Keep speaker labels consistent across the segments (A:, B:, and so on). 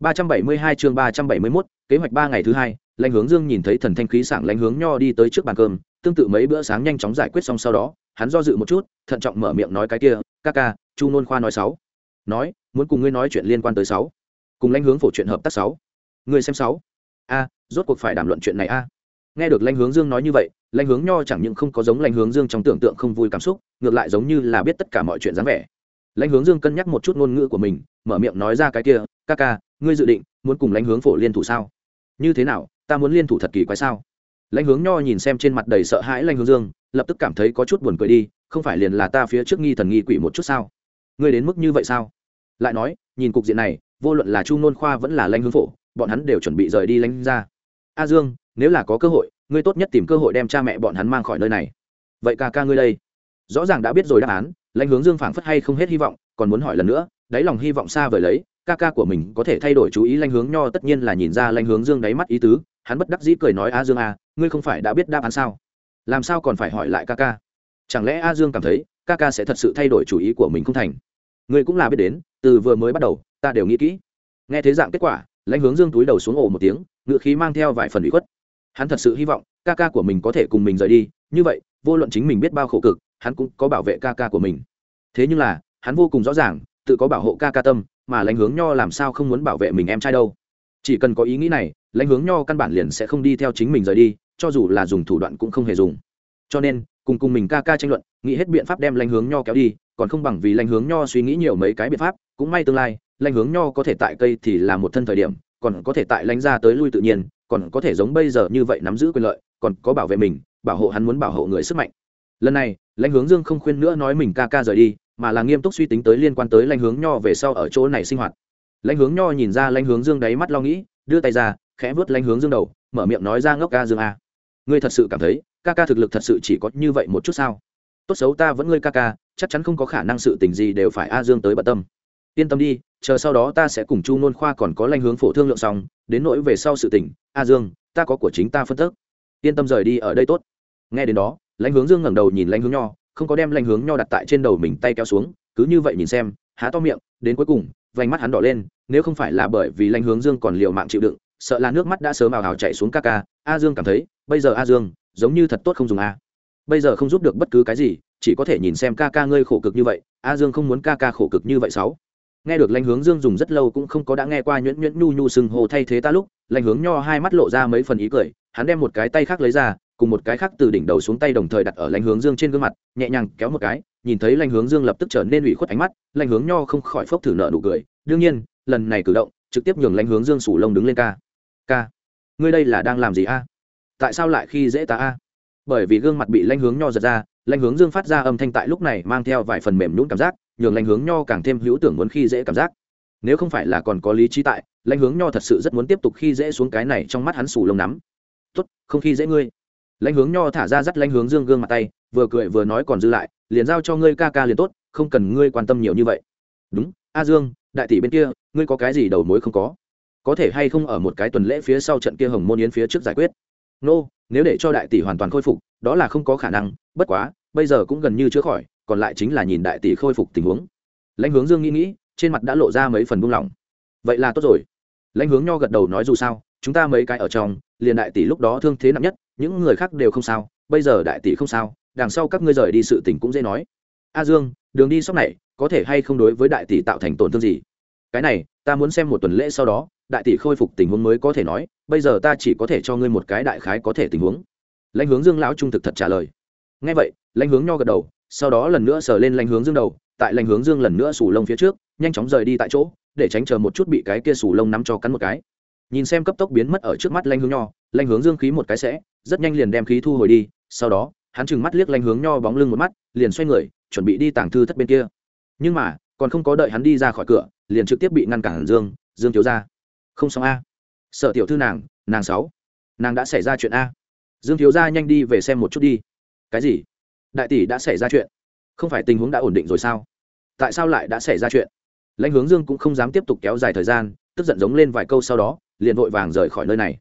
A: 372 chương 371, kế hoạch 3 ngày thứ hai, Lãnh Hướng Dương nhìn thấy thần thanh khí sảng Lãnh Hướng Nho đi tới trước bàn cơm, tương tự mấy bữa sáng nhanh chóng giải quyết xong sau đó, hắn do dự một chút, thận trọng mở miệng nói cái kia, "Ca ca, Chu Nôn Khoa nói sáu." Nói, muốn cùng ngươi nói chuyện liên quan tới sáu. Cùng Lãnh Hướng phổ chuyện hợp tác sáu. Ngươi xem sáu. A, rốt cuộc phải đàm luận chuyện này a. Nghe được Lãnh Hướng Dương nói như vậy, Lãnh Hướng Nho chẳng những không có giống Lãnh Hướng Dương trong tưởng tượng không vui cảm xúc, ngược lại giống như là biết tất cả mọi chuyện dáng vẻ. Lãnh Hướng Dương cân nhắc một chút ngôn ngữ của mình, mở miệng nói ra cái kia, "Ca ca, ngươi dự định muốn cùng lãnh hướng phổ liên thủ sao? Như thế nào, ta muốn liên thủ thật kỳ quái sao? Lãnh hướng nho nhìn xem trên mặt đầy sợ hãi lãnh hướng dương, lập tức cảm thấy có chút buồn cười đi, không phải liền là ta phía trước nghi thần nghi quỷ một chút sao? Ngươi đến mức như vậy sao? Lại nói, nhìn cục diện này, vô luận là chu nôn khoa vẫn là lãnh hướng phổ, bọn hắn đều chuẩn bị rời đi lãnh ra. A dương, nếu là có cơ hội, ngươi tốt nhất tìm cơ hội đem cha mẹ bọn hắn mang khỏi nơi này. Vậy ca ca ngươi đây. Rõ ràng đã biết rồi đáp án, lãnh hướng dương phảng phất hay không hết hy vọng, còn muốn hỏi lần nữa, đáy lòng hy vọng xa vời lấy ca ca của mình có thể thay đổi chú ý lanh hướng nho tất nhiên là nhìn ra lanh hướng dương đáy mắt ý tứ, hắn bất đắc dĩ cười nói, a dương a ngươi không phải đã biết đáp án sao? Làm sao còn phải hỏi lại ca ca? Chẳng lẽ a dương cảm thấy ca ca sẽ thật sự thay đổi chủ ý của mình không thành? Ngươi cũng là biết đến, từ vừa mới bắt đầu, ta đều nghĩ kỹ. Nghe thế dạng kết quả lãnh hướng dương túi đầu xuống ổ một tiếng ngựa khí mang theo vài phần bị khuất. Hắn thật sự hy vọng ca ca của mình có thể cùng mình rời đi, như vậy, vô luận chính mình biết bao khổ cực, hắn cũng có bảo vệ ca ca của mình. Thế nhưng là, hắn vô cùng rõ ràng, tự có bảo hộ ca ca tâm mà lãnh hướng nho làm sao không muốn bảo vệ mình em trai đâu. Chỉ cần có ý nghĩ này, lãnh hướng nho căn bản liền sẽ không đi theo chính mình rời đi, cho dù là dùng thủ đoạn cũng không hề dùng. Cho nên, cùng cùng mình ca ca tranh luận, nghĩ hết biện pháp đem lãnh hướng nho kéo đi, còn không bằng vì lãnh hướng nho suy nghĩ nhiều mấy cái biện pháp, cũng may tương lai, lãnh hướng nho có thể tại cây thì là một thân thời điểm, còn có thể tại lãnh ra tới lui tự nhiên, còn có thể giống bây giờ như vậy nắm giữ quyền lợi, còn có bảo vệ mình, bảo hộ hắn muốn bảo hộ người sức mạnh. Lần này, lãnh hướng dương không khuyên nữa nói mình ca ca rời đi mà là nghiêm túc suy tính tới liên quan tới lãnh hướng nho về sau ở chỗ này sinh hoạt. Lãnh hướng nho nhìn ra lãnh hướng dương đáy mắt lo nghĩ, đưa tay ra, khẽ vớt lãnh hướng dương đầu, mở miệng nói ra ngốc ca dương a. Ngươi thật sự cảm thấy, ca ca thực lực thật sự chỉ có như vậy một chút sao? Tốt xấu ta vẫn ngươi ca ca, chắc chắn không có khả năng sự tình gì đều phải a dương tới bận tâm. Yên tâm đi, chờ sau đó ta sẽ cùng chu nôn khoa còn có lãnh hướng phổ thương lượng xong, đến nỗi về sau sự tình, a dương, ta có của chính ta phân tức yên tâm rời đi ở đây tốt. Nghe đến đó, lãnh hướng dương ngẩng đầu nhìn lãnh hướng nho không có đem lanh hướng nho đặt tại trên đầu mình tay kéo xuống, cứ như vậy nhìn xem, há to miệng, đến cuối cùng, vành mắt hắn đỏ lên, nếu không phải là bởi vì lanh hướng dương còn liều mạng chịu đựng, sợ là nước mắt đã sớm ào ào chạy xuống ca ca, a dương cảm thấy, bây giờ a dương, giống như thật tốt không dùng a. Bây giờ không giúp được bất cứ cái gì, chỉ có thể nhìn xem ca ca ngươi khổ cực như vậy, a dương không muốn ca ca khổ cực như vậy sáu. Nghe được lanh hướng dương dùng rất lâu cũng không có đã nghe qua nhuyễn nhuyễn nhu nhu sừng hồ thay thế ta lúc, lanh hướng nho hai mắt lộ ra mấy phần ý cười, hắn đem một cái tay khác lấy ra cùng một cái khác từ đỉnh đầu xuống tay đồng thời đặt ở lãnh hướng dương trên gương mặt, nhẹ nhàng kéo một cái, nhìn thấy lãnh hướng dương lập tức trở nên ủy khuất ánh mắt lãnh hướng nho không khỏi phốc thử nợ nụ cười, đương nhiên, lần này cử động, trực tiếp nhường lãnh hướng dương sủ lông đứng lên ca. Ca, ngươi đây là đang làm gì a? Tại sao lại khi dễ ta a? Bởi vì gương mặt bị lãnh hướng nho giật ra lãnh hướng dương phát ra âm thanh tại lúc này mang theo vài phần mềm nhún cảm giác, nhường lãnh hướng nho càng thêm hữu tưởng muốn khi dễ cảm giác. Nếu không phải là còn có lý trí tại lãnh hướng nho thật sự rất muốn tiếp tục khi dễ xuống cái này trong mắt hắn sủ lông nắm. Tốt, không khi dễ ngươi lãnh hướng nho thả ra dắt lãnh hướng dương gương mặt tay vừa cười vừa nói còn dư lại liền giao cho ngươi ca ca liền tốt không cần ngươi quan tâm nhiều như vậy. Đúng a dương đại tỷ bên kia ngươi có cái gì đầu mối không có? Có thể hay không ở một cái tuần lễ phía sau trận kia hồng môn yến phía trước giải quyết? Nô、no, nếu để cho đại tỷ hoàn toàn khôi phục đó là không có khả năng bất quá bây giờ cũng gần như chữa khỏi còn lại chính là nhìn đại tỷ khôi phục tình huống. Lãnh hướng dương nghĩ nghĩ trên mặt đã lộ ra mấy phần buông lỏng. Vậy là tốt rồi. Lãnh hướng nho gật đầu nói dù sao chúng ta mấy cái ở trong liền đại tỷ lúc đó thương thế nặng nhất những người khác đều không sao, bây giờ đại tỷ không sao, đằng sau các ngươi rời đi sự tình cũng dễ nói. A dương, đường đi sóc này, có thể hay không đối với đại tỷ tạo thành tổn thương gì? Cái này, ta muốn xem một tuần lễ sau đó, đại tỷ khôi phục tình huống mới có thể nói, bây giờ ta chỉ có thể cho ngươi một cái đại khái có thể tình huống. Lãnh hướng dương lão trung thực thật trả lời. Ngay vậy, lãnh hướng nho gật đầu, sau đó lần nữa sờ lên lãnh hướng dương đầu, tại lãnh hướng dương lần nữa sủ lông phía trước, nhanh chóng rời đi tại chỗ, để tránh chờ một chút bị cái kia sủ lông nắm cho cắn một cái. Nhìn xem cấp tốc biến mất ở trước mắt lanh hướng nho lanh hướng dương khí một cái sẽ rất nhanh liền đem khí thu hồi đi, sau đó, hắn chừng mắt liếc lanh hướng nho bóng lưng một mắt, liền xoay người, chuẩn bị đi tàng thư thất bên kia. Nhưng mà, còn không có đợi hắn đi ra khỏi cửa, liền trực tiếp bị ngăn cản dương dương thiếu ra không xong a. Sợ tiểu thư nàng nàng sáu. Nàng đã xảy ra chuyện a. Dương thiếu ra nhanh đi về xem một chút đi. Cái gì? Đại tỷ đã xảy ra chuyện. Không phải tình huống đã ổn định rồi sao? Tại sao lại đã xảy ra chuyện? Lãnh hướng dương cũng không dám tiếp tục kéo dài thời gian, tức giận giống lên vài câu sau đó, liền vội vàng rời khỏi nơi này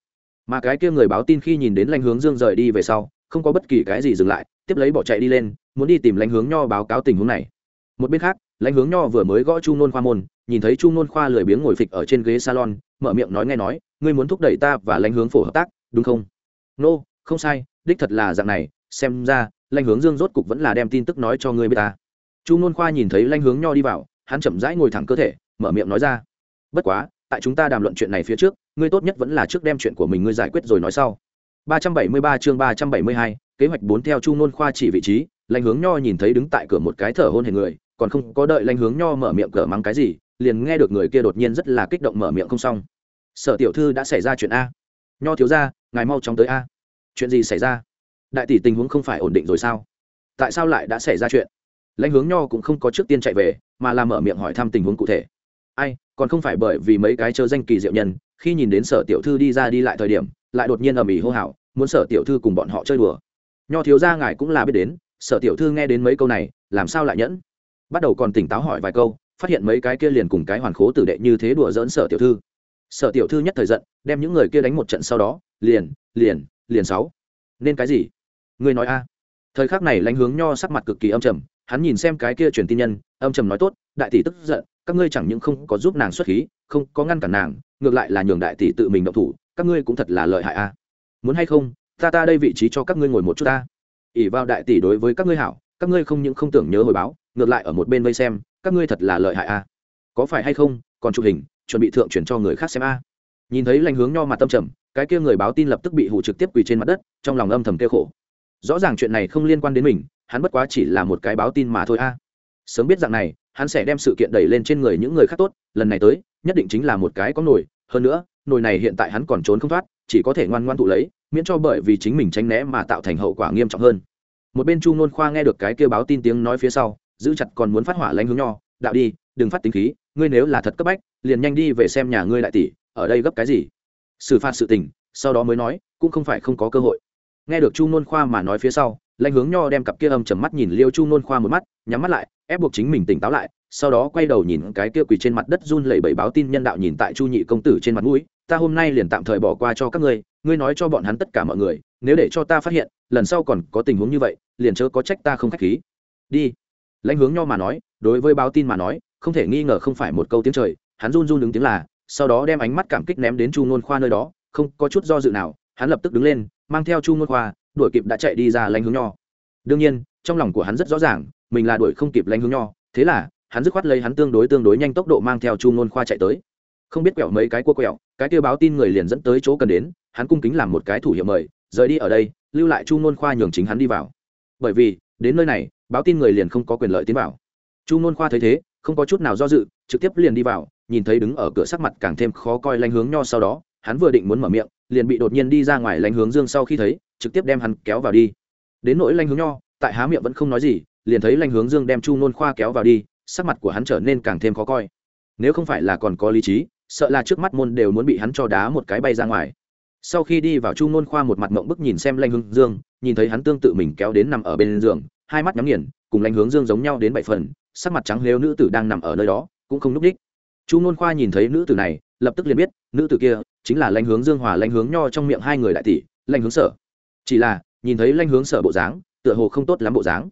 A: mà cái kia người báo tin khi nhìn đến lãnh hướng dương rời đi về sau không có bất kỳ cái gì dừng lại tiếp lấy bỏ chạy đi lên muốn đi tìm lãnh hướng nho báo cáo tình huống này. Một bên khác lãnh hướng nho vừa mới gõ chu nôn khoa môn nhìn thấy chu nôn khoa lười biếng ngồi phịch ở trên ghế salon mở miệng nói nghe nói ngươi muốn thúc đẩy ta và lãnh hướng phổ hợp tác đúng không? Nô、no, không sai đích thật là dạng này xem ra lãnh hướng dương rốt cục vẫn là đem tin tức nói cho ngươi b i ế ta. Chu nôn khoa nhìn thấy lãnh hướng nho đi vào hắn chậm rãi ngồi thẳng cơ thể mở miệng nói ra bất quá tại chúng ta đàm luận chuyện này phía trước ngươi tốt nhất vẫn là trước đem chuyện của mình ngươi giải quyết rồi nói sau 373 chương 372, kế hoạch 4 theo Chu Nôn Khoa chỉ vị trí, Lãnh Hướng Nho nhìn thấy đứng tại cửa một cái thở hôn hển người, còn không có đợi Lãnh Hướng Nho mở miệng cỡ mắng cái gì, liền nghe được người kia đột nhiên rất là kích động mở miệng không xong. Sở tiểu thư đã xảy ra chuyện a. Nho thiếu gia, ngài mau chóng tới a. Chuyện gì xảy ra? Đại tỷ tình huống không phải ổn định rồi sao? Tại sao lại đã xảy ra chuyện? Lãnh Hướng Nho cũng không có trước tiên chạy về, mà là mở miệng hỏi thăm tình huống cụ thể. Ai, còn không phải bởi vì mấy cái chớ danh kỳ diệu nhân, khi nhìn đến Sở tiểu thư đi ra đi lại thời điểm, lại đột nhiên ầm ĩ hô hào, muốn sở tiểu thư cùng bọn họ chơi đùa. Nho thiếu gia ngài cũng là biết đến sở tiểu thư nghe đến mấy câu này làm sao lại nhẫn? Bắt đầu còn tỉnh táo hỏi vài câu phát hiện mấy cái kia liền cùng cái hoàn khố tử đệ như thế đùa dỡn sở tiểu thư. Sở tiểu thư nhất thời giận đem những người kia đánh một trận sau đó liền liền liền sáu. Nên cái gì? Ngươi nói a. Thời khắc này lãnh hướng nho sắc mặt cực kỳ âm trầm hắn nhìn xem cái kia truyền tin nhân âm trầm nói tốt đại tỷ tức giận các ngươi chẳng những không có giúp nàng xuất khí, không có ngăn cản nàng, ngược lại là nhường đại tỷ tự mình động thủ, các ngươi cũng thật là lợi hại a. Muốn hay không, ta ta đây vị trí cho các ngươi ngồi một chút ta. Ỉ vào đại tỷ đối với các ngươi hảo, các ngươi không những không tưởng nhớ hồi báo, ngược lại ở một bên vây xem, các ngươi thật là lợi hại a. Có phải hay không, còn chụp hình, chuẩn bị thượng chuyển cho người khác xem a. Nhìn thấy lành hướng nho mặt tâm trầm, cái kia người báo tin lập tức bị hụ trực tiếp quỳ trên mặt đất, trong lòng âm thầm kêu khổ. Rõ ràng chuyện này không liên quan đến mình, hắn bất quá chỉ là một cái báo tin mà thôi a. Sớm biết rằng này hắn sẽ đem sự kiện đẩy lên trên người những người khác tốt, lần này tới, nhất định chính là một cái có nổi hơn nữa, nồi này hiện tại hắn còn trốn không thoát, chỉ có thể ngoan ngoan tụ lấy, miễn cho bởi vì chính mình tránh né mà tạo thành hậu quả nghiêm trọng hơn. Một bên chu nôn khoa nghe được cái kêu báo tin tiếng nói phía sau, giữ chặt còn muốn phát hỏa lanh hướng nho, đạo đi, đừng phát tính khí, ngươi nếu là thật cấp bách, liền nhanh đi về xem nhà ngươi đại tỷ, ở đây gấp cái gì? Xử phạt sự tình, sau đó mới nói, cũng không phải không có cơ hội. Nghe được chu nôn khoa mà nói phía sau lãnh hướng nho đem cặp kia âm chầm mắt nhìn liêu chu nôn khoa một mắt, nhắm mắt lại, ép buộc chính mình tỉnh táo lại, sau đó quay đầu nhìn cái kia quỳ trên mặt đất run lẩy bẩy báo tin nhân đạo nhìn tại chu nhị công tử trên mặt mũi, ta hôm nay liền tạm thời bỏ qua cho các ngươi ngươi nói cho bọn hắn tất cả mọi người, nếu để cho ta phát hiện, lần sau còn có tình huống như vậy, liền chớ có trách ta không khách khí. Đi. Lãnh hướng nho mà nói, đối với báo tin mà nói, không thể nghi ngờ không phải một câu tiếng trời, hắn run run đứng tiếng là, sau đó đem ánh mắt cảm kích ném đến chu ngôn khoa nơi đó, không có chút do dự nào, hắn lập tức đứng lên, mang theo chu ngôn khoa đuổi kịp đã chạy đi ra lãnh hướng nho. Đương nhiên, trong lòng của hắn rất rõ ràng, mình là đuổi không kịp lãnh hướng nho, thế là, hắn dứt khoát lấy hắn tương đối tương đối nhanh tốc độ mang theo chu ngôn khoa chạy tới. Không biết quẹo mấy cái cua quẹo, cái kêu báo tin người liền dẫn tới chỗ cần đến, hắn cung kính làm một cái thủ hiệu mời, rời đi ở đây, lưu lại chu ngôn khoa nhường chính hắn đi vào. Bởi vì, đến nơi này, báo tin người liền không có quyền lợi tiến vào. Chu ngôn khoa thấy thế, không có chút nào do dự, trực tiếp liền đi vào, nhìn thấy đứng ở cửa sắc mặt càng thêm khó coi lanh hướng nho sau đó, hắn vừa định muốn mở miệng, liền bị đột nhiên đi ra ngoài lanh hướng dương sau khi thấy trực tiếp đem hắn kéo vào đi. Đến nỗi lanh hướng nho, tại há miệng vẫn không nói gì, liền thấy lanh hướng dương đem chu nôn khoa kéo vào đi, sắc mặt của hắn trở nên càng thêm khó coi. Nếu không phải là còn có lý trí, sợ là trước mắt môn đều muốn bị hắn cho đá một cái bay ra ngoài. Sau khi đi vào chu nôn khoa một mặt mộng bức nhìn xem lanh hướng dương, nhìn thấy hắn tương tự mình kéo đến nằm ở bên giường, hai mắt nhắm nghiền, cùng lanh hướng dương giống nhau đến bảy phần, sắc mặt trắng lêu nữ tử đang nằm ở nơi đó, cũng không núp đích. Chu nôn khoa nhìn thấy nữ tử này, lập tức liền biết, nữ tử kia chính là lanh hướng dương hòa lanh hướng nho trong miệng hai người đại tỷ, lanh hướng sở chỉ là, nhìn thấy lanh hướng sở bộ dáng, tựa hồ không tốt lắm bộ dáng.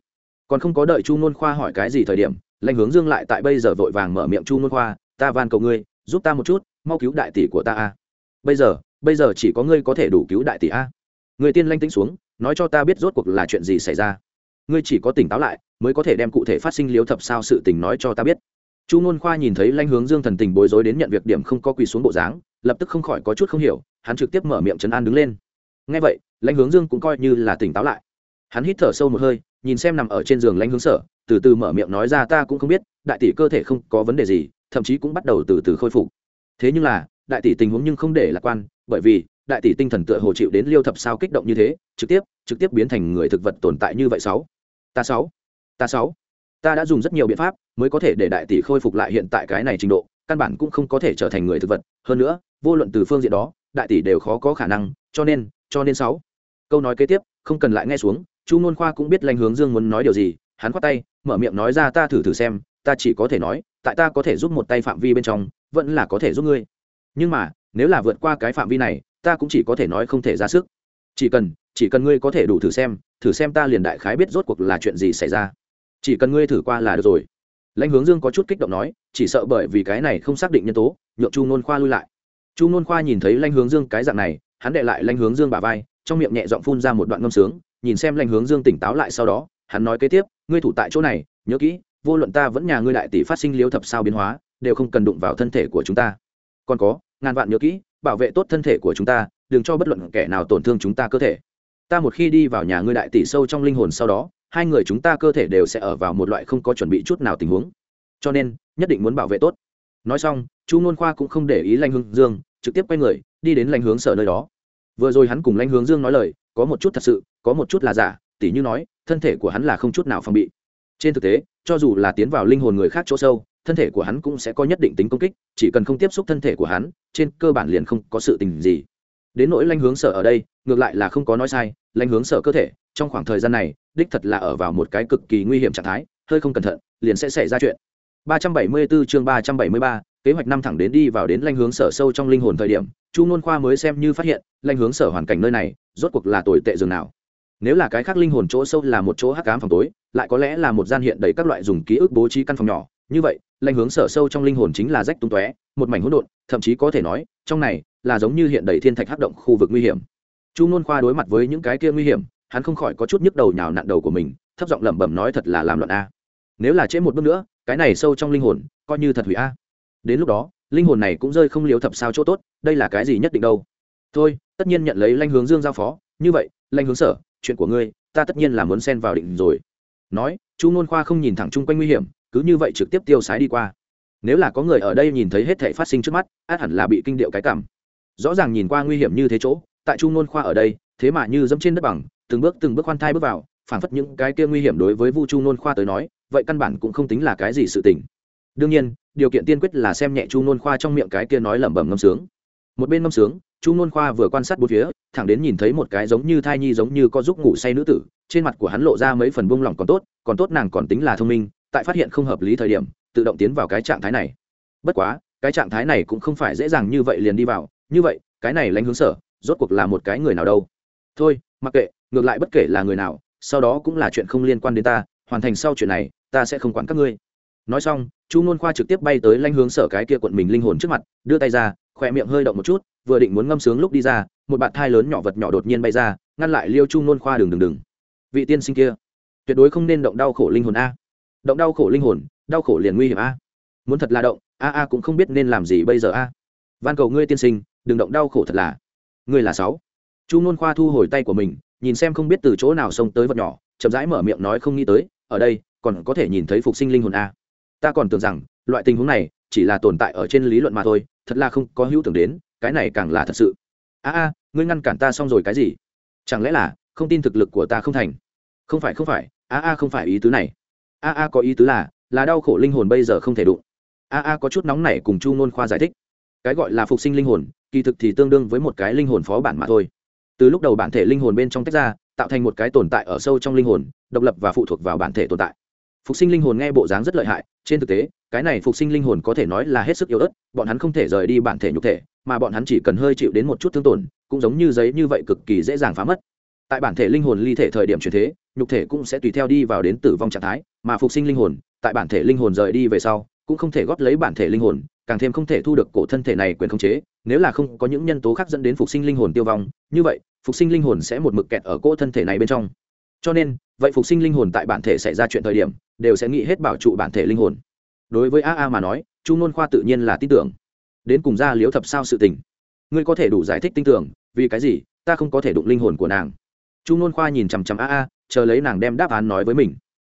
A: Còn không có đợi chu nôn khoa hỏi cái gì thời điểm, lanh hướng dương lại tại bây giờ vội vàng mở miệng chu nôn khoa, ta van cầu ngươi, giúp ta một chút, mau cứu đại tỷ của ta a. Bây giờ bây giờ chỉ có ngươi có thể đủ cứu đại tỷ a. Người tiên lanh tĩnh xuống, nói cho ta biết rốt cuộc là chuyện gì xảy ra. Ngươi chỉ có tỉnh táo lại, mới có thể đem cụ thể phát sinh liếu thập sao sự tình nói cho ta biết. Chu ngôn khoa nhìn thấy lanh hướng dương thần tình bối rối đến nhận việc điểm không có quỳ xuống bộ dáng, lập tức không khỏi có chút không hiểu, hắn trực tiếp mở miệng trấn an đứng lên ngay vậy, lãnh hướng dương cũng coi như là tỉnh táo lại. Hắn hít thở sâu một hơi, nhìn xem nằm ở trên giường lãnh hướng sở, từ từ mở miệng nói ra ta cũng không biết, đại tỷ cơ thể không có vấn đề gì, thậm chí cũng bắt đầu từ từ khôi phục. Thế nhưng là, đại tỷ tình huống nhưng không để lạc quan, bởi vì, đại tỷ tinh thần tựa hồ chịu đến liêu thập sao kích động như thế, trực tiếp trực tiếp biến thành người thực vật tồn tại như vậy sáu. Ta sáu ta sáu. Ta đã dùng rất nhiều biện pháp mới có thể để đại tỷ khôi phục lại hiện tại cái này trình độ, căn bản cũng không có thể trở thành người thực vật. Hơn nữa, vô luận từ phương diện đó, đại tỷ đều khó có khả năng, cho nên cho nên sáu. Câu nói kế tiếp, không cần lại nghe xuống, chu ngôn khoa cũng biết lanh hướng dương muốn nói điều gì, hắn khoát tay, mở miệng nói ra ta thử thử xem, ta chỉ có thể nói, tại ta có thể giúp một tay phạm vi bên trong, vẫn là có thể giúp ngươi. Nhưng mà, nếu là vượt qua cái phạm vi này, ta cũng chỉ có thể nói không thể ra sức. Chỉ cần chỉ cần ngươi có thể đủ thử xem thử xem ta liền đại khái biết rốt cuộc là chuyện gì xảy ra. Chỉ cần ngươi thử qua là được rồi. Lãnh hướng dương có chút kích động nói, chỉ sợ bởi vì cái này không xác định nhân tố, nhượng chu nôn khoa lui lại. Chu nôn khoa nhìn thấy lanh hướng dương cái dạng này hắn đệ lại lãnh hướng dương bà vai, trong miệng nhẹ giọng phun ra một đoạn ngâm sướng, nhìn xem lãnh hướng dương tỉnh táo lại sau đó, hắn nói kế tiếp, ngươi thủ tại chỗ này, nhớ kỹ, vô luận ta vẫn nhà ngươi đại tỷ phát sinh liếu thập sao biến hóa, đều không cần đụng vào thân thể của chúng ta. Còn có, ngàn vạn nhớ kỹ, bảo vệ tốt thân thể của chúng ta, đừng cho bất luận kẻ nào tổn thương chúng ta cơ thể. Ta một khi đi vào nhà ngươi đại tỷ sâu trong linh hồn sau đó, hai người chúng ta cơ thể đều sẽ ở vào một loại không có chuẩn bị chút nào tình huống. Cho nên, nhất định muốn bảo vệ tốt. Nói xong, chu ngôn khoa cũng không để ý lanh hướng dương, trực tiếp quay người đi đến lãnh hướng sở nơi đó. Vừa rồi hắn cùng lãnh hướng dương nói lời có một chút thật sự có một chút là giả tỉ như nói thân thể của hắn là không chút nào phòng bị. Trên thực tế cho dù là tiến vào linh hồn người khác chỗ sâu thân thể của hắn cũng sẽ có nhất định tính công kích chỉ cần không tiếp xúc thân thể của hắn trên cơ bản liền không có sự tình gì. Đến nỗi lanh hướng sở ở đây ngược lại là không có nói sai lanh hướng sở cơ thể trong khoảng thời gian này đích thật là ở vào một cái cực kỳ nguy hiểm trạng thái hơi không cẩn thận liền sẽ xảy ra chuyện. 374 chương 373, kế hoạch năm thẳng đến đi vào đến lanh hướng sở sâu trong linh hồn thời điểm, chu nôn khoa mới xem như phát hiện, lanh hướng sở hoàn cảnh nơi này, rốt cuộc là tồi tệ dường nào. Nếu là cái khác linh hồn chỗ sâu là một chỗ hắc ám phòng tối, lại có lẽ là một gian hiện đầy các loại dùng ký ức bố trí căn phòng nhỏ. Như vậy, lanh hướng sở sâu trong linh hồn chính là rách tung tóe, một mảnh hỗn độn, thậm chí có thể nói, trong này là giống như hiện đầy thiên thạch hắc động khu vực nguy hiểm. Chu nôn khoa đối mặt với những cái kia nguy hiểm, hắn không khỏi có chút nhức đầu nhào nặn đầu của mình, thấp giọng lẩm bẩm nói thật là làm loạn a. Nếu là trễ một bước nữa, cái này sâu trong linh hồn, coi như thật hủy a đến lúc đó, linh hồn này cũng rơi không liếu thập sao chỗ tốt, đây là cái gì nhất định đâu? Thôi, tất nhiên nhận lấy lanh hướng dương giao phó. Như vậy lanh hướng sở, chuyện của ngươi, ta tất nhiên là muốn xen vào định rồi. Nói, chu nôn khoa không nhìn thẳng chung quanh nguy hiểm, cứ như vậy trực tiếp tiêu sái đi qua. Nếu là có người ở đây nhìn thấy hết thể phát sinh trước mắt, át hẳn là bị kinh điệu cái cảm. Rõ ràng nhìn qua nguy hiểm như thế chỗ, tại chu nôn khoa ở đây, thế mà như dẫm trên đất bằng, từng bước từng bước khoan thai bước vào, phản phất những cái kia nguy hiểm đối với vu chu nôn khoa tới nói, vậy căn bản cũng không tính là cái gì sự tình. Đương nhiên điều kiện tiên quyết là xem nhẹ chu nôn khoa trong miệng cái kia nói lẩm bẩm ngâm sướng. Một bên ngâm sướng, chu nôn khoa vừa quan sát bốn phía, thẳng đến nhìn thấy một cái giống như thai nhi giống như có giúp ngủ say nữ tử, trên mặt của hắn lộ ra mấy phần buông lỏng còn tốt còn tốt nàng còn tính là thông minh, tại phát hiện không hợp lý thời điểm, tự động tiến vào cái trạng thái này. Bất quá, cái trạng thái này cũng không phải dễ dàng như vậy liền đi vào, như vậy, cái này lánh hướng sở, rốt cuộc là một cái người nào đâu? Thôi, mặc kệ, ngược lại bất kể là người nào, sau đó cũng là chuyện không liên quan đến ta, hoàn thành sau chuyện này, ta sẽ không quản các ngươi nói xong, chu nôn khoa trực tiếp bay tới lanh hướng sở cái kia quận mình linh hồn trước mặt, đưa tay ra, khỏe miệng hơi động một chút, vừa định muốn ngâm sướng lúc đi ra, một bạn thai lớn nhỏ vật nhỏ đột nhiên bay ra, ngăn lại liêu chu nôn khoa đừng đừng đừng. Vị tiên sinh kia, tuyệt đối không nên động đau khổ linh hồn a. Động đau khổ linh hồn, đau khổ liền nguy hiểm a. Muốn thật là động, a a cũng không biết nên làm gì bây giờ a. Van cầu ngươi tiên sinh, đừng động đau khổ thật là. Ngươi là sáu. Chu nôn khoa thu hồi tay của mình, nhìn xem không biết từ chỗ nào xông tới vật nhỏ, chậm rãi mở miệng nói không nghĩ tới, ở đây, còn có thể nhìn thấy phục sinh linh hồn a ta còn tưởng rằng loại tình huống này chỉ là tồn tại ở trên lý luận mà thôi, thật là không có hữu tưởng đến, cái này càng là thật sự. A a, ngươi ngăn cản ta xong rồi cái gì? Chẳng lẽ là không tin thực lực của ta không thành? Không phải không phải, a a không phải ý tứ này. A a có ý tứ là là đau khổ linh hồn bây giờ không thể đụng. A a có chút nóng này cùng chu nôn khoa giải thích. Cái gọi là phục sinh linh hồn, kỳ thực thì tương đương với một cái linh hồn phó bản mà thôi. Từ lúc đầu bản thể linh hồn bên trong tách ra, tạo thành một cái tồn tại ở sâu trong linh hồn, độc lập và phụ thuộc vào bản thể tồn tại phục sinh linh hồn nghe bộ dáng rất lợi hại, trên thực tế, cái này phục sinh linh hồn có thể nói là hết sức yếu ớt, bọn hắn không thể rời đi bản thể nhục thể, mà bọn hắn chỉ cần hơi chịu đến một chút thương tổn, cũng giống như giấy như vậy cực kỳ dễ dàng phá mất. Tại bản thể linh hồn ly thể thời điểm chuyển thế, nhục thể cũng sẽ tùy theo đi vào đến tử vong trạng thái, mà phục sinh linh hồn, tại bản thể linh hồn rời đi về sau, cũng không thể góp lấy bản thể linh hồn, càng thêm không thể thu được cổ thân thể này quyền khống chế, nếu là không có những nhân tố khác dẫn đến phục sinh linh hồn tiêu vong, như vậy, phục sinh linh hồn sẽ một mực kẹt ở cỗ thân thể này bên trong. Cho nên, vậy phục sinh linh hồn tại bản thể xảy ra chuyện thời điểm đều sẽ nghĩ hết bảo trụ bản thể linh hồn. Đối với a a mà nói, chu nôn khoa tự nhiên là tin tưởng. Đến cùng ra liếu thập sao sự tình. Ngươi có thể đủ giải thích tin tưởng, vì cái gì, ta không có thể đụng linh hồn của nàng. Chu nôn khoa nhìn chằm chằm a a, chờ lấy nàng đem đáp án nói với mình.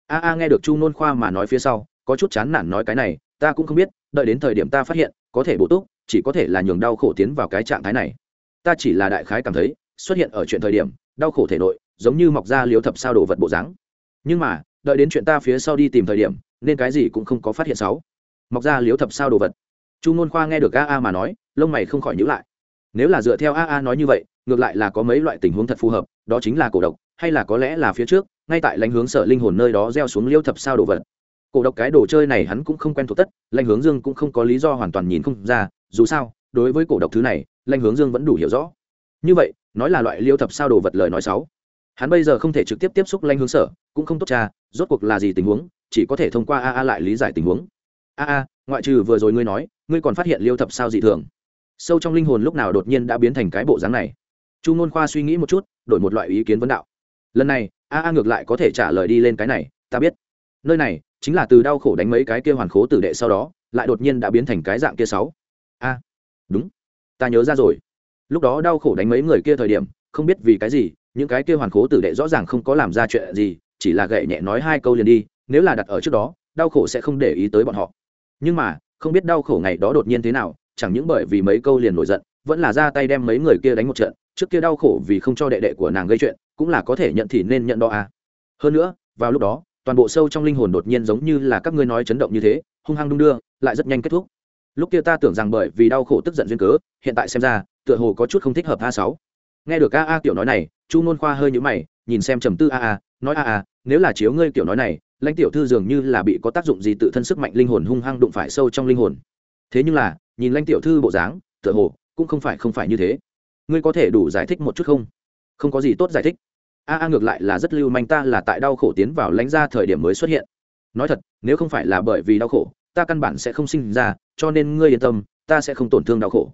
A: A a nghe được chu nôn khoa mà nói phía sau, có chút chán nản nói cái này, ta cũng không biết, đợi đến thời điểm ta phát hiện, có thể bổ túc, chỉ có thể là nhường đau khổ tiến vào cái trạng thái này. Ta chỉ là đại khái cảm thấy, xuất hiện ở chuyện thời điểm, đau khổ thể nội, giống như mọc ra liếu thập sao đồ vật bộ dáng. Nhưng mà đợi đến chuyện ta phía sau đi tìm thời điểm, nên cái gì cũng không có phát hiện sáu. Mọc ra liếu thập sao đồ vật. Chu ngôn khoa nghe được a a mà nói, lông mày không khỏi nhữ lại. Nếu là dựa theo a a nói như vậy, ngược lại là có mấy loại tình huống thật phù hợp, đó chính là cổ độc, hay là có lẽ là phía trước, ngay tại lãnh hướng sở linh hồn nơi đó gieo xuống liêu thập sao đồ vật. Cổ độc cái đồ chơi này hắn cũng không quen thuộc tất, lãnh hướng dương cũng không có lý do hoàn toàn nhìn không ra, dù sao, đối với cổ độc thứ này, lãnh hướng dương vẫn đủ hiểu rõ. Như vậy, nói là loại liêu thập sao đồ vật lời nói sáu hắn bây giờ không thể trực tiếp tiếp xúc lanh hướng sở, cũng không tốt cha, rốt cuộc là gì tình huống, chỉ có thể thông qua a a lại lý giải tình huống. A a, ngoại trừ vừa rồi ngươi nói, ngươi còn phát hiện liêu thập sao dị thường. Sâu trong linh hồn lúc nào đột nhiên đã biến thành cái bộ dáng này? Chu ngôn khoa suy nghĩ một chút, đổi một loại ý kiến vấn đạo. Lần này, a a ngược lại có thể trả lời đi lên cái này, ta biết. Nơi này, chính là từ đau khổ đánh mấy cái kia hoàn khố tử đệ sau đó, lại đột nhiên đã biến thành cái dạng kia sáu. A, đúng. Ta nhớ ra rồi. Lúc đó đau khổ đánh mấy người kia thời điểm, không biết vì cái gì những cái kia hoàn khố tử đệ rõ ràng không có làm ra chuyện gì, chỉ là gậy nhẹ nói hai câu liền đi, nếu là đặt ở trước đó, đau khổ sẽ không để ý tới bọn họ. Nhưng mà, không biết đau khổ ngày đó đột nhiên thế nào, chẳng những bởi vì mấy câu liền nổi giận, vẫn là ra tay đem mấy người kia đánh một trận, trước kia đau khổ vì không cho đệ đệ của nàng gây chuyện, cũng là có thể nhận thì nên nhận đó à. Hơn nữa, vào lúc đó, toàn bộ sâu trong linh hồn đột nhiên giống như là các ngươi nói chấn động như thế, hung hăng đung đưa, lại rất nhanh kết thúc. Lúc kia ta tưởng rằng bởi vì đau khổ tức giận duyên cớ, hiện tại xem ra, tựa hồ có chút không thích hợp a sáu nghe được a a kiểu nói này chu nôn khoa hơi nhũ mày nhìn xem trầm tư a a nói a a nếu là chiếu ngươi kiểu nói này lãnh tiểu thư dường như là bị có tác dụng gì tự thân sức mạnh linh hồn hung hăng đụng phải sâu trong linh hồn. Thế nhưng là nhìn lãnh tiểu thư bộ dáng tựa hồ cũng không phải không phải như thế. Ngươi có thể đủ giải thích một chút không? Không có gì tốt giải thích. A a ngược lại là rất lưu manh ta là tại đau khổ tiến vào lãnh ra thời điểm mới xuất hiện. Nói thật nếu không phải là bởi vì đau khổ ta căn bản sẽ không sinh ra cho nên ngươi yên tâm ta sẽ không tổn thương đau khổ.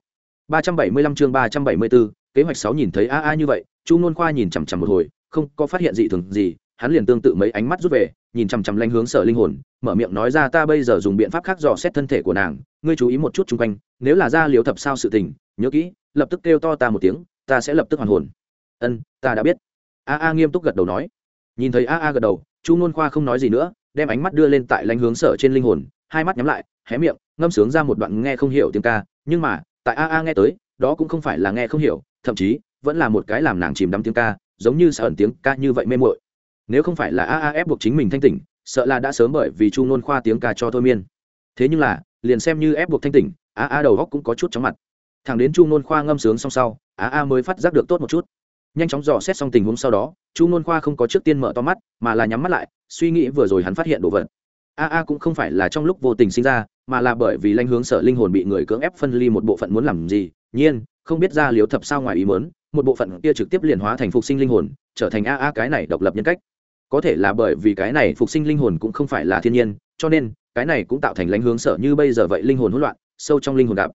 A: 375 chương 374, kế hoạch 6 nhìn thấy a a như vậy, chu nôn khoa nhìn chằm chằm một hồi, không có phát hiện gì thường gì, hắn liền tương tự mấy ánh mắt rút về, nhìn chằm chằm lanh hướng sở linh hồn, mở miệng nói ra ta bây giờ dùng biện pháp khác dò xét thân thể của nàng, ngươi chú ý một chút chung quanh, nếu là ra liếu thập sao sự tình, nhớ kỹ, lập tức kêu to ta một tiếng, ta sẽ lập tức hoàn hồn. Ân, ta đã biết. A a nghiêm túc gật đầu nói. Nhìn thấy a a gật đầu, chu nôn khoa không nói gì nữa, đem ánh mắt đưa lên tại lanh hướng sở trên linh hồn, hai mắt nhắm lại, hé miệng, ngâm sướng ra một đoạn nghe không hiểu tiếng ca, nhưng mà, tại a a nghe tới đó cũng không phải là nghe không hiểu, thậm chí, vẫn là một cái làm nàng chìm đắm tiếng ca, giống như sợ ẩn tiếng ca như vậy mê mội. nếu không phải là a a ép buộc chính mình thanh tỉnh, sợ là đã sớm bởi vì chu nôn khoa tiếng ca cho thôi miên. Thế nhưng là, liền xem như ép buộc thanh tỉnh, a a đầu góc cũng có chút chóng mặt. Thằng đến chu nôn khoa ngâm sướng xong sau, a a mới phát giác được tốt một chút. Nhanh chóng dò xét xong tình huống sau đó, chu nôn khoa không có trước tiên mở to mắt, mà là nhắm mắt lại, suy nghĩ vừa rồi hắn phát hiện đồ vật. A a cũng không phải là trong lúc vô tình sinh ra, mà là bởi vì lanh hướng sở linh hồn bị người cưỡng ép phân ly một bộ phận muốn làm gì nhiên không biết ra liếu thập sao ngoài ý muốn, một bộ phận kia trực tiếp liền hóa thành phục sinh linh hồn trở thành a a cái này độc lập nhân cách. Có thể là bởi vì cái này phục sinh linh hồn cũng không phải là thiên nhiên cho nên cái này cũng tạo thành lãnh hướng sở như bây giờ vậy linh hồn hỗn loạn sâu trong linh hồn đạp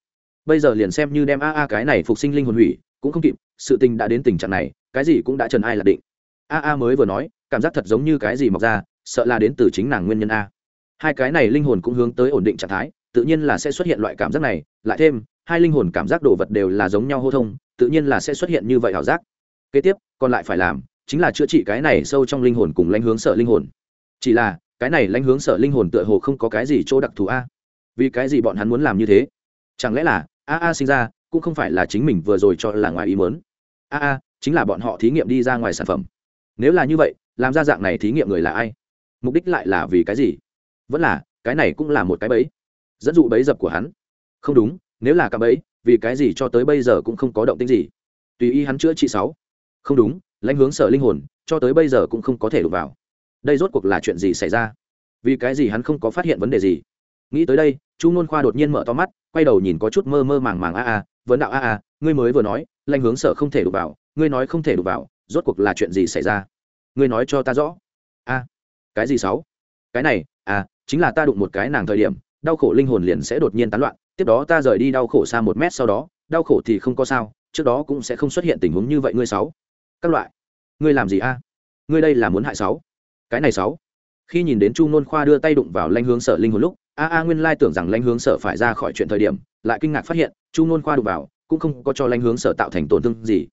A: bây giờ liền xem như đem a a cái này phục sinh linh hồn hủy cũng không kịp sự tình đã đến tình trạng này cái gì cũng đã trần ai là định. A a mới vừa nói cảm giác thật giống như cái gì mọc ra sợ là đến từ chính nàng nguyên nhân a. Hai cái này linh hồn cũng hướng tới ổn định trạng thái tự nhiên là sẽ xuất hiện loại cảm giác này lại thêm hai linh hồn cảm giác đồ vật đều là giống nhau hô thông, tự nhiên là sẽ xuất hiện như vậy ảo giác. Kế tiếp, còn lại phải làm chính là chữa trị cái này sâu trong linh hồn cùng lãnh hướng sợ linh hồn. Chỉ là, cái này lãnh hướng sợ linh hồn tựa hồ không có cái gì chỗ đặc thù a. Vì cái gì bọn hắn muốn làm như thế? Chẳng lẽ là, a a sinh ra cũng không phải là chính mình vừa rồi cho là ngoài ý mớn a a, chính là bọn họ thí nghiệm đi ra ngoài sản phẩm. Nếu là như vậy, làm ra dạng này thí nghiệm người là ai? Mục đích lại là vì cái gì? Vẫn là, cái này cũng là một cái bẫy. Dẫn dụ bẫy dập của hắn. Không đúng nếu là cạm ấy vì cái gì cho tới bây giờ cũng không có động tính gì? Tùy ý hắn chữa trị sáu. Không đúng, lãnh hướng sở linh hồn, cho tới bây giờ cũng không có thể đụng vào. Đây rốt cuộc là chuyện gì xảy ra? Vì cái gì hắn không có phát hiện vấn đề gì? Nghĩ tới đây, chu nôn khoa đột nhiên mở to mắt, quay đầu nhìn có chút mơ mơ màng màng a a, vấn đạo a a, ngươi mới vừa nói, lãnh hướng sở không thể đụng vào, ngươi nói không thể đụng vào, rốt cuộc là chuyện gì xảy ra? Ngươi nói cho ta rõ. A, cái gì sáu? Cái này à chính là ta đụng một cái nàng thời điểm, đau khổ linh hồn liền sẽ đột nhiên tán loạn tiếp đó ta rời đi đau khổ xa một mét sau đó, đau khổ thì không có sao, trước đó cũng sẽ không xuất hiện tình huống như vậy ngươi sáu. Các loại. Ngươi làm gì a? Ngươi đây là muốn hại sáu. Cái này sáu. Khi nhìn đến chu nôn khoa đưa tay đụng vào lanh hướng sở linh hồn lúc, a a nguyên lai tưởng rằng lanh hướng sở phải ra khỏi chuyện thời điểm, lại kinh ngạc phát hiện, chu nôn khoa đụng vào, cũng không có cho lanh hướng sở tạo thành tổn thương gì.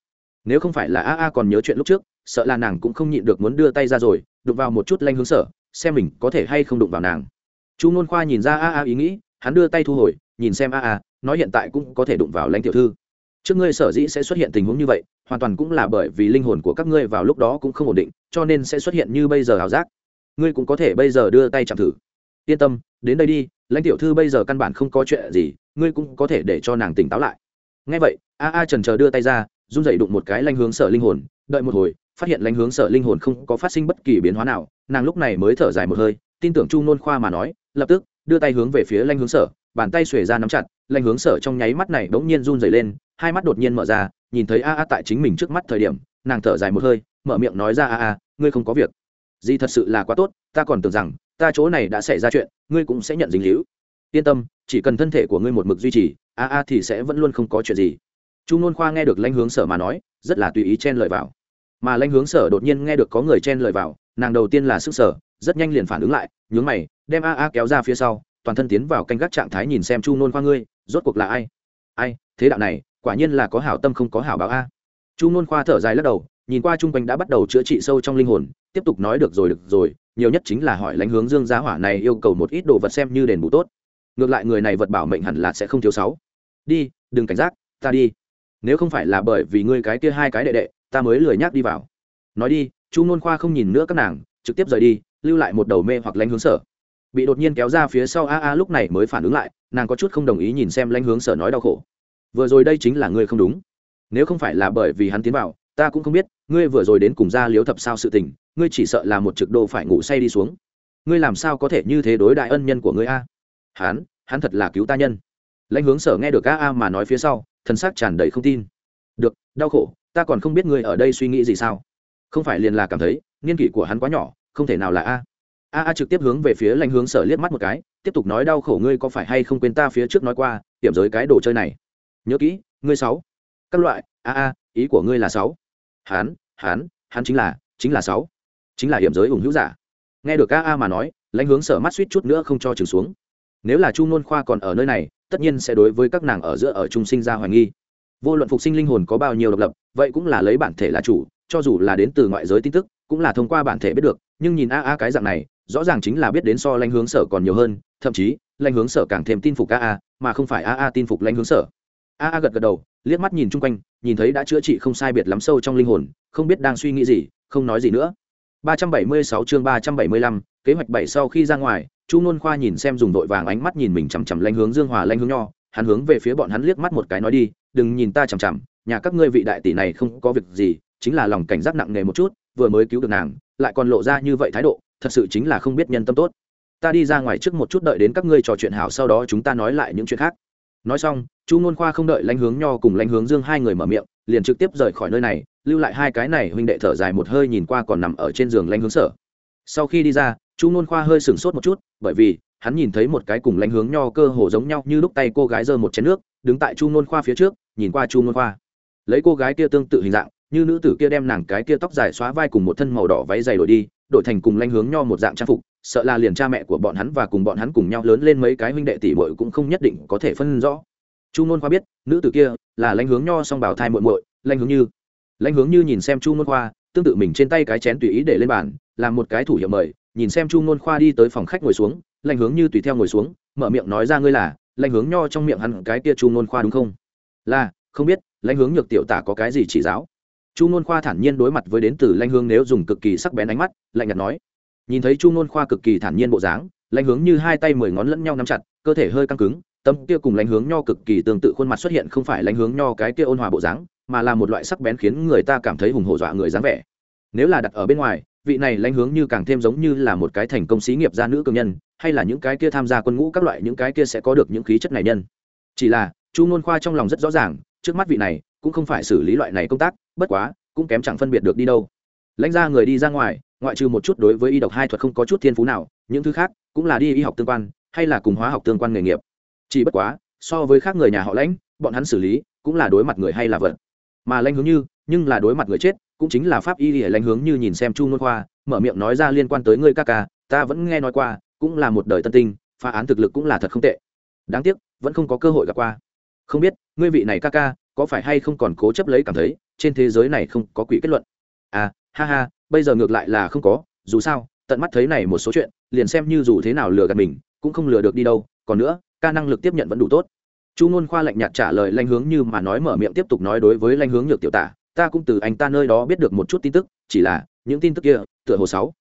A: Nếu không phải là a a còn nhớ chuyện lúc trước, sợ là nàng cũng không nhịn được muốn đưa tay ra rồi, đụng vào một chút lanh hướng sở, xem mình có thể hay không đụng vào nàng. Chu nôn khoa nhìn ra a a ý nghĩ, hắn đưa tay thu hồi nhìn xem a a, nói hiện tại cũng có thể đụng vào lãnh tiểu thư. Trước ngươi sở dĩ sẽ xuất hiện tình huống như vậy, hoàn toàn cũng là bởi vì linh hồn của các ngươi vào lúc đó cũng không ổn định, cho nên sẽ xuất hiện như bây giờ ảo giác. Ngươi cũng có thể bây giờ đưa tay chạm thử. Yên tâm, đến đây đi, lãnh tiểu thư bây giờ căn bản không có chuyện gì, ngươi cũng có thể để cho nàng tỉnh táo lại. Ngay vậy, a a trần chờ đưa tay ra, run dậy đụng một cái lanh hướng sở linh hồn, đợi một hồi, phát hiện lanh hướng sở linh hồn không có phát sinh bất kỳ biến hóa nào, nàng lúc này mới thở dài một hơi, tin tưởng chu nôn khoa mà nói, lập tức đưa tay hướng về phía lanh hướng sở bàn tay xuề ra nắm chặt lanh hướng sở trong nháy mắt này bỗng nhiên run dày lên, hai mắt đột nhiên mở ra, nhìn thấy a a tại chính mình trước mắt thời điểm, nàng thở dài một hơi, mở miệng nói ra a a, ngươi không có việc. Gì thật sự là quá tốt, ta còn tưởng rằng, ta chỗ này đã xảy ra chuyện, ngươi cũng sẽ nhận dính hữu yên tâm, chỉ cần thân thể của ngươi một mực duy trì, a a thì sẽ vẫn luôn không có chuyện gì. Chu nôn khoa nghe được lanh hướng sở mà nói, rất là tùy ý chen lời vào. Mà lanh hướng sở đột nhiên nghe được có người chen lời vào, nàng đầu tiên là sức sở rất nhanh liền phản ứng lại, nhướng mày, đem a a kéo ra phía sau toàn thân tiến vào canh gác trạng thái nhìn xem chu nôn khoa ngươi, rốt cuộc là ai? Ai, thế đạo này, quả nhiên là có hảo tâm không có hảo báo a. Chu nôn khoa thở dài lắc đầu, nhìn qua chung quanh đã bắt đầu chữa trị sâu trong linh hồn, tiếp tục nói được rồi được rồi, nhiều nhất chính là hỏi lãnh hướng dương giá hỏa này yêu cầu một ít đồ vật xem như đền bù tốt. Ngược lại người này vật bảo mệnh hẳn là sẽ không thiếu sáu. Đi, đừng cảnh giác, ta đi. Nếu không phải là bởi vì ngươi cái kia hai cái đệ đệ, ta mới lười nhác đi vào. Nói đi, chu nôn khoa không nhìn nữa các nàng, trực tiếp rời đi, lưu lại một đầu mê hoặc lãnh hướng sở bị đột nhiên kéo ra phía sau a a lúc này mới phản ứng lại, nàng có chút không đồng ý nhìn xem lãnh hướng sở nói đau khổ. Vừa rồi đây chính là ngươi không đúng. Nếu không phải là bởi vì hắn tiến vào, ta cũng không biết, ngươi vừa rồi đến cùng ra liếu thập sao sự tình, ngươi chỉ sợ là một trực đô phải ngủ say đi xuống. Ngươi làm sao có thể như thế đối đại ân nhân của ngươi a? Hắn hắn thật là cứu ta nhân. Lãnh hướng sở nghe được a a mà nói phía sau thân xác tràn đầy không tin. Được, đau khổ, ta còn không biết ngươi ở đây suy nghĩ gì sao. Không phải liền là cảm thấy, niên kỷ của hắn quá nhỏ, không thể nào là a a a trực tiếp hướng về phía lãnh hướng sở liếc mắt một cái, tiếp tục nói đau khổ ngươi có phải hay không quên ta phía trước nói qua điểm giới cái đồ chơi này. Nhớ kỹ, ngươi sáu. Các loại, a a, ý của ngươi là sáu. Hán hán hắn chính là chính là sáu. Chính là hiểm giới ủng hữu giả. Nghe được a a mà nói, lãnh hướng sở mắt suýt chút nữa không cho trừng xuống. Nếu là chu nôn khoa còn ở nơi này, tất nhiên sẽ đối với các nàng ở giữa ở trung sinh ra hoài nghi. Vô luận phục sinh linh hồn có bao nhiêu độc lập, vậy cũng là lấy bản thể là chủ, cho dù là đến từ ngoại giới tin tức cũng là thông qua bản thể biết được nhưng nhìn a a cái dạng này rõ ràng chính là biết đến so lãnh hướng sở còn nhiều hơn thậm chí lãnh hướng sở càng thêm tin phục a a mà không phải a a tin phục lãnh hướng sở. A a gật gật đầu liếc mắt nhìn chung quanh nhìn thấy đã chữa trị không sai biệt lắm sâu trong linh hồn không biết đang suy nghĩ gì không nói gì nữa. 376 chương 375, kế hoạch bảy sau khi ra ngoài chu nôn khoa nhìn xem dùng đội vàng ánh mắt nhìn mình chằm chằm lanh hướng dương hòa lanh hướng nho hắn hướng về phía bọn hắn liếc mắt một cái nói đi đừng nhìn ta chằm chằm nhà các ngươi vị đại tỷ này không có việc gì chính là lòng cảnh giác nặng nề một chút vừa mới cứu được nàng, lại còn lộ ra như vậy thái độ, thật sự chính là không biết nhân tâm tốt. Ta đi ra ngoài trước một chút đợi đến các ngươi trò chuyện hảo sau đó chúng ta nói lại những chuyện khác. Nói xong, chu ngôn khoa không đợi lãnh hướng nho cùng lãnh hướng dương hai người mở miệng, liền trực tiếp rời khỏi nơi này, lưu lại hai cái này huynh đệ thở dài một hơi nhìn qua còn nằm ở trên giường lãnh hướng sở. Sau khi đi ra, chu ngôn khoa hơi sửng sốt một chút, bởi vì, hắn nhìn thấy một cái cùng lãnh hướng nho cơ hồ giống nhau như lúc tay cô gái giơ một chén nước, đứng tại chu ngôn khoa phía trước, nhìn qua chu ngôn khoa. Lấy cô gái kia tương tự hình dạng như nữ tử kia đem nàng cái kia tóc dài xóa vai cùng một thân màu đỏ váy dày đổi đi, đổi thành cùng lãnh hướng nho một dạng trang phục, sợ là liền cha mẹ của bọn hắn và cùng bọn hắn cùng nhau lớn lên mấy cái huynh đệ tỷ muội cũng không nhất định có thể phân rõ. Chu nôn khoa biết, nữ tử kia là lãnh hướng nho song bảo thai muội muội lãnh hướng như. Lãnh hướng như nhìn xem chu nôn khoa, tương tự mình trên tay cái chén tùy ý để lên bàn, làm một cái thủ hiệu mời, nhìn xem chu nôn khoa đi tới phòng khách ngồi xuống lãnh hướng như tùy theo ngồi xuống, mở miệng nói ra ngươi là lãnh hướng nho trong miệng hắn cái kia chu nôn khoa đúng không? Là, không biết lãnh hướng nhược tiểu tả có cái gì chỉ giáo? Chu n khoa thản nhiên đối mặt với đến từ Lanh hướng nếu dùng cực kỳ sắc bén ánh mắt, lạnh nhạt nói. Nhìn thấy chu n khoa cực kỳ thản nhiên bộ dáng Lanh hướng như hai tay mười ngón lẫn nhau nắm chặt, cơ thể hơi căng cứng, tâm kia cùng Lanh hướng nho cực kỳ tương tự khuôn mặt xuất hiện không phải Lanh hướng nho cái kia ôn hòa bộ dáng, mà là một loại sắc bén khiến người ta cảm thấy hùng hổ dọa người dáng vẻ. Nếu là đặt ở bên ngoài, vị này Lanh hướng như càng thêm giống như là một cái thành công xí nghiệp gia nữ công nhân, hay là những cái kia tham gia quân ngũ các loại, những cái kia sẽ có được những khí chất này nhân. Chỉ là, chu n khoa trong lòng rất rõ ràng, trước mắt vị này cũng không phải xử lý loại này công tác, bất quá, cũng kém chẳng phân biệt được đi đâu. Lãnh ra người đi ra ngoài, ngoại trừ một chút đối với y độc hai thuật không có chút thiên phú nào, những thứ khác, cũng là đi y học tương quan, hay là cùng hóa học tương quan nghề nghiệp. Chỉ bất quá, so với khác người nhà họ lãnh, bọn hắn xử lý, cũng là đối mặt người hay là vật. Mà lãnh hướng như, nhưng là đối mặt người chết, cũng chính là pháp y để lãnh hướng như nhìn xem chu nôn khoa, mở miệng nói ra liên quan tới ngươi ca ca, ta vẫn nghe nói qua, cũng là một đời tân tinh, phá án thực lực cũng là thật không tệ. Đáng tiếc, vẫn không có cơ hội gặp qua. Không biết, ngươi vị này ca ca có phải hay không còn cố chấp lấy cảm thấy, trên thế giới này không có quỷ kết luận? À ha ha, bây giờ ngược lại là không có, dù sao, tận mắt thấy này một số chuyện, liền xem như dù thế nào lừa gạt mình, cũng không lừa được đi đâu, còn nữa, ca năng lực tiếp nhận vẫn đủ tốt. Chu ngôn khoa lạnh nhạt trả lời lanh hướng như mà nói mở miệng tiếp tục nói đối với lanh hướng nhược tiểu tả, ta cũng từ anh ta nơi đó biết được một chút tin tức, chỉ là, những tin tức kia, tựa hồ sáu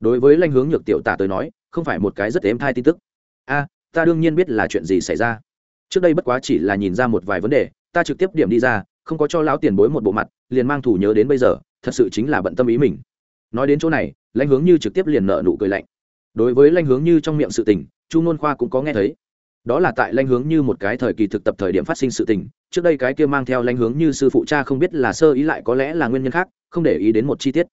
A: đối với lanh hướng nhược tiểu tả tới nói, không phải một cái rất êm thai tin tức. A ta đương nhiên biết là chuyện gì xảy ra. Trước đây bất quá chỉ là nhìn ra một vài vấn đề ta trực tiếp điểm đi ra, không có cho lão tiền bối một bộ mặt, liền mang thủ nhớ đến bây giờ, thật sự chính là bận tâm ý mình. Nói đến chỗ này, lãnh hướng như trực tiếp liền nợ nụ cười lạnh. Đối với lãnh hướng như trong miệng sự tình, chu nôn khoa cũng có nghe thấy. Đó là tại lãnh hướng như một cái thời kỳ thực tập thời điểm phát sinh sự tình, trước đây cái kia mang theo lãnh hướng như sư phụ cha không biết là sơ ý lại có lẽ là nguyên nhân khác, không để ý đến một chi tiết.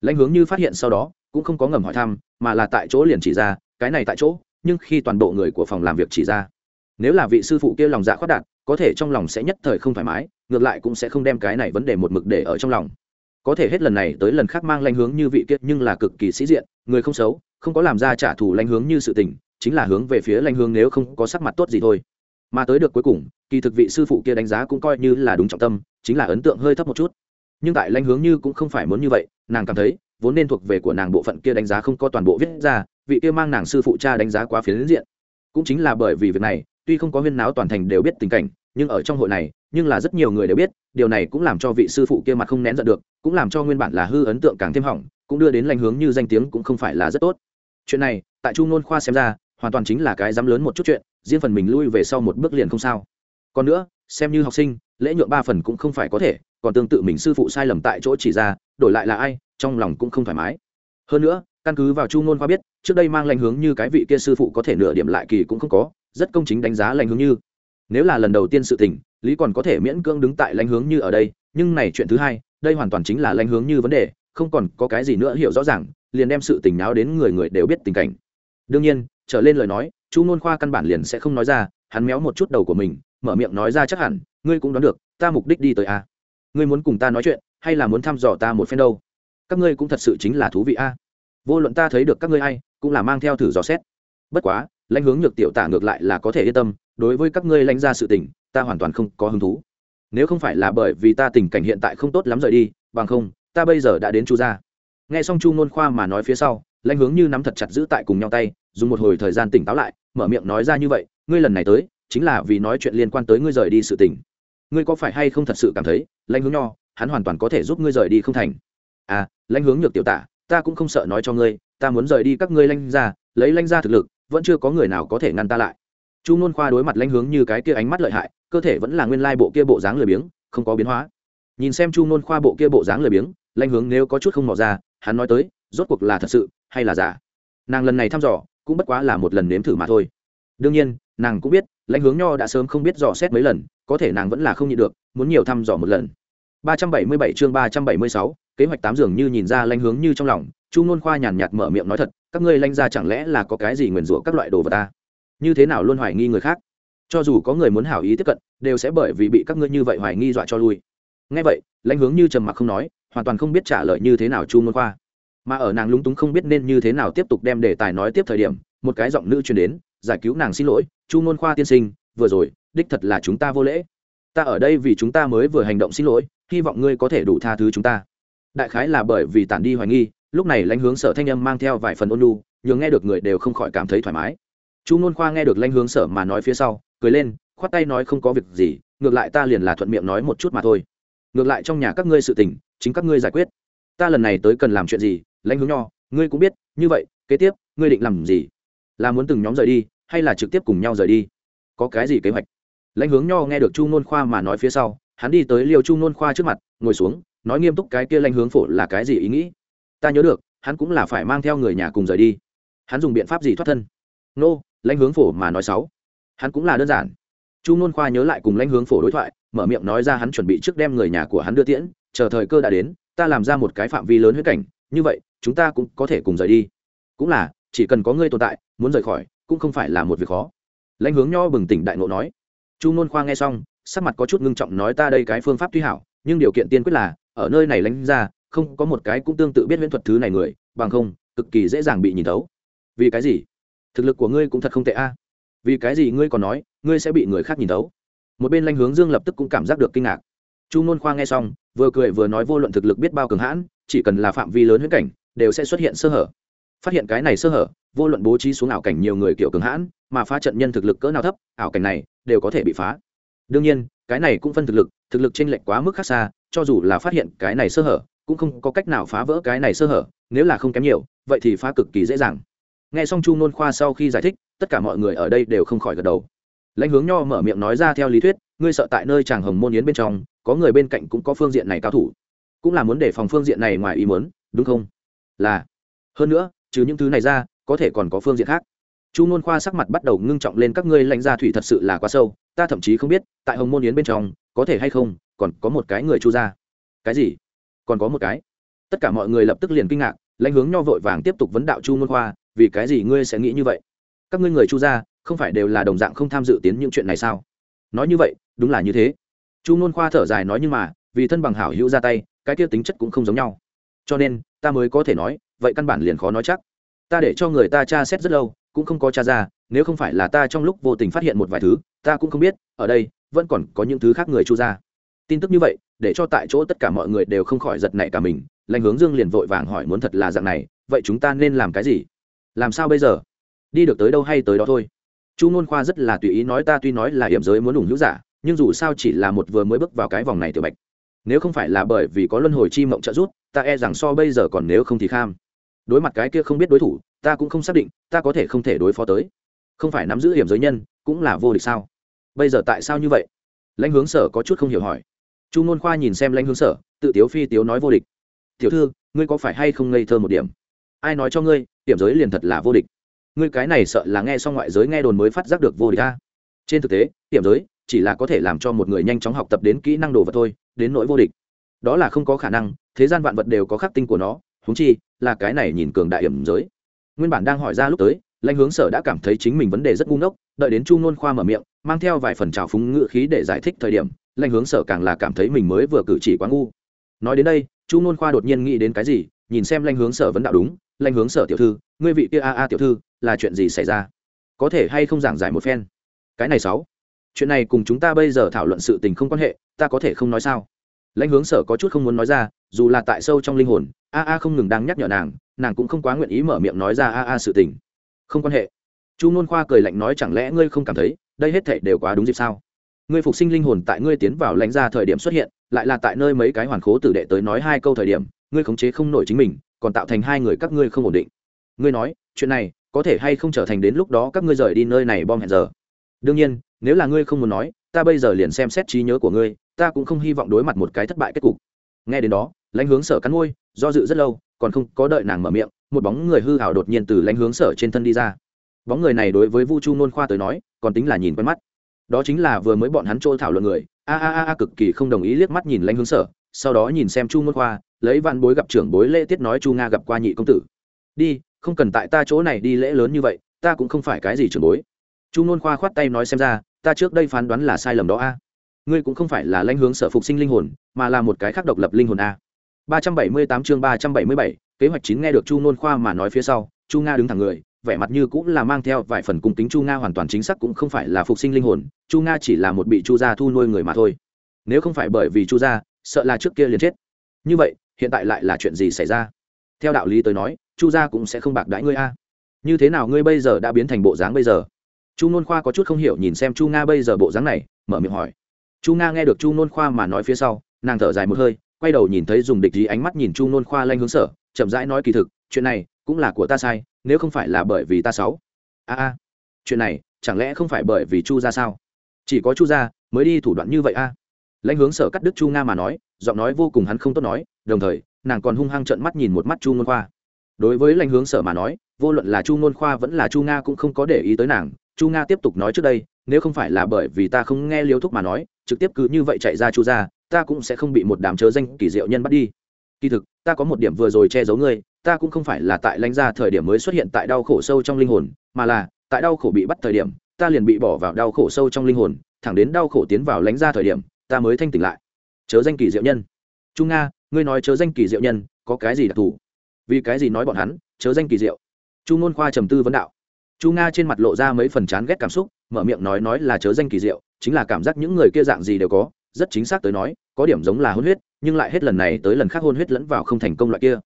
A: Lãnh hướng như phát hiện sau đó, cũng không có ngầm hỏi thăm, mà là tại chỗ liền chỉ ra, cái này tại chỗ, nhưng khi toàn bộ người của phòng làm việc chỉ ra, nếu là vị sư phụ kia lòng dạ khoát đạt có thể trong lòng sẽ nhất thời không thoải mái, ngược lại cũng sẽ không đem cái này vấn đề một mực để ở trong lòng. Có thể hết lần này tới lần khác mang lanh hướng như vị kiệt nhưng là cực kỳ sĩ diện, người không xấu, không có làm ra trả thù lanh hướng như sự tình, chính là hướng về phía lanh hướng nếu không có sắc mặt tốt gì thôi. Mà tới được cuối cùng, kỳ thực vị sư phụ kia đánh giá cũng coi như là đúng trọng tâm, chính là ấn tượng hơi thấp một chút. Nhưng tại lanh hướng như cũng không phải muốn như vậy, nàng cảm thấy, vốn nên thuộc về của nàng bộ phận kia đánh giá không có toàn bộ viết ra, vị kia mang nàng sư phụ cha đánh giá quá phiến diện. Cũng chính là bởi vì việc này, tuy không có huyên náo toàn thành đều biết tình cảnh nhưng ở trong hội này, nhưng là rất nhiều người đều biết, điều này cũng làm cho vị sư phụ kia mặt không nén giận được, cũng làm cho nguyên bản là hư ấn tượng càng thêm hỏng, cũng đưa đến lành hướng như danh tiếng cũng không phải là rất tốt. Chuyện này, tại chu nôn khoa xem ra, hoàn toàn chính là cái dám lớn một chút chuyện, riêng phần mình lui về sau một bước liền không sao. Còn nữa, xem như học sinh, lễ nhượng ba phần cũng không phải có thể, còn tương tự mình sư phụ sai lầm tại chỗ chỉ ra, đổi lại là ai, trong lòng cũng không thoải mái. Hơn nữa, căn cứ vào chu ngôn khoa biết, trước đây mang lành hướng như cái vị kia sư phụ có thể nửa điểm lại kỳ cũng không có, rất công chính đánh giá lành hướng như nếu là lần đầu tiên sự tình, lý còn có thể miễn cưỡng đứng tại lãnh hướng như ở đây, nhưng này chuyện thứ hai, đây hoàn toàn chính là lãnh hướng như vấn đề, không còn có cái gì nữa hiểu rõ ràng, liền đem sự tình náo đến người người đều biết tình cảnh. Đương nhiên, trở lên lời nói, chu nôn khoa căn bản liền sẽ không nói ra, hắn méo một chút đầu của mình, mở miệng nói ra chắc hẳn, ngươi cũng đoán được, ta mục đích đi tới a. Ngươi muốn cùng ta nói chuyện, hay là muốn thăm dò ta một phen đâu? Các ngươi cũng thật sự chính là thú vị a. Vô luận ta thấy được các ngươi hay cũng là mang theo thử dò xét. Bất quá, lãnh hướng nhược tiểu tả ngược lại là có thể yên tâm đối với các ngươi lãnh ra sự tình, ta hoàn toàn không có hứng thú. Nếu không phải là bởi vì ta tình cảnh hiện tại không tốt lắm rời đi, bằng không, ta bây giờ đã đến chu gia. Nghe xong chu nôn khoa mà nói phía sau, lãnh hướng như nắm thật chặt giữ tại cùng nhau tay, dùng một hồi thời gian tỉnh táo lại, mở miệng nói ra như vậy, ngươi lần này tới, chính là vì nói chuyện liên quan tới ngươi rời đi sự tình. Ngươi có phải hay không thật sự cảm thấy, lãnh hướng nho, hắn hoàn toàn có thể giúp ngươi rời đi không thành? À lãnh hướng nhược tiểu tả, ta cũng không sợ nói cho ngươi, ta muốn rời đi các ngươi lãnh ra lấy lãnh ra thực lực, vẫn chưa có người nào có thể ngăn ta lại chu nôn khoa đối mặt lãnh hướng như cái kia ánh mắt lợi hại cơ thể vẫn là nguyên lai bộ kia bộ dáng lười biếng không có biến hóa. Nhìn xem chu nôn khoa bộ kia bộ dáng lười biếng lãnh hướng nếu có chút không mò ra hắn nói tới rốt cuộc là thật sự hay là giả? Nàng lần này thăm dò cũng bất quá là một lần nếm thử mà thôi. Đương nhiên nàng cũng biết lãnh hướng nho đã sớm không biết dò xét mấy lần có thể nàng vẫn là không nhịn được muốn nhiều thăm dò một lần. 377 chương 376, kế hoạch tám dường như nhìn ra lãnh hướng như trong lòng chu nôn khoa nhàn nhạt mở miệng nói thật các ngươi lãnh ra chẳng lẽ là có cái gì nguyền rủa các loại đồ vật ta? Như thế nào luôn hoài nghi người khác? Cho dù có người muốn hảo ý tiếp cận, đều sẽ bởi vì bị các ngươi như vậy hoài nghi dọa cho lui. Ngay vậy, lãnh hướng như trầm mặc không nói, hoàn toàn không biết trả lời như thế nào chu môn khoa. Mà ở nàng lúng túng không biết nên như thế nào tiếp tục đem đề tài nói tiếp thời điểm, một cái giọng nữ truyền đến, giải cứu nàng xin lỗi, chu môn khoa tiên sinh, vừa rồi, đích thật là chúng ta vô lễ. Ta ở đây vì chúng ta mới vừa hành động xin lỗi, hy vọng ngươi có thể đủ tha thứ chúng ta. Đại khái là bởi vì tản đi hoài nghi, lúc này lãnh hướng sở thanh âm mang theo vài phần ôn lu nhường nghe được người đều không khỏi cảm thấy thoải mái chu nôn khoa nghe được lanh hướng sở mà nói phía sau, cười lên, khoát tay nói không có việc gì, ngược lại ta liền là thuận miệng nói một chút mà thôi. Ngược lại trong nhà các ngươi sự tình, chính các ngươi giải quyết. Ta lần này tới cần làm chuyện gì? Lãnh hướng nho, ngươi cũng biết, như vậy, kế tiếp, ngươi định làm gì? Là muốn từng nhóm rời đi, hay là trực tiếp cùng nhau rời đi? Có cái gì kế hoạch? Lãnh hướng nho nghe được chu nôn khoa mà nói phía sau, hắn đi tới liều chu nôn khoa trước mặt, ngồi xuống, nói nghiêm túc cái kia lãnh hướng phổ là cái gì ý nghĩ? Ta nhớ được, hắn cũng là phải mang theo người nhà cùng rời đi. Hắn dùng biện pháp gì thoát thân? Nô lãnh hướng phổ mà nói sáu. Hắn cũng là đơn giản. Chu nôn khoa nhớ lại cùng lãnh hướng phổ đối thoại, mở miệng nói ra hắn chuẩn bị trước đem người nhà của hắn đưa tiễn, chờ thời cơ đã đến, ta làm ra một cái phạm vi lớn huyết cảnh, như vậy, chúng ta cũng có thể cùng rời đi. Cũng là, chỉ cần có ngươi tồn tại, muốn rời khỏi, cũng không phải là một việc khó. Lãnh hướng nho bừng tỉnh đại ngộ nói. Chu nôn khoa nghe xong, sắc mặt có chút ngưng trọng nói ta đây cái phương pháp tuy hảo, nhưng điều kiện tiên quyết là, ở nơi này lãnh ra, không có một cái cũng tương tự biết viễn thuật thứ này người, bằng không, cực kỳ dễ dàng bị nhìn thấu. Vì cái gì? Thực lực của ngươi cũng thật không tệ a. Vì cái gì ngươi còn nói, ngươi sẽ bị người khác nhìn thấu? Một bên lanh hướng dương lập tức cũng cảm giác được kinh ngạc. Chu nôn khoa nghe xong, vừa cười vừa nói vô luận thực lực biết bao cường hãn, chỉ cần là phạm vi lớn huyết cảnh, đều sẽ xuất hiện sơ hở. Phát hiện cái này sơ hở, vô luận bố trí xuống ảo cảnh nhiều người kiểu cường hãn, mà phá trận nhân thực lực cỡ nào thấp, ảo cảnh này đều có thể bị phá. Đương nhiên, cái này cũng phân thực lực thực lực chênh lệch quá mức khác xa, cho dù là phát hiện cái này sơ hở, cũng không có cách nào phá vỡ cái này sơ hở, nếu là không kém nhiều, vậy thì phá cực kỳ dễ dàng nghe xong chu nôn khoa sau khi giải thích, tất cả mọi người ở đây đều không khỏi gật đầu. Lãnh hướng nho mở miệng nói ra theo lý thuyết, ngươi sợ tại nơi chàng hồng môn yến bên trong, có người bên cạnh cũng có phương diện này cao thủ. Cũng là muốn để phòng phương diện này ngoài ý muốn, đúng không? Là. Hơn nữa, trừ những thứ này ra, có thể còn có phương diện khác. Chu nôn khoa sắc mặt bắt đầu ngưng trọng lên các ngươi lãnh gia thủy thật sự là quá sâu, ta thậm chí không biết, tại hồng môn yến bên trong, có thể hay không, còn có một cái người chu ra cái gì? Còn có một cái? Tất cả mọi người lập tức liền kinh ngạc, lãnh hướng nho vội vàng tiếp tục vấn đạo chu nôn khoa vì cái gì ngươi sẽ nghĩ như vậy? Các ngươi người chu gia, không phải đều là đồng dạng không tham dự tiến những chuyện này sao? Nói như vậy, đúng là như thế. Chu nôn khoa thở dài nói nhưng mà, vì thân bằng hảo hữu ra tay, cái kia tính chất cũng không giống nhau. Cho nên, ta mới có thể nói, vậy căn bản liền khó nói chắc. Ta để cho người ta tra xét rất lâu, cũng không có tra ra, nếu không phải là ta trong lúc vô tình phát hiện một vài thứ, ta cũng không biết, ở đây, vẫn còn có những thứ khác người chu ra tin tức như vậy, để cho tại chỗ tất cả mọi người đều không khỏi giật nảy cả mình, lãnh hướng dương liền vội vàng hỏi muốn thật là dạng này, vậy chúng ta nên làm cái gì? Làm sao bây giờ? Đi được tới đâu hay tới đó thôi. Chu ngôn khoa rất là tùy ý nói ta tuy nói là hiểm giới muốn ủng hữu giả, nhưng dù sao chỉ là một vừa mới bước vào cái vòng này tiểu bạch. Nếu không phải là bởi vì có luân hồi chi mộng trợ giúp, ta e rằng so bây giờ còn nếu không thì kham. Đối mặt cái kia không biết đối thủ, ta cũng không xác định, ta có thể không thể đối phó tới. Không phải nắm giữ hiểm giới nhân, cũng là vô địch sao? Bây giờ tại sao như vậy? Lãnh hướng sở có chút không hiểu hỏi. Chu ngôn khoa nhìn xem lãnh hướng sở, tự tiếu phi tiếu nói vô địch. Tiểu thư, ngươi có phải hay không ngây thơ một điểm? Ai nói cho ngươi hiểm giới liền thật là vô địch. Ngươi cái này sợ là nghe xong ngoại giới nghe đồn mới phát giác được vô địch ta trên thực tế, hiểm giới chỉ là có thể làm cho một người nhanh chóng học tập đến kỹ năng đồ vật thôi, đến nỗi vô địch. Đó là không có khả năng, thế gian vạn vật đều có khắc tinh của nó húng chi là cái này nhìn cường đại hiểm giới. Nguyên bản đang hỏi ra lúc tới, lãnh hướng sở đã cảm thấy chính mình vấn đề rất ngu ngốc, đợi đến chu nôn khoa mở miệng, mang theo vài phần trào phúng ngự khí để giải thích thời điểm, lãnh hướng sở càng là cảm thấy mình mới vừa cử chỉ quá ngu. Nói đến đây, chu nôn khoa đột nhiên nghĩ đến cái gì, nhìn xem lãnh hướng sở vấn đạo đúng lãnh hướng sở tiểu thư, ngươi vị kia a a tiểu thư, là chuyện gì xảy ra? Có thể hay không giảng giải một phen? Cái này sáu. Chuyện này cùng chúng ta bây giờ thảo luận sự tình không quan hệ, ta có thể không nói sao? Lãnh hướng sở có chút không muốn nói ra, dù là tại sâu trong linh hồn, a a không ngừng đang nhắc nhở nàng nàng cũng không quá nguyện ý mở miệng nói ra a a sự tình. Không quan hệ. Chu nôn khoa cười lạnh nói chẳng lẽ ngươi không cảm thấy, đây hết thảy đều quá đúng dịp sao? Ngươi phục sinh linh hồn tại ngươi tiến vào lãnh ra thời điểm xuất hiện, lại là tại nơi mấy cái hoàn khố tử đệ tới nói hai câu thời điểm, ngươi khống chế không nổi chính mình còn tạo thành hai người các ngươi không ổn định. Ngươi nói, chuyện này có thể hay không trở thành đến lúc đó các ngươi rời đi nơi này bom hẹn giờ? Đương nhiên, nếu là ngươi không muốn nói, ta bây giờ liền xem xét trí nhớ của ngươi, ta cũng không hy vọng đối mặt một cái thất bại kết cục. Nghe đến đó, lãnh hướng sở cắn môi, do dự rất lâu, còn không có đợi nàng mở miệng, một bóng người hư hảo đột nhiên từ lãnh hướng sở trên thân đi ra. Bóng người này đối với vu chu nôn khoa tới nói, còn tính là nhìn quen mắt. Đó chính là vừa mới bọn hắn trôi thảo luận người a a a cực kỳ không đồng ý liếc mắt nhìn lãnh hướng sở, sau đó nhìn xem chu nôn khoa lấy văn bối gặp trưởng bối lễ tiết nói chu nga gặp qua nhị công tử. Đi, không cần tại ta chỗ này đi lễ lớn như vậy, ta cũng không phải cái gì trưởng bối. Chu nôn khoa khoát tay nói xem ra, ta trước đây phán đoán là sai lầm đó a. Ngươi cũng không phải là lãnh hướng sở phục sinh linh hồn, mà là một cái khác độc lập linh hồn a. ba trăm bảy mươi tám chương ba trăm bảy mươi bảy, kế hoạch chín nghe được chu nôn khoa mà nói phía sau, chu nga đứng thẳng người, vẻ mặt như cũng là mang theo vài phần cung kính chu nga hoàn toàn chính xác cũng không phải là phục sinh linh hồn, chu nga chỉ là một bị chu gia thu nuôi người mà thôi. Nếu không phải bởi vì chu gia, sợ là trước kia liền chết. Như vậy hiện tại lại là chuyện gì xảy ra? Theo đạo lý tới nói, chu gia cũng sẽ không bạc đãi ngươi a. Như thế nào ngươi bây giờ đã biến thành bộ dáng bây giờ? Chu nôn khoa có chút không hiểu nhìn xem chu nga bây giờ bộ dáng này, mở miệng hỏi. Chu nga nghe được chu nôn khoa mà nói phía sau, nàng thở dài một hơi, quay đầu nhìn thấy dùng địch gì ánh mắt nhìn chu nôn khoa lanh hướng sở, chậm rãi nói kỳ thực, chuyện này cũng là của ta sai, nếu không phải là bởi vì ta xấu. A a, chuyện này chẳng lẽ không phải bởi vì chu ra sao? Chỉ có chu ra mới đi thủ đoạn như vậy a. Lãnh hướng sở cắt đứt chu nga mà nói, giọng nói vô cùng hắn không tốt nói đồng thời, nàng còn hung hăng trợn mắt nhìn một mắt chu ngôn khoa. Đối với lãnh hướng sở mà nói, vô luận là chu ngôn khoa vẫn là chu nga cũng không có để ý tới nàng. Chu nga tiếp tục nói trước đây, nếu không phải là bởi vì ta không nghe liêu thúc mà nói, trực tiếp cứ như vậy chạy ra chu ra ta cũng sẽ không bị một đám chớ danh kỳ diệu nhân bắt đi. Kỳ thực, ta có một điểm vừa rồi che giấu ngươi, ta cũng không phải là tại lãnh gia thời điểm mới xuất hiện tại đau khổ sâu trong linh hồn, mà là, tại đau khổ bị bắt thời điểm, ta liền bị bỏ vào đau khổ sâu trong linh hồn, thẳng đến đau khổ tiến vào lãnh gia thời điểm, ta mới thanh tỉnh lại. Chớ danh kỳ diệu nhân. Chu nga ngươi nói chớ danh kỳ diệu nhân, có cái gì đặc thù? Vì cái gì nói bọn hắn, chớ danh kỳ diệu? Chu ngôn khoa trầm tư vấn đạo. Chu nga trên mặt lộ ra mấy phần chán ghét cảm xúc, mở miệng nói nói là chớ danh kỳ diệu, chính là cảm giác những người kia dạng gì đều có, rất chính xác tới nói, có điểm giống là hôn huyết, nhưng lại hết lần này tới lần khác hôn huyết lẫn vào không thành công loại kia.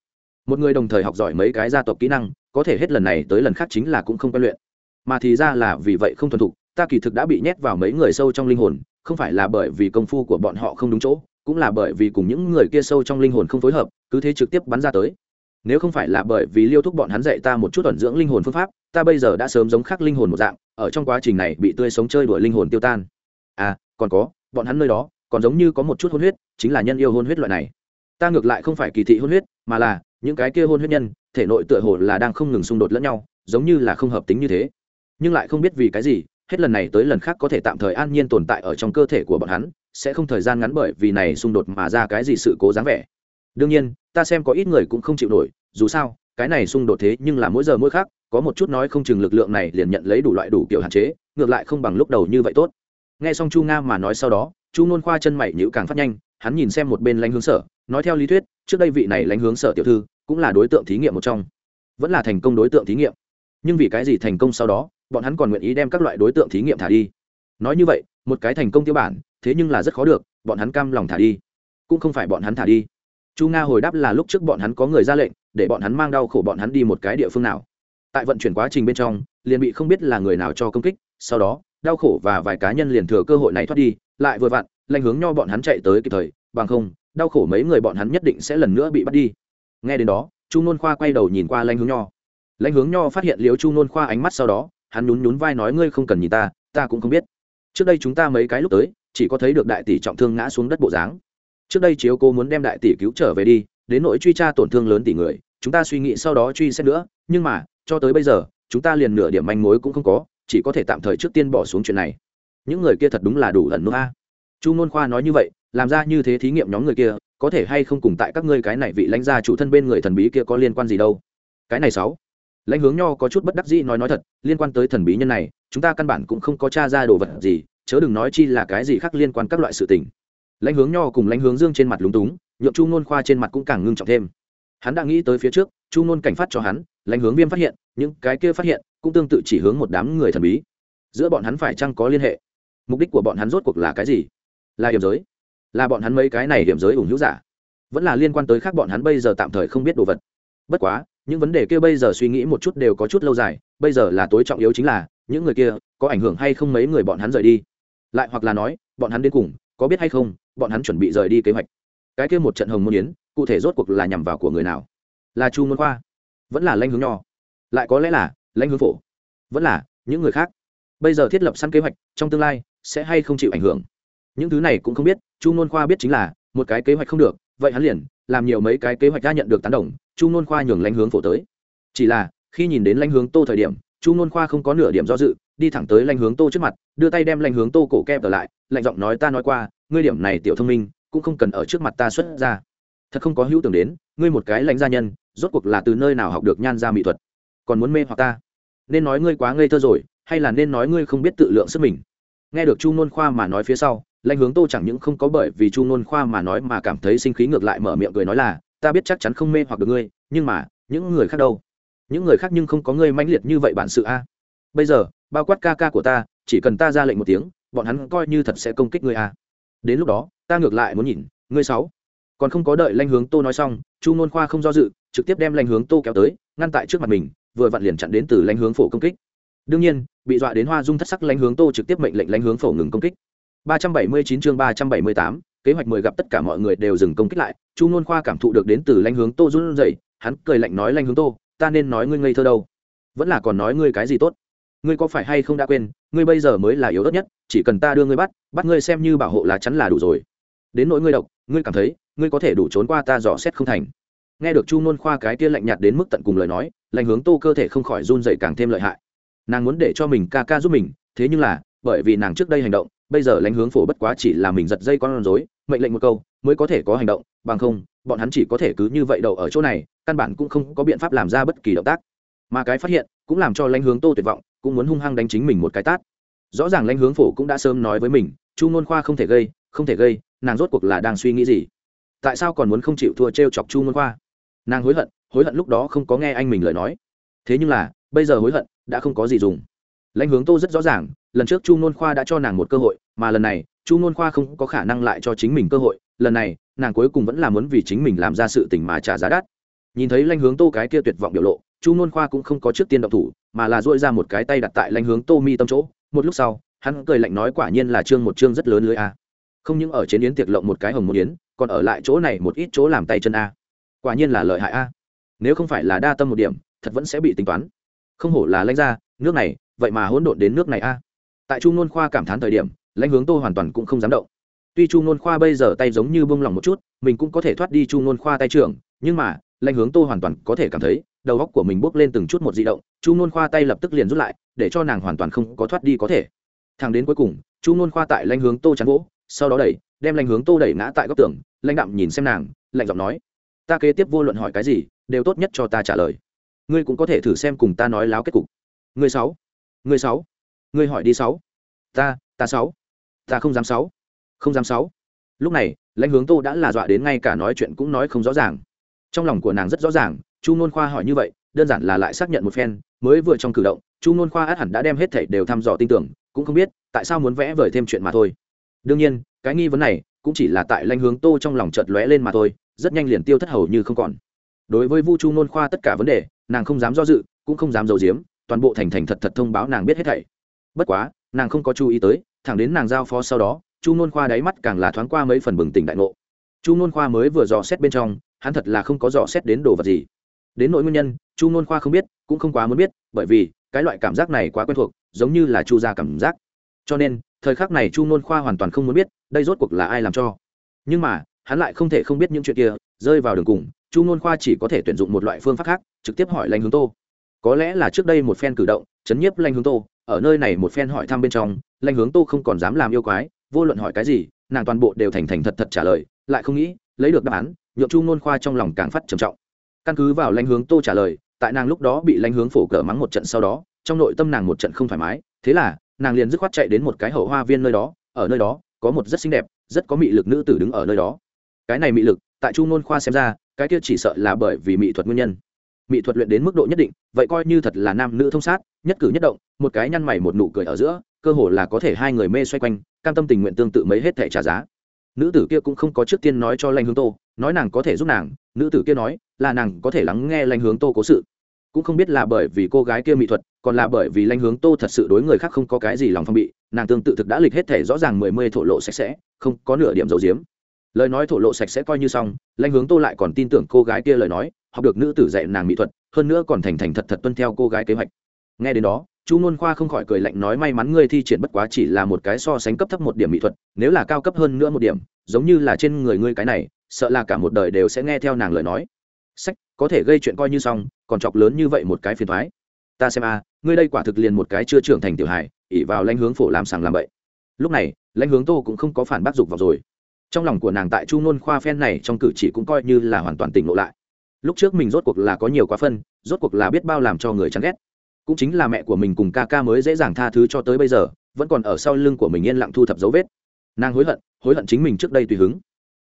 A: Một người đồng thời học giỏi mấy cái gia tộc kỹ năng, có thể hết lần này tới lần khác chính là cũng không quen luyện. Mà thì ra là vì vậy không thuần thục, ta kỳ thực đã bị nhét vào mấy người sâu trong linh hồn, không phải là bởi vì công phu của bọn họ không đúng chỗ cũng là bởi vì cùng những người kia sâu trong linh hồn không phối hợp, cứ thế trực tiếp bắn ra tới. Nếu không phải là bởi vì liêu thúc bọn hắn dạy ta một chút ẩn dưỡng linh hồn phương pháp, ta bây giờ đã sớm giống khác linh hồn một dạng, ở trong quá trình này bị tươi sống chơi đuổi linh hồn tiêu tan. À còn có, bọn hắn nơi đó, còn giống như có một chút hôn huyết, chính là nhân yêu hôn huyết loại này. Ta ngược lại không phải kỳ thị hôn huyết, mà là, những cái kia hôn huyết nhân, thể nội tựa hồ là đang không ngừng xung đột lẫn nhau, giống như là không hợp tính như thế. Nhưng lại không biết vì cái gì, hết lần này tới lần khác có thể tạm thời an nhiên tồn tại ở trong cơ thể của bọn hắn sẽ không thời gian ngắn bởi vì này xung đột mà ra cái gì sự cố dáng vẻ. Đương nhiên, ta xem có ít người cũng không chịu nổi, dù sao, cái này xung đột thế nhưng là mỗi giờ mỗi khác có một chút nói không chừng lực lượng này liền nhận lấy đủ loại đủ kiểu hạn chế, ngược lại không bằng lúc đầu như vậy tốt. Nghe xong chu nga mà nói sau đó, chu nôn khoa chân mày nhữ càng phát nhanh, hắn nhìn xem một bên lãnh hướng sở, nói theo lý thuyết, trước đây vị này lãnh hướng sở tiểu thư cũng là đối tượng thí nghiệm một trong, vẫn là thành công đối tượng thí nghiệm. Nhưng vì cái gì thành công sau đó, bọn hắn còn nguyện ý đem các loại đối tượng thí nghiệm thả đi? Nói như vậy, một cái thành công tiêu bản thế nhưng là rất khó được, bọn hắn cam lòng thả đi. Cũng không phải bọn hắn thả đi. Chu nga hồi đáp là lúc trước bọn hắn có người ra lệnh, để bọn hắn mang đau khổ bọn hắn đi một cái địa phương nào. Tại vận chuyển quá trình bên trong, liền bị không biết là người nào cho công kích, sau đó, đau khổ và vài cá nhân liền thừa cơ hội này thoát đi, lại vừa vặn lanh hướng nho bọn hắn chạy tới kịp thời, bằng không, đau khổ mấy người bọn hắn nhất định sẽ lần nữa bị bắt đi. Nghe đến đó, chu nôn khoa quay đầu nhìn qua lanh hướng nho. Lãnh hướng nho phát hiện liếu chu nôn khoa ánh mắt sau đó, hắn nhún nhún vai nói, ngươi không cần nhìn ta ta cũng không biết. Trước đây chúng ta mấy cái lúc tới chỉ có thấy được đại tỷ trọng thương ngã xuống đất bộ dáng. Trước đây chiếu cô muốn đem đại tỷ cứu trở về đi, đến nỗi truy tra tổn thương lớn tỷ người, chúng ta suy nghĩ sau đó truy xét nữa, nhưng mà, cho tới bây giờ, chúng ta liền nửa điểm manh mối cũng không có, chỉ có thể tạm thời trước tiên bỏ xuống chuyện này. Những người kia thật đúng là đủ lần nữa a. Chu ngôn khoa nói như vậy, làm ra như thế thí nghiệm nhóm người kia, có thể hay không cùng tại các ngươi cái này vị lãnh gia chủ thân bên người thần bí kia có liên quan gì đâu? Cái này sáu. Lãnh hướng nho có chút bất đắc dĩ nói nói thật, liên quan tới thần bí nhân này, chúng ta căn bản cũng không có t r a ra đồ vật gì chớ đừng nói chi là cái gì khác liên quan các loại sự tình. Lãnh hướng nho cùng lãnh hướng dương trên mặt lúng túng, nhượng chu ngôn khoa trên mặt cũng càng ngưng trọng thêm. Hắn đã nghĩ tới phía trước, chu ngôn cảnh phát cho hắn, lãnh hướng viêm phát hiện, những cái kia phát hiện, cũng tương tự chỉ hướng một đám người thần bí. Giữa bọn hắn phải chăng có liên hệ? Mục đích của bọn hắn rốt cuộc là cái gì? Là hiểm giới. Là bọn hắn mấy cái này hiểm giới ủng hữu giả. Vẫn là liên quan tới khác bọn hắn bây giờ tạm thời không biết đồ vật. Bất quá, những vấn đề kia bây giờ suy nghĩ một chút đều có chút lâu dài, bây giờ là tối trọng yếu chính là, những người kia có ảnh hưởng hay không mấy người bọn hắn rời đi? Lại hoặc là nói, bọn hắn đến cùng có biết hay không, bọn hắn chuẩn bị rời đi kế hoạch. Cái kia một trận hồng môn yến, cụ thể rốt cuộc là nhằm vào của người nào? Là chu môn khoa, vẫn là lanh hướng nho? Lại có lẽ là lãnh hướng phổ, vẫn là những người khác? Bây giờ thiết lập sẵn kế hoạch, trong tương lai sẽ hay không chịu ảnh hưởng? Những thứ này cũng không biết, chu môn khoa biết chính là một cái kế hoạch không được, vậy hắn liền làm nhiều mấy cái kế hoạch đã nhận được tán đồng, chu môn khoa nhường lãnh hướng phổ tới. Chỉ là, khi nhìn đến lãnh hướng tô thời điểm, chu môn khoa không có nửa điểm do dự đi thẳng tới lãnh hướng tô trước mặt, đưa tay đem lãnh hướng tô cổ kẹp trở lại, lạnh giọng nói ta nói qua, ngươi điểm này tiểu thông minh, cũng không cần ở trước mặt ta xuất ra. Thật không có hữu tưởng đến, ngươi một cái lãnh gia nhân, rốt cuộc là từ nơi nào học được nhan gia mỹ thuật? Còn muốn mê hoặc ta? Nên nói ngươi quá ngây thơ rồi, hay là nên nói ngươi không biết tự lượng sức mình? Nghe được chu nôn khoa mà nói phía sau lãnh hướng tô chẳng những không có bởi vì chu nôn khoa mà nói mà cảm thấy sinh khí ngược lại mở miệng cười nói là, ta biết chắc chắn không mê hoặc được ngươi, nhưng mà, những người khác đâu? Những người khác nhưng không có ngươi mãnh liệt như vậy bản sự a. Bây giờ bao quát ca ca của ta chỉ cần ta ra lệnh một tiếng bọn hắn coi như thật sẽ công kích ngươi à? đến lúc đó ta ngược lại muốn nhìn ngươi sáu. Còn không có đợi lanh hướng tô nói xong chu nôn khoa không do dự trực tiếp đem lanh hướng tô kéo tới ngăn tại trước mặt mình vừa vặn liền chặn đến từ lanh hướng phổ công kích. Đương nhiên bị dọa đến hoa dung thất sắc lanh hướng tô trực tiếp mệnh lệnh lanh hướng phổ ngừng công kích. 379 chương 378, kế hoạch mười gặp tất cả mọi người đều dừng công kích lại chu nôn khoa cảm thụ được đến từ lanh hướng tô run rẩy hắn cười lạnh nói lanh hướng tô ta nên nói ngươi ngây thơ đâu? Vẫn là còn nói ngươi cái gì tốt? Ngươi có phải hay không đã quên, ngươi bây giờ mới là yếu ớt nhất, chỉ cần ta đưa ngươi bắt bắt ngươi xem như bảo hộ lá chắn là đủ rồi. Đến nỗi ngươi độc, ngươi cảm thấy, ngươi có thể đủ trốn qua ta dò xét không thành. Nghe được chu nôn khoa cái kia lạnh nhạt đến mức tận cùng lời nói, lạnh hướng tô cơ thể không khỏi run dậy càng thêm lợi hại. Nàng muốn để cho mình ca ca giúp mình, thế nhưng là, bởi vì nàng trước đây hành động, bây giờ lãnh hướng phổ bất quá chỉ là mình giật dây con rối, mệnh lệnh một câu, mới có thể có hành động, bằng không, bọn hắn chỉ có thể cứ như vậy đậu ở chỗ này, căn bản cũng không có biện pháp làm ra bất kỳ động tác. Mà cái phát hiện, cũng làm cho lãnh hướng tô tuyệt vọng cũng muốn hung hăng đánh chính mình một cái tát. Rõ ràng lãnh hướng phổ cũng đã sớm nói với mình, chu ngôn khoa không thể gây, không thể gây, nàng rốt cuộc là đang suy nghĩ gì? Tại sao còn muốn không chịu thua t r e o chọc chu ngôn khoa? Nàng hối hận hối hận lúc đó không có nghe anh mình lời nói. Thế nhưng là, bây giờ hối hận, đã không có gì dùng. Lãnh hướng tô rất rõ ràng, lần trước chu ngôn khoa đã cho nàng một cơ hội, mà lần này, chu ngôn khoa không có khả năng lại cho chính mình cơ hội. Lần này, nàng cuối cùng vẫn là muốn vì chính mình làm ra sự tình mà trả giá đắt. Nhìn thấy lãnh hướng tô cái kia tuyệt vọng biểu lộ chu ngôn khoa cũng không có trước tiên động thủ, mà là dội ra một cái tay đặt tại lãnh hướng tô mi tâm chỗ. Một lúc sau, hắn cười lạnh nói quả nhiên là chương một chương rất lớn lưới a. Không những ở trên yến tiệc lộng một cái hồng một yến, còn ở lại chỗ này một ít chỗ làm tay chân a. Quả nhiên là lợi hại a. Nếu không phải là đa tâm một điểm, thật vẫn sẽ bị tính toán. Không hổ là lãnh ra nước này, vậy mà hỗn độn đến nước này a. Tại chu nôn khoa cảm thán thời điểm, lãnh hướng tô hoàn toàn cũng không dám động. Tuy chu nôn khoa bây giờ tay giống như bông lỏng một chút, mình cũng có thể thoát đi chu nôn khoa tay trưởng, nhưng mà, lãnh hướng tô hoàn toàn có thể cảm thấy đầu góc của mình bốc lên từng chút một di động, chu nôn khoa tay lập tức liền rút lại, để cho nàng hoàn toàn không có thoát đi có thể. Thằng đến cuối cùng, chu nôn khoa tại lanh hướng tô chắn gỗ sau đó đẩy, đem lanh hướng tô đẩy ngã tại góc tường, lãnh đạm nhìn xem nàng, lạnh giọng nói, ta kế tiếp vô luận hỏi cái gì, đều tốt nhất cho ta trả lời. Ngươi cũng có thể thử xem cùng ta nói láo kết cục. Ngươi sáu ngươi sáu, ngươi hỏi đi sáu. Ta ta sáu, ta không dám sáu, không dám sáu. Lúc này, lãnh hướng tô đã là dọa đến ngay cả nói chuyện cũng nói không rõ ràng. Trong lòng của nàng rất rõ ràng chu nôn khoa hỏi như vậy đơn giản là lại xác nhận một phen mới vừa trong cử động chu nôn khoa át hẳn đã đem hết thảy đều thăm dò tin tưởng cũng không biết tại sao muốn vẽ vời thêm chuyện mà thôi. Đương nhiên cái nghi vấn này cũng chỉ là tại lanh hướng tô trong lòng chợt lóe lên mà thôi rất nhanh liền tiêu thất hầu như không còn. Đối với vu chu nôn khoa tất cả vấn đề nàng không dám do dự cũng không dám dầu diếm, toàn bộ thành thành thật thật thông báo nàng biết hết thảy. Bất quá nàng không có chú ý tới thẳng đến nàng giao phó sau đó chu nôn khoa đáy mắt càng là thoáng qua mấy phần bừng tỉnh đại ngộ. Chu nôn khoa mới vừa dò xét bên trong hắn thật là không có dò xét đến đồ vật gì đến nỗi nguyên nhân, chu nôn khoa không biết, cũng không quá muốn biết, bởi vì cái loại cảm giác này quá quen thuộc, giống như là chu gia cảm giác. Cho nên, thời khắc này chu nôn khoa hoàn toàn không muốn biết đây rốt cuộc là ai làm cho. Nhưng mà, hắn lại không thể không biết những chuyện kia, rơi vào đường cùng, chu nôn khoa chỉ có thể tuyển dụng một loại phương pháp khác, trực tiếp hỏi lanh hướng tô. Có lẽ là trước đây một phen cử động, chấn nhiếp lanh hướng tô, ở nơi này một phen hỏi thăm bên trong lanh hướng tô không còn dám làm yêu quái, vô luận hỏi cái gì, nàng toàn bộ đều thành thành thật thật trả lời, lại không nghĩ, lấy được đáp án, nhượng chu nôn khoa trong lòng càng phát trầm trọng căn cứ vào lãnh hướng tô trả lời, tại nàng lúc đó bị lãnh hướng phổ cờ mắng một trận sau đó, trong nội tâm nàng một trận không thoải mái. Thế là, nàng liền dứt khoát chạy đến một cái hậu hoa viên nơi đó, ở nơi đó, có một rất xinh đẹp, rất có mị lực nữ tử đứng ở nơi đó. Cái này mị lực, tại chu ngôn khoa xem ra, cái kia chỉ sợ là bởi vì mỹ thuật nguyên nhân. Mỹ thuật luyện đến mức độ nhất định, vậy coi như thật là nam nữ thông sát, nhất cử nhất động, một cái nhăn mày một nụ cười ở giữa, cơ hồ là có thể hai người mê xoay quanh, cam tâm tình nguyện tương tự mấy hết thể trả giá. Nữ tử kia cũng không có trước tiên nói cho lanh hướng tô, nói nàng có thể giúp nàng nữ tử kia nói, là nàng có thể lắng nghe lanh hướng tô cố sự. Cũng không biết là bởi vì cô gái kia mỹ thuật, còn là bởi vì lanh hướng tô thật sự đối người khác không có cái gì lòng phong bị, nàng tương tự thực đã lịch hết thể rõ ràng mười mươi thổ lộ sạch sẽ, không có nửa điểm dầu diếm. Lời nói thổ lộ sạch sẽ coi như xong lanh hướng tô lại còn tin tưởng cô gái kia lời nói, học được nữ tử dạy nàng mỹ thuật, hơn nữa còn thành thành thật thật tuân theo cô gái kế hoạch. Nghe đến đó, chu nôn khoa không khỏi cười lạnh nói, may mắn ngươi thi triển bất quá chỉ là một cái so sánh cấp thấp một điểm mỹ thuật, nếu là cao cấp hơn nữa một điểm, giống như là trên người ngươi cái này sợ là cả một đời đều sẽ nghe theo nàng lời nói. Sách, có thể gây chuyện coi như xong, còn chọc lớn như vậy một cái phiền thoái. Ta xem a, ngươi đây quả thực liền một cái chưa trưởng thành tiểu hài ỉ vào lãnh hướng phổ làm sàng làm bậy. Lúc này, lãnh hướng tô cũng không có phản bác dục vào rồi. Trong lòng của nàng tại chu nôn khoa phen này trong cử chỉ cũng coi như là hoàn toàn tỉnh lộ lại. Lúc trước mình rốt cuộc là có nhiều quá phân, rốt cuộc là biết bao làm cho người chán ghét. Cũng chính là mẹ của mình cùng ca ca mới dễ dàng tha thứ cho tới bây giờ, vẫn còn ở sau lưng của mình yên lặng thu thập dấu vết. Nàng hối hận hối hận chính mình trước đây tùy hứng.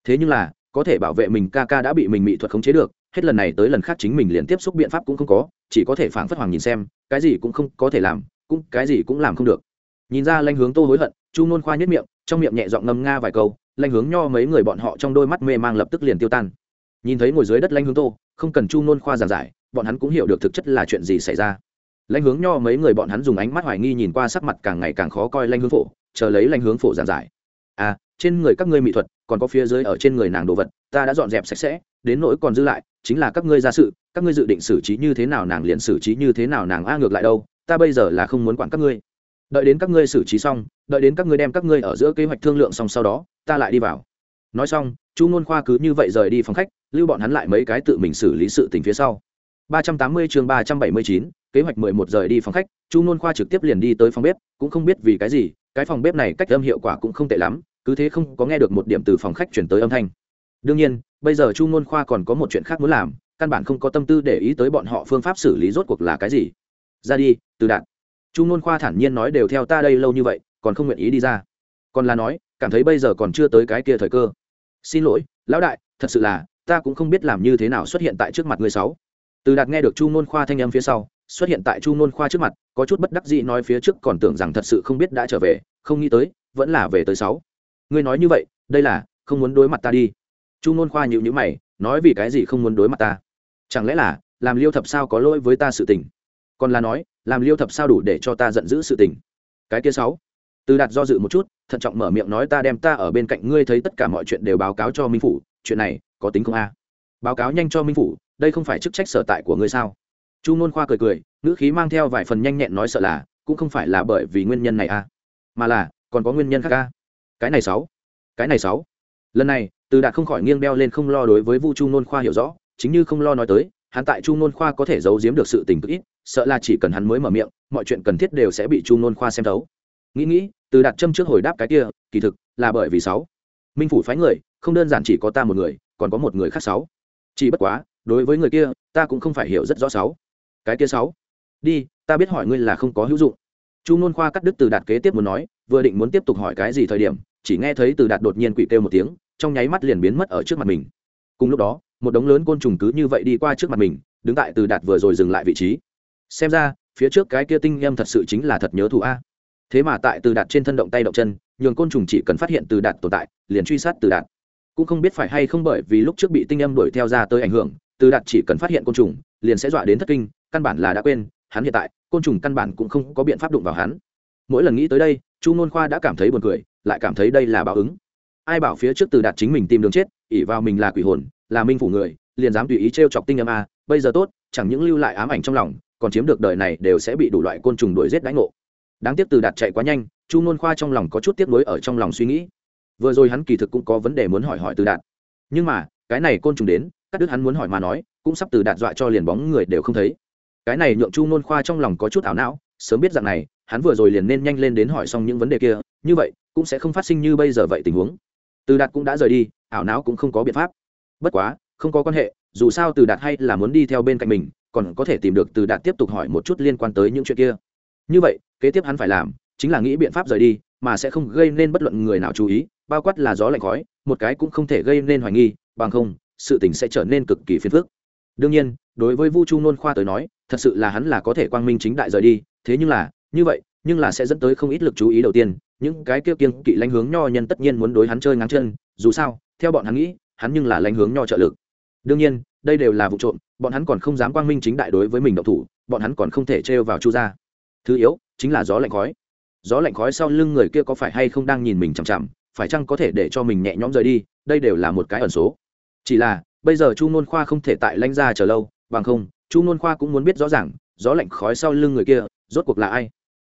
A: Thế nhưng là có thể bảo vệ mình ca ca đã bị mình mỹ thuật khống chế được, hết lần này tới lần khác chính mình liền tiếp xúc biện pháp cũng không có, chỉ có thể phảng phất hoàng nhìn xem, cái gì cũng không có thể làm, cũng, cái gì cũng làm không được. Nhìn ra lanh hướng tô hối hận, chu nôn khoa nhất miệng, trong miệng nhẹ giọng ngâm nga vài câu, lanh hướng nho mấy người bọn họ trong đôi mắt mê mang lập tức liền tiêu tan. Nhìn thấy ngồi dưới đất lanh hướng tô, không cần chu nôn khoa giảng giải, bọn hắn cũng hiểu được thực chất là chuyện gì xảy ra. Lanh hướng nho mấy người bọn hắn dùng ánh mắt hoài nghi nhìn qua sắc mặt càng ngày càng khó coi lanh hướng phổ, chờ lấy lanh hướng phổ giảng giải. À trên người các ngươi mỹ thuật còn có phía dưới ở trên người nàng đồ vật ta đã dọn dẹp sạch sẽ đến nỗi còn dư lại chính là các ngươi ra sự các ngươi dự định xử trí như thế nào nàng liền xử trí như thế nào nàng a ngược lại đâu ta bây giờ là không muốn quản các ngươi. Đợi đến các ngươi xử trí xong đợi đến các ngươi đem các ngươi ở giữa kế hoạch thương lượng xong sau đó ta lại đi vào. Nói xong chu ngôn khoa cứ như vậy rời đi phòng khách lưu bọn hắn lại mấy cái tự mình xử lý sự tình phía sau. 380 chương 379, kế hoạch 11 giờ đi phòng khách, Chu Nôn Khoa trực tiếp liền đi tới phòng bếp, cũng không biết vì cái gì, cái phòng bếp này cách âm hiệu quả cũng không tệ lắm, cứ thế không có nghe được một điểm từ phòng khách chuyển tới âm thanh. Đương nhiên, bây giờ Chu Nôn Khoa còn có một chuyện khác muốn làm, căn bản không có tâm tư để ý tới bọn họ phương pháp xử lý rốt cuộc là cái gì. Ra đi, từ đạn. Chu Nôn Khoa thản nhiên nói đều theo ta đây lâu như vậy, còn không nguyện ý đi ra. Còn là nói, cảm thấy bây giờ còn chưa tới cái kia thời cơ. Xin lỗi, lão đại, thật sự là, ta cũng không biết làm như thế nào xuất hiện tại trước mặt người sáu từ đạt nghe được chu nôn khoa thanh âm phía sau xuất hiện tại chu nôn khoa trước mặt có chút bất đắc dĩ nói phía trước còn tưởng rằng thật sự không biết đã trở về không nghĩ tới vẫn là về tới sáu ngươi nói như vậy đây là không muốn đối mặt ta đi. Chu nôn khoa nhịu nhữ mày nói vì cái gì không muốn đối mặt ta? Chẳng lẽ là làm liêu thập sao có lỗi với ta sự tình? Còn là nói làm liêu thập sao đủ để cho ta giận dữ sự tình. Cái kia sáu. Từ đạt do dự một chút thận trọng mở miệng nói ta đem ta ở bên cạnh ngươi thấy tất cả mọi chuyện đều báo cáo cho minh phủ chuyện này có tính không a? Báo cáo nhanh cho minh phủ đây không phải chức trách sở tại của ngươi sao? Chu nôn khoa cười cười ngữ khí mang theo vài phần nhanh nhẹn nói sợ là cũng không phải là bởi vì nguyên nhân này a à, mà là còn có nguyên nhân khác a. à cái này sáu. Cái này sáu. Lần này, từ đạt không khỏi nghiêng beo lên không lo đối với vu chu nôn khoa hiểu rõ, chính như không lo nói tới, hắn tại chu nôn khoa có thể giấu giếm được sự tình cực ít, sợ là chỉ cần hắn mới mở miệng, mọi chuyện cần thiết đều sẽ bị chu nôn khoa xem thấu. Nghĩ nghĩ, từ đạt châm trước hồi đáp cái kia, kỳ thực là bởi vì sáu. Minh phủ phái người, không đơn giản chỉ có ta một người, còn có một người khác sáu. Chỉ bất quá, đối với người kia, ta cũng không phải hiểu rất rõ sáu. Cái kia sáu. Đi, ta biết hỏi ngươi là không có hữu dụng. Chu nôn khoa cắt đứt từ đạt kế tiếp muốn nói, vừa định muốn tiếp tục hỏi cái gì thời điểm chỉ nghe thấy từ đạt đột nhiên quỵ kêu một tiếng, trong nháy mắt liền biến mất ở trước mặt mình. Cùng lúc đó, một đống lớn côn trùng cứ như vậy đi qua trước mặt mình, đứng tại từ đạt vừa rồi dừng lại vị trí. Xem ra, phía trước cái kia tinh em thật sự chính là thật nhớ thù a. Thế mà tại từ đạt trên thân động tay động chân, nhường côn trùng chỉ cần phát hiện từ đạt tồn tại, liền truy sát từ đạt. Cũng không biết phải hay không bởi vì lúc trước bị tinh em đuổi theo ra tới ảnh hưởng, từ đạt chỉ cần phát hiện côn trùng, liền sẽ dọa đến thất kinh, căn bản là đã quên, hắn hiện tại, côn trùng căn bản cũng không có biện pháp đụng vào hắn. Mỗi lần nghĩ tới đây chu nôn khoa đã cảm thấy buồn cười, lại cảm thấy đây là báo ứng. Ai bảo phía trước từ đạt chính mình tìm đường chết ỉ vào mình là quỷ hồn, là minh phủ người, liền dám tùy ý t r e o chọc tinh âm a, bây giờ tốt, chẳng những lưu lại ám ảnh trong lòng, còn chiếm được đời này đều sẽ bị đủ loại côn trùng đuổi g i ế t đánh ngộ. Đáng tiếc từ đạt chạy quá nhanh, chu nôn khoa trong lòng có chút tiếc nuối ở trong lòng suy nghĩ. Vừa rồi hắn kỳ thực cũng có vấn đề muốn hỏi hỏi từ đạt. Nhưng mà, cái này côn trùng đến các đức hắn muốn hỏi mà nói, cũng sắp từ đạt dọa cho liền bóng người đều không thấy. Cái này nhượng chu nôn khoa trong lòng có chút ảo não, sớm biết dạng này hắn vừa rồi liền nên nhanh lên đến hỏi xong những vấn đề kia, như vậy cũng sẽ không phát sinh như bây giờ vậy tình huống. Từ đạt cũng đã rời đi, ảo não cũng không có biện pháp. Bất quá, không có quan hệ, dù sao từ đạt hay là muốn đi theo bên cạnh mình, còn có thể tìm được từ đạt tiếp tục hỏi một chút liên quan tới những chuyện kia. Như vậy, kế tiếp hắn phải làm chính là nghĩ biện pháp rời đi, mà sẽ không gây nên bất luận người nào chú ý, bao quát là gió lạnh khói, một cái cũng không thể gây nên hoài nghi, bằng không, sự tình sẽ trở nên cực kỳ phiền phức. Đương nhiên, đối với vu chu nôn khoa tới nói, thật sự là hắn là có thể quang minh chính đại rời đi, thế nhưng là như vậy, nhưng là sẽ dẫn tới không ít lực chú ý đầu tiên, những cái kia kiêng kỵ lãnh hướng nho nhân tất nhiên muốn đối hắn chơi ngắn chân, dù sao, theo bọn hắn nghĩ, hắn nhưng là lãnh hướng nho trợ lực. Đương nhiên, đây đều là vụ trộm, bọn hắn còn không dám quang minh chính đại đối với mình độc thủ, bọn hắn còn không thể trêu vào chu gia. Thứ yếu, chính là gió lạnh khói. Gió lạnh khói sau lưng người kia có phải hay không đang nhìn mình chằm chằm, phải chăng có thể để cho mình nhẹ nhõm rời đi, đây đều là một cái ẩn số. Chỉ là, bây giờ chu nôn khoa không thể tại lãnh gia chờ lâu, bằng không, chu nôn khoa cũng muốn biết rõ ràng, gió lạnh khói sau lưng người kia, rốt cuộc là ai?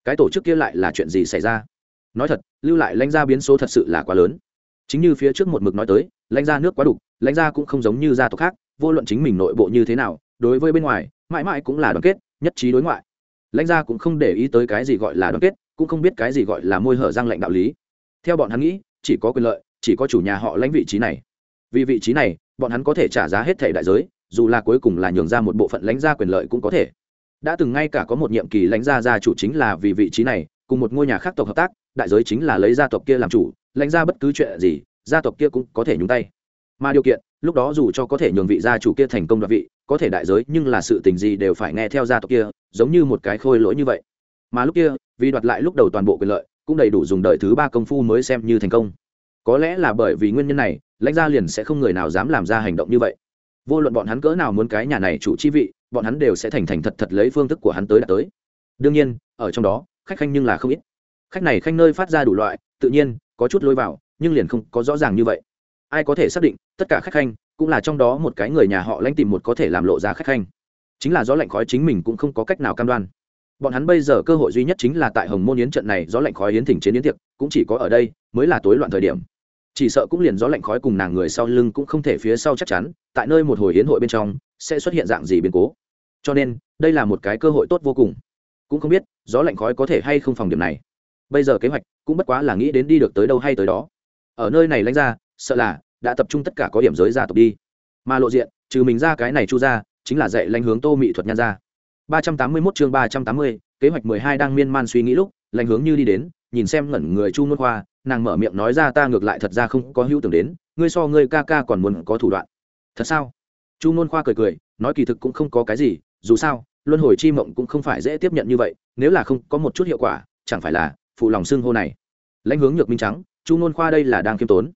A: Cái tổ chức kia lại là chuyện gì xảy ra? Nói thật, lưu lại lãnh gia biến số thật sự là quá lớn. Chính như phía trước một mực nói tới, lãnh gia nước quá đục, lãnh gia cũng không giống như gia tộc khác, vô luận chính mình nội bộ như thế nào, đối với bên ngoài, mãi mãi cũng là đoàn kết, nhất trí đối ngoại. Lãnh gia cũng không để ý tới cái gì gọi là đoàn kết, cũng không biết cái gì gọi là môi hở răng lệnh đạo lý. Theo bọn hắn nghĩ, chỉ có quyền lợi, chỉ có chủ nhà họ lãnh vị trí này. Vì vị trí này, bọn hắn có thể trả giá hết thể đại giới, dù là cuối cùng là nhường ra một bộ phận lãnh gia quyền lợi cũng có thể đã từng ngay cả có một nhiệm kỳ lãnh gia gia chủ chính là vì vị trí này, cùng một ngôi nhà khác tộc hợp tác, đại giới chính là lấy gia tộc kia làm chủ, lãnh gia bất cứ chuyện gì, gia tộc kia cũng có thể nhúng tay. Mà điều kiện, lúc đó dù cho có thể nhường vị gia chủ kia thành công đoạt vị, có thể đại giới nhưng là sự tình gì đều phải nghe theo gia tộc kia, giống như một cái khôi lỗi như vậy. Mà lúc kia, vì đoạt lại lúc đầu toàn bộ quyền lợi, cũng đầy đủ dùng đợi thứ ba công phu mới xem như thành công. Có lẽ là bởi vì nguyên nhân này, lãnh gia liền sẽ không người nào dám làm ra hành động như vậy. Vô luận bọn hắn cỡ nào muốn cái nhà này chủ chi vị bọn hắn đều sẽ thành thành thật thật lấy phương thức của hắn tới đạt tới. Đương nhiên, ở trong đó, khách khanh nhưng là không ít. Khách này khanh nơi phát ra đủ loại, tự nhiên, có chút lôi vào, nhưng liền không có rõ ràng như vậy. Ai có thể xác định, tất cả khách khanh cũng là trong đó một cái người nhà họ lãnh tìm một có thể làm lộ ra khách khanh. Chính là gió lạnh khói chính mình cũng không có cách nào cam đoan. Bọn hắn bây giờ cơ hội duy nhất chính là tại hồng môn yến trận này gió lạnh khói yến thỉnh chiến yến tiệc, cũng chỉ có ở đây, mới là tối loạn thời điểm. Chỉ sợ cũng liền gió lạnh khói cùng nàng người sau lưng cũng không thể phía sau chắc chắn, tại nơi một hồi hiến hội bên trong, sẽ xuất hiện dạng gì biến cố cho nên, đây là một cái cơ hội tốt vô cùng. Cũng không biết, gió lạnh khói có thể hay không phòng điểm này. Bây giờ kế hoạch cũng bất quá là nghĩ đến đi được tới đâu hay tới đó. Ở nơi này lãnh ra, sợ là đã tập trung tất cả có điểm giới gia tộc đi. Mà lộ diện, trừ mình ra cái này chu ra chính là dạy lãnh hướng tô mỹ thuật nhan ra ba trăm tám mươi 381 chương ba trăm tám mươi, kế hoạch mười hai đang miên man suy nghĩ lúc, lãnh hướng như đi đến, nhìn xem ngẩn người chu nôn khoa, nàng mở miệng nói ra ta ngược lại thật ra không có hữu tưởng đến, ngươi so ngươi ca ca còn muốn có thủ đoạn. Thật sao? Chu nôn khoa cười cười, nói kỳ thực cũng không có cái gì dù sao, luân hồi chi mộng cũng không phải dễ tiếp nhận như vậy, nếu là không có một chút hiệu quả, chẳng phải là phụ lòng xưng hô này. Lãnh hướng nhược minh trắng, chu ngôn khoa đây là đang khiêm tốn.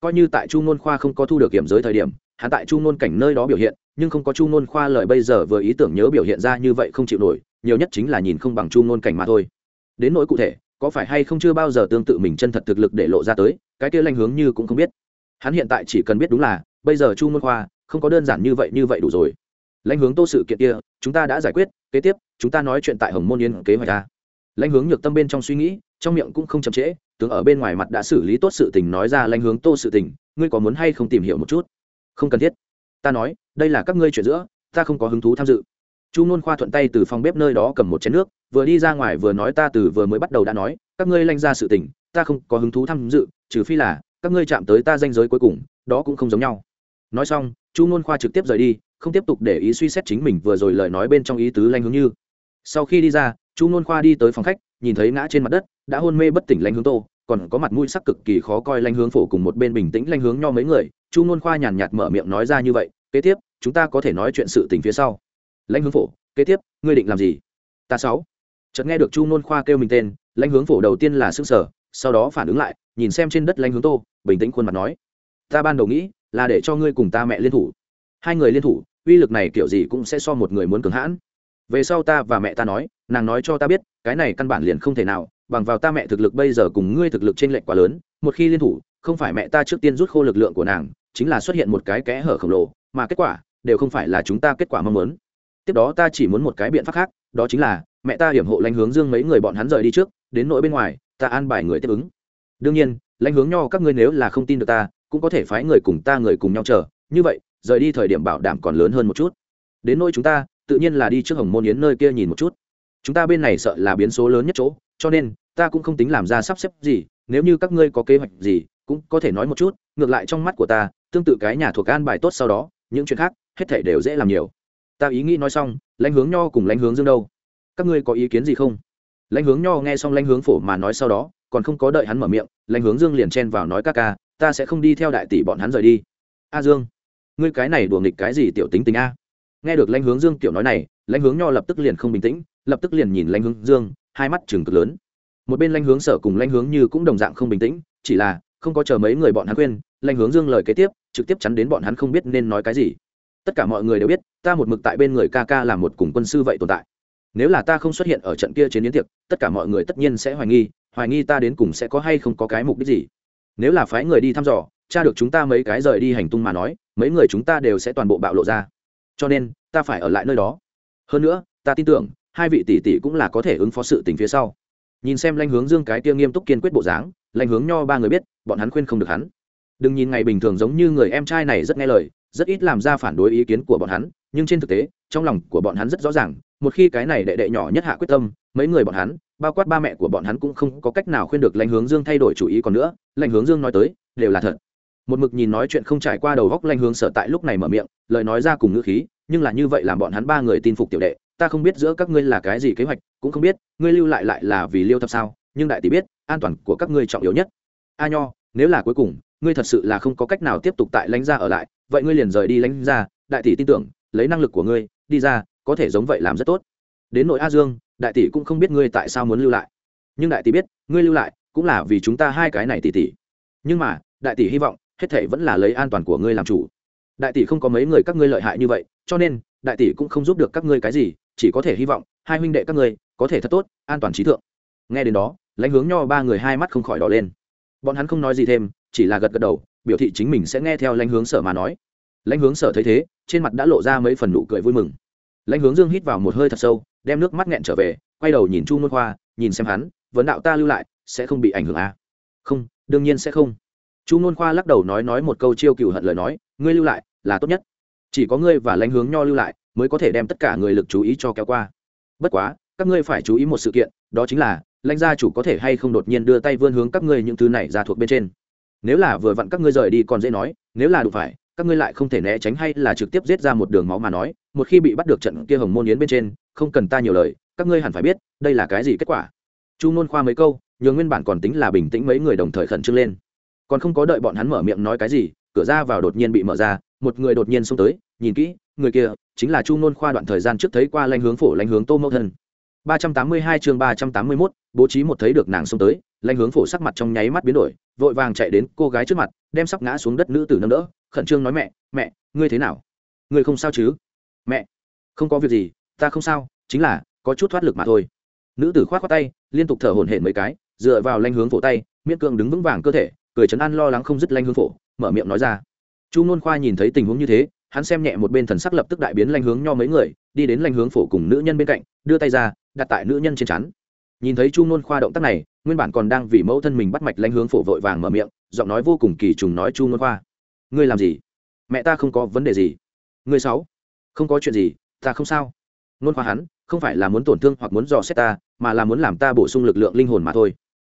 A: Coi như tại chu ngôn khoa không có thu được kiểm giới thời điểm, hắn tại chu ngôn cảnh nơi đó biểu hiện, nhưng không có chu ngôn khoa lời bây giờ vừa ý tưởng nhớ biểu hiện ra như vậy không chịu nổi, nhiều nhất chính là nhìn không bằng chu ngôn cảnh mà thôi. Đến nỗi cụ thể, có phải hay không chưa bao giờ tương tự mình chân thật thực lực để lộ ra tới, cái kia lanh hướng như cũng không biết. Hắn hiện tại chỉ cần biết đúng là, bây giờ chu ngôn khoa không có đơn giản như vậy như vậy đủ rồi lãnh hướng tô sự kiện kia, chúng ta đã giải quyết, kế tiếp, chúng ta nói chuyện tại hồng môn yên kế hoạch ta lãnh hướng nhược tâm bên trong suy nghĩ, trong miệng cũng không chậm trễ, tướng ở bên ngoài mặt đã xử lý tốt sự tình nói ra lãnh hướng tô sự tình, ngươi có muốn hay không tìm hiểu một chút? Không cần thiết. Ta nói, đây là các ngươi chuyện giữa, ta không có hứng thú tham dự. Chu nôn khoa thuận tay từ phòng bếp nơi đó cầm một chén nước, vừa đi ra ngoài vừa nói ta từ vừa mới bắt đầu đã nói, các ngươi lanh ra sự tình, ta không có hứng thú tham dự, trừ phi là, các ngươi chạm tới ta danh giới cuối cùng, đó cũng không giống nhau. Nói xong, chu nôn khoa trực tiếp rời đi không tiếp tục để ý suy xét chính mình vừa rồi lời nói bên trong ý tứ lanh hướng như. Sau khi đi ra, chu nôn khoa đi tới phòng khách, nhìn thấy ngã trên mặt đất, đã hôn mê bất tỉnh lanh hướng tô, còn có mặt mũi sắc cực kỳ khó coi lanh hướng phổ cùng một bên bình tĩnh lanh hướng nho mấy người, chu nôn khoa nhàn nhạt mở miệng nói ra như vậy, kế tiếp, chúng ta có thể nói chuyện sự tình phía sau. Lãnh hướng phổ, kế tiếp, ngươi định làm gì? Ta sáu. Chợt nghe được chu nôn khoa kêu mình tên lãnh hướng phổ đầu tiên là xương sở sau đó phản ứng lại, nhìn xem trên đất lãnh hướng tô, bình tĩnh khuôn mặt nói, ta ban đầu nghĩ là để cho ngươi cùng ta mẹ liên thủ. Hai người liên thủ uy lực này kiểu gì cũng sẽ so một người muốn cường hãn. Về sau ta và mẹ ta nói, nàng nói cho ta biết, cái này căn bản liền không thể nào, bằng vào ta mẹ thực lực bây giờ cùng ngươi thực lực trên lệch quá lớn, một khi liên thủ, không phải mẹ ta trước tiên rút khô lực lượng của nàng, chính là xuất hiện một cái kẽ hở khổng lồ, mà kết quả đều không phải là chúng ta kết quả mong muốn. Tiếp đó ta chỉ muốn một cái biện pháp khác, đó chính là mẹ ta hiểm hộ lãnh hướng dương mấy người bọn hắn rời đi trước, đến nỗi bên ngoài, ta an bài người tiếp ứng. Đương nhiên, lãnh hướng nho các ngươi nếu là không tin được ta, cũng có thể phái người cùng ta người cùng nhau chờ, như vậy rời đi thời điểm bảo đảm còn lớn hơn một chút. Đến nỗi chúng ta, tự nhiên là đi trước hồng môn yến nơi kia nhìn một chút. Chúng ta bên này sợ là biến số lớn nhất chỗ, cho nên, ta cũng không tính làm ra sắp xếp gì, nếu như các ngươi có kế hoạch gì, cũng có thể nói một chút, ngược lại trong mắt của ta, tương tự cái nhà thuộc an bài tốt sau đó, những chuyện khác, hết thể đều dễ làm nhiều. Ta ý nghĩ nói xong, lãnh hướng nho cùng lãnh hướng dương đâu? Các ngươi có ý kiến gì không? Lãnh hướng nho nghe xong lãnh hướng phổ mà nói sau đó, còn không có đợi hắn mở miệng, lãnh hướng dương liền chen vào nói ca ca, ta sẽ không đi theo đại tỷ bọn hắn rời đi. A dương ngươi cái này đùa nghịch cái gì tiểu tính tình a? Nghe được lãnh hướng dương tiểu nói này, lãnh hướng nho lập tức liền không bình tĩnh, lập tức liền nhìn lãnh hướng dương, hai mắt chừng cực lớn. Một bên lãnh hướng sở cùng lãnh hướng như cũng đồng dạng không bình tĩnh, chỉ là không có chờ mấy người bọn hắn khuyên, lãnh hướng dương lời kế tiếp, trực tiếp chắn đến bọn hắn không biết nên nói cái gì. Tất cả mọi người đều biết, ta một mực tại bên người ca ca là một cùng quân sư vậy tồn tại. Nếu là ta không xuất hiện ở trận kia trên yến tiệc, tất cả mọi người tất nhiên sẽ hoài nghi hoài nghi ta đến cùng sẽ có hay không có cái mục đích gì. Nếu là phái người đi thăm dò cha được chúng ta mấy cái rời đi hành tung mà nói, mấy người chúng ta đều sẽ toàn bộ bạo lộ ra. Cho nên, ta phải ở lại nơi đó. Hơn nữa, ta tin tưởng, hai vị tỷ tỷ cũng là có thể ứng phó sự tình phía sau. Nhìn xem lanh hướng dương cái kia nghiêm túc kiên quyết bộ dáng, lanh hướng nho ba người biết, bọn hắn khuyên không được hắn. Đừng nhìn ngày bình thường giống như người em trai này rất nghe lời, rất ít làm ra phản đối ý kiến của bọn hắn, nhưng trên thực tế, trong lòng của bọn hắn rất rõ ràng, một khi cái này đệ đệ nhỏ nhất hạ quyết tâm, mấy người bọn hắn, bao quát ba mẹ của bọn hắn cũng không có cách nào khuyên được lãnh hướng dương thay đổi chủ ý còn nữa. Lãnh hướng dương nói tới, đều là thật một mực nhìn nói chuyện không trải qua đầu góc lanh hướng sở tại lúc này mở miệng, lời nói ra cùng ngữ khí, nhưng là như vậy làm bọn hắn ba người tin phục tiểu đệ, ta không biết giữa các ngươi là cái gì kế hoạch, cũng không biết, ngươi lưu lại lại là vì liêu thập sao, nhưng đại tỷ biết, an toàn của các ngươi trọng yếu nhất. A nho, nếu là cuối cùng, ngươi thật sự là không có cách nào tiếp tục tại lãnh gia ở lại, vậy ngươi liền rời đi lãnh gia đại tỷ tin tưởng, lấy năng lực của ngươi, đi ra, có thể giống vậy làm rất tốt. Đến nội a dương, đại tỷ cũng không biết ngươi tại sao muốn lưu lại. Nhưng đại tỷ biết, ngươi lưu lại, cũng là vì chúng ta hai cái này tỷ tỷ. Nhưng mà, đại tỷ hy vọng hết thể vẫn là lấy an toàn của ngươi làm chủ. Đại tỷ không có mấy người các ngươi lợi hại như vậy, cho nên, đại tỷ cũng không giúp được các ngươi cái gì, chỉ có thể hy vọng, hai huynh đệ các ngươi, có thể thật tốt, an toàn trí thượng. Nghe đến đó, lãnh hướng nho ba người hai mắt không khỏi đỏ lên. Bọn hắn không nói gì thêm, chỉ là gật gật đầu, biểu thị chính mình sẽ nghe theo lãnh hướng sở mà nói. Lãnh hướng sở thấy thế, trên mặt đã lộ ra mấy phần nụ cười vui mừng. Lãnh hướng dương hít vào một hơi thật sâu, đem nước mắt nghẹn trở về, quay đầu nhìn chu môn khoa, nhìn xem hắn, vấn đạo ta lưu lại, sẽ không bị ảnh hưởng à? không, đương nhiên sẽ không chu n khoa lắc đầu nói nói một câu chiêu cựu hận lời nói, ngươi lưu lại là tốt nhất. Chỉ có ngươi và lãnh hướng nho lưu lại mới có thể đem tất cả người lực chú ý cho kéo qua. Bất quá, các ngươi phải chú ý một sự kiện, đó chính là lãnh gia chủ có thể hay không đột nhiên đưa tay vươn hướng các ngươi những thứ này ra thuộc bên trên. Nếu là vừa vặn các ngươi rời đi còn dễ nói, nếu là đủ phải, các ngươi lại không thể né tránh hay là trực tiếp giết ra một đường máu mà nói, một khi bị bắt được trận kia hồng môn yến bên trên, không cần ta nhiều lời, các ngươi hẳn phải biết đây là cái gì kết quả. Chu nôn khoa mấy câu, nhường nguyên bản còn tính là bình tĩnh mấy người đồng thời khẩn trương lên còn không có đợi bọn hắn mở miệng nói cái gì cửa ra vào đột nhiên bị mở ra một người đột nhiên xông tới nhìn kỹ người kia chính là chu nôn khoa đoạn thời gian trước thấy qua lanh hướng phổ lanh hướng tô mẫu thân. ba trăm tám mươi hai chương ba trăm tám mươi 381, bố trí một thấy được nàng xông tới lanh hướng phổ sắc mặt trong nháy mắt biến đổi vội vàng chạy đến cô gái trước mặt đem sắp ngã xuống đất nữ tử nâng đỡ khẩn trương nói mẹ mẹ ngươi thế nào? Ngươi không sao chứ? Mẹ không có việc gì ta không sao chính là có chút thoát lực mà thôi. Nữ tử k h o á t khoác tay liên tục thở hổn hển mấy cái dựa vào lanh hướng phổ tay miễn cưỡng đứng vững vàng cơ thể cười chấn an lo lắng không dứt lanh hướng phổ, mở miệng nói ra. Chu nôn khoa nhìn thấy tình huống như thế, hắn xem nhẹ một bên thần sắc lập tức đại biến lanh hướng nho mấy người, đi đến lanh hướng phổ cùng nữ nhân bên cạnh, đưa tay ra, đặt tại nữ nhân trên chắn nhìn thấy chu nôn khoa động tác này, nguyên bản còn đang vì mẫu thân mình bắt mạch lanh hướng phổ vội vàng mở miệng, giọng nói vô cùng kỳ trùng nói, chu nôn khoa, ngươi làm gì? Mẹ ta không có vấn đề gì. Ngươi sáu, không có chuyện gì, ta không sao. Nôn khoa hắn, không phải là muốn tổn thương hoặc muốn dò xét ta, mà là muốn làm ta bổ sung lực lượng linh hồn mà thôi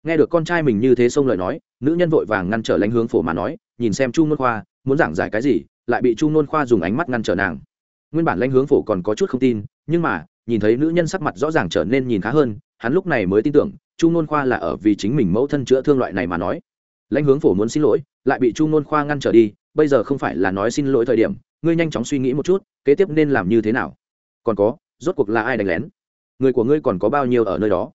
A: nghe được con trai mình như thế xông lời nói, nữ nhân vội vàng ngăn trở lãnh hướng phổ mà nói, nhìn xem chu nôn khoa, muốn giảng giải cái gì, lại bị chu nôn khoa dùng ánh mắt ngăn trở nàng. Nguyên bản lãnh hướng phổ còn có chút không tin, nhưng mà, nhìn thấy nữ nhân sắc mặt rõ ràng trở nên nhìn khá hơn, hắn lúc này mới tin tưởng, chu nôn khoa là ở vì chính mình mẫu thân chữa thương loại này mà nói. Lãnh hướng phổ muốn xin lỗi, lại bị chu nôn khoa ngăn trở đi, bây giờ không phải là nói xin lỗi thời điểm, ngươi nhanh chóng suy nghĩ một chút, kế tiếp nên làm như thế nào? Còn có, rốt cuộc là ai đánh lén? Người của ngươi còn có bao nhiêu ở nơi đó?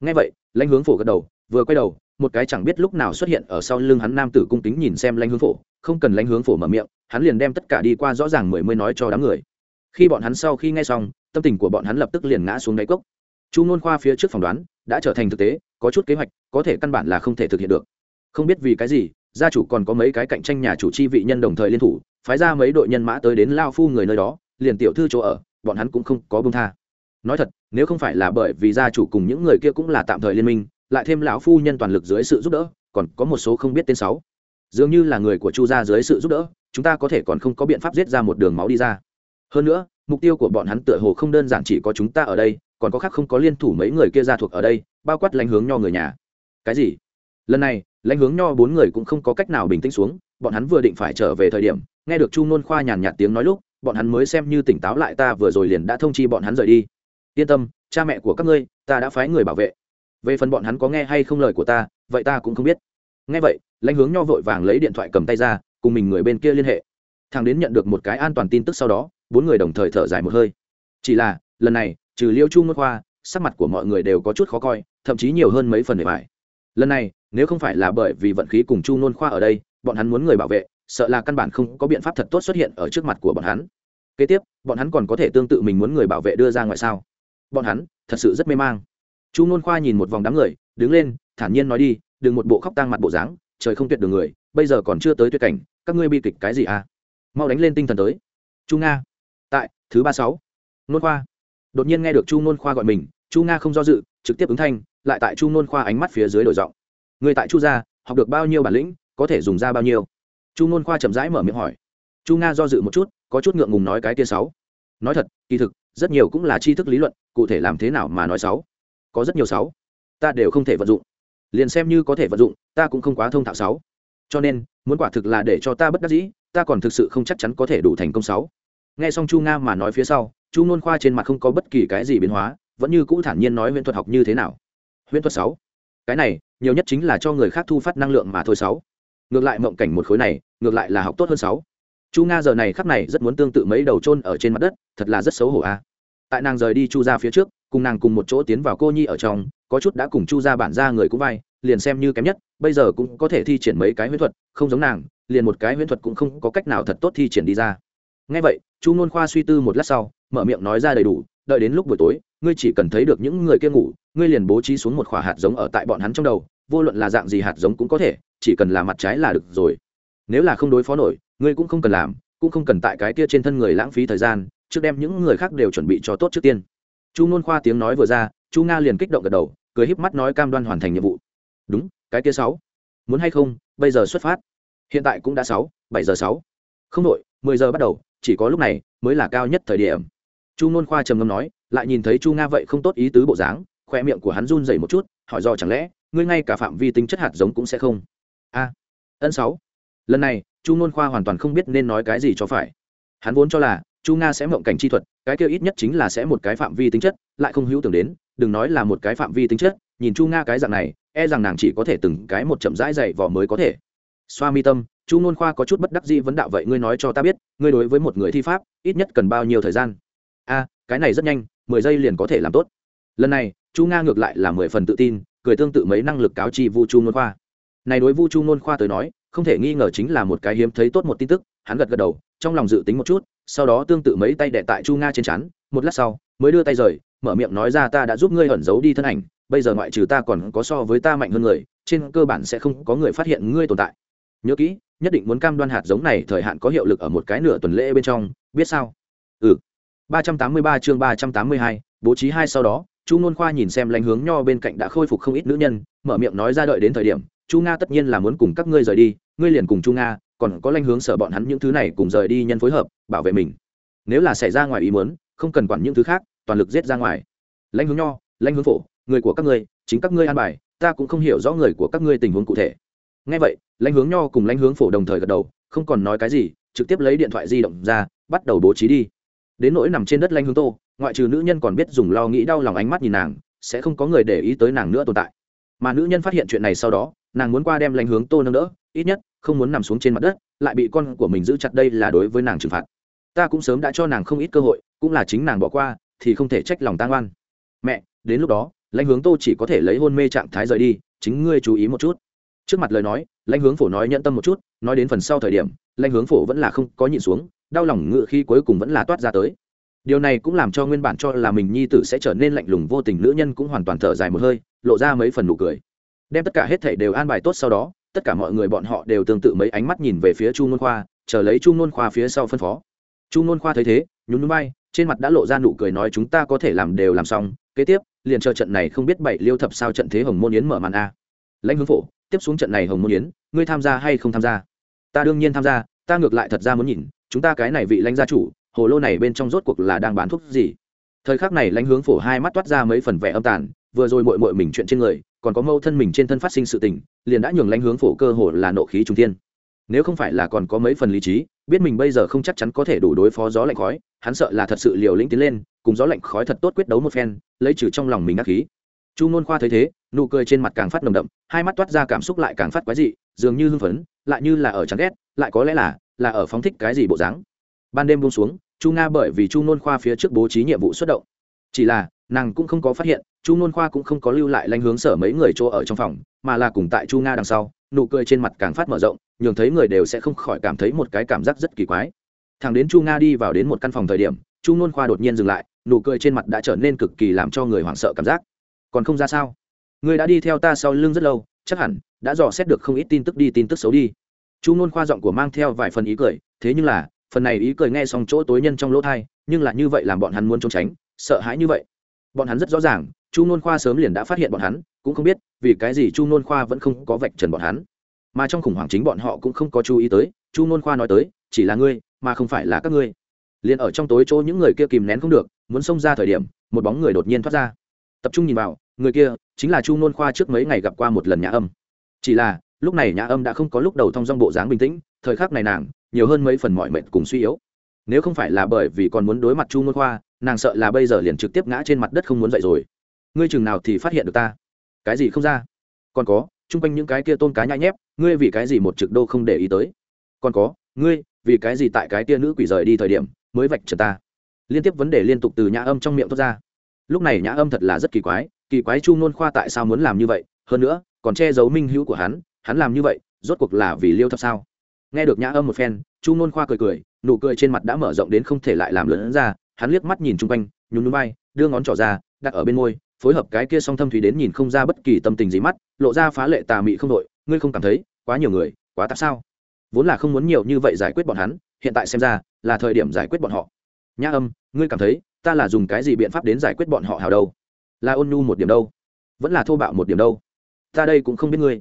A: Ngay vậy lãnh hướng phổ gật đầu vừa quay đầu, một cái chẳng biết lúc nào xuất hiện ở sau lưng hắn nam tử cung kính nhìn xem lãnh hướng phổ, không cần lãnh hướng phổ mở miệng, hắn liền đem tất cả đi qua rõ ràng mười mươi nói cho đám người. Khi bọn hắn sau khi nghe xong, tâm tình của bọn hắn lập tức liền ngã xuống đáy cốc. Chu ngôn khoa phía trước phỏng đoán, đã trở thành thực tế, có chút kế hoạch, có thể căn bản là không thể thực hiện được. Không biết vì cái gì, gia chủ còn có mấy cái cạnh tranh nhà chủ chi vị nhân đồng thời liên thủ, phái ra mấy đội nhân mã tới đến lao phu người nơi đó, liền tiểu thư chỗ ở, bọn hắn cũng không có bông tha. Nói thật, nếu không phải là bởi vì gia chủ cùng những người kia cũng là tạm thời liên minh lại thêm lão phu nhân toàn lực dưới sự giúp đỡ, còn có một số không biết tên sáu. Dường như là người của chu gia dưới sự giúp đỡ, chúng ta có thể còn không có biện pháp giết ra một đường máu đi ra. Hơn nữa, mục tiêu của bọn hắn tựa hồ không đơn giản chỉ có chúng ta ở đây, còn có khác không có liên thủ mấy người kia ra thuộc ở đây, bao quát lãnh hướng nho người nhà. Cái gì? Lần này, lãnh hướng nho bốn người cũng không có cách nào bình tĩnh xuống, bọn hắn vừa định phải trở về thời điểm, nghe được chu nôn khoa nhàn nhạt tiếng nói lúc, bọn hắn mới xem như tỉnh táo lại, ta vừa rồi liền đã thông chi bọn hắn rời đi. Yên tâm, cha mẹ của các ngươi, ta đã phái người bảo vệ về phần bọn hắn có nghe hay không lời của ta, vậy ta cũng không biết. Nghe vậy, lãnh hướng nho vội vàng lấy điện thoại cầm tay ra, cùng mình người bên kia liên hệ. Thằng đến nhận được một cái an toàn tin tức sau đó, bốn người đồng thời thở dài một hơi. Chỉ là, lần này, trừ liêu chu ngôn khoa, sắc mặt của mọi người đều có chút khó coi, thậm chí nhiều hơn mấy phần để bài lần này, nếu không phải là bởi vì vận khí cùng chu nôn khoa ở đây, bọn hắn muốn người bảo vệ, sợ là căn bản không có biện pháp thật tốt xuất hiện ở trước mặt của bọn hắn. Kế tiếp, bọn hắn còn có thể tương tự mình muốn người bảo vệ đưa ra ngoài sao? Bọn hắn, thật sự rất mê mang chu nôn khoa nhìn một vòng đám người, đứng lên, thản nhiên nói đi, đừng một bộ khóc tang mặt bộ dáng, trời không tuyệt được người, bây giờ còn chưa tới tuyệt cảnh, các ngươi bi kịch cái gì à? Mau đánh lên tinh thần tới. Chu nga. Tại, thứ ba sáu. Nôn khoa. Đột nhiên nghe được chu nôn khoa gọi mình, chu nga không do dự, trực tiếp ứng thanh, lại tại chu nôn khoa ánh mắt phía dưới đổi giọng. Người tại chu gia, học được bao nhiêu bản lĩnh, có thể dùng ra bao nhiêu? Chu nôn khoa chậm rãi mở miệng hỏi. Chu nga do dự một chút, có chút ngượng ngùng nói cái tia sáu. Nói thật, kỳ thực, rất nhiều cũng là tri thức lý luận, cụ thể làm thế nào mà nói sáu có rất nhiều sáu. Ta đều không thể vận dụng. Liền xem như có thể vận dụng, ta cũng không quá thông thạo sáu. Cho nên, muốn quả thực là để cho ta bất đắc dĩ, ta còn thực sự không chắc chắn có thể đủ thành công sáu. Nghe xong chu nga mà nói phía sau, chu nôn khoa trên mặt không có bất kỳ cái gì biến hóa, vẫn như cũ thản nhiên nói huyễn thuật học như thế nào. Huyễn thuật sáu. Cái này, nhiều nhất chính là cho người khác thu phát năng lượng mà thôi sáu. Ngược lại mộng cảnh một khối này, ngược lại là học tốt hơn sáu. Chu nga giờ này khắc này rất muốn tương tự mấy đầu trôn ở trên mặt đất, thật là rất xấu hổ a. Tại nàng rời đi chu ra phía trước cùng nàng cùng một chỗ tiến vào cô nhi ở trong, có chút đã cùng chu ra bản ra người cũng vai, liền xem như kém nhất, bây giờ cũng có thể thi triển mấy cái huyễn thuật, không giống nàng, liền một cái huyễn thuật cũng không có cách nào thật tốt thi triển đi ra. Ngay vậy, chu nôn khoa suy tư một lát sau, mở miệng nói ra đầy đủ, đợi đến lúc buổi tối, ngươi chỉ cần thấy được những người kia ngủ, ngươi liền bố trí xuống một khỏa hạt giống ở tại bọn hắn trong đầu, vô luận là dạng gì hạt giống cũng có thể, chỉ cần là mặt trái là được rồi. Nếu là không đối phó nổi, ngươi cũng không cần làm, cũng không cần tại cái kia trên thân người lãng phí thời gian, trước đem những người khác đều chuẩn bị cho tốt trước tiên chu nôn khoa tiếng nói vừa ra, chu nga liền kích động gật đầu, cười híp mắt nói cam đoan hoàn thành nhiệm vụ. Đúng, cái kia sáu. Muốn hay không, bây giờ xuất phát. Hiện tại cũng đã sáu, bảy giờ sáu. Không đội mười giờ bắt đầu, chỉ có lúc này mới là cao nhất thời điểm. Chu nôn khoa trầm ngâm nói, lại nhìn thấy chu nga vậy không tốt ý tứ bộ dáng khoe miệng của hắn run dày một chút, hỏi do chẳng lẽ, ngươi ngay cả phạm vi tính chất hạt giống cũng sẽ không? A. Ân sáu. Lần này, chu nôn khoa hoàn toàn không biết nên nói cái gì cho phải. Hắn vốn cho là chu nga sẽ mộng cảnh chi thuật, cái kia ít nhất chính là sẽ một cái phạm vi tính chất, lại không hữu tưởng đến, đừng nói là một cái phạm vi tính chất, nhìn chu nga cái dạng này e rằng nàng chỉ có thể từng cái một chậm rãi dày vỏ mới có thể. Xoa mi tâm, chu nôn khoa có chút bất đắc dĩ vấn đạo vậy ngươi nói cho ta biết, ngươi đối với một người thi pháp, ít nhất cần bao nhiêu thời gian? A, cái này rất nhanh, mười giây liền có thể làm tốt. Lần này, chu nga ngược lại là mười phần tự tin, cười tương tự mấy năng lực cáo chi vu chu nôn khoa. Này đối vu chu nôn khoa tới nói, không thể nghi ngờ chính là một cái hiếm thấy tốt một tin tức, hắn gật gật đầu, trong lòng dự tính một chút sau đó tương tự mấy tay đệ tại chu nga trên chắn một lát sau, mới đưa tay rời, mở miệng nói ra ta đã giúp ngươi ẩn giấu đi thân ảnh, bây giờ ngoại trừ ta còn có so với ta mạnh hơn người, trên cơ bản sẽ không có người phát hiện ngươi tồn tại. Nhớ kỹ, nhất định muốn cam đoan hạt giống này thời hạn có hiệu lực ở một cái nửa tuần lễ bên trong, biết sao? Ừ. ba trăm tám mươi ba chương ba trăm tám mươi hai, bố trí hai sau đó, chu nôn khoa nhìn xem lãnh hướng nho bên cạnh đã khôi phục không ít nữ nhân, mở miệng nói ra đợi đến thời điểm, chu nga tất nhiên là muốn cùng các ngươi rời đi, ngươi liền cùng chu nga còn có lanh hướng sở bọn hắn những thứ này cùng rời đi nhân phối hợp, bảo vệ mình. Nếu là xảy ra ngoài ý muốn, không cần quản những thứ khác, toàn lực giết ra ngoài. Lanh hướng nho, lanh hướng phổ, người của các ngươi, chính các ngươi an bài, ta cũng không hiểu rõ người của các ngươi tình huống cụ thể. Ngay vậy lãnh hướng nho cùng lãnh hướng phổ đồng thời gật đầu, không còn nói cái gì, trực tiếp lấy điện thoại di động ra, bắt đầu bố trí đi. Đến nỗi nằm trên đất lanh hướng tô, ngoại trừ nữ nhân còn biết dùng lo nghĩ đau lòng ánh mắt nhìn nàng, sẽ không có người để ý tới nàng nữa tồn tại mà nữ nhân phát hiện chuyện này sau đó, nàng muốn qua đem lãnh hướng tô nâng đỡ, ít nhất, không muốn nằm xuống trên mặt đất, lại bị con của mình giữ chặt đây là đối với nàng trừng phạt. Ta cũng sớm đã cho nàng không ít cơ hội, cũng là chính nàng bỏ qua, thì không thể trách lòng tang oan mẹ, đến lúc đó, lãnh hướng tô chỉ có thể lấy hôn mê trạng thái rời đi, chính ngươi chú ý một chút. Trước mặt lời nói, lãnh hướng phổ nói nhận tâm một chút, nói đến phần sau thời điểm, lãnh hướng phổ vẫn là không có nhịn xuống, đau lòng ngự khi cuối cùng vẫn là toát ra tới điều này cũng làm cho nguyên bản cho là mình nhi tử sẽ trở nên lạnh lùng vô tình, nữ nhân cũng hoàn toàn thở dài một hơi, lộ ra mấy phần nụ cười. Đem tất cả hết thảy đều an bài tốt sau đó, tất cả mọi người bọn họ đều tương tự mấy ánh mắt nhìn về phía chu nôn khoa, chờ lấy chu nôn khoa phía sau phân phó. Chu nôn khoa thấy thế, nhún núi bay trên mặt đã lộ ra nụ cười nói chúng ta có thể làm đều làm xong, kế tiếp, liền chờ trận này không biết bảy liêu thập sao trận thế hồng môn yến mở màn a. Lãnh hướng phổ, tiếp xuống trận này hồng môn yến, ngươi tham gia hay không tham gia? Ta đương nhiên tham gia, ta ngược lại thật ra muốn nhìn, chúng ta cái này vị lãnh gia chủ hồ lô này bên trong rốt cuộc là đang bán thuốc gì? Thời khắc này lãnh hướng phổ hai mắt toát ra mấy phần vẻ âm tàn, vừa rồi mội mội mình chuyện trên người, còn có mâu thân mình trên thân phát sinh sự tình, liền đã nhường lãnh hướng phổ cơ hồ là nộ khí trung thiên. Nếu không phải là còn có mấy phần lý trí, biết mình bây giờ không chắc chắn có thể đủ đối phó gió lạnh khói, hắn sợ là thật sự liều lĩnh tiến lên, cùng gió lạnh khói thật tốt quyết đấu một phen, lấy trừ trong lòng mình ác khí. Chu nôn khoa thấy thế, nụ cười trên mặt càng phát nồng đậm, hai mắt toát ra cảm xúc lại càng phát quái dị, dường như hưng phấn, lại như là ở chán ghét, lại có lẽ là là ở phóng thích cái gì bộ dáng ban đêm buông xuống, chu nga bởi vì chu nôn khoa phía trước bố trí nhiệm vụ xuất động. Chỉ là, nàng cũng không có phát hiện, chu nôn khoa cũng không có lưu lại lanh hướng sở mấy người chỗ ở trong phòng, mà là cùng tại chu nga đằng sau, nụ cười trên mặt càng phát mở rộng, nhường thấy người đều sẽ không khỏi cảm thấy một cái cảm giác rất kỳ quái. Thằng đến chu nga đi vào đến một căn phòng thời điểm, chu nôn khoa đột nhiên dừng lại, nụ cười trên mặt đã trở nên cực kỳ làm cho người hoảng sợ cảm giác. Còn không ra sao? Người đã đi theo ta sau lưng rất lâu, chắc hẳn đã dò xét được không ít tin tức đi, tin tức xấu đi. Chu nôn khoa giọng của mang theo vài phần ý cười, thế nhưng là phần này ý cười nghe xong chỗ tối nhân trong lỗ thai, nhưng là như vậy làm bọn hắn muốn trốn tránh, sợ hãi như vậy. Bọn hắn rất rõ ràng, chu nôn khoa sớm liền đã phát hiện bọn hắn, cũng không biết vì cái gì chu nôn khoa vẫn không có vạch trần bọn hắn. Mà trong khủng hoảng chính bọn họ cũng không có chú ý tới, chu nôn khoa nói tới, chỉ là ngươi, mà không phải là các ngươi. Liền ở trong tối chỗ những người kia kìm nén không được, muốn xông ra thời điểm, một bóng người đột nhiên thoát ra. Tập trung nhìn vào, người kia chính là chu nôn khoa trước mấy ngày gặp qua một lần nhà âm. Chỉ là lúc này nhã âm đã không có lúc đầu thong dong bộ dáng bình tĩnh, thời khắc này nàng, nhiều hơn mấy phần mọi mệnh cùng suy yếu. Nếu không phải là bởi vì còn muốn đối mặt chu môn khoa, nàng sợ là bây giờ liền trực tiếp ngã trên mặt đất không muốn dậy rồi. Ngươi chừng nào thì phát hiện được ta? Cái gì không ra? Còn có, chung quanh những cái kia tôn cá nhai nhép, ngươi vì cái gì một trực đô không để ý tới? Còn có, ngươi, vì cái gì tại cái kia nữ quỷ rời đi thời điểm mới vạch trần ta? Liên tiếp vấn đề liên tục từ nhã âm trong miệng thoát ra. Lúc này nhã âm thật là rất kỳ quái kỳ quái chu nôn khoa tại sao muốn làm như vậy? Hơn nữa, còn che giấu minh hữu của hắn hắn làm như vậy, rốt cuộc là vì liêu thập sao? Nghe được nhã âm một phen, chu nôn khoa cười cười, nụ cười trên mặt đã mở rộng đến không thể lại làm lớn ra, hắn liếc mắt nhìn chung quanh, nhún núi bay đưa ngón trỏ ra, đặt ở bên môi, phối hợp cái kia song thâm thủy đến nhìn không ra bất kỳ tâm tình gì mắt, lộ ra phá lệ tà mị không đội ngươi không cảm thấy, quá nhiều người, quá tạp sao? Vốn là không muốn nhiều như vậy giải quyết bọn hắn, hiện tại xem ra, là thời điểm giải quyết bọn họ. Nhã âm, ngươi cảm thấy, ta là dùng cái gì biện pháp đến giải quyết bọn họ hào đâu? Là ôn nhu một điểm đâu? Vẫn là thô bạo một điểm đâu? Ta đây cũng không biết ngươi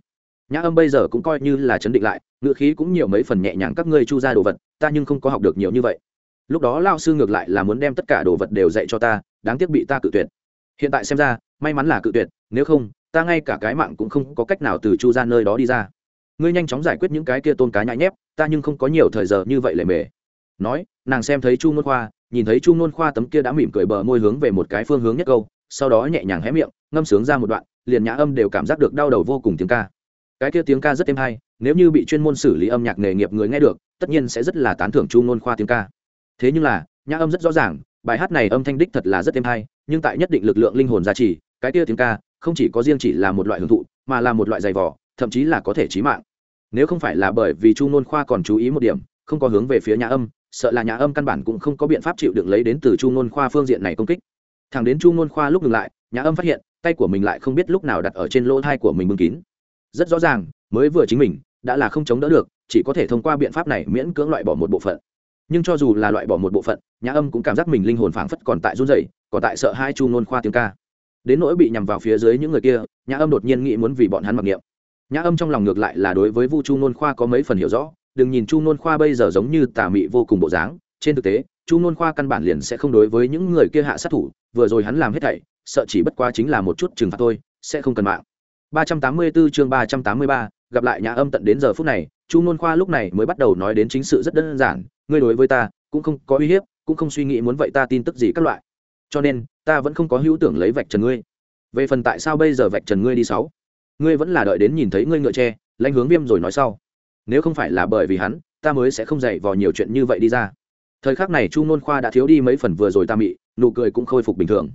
A: nhã âm bây giờ cũng coi như là chấn định lại, ngữ khí cũng nhiều mấy phần nhẹ nhàng, các ngươi chu ra đồ vật, ta nhưng không có học được nhiều như vậy. Lúc đó lao sư ngược lại là muốn đem tất cả đồ vật đều dạy cho ta, đáng tiếc bị ta cự tuyệt. Hiện tại xem ra, may mắn là cự tuyệt, nếu không, ta ngay cả cái mạng cũng không có cách nào từ chu ra nơi đó đi ra. Ngươi nhanh chóng giải quyết những cái kia tôn cá nhãi nhép, ta nhưng không có nhiều thời giờ như vậy lề mề. Nói, nàng xem thấy chu nôn khoa, nhìn thấy chu nôn khoa tấm kia đã mỉm cười bờ môi hướng về một cái phương hướng nhất câu, sau đó nhẹ nhàng hé miệng, ngâm sướng ra một đoạn, liền nhã âm đều cảm giác được đau đầu vô cùng tiếng ca cái kia tiếng ca rất êm hay, nếu như bị chuyên môn xử lý âm nhạc nghề nghiệp người nghe được, tất nhiên sẽ rất là tán thưởng chu nôn khoa tiếng ca. Thế nhưng là, nhã âm rất rõ ràng, bài hát này âm thanh đích thật là rất êm hay, nhưng tại nhất định lực lượng linh hồn giá trị cái kia tiếng ca không chỉ có riêng chỉ là một loại hưởng thụ, mà là một loại dày vỏ thậm chí là có thể trí mạng. Nếu không phải là bởi vì chu nôn khoa còn chú ý một điểm, không có hướng về phía nhã âm, sợ là nhã âm căn bản cũng không có biện pháp chịu được lấy đến từ chu nôn khoa phương diện này công kích. Thằng đến chu nôn khoa lúc ngừng lại, nhã âm phát hiện, tay của mình lại không biết lúc nào đặt ở trên lỗ thai của mình bưng kín rất rõ ràng, mới vừa chính mình, đã là không chống đỡ được, chỉ có thể thông qua biện pháp này miễn cưỡng loại bỏ một bộ phận. Nhưng cho dù là loại bỏ một bộ phận, nhã âm cũng cảm giác mình linh hồn phảng phất còn tại run rẩy, còn tại sợ hai chu nôn khoa tiếng ca. Đến nỗi bị nhằm vào phía dưới những người kia, nhã âm đột nhiên nghĩ muốn vì bọn hắn mặc niệm. Nhã âm trong lòng ngược lại là đối với vu chu nôn khoa có mấy phần hiểu rõ, đừng nhìn chu nôn khoa bây giờ giống như tà mị vô cùng bộ dáng, trên thực tế, chu nôn khoa căn bản liền sẽ không đối với những người kia hạ sát thủ, vừa rồi hắn làm hết thảy, sợ chỉ bất quá chính là một chút trừng phạt thôi, sẽ không cần mạng. 384 chương 383, gặp lại nhà âm tận đến giờ phút này chu nôn khoa lúc này mới bắt đầu nói đến chính sự rất đơn giản ngươi đối với ta cũng không có uy hiếp cũng không suy nghĩ muốn vậy ta tin tức gì các loại. Cho nên ta vẫn không có hữu tưởng lấy vạch trần ngươi. Về phần tại sao bây giờ vạch trần ngươi đi sáu? Ngươi vẫn là đợi đến nhìn thấy ngươi ngựa tre lãnh hướng viêm rồi nói sau. Nếu không phải là bởi vì hắn ta mới sẽ không dạy vào nhiều chuyện như vậy đi ra. Thời khắc này chu nôn khoa đã thiếu đi mấy phần vừa rồi ta mị nụ cười cũng khôi phục bình thường.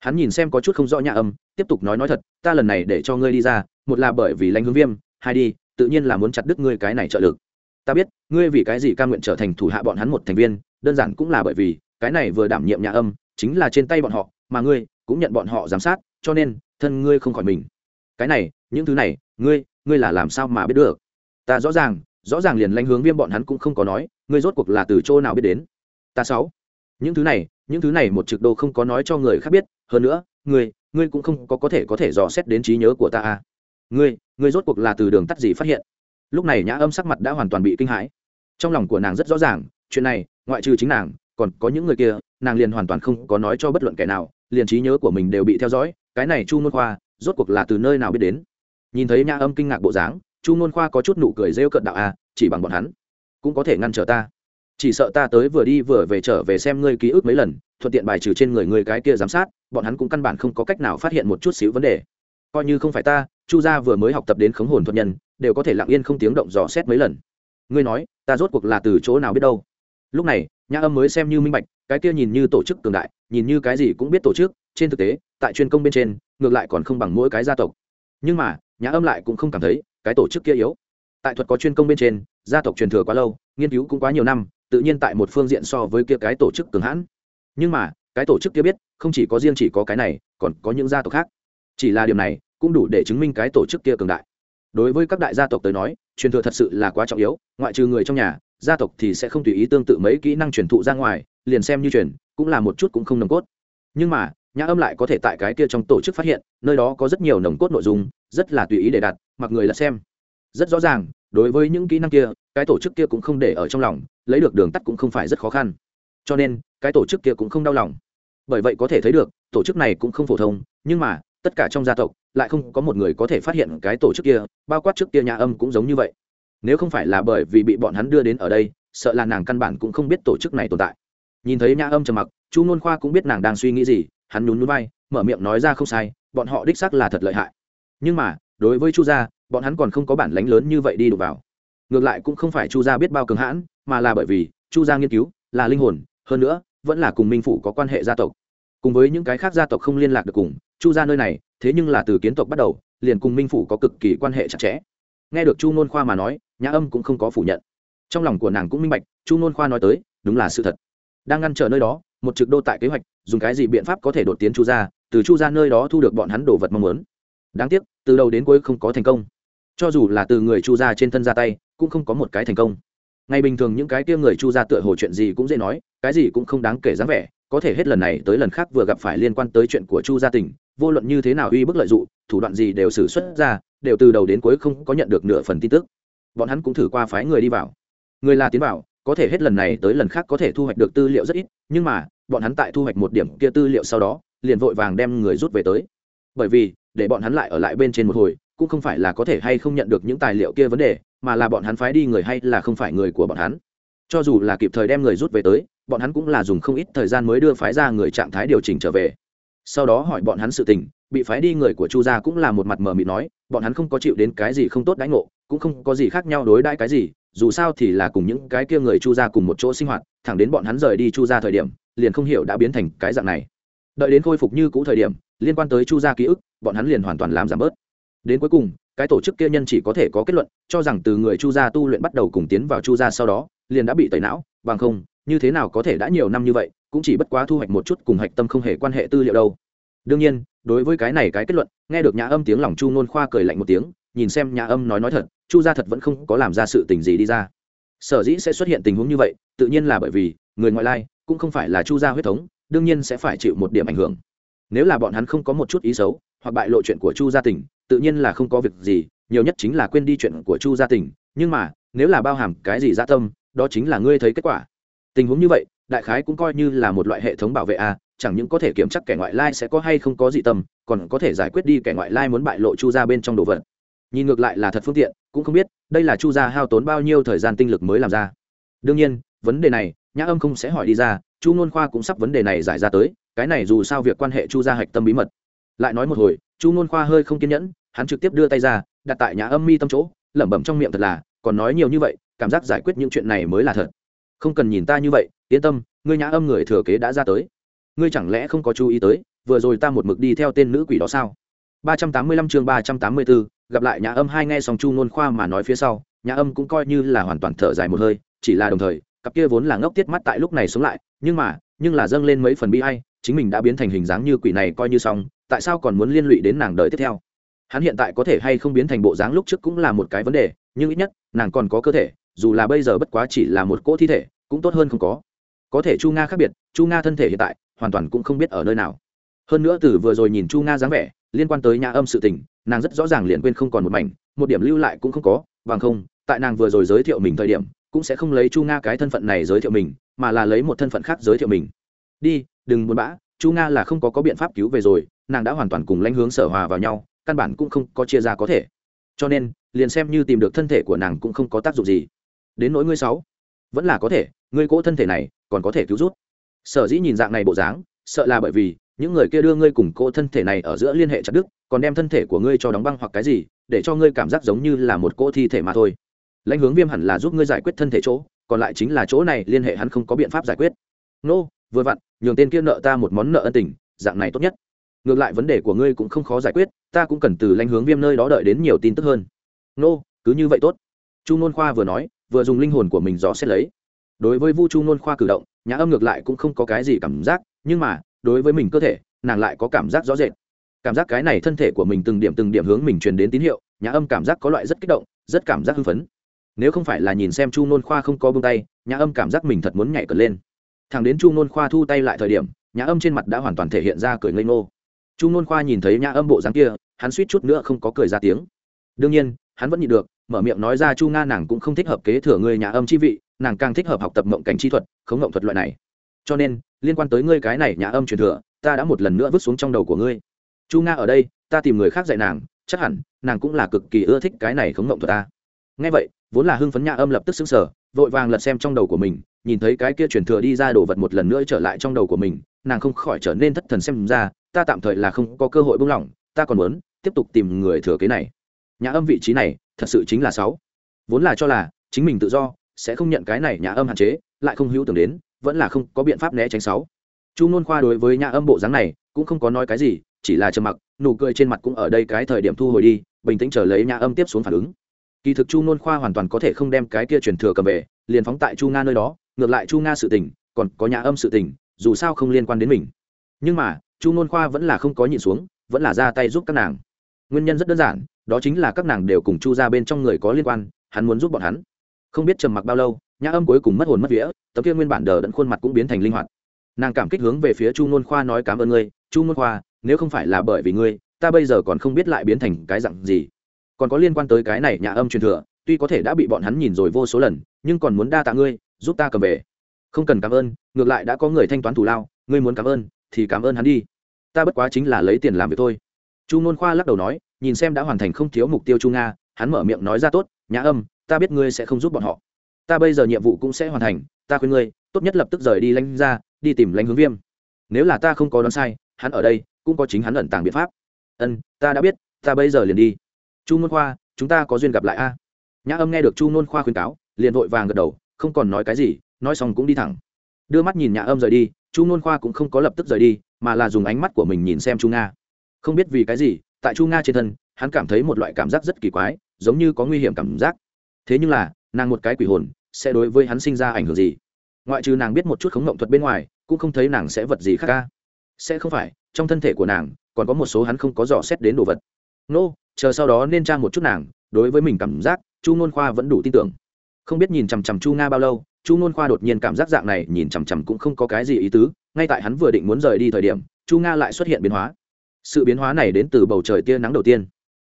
A: Hắn nhìn xem có chút không rõ nhà âm tiếp tục nói nói thật, ta lần này để cho ngươi đi ra, một là bởi vì lãnh hướng viêm, hai đi, tự nhiên là muốn chặt đứt ngươi cái này trợ lực. Ta biết, ngươi vì cái gì ca nguyện trở thành thủ hạ bọn hắn một thành viên, đơn giản cũng là bởi vì, cái này vừa đảm nhiệm nhà âm, chính là trên tay bọn họ, mà ngươi cũng nhận bọn họ giám sát, cho nên, thân ngươi không khỏi mình. Cái này, những thứ này, ngươi ngươi là làm sao mà biết được? Ta rõ ràng rõ ràng liền lãnh hướng viêm bọn hắn cũng không có nói, ngươi rốt cuộc là từ chỗ nào biết đến? Ta sáu. Những thứ này, những thứ này một trực đô không có nói cho người khác biết, hơn nữa, ngươi ngươi cũng không có có thể có thể dò xét đến trí nhớ của ta à. Ngươi ngươi rốt cuộc là từ đường tắt gì phát hiện? Lúc này nhã âm sắc mặt đã hoàn toàn bị kinh hãi. Trong lòng của nàng rất rõ ràng chuyện này ngoại trừ chính nàng còn có những người kia nàng liền hoàn toàn không có nói cho bất luận kẻ nào liền trí nhớ của mình đều bị theo dõi cái này chu nôn khoa rốt cuộc là từ nơi nào biết đến? Nhìn thấy nhã âm kinh ngạc bộ dáng chu nôn khoa có chút nụ cười rêu cận đạo a à, chỉ bằng bọn hắn cũng có thể ngăn trở ta chỉ sợ ta tới vừa đi vừa về trở về xem ngươi ký ức mấy lần, thuận tiện bài trừ trên người ngươi cái kia giám sát, bọn hắn cũng căn bản không có cách nào phát hiện một chút xíu vấn đề. Coi như không phải ta, chu gia vừa mới học tập đến khống hồn thuật nhân, đều có thể lặng yên không tiếng động dò xét mấy lần. Ngươi nói, ta rốt cuộc là từ chỗ nào biết đâu? Lúc này, nhã âm mới xem như minh bạch, cái kia nhìn như tổ chức cường đại, nhìn như cái gì cũng biết tổ chức, trên thực tế, tại chuyên công bên trên, ngược lại còn không bằng mỗi cái gia tộc. Nhưng mà, nhã âm lại cũng không cảm thấy cái tổ chức kia yếu. Tại thuật có chuyên công bên trên, gia tộc truyền thừa quá lâu, nghiên cứu cũng quá nhiều năm tự nhiên tại một phương diện so với kia cái tổ chức cường hãn. Nhưng mà, cái tổ chức kia biết, không chỉ có riêng chỉ có cái này, còn có những gia tộc khác. Chỉ là điều này, cũng đủ để chứng minh cái tổ chức kia cường đại. Đối với các đại gia tộc tới nói, truyền thừa thật sự là quá trọng yếu, ngoại trừ người trong nhà, gia tộc thì sẽ không tùy ý tương tự mấy kỹ năng truyền thụ ra ngoài, liền xem như truyền, cũng là một chút cũng không nồng cốt. Nhưng mà, nhã âm lại có thể tại cái kia trong tổ chức phát hiện, nơi đó có rất nhiều nồng cốt nội dung, rất là tùy ý để đặt, mặc người là xem. Rất rõ ràng đối với những kỹ năng kia, cái tổ chức kia cũng không để ở trong lòng, lấy được đường tắt cũng không phải rất khó khăn. Cho nên, cái tổ chức kia cũng không đau lòng. Bởi vậy có thể thấy được, tổ chức này cũng không phổ thông, nhưng mà, tất cả trong gia tộc, lại không có một người có thể phát hiện cái tổ chức kia, bao quát trước kia nhà âm cũng giống như vậy. Nếu không phải là bởi vì bị bọn hắn đưa đến ở đây, sợ là nàng căn bản cũng không biết tổ chức này tồn tại. Nhìn thấy nhà âm trầm mặc, chu nôn khoa cũng biết nàng đang suy nghĩ gì, hắn nhún núi bay mở miệng nói ra không sai, bọn họ đích xác là thật lợi hại. Nhưng mà, đối với chu gia bọn hắn còn không có bản lánh lớn như vậy đi đụng vào. Ngược lại cũng không phải chu gia biết bao cường hãn, mà là bởi vì chu gia nghiên cứu, là linh hồn, hơn nữa, vẫn là cùng minh phủ có quan hệ gia tộc. Cùng với những cái khác gia tộc không liên lạc được cùng, chu gia nơi này, thế nhưng là từ kiến tộc bắt đầu, liền cùng minh phủ có cực kỳ quan hệ chặt chẽ. Nghe được chu nôn khoa mà nói, nhã âm cũng không có phủ nhận. Trong lòng của nàng cũng minh bạch, chu nôn khoa nói tới, đúng là sự thật. Đang ngăn trở nơi đó, một trực đô tại kế hoạch, dùng cái gì biện pháp có thể đột tiến chu gia, từ chu gia nơi đó thu được bọn hắn đồ vật mong muốn. Đáng tiếc, từ đầu đến cuối không có thành công cho dù là từ người chu gia trên thân ra tay, cũng không có một cái thành công. Ngày bình thường những cái kia người chu gia tựa hồ chuyện gì cũng dễ nói, cái gì cũng không đáng kể dáng vẻ, có thể hết lần này tới lần khác vừa gặp phải liên quan tới chuyện của chu gia tỉnh vô luận như thế nào uy bức lợi dụng, thủ đoạn gì đều xử xuất ra, đều từ đầu đến cuối không có nhận được nửa phần tin tức. Bọn hắn cũng thử qua phái người đi vào. Người là tiến vào, có thể hết lần này tới lần khác có thể thu hoạch được tư liệu rất ít, nhưng mà, bọn hắn tại thu hoạch một điểm kia tư liệu sau đó, liền vội vàng đem người rút về tới. Bởi vì, để bọn hắn lại ở lại bên trên một hồi cũng không phải là có thể hay không nhận được những tài liệu kia vấn đề, mà là bọn hắn phái đi người hay là không phải người của bọn hắn. Cho dù là kịp thời đem người rút về tới, bọn hắn cũng là dùng không ít thời gian mới đưa phái ra người trạng thái điều chỉnh trở về. Sau đó hỏi bọn hắn sự tình, bị phái đi người của chu gia cũng là một mặt mờ mịt nói, bọn hắn không có chịu đến cái gì không tốt đãi ngộ, cũng không có gì khác nhau đối đãi cái gì, dù sao thì là cùng những cái kia người chu gia cùng một chỗ sinh hoạt, thẳng đến bọn hắn rời đi chu gia thời điểm, liền không hiểu đã biến thành cái dạng này. Đợi đến khôi phục như cũ thời điểm, liên quan tới chu gia ký ức, bọn hắn liền hoàn toàn làm giảm bớt đến cuối cùng, cái tổ chức kia nhân chỉ có thể có kết luận, cho rằng từ người chu gia tu luyện bắt đầu cùng tiến vào chu gia sau đó, liền đã bị tẩy não, bằng không, như thế nào có thể đã nhiều năm như vậy, cũng chỉ bất quá thu hoạch một chút cùng hạch tâm không hề quan hệ tư liệu đâu. Đương nhiên, đối với cái này cái kết luận, nghe được nhà âm tiếng lòng chu nôn khoa cười lạnh một tiếng, nhìn xem nhà âm nói nói thật, chu gia thật vẫn không có làm ra sự tình gì đi ra. Sở dĩ sẽ xuất hiện tình huống như vậy, tự nhiên là bởi vì, người ngoại lai, cũng không phải là chu gia huyết thống, đương nhiên sẽ phải chịu một điểm ảnh hưởng. Nếu là bọn hắn không có một chút ý xấu, hoặc bại lộ chuyện của chu gia tỉnh tự nhiên là không có việc gì, nhiều nhất chính là quên đi chuyện của chu gia tỉnh nhưng mà, nếu là bao hàm cái gì gia tâm, đó chính là ngươi thấy kết quả. Tình huống như vậy, đại khái cũng coi như là một loại hệ thống bảo vệ a, chẳng những có thể kiểm chắc kẻ ngoại lai sẽ có hay không có dị tâm, còn có thể giải quyết đi kẻ ngoại lai muốn bại lộ chu gia bên trong đồ vật. Nhìn ngược lại là thật phương tiện, cũng không biết, đây là chu gia hao tốn bao nhiêu thời gian tinh lực mới làm ra. Đương nhiên, vấn đề này, nhã âm không sẽ hỏi đi ra, chu nôn khoa cũng sắp vấn đề này giải ra tới, cái này dù sao việc quan hệ chu gia hạch tâm bí mật. Lại nói một hồi chu nôn khoa hơi không kiên nhẫn hắn trực tiếp đưa tay ra đặt tại nhà âm mi tâm chỗ lẩm bẩm trong miệng thật là còn nói nhiều như vậy cảm giác giải quyết những chuyện này mới là thật. Không cần nhìn ta như vậy yên tâm ngươi nhã âm người thừa kế đã ra tới. Ngươi chẳng lẽ không có chú ý tới vừa rồi ta một mực đi theo tên nữ quỷ đó sao? 385 chương 384, gặp lại nhà âm hai nghe xong chu nôn khoa mà nói phía sau nhà âm cũng coi như là hoàn toàn thở dài một hơi chỉ là đồng thời cặp kia vốn là ngốc tiết mắt tại lúc này sống lại nhưng mà nhưng là dâng lên mấy phần bi hay chính mình đã biến thành hình dáng như quỷ này coi như xong tại sao còn muốn liên lụy đến nàng đời tiếp theo? Hắn hiện tại có thể hay không biến thành bộ dáng lúc trước cũng là một cái vấn đề, nhưng ít nhất, nàng còn có cơ thể, dù là bây giờ bất quá chỉ là một cỗ thi thể, cũng tốt hơn không có. Có thể chu nga khác biệt, chu nga thân thể hiện tại, hoàn toàn cũng không biết ở nơi nào. Hơn nữa từ vừa rồi nhìn chu nga dáng vẻ, liên quan tới nhà âm sự tình, nàng rất rõ ràng liền quên không còn một mảnh, một điểm lưu lại cũng không có, bằng không, tại nàng vừa rồi giới thiệu mình thời điểm, cũng sẽ không lấy chu nga cái thân phận này giới thiệu mình, mà là lấy một thân phận khác giới thiệu mình. Đi, đừng buồn bã, chu nga là không có có biện pháp cứu về rồi nàng đã hoàn toàn cùng lãnh hướng sở hòa vào nhau căn bản cũng không có chia ra có thể. Cho nên liền xem như tìm được thân thể của nàng cũng không có tác dụng gì. Đến nỗi ngươi sáu vẫn là có thể ngươi cỗ thân thể này còn có thể cứu rút sở dĩ nhìn dạng này bộ dáng sợ là bởi vì những người kia đưa ngươi cùng cỗ thân thể này ở giữa liên hệ chặt đức còn đem thân thể của ngươi cho đóng băng hoặc cái gì để cho ngươi cảm giác giống như là một cỗ thi thể mà thôi. Lãnh hướng viêm hẳn là giúp ngươi giải quyết thân thể chỗ còn lại chính là chỗ này liên hệ hắn không có biện pháp giải quyết. Nô、no, vừa vặn nhường tên kia nợ ta một món nợ ân tình dạng này tốt nhất ngược lại vấn đề của ngươi cũng không khó giải quyết ta cũng cần từ lãnh hướng viêm nơi đó đợi đến nhiều tin tức hơn. Nô、no, cứ như vậy tốt. Chu nôn khoa vừa nói vừa dùng linh hồn của mình dò xét lấy. Đối với vu chu nôn khoa cử động nhã âm ngược lại cũng không có cái gì cảm giác nhưng mà đối với mình cơ thể nàng lại có cảm giác rõ rệt. Cảm giác cái này thân thể của mình từng điểm từng điểm hướng mình truyền đến tín hiệu nhã âm cảm giác có loại rất kích động rất cảm giác hưng phấn. Nếu không phải là nhìn xem chu nôn khoa không có bông tay nhã âm cảm giác mình thật muốn nhảy cật lên. Thằng đến chu nôn khoa thu tay lại thời điểm nhã âm trên mặt đã hoàn toàn thể hiện ra cười ngây ngô chu nôn khoa nhìn thấy nhã âm bộ dáng kia, hắn suýt chút nữa không có cười ra tiếng. Đương nhiên, hắn vẫn nhịn được, mở miệng nói ra chu nga nàng cũng không thích hợp kế thừa người nhà âm chi vị, nàng càng thích hợp học tập mộng cảnh chi thuật, khống mộng thuật loại này. Cho nên, liên quan tới ngươi cái này nhà âm truyền thừa, ta đã một lần nữa vứt xuống trong đầu của ngươi. Chu nga ở đây, ta tìm người khác dạy nàng, chắc hẳn, nàng cũng là cực kỳ ưa thích cái này khống mộng thuật ta. Ngay vậy, vốn là hưng phấn nhà âm lập tức xứng sở vội vàng lật xem trong đầu của mình, nhìn thấy cái kia truyền thừa đi ra đồ vật một lần nữa trở lại trong đầu của mình, nàng không khỏi trở nên thất thần xem ra ta tạm thời là không có cơ hội buông lỏng, ta còn muốn tiếp tục tìm người thừa kế này. Nhà âm vị trí này, thật sự chính là sáu. Vốn là cho là chính mình tự do, sẽ không nhận cái này nhà âm hạn chế, lại không hữu tưởng đến, vẫn là không có biện pháp né tránh sáu. Chu nôn khoa đối với nhà âm bộ dáng này, cũng không có nói cái gì, chỉ là trầm mặc, nụ cười trên mặt cũng ở đây cái thời điểm thu hồi đi, bình tĩnh chờ lấy nhà âm tiếp xuống phản ứng. Kỳ thực chu nôn khoa hoàn toàn có thể không đem cái kia truyền thừa cầm về, liền phóng tại chu nga nơi đó, ngược lại chu nga sự tình, còn có nhà âm sự tình, dù sao không liên quan đến mình. Nhưng mà chu n khoa vẫn là không có nhịn xuống, vẫn là ra tay giúp các nàng. Nguyên nhân rất đơn giản, đó chính là các nàng đều cùng chu ra bên trong người có liên quan, hắn muốn giúp bọn hắn. Không biết trầm mặc bao lâu, nhã âm cuối cùng mất hồn mất vía, tấm kia nguyên bản đờ đẫn khuôn mặt cũng biến thành linh hoạt. Nàng cảm kích hướng về phía chu n khoa nói cảm ơn ngươi, chu n khoa, nếu không phải là bởi vì ngươi, ta bây giờ còn không biết lại biến thành cái dặn gì. Còn có liên quan tới cái này nhà âm truyền thừa, tuy có thể đã bị bọn hắn nhìn rồi vô số lần, nhưng còn muốn đa tạ ngươi, giúp ta cầm về. Không cần cảm ơn, ngược lại đã có người thanh toán thù lao, ngươi muốn cảm ơn thì cảm ơn hắn đi. Ta bất quá chính là lấy tiền làm việc thôi. Chu nôn khoa lắc đầu nói, nhìn xem đã hoàn thành không thiếu mục tiêu chu nga, hắn mở miệng nói ra, tốt, nhã âm, ta biết ngươi sẽ không giúp bọn họ. Ta bây giờ nhiệm vụ cũng sẽ hoàn thành, ta khuyên ngươi, tốt nhất lập tức rời đi lanh ra đi tìm lãnh hướng viêm. Nếu là ta không có đoán sai, hắn ở đây cũng có chính hắn ẩn tàng biện pháp. Ân ta đã biết, ta bây giờ liền đi. Chu nôn khoa, chúng ta có duyên gặp lại a. Nhã âm nghe được chu nôn khoa khuyên cáo, liền vội vàng gật đầu, không còn nói cái gì, nói xong cũng đi thẳng. Đưa mắt nhìn nhã âm rời đi chu n khoa cũng không có lập tức rời đi mà là dùng ánh mắt của mình nhìn xem chu nga. Không biết vì cái gì tại chu nga trên thân hắn cảm thấy một loại cảm giác rất kỳ quái giống như có nguy hiểm cảm giác. Thế nhưng là nàng một cái quỷ hồn sẽ đối với hắn sinh ra ảnh hưởng gì? Ngoại trừ nàng biết một chút khống ngộng thuật bên ngoài cũng không thấy nàng sẽ vật gì khác ca sẽ không phải trong thân thể của nàng còn có một số hắn không có dò xét đến đồ vật. Nô、no, chờ sau đó nên tra một chút nàng đối với mình cảm giác chu n khoa vẫn đủ tin tưởng. Không biết nhìn chằm chằm chu nga bao lâu chu nôn khoa đột nhiên cảm giác dạng này, nhìn chằm chằm cũng không có cái gì ý tứ, ngay tại hắn vừa định muốn rời đi thời điểm, chu nga lại xuất hiện biến hóa. Sự biến hóa này đến từ bầu trời tia nắng đầu tiên.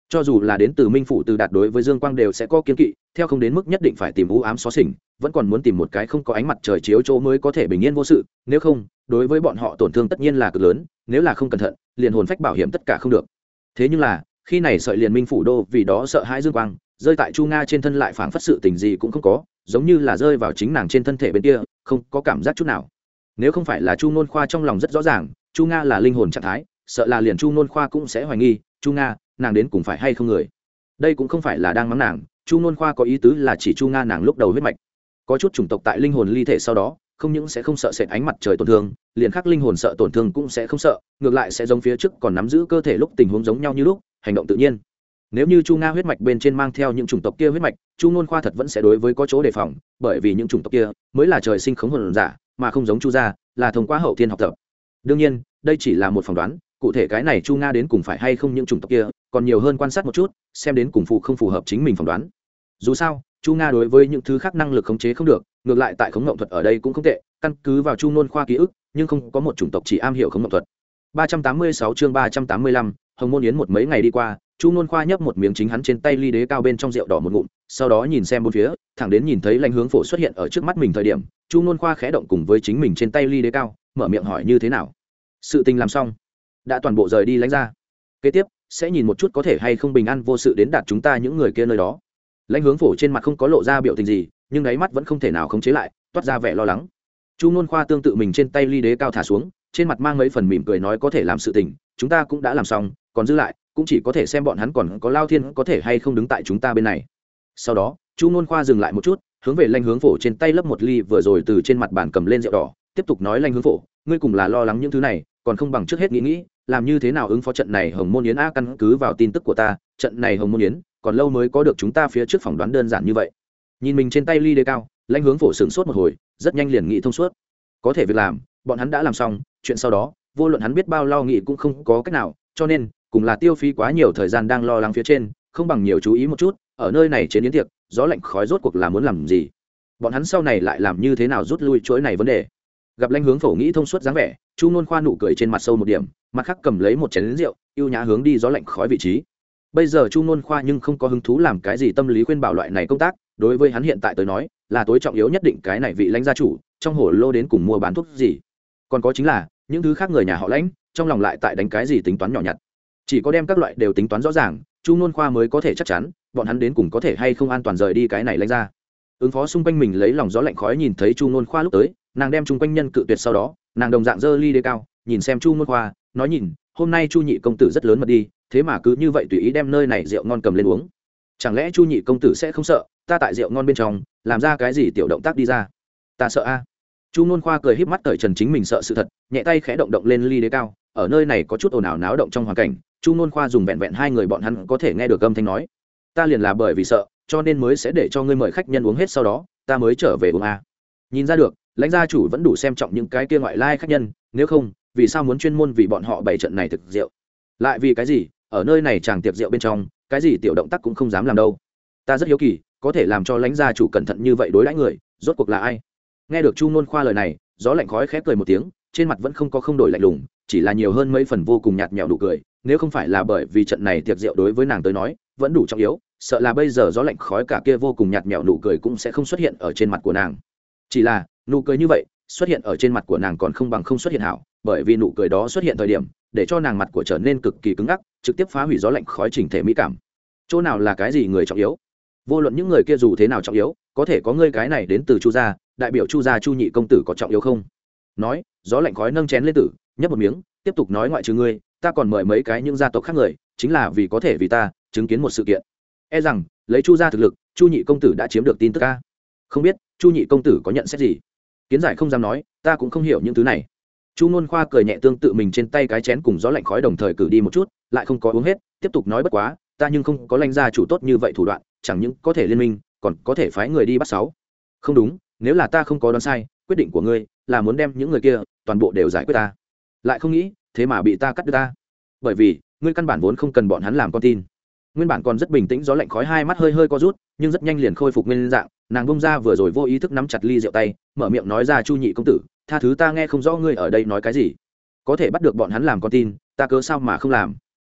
A: Cho dù là đến từ minh phủ từ đạt đối với dương quang đều sẽ có kiên kỵ, theo không đến mức nhất định phải tìm u ám xó xỉnh, vẫn còn muốn tìm một cái không có ánh mặt trời chiếu chỗ mới có thể bình yên vô sự, nếu không, đối với bọn họ tổn thương tất nhiên là cực lớn, nếu là không cẩn thận, liền hồn phách bảo hiểm tất cả không được. Thế nhưng là, khi này sợi liền minh phủ đô vì đó sợ hãi dương quang, rơi tại chu nga trên thân lại phảng phất sự tình gì cũng không có giống như là rơi vào chính nàng trên thân thể bên kia, không có cảm giác chút nào. Nếu không phải là chu nôn khoa trong lòng rất rõ ràng, chu nga là linh hồn trạng thái, sợ là liền chu nôn khoa cũng sẽ hoài nghi, chu nga, nàng đến cùng phải hay không người? Đây cũng không phải là đang mắng nàng, chu nôn khoa có ý tứ là chỉ chu nga nàng lúc đầu huyết mạch. Có chút chủng tộc tại linh hồn ly thể sau đó, không những sẽ không sợ sệt ánh mặt trời tổn thương, liền khắc linh hồn sợ tổn thương cũng sẽ không sợ, ngược lại sẽ giống phía trước còn nắm giữ cơ thể lúc tình huống giống nhau như lúc, hành động tự nhiên nếu như chu nga huyết mạch bên trên mang theo những chủng tộc kia huyết mạch chu ngôn khoa thật vẫn sẽ đối với có chỗ đề phòng bởi vì những chủng tộc kia mới là trời sinh khống hồn giả mà không giống chu gia là thông qua hậu thiên học tập. Đương nhiên đây chỉ là một phỏng đoán cụ thể cái này chu nga đến cùng phải hay không những chủng tộc kia còn nhiều hơn quan sát một chút xem đến cùng phụ không phù hợp chính mình phỏng đoán. Dù sao chu nga đối với những thứ khác năng lực khống chế không được ngược lại tại khống ngộng thuật ở đây cũng không tệ căn cứ vào chu nôn khoa ký ức nhưng không có một chủng tộc chỉ am hiểu khống ngộng thuật. 386 chương 385, hồng môn yến một mấy ngày đi qua, chu nôn khoa nhấp một miếng chính hắn trên tay ly đế cao bên trong rượu đỏ một ngụm, sau đó nhìn xem bốn phía, thẳng đến nhìn thấy lãnh hướng phổ xuất hiện ở trước mắt mình thời điểm, chu nôn khoa khẽ động cùng với chính mình trên tay ly đế cao, mở miệng hỏi như thế nào. Sự tình làm xong. Đã toàn bộ rời đi lãnh ra kế tiếp, sẽ nhìn một chút có thể hay không bình an vô sự đến đạt chúng ta những người kia nơi đó. Lãnh hướng phổ trên mặt không có lộ ra biểu tình gì, nhưng đáy mắt vẫn không thể nào khống chế lại, toát ra vẻ lo lắng. Chu nôn khoa tương tự mình trên tay ly đế cao thả xuống, trên mặt mang mấy phần mỉm cười nói có thể làm sự tình, chúng ta cũng đã làm xong còn giữ lại, cũng chỉ có thể xem bọn hắn còn có lao thiên có thể hay không đứng tại chúng ta bên này. Sau đó, chu nôn khoa dừng lại một chút, hướng về lanh hướng phổ trên tay lấp một ly vừa rồi từ trên mặt bàn cầm lên rượu đỏ, tiếp tục nói lanh hướng phổ, ngươi cùng là lo lắng những thứ này, còn không bằng trước hết nghĩ nghĩ, làm như thế nào ứng phó trận này hồng môn yến a căn cứ vào tin tức của ta, trận này hồng môn yến, còn lâu mới có được chúng ta phía trước phỏng đoán đơn giản như vậy. Nhìn mình trên tay ly đê cao lãnh hướng phổ sửng sốt một hồi, rất nhanh liền nghĩ thông suốt. Có thể việc làm, bọn hắn đã làm xong, chuyện sau đó, vô luận hắn biết bao lo nghĩ cũng không có cách nào, cho nên cùng là tiêu phí quá nhiều thời gian đang lo lắng phía trên, không bằng nhiều chú ý một chút, ở nơi này chế biến tiệc, gió lạnh khói rốt cuộc là muốn làm gì? Bọn hắn sau này lại làm như thế nào rút lui chuỗi này vấn đề? Gặp lãnh hướng phổ nghĩ thông suốt dáng vẻ, chu nôn khoa nụ cười trên mặt sâu một điểm, mặt khác cầm lấy một chén lính rượu, ưu nhã hướng đi gió lạnh khói vị trí. Bây giờ chu nôn khoa nhưng không có hứng thú làm cái gì tâm lý khuyên bảo loại này công tác, đối với hắn hiện tại tới nói, là tối trọng yếu nhất định cái này vị lãnh gia chủ, trong hồ lô đến cùng mua bán thuốc gì. Còn có chính là, những thứ khác người nhà họ lãnh, trong lòng lại tại đánh cái gì tính toán nhỏ nhặt chỉ có đem các loại đều tính toán rõ ràng, chu nôn khoa mới có thể chắc chắn, bọn hắn đến cùng có thể hay không an toàn rời đi cái này lãnh ra. Ứng phó xung quanh mình lấy lòng gió lạnh khói nhìn thấy chu nôn khoa lúc tới, nàng đem chung quanh nhân cự tuyệt sau đó, nàng đồng dạng dơ ly đê cao, nhìn xem chu nôn khoa, nói nhìn, hôm nay chu nhị công tử rất lớn mật đi, thế mà cứ như vậy tùy ý đem nơi này rượu ngon cầm lên uống. Chẳng lẽ chu nhị công tử sẽ không sợ, ta tại rượu ngon bên trong, làm ra cái gì tiểu động tác đi ra? Ta sợ a. Chu nôn khoa cười híp mắt cởi trần chính mình sợ sự thật, nhẹ tay khẽ động động lên ly đế cao, ở nơi này có chút ồn ào náo động trong hoàn cảnh chu nôn khoa dùng vẹn vẹn hai người bọn hắn có thể nghe được âm thanh nói, ta liền là bởi vì sợ, cho nên mới sẽ để cho ngươi mời khách nhân uống hết sau đó, ta mới trở về uống a. Nhìn ra được, lãnh gia chủ vẫn đủ xem trọng những cái kia ngoại lai khách nhân, nếu không, vì sao muốn chuyên môn vì bọn họ bày trận này thực rượu? Lại vì cái gì, ở nơi này chàng tiệc rượu bên trong, cái gì tiểu động tác cũng không dám làm đâu. Ta rất hiếu kỳ, có thể làm cho lãnh gia chủ cẩn thận như vậy đối đãi người, rốt cuộc là ai? Nghe được chu nôn khoa lời này, gió lạnh khói khép cười một tiếng, trên mặt vẫn không có không đổi lạnh lùng, chỉ là nhiều hơn mấy phần vô cùng nhạt nhẽo đủ cười nếu không phải là bởi vì trận này tiệc rượu đối với nàng tới nói, vẫn đủ trọng yếu, sợ là bây giờ gió lạnh khói cả kia vô cùng nhạt mẹo nụ cười cũng sẽ không xuất hiện ở trên mặt của nàng. Chỉ là, nụ cười như vậy, xuất hiện ở trên mặt của nàng còn không bằng không xuất hiện hảo, bởi vì nụ cười đó xuất hiện thời điểm, để cho nàng mặt của trở nên cực kỳ cứng ngắc, trực tiếp phá hủy gió lạnh khói chỉnh thể mỹ cảm. Chỗ nào là cái gì người trọng yếu? Vô luận những người kia dù thế nào trọng yếu, có thể có ngươi cái này đến từ chu gia, đại biểu chu gia chu nhị công tử có trọng yếu không? Nói, gió lạnh khói nâng chén lên tử, nhấp một miếng, tiếp tục nói ngoại trừ ngươi ta còn mời mấy cái những gia tộc khác người, chính là vì có thể vì ta chứng kiến một sự kiện. E rằng, lấy chu gia thực lực, chu nhị công tử đã chiếm được tin tức ca không biết, chu nhị công tử có nhận xét gì? Kiến giải không dám nói, ta cũng không hiểu những thứ này. Chu nôn khoa cười nhẹ tương tự mình trên tay cái chén cùng gió lạnh khói đồng thời cử đi một chút, lại không có uống hết, tiếp tục nói bất quá, ta nhưng không có lãnh gia chủ tốt như vậy thủ đoạn, chẳng những có thể liên minh, còn có thể phái người đi bắt sáu. Không đúng, nếu là ta không có đoán sai, quyết định của ngươi là muốn đem những người kia toàn bộ đều giải quyết ta. Lại không nghĩ thế mà bị ta cắt đứt ta. Bởi vì, ngươi căn bản vốn không cần bọn hắn làm con tin. Nguyên bản còn rất bình tĩnh, gió lạnh khói hai mắt hơi hơi co rút, nhưng rất nhanh liền khôi phục nguyên dạng. Nàng bông ra vừa rồi vô ý thức nắm chặt ly rượu tay, mở miệng nói ra chu nhị công tử, tha thứ ta nghe không rõ ngươi ở đây nói cái gì. Có thể bắt được bọn hắn làm con tin, ta cớ sao mà không làm?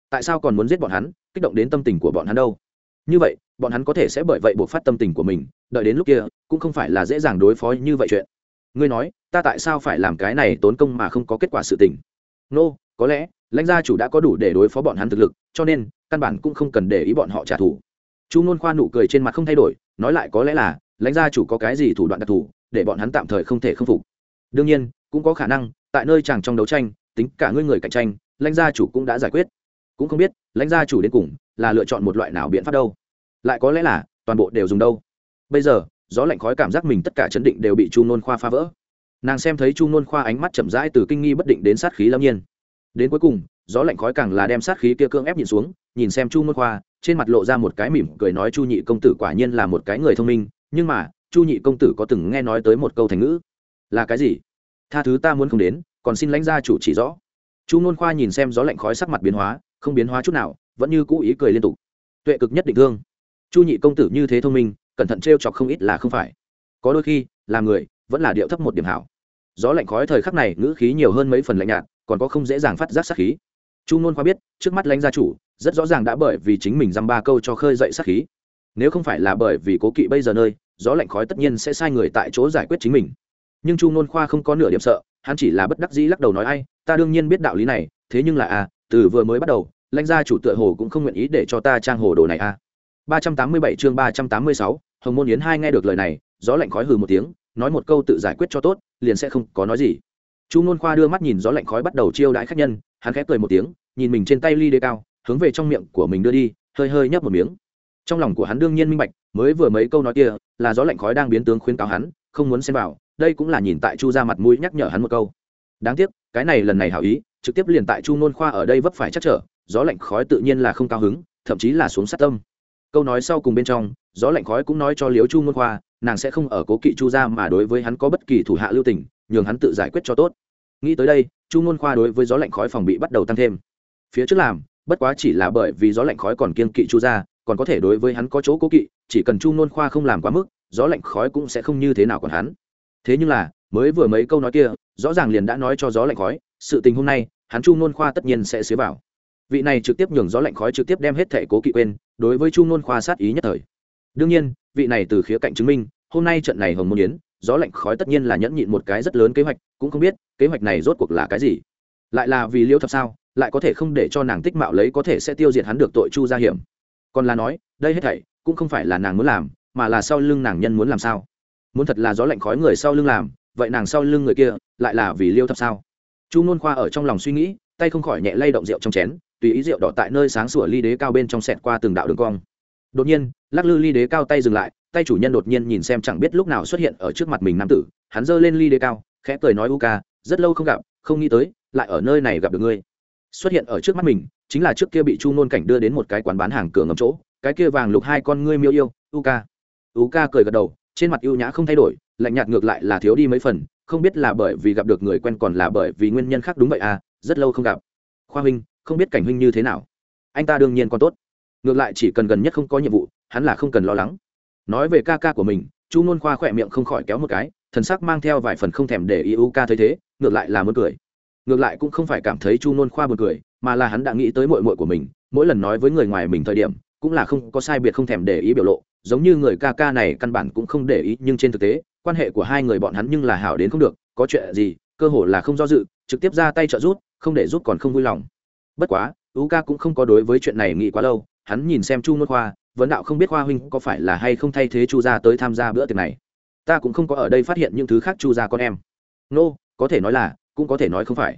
A: Tại sao còn muốn giết bọn hắn, kích động đến tâm tình của bọn hắn đâu? Như vậy, bọn hắn có thể sẽ bởi vậy buộc phát tâm tình của mình, đợi đến lúc kia, cũng không phải là dễ dàng đối phó như vậy chuyện. Ngươi nói, ta tại sao phải làm cái này tốn công mà không có kết quả sự tình? Nô、no, có lẽ lãnh gia chủ đã có đủ để đối phó bọn hắn thực lực cho nên căn bản cũng không cần để ý bọn họ trả thù. Chu nôn khoa nụ cười trên mặt không thay đổi nói lại có lẽ là lãnh gia chủ có cái gì thủ đoạn đặc thù để bọn hắn tạm thời không thể khâm phục. Đương nhiên cũng có khả năng tại nơi chàng trong đấu tranh tính cả ngươi người cạnh tranh lãnh gia chủ cũng đã giải quyết. Cũng không biết lãnh gia chủ đến cùng là lựa chọn một loại nào biện pháp đâu. Lại có lẽ là toàn bộ đều dùng đâu. Bây giờ gió lạnh khói cảm giác mình tất cả chấn định đều bị chu nôn khoa phá vỡ nàng xem thấy chu nôn khoa ánh mắt chậm rãi từ kinh nghi bất định đến sát khí lâm nhiên. Đến cuối cùng, gió lạnh khói càng là đem sát khí kia cưỡng ép nhìn xuống, nhìn xem chu nôn khoa, trên mặt lộ ra một cái mỉm cười nói chu nhị công tử quả nhiên là một cái người thông minh, nhưng mà, chu nhị công tử có từng nghe nói tới một câu thành ngữ. Là cái gì? Tha thứ ta muốn không đến, còn xin lãnh gia chủ chỉ rõ. Chu nôn khoa nhìn xem gió lạnh khói sắc mặt biến hóa, không biến hóa chút nào, vẫn như cũ ý cười liên tục. Tuệ cực nhất định thương. Chu nhị công tử như thế thông minh, cẩn thận t r e o chọc không ít là không phải. Có đôi khi, làm người, vẫn là điệu thấp một điểm hảo gió lạnh khói thời khắc này ngữ khí nhiều hơn mấy phần lạnh nhạt, còn có không dễ dàng phát giác sát khí. Chu nôn khoa biết, trước mắt lãnh gia chủ, rất rõ ràng đã bởi vì chính mình dăm ba câu cho khơi dậy sát khí. Nếu không phải là bởi vì cố kỵ bây giờ nơi, gió lạnh khói tất nhiên sẽ sai người tại chỗ giải quyết chính mình. Nhưng chu nôn khoa không có nửa điểm sợ, hắn chỉ là bất đắc dĩ lắc đầu nói ai, ta đương nhiên biết đạo lý này, thế nhưng là à từ vừa mới bắt đầu, lãnh gia chủ tựa hồ cũng không nguyện ý để cho ta trang hồ đồ này à. Ba trăm tám mươi bảy chương ba trăm tám mươi sáu, hồng môn yến hai nghe được lời này, gió lạnh khói hừ một tiếng nói một câu tự giải quyết cho tốt, liền sẽ không có nói gì. Chu nôn khoa đưa mắt nhìn gió lạnh khói bắt đầu chiêu đãi khách nhân, hắn khép cười một tiếng, nhìn mình trên tay ly đê cao, hướng về trong miệng của mình đưa đi, hơi hơi nhấp một miếng. Trong lòng của hắn đương nhiên minh bạch, mới vừa mấy câu nói kia, là gió lạnh khói đang biến tướng khuyên cáo hắn, không muốn xem vào, đây cũng là nhìn tại chu ra mặt mũi nhắc nhở hắn một câu. Đáng tiếc, cái này lần này hảo ý, trực tiếp liền tại chu nôn khoa ở đây vấp phải chắc trở, gió lạnh khói tự nhiên là không cao hứng, thậm chí là xuống sát tâm. Câu nói sau cùng bên trong, gió lạnh khói cũng nói cho liếu chu nôn khoa nàng sẽ không ở cố kỵ chu ra mà đối với hắn có bất kỳ thủ hạ lưu tình, nhường hắn tự giải quyết cho tốt. Nghĩ tới đây, chu ngôn khoa đối với gió lạnh khói phòng bị bắt đầu tăng thêm. Phía trước làm, bất quá chỉ là bởi vì gió lạnh khói còn kiên kỵ chu ra còn có thể đối với hắn có chỗ cố kỵ, chỉ cần chu ngôn khoa không làm quá mức, gió lạnh khói cũng sẽ không như thế nào còn hắn. Thế nhưng là, mới vừa mấy câu nói kia, rõ ràng liền đã nói cho gió lạnh khói, sự tình hôm nay, hắn chu ngôn khoa tất nhiên sẽ xế vào. Vị này trực tiếp nhường gió lạnh khói trực tiếp đem hết thẻ cố kỵ quên, đối với chu ngôn khoa sát ý nhất thời. Đương nhiên vị này từ khía cạnh chứng minh, hôm nay trận này hồng môn yến, gió lạnh khói tất nhiên là nhẫn nhịn một cái rất lớn kế hoạch, cũng không biết, kế hoạch này rốt cuộc là cái gì. Lại là vì liêu thập sao, lại có thể không để cho nàng tích mạo lấy có thể sẽ tiêu diệt hắn được tội chu ra hiểm. Còn là nói, đây hết thảy, cũng không phải là nàng muốn làm, mà là sau lưng nàng nhân muốn làm sao. Muốn thật là gió lạnh khói người sau lưng làm, vậy nàng sau lưng người kia, lại là vì liêu thập sao? Chu nôn khoa ở trong lòng suy nghĩ, tay không khỏi nhẹ lay động rượu trong chén, tùy ý rượu đỏ tại nơi sáng sủa ly đế cao bên trong sẹt qua từng đạo đường cong đột nhiên, lắc lư ly đế cao tay dừng lại, tay chủ nhân đột nhiên nhìn xem chẳng biết lúc nào xuất hiện ở trước mặt mình nam tử, hắn giơ lên ly đế cao, khẽ cười nói u ca rất lâu không gặp, không nghĩ tới, lại ở nơi này gặp được ngươi. Xuất hiện ở trước mắt mình, chính là trước kia bị chu nôn cảnh đưa đến một cái quán bán hàng cửa ngầm chỗ, cái kia vàng lục hai con ngươi miêu yêu u ca u ca cười gật đầu, trên mặt ưu nhã không thay đổi, lạnh nhạt ngược lại là thiếu đi mấy phần, không biết là bởi vì gặp được người quen còn là bởi vì nguyên nhân khác đúng vậy à rất lâu không gặp. Khoa huynh, không biết cảnh huynh như thế nào? Anh ta đương nhiên còn tốt ngược lại chỉ cần gần nhất không có nhiệm vụ, hắn là không cần lo lắng. Nói về ca ca của mình, chu nôn khoa khỏe miệng không khỏi kéo một cái, thần sắc mang theo vài phần không thèm để ý u ca thấy thế, ngược lại là muốn cười. Ngược lại cũng không phải cảm thấy chu nôn khoa buồn cười, mà là hắn đã nghĩ tới mội mội của mình, mỗi lần nói với người ngoài mình thời điểm, cũng là không có sai biệt không thèm để ý biểu lộ, giống như người ca ca này căn bản cũng không để ý, nhưng trên thực tế, quan hệ của hai người bọn hắn nhưng là hảo đến không được, có chuyện gì, cơ hồ là không do dự, trực tiếp ra tay trợ giúp, không để giúp còn không vui lòng. Bất quá u ca cũng không có đối với chuyện này nghĩ quá lâu hắn nhìn xem chu nôn khoa vấn đạo không biết khoa huynh có phải là hay không thay thế chu gia tới tham gia bữa tiệc này. Ta cũng không có ở đây phát hiện những thứ khác chu gia con em. Nô、no, có thể nói là cũng có thể nói không phải.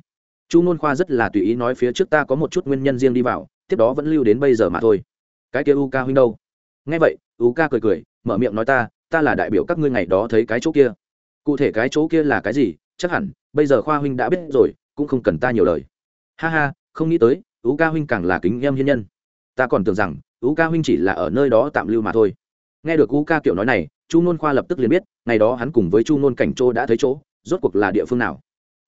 A: Chu nôn khoa rất là tùy ý nói phía trước ta có một chút nguyên nhân riêng đi vào tiếp đó vẫn lưu đến bây giờ mà thôi. Cái kia u ca huynh đâu? Nghe vậy u ca cười cười mở miệng nói ta ta là đại biểu các ngươi ngày đó thấy cái chỗ kia. Cụ thể cái chỗ kia là cái gì chắc hẳn bây giờ khoa huynh đã biết rồi cũng không cần ta nhiều lời. Ha ha không nghĩ tới ú ca huynh càng là kính em hiên nhân ta còn tưởng rằng U ca huynh chỉ là ở nơi đó tạm lưu mà thôi. Nghe được U ca kiểu nói này, chu nôn khoa lập tức liền biết, ngày đó hắn cùng với chu nôn cảnh châu đã thấy chỗ, rốt cuộc là địa phương nào.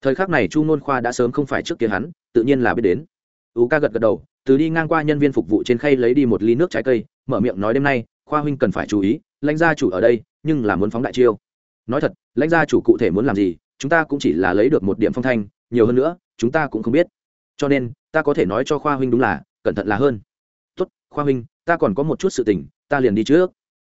A: Thời khắc này chu nôn khoa đã sớm không phải trước kia hắn, tự nhiên là biết đến. U ca gật gật đầu, từ đi ngang qua nhân viên phục vụ trên khay lấy đi một ly nước trái cây, mở miệng nói đêm nay, khoa huynh cần phải chú ý, lãnh gia chủ ở đây, nhưng là muốn phóng đại chiêu. Nói thật, lãnh gia chủ cụ thể muốn làm gì, chúng ta cũng chỉ là lấy được một điểm phong thanh, nhiều hơn nữa, chúng ta cũng không biết. Cho nên, ta có thể nói cho khoa huynh đúng là, cẩn thận là hơn khoa huynh, ta còn có một chút sự tình, ta liền đi trước.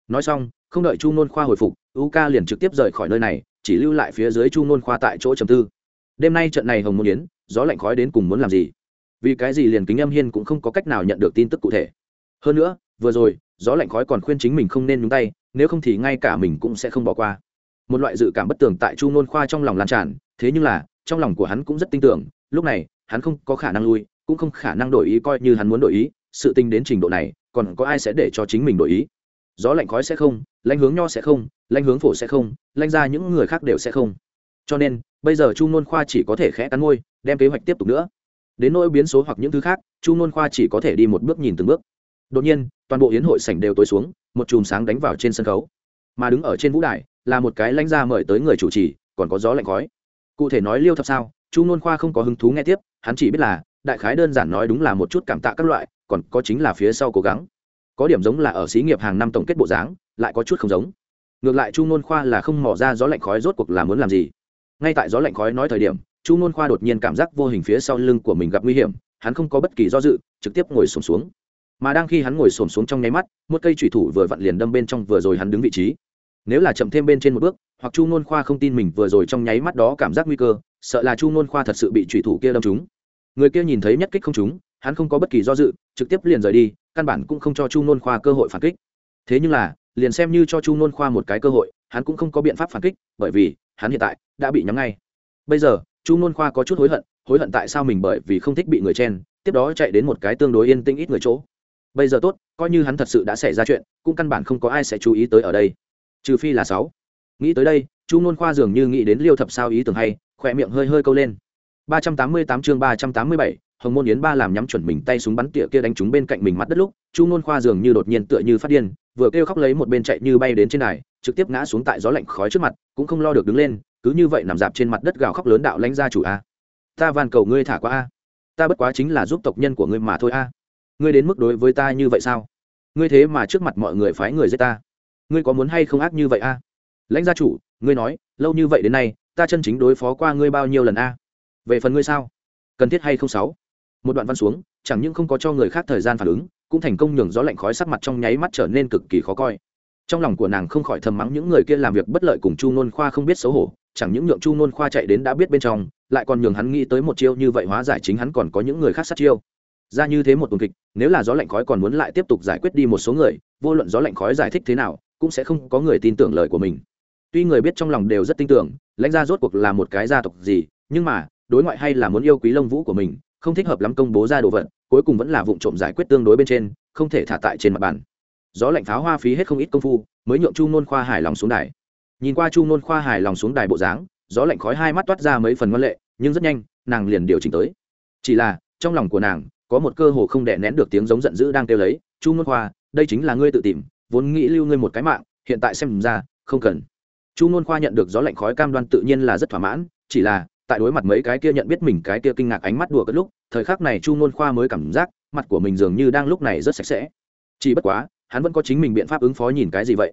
A: Nói xong, không đợi chu nôn khoa hồi phục u ca liền trực tiếp rời khỏi nơi này, chỉ lưu lại phía dưới chu nôn khoa tại chỗ trầm tư. Đêm nay trận này hồng môn yến, gió lạnh khói đến cùng muốn làm gì? Vì cái gì liền kính âm hiên cũng không có cách nào nhận được tin tức cụ thể? Hơn nữa, vừa rồi, gió lạnh khói còn khuyên chính mình không nên nhúng tay, nếu không thì ngay cả mình cũng sẽ không bỏ qua. Một loại dự cảm bất tường tại chu nôn khoa trong lòng lan tràn, thế nhưng là, trong lòng của hắn cũng rất tin tưởng, lúc này, hắn không có khả năng lui, cũng không khả năng đổi ý coi như hắn muốn đổi ý sự tình đến trình độ này, còn có ai sẽ để cho chính mình đổi ý? Gió lạnh khói sẽ không lãnh hướng nho sẽ không lãnh hướng phổ sẽ không lãnh ra những người khác đều sẽ không. Cho nên, bây giờ chu nôn khoa chỉ có thể khẽ cắn môi, đem kế hoạch tiếp tục nữa. Đến nỗi biến số hoặc những thứ khác, chu nôn khoa chỉ có thể đi một bước nhìn từng bước. Đột nhiên, toàn bộ hiến hội sảnh đều tối xuống, một chùm sáng đánh vào trên sân khấu. Mà đứng ở trên vũ đài, là một cái lãnh gia mời tới người chủ trì, còn có gió lạnh khói. Cụ thể nói liêu thập sao, chu nôn khoa không có hứng thú nghe tiếp, hắn chỉ biết là, đại khái đơn giản nói đúng là một chút cảm tạ các loại còn có chính là phía sau cố gắng. Có điểm giống là ở xí nghiệp hàng năm tổng kết bộ dáng, lại có chút không giống. Ngược lại chu n khoa là không mỏ ra gió lạnh khói rốt cuộc là muốn làm gì. Ngay tại gió lạnh khói nói thời điểm, chu n khoa đột nhiên cảm giác vô hình phía sau lưng của mình gặp nguy hiểm, hắn không có bất kỳ do dự, trực tiếp ngồi sổm xuống. Mà đang khi hắn ngồi sổm xuống trong nháy mắt, một cây thủy thủ vừa vặn liền đâm bên trong vừa rồi hắn đứng vị trí. Nếu là chậm thêm bên trên một bước, hoặc chu n khoa không tin mình vừa rồi trong nháy mắt đó cảm giác nguy cơ, sợ là chu n khoa thật sự bị thủy thủ kia đâm trúng. Người kia nhìn thấy nhất kích không trúng hắn không có bất kỳ do dự trực tiếp liền rời đi căn bản cũng không cho chu nôn khoa cơ hội phản kích. Thế nhưng là liền xem như cho chu nôn khoa một cái cơ hội hắn cũng không có biện pháp phản kích bởi vì hắn hiện tại đã bị nhắm ngay. Bây giờ chu nôn khoa có chút hối hận hối hận tại sao mình bởi vì không thích bị người chen tiếp đó chạy đến một cái tương đối yên tĩnh ít người chỗ. Bây giờ tốt coi như hắn thật sự đã xảy ra chuyện cũng căn bản không có ai sẽ chú ý tới ở đây. Trừ phi là sáu. Nghĩ tới đây chu nôn khoa dường như nghĩ đến liêu thập sao ý tưởng hay khỏe miệng hơi hơi câu lên. 388 chương 387, hồng môn yến ba làm nhắm chuẩn mình tay súng bắn tỉa kia đánh trúng bên cạnh mình mặt đất lúc, chu nôn khoa dường như đột nhiên tựa như phát điên, vừa kêu khóc lấy một bên chạy như bay đến trên đài, trực tiếp ngã xuống tại gió lạnh khói trước mặt, cũng không lo được đứng lên, cứ như vậy nằm dạp trên mặt đất gào khóc lớn đạo lãnh gia chủ a. Ta van cầu ngươi thả qua a. Ta bất quá chính là giúp tộc nhân của ngươi mà thôi a. Ngươi đến mức đối với ta như vậy sao? Ngươi thế mà trước mặt mọi người phái người giết ta. Ngươi có muốn hay không ác như vậy a? Lãnh gia chủ, ngươi nói, lâu như vậy đến nay, ta chân chính đối phó qua ngươi bao nhiêu lần a? Về phần ngươi sao? Cần thiết hay không sáu? Một đoạn văn xuống, chẳng những không có cho người khác thời gian phản ứng, cũng thành công nhường gió lạnh khói sắc mặt trong nháy mắt trở nên cực kỳ khó coi. Trong lòng của nàng không khỏi thầm mắng những người kia làm việc bất lợi cùng chu nôn khoa không biết xấu hổ, chẳng những nhượng chu nôn khoa chạy đến đã biết bên trong, lại còn nhường hắn nghĩ tới một chiêu như vậy hóa giải chính hắn còn có những người khác sát chiêu. Ra như thế một tuần kịch, nếu là gió lạnh khói còn muốn lại tiếp tục giải quyết đi một số người, vô luận gió lạnh khói giải thích thế nào, cũng sẽ không có người tin tưởng lời của mình. Tuy người biết trong lòng đều rất tin tưởng, lãnh gia rốt cuộc là một cái gia tộc gì, nhưng mà, đối ngoại hay là muốn yêu quý lông vũ của mình không thích hợp lắm công bố ra đồ vật, cuối cùng vẫn là vụ trộm giải quyết tương đối bên trên, không thể thả tại trên mặt bàn. Gió lạnh pháo hoa phí hết không ít công phu, mới nhượng chu nôn khoa hài lòng xuống đài. Nhìn qua chu nôn khoa hài lòng xuống đài bộ dáng, gió lạnh khói hai mắt toát ra mấy phần ngoan lệ, nhưng rất nhanh, nàng liền điều chỉnh tới. Chỉ là, trong lòng của nàng, có một cơ hồ không đè nén được tiếng giống giận dữ đang kêu lấy, chu nôn khoa, đây chính là ngươi tự tìm, vốn nghĩ lưu ngươi một cái mạng, hiện tại xem ra, không cần. Chu nôn khoa nhận được gió lạnh khói cam đoan tự nhiên là rất thỏa mãn, chỉ là tại đối mặt mấy cái kia nhận biết mình cái kia kinh ngạc ánh mắt đùa cất lúc, thời khắc này chu ngôn khoa mới cảm giác, mặt của mình dường như đang lúc này rất sạch sẽ. Chỉ bất quá, hắn vẫn có chính mình biện pháp ứng phó nhìn cái gì vậy?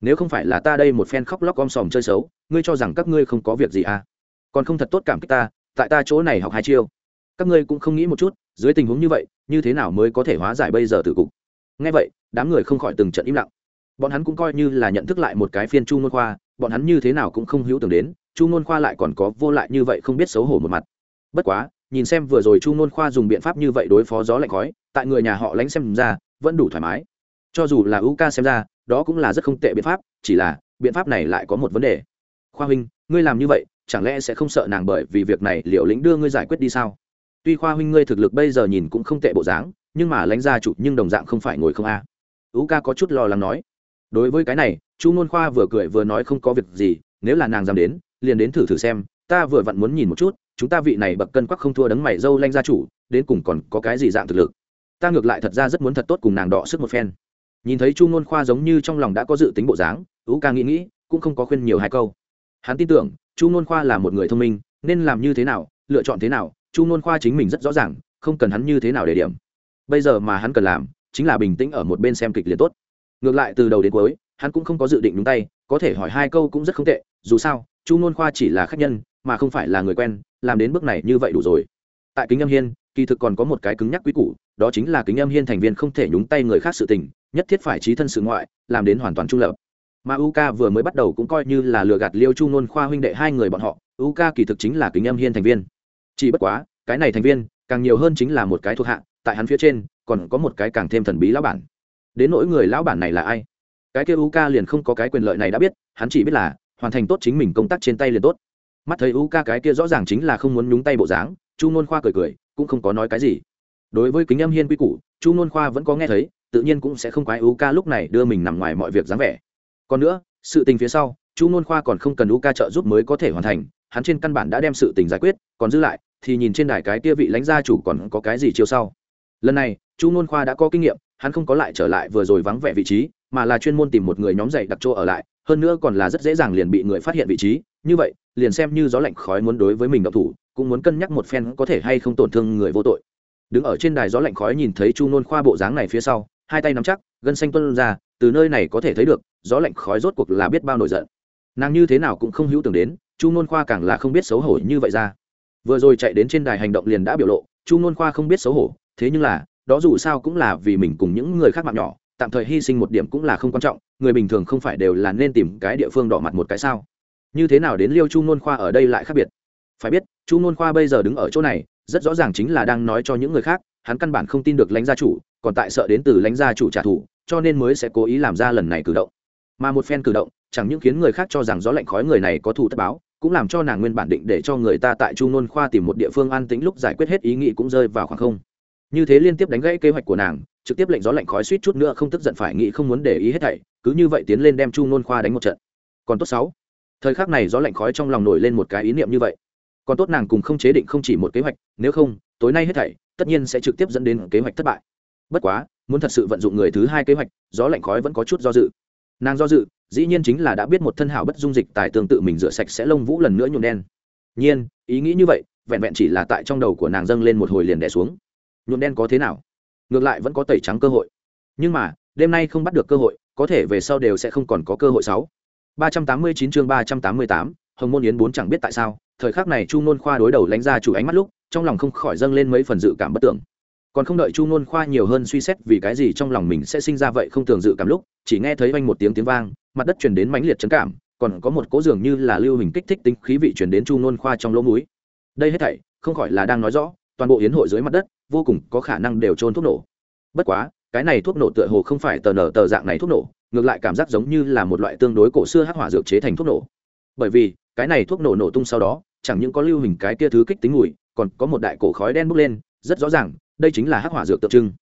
A: Nếu không phải là ta đây một phen khóc lóc om sòm chơi xấu, ngươi cho rằng các ngươi không có việc gì à? Còn không thật tốt cảm kích ta, tại ta chỗ này học hai chiêu. Các ngươi cũng không nghĩ một chút, dưới tình huống như vậy, như thế nào mới có thể hóa giải bây giờ từ cục? Nghe vậy, đám người không khỏi từng trận im lặng. Bọn hắn cũng coi như là nhận thức lại một cái phiên chu ngôn khoa, bọn hắn như thế nào cũng không hữu tưởng đến chu ngôn khoa lại còn có vô lại như vậy không biết xấu hổ một mặt. Bất quá, nhìn xem vừa rồi chu ngôn khoa dùng biện pháp như vậy đối phó gió lạnh khói, tại người nhà họ lánh xem ra, vẫn đủ thoải mái. Cho dù là uk xem ra, đó cũng là rất không tệ biện pháp, chỉ là, biện pháp này lại có một vấn đề. Khoa huynh, ngươi làm như vậy, chẳng lẽ sẽ không sợ nàng bởi vì việc này liệu lĩnh đưa ngươi giải quyết đi sao? Tuy khoa huynh ngươi thực lực bây giờ nhìn cũng không tệ bộ dáng, nhưng mà lãnh gia chủ nhưng đồng dạng không phải ngồi không a. À. có chút lo lắng nói. Đối với cái này, chu ngôn khoa vừa cười vừa nói không có việc gì, nếu là nàng dám đến liền đến thử thử xem, ta vừa vặn muốn nhìn một chút, chúng ta vị này bậc cân quắc không thua đấng mày dâu lanh gia chủ, đến cùng còn có cái gì dạng thực lực. Ta ngược lại thật ra rất muốn thật tốt cùng nàng đọ sức một phen. Nhìn thấy chu ngôn khoa giống như trong lòng đã có dự tính bộ dáng, ú ca nghĩ nghĩ, cũng không có khuyên nhiều hai câu. Hắn tin tưởng, chu ngôn khoa là một người thông minh, nên làm như thế nào, lựa chọn thế nào, chu ngôn khoa chính mình rất rõ ràng, không cần hắn như thế nào để điểm. Bây giờ mà hắn cần làm, chính là bình tĩnh ở một bên xem kịch liền tốt. Ngược lại từ đầu đến cuối, hắn cũng không có dự định đúng tay, có thể hỏi hai câu cũng rất không tệ, dù sao chu ngôn khoa chỉ là khách nhân, mà không phải là người quen, làm đến bước này như vậy đủ rồi. Tại kính âm hiên, kỳ thực còn có một cái cứng nhắc quý củ, đó chính là kính âm hiên thành viên không thể nhúng tay người khác sự tình, nhất thiết phải trí thân sự ngoại, làm đến hoàn toàn trung lập. Mà U Ca vừa mới bắt đầu cũng coi như là lừa gạt liêu chu ngôn khoa huynh đệ hai người bọn họ, U Ca kỳ thực chính là kính âm hiên thành viên. Chỉ bất quá, cái này thành viên, càng nhiều hơn chính là một cái thuộc hạ, tại hắn phía trên, còn có một cái càng thêm thần bí lão bản. Đến nỗi người lão bản này là ai? Cái kia ca liền không có cái quyền lợi này đã biết, hắn chỉ biết là hoàn thành tốt chính mình công tác trên tay liền tốt. Mắt thấy u ca cái kia rõ ràng chính là không muốn nhúng tay bộ dáng, chu n khoa cười cười, cũng không có nói cái gì. Đối với kính âm hiên quy củ, chu n khoa vẫn có nghe thấy, tự nhiên cũng sẽ không quái u ca lúc này đưa mình nằm ngoài mọi việc dáng vẻ. Còn nữa, sự tình phía sau, chu n khoa còn không cần u ca trợ giúp mới có thể hoàn thành, hắn trên căn bản đã đem sự tình giải quyết, còn giữ lại, thì nhìn trên đài cái kia vị lãnh gia chủ còn có cái gì chiêu sau. Lần này, chu n khoa đã có kinh nghiệm, hắn không có lại trở lại vừa rồi vắng vẻ vị trí, mà là chuyên môn tìm một người nhóm dạy đặt chỗ ở lại hơn nữa còn là rất dễ dàng liền bị người phát hiện vị trí. Như vậy, liền xem như gió lạnh khói muốn đối với mình độc thủ, cũng muốn cân nhắc một phen có thể hay không tổn thương người vô tội. Đứng ở trên đài gió lạnh khói nhìn thấy chu nôn khoa bộ dáng này phía sau, hai tay nắm chắc, gân xanh tuân ra, từ nơi này có thể thấy được, gió lạnh khói rốt cuộc là biết bao nổi giận. Nàng như thế nào cũng không hữu tưởng đến, chu nôn khoa càng là không biết xấu hổ như vậy ra. Vừa rồi chạy đến trên đài hành động liền đã biểu lộ, chu nôn khoa không biết xấu hổ, thế nhưng là, đó dù sao cũng là vì mình cùng những người khác mạng nhỏ tạm thời hy sinh một điểm cũng là không quan trọng, người bình thường không phải đều là nên tìm cái địa phương đỏ mặt một cái sao? Như thế nào đến liêu chu nôn khoa ở đây lại khác biệt? Phải biết, chu nôn khoa bây giờ đứng ở chỗ này, rất rõ ràng chính là đang nói cho những người khác, hắn căn bản không tin được lãnh gia chủ, còn tại sợ đến từ lãnh gia chủ trả thù, cho nên mới sẽ cố ý làm ra lần này cử động. Mà một phen cử động, chẳng những khiến người khác cho rằng gió lạnh khói người này có thù tất báo, cũng làm cho nàng nguyên bản định để cho người ta tại chu nôn khoa tìm một địa phương an tĩnh lúc giải quyết hết ý nghĩ cũng rơi vào khoảng không như thế liên tiếp đánh gãy kế hoạch của nàng, trực tiếp lệnh gió lạnh khói suýt chút nữa không tức giận phải nghĩ không muốn để ý hết thảy, cứ như vậy tiến lên đem chu nôn khoa đánh một trận. Còn tốt sáu. Thời khắc này gió lạnh khói trong lòng nổi lên một cái ý niệm như vậy. Còn tốt nàng cùng không chế định không chỉ một kế hoạch, nếu không, tối nay hết thảy, tất nhiên sẽ trực tiếp dẫn đến kế hoạch thất bại. Bất quá, muốn thật sự vận dụng người thứ hai kế hoạch, gió lạnh khói vẫn có chút do dự. Nàng do dự, dĩ nhiên chính là đã biết một thân hảo bất dung dịch tài tương tự mình rửa sạch sẽ lông vũ lần nữa nhuộm đen. Nhiên, ý nghĩ như vậy, vẹn vẹn chỉ là tại trong đầu của nàng dâng lên một hồi liền đẻ xuống nhuộm đen có thế nào? Ngược lại vẫn có tẩy trắng cơ hội. Nhưng mà, đêm nay không bắt được cơ hội, có thể về sau đều sẽ không còn có cơ hội sáu. ba trăm tám mươi chín chương ba trăm tám mươi tám, hồng môn yến bốn chẳng biết tại sao, thời khắc này chu nôn khoa đối đầu lánh ra chủ ánh mắt lúc, trong lòng không khỏi dâng lên mấy phần dự cảm bất tưởng còn không đợi chu nôn khoa nhiều hơn suy xét vì cái gì trong lòng mình sẽ sinh ra vậy không tưởng dự cảm lúc, chỉ nghe thấy vang một tiếng tiếng vang, mặt đất truyền đến mãnh liệt chấn cảm, còn có một cố dường như là lưu hình kích thích tính khí vị truyền đến chu nôn khoa trong lỗ mũi. Đây hết thảy, không khỏi là đang nói rõ, toàn bộ yến hội dưới mặt đất vô cùng có khả năng đều trôn thuốc nổ. Bất quá, cái này thuốc nổ tựa hồ không phải tờ nở tờ dạng này thuốc nổ, ngược lại cảm giác giống như là một loại tương đối cổ xưa hắc hỏa dược chế thành thuốc nổ. Bởi vì, cái này thuốc nổ nổ tung sau đó, chẳng những có lưu hình cái kia thứ kích tính mùi, còn có một đại cổ khói đen bốc lên, rất rõ ràng, đây chính là hắc hỏa dược tượng trưng.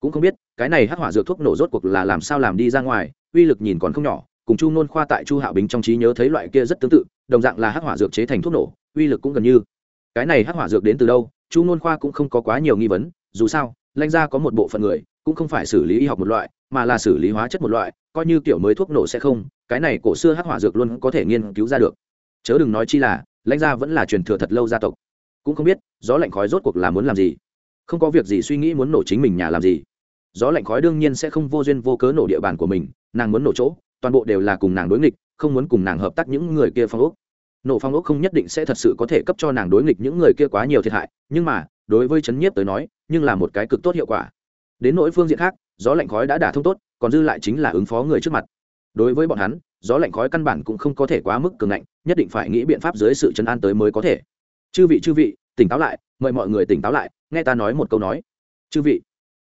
A: Cũng không biết, cái này hắc hỏa dược thuốc nổ rốt cuộc là làm sao làm đi ra ngoài, uy lực nhìn còn không nhỏ, cùng chu nôn khoa tại chu hạo bính trong trí nhớ thấy loại kia rất tương tự, đồng dạng là hắc hỏa dược chế thành thuốc nổ, uy lực cũng gần như. Cái này hắc hỏa dược đến từ đâu chu nôn khoa cũng không có quá nhiều nghi vấn, dù sao lanh ra có một bộ phận người, cũng không phải xử lý y học một loại, mà là xử lý hóa chất một loại, coi như kiểu mới thuốc nổ sẽ không, cái này cổ xưa hắc hỏa dược luôn có thể nghiên cứu ra được. Chớ đừng nói chi là, lãnh gia vẫn là truyền thừa thật lâu gia tộc. Cũng không biết, gió lạnh khói rốt cuộc là muốn làm gì? Không có việc gì suy nghĩ muốn nổ chính mình nhà làm gì? Gió lạnh khói đương nhiên sẽ không vô duyên vô cớ nổ địa bàn của mình, nàng muốn nổ chỗ, toàn bộ đều là cùng nàng đối nghịch, không muốn cùng nàng hợp tác những người kia phong ốc nổ phong ốc không nhất định sẽ thật sự có thể cấp cho nàng đối nghịch những người kia quá nhiều thiệt hại, nhưng mà, đối với chấn nhiếp tới nói, nhưng là một cái cực tốt hiệu quả. Đến nỗi phương diện khác, gió lạnh khói đã đả thông tốt, còn dư lại chính là ứng phó người trước mặt. Đối với bọn hắn, gió lạnh khói căn bản cũng không có thể quá mức cường ngạnh, nhất định phải nghĩ biện pháp dưới sự chấn an tới mới có thể. Chư vị chư vị, tỉnh táo lại, mời mọi người tỉnh táo lại, nghe ta nói một câu nói. Chư vị,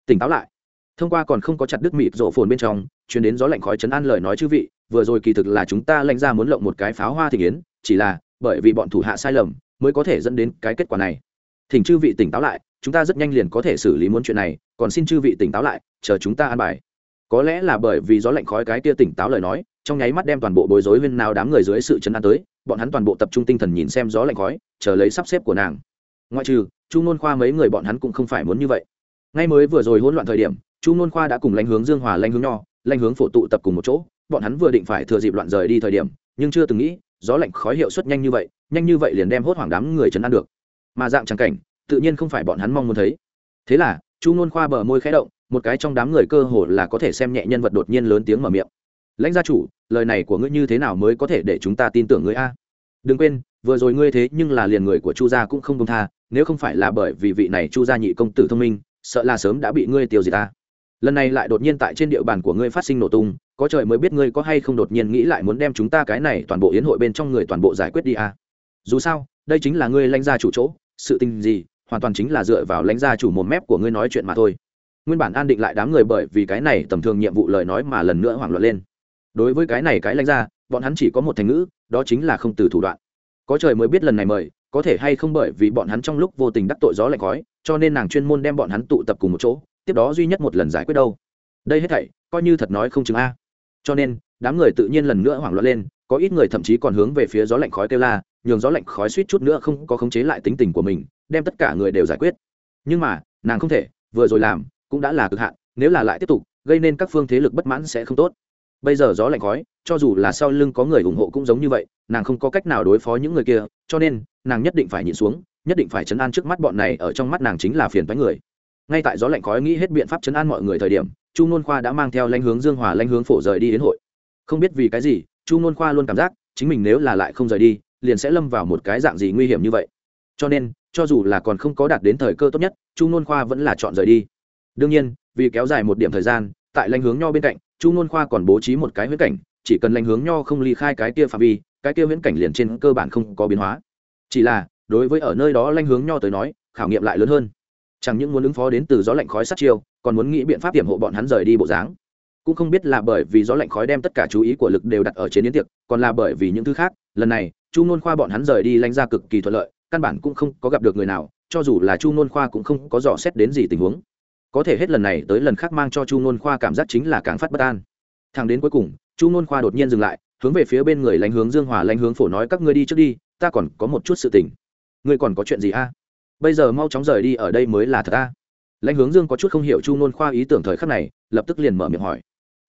A: tỉnh táo lại. Thông qua còn không có chặt đứt mịt rộ phồn bên trong, chuyển đến gió lạnh khói chấn an lời nói chư vị, vừa rồi kỳ thực là chúng ta lãnh ra muốn lộng một cái pháo hoa thị kiến chỉ là, bởi vì bọn thủ hạ sai lầm, mới có thể dẫn đến cái kết quả này. Thỉnh chư vị tỉnh táo lại, chúng ta rất nhanh liền có thể xử lý muốn chuyện này, còn xin chư vị tỉnh táo lại, chờ chúng ta an bài. Có lẽ là bởi vì gió lạnh khói cái kia tỉnh táo lời nói, trong nháy mắt đem toàn bộ bối rối huyên nào đám người dưới sự chấn an tới, bọn hắn toàn bộ tập trung tinh thần nhìn xem gió lạnh khói, chờ lấy sắp xếp của nàng. Ngoại trừ, chu nôn khoa mấy người bọn hắn cũng không phải muốn như vậy. Ngay mới vừa rồi hỗn loạn thời điểm, chu nôn khoa đã cùng lãnh hướng dương hòa, lãnh hướng nho, lãnh hướng phổ tụ tập cùng một chỗ, bọn hắn vừa định phải thừa dịp loạn rời đi thời điểm, nhưng chưa từng nghĩ gió lạnh khói hiệu suất nhanh như vậy, nhanh như vậy liền đem hốt hoảng đám người chấn an được. Mà dạng trắng cảnh, tự nhiên không phải bọn hắn mong muốn thấy. Thế là, chu nôn khoa bờ môi khẽ động, một cái trong đám người cơ hồ là có thể xem nhẹ nhân vật đột nhiên lớn tiếng mở miệng. Lãnh gia chủ, lời này của ngươi như thế nào mới có thể để chúng ta tin tưởng ngươi a? Đừng quên, vừa rồi ngươi thế nhưng là liền người của chu gia cũng không công tha, nếu không phải là bởi vì vị này chu gia nhị công tử thông minh, sợ là sớm đã bị ngươi tiêu diệt ta lần này lại đột nhiên tại trên địa bàn của ngươi phát sinh nổ tung có trời mới biết ngươi có hay không đột nhiên nghĩ lại muốn đem chúng ta cái này toàn bộ yến hội bên trong người toàn bộ giải quyết đi à. dù sao, đây chính là ngươi lãnh gia chủ chỗ, sự tình gì, hoàn toàn chính là dựa vào lãnh gia chủ mồm mép của ngươi nói chuyện mà thôi. Nguyên bản an định lại đám người bởi vì cái này tầm thường nhiệm vụ lời nói mà lần nữa hoảng loạn lên. Đối với cái này cái lãnh gia, bọn hắn chỉ có một thành ngữ, đó chính là không từ thủ đoạn. Có trời mới biết lần này mời, có thể hay không bởi vì bọn hắn trong lúc vô tình đắc tội gió lạnh khói, cho nên nàng chuyên môn đem bọn hắn tụ tập cùng một chỗ, tiếp đó duy nhất một lần giải quyết đâu. Đây hết thảy, coi như thật nói không chừng a cho nên, đám người tự nhiên lần nữa hoảng loạn lên, có ít người thậm chí còn hướng về phía gió lạnh khói kêu la, nhường gió lạnh khói suýt chút nữa không có khống chế lại tính tình của mình, đem tất cả người đều giải quyết. Nhưng mà, nàng không thể, vừa rồi làm, cũng đã là cực hạn, nếu là lại tiếp tục, gây nên các phương thế lực bất mãn sẽ không tốt. Bây giờ gió lạnh khói, cho dù là sau lưng có người ủng hộ cũng giống như vậy, nàng không có cách nào đối phó những người kia, cho nên, nàng nhất định phải nhịn xuống, nhất định phải chấn an trước mắt bọn này, ở trong mắt nàng chính là phiền toái người. Ngay tại gió lạnh khói nghĩ hết biện pháp chấn an mọi người thời điểm chu nôn khoa đã mang theo lãnh hướng dương hòa lãnh hướng phổ rời đi đến hội. Không biết vì cái gì, chu nôn khoa luôn cảm giác chính mình nếu là lại không rời đi, liền sẽ lâm vào một cái dạng gì nguy hiểm như vậy. Cho nên, cho dù là còn không có đạt đến thời cơ tốt nhất, chu nôn khoa vẫn là chọn rời đi. Đương nhiên, vì kéo dài một điểm thời gian, tại lãnh hướng nho bên cạnh, chu nôn khoa còn bố trí một cái huyễn cảnh, chỉ cần lãnh hướng nho không ly khai cái kia phạm vi, cái kia huyễn cảnh liền trên cơ bản không có biến hóa. Chỉ là, đối với ở nơi đó lãnh hướng nho tới nói, khảo nghiệm lại lớn hơn chẳng những muốn ứng phó đến từ gió lạnh khói sát chiêu, còn muốn nghĩ biện pháp hiểm hộ bọn hắn rời đi bộ dáng. Cũng không biết là bởi vì gió lạnh khói đem tất cả chú ý của lực đều đặt ở trên yến tiệc, còn là bởi vì những thứ khác, lần này, chu nôn khoa bọn hắn rời đi lanh ra cực kỳ thuận lợi, căn bản cũng không có gặp được người nào, cho dù là chu nôn khoa cũng không có dò xét đến gì tình huống. Có thể hết lần này tới lần khác mang cho chu nôn khoa cảm giác chính là càng phát bất an. Thằng đến cuối cùng, chu nôn khoa đột nhiên dừng lại, hướng về phía bên người lãnh hướng dương hòa lãnh hướng phổ nói, các ngươi đi trước đi, ta còn có một chút sự tình. Ngươi còn có chuyện gì a? Bây giờ mau chóng rời đi ở đây mới là thật a. Lãnh hướng dương có chút không hiểu chu nôn khoa ý tưởng thời khắc này, lập tức liền mở miệng hỏi.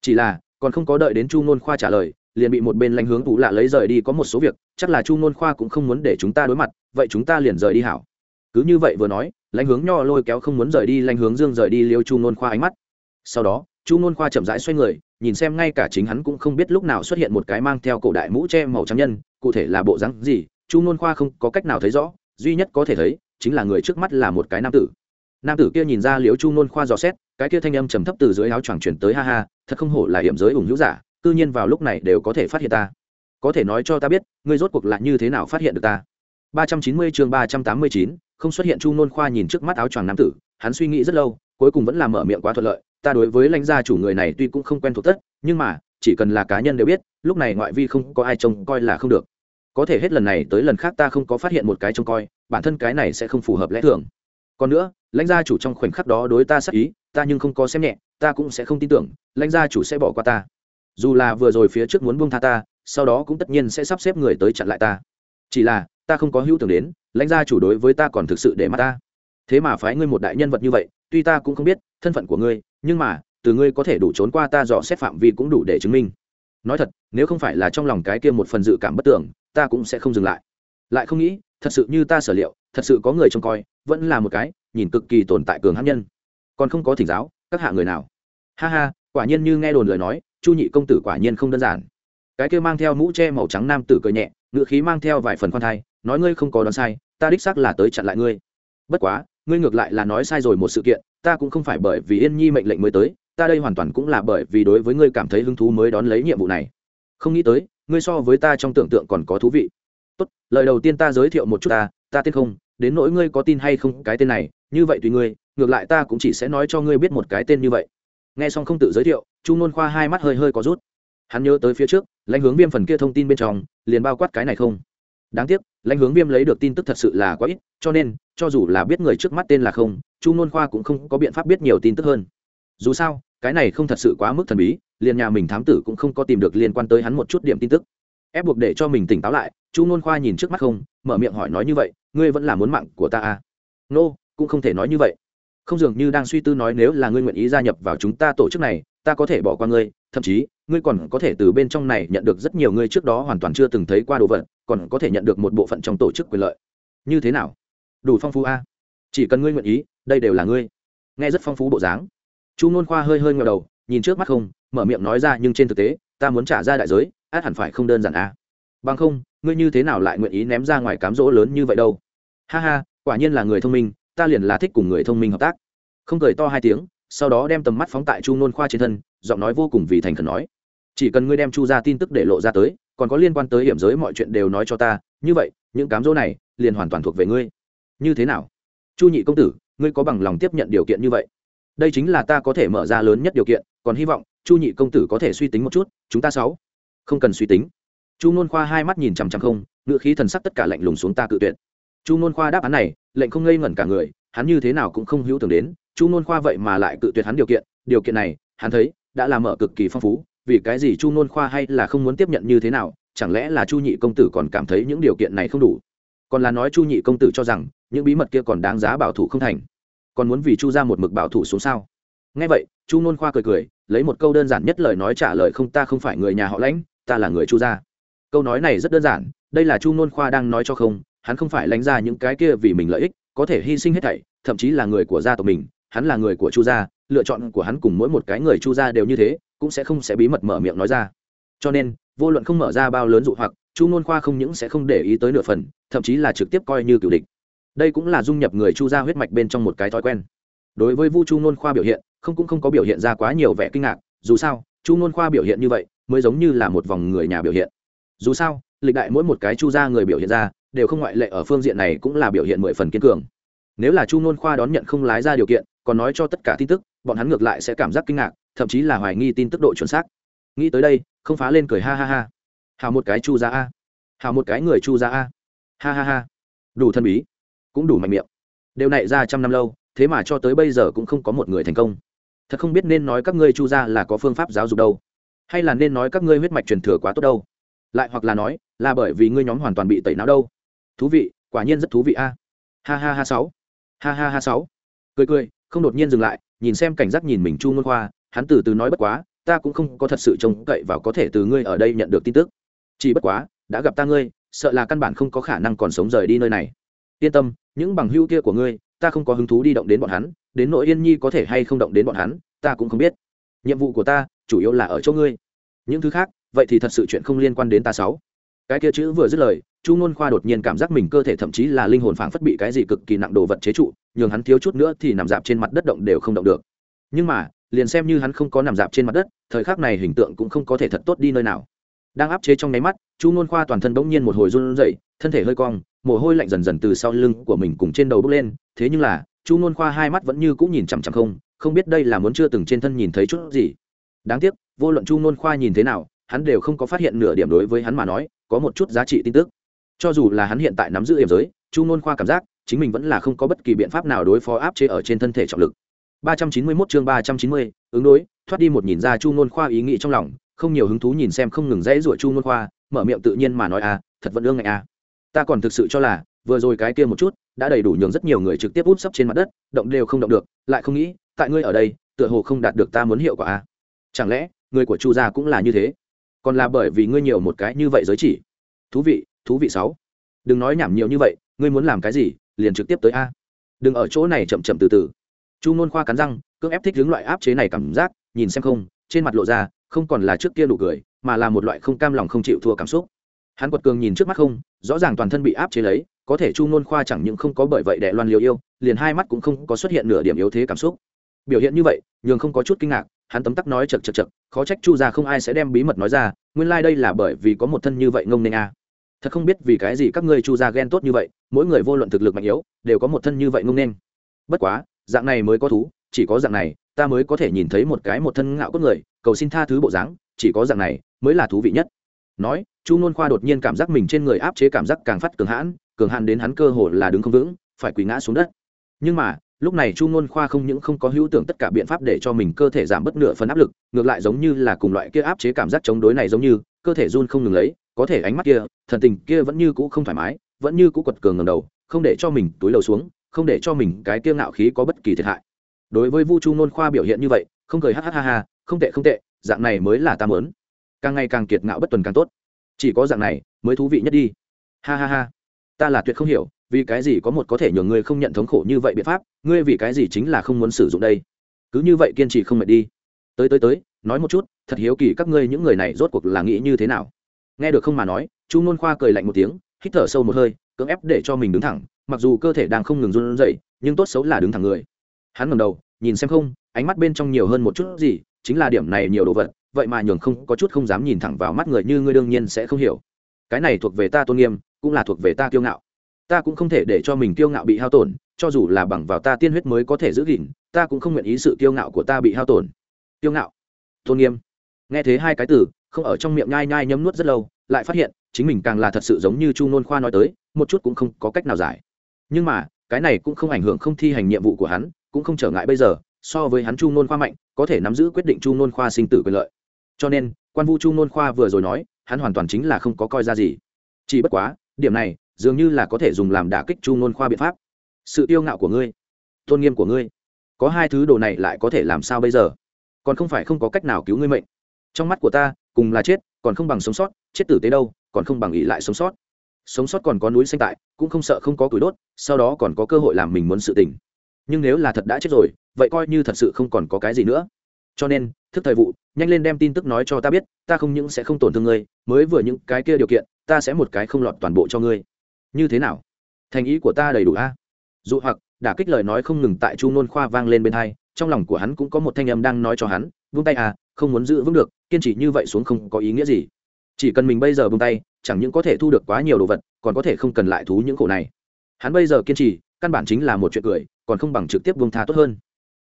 A: Chỉ là, còn không có đợi đến chu nôn khoa trả lời, liền bị một bên lãnh hướng tụ lạ lấy rời đi có một số việc, chắc là chu nôn khoa cũng không muốn để chúng ta đối mặt, vậy chúng ta liền rời đi hảo. Cứ như vậy vừa nói, lãnh hướng nho lôi kéo không muốn rời đi, lãnh hướng dương rời đi liêu chu nôn khoa ánh mắt. Sau đó, chu nôn khoa chậm rãi xoay người, nhìn xem ngay cả chính hắn cũng không biết lúc nào xuất hiện một cái mang theo cổ đại mũ che màu trắng nhân, cụ thể là bộ rắn gì, chu nôn khoa không có cách nào thấy rõ, duy nhất có thể thấy chính là người trước mắt là một cái nam tử. Nam tử kia nhìn ra liếu chu nôn khoa dò xét cái kia thanh âm trầm thấp từ dưới áo choàng chuyển tới ha ha thật không hổ là hiểm giới ủng hữu giả tự nhiên vào lúc này đều có thể phát hiện ta. Có thể nói cho ta biết ngươi rốt cuộc là như thế nào phát hiện được ta? 390 chương 389, không xuất hiện chu nôn khoa nhìn trước mắt áo choàng nam tử hắn suy nghĩ rất lâu cuối cùng vẫn là mở miệng quá thuận lợi ta đối với lãnh gia chủ người này tuy cũng không quen thuộc tất nhưng mà chỉ cần là cá nhân đều biết lúc này ngoại vi không có ai trông coi là không được có thể hết lần này tới lần khác ta không có phát hiện một cái trông coi, bản thân cái này sẽ không phù hợp lẽ thường. Còn nữa, lãnh gia chủ trong khoảnh khắc đó đối ta sắc ý, ta nhưng không có xem nhẹ, ta cũng sẽ không tin tưởng, lãnh gia chủ sẽ bỏ qua ta. Dù là vừa rồi phía trước muốn buông tha ta, sau đó cũng tất nhiên sẽ sắp xếp người tới chặn lại ta. Chỉ là, ta không có hữu tưởng đến, lãnh gia chủ đối với ta còn thực sự để mắt ta. Thế mà phái ngươi một đại nhân vật như vậy, tuy ta cũng không biết thân phận của ngươi, nhưng mà, từ ngươi có thể đủ trốn qua ta dò xét phạm vi cũng đủ để chứng minh. Nói thật, nếu không phải là trong lòng cái kia một phần dự cảm bất tưởng ta cũng sẽ không dừng lại. Lại không nghĩ, thật sự như ta sở liệu, thật sự có người trông coi, vẫn là một cái, nhìn cực kỳ tồn tại cường hát nhân. Còn không có thỉnh giáo, các hạ người nào? Ha ha, quả nhiên như nghe đồn lời nói, chu nhị công tử quả nhiên không đơn giản. Cái kia mang theo mũ che màu trắng nam tử cười nhẹ ngựa khí mang theo vài phần khoan thai, nói ngươi không có đoán sai, ta đích xác là tới chặn lại ngươi. Bất quá, ngươi ngược lại là nói sai rồi một sự kiện, ta cũng không phải bởi vì yên nhi mệnh lệnh mới tới, ta đây hoàn toàn cũng là bởi vì đối với ngươi cảm thấy hứng thú mới đón lấy nhiệm vụ này. Không nghĩ tới ngươi so với ta trong tưởng tượng còn có thú vị. Tốt, lời đầu tiên ta giới thiệu một chút ta ta tên không, đến nỗi ngươi có tin hay không, cái tên này, như vậy tùy ngươi, ngược lại ta cũng chỉ sẽ nói cho ngươi biết một cái tên như vậy. Nghe xong không tự giới thiệu, chu nôn khoa hai mắt hơi hơi có rút. Hắn nhớ tới phía trước, lãnh hướng viêm phần kia thông tin bên trong, liền bao quát cái này không. Đáng tiếc, lãnh hướng viêm lấy được tin tức thật sự là quá ít, cho nên, cho dù là biết người trước mắt tên là không, chu nôn khoa cũng không có biện pháp biết nhiều tin tức hơn. Dù sao, cái này không thật sự quá mức thần bí liền nhà mình thám tử cũng không có tìm được liên quan tới hắn một chút điểm tin tức. Ép buộc để cho mình tỉnh táo lại chu nôn khoa nhìn trước mắt không mở miệng hỏi nói như vậy ngươi vẫn là muốn mạng của ta à? Nô、no, cũng không thể nói như vậy. Không dường như đang suy tư nói nếu là ngươi nguyện ý gia nhập vào chúng ta tổ chức này ta có thể bỏ qua ngươi thậm chí ngươi còn có thể từ bên trong này nhận được rất nhiều ngươi trước đó hoàn toàn chưa từng thấy qua đồ vật còn có thể nhận được một bộ phận trong tổ chức quyền lợi. Như thế nào? Đủ phong phú a. Chỉ cần ngươi nguyện ý đây đều là ngươi. Nghe rất phong phú bộ dáng. Chu nôn khoa hơi hơi ngờ đầu nhìn trước mắt không, mở miệng nói ra nhưng trên thực tế, ta muốn trả ra đại giới, át hẳn phải không đơn giản à? bằng không, ngươi như thế nào lại nguyện ý ném ra ngoài cám dỗ lớn như vậy đâu? Ha ha, quả nhiên là người thông minh, ta liền là thích cùng người thông minh hợp tác. Không cười to hai tiếng, sau đó đem tầm mắt phóng tại chu nôn khoa trên thân, giọng nói vô cùng vì thành khẩn nói. Chỉ cần ngươi đem chu ra tin tức để lộ ra tới, còn có liên quan tới hiểm giới mọi chuyện đều nói cho ta, như vậy, những cám dỗ này liền hoàn toàn thuộc về ngươi. Như thế nào? Chu nhị công tử, ngươi có bằng lòng tiếp nhận điều kiện như vậy? Đây chính là ta có thể mở ra lớn nhất điều kiện, còn hy vọng, chu nhị công tử có thể suy tính một chút, chúng ta sáu. Không cần suy tính. Chu nôn khoa hai mắt nhìn chằm chằm không, ngựa khí thần sắc tất cả lạnh lùng xuống ta cự tuyệt. Chu nôn khoa đáp án này, lệnh không ngây ngẩn cả người, hắn như thế nào cũng không hữu tưởng đến, chu nôn khoa vậy mà lại cự tuyệt hắn điều kiện điều kiện này, hắn thấy, đã làm mở cực kỳ phong phú, vì cái gì chu nôn khoa hay là không muốn tiếp nhận như thế nào, chẳng lẽ là chu nhị công tử còn cảm thấy những điều kiện này không đủ? Còn là nói chu nhị công tử cho rằng, những bí mật kia còn đáng giá bảo thủ không thành còn muốn vì chu ra một mực bảo thủ xuống sao? Ngay vậy, chu nôn khoa cười cười, lấy một câu đơn giản nhất lời nói trả lời không, ta không phải người nhà họ lãnh, ta là người chu gia. Câu nói này rất đơn giản, đây là chu nôn khoa đang nói cho không, hắn không phải lãnh ra những cái kia vì mình lợi ích, có thể hy sinh hết thảy, thậm chí là người của gia tộc mình, hắn là người của chu gia, lựa chọn của hắn cùng mỗi một cái người chu gia đều như thế, cũng sẽ không sẽ bí mật mở miệng nói ra. Cho nên, vô luận không mở ra bao lớn dụ hoặc, chu nôn khoa không những sẽ không để ý tới nửa phần, thậm chí là trực tiếp coi như cựu địch đây cũng là dung nhập người chu gia huyết mạch bên trong một cái thói quen. Đối với vu chu nôn khoa biểu hiện, không cũng không có biểu hiện ra quá nhiều vẻ kinh ngạc, dù sao, chu nôn khoa biểu hiện như vậy, mới giống như là một vòng người nhà biểu hiện. Dù sao, lịch đại mỗi một cái chu gia người biểu hiện ra, đều không ngoại lệ ở phương diện này cũng là biểu hiện mười phần kiên cường. Nếu là chu nôn khoa đón nhận không lái ra điều kiện, còn nói cho tất cả tin tức, bọn hắn ngược lại sẽ cảm giác kinh ngạc, thậm chí là hoài nghi tin tức độ chuẩn xác. Nghĩ tới đây, không phá lên cười ha ha ha. Hào một cái chu gia a. Hào một cái người chu gia a. Ha ha ha. Đủ thân bí cũng đủ mạnh miệng. Đều này ra trăm năm lâu, thế mà cho tới bây giờ cũng không có một người thành công. Thật không biết nên nói các ngươi chu gia là có phương pháp giáo dục đâu, hay là nên nói các ngươi huyết mạch truyền thừa quá tốt đâu. Lại hoặc là nói, là bởi vì ngươi nhóm hoàn toàn bị tẩy não đâu. Thú vị, quả nhiên rất thú vị a. À. Ha ha ha sáu. Ha ha ha sáu. Cười cười, không đột nhiên dừng lại, nhìn xem cảnh giác nhìn mình chu ngôn khoa, hắn từ từ nói bất quá, ta cũng không có thật sự trông cậy và có thể từ ngươi ở đây nhận được tin tức. Chỉ bất quá, đã gặp ta ngươi, sợ là căn bản không có khả năng còn sống rời đi nơi này yên tâm, những bằng hữu kia của ngươi, ta không có hứng thú đi động đến bọn hắn, đến nội yên nhi có thể hay không động đến bọn hắn, ta cũng không biết. Nhiệm vụ của ta, chủ yếu là ở chỗ ngươi. Những thứ khác, vậy thì thật sự chuyện không liên quan đến ta sáu. Cái kia chữ vừa dứt lời, chu ngôn khoa đột nhiên cảm giác mình cơ thể thậm chí là linh hồn phảng phất bị cái gì cực kỳ nặng đồ vật chế trụ, nhường hắn thiếu chút nữa thì nằm dạp trên mặt đất động đều không động được. Nhưng mà, liền xem như hắn không có nằm dạp trên mặt đất, thời khắc này hình tượng cũng không có thể thật tốt đi nơi nào. Đang áp chế trong nháy mắt, chu ngôn khoa toàn thân bỗng nhiên một hồi run rẩy thân thể hơi cong mồ hôi lạnh dần dần từ sau lưng của mình cùng trên đầu bốc lên thế nhưng là chu ngôn khoa hai mắt vẫn như cũng nhìn chằm chằm không không biết đây là muốn chưa từng trên thân nhìn thấy chút gì. Đáng tiếc vô luận chu ngôn khoa nhìn thế nào hắn đều không có phát hiện nửa điểm đối với hắn mà nói có một chút giá trị tin tức. Cho dù là hắn hiện tại nắm giữ hiểm giới chu ngôn khoa cảm giác chính mình vẫn là không có bất kỳ biện pháp nào đối phó áp chế ở trên thân thể trọng lực. 391 chương 390, ứng đối thoát đi một nhìn ra chu ngôn khoa ý nghĩ trong lòng không nhiều hứng thú nhìn xem không ngừng dãy rủa chu ngôn khoa mở miệng tự nhiên mà nói à thật vẫn ương ngạnh à ta còn thực sự cho là, vừa rồi cái kia một chút, đã đầy đủ nhường rất nhiều người trực tiếp út sấp trên mặt đất, động đều không động được, lại không nghĩ, tại ngươi ở đây, tựa hồ không đạt được ta muốn hiệu quả à chẳng lẽ, người của chu gia cũng là như thế? Còn là bởi vì ngươi nhiều một cái như vậy giới chỉ? Thú vị thú vị sáu. Đừng nói nhảm nhiều như vậy, ngươi muốn làm cái gì, liền trực tiếp tới a. Đừng ở chỗ này chậm chậm từ từ. Chu nôn khoa cắn răng, cưỡng ép thích hướng loại áp chế này cảm giác, nhìn xem không, trên mặt lộ ra, không còn là trước kia nụ cười, mà là một loại không cam lòng không chịu thua cảm xúc hắn quật cường nhìn trước mắt không, rõ ràng toàn thân bị áp chế lấy, có thể chu nôn khoa chẳng những không có bởi vậy đệ loan liều yêu, liền hai mắt cũng không có xuất hiện nửa điểm yếu thế cảm xúc. Biểu hiện như vậy, nhường không có chút kinh ngạc, hắn tấm tắc nói chật chật chật khó trách chu ra không ai sẽ đem bí mật nói ra, nguyên lai、like、đây là bởi vì có một thân như vậy ngông nên a. Thật không biết vì cái gì các ngươi chu ra ghen tốt như vậy, mỗi người vô luận thực lực mạnh yếu, đều có một thân như vậy ngông nên. Bất quá, dạng này mới có thú, chỉ có dạng này, ta mới có thể nhìn thấy một cái một thân ngạo cốt người, cầu xin tha thứ bộ dáng, chỉ có dạng này mới là thú vị nhất. Nói chu nôn khoa đột nhiên cảm giác mình trên người áp chế cảm giác càng phát cường hãn cường hãn đến hắn cơ hồ là đứng không vững, phải quỳ ngã xuống đất. Nhưng mà, lúc này chu ngôn khoa không những không có hữu tưởng tất cả biện pháp để cho mình cơ thể giảm bớt nửa phần áp lực, ngược lại giống như là cùng loại kia áp chế cảm giác chống đối này giống như, cơ thể run không ngừng lấy, có thể ánh mắt kia, thần tình kia vẫn như cũ không thoải mái, vẫn như cũ quật cường ngầm đầu, không để cho mình túi lầu xuống, không để cho mình cái kia ngạo khí có bất kỳ thiệt hại. Đối với vu chu ngôn khoa biểu hiện như vậy, không cười ha ha ha không tệ không tệ, dạng này mới là ta mớn càng ngày càng kiệt ngạo bất tuần càng tốt chỉ có dạng này mới thú vị nhất đi. Ha ha ha. Ta là tuyệt không hiểu, vì cái gì có một có thể nhường ngươi không nhận thống khổ như vậy biện pháp, ngươi vì cái gì chính là không muốn sử dụng đây? Cứ như vậy kiên trì không mệt đi. Tới tới tới, nói một chút, thật hiếu kỳ các ngươi những người này rốt cuộc là nghĩ như thế nào? Nghe được không mà nói, chu nôn khoa cười lạnh một tiếng, hít thở sâu một hơi, cưỡng ép để cho mình đứng thẳng, mặc dù cơ thể đang không ngừng run rẩy, nhưng tốt xấu là đứng thẳng người. Hắn ngầm đầu, nhìn xem không, ánh mắt bên trong nhiều hơn một chút gì, chính là điểm này nhiều đồ vật vậy mà nhường không có chút không dám nhìn thẳng vào mắt người như ngươi đương nhiên sẽ không hiểu. Cái này thuộc về ta tôn nghiêm, cũng là thuộc về ta kiêu ngạo. Ta cũng không thể để cho mình kiêu ngạo bị hao tổn, cho dù là bằng vào ta tiên huyết mới có thể giữ gìn, ta cũng không nguyện ý sự kiêu ngạo của ta bị hao tổn. Kiêu ngạo? Tôn nghiêm. Nghe thế hai cái từ, không ở trong miệng nhai nhai nhấm nuốt rất lâu, lại phát hiện, chính mình càng là thật sự giống như chu nôn khoa nói tới, một chút cũng không có cách nào giải. Nhưng mà, cái này cũng không ảnh hưởng không thi hành nhiệm vụ của hắn, cũng không trở ngại bây giờ, so với hắn chu nôn khoa mạnh, có thể nắm giữ quyết định chu nôn khoa sinh tử quyền lợi cho nên, quan vu chu nôn khoa vừa rồi nói, hắn hoàn toàn chính là không có coi ra gì. Chỉ bất quá, điểm này, dường như là có thể dùng làm đả kích chu nôn khoa biện pháp. Sự yêu ngạo của ngươi, tôn nghiêm của ngươi, có hai thứ đồ này lại có thể làm sao bây giờ? Còn không phải không có cách nào cứu ngươi mệnh. Trong mắt của ta, cùng là chết, còn không bằng sống sót, chết tử tế đâu, còn không bằng ỉ lại sống sót. Sống sót còn có núi xanh tại, cũng không sợ không có củi đốt, sau đó còn có cơ hội làm mình muốn sự tình. Nhưng nếu là thật đã chết rồi, vậy coi như thật sự không còn có cái gì nữa cho nên, thức thời vụ, nhanh lên đem tin tức nói cho ta biết, ta không những sẽ không tổn thương ngươi, mới vừa những cái kia điều kiện, ta sẽ một cái không lọt toàn bộ cho ngươi. Như thế nào? Thành ý của ta đầy đủ a? Dụ hoặc, đả kích lời nói không ngừng tại chu nôn khoa vang lên bên hai, trong lòng của hắn cũng có một thanh âm đang nói cho hắn, vung tay à không muốn giữ vững được, kiên trì như vậy xuống không có ý nghĩa gì. Chỉ cần mình bây giờ vung tay, chẳng những có thể thu được quá nhiều đồ vật, còn có thể không cần lại thú những khổ này. Hắn bây giờ kiên trì, căn bản chính là một chuyện cười, còn không bằng trực tiếp vung tha tốt hơn.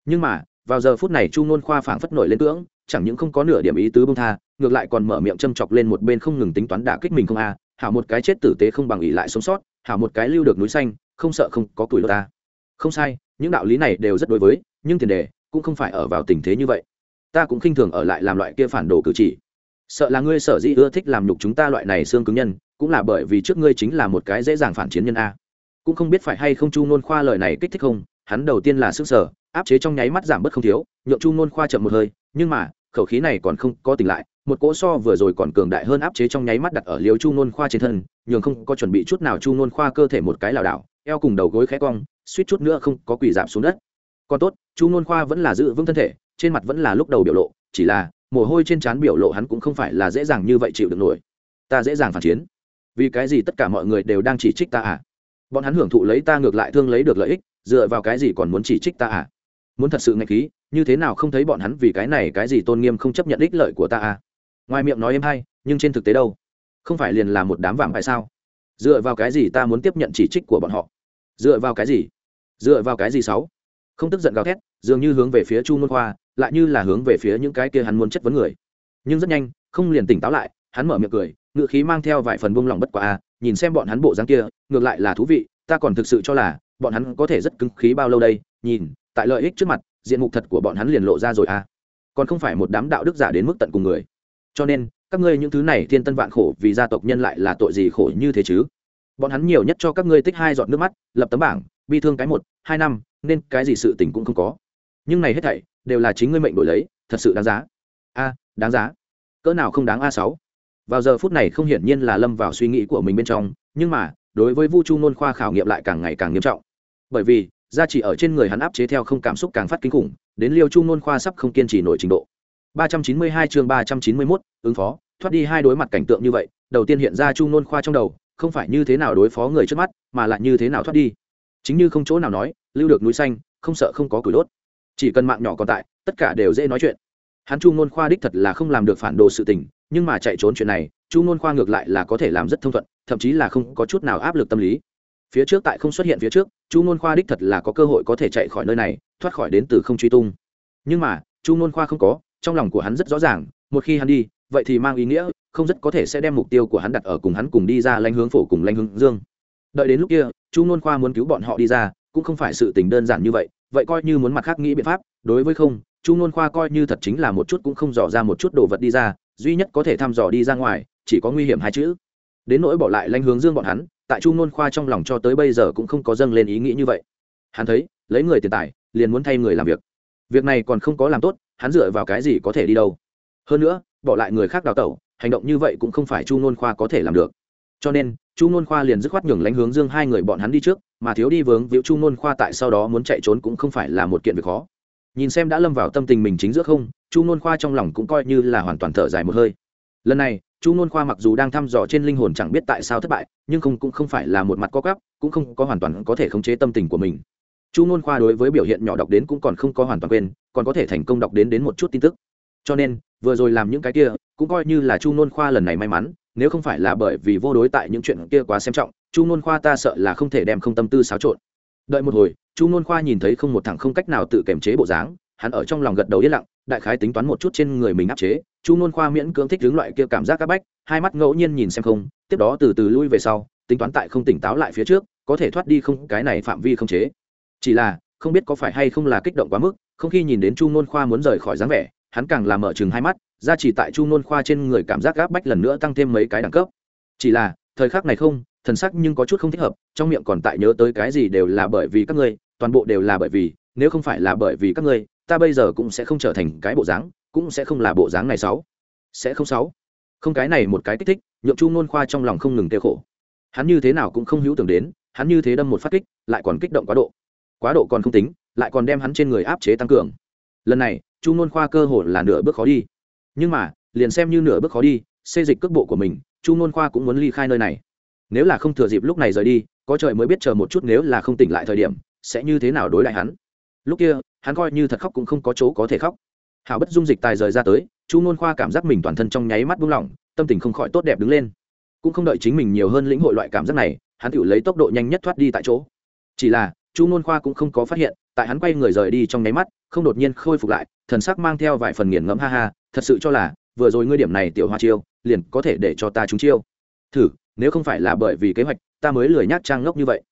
A: Nhưng mà vào giờ phút này chu nôn khoa phảng phất nổi lên cưỡng, chẳng những không có nửa điểm ý tứ bông tha, ngược lại còn mở miệng châm chọc lên một bên không ngừng tính toán đả kích mình không a, hảo một cái chết tử tế không bằng ỉ lại sống sót, hảo một cái lưu được núi xanh, không sợ không có tuổi ta. Không sai, những đạo lý này đều rất đối với, nhưng tiền đề cũng không phải ở vào tình thế như vậy. Ta cũng khinh thường ở lại làm loại kia phản đồ cử chỉ. Sợ là ngươi sở dĩ ưa thích làm nhục chúng ta loại này xương cứng nhân, cũng là bởi vì trước ngươi chính là một cái dễ dàng phản chiến nhân a. Cũng không biết phải hay không chu nôn khoa lời này kích thích không, hắn đầu tiên là sức sở áp chế trong nháy mắt giảm bớt không thiếu, nhượng chu nôn khoa chậm một hơi, nhưng mà, khẩu khí này còn không có tỉnh lại, một cỗ so vừa rồi còn cường đại hơn áp chế trong nháy mắt đặt ở liều chu nôn khoa trên thân, nhường không có chuẩn bị chút nào chu nôn khoa cơ thể một cái lảo đảo, eo cùng đầu gối khẽ cong, suýt chút nữa không có quỳ giảm xuống đất. Còn tốt, chu nôn khoa vẫn là giữ vững thân thể, trên mặt vẫn là lúc đầu biểu lộ, chỉ là, mồ hôi trên trán biểu lộ hắn cũng không phải là dễ dàng như vậy chịu được nổi. Ta dễ dàng phản chiến. Vì cái gì tất cả mọi người đều đang chỉ trích ta à? Bọn hắn hưởng thụ lấy ta ngược lại thương lấy được lợi ích, dựa vào cái gì còn muốn chỉ trích ta à? Muốn thật sự ngạch khí, như thế nào không thấy bọn hắn vì cái này cái gì tôn nghiêm không chấp nhận ích lợi của ta à? Ngoài miệng nói em hay, nhưng trên thực tế đâu? Không phải liền là một đám vàng phải sao? Dựa vào cái gì ta muốn tiếp nhận chỉ trích của bọn họ? Dựa vào cái gì? Dựa vào cái gì sáu? Không tức giận gào thét, dường như hướng về phía chu môn khoa, lại như là hướng về phía những cái kia hắn muốn chất vấn người. Nhưng rất nhanh, không liền tỉnh táo lại, hắn mở miệng cười, ngựa khí mang theo vài phần buông lòng bất quá a nhìn xem bọn hắn bộ dáng kia, ngược lại là thú vị, ta còn thực sự cho là, bọn hắn có thể rất cứng khí bao lâu đây, nhìn tại lợi ích trước mặt, diện mục thật của bọn hắn liền lộ ra rồi à. Còn không phải một đám đạo đức giả đến mức tận cùng người. Cho nên, các ngươi những thứ này thiên tân vạn khổ vì gia tộc nhân lại là tội gì khổ như thế chứ? Bọn hắn nhiều nhất cho các ngươi tích hai giọt nước mắt, lập tấm bảng, bi thương cái một, hai năm, nên cái gì sự tình cũng không có. Nhưng này hết thảy, đều là chính ngươi mệnh đổi lấy, thật sự đáng giá. A, đáng giá. Cỡ nào không đáng a sáu. Vào giờ phút này không hiển nhiên là lâm vào suy nghĩ của mình bên trong, nhưng mà, đối với vu chu nôn khoa khảo nghiệm lại càng ngày càng nghiêm trọng. Bởi vì gia chỉ ở trên người hắn áp chế theo không cảm xúc càng phát kinh khủng đến liêu chu nôn khoa sắp không kiên trì nổi trình độ. 392 chương 391, ứng phó thoát đi hai đối mặt cảnh tượng như vậy đầu tiên hiện ra chu nôn khoa trong đầu không phải như thế nào đối phó người trước mắt mà lại như thế nào thoát đi. Chính như không chỗ nào nói lưu được núi xanh không sợ không có củi đốt. Chỉ cần mạng nhỏ còn tại tất cả đều dễ nói chuyện. Hắn chu nôn khoa đích thật là không làm được phản đồ sự tình nhưng mà chạy trốn chuyện này chu nôn khoa ngược lại là có thể làm rất thông thuận thậm chí là không có chút nào áp lực tâm lý phía trước tại không xuất hiện phía trước, chu nôn khoa đích thật là có cơ hội có thể chạy khỏi nơi này, thoát khỏi đến từ không truy tung. Nhưng mà, chu nôn khoa không có, trong lòng của hắn rất rõ ràng, một khi hắn đi, vậy thì mang ý nghĩa, không rất có thể sẽ đem mục tiêu của hắn đặt ở cùng hắn cùng đi ra lanh hướng phổ cùng lanh hướng dương. Đợi đến lúc kia, chu nôn khoa muốn cứu bọn họ đi ra, cũng không phải sự tình đơn giản như vậy vậy coi như muốn mặt khác nghĩ biện pháp, đối với không, chu nôn khoa coi như thật chính là một chút cũng không dò ra một chút đồ vật đi ra, duy nhất có thể thăm dò đi ra ngoài, chỉ có nguy hiểm hai chữ đến nỗi bỏ lại lanh hướng dương bọn hắn, tại chu nôn khoa trong lòng cho tới bây giờ cũng không có dâng lên ý nghĩ như vậy. Hắn thấy, lấy người tiền tài, liền muốn thay người làm việc. Việc này còn không có làm tốt, hắn dựa vào cái gì có thể đi đâu? Hơn nữa, bỏ lại người khác đào tẩu, hành động như vậy cũng không phải chu nôn khoa có thể làm được. Cho nên, chu nôn khoa liền dứt khoát nhường lãnh hướng dương hai người bọn hắn đi trước, mà thiếu đi vướng víu chu nôn khoa tại sau đó muốn chạy trốn cũng không phải là một kiện việc khó. Nhìn xem đã lâm vào tâm tình mình chính giữa không, chu nôn khoa trong lòng cũng coi như là hoàn toàn thở dài một hơi. Lần này chu nôn khoa mặc dù đang thăm dò trên linh hồn chẳng biết tại sao thất bại, nhưng không, cũng không phải là một mặt có gắp cũng không có hoàn toàn có thể khống chế tâm tình của mình. Chu nôn khoa đối với biểu hiện nhỏ đọc đến cũng còn không có hoàn toàn quên, còn có thể thành công đọc đến đến một chút tin tức. Cho nên, vừa rồi làm những cái kia, cũng coi như là chu nôn khoa lần này may mắn, nếu không phải là bởi vì vô đối tại những chuyện kia quá xem trọng, chu nôn khoa ta sợ là không thể đem không tâm tư xáo trộn. Đợi một hồi, chu nôn khoa nhìn thấy không một thằng không cách nào tự kiềm chế bộ dáng, hắn ở trong lòng gật đầu yên lặng, đại khái tính toán một chút trên người mình áp chế chu nôn khoa miễn cưỡng thích đứng loại kia cảm giác các bách, hai mắt ngẫu nhiên nhìn xem không, tiếp đó từ từ lui về sau, tính toán tại không tỉnh táo lại phía trước, có thể thoát đi không, cái này phạm vi không chế. Chỉ là, không biết có phải hay không là kích động quá mức, không khi nhìn đến chu nôn khoa muốn rời khỏi dáng vẻ, hắn càng làm mở chừng hai mắt, ra chỉ tại chu nôn khoa trên người cảm giác gáp bách lần nữa tăng thêm mấy cái đẳng cấp. Chỉ là, thời khắc này không, thần sắc nhưng có chút không thích hợp, trong miệng còn tại nhớ tới cái gì đều là bởi vì các ngươi, toàn bộ đều là bởi vì, nếu không phải là bởi vì các ngươi, ta bây giờ cũng sẽ không trở thành cái bộ dáng cũng sẽ không là bộ dáng này sáu. Sẽ không sáu. Không cái này một cái kích thích, nhượng chu ngôn khoa trong lòng không ngừng tiêu khổ. Hắn như thế nào cũng không hữu tưởng đến, hắn như thế đâm một phát kích, lại còn kích động quá độ. Quá độ còn không tính, lại còn đem hắn trên người áp chế tăng cường. Lần này, chu ngôn khoa cơ hồ là nửa bước khó đi. Nhưng mà, liền xem như nửa bước khó đi, xê dịch cước bộ của mình, chu ngôn khoa cũng muốn ly khai nơi này. Nếu là không thừa dịp lúc này rời đi, có trời mới biết chờ một chút nếu là không tỉnh lại thời điểm, sẽ như thế nào đối lại hắn. Lúc kia, hắn coi như thật khóc cũng không có chỗ có thể khóc hảo bất dung dịch tài rời ra tới, chu nôn khoa cảm giác mình toàn thân trong nháy mắt buông lỏng, tâm tình không khỏi tốt đẹp đứng lên. Cũng không đợi chính mình nhiều hơn lĩnh hội loại cảm giác này, hắn tự lấy tốc độ nhanh nhất thoát đi tại chỗ. Chỉ là, chu nôn khoa cũng không có phát hiện, tại hắn quay người rời đi trong nháy mắt, không đột nhiên khôi phục lại, thần sắc mang theo vài phần nghiền ngẫm ha ha, thật sự cho là, vừa rồi ngươi điểm này tiểu hoa chiêu, liền có thể để cho ta trúng chiêu. Thử, nếu không phải là bởi vì kế hoạch, ta mới lười nhác trang ngốc như vậy.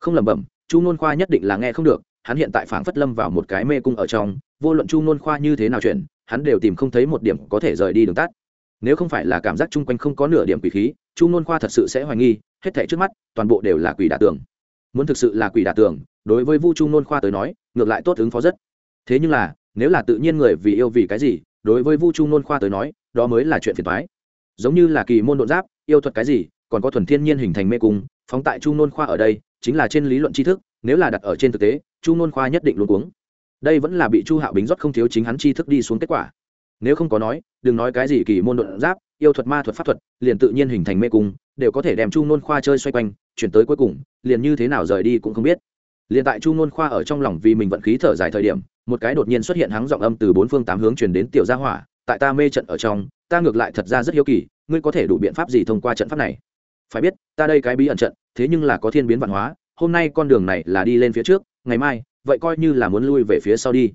A: Không lẩm bẩm, chu nôn khoa nhất định là nghe không được hắn hiện tại phảng phất lâm vào một cái mê cung ở trong, vô luận chu nôn khoa như thế nào chuyện hắn đều tìm không thấy một điểm có thể rời đi đường tắt. Nếu không phải là cảm giác chung quanh không có nửa điểm quỷ khí, chu nôn khoa thật sự sẽ hoài nghi, hết thảy trước mắt, toàn bộ đều là quỷ đả tường. Muốn thực sự là quỷ đả tường, đối với vu chu nôn khoa tới nói, ngược lại tốt ứng phó rất. Thế nhưng là, nếu là tự nhiên người vì yêu vì cái gì, đối với vu chu nôn khoa tới nói, đó mới là chuyện phiền toái. Giống như là kỳ môn đột giáp, yêu thuật cái gì, còn có thuần thiên nhiên hình thành mê cung, phóng tại chu nôn khoa ở đây, chính là trên lý luận tri thức, nếu là đặt ở trên thực tế chu nôn khoa nhất định luôn cuống. Đây vẫn là bị chu hạo bính rót không thiếu chính hắn tri thức đi xuống kết quả. Nếu không có nói, đừng nói cái gì kỳ môn luận giáp, yêu thuật ma thuật pháp thuật, liền tự nhiên hình thành mê cung, đều có thể đem chu nôn khoa chơi xoay quanh, chuyển tới cuối cùng, liền như thế nào rời đi cũng không biết. Liền tại chu nôn khoa ở trong lòng vì mình vận khí thở dài thời điểm, một cái đột nhiên xuất hiện hắng giọng âm từ bốn phương tám hướng truyền đến tiểu gia hỏa, tại ta mê trận ở trong, ta ngược lại thật ra rất hiếu kỳ, ngươi có thể đủ biện pháp gì thông qua trận pháp này? Phải biết, ta đây cái bí ẩn trận, thế nhưng là có thiên biến văn hóa hôm nay con đường này là đi lên phía trước, ngày mai, vậy coi như là muốn lui về phía sau đi.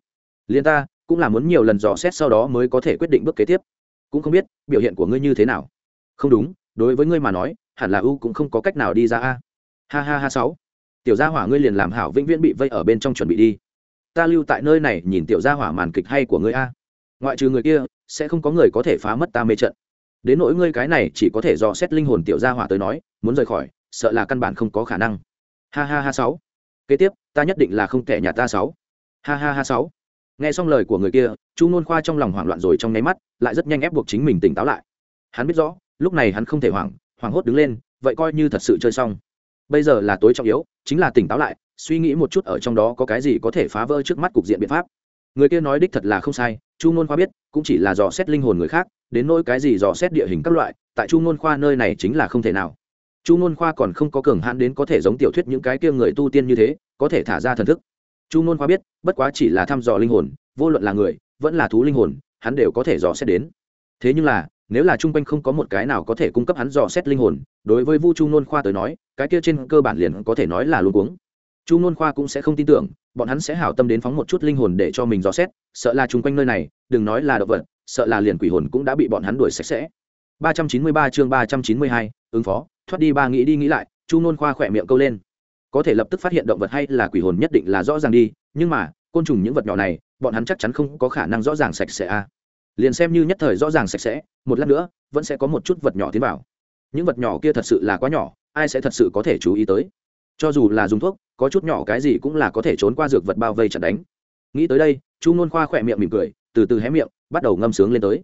A: Liền ta, cũng là muốn nhiều lần dò xét sau đó mới có thể quyết định bước kế tiếp. Cũng không biết, biểu hiện của ngươi như thế nào? Không đúng, đối với ngươi mà nói, hẳn là ưu cũng không có cách nào đi ra a. Ha ha ha sáu. Tiểu gia hỏa ngươi liền làm hảo vĩnh viễn bị vây ở bên trong chuẩn bị đi. Ta lưu tại nơi này nhìn tiểu gia hỏa màn kịch hay của ngươi a. Ngoại trừ người kia, sẽ không có người có thể phá mất ta mê trận. Đến nỗi ngươi cái này chỉ có thể dò xét linh hồn tiểu gia hỏa tới nói, muốn rời khỏi, sợ là căn bản không có khả năng ha ha ha sáu. Kế tiếp, ta nhất định là không kẻ nhà ta sáu. Ha ha ha sáu. Nghe xong lời của người kia, chu nôn khoa trong lòng hoảng loạn rồi trong nháy mắt, lại rất nhanh ép buộc chính mình tỉnh táo lại. Hắn biết rõ, lúc này hắn không thể hoảng hoảng hốt đứng lên, vậy coi như thật sự chơi xong. Bây giờ là tối trọng yếu, chính là tỉnh táo lại, suy nghĩ một chút ở trong đó có cái gì có thể phá vỡ trước mắt cục diện biện pháp. Người kia nói đích thật là không sai, chu nôn khoa biết, cũng chỉ là dò xét linh hồn người khác, đến nỗi cái gì dò xét địa hình các loại, tại chu nôn khoa nơi này chính là không thể nào chu nôn khoa còn không có cường hãn đến có thể giống tiểu thuyết những cái kia người tu tiên như thế có thể thả ra thần thức. Chu nôn khoa biết bất quá chỉ là thăm dò linh hồn vô luận là người vẫn là thú linh hồn hắn đều có thể dò xét đến. Thế nhưng là nếu là chung quanh không có một cái nào có thể cung cấp hắn dò xét linh hồn đối với vu chu nôn khoa tới nói cái kia trên cơ bản liền có thể nói là luôn cuống. Chu nôn khoa cũng sẽ không tin tưởng bọn hắn sẽ hảo tâm đến phóng một chút linh hồn để cho mình dò xét sợ là chung quanh nơi này đừng nói là động vật sợ là liền quỷ hồn cũng đã bị bọn hắn đuổi sạch sẽ. 393 chương 392, ứng phó thoát đi ba nghĩ đi nghĩ lại, chu nôn khoa khỏe miệng câu lên. Có thể lập tức phát hiện động vật hay là quỷ hồn nhất định là rõ ràng đi, nhưng mà, côn trùng những vật nhỏ này, bọn hắn chắc chắn không có khả năng rõ ràng sạch sẽ a à. liền xem như nhất thời rõ ràng sạch sẽ, một lát nữa, vẫn sẽ có một chút vật nhỏ tiến vào. Những vật nhỏ kia thật sự là quá nhỏ, ai sẽ thật sự có thể chú ý tới? Cho dù là dùng thuốc, có chút nhỏ cái gì cũng là có thể trốn qua dược vật bao vây chặt đánh. Nghĩ tới đây, chu nôn khoa khỏe miệng mỉm cười, từ từ hé miệng, bắt đầu ngâm sướng lên tới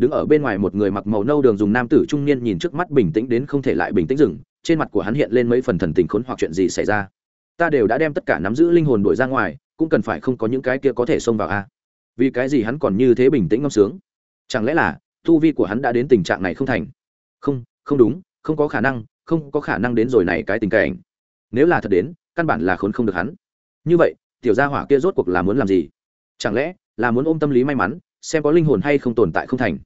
A: đứng ở bên ngoài một người mặc màu nâu đường dùng nam tử trung niên nhìn trước mắt bình tĩnh đến không thể lại bình tĩnh dừng, trên mặt của hắn hiện lên mấy phần thần tình khốn hoặc chuyện gì xảy ra. Ta đều đã đem tất cả nắm giữ linh hồn đuổi ra ngoài, cũng cần phải không có những cái kia có thể xông vào a. Vì cái gì hắn còn như thế bình tĩnh ngâm sướng? Chẳng lẽ là tu vi của hắn đã đến tình trạng này không thành? Không không đúng, không có khả năng, không có khả năng đến rồi này cái tình cảnh. Nếu là thật đến, căn bản là khốn không được hắn. Như vậy, tiểu gia hỏa kia rốt cuộc là muốn làm gì? Chẳng lẽ là muốn ôm tâm lý may mắn, xem có linh hồn hay không tồn tại không thành?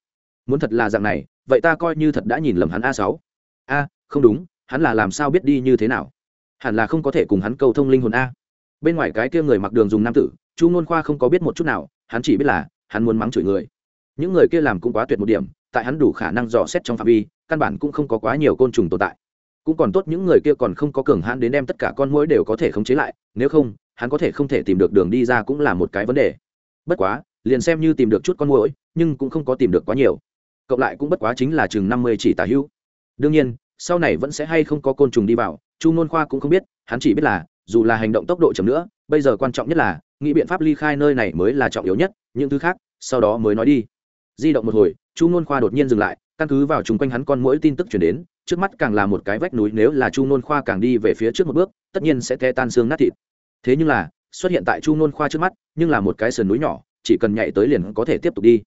A: Muốn thật là dạng này, vậy ta coi như thật đã nhìn lầm hắn a sáu. A, không đúng, hắn là làm sao biết đi như thế nào? Hẳn là không có thể cùng hắn cầu thông linh hồn a. Bên ngoài cái kia người mặc đường dùng nam tử, chu nôn khoa không có biết một chút nào, hắn chỉ biết là, hắn muốn mắng chửi người. Những người kia làm cũng quá tuyệt một điểm, tại hắn đủ khả năng dò xét trong phạm vi, căn bản cũng không có quá nhiều côn trùng tồn tại. Cũng còn tốt những người kia còn không có cường hãn đến đem tất cả con mũi đều có thể khống chế lại, nếu không, hắn có thể không thể tìm được đường đi ra cũng là một cái vấn đề. Bất quá, liền xem như tìm được chút con mũi nhưng cũng không có tìm được quá nhiều cộng lại cũng bất quá chính là chừng năm mươi chỉ tả hữu. Đương nhiên, sau này vẫn sẽ hay không có côn trùng đi vào, chu nôn khoa cũng không biết, hắn chỉ biết là, dù là hành động tốc độ chậm nữa, bây giờ quan trọng nhất là, nghĩ biện pháp ly khai nơi này mới là trọng yếu nhất, những thứ khác, sau đó mới nói đi. Di động một hồi, chu nôn khoa đột nhiên dừng lại, căn cứ vào chung quanh hắn con mỗi tin tức chuyển đến, trước mắt càng là một cái vách núi, nếu là chu nôn khoa càng đi về phía trước một bước, tất nhiên sẽ the tan xương nát thịt. Thế nhưng là, xuất hiện tại chu nôn khoa trước mắt, nhưng là một cái sườn núi nhỏ, chỉ cần nhảy tới liền có thể tiếp tục đi.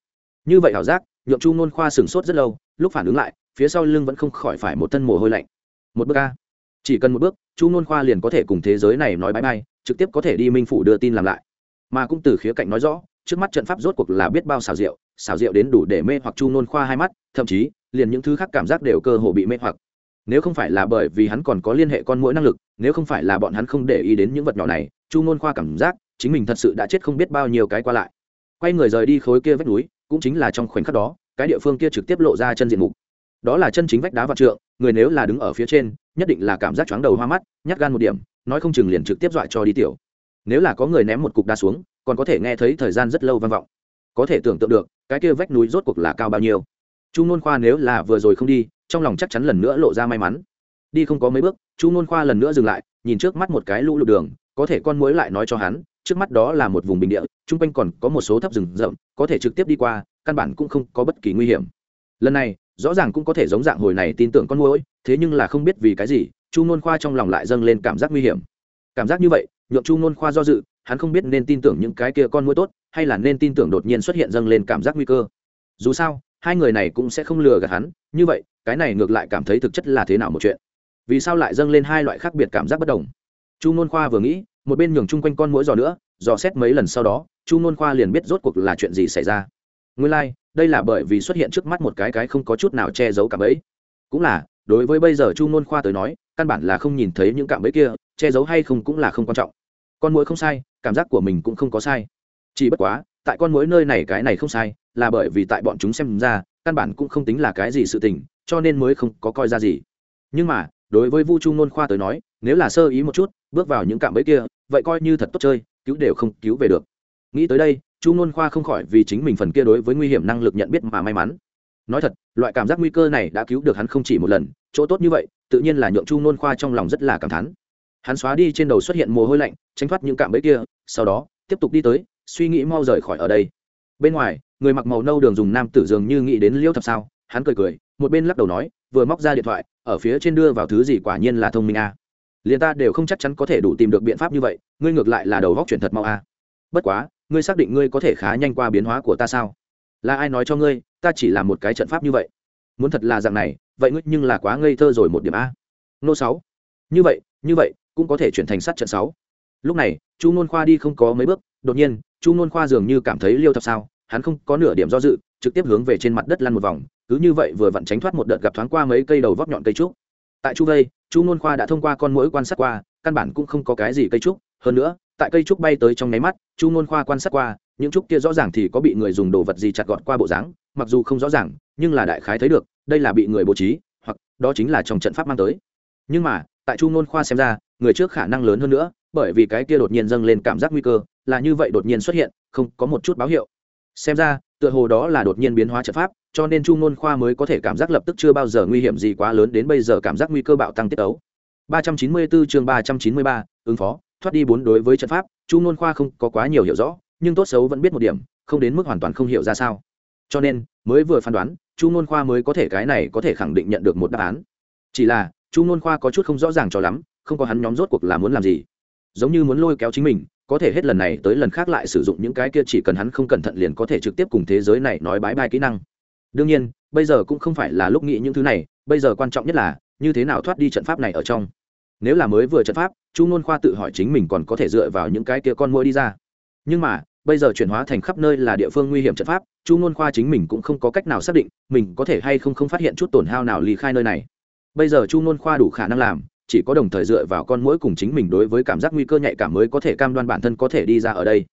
A: Như vậy ảo giác nhượng chu nôn khoa sửng sốt rất lâu, lúc phản ứng lại, phía sau lưng vẫn không khỏi phải một thân mồ hôi lạnh. Một bước a. Chỉ cần một bước, chu nôn khoa liền có thể cùng thế giới này nói bãi bay trực tiếp có thể đi minh phủ đưa tin làm lại. Mà cũng từ khía cạnh nói rõ, trước mắt trận pháp rốt cuộc là biết bao xào rượu xào rượu đến đủ để mê hoặc chu nôn khoa hai mắt, thậm chí, liền những thứ khác cảm giác đều cơ hồ bị mê hoặc. Nếu không phải là bởi vì hắn còn có liên hệ con mũi năng lực, nếu không phải là bọn hắn không để ý đến những vật nhỏ này, chu nôn khoa cảm giác, chính mình thật sự đã chết không biết bao nhiêu cái qua lại. Quay người rời đi khối kia vách núi cũng chính là trong khoảnh khắc đó, cái địa phương kia trực tiếp lộ ra chân diện mục. Đó là chân chính vách đá vạn trượng, người nếu là đứng ở phía trên, nhất định là cảm giác chóng đầu hoa mắt, nhát gan một điểm, nói không chừng liền trực tiếp dọa cho đi tiểu. Nếu là có người ném một cục đá xuống, còn có thể nghe thấy thời gian rất lâu vang vọng. Có thể tưởng tượng được, cái kia vách núi rốt cuộc là cao bao nhiêu. Chu nôn khoa nếu là vừa rồi không đi, trong lòng chắc chắn lần nữa lộ ra may mắn. Đi không có mấy bước, chu nôn khoa lần nữa dừng lại, nhìn trước mắt một cái lũ lụt đường, có thể con mũi lại nói cho hắn trước mắt đó là một vùng bình địa, chung quanh còn có một số thấp rừng rậm, có thể trực tiếp đi qua, căn bản cũng không có bất kỳ nguy hiểm. Lần này, rõ ràng cũng có thể giống dạng hồi này tin tưởng con muỗi, thế nhưng là không biết vì cái gì, chu nôn khoa trong lòng lại dâng lên cảm giác nguy hiểm. Cảm giác như vậy, nhượng chu nôn khoa do dự, hắn không biết nên tin tưởng những cái kia con muỗi tốt, hay là nên tin tưởng đột nhiên xuất hiện dâng lên cảm giác nguy cơ. Dù sao, hai người này cũng sẽ không lừa gạt hắn, như vậy, cái này ngược lại cảm thấy thực chất là thế nào một chuyện? Vì sao lại dâng lên hai loại khác biệt cảm giác bất đồng? Chu nôn khoa vừa nghĩ một bên nhường chung quanh con mũi giò nữa dò xét mấy lần sau đó chu nôn khoa liền biết rốt cuộc là chuyện gì xảy ra. Nguyên lai、like, đây là bởi vì xuất hiện trước mắt một cái cái không có chút nào che giấu cảm ấy. Cũng là đối với bây giờ chu nôn khoa tới nói căn bản là không nhìn thấy những cảm ấy kia che giấu hay không cũng là không quan trọng. Con mũi không sai cảm giác của mình cũng không có sai. Chỉ bất quá tại con mũi nơi này cái này không sai là bởi vì tại bọn chúng xem ra căn bản cũng không tính là cái gì sự tình cho nên mới không có coi ra gì. Nhưng mà đối với vu chu nôn khoa tới nói nếu là sơ ý một chút bước vào những cạm bẫy kia vậy coi như thật tốt chơi, cứu đều không cứu về được. Nghĩ tới đây, chu nôn khoa không khỏi vì chính mình phần kia đối với nguy hiểm năng lực nhận biết mà may mắn. Nói thật, loại cảm giác nguy cơ này đã cứu được hắn không chỉ một lần, chỗ tốt như vậy, tự nhiên là nhượng chu nôn khoa trong lòng rất là cảm thán. Hắn xóa đi trên đầu xuất hiện mồ hôi lạnh, tránh thoát những cạm bẫy kia, sau đó, tiếp tục đi tới, suy nghĩ mau rời khỏi ở đây. Bên ngoài, người mặc màu nâu đường dùng nam tử dường như nghĩ đến liêu thập sao, hắn cười cười, một bên lắc đầu nói, vừa móc ra điện thoại, ở phía trên đưa vào thứ gì quả nhiên là thông minh a. à liền ta đều không chắc chắn có thể đủ tìm được biện pháp như vậy, ngươi ngược lại là đầu góc chuyển thật mau a à. bất quá, ngươi xác định ngươi có thể khá nhanh qua biến hóa của ta sao? Là ai nói cho ngươi, ta chỉ là một cái trận pháp như vậy? Muốn thật là dạng này, vậy ngươi nhưng là quá ngây thơ rồi một điểm a. Nô sáu. Như vậy như vậy, cũng có thể chuyển thành sát trận sáu. Lúc này, chu nôn khoa đi không có mấy bước, đột nhiên, chu nôn khoa dường như cảm thấy liêu thập sao, hắn không có nửa điểm do dự, trực tiếp hướng về trên mặt đất lăn một vòng, cứ như vậy vừa vặn tránh thoát một đợt gặp thoáng qua mấy cây đầu vóc nhọn cây trúc tại chu vây, chu nôn khoa đã thông qua con mũi quan sát qua, căn bản cũng không có cái gì cây trúc. Hơn nữa, tại cây trúc bay tới trong nháy mắt, chu nôn khoa quan sát qua, những trúc kia rõ ràng thì có bị người dùng đồ vật gì chặt gọt qua bộ dáng, mặc dù không rõ ràng, nhưng là đại khái thấy được, đây là bị người bố trí, hoặc đó chính là trong trận pháp mang tới. Nhưng mà, tại chu nôn khoa xem ra, người trước khả năng lớn hơn nữa, bởi vì cái kia đột nhiên dâng lên cảm giác nguy cơ, là như vậy đột nhiên xuất hiện, không có một chút báo hiệu. Xem ra, tựa hồ đó là đột nhiên biến hóa trận pháp cho nên chu ngôn khoa mới có thể cảm giác lập tức chưa bao giờ nguy hiểm gì quá lớn đến bây giờ cảm giác nguy cơ bạo tăng tiết ấu 394 chương 393, ứng phó thoát đi bốn đối với trận pháp chu ngôn khoa không có quá nhiều hiểu rõ nhưng tốt xấu vẫn biết một điểm không đến mức hoàn toàn không hiểu ra sao. Cho nên mới vừa phán đoán chu ngôn khoa mới có thể cái này có thể khẳng định nhận được một đáp án. Chỉ là chu ngôn khoa có chút không rõ ràng cho lắm không có hắn nhóm rốt cuộc là muốn làm gì. Giống như muốn lôi kéo chính mình có thể hết lần này tới lần khác lại sử dụng những cái kia chỉ cần hắn không cẩn thận liền có thể trực tiếp cùng thế giới này nói bái bai kỹ năng đương nhiên, bây giờ cũng không phải là lúc nghĩ những thứ này, bây giờ quan trọng nhất là, như thế nào thoát đi trận pháp này ở trong. Nếu là mới vừa trận pháp, chu nôn khoa tự hỏi chính mình còn có thể dựa vào những cái kia con mũi đi ra. Nhưng mà, bây giờ chuyển hóa thành khắp nơi là địa phương nguy hiểm trận pháp, chu nôn khoa chính mình cũng không có cách nào xác định, mình có thể hay không không phát hiện chút tổn hao nào ly khai nơi này. Bây giờ chu nôn khoa đủ khả năng làm, chỉ có đồng thời dựa vào con mũi cùng chính mình đối với cảm giác nguy cơ nhạy cảm mới có thể cam đoan bản thân có thể đi ra ở đây.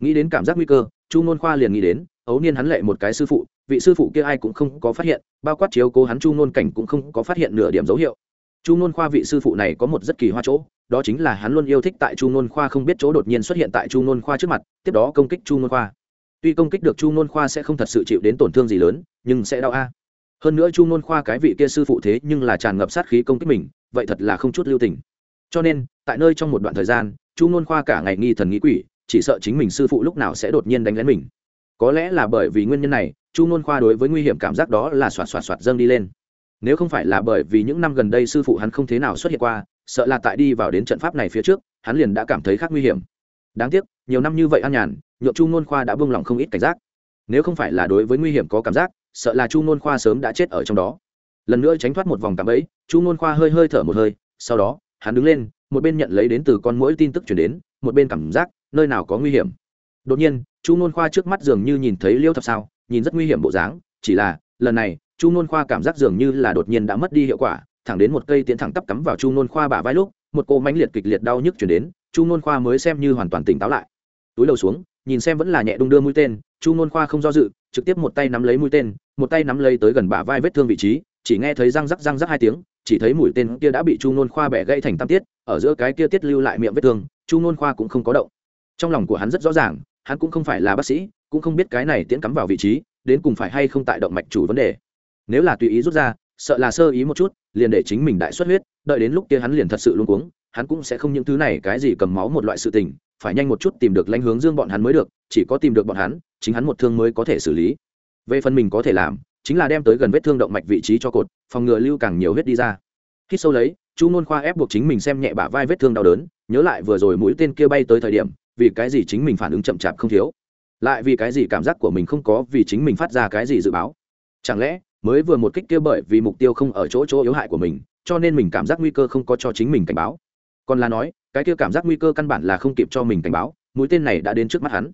A: Nghĩ đến cảm giác nguy cơ, chu nôn khoa liền nghĩ đến, ấu niên hắn lệ một cái sư phụ vị sư phụ kia ai cũng không có phát hiện, bao quát chiếu cố hắn chu nôn cảnh cũng không có phát hiện nửa điểm dấu hiệu. Chu nôn khoa vị sư phụ này có một rất kỳ hoa chỗ, đó chính là hắn luôn yêu thích tại chu nôn khoa không biết chỗ đột nhiên xuất hiện tại chu nôn khoa trước mặt, tiếp đó công kích chu nôn khoa. Tuy công kích được chu nôn khoa sẽ không thật sự chịu đến tổn thương gì lớn, nhưng sẽ đau a. Hơn nữa chu nôn khoa cái vị kia sư phụ thế nhưng là tràn ngập sát khí công kích mình, vậy thật là không chút lưu tình. Cho nên, tại nơi trong một đoạn thời gian, chu nôn khoa cả ngày nghi thần nghĩ quỷ, chỉ sợ chính mình sư phụ lúc nào sẽ đột nhiên đánh lén mình. Có lẽ là bởi vì nguyên nhân này chu nôn khoa đối với nguy hiểm cảm giác đó là xoạt xoạt xoạt dâng đi lên. Nếu không phải là bởi vì những năm gần đây sư phụ hắn không thế nào xuất hiện qua, sợ là tại đi vào đến trận pháp này phía trước, hắn liền đã cảm thấy khác nguy hiểm. Đáng tiếc, nhiều năm như vậy an nhàn, nhượng chu nôn khoa đã buông lỏng không ít cảnh giác. Nếu không phải là đối với nguy hiểm có cảm giác, sợ là chu nôn khoa sớm đã chết ở trong đó. Lần nữa tránh thoát một vòng tạm ấy chu nôn khoa hơi hơi thở một hơi, sau đó, hắn đứng lên, một bên nhận lấy đến từ con mỗi tin tức chuyển đến, một bên cảm giác, nơi nào có nguy hiểm. Đột nhiên, chu nôn khoa trước mắt dường như nhìn thấy liêu thập sao nhìn rất nguy hiểm bộ dáng, chỉ là, lần này, chu nôn khoa cảm giác dường như là đột nhiên đã mất đi hiệu quả, thẳng đến một cây tiễn thẳng tắp cắm vào chu nôn khoa bả vai lúc, một cô mãnh liệt kịch liệt đau nhức chuyển đến, chu nôn khoa mới xem như hoàn toàn tỉnh táo lại. Túi đầu xuống, nhìn xem vẫn là nhẹ đung đưa mũi tên, chu nôn khoa không do dự, trực tiếp một tay nắm lấy mũi tên, một tay nắm lấy tới gần bả vai vết thương vị trí, chỉ nghe thấy răng rắc răng rắc hai tiếng, chỉ thấy mũi tên kia đã bị chu nôn khoa bẻ gãy thành tam tiết, ở giữa cái kia tiết lưu lại miệng vết thương, chu nôn khoa cũng không có động. Trong lòng của hắn rất rõ ràng hắn cũng không phải là bác sĩ, cũng không biết cái này tiễn cắm vào vị trí, đến cùng phải hay không tại động mạch chủ vấn đề. Nếu là tùy ý rút ra, sợ là sơ ý một chút, liền để chính mình đại xuất huyết, đợi đến lúc kia hắn liền thật sự luôn cuống, hắn cũng sẽ không những thứ này cái gì cầm máu một loại sự tình, phải nhanh một chút tìm được lãnh hướng dương bọn hắn mới được, chỉ có tìm được bọn hắn, chính hắn một thương mới có thể xử lý. Về phần mình có thể làm, chính là đem tới gần vết thương động mạch vị trí cho cột, phòng ngừa lưu càng nhiều huyết đi ra. Khi sâu lấy, chu nôn khoa ép buộc chính mình xem nhẹ bả vai vết thương đau đớn, nhớ lại vừa rồi mũi tên kia bay tới thời điểm vì cái gì chính mình phản ứng chậm chạp không thiếu? Lại vì cái gì cảm giác của mình không có vì chính mình phát ra cái gì dự báo? Chẳng lẽ, mới vừa một kích kia bởi vì mục tiêu không ở chỗ chỗ yếu hại của mình, cho nên mình cảm giác nguy cơ không có cho chính mình cảnh báo? Còn là nói, cái kia cảm giác nguy cơ căn bản là không kịp cho mình cảnh báo, mũi tên này đã đến trước mắt hắn.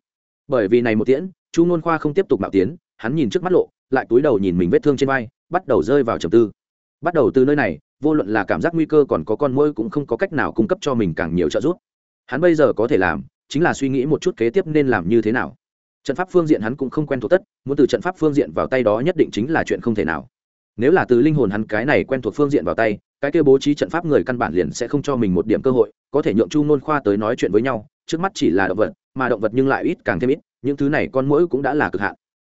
A: Bởi vì này một tiễn, chu n khoa không tiếp tục mạo tiến, hắn nhìn trước mắt lộ, lại túi đầu nhìn mình vết thương trên vai, bắt đầu rơi vào trầm tư. Bắt đầu từ nơi này, vô luận là cảm giác nguy cơ còn có con môi cũng không có cách nào cung cấp cho mình càng nhiều trợ giúp. Hắn bây giờ có thể làm chính là suy nghĩ một chút kế tiếp nên làm như thế nào. Trận pháp phương diện hắn cũng không quen thuộc tất, muốn từ trận pháp phương diện vào tay đó nhất định chính là chuyện không thể nào. Nếu là từ linh hồn hắn cái này quen thuộc phương diện vào tay, cái kia bố trí trận pháp người căn bản liền sẽ không cho mình một điểm cơ hội, có thể nhượng chu nôn khoa tới nói chuyện với nhau, trước mắt chỉ là động vật, mà động vật nhưng lại ít càng thêm ít, những thứ này con mũi cũng đã là cực hạn.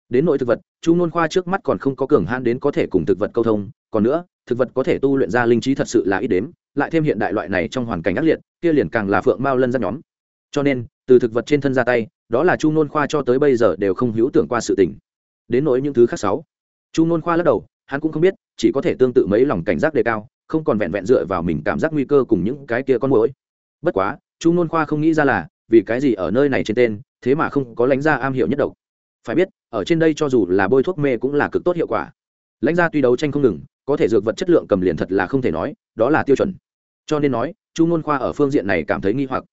A: Đến nội thực vật, chu nôn khoa trước mắt còn không có cường han đến có thể cùng thực vật câu thông, còn nữa, thực vật có thể tu luyện ra linh trí thật sự là ít đếm, lại thêm hiện đại loại này trong hoàn cảnh ác liệt, kia liền càng là phượng mao lân ra nhóm cho nên, từ thực vật trên thân ra tay, đó là chu nôn khoa cho tới bây giờ đều không hữu tưởng qua sự tình. Đến nỗi những thứ khác sáu. Chu nôn khoa lắc đầu, hắn cũng không biết, chỉ có thể tương tự mấy lòng cảnh giác đề cao, không còn vẹn vẹn dựa vào mình cảm giác nguy cơ cùng những cái kia con mũi bất quá, chu nôn khoa không nghĩ ra là, vì cái gì ở nơi này trên tên, thế mà không có lãnh gia am hiểu nhất độc. Phải biết, ở trên đây cho dù là bôi thuốc mê cũng là cực tốt hiệu quả. Lãnh gia tuy đấu tranh không ngừng, có thể dược vật chất lượng cầm liền thật là không thể nói, đó là tiêu chuẩn. Cho nên nói, chu nôn khoa ở phương diện này cảm thấy nghi hoặc.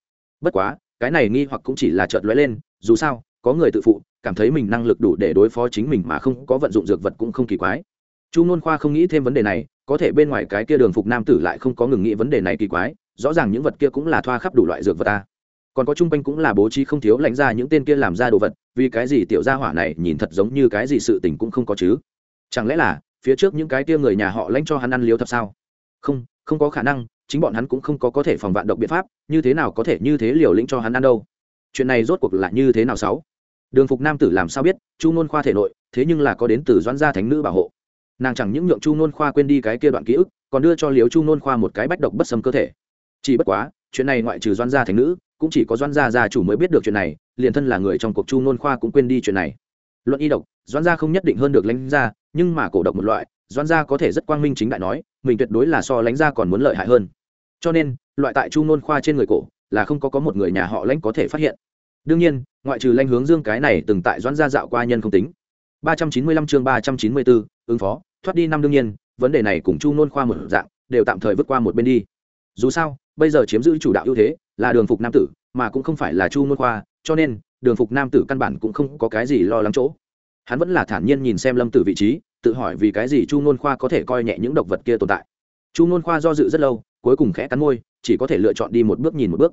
A: Bất quá cái này nghi hoặc cũng chỉ là chợt lóe lên, dù sao, có người tự phụ, cảm thấy mình năng lực đủ để đối phó chính mình mà không có vận dụng dược vật cũng không kỳ quái. Chu nôn khoa không nghĩ thêm vấn đề này, có thể bên ngoài cái kia đường phục nam tử lại không có ngừng nghĩ vấn đề này kỳ quái, rõ ràng những vật kia cũng là thoa khắp đủ loại dược vật ta. Còn có chung quanh cũng là bố trí không thiếu lãnh ra những tên kia làm ra đồ vật, vì cái gì tiểu gia hỏa này nhìn thật giống như cái gì sự tình cũng không có chứ? Chẳng lẽ là, phía trước những cái kia người nhà họ lãnh cho hắn ăn liếu thật sao? Không không có khả năng chính bọn hắn cũng không có có thể phòng vạn độc biện pháp, như thế nào có thể như thế liều lĩnh cho hắn ăn đâu? Chuyện này rốt cuộc là như thế nào sáu? Đường phục nam tử làm sao biết, chu ngôn khoa thể nội, thế nhưng là có đến từ doãn gia thánh nữ bảo hộ. Nàng chẳng những nhượng chu ngôn khoa quên đi cái kia đoạn ký ức, còn đưa cho liếu chu ngôn khoa một cái bách độc bất xâm cơ thể. Chỉ bất quá, chuyện này ngoại trừ doãn gia thánh nữ, cũng chỉ có doãn gia gia chủ mới biết được chuyện này, liền thân là người trong cuộc chu ngôn khoa cũng quên đi chuyện này. Luận y độc, doãn gia không nhất định hơn được lãnh gia, nhưng mà cổ độc một loại, doãn gia có thể rất quang minh chính đại nói, mình tuyệt đối là so lãnh gia còn muốn lợi hại hơn cho nên, loại tại chu nôn khoa trên người cổ là không có có một người nhà họ lãnh có thể phát hiện. Đương nhiên, ngoại trừ lãnh hướng dương cái này từng tại doãn gia dạo qua nhân không tính. ba trăm chín mươi lăm chương ba trăm chín mươi bốn ứng phó, thoát đi năm đương nhiên, vấn đề này cùng chu nôn khoa một dạng, đều tạm thời vượt qua một bên đi. Dù sao, bây giờ chiếm giữ chủ đạo ưu thế là đường phục nam tử, mà cũng không phải là chu nôn khoa, cho nên, đường phục nam tử căn bản cũng không có cái gì lo lắng chỗ. Hắn vẫn là thản nhiên nhìn xem lâm tử vị trí, tự hỏi vì cái gì chu nôn khoa có thể coi nhẹ những độc vật kia tồn tại. Chu nôn khoa do dự rất lâu cuối cùng khẽ cắn môi, chỉ có thể lựa chọn đi một bước nhìn một bước.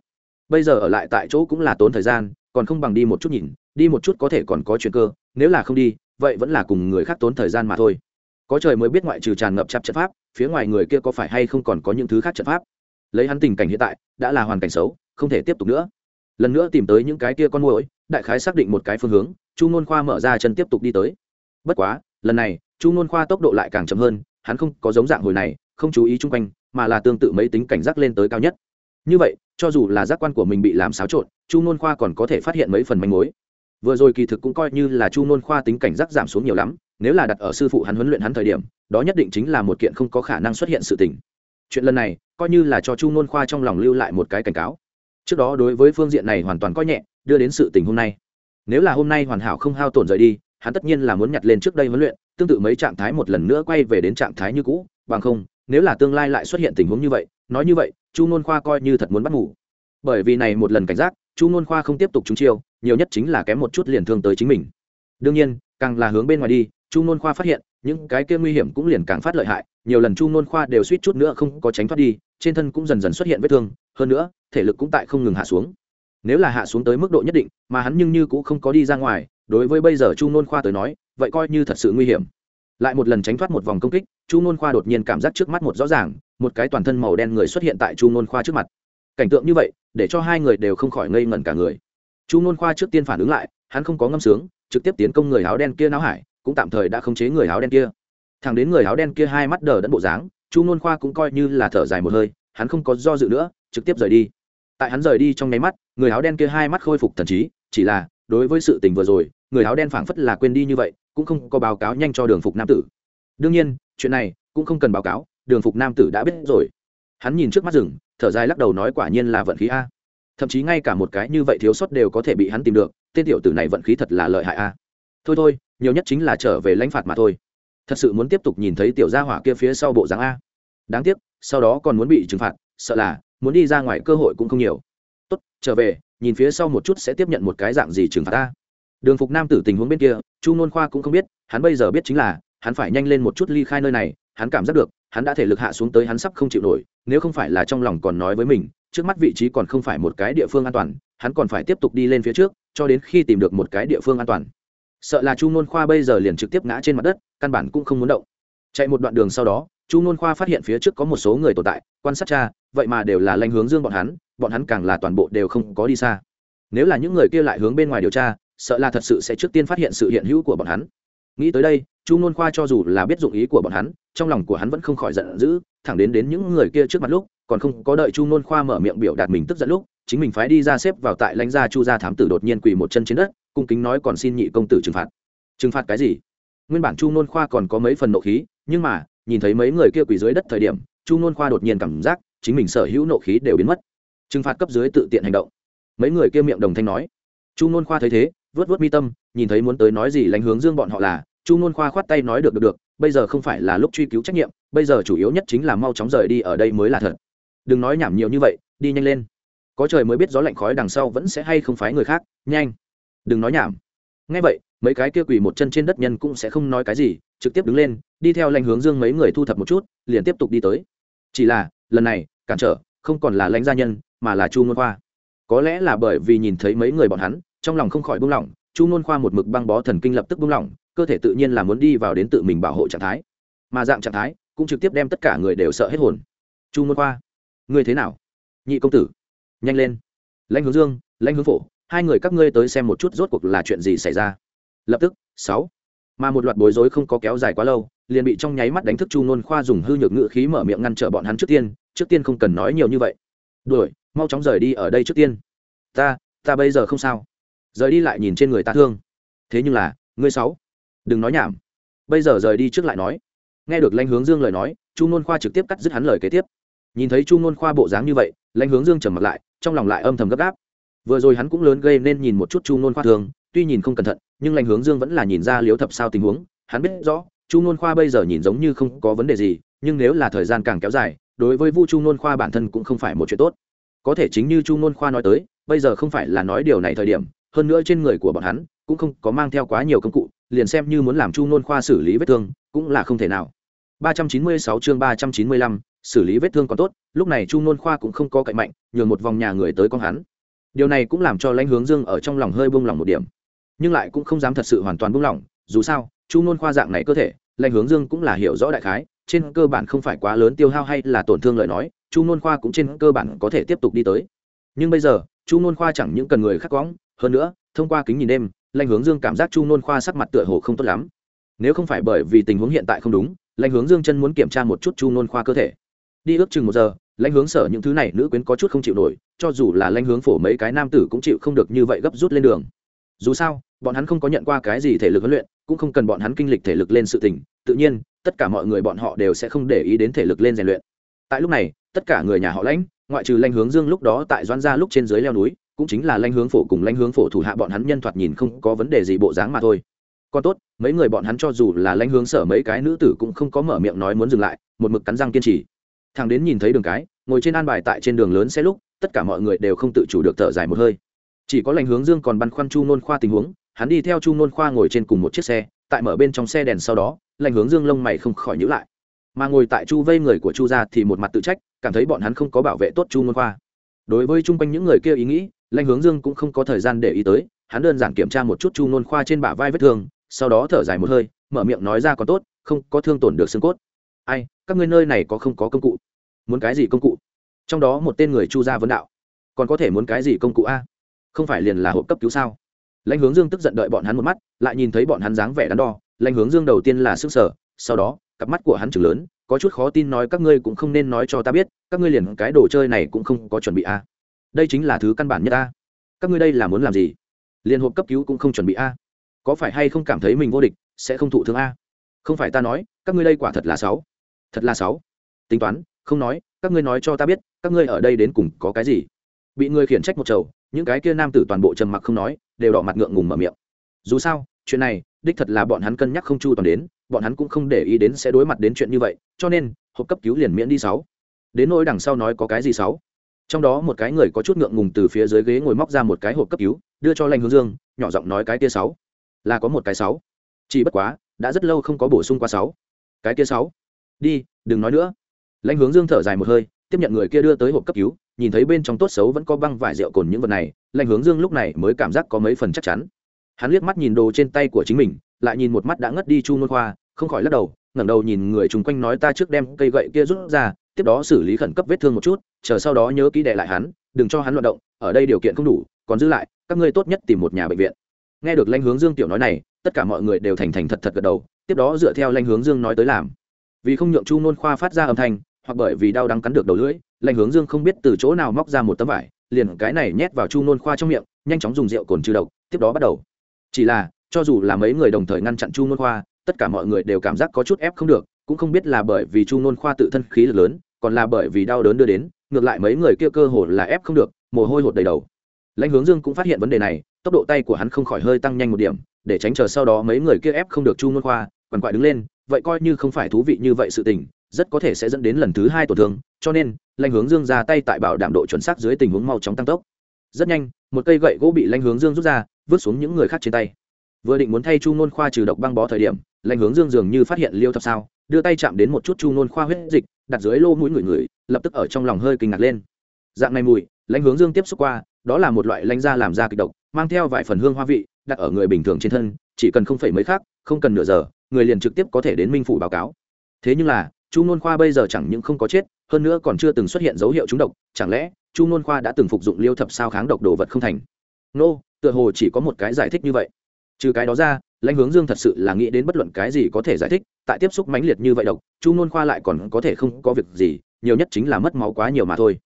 A: Bây giờ ở lại tại chỗ cũng là tốn thời gian, còn không bằng đi một chút nhìn, đi một chút có thể còn có chuyện cơ, nếu là không đi, vậy vẫn là cùng người khác tốn thời gian mà thôi. Có trời mới biết ngoại trừ tràn ngập chặt trận pháp, phía ngoài người kia có phải hay không còn có những thứ khác trận pháp. Lấy hắn tình cảnh hiện tại, đã là hoàn cảnh xấu, không thể tiếp tục nữa. Lần nữa tìm tới những cái kia con mồi đại khái xác định một cái phương hướng, chu nôn khoa mở ra chân tiếp tục đi tới. Bất quá, lần này, chu nôn khoa tốc độ lại càng chậm hơn, hắn không có giống dạng hồi này, không chú ý chung quanh mà là tương tự mấy tính cảnh giác lên tới cao nhất. Như vậy, cho dù là giác quan của mình bị làm xáo trộn, chu nôn khoa còn có thể phát hiện mấy phần manh mối. Vừa rồi kỳ thực cũng coi như là chu nôn khoa tính cảnh giác giảm xuống nhiều lắm, nếu là đặt ở sư phụ hắn huấn luyện hắn thời điểm, đó nhất định chính là một kiện không có khả năng xuất hiện sự tình. Chuyện lần này, coi như là cho chu nôn khoa trong lòng lưu lại một cái cảnh cáo. Trước đó đối với phương diện này hoàn toàn coi nhẹ, đưa đến sự tình hôm nay. Nếu là hôm nay hoàn hảo không hao tổn rời đi, hắn tất nhiên là muốn nhặt lên trước đây huấn luyện, tương tự mấy trạng thái một lần nữa quay về đến trạng thái như cũ, bằng không nếu là tương lai lại xuất hiện tình huống như vậy, nói như vậy, chu nôn khoa coi như thật muốn bắt ngủ. Bởi vì này một lần cảnh giác, chu nôn khoa không tiếp tục trúng chiêu, nhiều nhất chính là kém một chút liền thương tới chính mình. Đương nhiên, càng là hướng bên ngoài đi, chu nôn khoa phát hiện, những cái kia nguy hiểm cũng liền càng phát lợi hại, nhiều lần chu nôn khoa đều suýt chút nữa không có tránh thoát đi, trên thân cũng dần dần xuất hiện vết thương, hơn nữa, thể lực cũng tại không ngừng hạ xuống. Nếu là hạ xuống tới mức độ nhất định, mà hắn nhưng như cũng không có đi ra ngoài, đối với bây giờ chu nôn khoa tới nói, vậy coi như thật sự nguy hiểm lại một lần tránh thoát một vòng công kích, chu nôn khoa đột nhiên cảm giác trước mắt một rõ ràng, một cái toàn thân màu đen người xuất hiện tại chu nôn khoa trước mặt. Cảnh tượng như vậy, để cho hai người đều không khỏi ngây ngẩn cả người. Chu nôn khoa trước tiên phản ứng lại, hắn không có ngâm sướng, trực tiếp tiến công người áo đen kia não hải, cũng tạm thời đã khống chế người áo đen kia. Thằng đến người áo đen kia hai mắt đờ đẫn bộ dáng, chu nôn khoa cũng coi như là thở dài một hơi, hắn không có do dự nữa, trực tiếp rời đi. Tại hắn rời đi trong nháy mắt, người áo đen kia hai mắt khôi phục thần trí, chỉ là, đối với sự tình vừa rồi người áo đen phảng phất là quên đi như vậy, cũng không có báo cáo nhanh cho đường phục nam tử. Đương nhiên, chuyện này cũng không cần báo cáo, đường phục nam tử đã biết rồi. Hắn nhìn trước mắt rừng, thở dài lắc đầu nói quả nhiên là vận khí a. Thậm chí ngay cả một cái như vậy thiếu sót đều có thể bị hắn tìm được, tên tiểu tử này vận khí thật là lợi hại a. Thôi thôi, nhiều nhất chính là trở về lãnh phạt mà thôi. Thật sự muốn tiếp tục nhìn thấy tiểu gia hỏa kia phía sau bộ dáng a. Đáng tiếc, sau đó còn muốn bị trừng phạt, sợ là muốn đi ra ngoài cơ hội cũng không nhiều. Tốt, trở về, nhìn phía sau một chút sẽ tiếp nhận một cái dạng gì trừng phạt ta đường phục nam tử tình huống bên kia, chu nôn khoa cũng không biết, hắn bây giờ biết chính là, hắn phải nhanh lên một chút ly khai nơi này, hắn cảm giác được, hắn đã thể lực hạ xuống tới hắn sắp không chịu nổi, nếu không phải là trong lòng còn nói với mình, trước mắt vị trí còn không phải một cái địa phương an toàn, hắn còn phải tiếp tục đi lên phía trước, cho đến khi tìm được một cái địa phương an toàn. Sợ là chu nôn khoa bây giờ liền trực tiếp ngã trên mặt đất, căn bản cũng không muốn động. Chạy một đoạn đường sau đó, chu nôn khoa phát hiện phía trước có một số người tồn tại, quan sát cha, vậy mà đều là lanh hướng dương bọn hắn bọn hắn càng là toàn bộ đều không có đi xa. Nếu là những người kia lại hướng bên ngoài điều tra sợ là thật sự sẽ trước tiên phát hiện sự hiện hữu của bọn hắn. Nghĩ tới đây, chu nôn khoa cho dù là biết dụng ý của bọn hắn, trong lòng của hắn vẫn không khỏi giận dữ, thẳng đến đến những người kia trước mặt lúc, còn không có đợi chu nôn khoa mở miệng biểu đạt mình tức giận lúc, chính mình phái đi ra xếp vào tại lãnh gia chu gia thám tử đột nhiên quỳ một chân trên đất, cung kính nói còn xin nhị công tử trừng phạt. Trừng phạt cái gì? Nguyên bản chu nôn khoa còn có mấy phần nộ khí, nhưng mà, nhìn thấy mấy người kia quỳ dưới đất thời điểm, chu nôn khoa đột nhiên cảm giác chính mình sở hữu nộ khí đều biến mất. Trừng phạt cấp dưới tự tiện hành động. Mấy người kia miệng đồng thanh nói. Chu nôn khoa thấy thế vớt vớt mi tâm, nhìn thấy muốn tới nói gì lánh hướng dương bọn họ là, chu ngôn khoa khoát tay nói được được được, bây giờ không phải là lúc truy cứu trách nhiệm, bây giờ chủ yếu nhất chính là mau chóng rời đi ở đây mới là thật. Đừng nói nhảm nhiều như vậy, đi nhanh lên. Có trời mới biết gió lạnh khói đằng sau vẫn sẽ hay không phái người khác, nhanh. Đừng nói nhảm. Ngay vậy, mấy cái kia quỳ một chân trên đất nhân cũng sẽ không nói cái gì, trực tiếp đứng lên, đi theo lãnh hướng dương mấy người thu thập một chút, liền tiếp tục đi tới. Chỉ là, lần này, cản trở, không còn là lãnh gia nhân, mà là chu ngôn khoa. Có lẽ là bởi vì nhìn thấy mấy người bọn hắn trong lòng không khỏi buông lỏng, chu ngôn khoa một mực băng bó thần kinh lập tức buông lỏng, cơ thể tự nhiên là muốn đi vào đến tự mình bảo hộ trạng thái. Mà dạng trạng thái cũng trực tiếp đem tất cả người đều sợ hết hồn. Chu ngôn khoa người thế nào? Nhị công tử, nhanh lên. Lãnh hướng dương, lãnh hướng phổ, hai người các ngươi tới xem một chút rốt cuộc là chuyện gì xảy ra. Lập tức, sáu. Mà một loạt bối rối không có kéo dài quá lâu, liền bị trong nháy mắt đánh thức chu nôn khoa dùng hư nhược ngự khí mở miệng ngăn trở bọn hắn trước tiên trước tiên không cần nói nhiều như vậy. Đuổi, mau chóng rời đi ở đây trước tiên. Ta ta bây giờ không sao rời đi lại nhìn trên người ta thương. Thế nhưng là, ngươi sáu, đừng nói nhảm. Bây giờ rời đi trước lại nói. Nghe được lãnh hướng dương lời nói, chu ngôn khoa trực tiếp cắt dứt hắn lời kế tiếp. Nhìn thấy chu ngôn khoa bộ dáng như vậy, lãnh hướng dương trầm mặt lại, trong lòng lại âm thầm gấp gáp. Vừa rồi hắn cũng lớn gây nên nhìn một chút chu ngôn khoa thường tuy nhìn không cẩn thận, nhưng lãnh hướng dương vẫn là nhìn ra liếu thập sao tình huống, hắn biết rõ, chu ngôn khoa bây giờ nhìn giống như không có vấn đề gì, nhưng nếu là thời gian càng kéo dài, đối với vu chu ngôn khoa bản thân cũng không phải một chuyện tốt. Có thể chính như chu ngôn khoa nói tới, bây giờ không phải là nói điều này thời điểm hơn nữa trên người của bọn hắn cũng không có mang theo quá nhiều công cụ liền xem như muốn làm chu nôn khoa xử lý vết thương cũng là không thể nào. 396 chương 395, xử lý vết thương còn tốt lúc này chu nôn khoa cũng không có cậy mạnh nhường một vòng nhà người tới con hắn. Điều này cũng làm cho lãnh hướng dương ở trong lòng hơi buông lỏng một điểm nhưng lại cũng không dám thật sự hoàn toàn buông lỏng dù sao chu nôn khoa dạng này cơ thể lãnh hướng dương cũng là hiểu rõ đại khái trên cơ bản không phải quá lớn tiêu hao hay là tổn thương lời nói chu nôn khoa cũng trên cơ bản có thể tiếp tục đi tới. Nhưng bây giờ chu nôn khoa chẳng những cần người khắc quõng hơn nữa, thông qua kính nhìn đêm, Lanh hướng dương cảm giác chu nôn khoa sắc mặt tựa hồ không tốt lắm. Nếu không phải bởi vì tình huống hiện tại không đúng lãnh hướng dương chân muốn kiểm tra một chút chu nôn khoa cơ thể. Đi ước chừng một giờ lãnh hướng sở những thứ này nữ quyến có chút không chịu nổi, cho dù là lãnh hướng phổ mấy cái nam tử cũng chịu không được như vậy gấp rút lên đường. Dù sao, bọn hắn không có nhận qua cái gì thể lực huấn luyện, cũng không cần bọn hắn kinh lịch thể lực lên sự tình, tự nhiên, tất cả mọi người bọn họ đều sẽ không để ý đến thể lực lên rèn luyện. Tại lúc này, tất cả người nhà họ lãnh ngoại trừ lãnh hướng dương lúc đó tại doan gia lúc trên dưới leo núi cũng chính là lãnh hướng phổ cùng lãnh hướng phổ thủ hạ bọn hắn nhân thoạt nhìn không có vấn đề gì bộ dáng mà thôi. Còn tốt, mấy người bọn hắn cho dù là lãnh hướng sở mấy cái nữ tử cũng không có mở miệng nói muốn dừng lại, một mực cắn răng kiên trì. Thằng đến nhìn thấy đường cái, ngồi trên an bài tại trên đường lớn xe lúc, tất cả mọi người đều không tự chủ được thở dài một hơi. Chỉ có lãnh hướng dương còn băn khoăn chu nôn khoa tình huống, hắn đi theo chu nôn khoa ngồi trên cùng một chiếc xe, tại mở bên trong xe đèn sau đó, lãnh hướng dương lông mày không khỏi nhữ lại. Mà ngồi tại chu vây người của chu ra thì một mặt tự trách, cảm thấy bọn hắn không có bảo vệ tốt chu nôn khoa. Đối với chung quanh những người kia ý nghĩ lãnh hướng dương cũng không có thời gian để ý tới, hắn đơn giản kiểm tra một chút chu nôn khoa trên bả vai vết thương, sau đó thở dài một hơi, mở miệng nói ra còn tốt, không có thương tổn được xương cốt. Ai, các ngươi nơi này có không có công cụ? Muốn cái gì công cụ? Trong đó một tên người chu gia vấn đạo. Còn có thể muốn cái gì công cụ a? Không phải liền là hộp cấp cứu sao? Lãnh hướng dương tức giận đợi bọn hắn một mắt, lại nhìn thấy bọn hắn dáng vẻ đắn đo, lãnh hướng dương đầu tiên là sức sở, sau đó, cặp mắt của hắn chừng lớn, có chút khó tin nói các ngươi cũng không nên nói cho ta biết, các ngươi liền cái đồ chơi này cũng không có chuẩn bị a đây chính là thứ căn bản nhất ta. các ngươi đây là muốn làm gì? Liên hộp cấp cứu cũng không chuẩn bị a. Có phải hay không cảm thấy mình vô địch, sẽ không thụ thương a? Không phải ta nói, các ngươi đây quả thật là sáu thật là sáu tính toán, không nói, các ngươi nói cho ta biết, các ngươi ở đây đến cùng có cái gì? Bị người khiển trách một chầu, những cái kia nam tử toàn bộ trầm mặc không nói, đều đỏ mặt ngượng ngùng mở miệng. Dù sao, chuyện này, đích thật là bọn hắn cân nhắc không chu toàn đến, bọn hắn cũng không để ý đến sẽ đối mặt đến chuyện như vậy, cho nên hộp cấp cứu liền miễn đi sáu. Đến nỗi đằng sau nói có cái gì sáu? Trong đó một cái người có chút ngượng ngùng từ phía dưới ghế ngồi móc ra một cái hộp cấp cứu, đưa cho lanh hướng dương, nhỏ giọng nói cái tia sáu. Là có một cái sáu. Chỉ bất quá, đã rất lâu không có bổ sung qua sáu. Cái tia sáu. Đi, đừng nói nữa. Lãnh hướng dương thở dài một hơi, tiếp nhận người kia đưa tới hộp cấp cứu, nhìn thấy bên trong tốt xấu vẫn có băng vải rượu cồn những vật này lãnh hướng dương lúc này mới cảm giác có mấy phần chắc chắn. Hắn liếc mắt nhìn đồ trên tay của chính mình, lại nhìn một mắt đã ngất đi chu nôn khoa, không khỏi lắc đầu ngẩng đầu nhìn người chung quanh nói ta trước đem cây gậy kia rút ra, tiếp đó xử lý khẩn cấp vết thương một chút, chờ sau đó nhớ kỹ đệ lại hắn, đừng cho hắn loạt động, ở đây điều kiện không đủ, còn giữ lại, các ngươi tốt nhất tìm một nhà bệnh viện. Nghe được lãnh hướng dương tiểu nói này, tất cả mọi người đều thành thành thật thật gật đầu, tiếp đó dựa theo lãnh hướng dương nói tới làm. Vì không nhượng chu nôn khoa phát ra âm thanh, hoặc bởi vì đau đắng cắn được đầu lưỡi, lãnh hướng dương không biết từ chỗ nào móc ra một tấm vải, liền cái này nhét vào chu nôn khoa trong miệng, nhanh chóng dùng rượu cồn trừ độc, tiếp đó bắt đầu. Chỉ là, cho dù là mấy người đồng thời ngăn chặn chu nôn khoa tất cả mọi người đều cảm giác có chút ép không được, cũng không biết là bởi vì chu nôn khoa tự thân khí lực lớn, còn là bởi vì đau đớn đưa đến, ngược lại mấy người kia cơ hồ là ép không được, mồ hôi hột đầy đầu. Lãnh hướng dương cũng phát hiện vấn đề này, tốc độ tay của hắn không khỏi hơi tăng nhanh một điểm, để tránh chờ sau đó mấy người kia ép không được chu nôn khoa, quằn quại đứng lên, vậy coi như không phải thú vị như vậy sự tình, rất có thể sẽ dẫn đến lần thứ hai tổn thương, cho nên, lãnh hướng dương ra tay tại bảo đảm độ chuẩn xác dưới tình huống mau chóng tăng tốc. Rất nhanh, một cây gậy gỗ bị lãnh hướng dương rút ra, vứt xuống những người khác trên tay. Vừa định muốn thay chu nôn khoa trừ độc băng bó thời điểm lãnh hướng dương dường như phát hiện liêu thập sao, đưa tay chạm đến một chút chu nôn khoa huyết dịch, đặt dưới lô mũi người người, lập tức ở trong lòng hơi kinh ngạc lên. Dạng này mùi, lãnh hướng dương tiếp xúc qua, đó là một loại lãnh da làm da kịch độc, mang theo vài phần hương hoa vị, đặt ở người bình thường trên thân, chỉ cần không phải mấy khác không cần nửa giờ, người liền trực tiếp có thể đến minh phủ báo cáo. Thế nhưng là, chu nôn khoa bây giờ chẳng những không có chết, hơn nữa còn chưa từng xuất hiện dấu hiệu trúng độc, chẳng lẽ chu nôn khoa đã từng phục dụng liêu thập sao kháng độc đồ vật không thành? Nô, tựa hồ chỉ có một cái giải thích như vậy. Trừ cái đó ra lãnh hướng dương thật sự là nghĩ đến bất luận cái gì có thể giải thích, tại tiếp xúc mãnh liệt như vậy độc, chu nôn khoa lại còn có thể không có việc gì, nhiều nhất chính là mất máu quá nhiều mà thôi.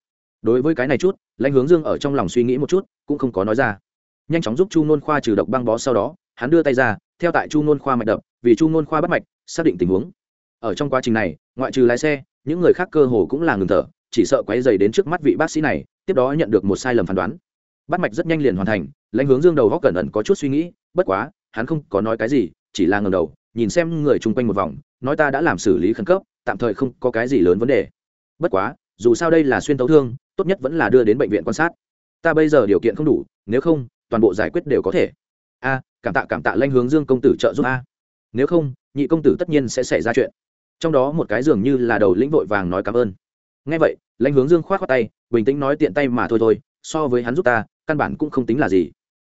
A: Đối với cái này chút, lãnh hướng dương ở trong lòng suy nghĩ một chút, cũng không có nói ra. Nhanh chóng giúp chu nôn khoa trừ độc băng bó sau đó, hắn đưa tay ra, theo tại chu nôn khoa mạch đập, vì chu nôn khoa bắt mạch, xác định tình huống. Ở trong quá trình này, ngoại trừ lái xe, những người khác cơ hồ cũng là ngừng thở, chỉ sợ quấy dày đến trước mắt vị bác sĩ này, tiếp đó nhận được một sai lầm phán đoán. Bắt mạch rất nhanh liền hoàn thành, lãnh hướng dương đầu góc cẩn ẩn có chút suy nghĩ, bất quá hắn không có nói cái gì, chỉ là ngầm đầu, nhìn xem người chung quanh một vòng, nói ta đã làm xử lý khẩn cấp, tạm thời không có cái gì lớn vấn đề. Bất quá, dù sao đây là xuyên tấu thương, tốt nhất vẫn là đưa đến bệnh viện quan sát. Ta bây giờ điều kiện không đủ, nếu không, toàn bộ giải quyết đều có thể. A, cảm tạ cảm tạ lanh hướng dương công tử trợ giúp a. Nếu không, nhị công tử tất nhiên sẽ xảy ra chuyện. Trong đó một cái dường như là đầu lĩnh vội vàng nói cảm ơn. Ngay vậy, lãnh hướng dương k h o á t khoác tay, bình tĩnh nói tiện tay mà thôi thôi, so với hắn giúp ta, căn bản cũng không tính là gì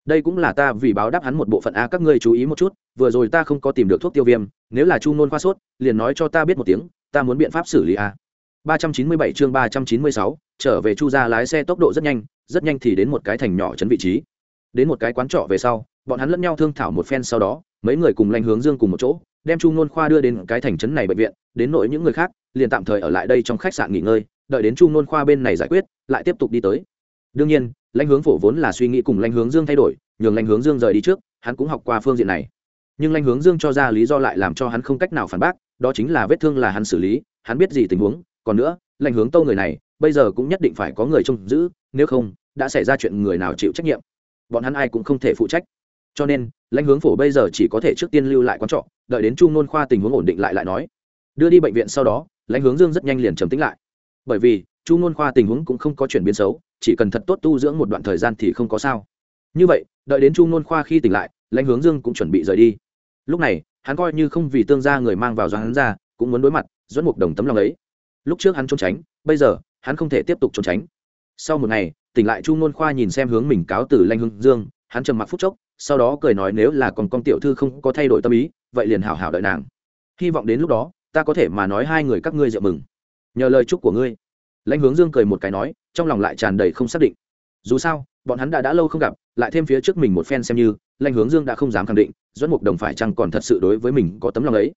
A: đây cũng là ta vì báo đáp hắn một bộ phận a các ngươi chú ý một chút vừa rồi ta không có tìm được thuốc tiêu viêm nếu là chu nôn khoa sốt liền nói cho ta biết một tiếng ta muốn biện pháp xử lý a. 397 chương 396, trở về chu gia lái xe tốc độ rất nhanh rất nhanh thì đến một cái thành nhỏ chấn vị trí. Đến một cái quán trọ về sau bọn hắn lẫn nhau thương thảo một phen sau đó mấy người cùng lanh hướng dương cùng một chỗ đem chu nôn khoa đưa đến cái thành trấn này bệnh viện đến nội những người khác liền tạm thời ở lại đây trong khách sạn nghỉ ngơi đợi đến chu nôn khoa bên này giải quyết lại tiếp tục đi tới đương nhiên, lãnh hướng phổ vốn là suy nghĩ cùng lãnh hướng dương thay đổi, nhường lãnh hướng dương rời đi trước, hắn cũng học qua phương diện này. Nhưng lãnh hướng dương cho ra lý do lại làm cho hắn không cách nào phản bác, đó chính là vết thương là hắn xử lý, hắn biết gì tình huống, còn nữa, lãnh hướng tâu người này, bây giờ cũng nhất định phải có người trông giữ, nếu không, đã xảy ra chuyện người nào chịu trách nhiệm, bọn hắn ai cũng không thể phụ trách. Cho nên, lãnh hướng phổ bây giờ chỉ có thể trước tiên lưu lại quán trọ, đợi đến chu nôn khoa tình huống ổn định lại lại nói. Đưa đi bệnh viện sau đó, lãnh hướng dương rất nhanh liền trầm tính lại. Bởi vì, chu nôn khoa tình huống cũng không có chuyển biến xấu chỉ cần thật tốt tu dưỡng một đoạn thời gian thì không có sao. Như vậy, đợi đến chu nôn khoa khi tỉnh lại, lãnh hướng dương cũng chuẩn bị rời đi. Lúc này, hắn coi như không vì tương gia người mang vào do hắn ra, cũng muốn đối mặt, dẫn một đồng tấm lòng ấy. Lúc trước hắn trốn tránh, bây giờ, hắn không thể tiếp tục trốn tránh. Sau một ngày, tỉnh lại chu nôn khoa nhìn xem hướng mình cáo từ lanh hướng dương, hắn trầm mặc phút chốc, sau đó cười nói nếu là còn con tiểu thư không có thay đổi tâm ý, vậy liền hảo hảo đợi nàng. Hy vọng đến lúc đó, ta có thể mà nói hai người các ngươi rượu mừng. Nhờ lời chúc của ngươi lãnh hướng dương cười một cái nói, trong lòng lại tràn đầy không xác định. Dù sao, bọn hắn đã đã lâu không gặp, lại thêm phía trước mình một phen xem như, lãnh hướng dương đã không dám khẳng định dẫn mục đồng phải chăng còn thật sự đối với mình có tấm lòng ấy.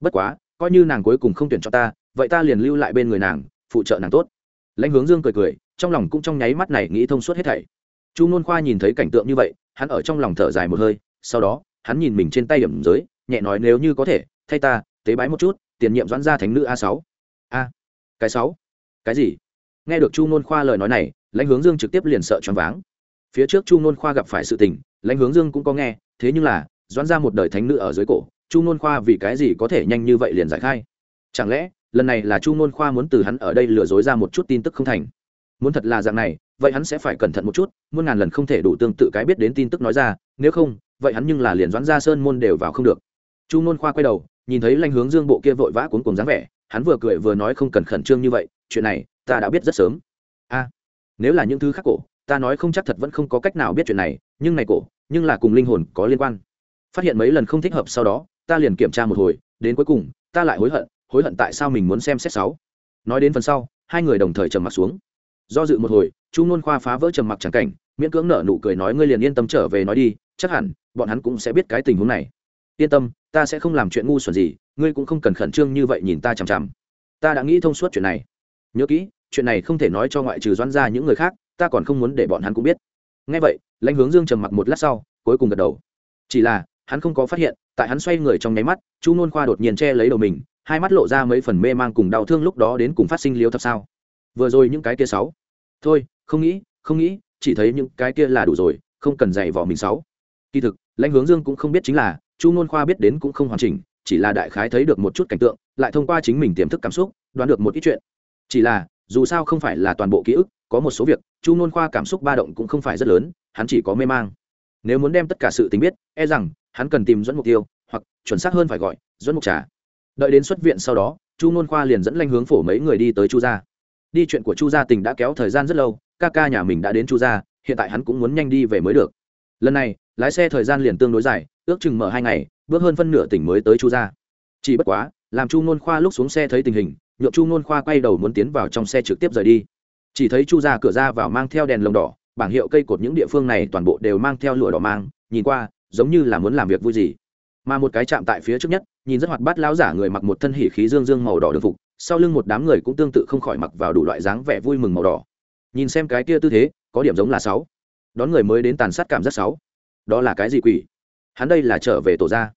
A: Bất quá, coi như nàng cuối cùng không tuyển cho ta, vậy ta liền lưu lại bên người nàng, phụ trợ nàng tốt. Lãnh hướng dương cười cười, trong lòng cũng trong nháy mắt này nghĩ thông suốt hết thảy. Chu nôn khoa nhìn thấy cảnh tượng như vậy, hắn ở trong lòng thở dài một hơi, sau đó, hắn nhìn mình trên tay điểm giới, nhẹ nói nếu như có thể, thay ta, tế bái một chút, tiền nhiệm doãn gia thánh nữ a sáu. A, cái sáu cái gì? Nghe được chu nôn khoa lời nói này, lãnh hướng dương trực tiếp liền sợ choáng váng. Phía trước chu nôn khoa gặp phải sự tình, lãnh hướng dương cũng có nghe, thế nhưng là, doãn ra một đời thánh nữ ở dưới cổ, chu nôn khoa vì cái gì có thể nhanh như vậy liền giải khai? Chẳng lẽ, lần này là chu nôn khoa muốn từ hắn ở đây lừa dối ra một chút tin tức không thành? Muốn thật là dạng này, vậy hắn sẽ phải cẩn thận một chút, muôn ngàn lần không thể đủ tương tự cái biết đến tin tức nói ra, nếu không, vậy hắn nhưng là liền doãn ra sơn môn đều vào không được. Chu nôn khoa quay đầu nhìn thấy lanh hướng dương bộ kia vội vã cuốn cùng dáng vẻ, hắn vừa cười vừa nói không cần khẩn trương như vậy, chuyện này, ta đã biết rất sớm. A, nếu là những thứ khác cổ, ta nói không chắc thật vẫn không có cách nào biết chuyện này, nhưng này cổ, nhưng là cùng linh hồn có liên quan. Phát hiện mấy lần không thích hợp sau đó, ta liền kiểm tra một hồi, đến cuối cùng, ta lại hối hận hối hận tại sao mình muốn xem xét sáu. Nói đến phần sau, hai người đồng thời trầm mặc xuống. Do dự một hồi, chu ngôn khoa phá vỡ trầm mặc chẳng cảnh, miễn cưỡng nở nụ cười nói ngươi liền yên tâm trở về nói đi, chắc hẳn, bọn hắn cũng sẽ biết cái tình huống này. Yên tâm ta sẽ không làm chuyện ngu xuẩn gì, ngươi cũng không cần khẩn trương như vậy nhìn ta chằm chằm. Ta đã nghĩ thông suốt chuyện này. Nhớ kỹ, chuyện này không thể nói cho ngoại trừ doãn ra những người khác, ta còn không muốn để bọn hắn cũng biết. Ngay vậy, lãnh hướng dương trầm mặc một lát sau, cuối cùng gật đầu. Chỉ là, hắn không có phát hiện, tại hắn xoay người trong nháy mắt, chu nôn khoa đột nhiên che lấy đầu mình, hai mắt lộ ra mấy phần mê mang cùng đau thương lúc đó đến cùng phát sinh liếu thập sao. Vừa rồi những cái kia sáu. Thôi, không nghĩ không nghĩ, chỉ thấy những cái kia là đủ rồi, không cần dạy vỏ mình sáu. Kỳ thực, lãnh hướng dương cũng không biết chính là chu nôn khoa biết đến cũng không hoàn chỉnh, chỉ là đại khái thấy được một chút cảnh tượng, lại thông qua chính mình tiềm thức cảm xúc, đoán được một ít chuyện. Chỉ là, dù sao không phải là toàn bộ ký ức, có một số việc, chu nôn khoa cảm xúc ba động cũng không phải rất lớn, hắn chỉ có mê mang. Nếu muốn đem tất cả sự tình biết e rằng, hắn cần tìm dẫn mục tiêu, hoặc chuẩn xác hơn phải gọi, dẫn mục trà. Đợi đến xuất viện sau đó, chu nôn khoa liền dẫn lanh hướng phổ mấy người đi tới chu gia. Đi chuyện của chu gia tình đã kéo thời gian rất lâu, ca ca nhà mình đã đến chu gia, hiện tại hắn cũng muốn nhanh đi về mới được. Lần này, lái xe thời gian liền tương đối dài ước chừng mở hai ngày, bước hơn phân nửa tỉnh mới tới chu gia. Chỉ bất quá, làm chu nôn khoa lúc xuống xe thấy tình hình, nhượng chu nôn khoa quay đầu muốn tiến vào trong xe trực tiếp rời đi. Chỉ thấy chu ra cửa ra vào mang theo đèn lồng đỏ, bảng hiệu cây cột những địa phương này toàn bộ đều mang theo lụa đỏ mang, nhìn qua, giống như là muốn làm việc vui gì. Mà một cái chạm tại phía trước nhất, nhìn rất hoạt bát lão giả người mặc một thân hỉ khí dương dương màu đỏ đường phục, sau lưng một đám người cũng tương tự không khỏi mặc vào đủ loại dáng vẻ vui mừng màu đỏ. Nhìn xem cái kia tư thế, có điểm giống là sáu. Đón người mới đến tàn sát cảm giác sáu. Đó là cái gì quỷ? Hắn đây là trở về tổ ra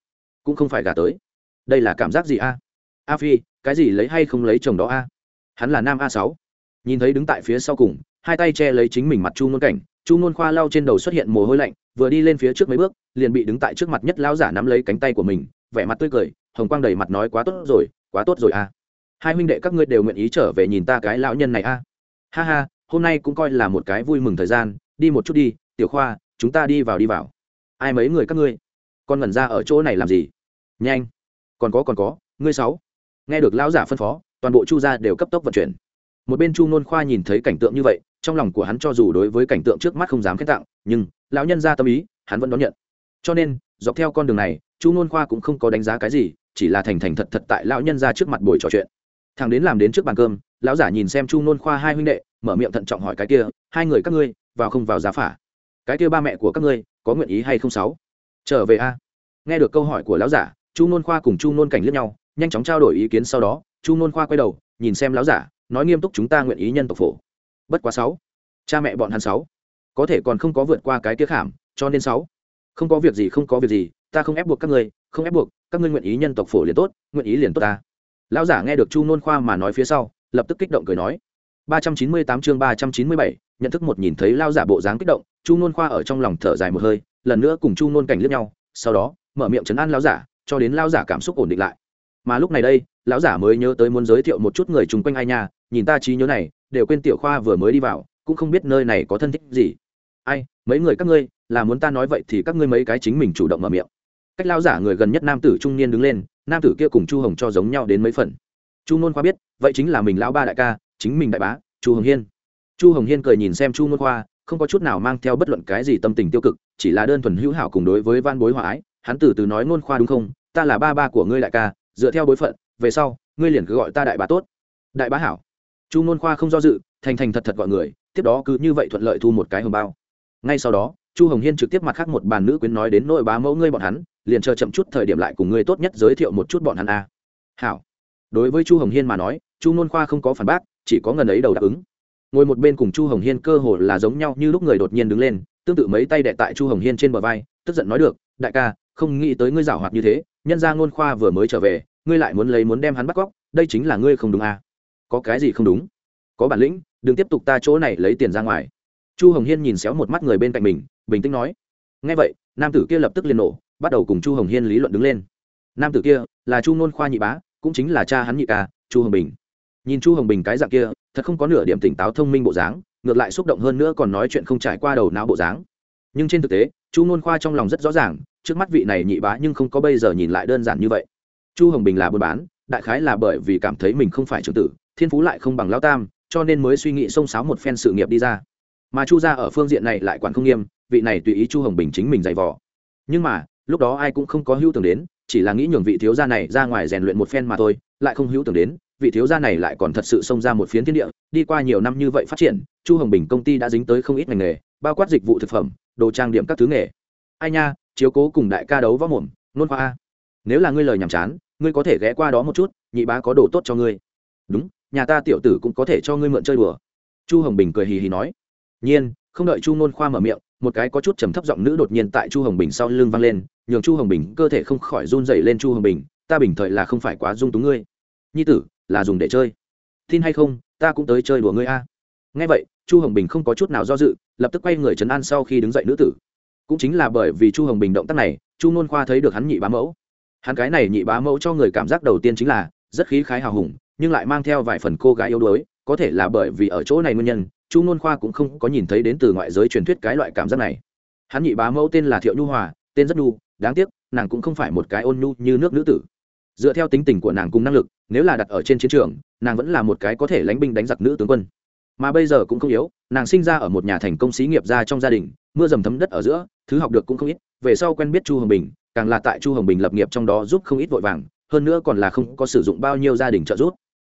A: cũng không phải gả tới. Đây là cảm giác gì a? A phi, cái gì lấy hay không lấy chồng đó a? Hắn là nam a sáu. Nhìn thấy đứng tại phía sau cùng, hai tay che lấy chính mình mặt chu ngôn cảnh, chu ngôn khoa lau trên đầu xuất hiện mồ hôi lạnh, vừa đi lên phía trước mấy bước, liền bị đứng tại trước mặt nhất lão giả nắm lấy cánh tay của mình, vẻ mặt tươi cười, hồng quang đầy mặt nói quá tốt rồi, quá tốt rồi a. Hai huynh đệ các ngươi đều nguyện ý trở về nhìn ta cái lão nhân này a. Ha ha, hôm nay cũng coi là một cái vui mừng thời gian, đi một chút đi, tiểu khoa, chúng ta đi vào đi vào. Ai mấy người các ngươi? Con ngẩn ra ở chỗ này làm gì? Nhanh. Còn có còn có, ngươi sáu. Nghe được lão giả phân phó, toàn bộ chu gia đều cấp tốc vận chuyển. Một bên chu nôn khoa nhìn thấy cảnh tượng như vậy, trong lòng của hắn cho dù đối với cảnh tượng trước mắt không dám khen tặng, nhưng lão nhân ra tâm ý, hắn vẫn đón nhận. Cho nên, dọc theo con đường này, chu nôn khoa cũng không có đánh giá cái gì, chỉ là thành thành thật thật tại lão nhân ra trước mặt buổi trò chuyện. Thằng đến làm đến trước bàn cơm, lão giả nhìn xem chu nôn khoa hai huynh đệ, mở miệng thận trọng hỏi cái kia, hai người các ngươi, vào không vào giá phả? Cái kia ba mẹ của các ngươi, có nguyện ý hay không sáu? Trở về a. Nghe được câu hỏi của lão giả chu nôn khoa cùng chu nôn cảnh liếc nhau nhanh chóng trao đổi ý kiến sau đó chu nôn khoa quay đầu nhìn xem lão giả nói nghiêm túc chúng ta nguyện ý nhân tộc phổ. Bất quá sáu. Cha mẹ bọn hắn sáu. Có thể còn không có vượt qua cái tiếc hàm cho nên sáu. Không có việc gì không có việc gì ta không ép buộc các ngươi không ép buộc các ngươi nguyện ý nhân tộc phổ liền tốt nguyện ý liền tốt ta. Lão giả nghe được chu nôn khoa mà nói phía sau lập tức kích động cười nói. 398 chương 397, nhận thức một nhìn thấy lao giả bộ dáng kích động chu nôn khoa ở trong lòng thở dài một hơi lần nữa cùng chu nôn cảnh liếc nhau, sau đó, mở miệng chấn an lao giả, cho đến lao giả cảm xúc ổn định lại. Mà lúc này đây, lão giả mới nhớ tới muốn giới thiệu một chút người chung quanh ai nha, nhìn ta trí nhớ này, đều quên tiểu khoa vừa mới đi vào, cũng không biết nơi này có thân thích gì. Ai, mấy người các ngươi, là muốn ta nói vậy thì các ngươi mấy cái chính mình chủ động mở miệng. Cách lao giả người gần nhất nam tử trung niên đứng lên, nam tử kia cùng chu hồng cho giống nhau đến mấy phần. Chu nôn khoa biết, vậy chính là mình lão ba đại ca, chính mình đại bá, chu hồng hiên. Chu hồng hiên cười nhìn xem chu nôn khoa, không có chút nào mang theo bất luận cái gì tâm tình tiêu cực chỉ là đơn thuần hữu hảo cùng đối với van bối hòa ái, hắn từ từ nói nôn khoa đúng không? Ta là ba ba của ngươi đại ca, dựa theo bối phận, về sau, ngươi liền cứ gọi ta đại bá tốt. Đại bá hảo. Chu nôn khoa không do dự, thành thành thật thật gọi người, tiếp đó cứ như vậy thuận lợi thu một cái hồng bao. Ngay sau đó, chu hồng hiên trực tiếp mặt khác một bàn nữ quyến nói đến nội bá mẫu ngươi bọn hắn, liền chờ chậm chút thời điểm lại cùng ngươi tốt nhất giới thiệu một chút bọn hắn a. Hảo. Đối với chu hồng hiên mà nói, chu nôn khoa không có phản bác, chỉ có ngần ấy đầu đáp ứng. Ngồi một bên cùng chu hồng hiên cơ hồ là giống nhau như lúc người đột nhiên đứng lên tương tự mấy tay đệ tại chu hồng hiên trên bờ vai, tức giận nói được, đại ca, không nghĩ tới ngươi giảo hoạt như thế, nhân ra ngôn khoa vừa mới trở về, ngươi lại muốn lấy muốn đem hắn bắt cóc, đây chính là ngươi không đúng à. có cái gì không đúng? Có bản lĩnh, đừng tiếp tục ta chỗ này lấy tiền ra ngoài. Chu hồng hiên nhìn xéo một mắt người bên cạnh mình, bình tĩnh nói ngay vậy, nam tử kia lập tức liền nổ, bắt đầu cùng chu hồng hiên lý luận đứng lên. Nam tử kia là chu nôn khoa nhị bá, cũng chính là cha hắn nhị ca, chu hồng bình. Nhìn chu hồng bình cái dạng kia, thật không có nửa điểm tỉnh táo thông minh bộ dáng ngược lại xúc động hơn nữa còn nói chuyện không trải qua đầu não bộ dáng. Nhưng trên thực tế, chu nôn khoa trong lòng rất rõ ràng, trước mắt vị này nhị bá nhưng không có bây giờ nhìn lại đơn giản như vậy. Chu hồng bình là buôn bán, đại khái là bởi vì cảm thấy mình không phải trưởng tử, thiên phú lại không bằng lao tam, cho nên mới suy nghĩ xông xáo một phen sự nghiệp đi ra. Mà chu ra ở phương diện này lại quản không nghiêm, vị này tùy ý chu hồng bình chính mình dày vò. Nhưng mà, lúc đó ai cũng không có hữu tưởng đến, chỉ là nghĩ nhường vị thiếu gia này ra ngoài rèn luyện một phen mà thôi, lại không hữu tưởng đến vị thiếu gia này lại còn thật sự xông ra một phiến thiên địa, đi qua nhiều năm như vậy phát triển, chu hồng bình công ty đã dính tới không ít ngành nghề, bao quát dịch vụ thực phẩm, đồ trang điểm các thứ nghề. Ai nha, chiếu cố cùng đại ca đấu võ mồm, nôn khoa a. Nếu là ngươi lời nhàm chán, ngươi có thể ghé qua đó một chút, nhị bá có đồ tốt cho ngươi. Đúng, nhà ta tiểu tử cũng có thể cho ngươi mượn chơi đùa. Chu hồng bình cười hì hì nói. Nhiên, không đợi chu nôn khoa mở miệng, một cái có chút trầm thấp giọng nữ đột nhiên tại chu hồng bình sau lưng vang lên, nhường chu hồng bình cơ thể không khỏi run dậy lên chu hồng bình, ta bình thời là không phải quá dung túng ngươi. Nhi tử là dùng để chơi. Tin hay không, ta cũng tới chơi đùa ngươi a. Nghe vậy, chu hồng bình không có chút nào do dự, lập tức quay người chấn an sau khi đứng dậy nữ tử. Cũng chính là bởi vì chu hồng bình động tác này, chu nôn khoa thấy được hắn nhị bá mẫu. Hắn cái này nhị bá mẫu cho người cảm giác đầu tiên chính là rất khí khái hào hùng, nhưng lại mang theo vài phần cô gái yếu đuối, có thể là bởi vì ở chỗ này nguyên nhân, chu nôn khoa cũng không có nhìn thấy đến từ ngoại giới truyền thuyết cái loại cảm giác này. Hắn nhị bá mẫu tên là thiệu nhu hòa, tên rất nhu, đáng tiếc, nàng cũng không phải một cái ôn nhu như nước nữ tử. Dựa theo tính tình của nàng cùng năng lực nếu là đặt ở trên chiến trường, nàng vẫn là một cái có thể lánh binh đánh giặc nữ tướng quân. Mà bây giờ cũng không yếu, nàng sinh ra ở một nhà thành công xí nghiệp ra trong gia đình, mưa dầm thấm đất ở giữa, thứ học được cũng không ít, về sau quen biết chu hồng bình, càng là tại chu hồng bình lập nghiệp trong đó giúp không ít vội vàng, hơn nữa còn là không có sử dụng bao nhiêu gia đình trợ giúp.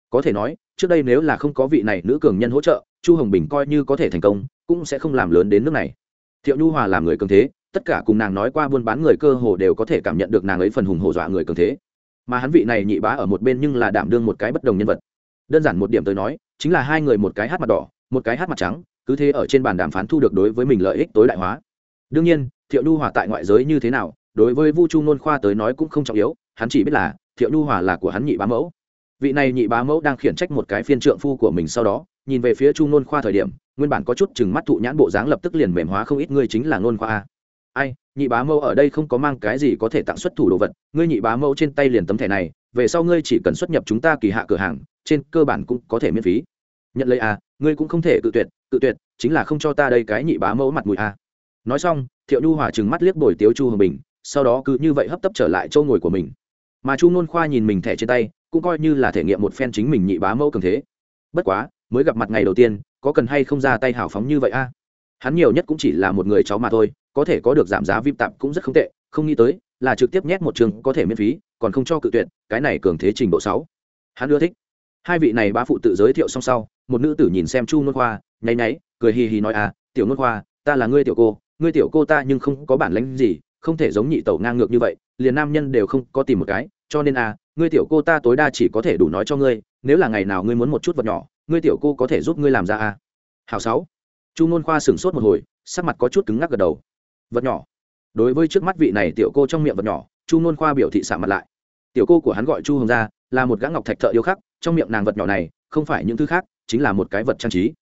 A: Có thể nói, trước đây nếu là không có vị này nữ cường nhân hỗ trợ, chu hồng bình coi như có thể thành công, cũng sẽ không làm lớn đến nước này. Thiệu nhu hòa làm người cường thế, tất cả cùng nàng nói qua buôn bán người cơ hồ đều có thể cảm nhận được nàng ấy phần hùng hổ dọa người cường thế mà hắn vị này nhị bá ở một bên nhưng là đảm đương một cái bất đồng nhân vật. Đơn giản một điểm tới nói, chính là hai người một cái hát mặt đỏ, một cái hát mặt trắng, cứ thế ở trên bàn đàm phán thu được đối với mình lợi ích tối đại hóa. Đương nhiên, thiệu nhu hòa tại ngoại giới như thế nào, đối với vu chu nôn khoa tới nói cũng không trọng yếu, hắn chỉ biết là, thiệu nhu hòa là của hắn nhị bá mẫu. Vị này nhị bá mẫu đang khiển trách một cái phiên trượng phu của mình sau đó, nhìn về phía chu nôn khoa thời điểm, nguyên bản có chút chừng mắt thụ nhãn bộ dáng lập tức liền mềm hóa không ít, ngươi chính là nôn khoa ai? Nhị bá mẫu ở đây không có mang cái gì có thể tặng xuất thủ đồ vật, ngươi nhị bá mẫu trên tay liền tấm thẻ này, về sau ngươi chỉ cần xuất nhập chúng ta kỳ hạ cửa hàng, trên cơ bản cũng có thể miễn phí. Nhận lấy à ngươi cũng không thể tự tuyệt tự tuyệt, chính là không cho ta đây cái nhị bá mẫu mặt mũi à. Nói xong, thiệu nhu hòa trừng mắt liếc bồi tiếu chu hồng bình, sau đó cứ như vậy hấp tấp trở lại châu ngồi của mình. Mà chu nôn khoa nhìn mình thẻ trên tay, cũng coi như là thể nghiệm một phen chính mình nhị bá mẫu cường thế. Bất quá, mới gặp mặt ngày đầu tiên, có cần hay không ra tay hào phóng như vậy a hắn nhiều nhất cũng chỉ là một người cháu mà thôi có thể có được giảm giá vip tạp cũng rất không tệ, không nghĩ tới là trực tiếp nhét một trường có thể miễn phí, còn không cho cự tuyệt, cái này cường thế trình độ sáu. Hắn ưa thích. Hai vị này ba phụ tự giới thiệu xong sau, một nữ tử nhìn xem chu nôn khoa, nháy nháy, cười hì hì nói à tiểu nôn khoa, ta là ngươi tiểu cô, ngươi tiểu cô ta nhưng không có bản lãnh gì, không thể giống nhị tẩu ngang ngược như vậy, liền nam nhân đều không có tìm một cái, cho nên à ngươi tiểu cô ta tối đa chỉ có thể đủ nói cho ngươi, nếu là ngày nào ngươi muốn một chút vật nhỏ, ngươi tiểu cô có thể giúp ngươi làm ra à. Hào sáu. Chu nôn khoa sửng sốt một hồi, sắc mặt có chút cứng ngắc gật đầu vật nhỏ. Đối với trước mắt vị này tiểu cô trong miệng vật nhỏ, chu nôn khoa biểu thị xạ mặt lại. Tiểu cô của hắn gọi chu hồng gia, là một gã ngọc thạch thợ điêu khắc, trong miệng nàng vật nhỏ này không phải những thứ khác, chính là một cái vật trang trí.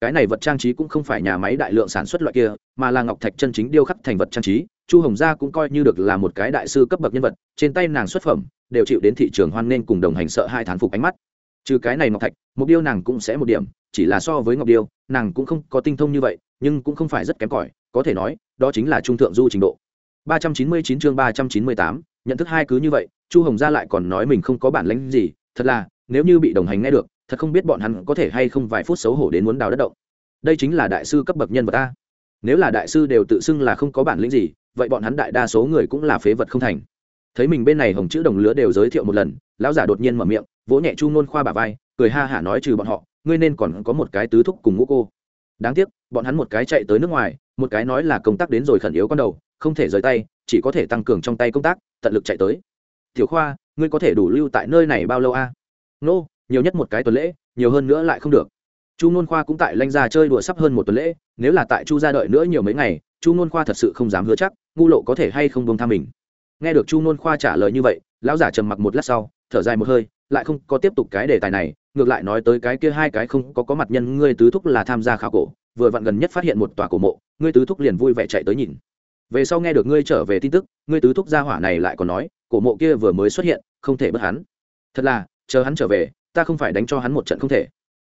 A: Cái này vật trang trí cũng không phải nhà máy đại lượng sản xuất loại kia, mà là ngọc thạch chân chính điêu khắc thành vật trang trí, chu hồng gia cũng coi như được là một cái đại sư cấp bậc nhân vật, trên tay nàng xuất phẩm đều chịu đến thị trường hoan nghênh cùng đồng hành sợ hai thán phục ánh mắt. Trừ cái này ngọc thạch, mục điêu nàng cũng sẽ một điểm, chỉ là so với ngọc điêu, nàng cũng không có tinh thông như vậy, nhưng cũng không phải rất kém cỏi có thể nói đó chính là trung thượng du trình độ. 399 chương 398, nhận thức hai cứ như vậy chu hồng gia lại còn nói mình không có bản lĩnh gì thật là nếu như bị đồng hành nghe được thật không biết bọn hắn có thể hay không vài phút xấu hổ đến muốn đào đất động. Đây chính là đại sư cấp bậc nhân vật ta nếu là đại sư đều tự xưng là không có bản lĩnh gì vậy bọn hắn đại đa số người cũng là phế vật không thành. Thấy mình bên này hồng chữ đồng lứa đều giới thiệu một lần lão giả đột nhiên mở miệng vỗ nhẹ chu nôn khoa bà vai cười ha hả nói trừ bọn họ ngươi nên còn có một cái tứ thúc cùng ngũ cô. Đáng tiếc bọn hắn một cái chạy tới nước ngoài một cái nói là công tác đến rồi khẩn yếu con đầu không thể rời tay chỉ có thể tăng cường trong tay công tác tận lực chạy tới. Tiểu khoa ngươi có thể đủ lưu tại nơi này bao lâu a? Nô、no, nhiều nhất một cái tuần lễ nhiều hơn nữa lại không được. Chu nôn khoa cũng tại lanh ra chơi đùa sắp hơn một tuần lễ nếu là tại chu ra đợi nữa nhiều mấy ngày chu nôn khoa thật sự không dám hứa chắc ngu lộ có thể hay không bông tha mình. Nghe được chu nôn khoa trả lời như vậy lão giả trầm mặc một lát sau thở dài một hơi lại không có tiếp tục cái đề tài này ngược lại nói tới cái kia hai cái không có có mặt nhân ngươi tứ thúc là tham gia khảo cổ vừa vặn gần nhất phát hiện một tòa cổ mộ, ngươi tứ thúc liền vui vẻ chạy tới nhìn. Về sau nghe được ngươi trở về tin tức, ngươi tứ thúc gia hỏa này lại còn nói, cổ mộ kia vừa mới xuất hiện, không thể bất hắn. Thật là, chờ hắn trở về, ta không phải đánh cho hắn một trận không thể.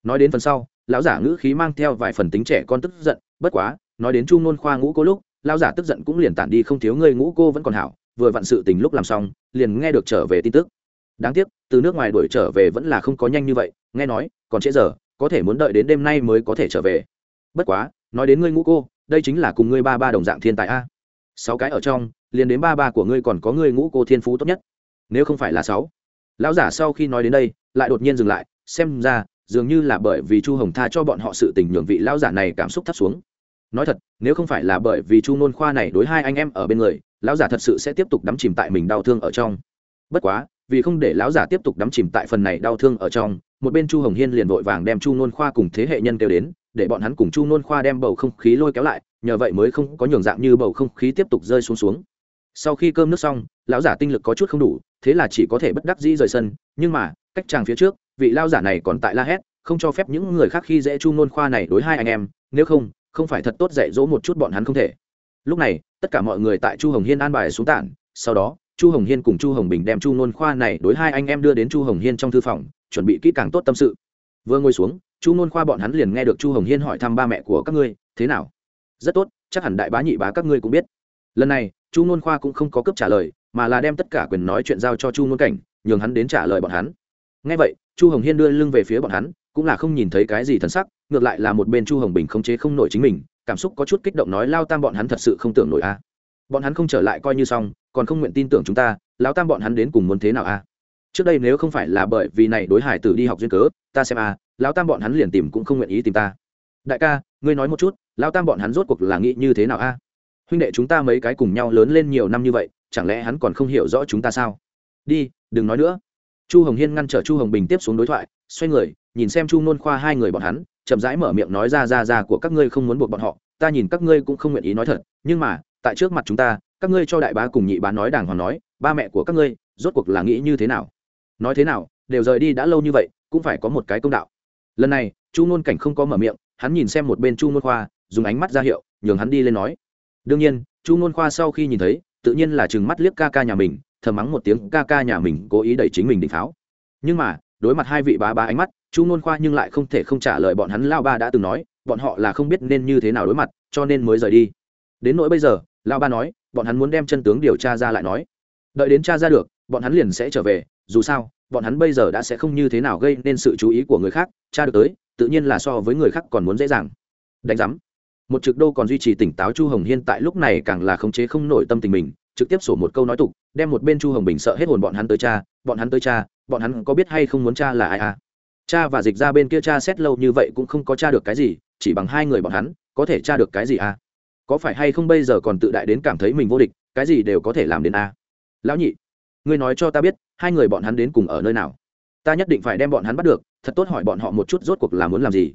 A: Nói đến phần sau, lão giả ngữ khí mang theo vài phần tính trẻ con tức giận, bất quá, nói đến chu nôn khoa ngũ cô lúc, lão giả tức giận cũng liền tản đi không thiếu ngươi ngũ cô vẫn còn hảo, vừa vặn sự tình lúc làm xong, liền nghe được trở về tin tức. Đáng tiếc, từ nước ngoài đuổi trở về vẫn là không có nhanh như vậy, nghe nói, còn trễ giờ, có thể muốn đợi đến đêm nay mới có thể trở về bất quá, nói đến ngươi ngũ cô, đây chính là cùng ngươi ba ba đồng dạng thiên tài a. Sáu cái ở trong, liền đến ba ba của ngươi còn có ngươi ngũ cô thiên phú tốt nhất. Nếu không phải là sáu, lão giả sau khi nói đến đây, lại đột nhiên dừng lại, xem ra, dường như là bởi vì chu hồng tha cho bọn họ sự tình nhường vị lão giả này cảm xúc thấp xuống. Nói thật, nếu không phải là bởi vì chu nôn khoa này đối hai anh em ở bên người, lão giả thật sự sẽ tiếp tục đắm chìm tại mình đau thương ở trong. Bất quá, vì không để lão giả tiếp tục đắm chìm tại phần này đau thương ở trong, một bên chu hồng hiên liền vội vàng đem chu nôn khoa cùng thế hệ nhân kêu đến để bọn hắn cùng chu nôn khoa đem bầu không khí lôi kéo lại, nhờ vậy mới không có nhường dạng như bầu không khí tiếp tục rơi xuống xuống. Sau khi cơm nước xong, lão giả tinh lực có chút không đủ, thế là chỉ có thể bất đắc dĩ rời sân, nhưng mà, cách tràng phía trước, vị lao giả này còn tại la hét, không cho phép những người khác khi dễ chu nôn khoa này đối hai anh em, nếu không không phải thật tốt dạy dỗ một chút bọn hắn không thể. Lúc này, tất cả mọi người tại chu hồng hiên an bài xuống tản, sau đó, chu hồng hiên cùng chu hồng bình đem chu nôn khoa này đối hai anh em đưa đến chu hồng hiên trong thư phòng, chuẩn bị kỹ càng tốt tâm sự. Vừa ngồi xuống chu nôn khoa bọn hắn liền nghe được chu hồng hiên hỏi thăm ba mẹ của các ngươi, thế nào? Rất tốt, chắc hẳn đại bá nhị bá các ngươi cũng biết. Lần này, chu nôn khoa cũng không có cấp trả lời, mà là đem tất cả quyền nói chuyện giao cho chu nôn cảnh, nhường hắn đến trả lời bọn hắn. Ngay vậy, chu hồng hiên đưa lưng về phía bọn hắn, cũng là không nhìn thấy cái gì thân sắc, ngược lại là một bên chu hồng bình không chế không nổi chính mình, cảm xúc có chút kích động nói, lao tam bọn hắn thật sự không tưởng nổi a. Bọn hắn không trở lại coi như xong, còn không nguyện tin tưởng chúng ta, lao tam bọn hắn đến cùng muốn thế nào a? Trước đây nếu không phải là bởi vì này đối hải tử đi học duyên cớ, ta xem a Lão tam bọn hắn liền tìm cũng không nguyện ý tìm ta. Đại ca, ngươi nói một chút, Lão tam bọn hắn rốt cuộc là nghĩ như thế nào a? Huynh đệ chúng ta mấy cái cùng nhau lớn lên nhiều năm như vậy, chẳng lẽ hắn còn không hiểu rõ chúng ta sao? Đi, đừng nói nữa. Chu hồng hiên ngăn trở chu hồng bình tiếp xuống đối thoại, xoay người, nhìn xem chu nôn khoa hai người bọn hắn, chậm rãi mở miệng nói ra ra ra của các ngươi không muốn buộc bọn họ, ta nhìn các ngươi cũng không nguyện ý nói thật, nhưng mà, tại trước mặt chúng ta, các ngươi cho đại bá cùng nhị bá nói đàng hoàng nói, ba mẹ của các ngươi, rốt cuộc là nghĩ như thế nào? Nói thế nào, đều rời đi đã lâu như vậy, cũng phải có một cái công đạo lần này, chu ngôn cảnh không có mở miệng, hắn nhìn xem một bên chu ngôn khoa, dùng ánh mắt ra hiệu, nhường hắn đi lên nói. Đương nhiên, chu ngôn khoa sau khi nhìn thấy, tự nhiên là chừng mắt liếc ca ca nhà mình, thầm mắng một tiếng ca ca nhà mình cố ý đẩy chính mình đỉnh pháo. Nhưng mà, đối mặt hai vị bá bá ánh mắt, chu ngôn khoa nhưng lại không thể không trả lời bọn hắn lao ba đã từng nói, bọn họ là không biết nên như thế nào đối mặt, cho nên mới rời đi. Đến nỗi bây giờ, lao ba nói, bọn hắn muốn đem chân tướng điều tra ra lại nói. Đợi đến tra ra được, bọn hắn liền sẽ trở về dù sao, bọn hắn bây giờ đã sẽ không như thế nào gây nên sự chú ý của người khác tra được tới, tự nhiên là so với người khác còn muốn dễ dàng. Đánh giám. Một trực đô còn duy trì tỉnh táo chu hồng hiên tại lúc này càng là khống chế không nổi tâm tình mình, trực tiếp sổ một câu nói tục, đem một bên chu hồng bình sợ hết hồn bọn hắn tới cha, bọn hắn tới cha, bọn hắn có biết hay không muốn cha là ai à? Cha và dịch ra bên kia cha xét lâu như vậy cũng không có cha được cái gì, chỉ bằng hai người bọn hắn, có thể cha được cái gì à? Có phải hay không bây giờ còn tự đại đến cảm thấy mình vô địch, cái gì đều có thể làm đến à? Lão nhị ngươi nói cho ta biết, hai người bọn hắn đến cùng ở nơi nào? Ta nhất định phải đem bọn hắn bắt được, thật tốt hỏi bọn họ một chút rốt cuộc là muốn làm gì.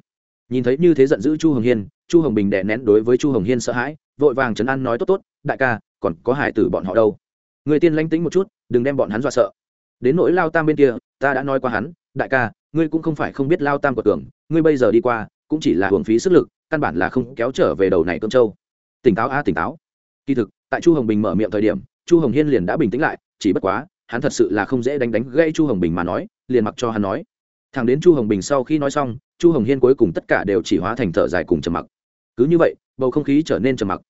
A: Nhìn thấy như thế giận dữ chu hồng hiên, chu hồng bình đè nén đối với chu hồng hiên sợ hãi, vội vàng chấn an nói tốt tốt, đại ca, còn có hải tử bọn họ đâu? Người tiên lánh tính một chút, đừng đem bọn hắn dọa sợ. Đến nỗi lao tam bên kia, ta đã nói qua hắn, đại ca, ngươi cũng không phải không biết lao tam của tưởng, ngươi bây giờ đi qua, cũng chỉ là hưởng phí sức lực, căn bản là không kéo trở về đầu này cơm trâu. Tỉnh táo a, tỉnh táo. Kỳ thực, tại chu hồng bình mở miệng thời điểm, chu hồng hiên liền đã bình tĩnh lại chỉ bất quá, hắn thật sự là không dễ đánh đánh gây chu hồng bình mà nói, liền mặc cho hắn nói. Thằng đến chu hồng bình sau khi nói xong, chu hồng hiên cuối cùng tất cả đều chỉ hóa thành thở dài cùng trầm mặc. Cứ như vậy, bầu không khí trở nên trầm mặc.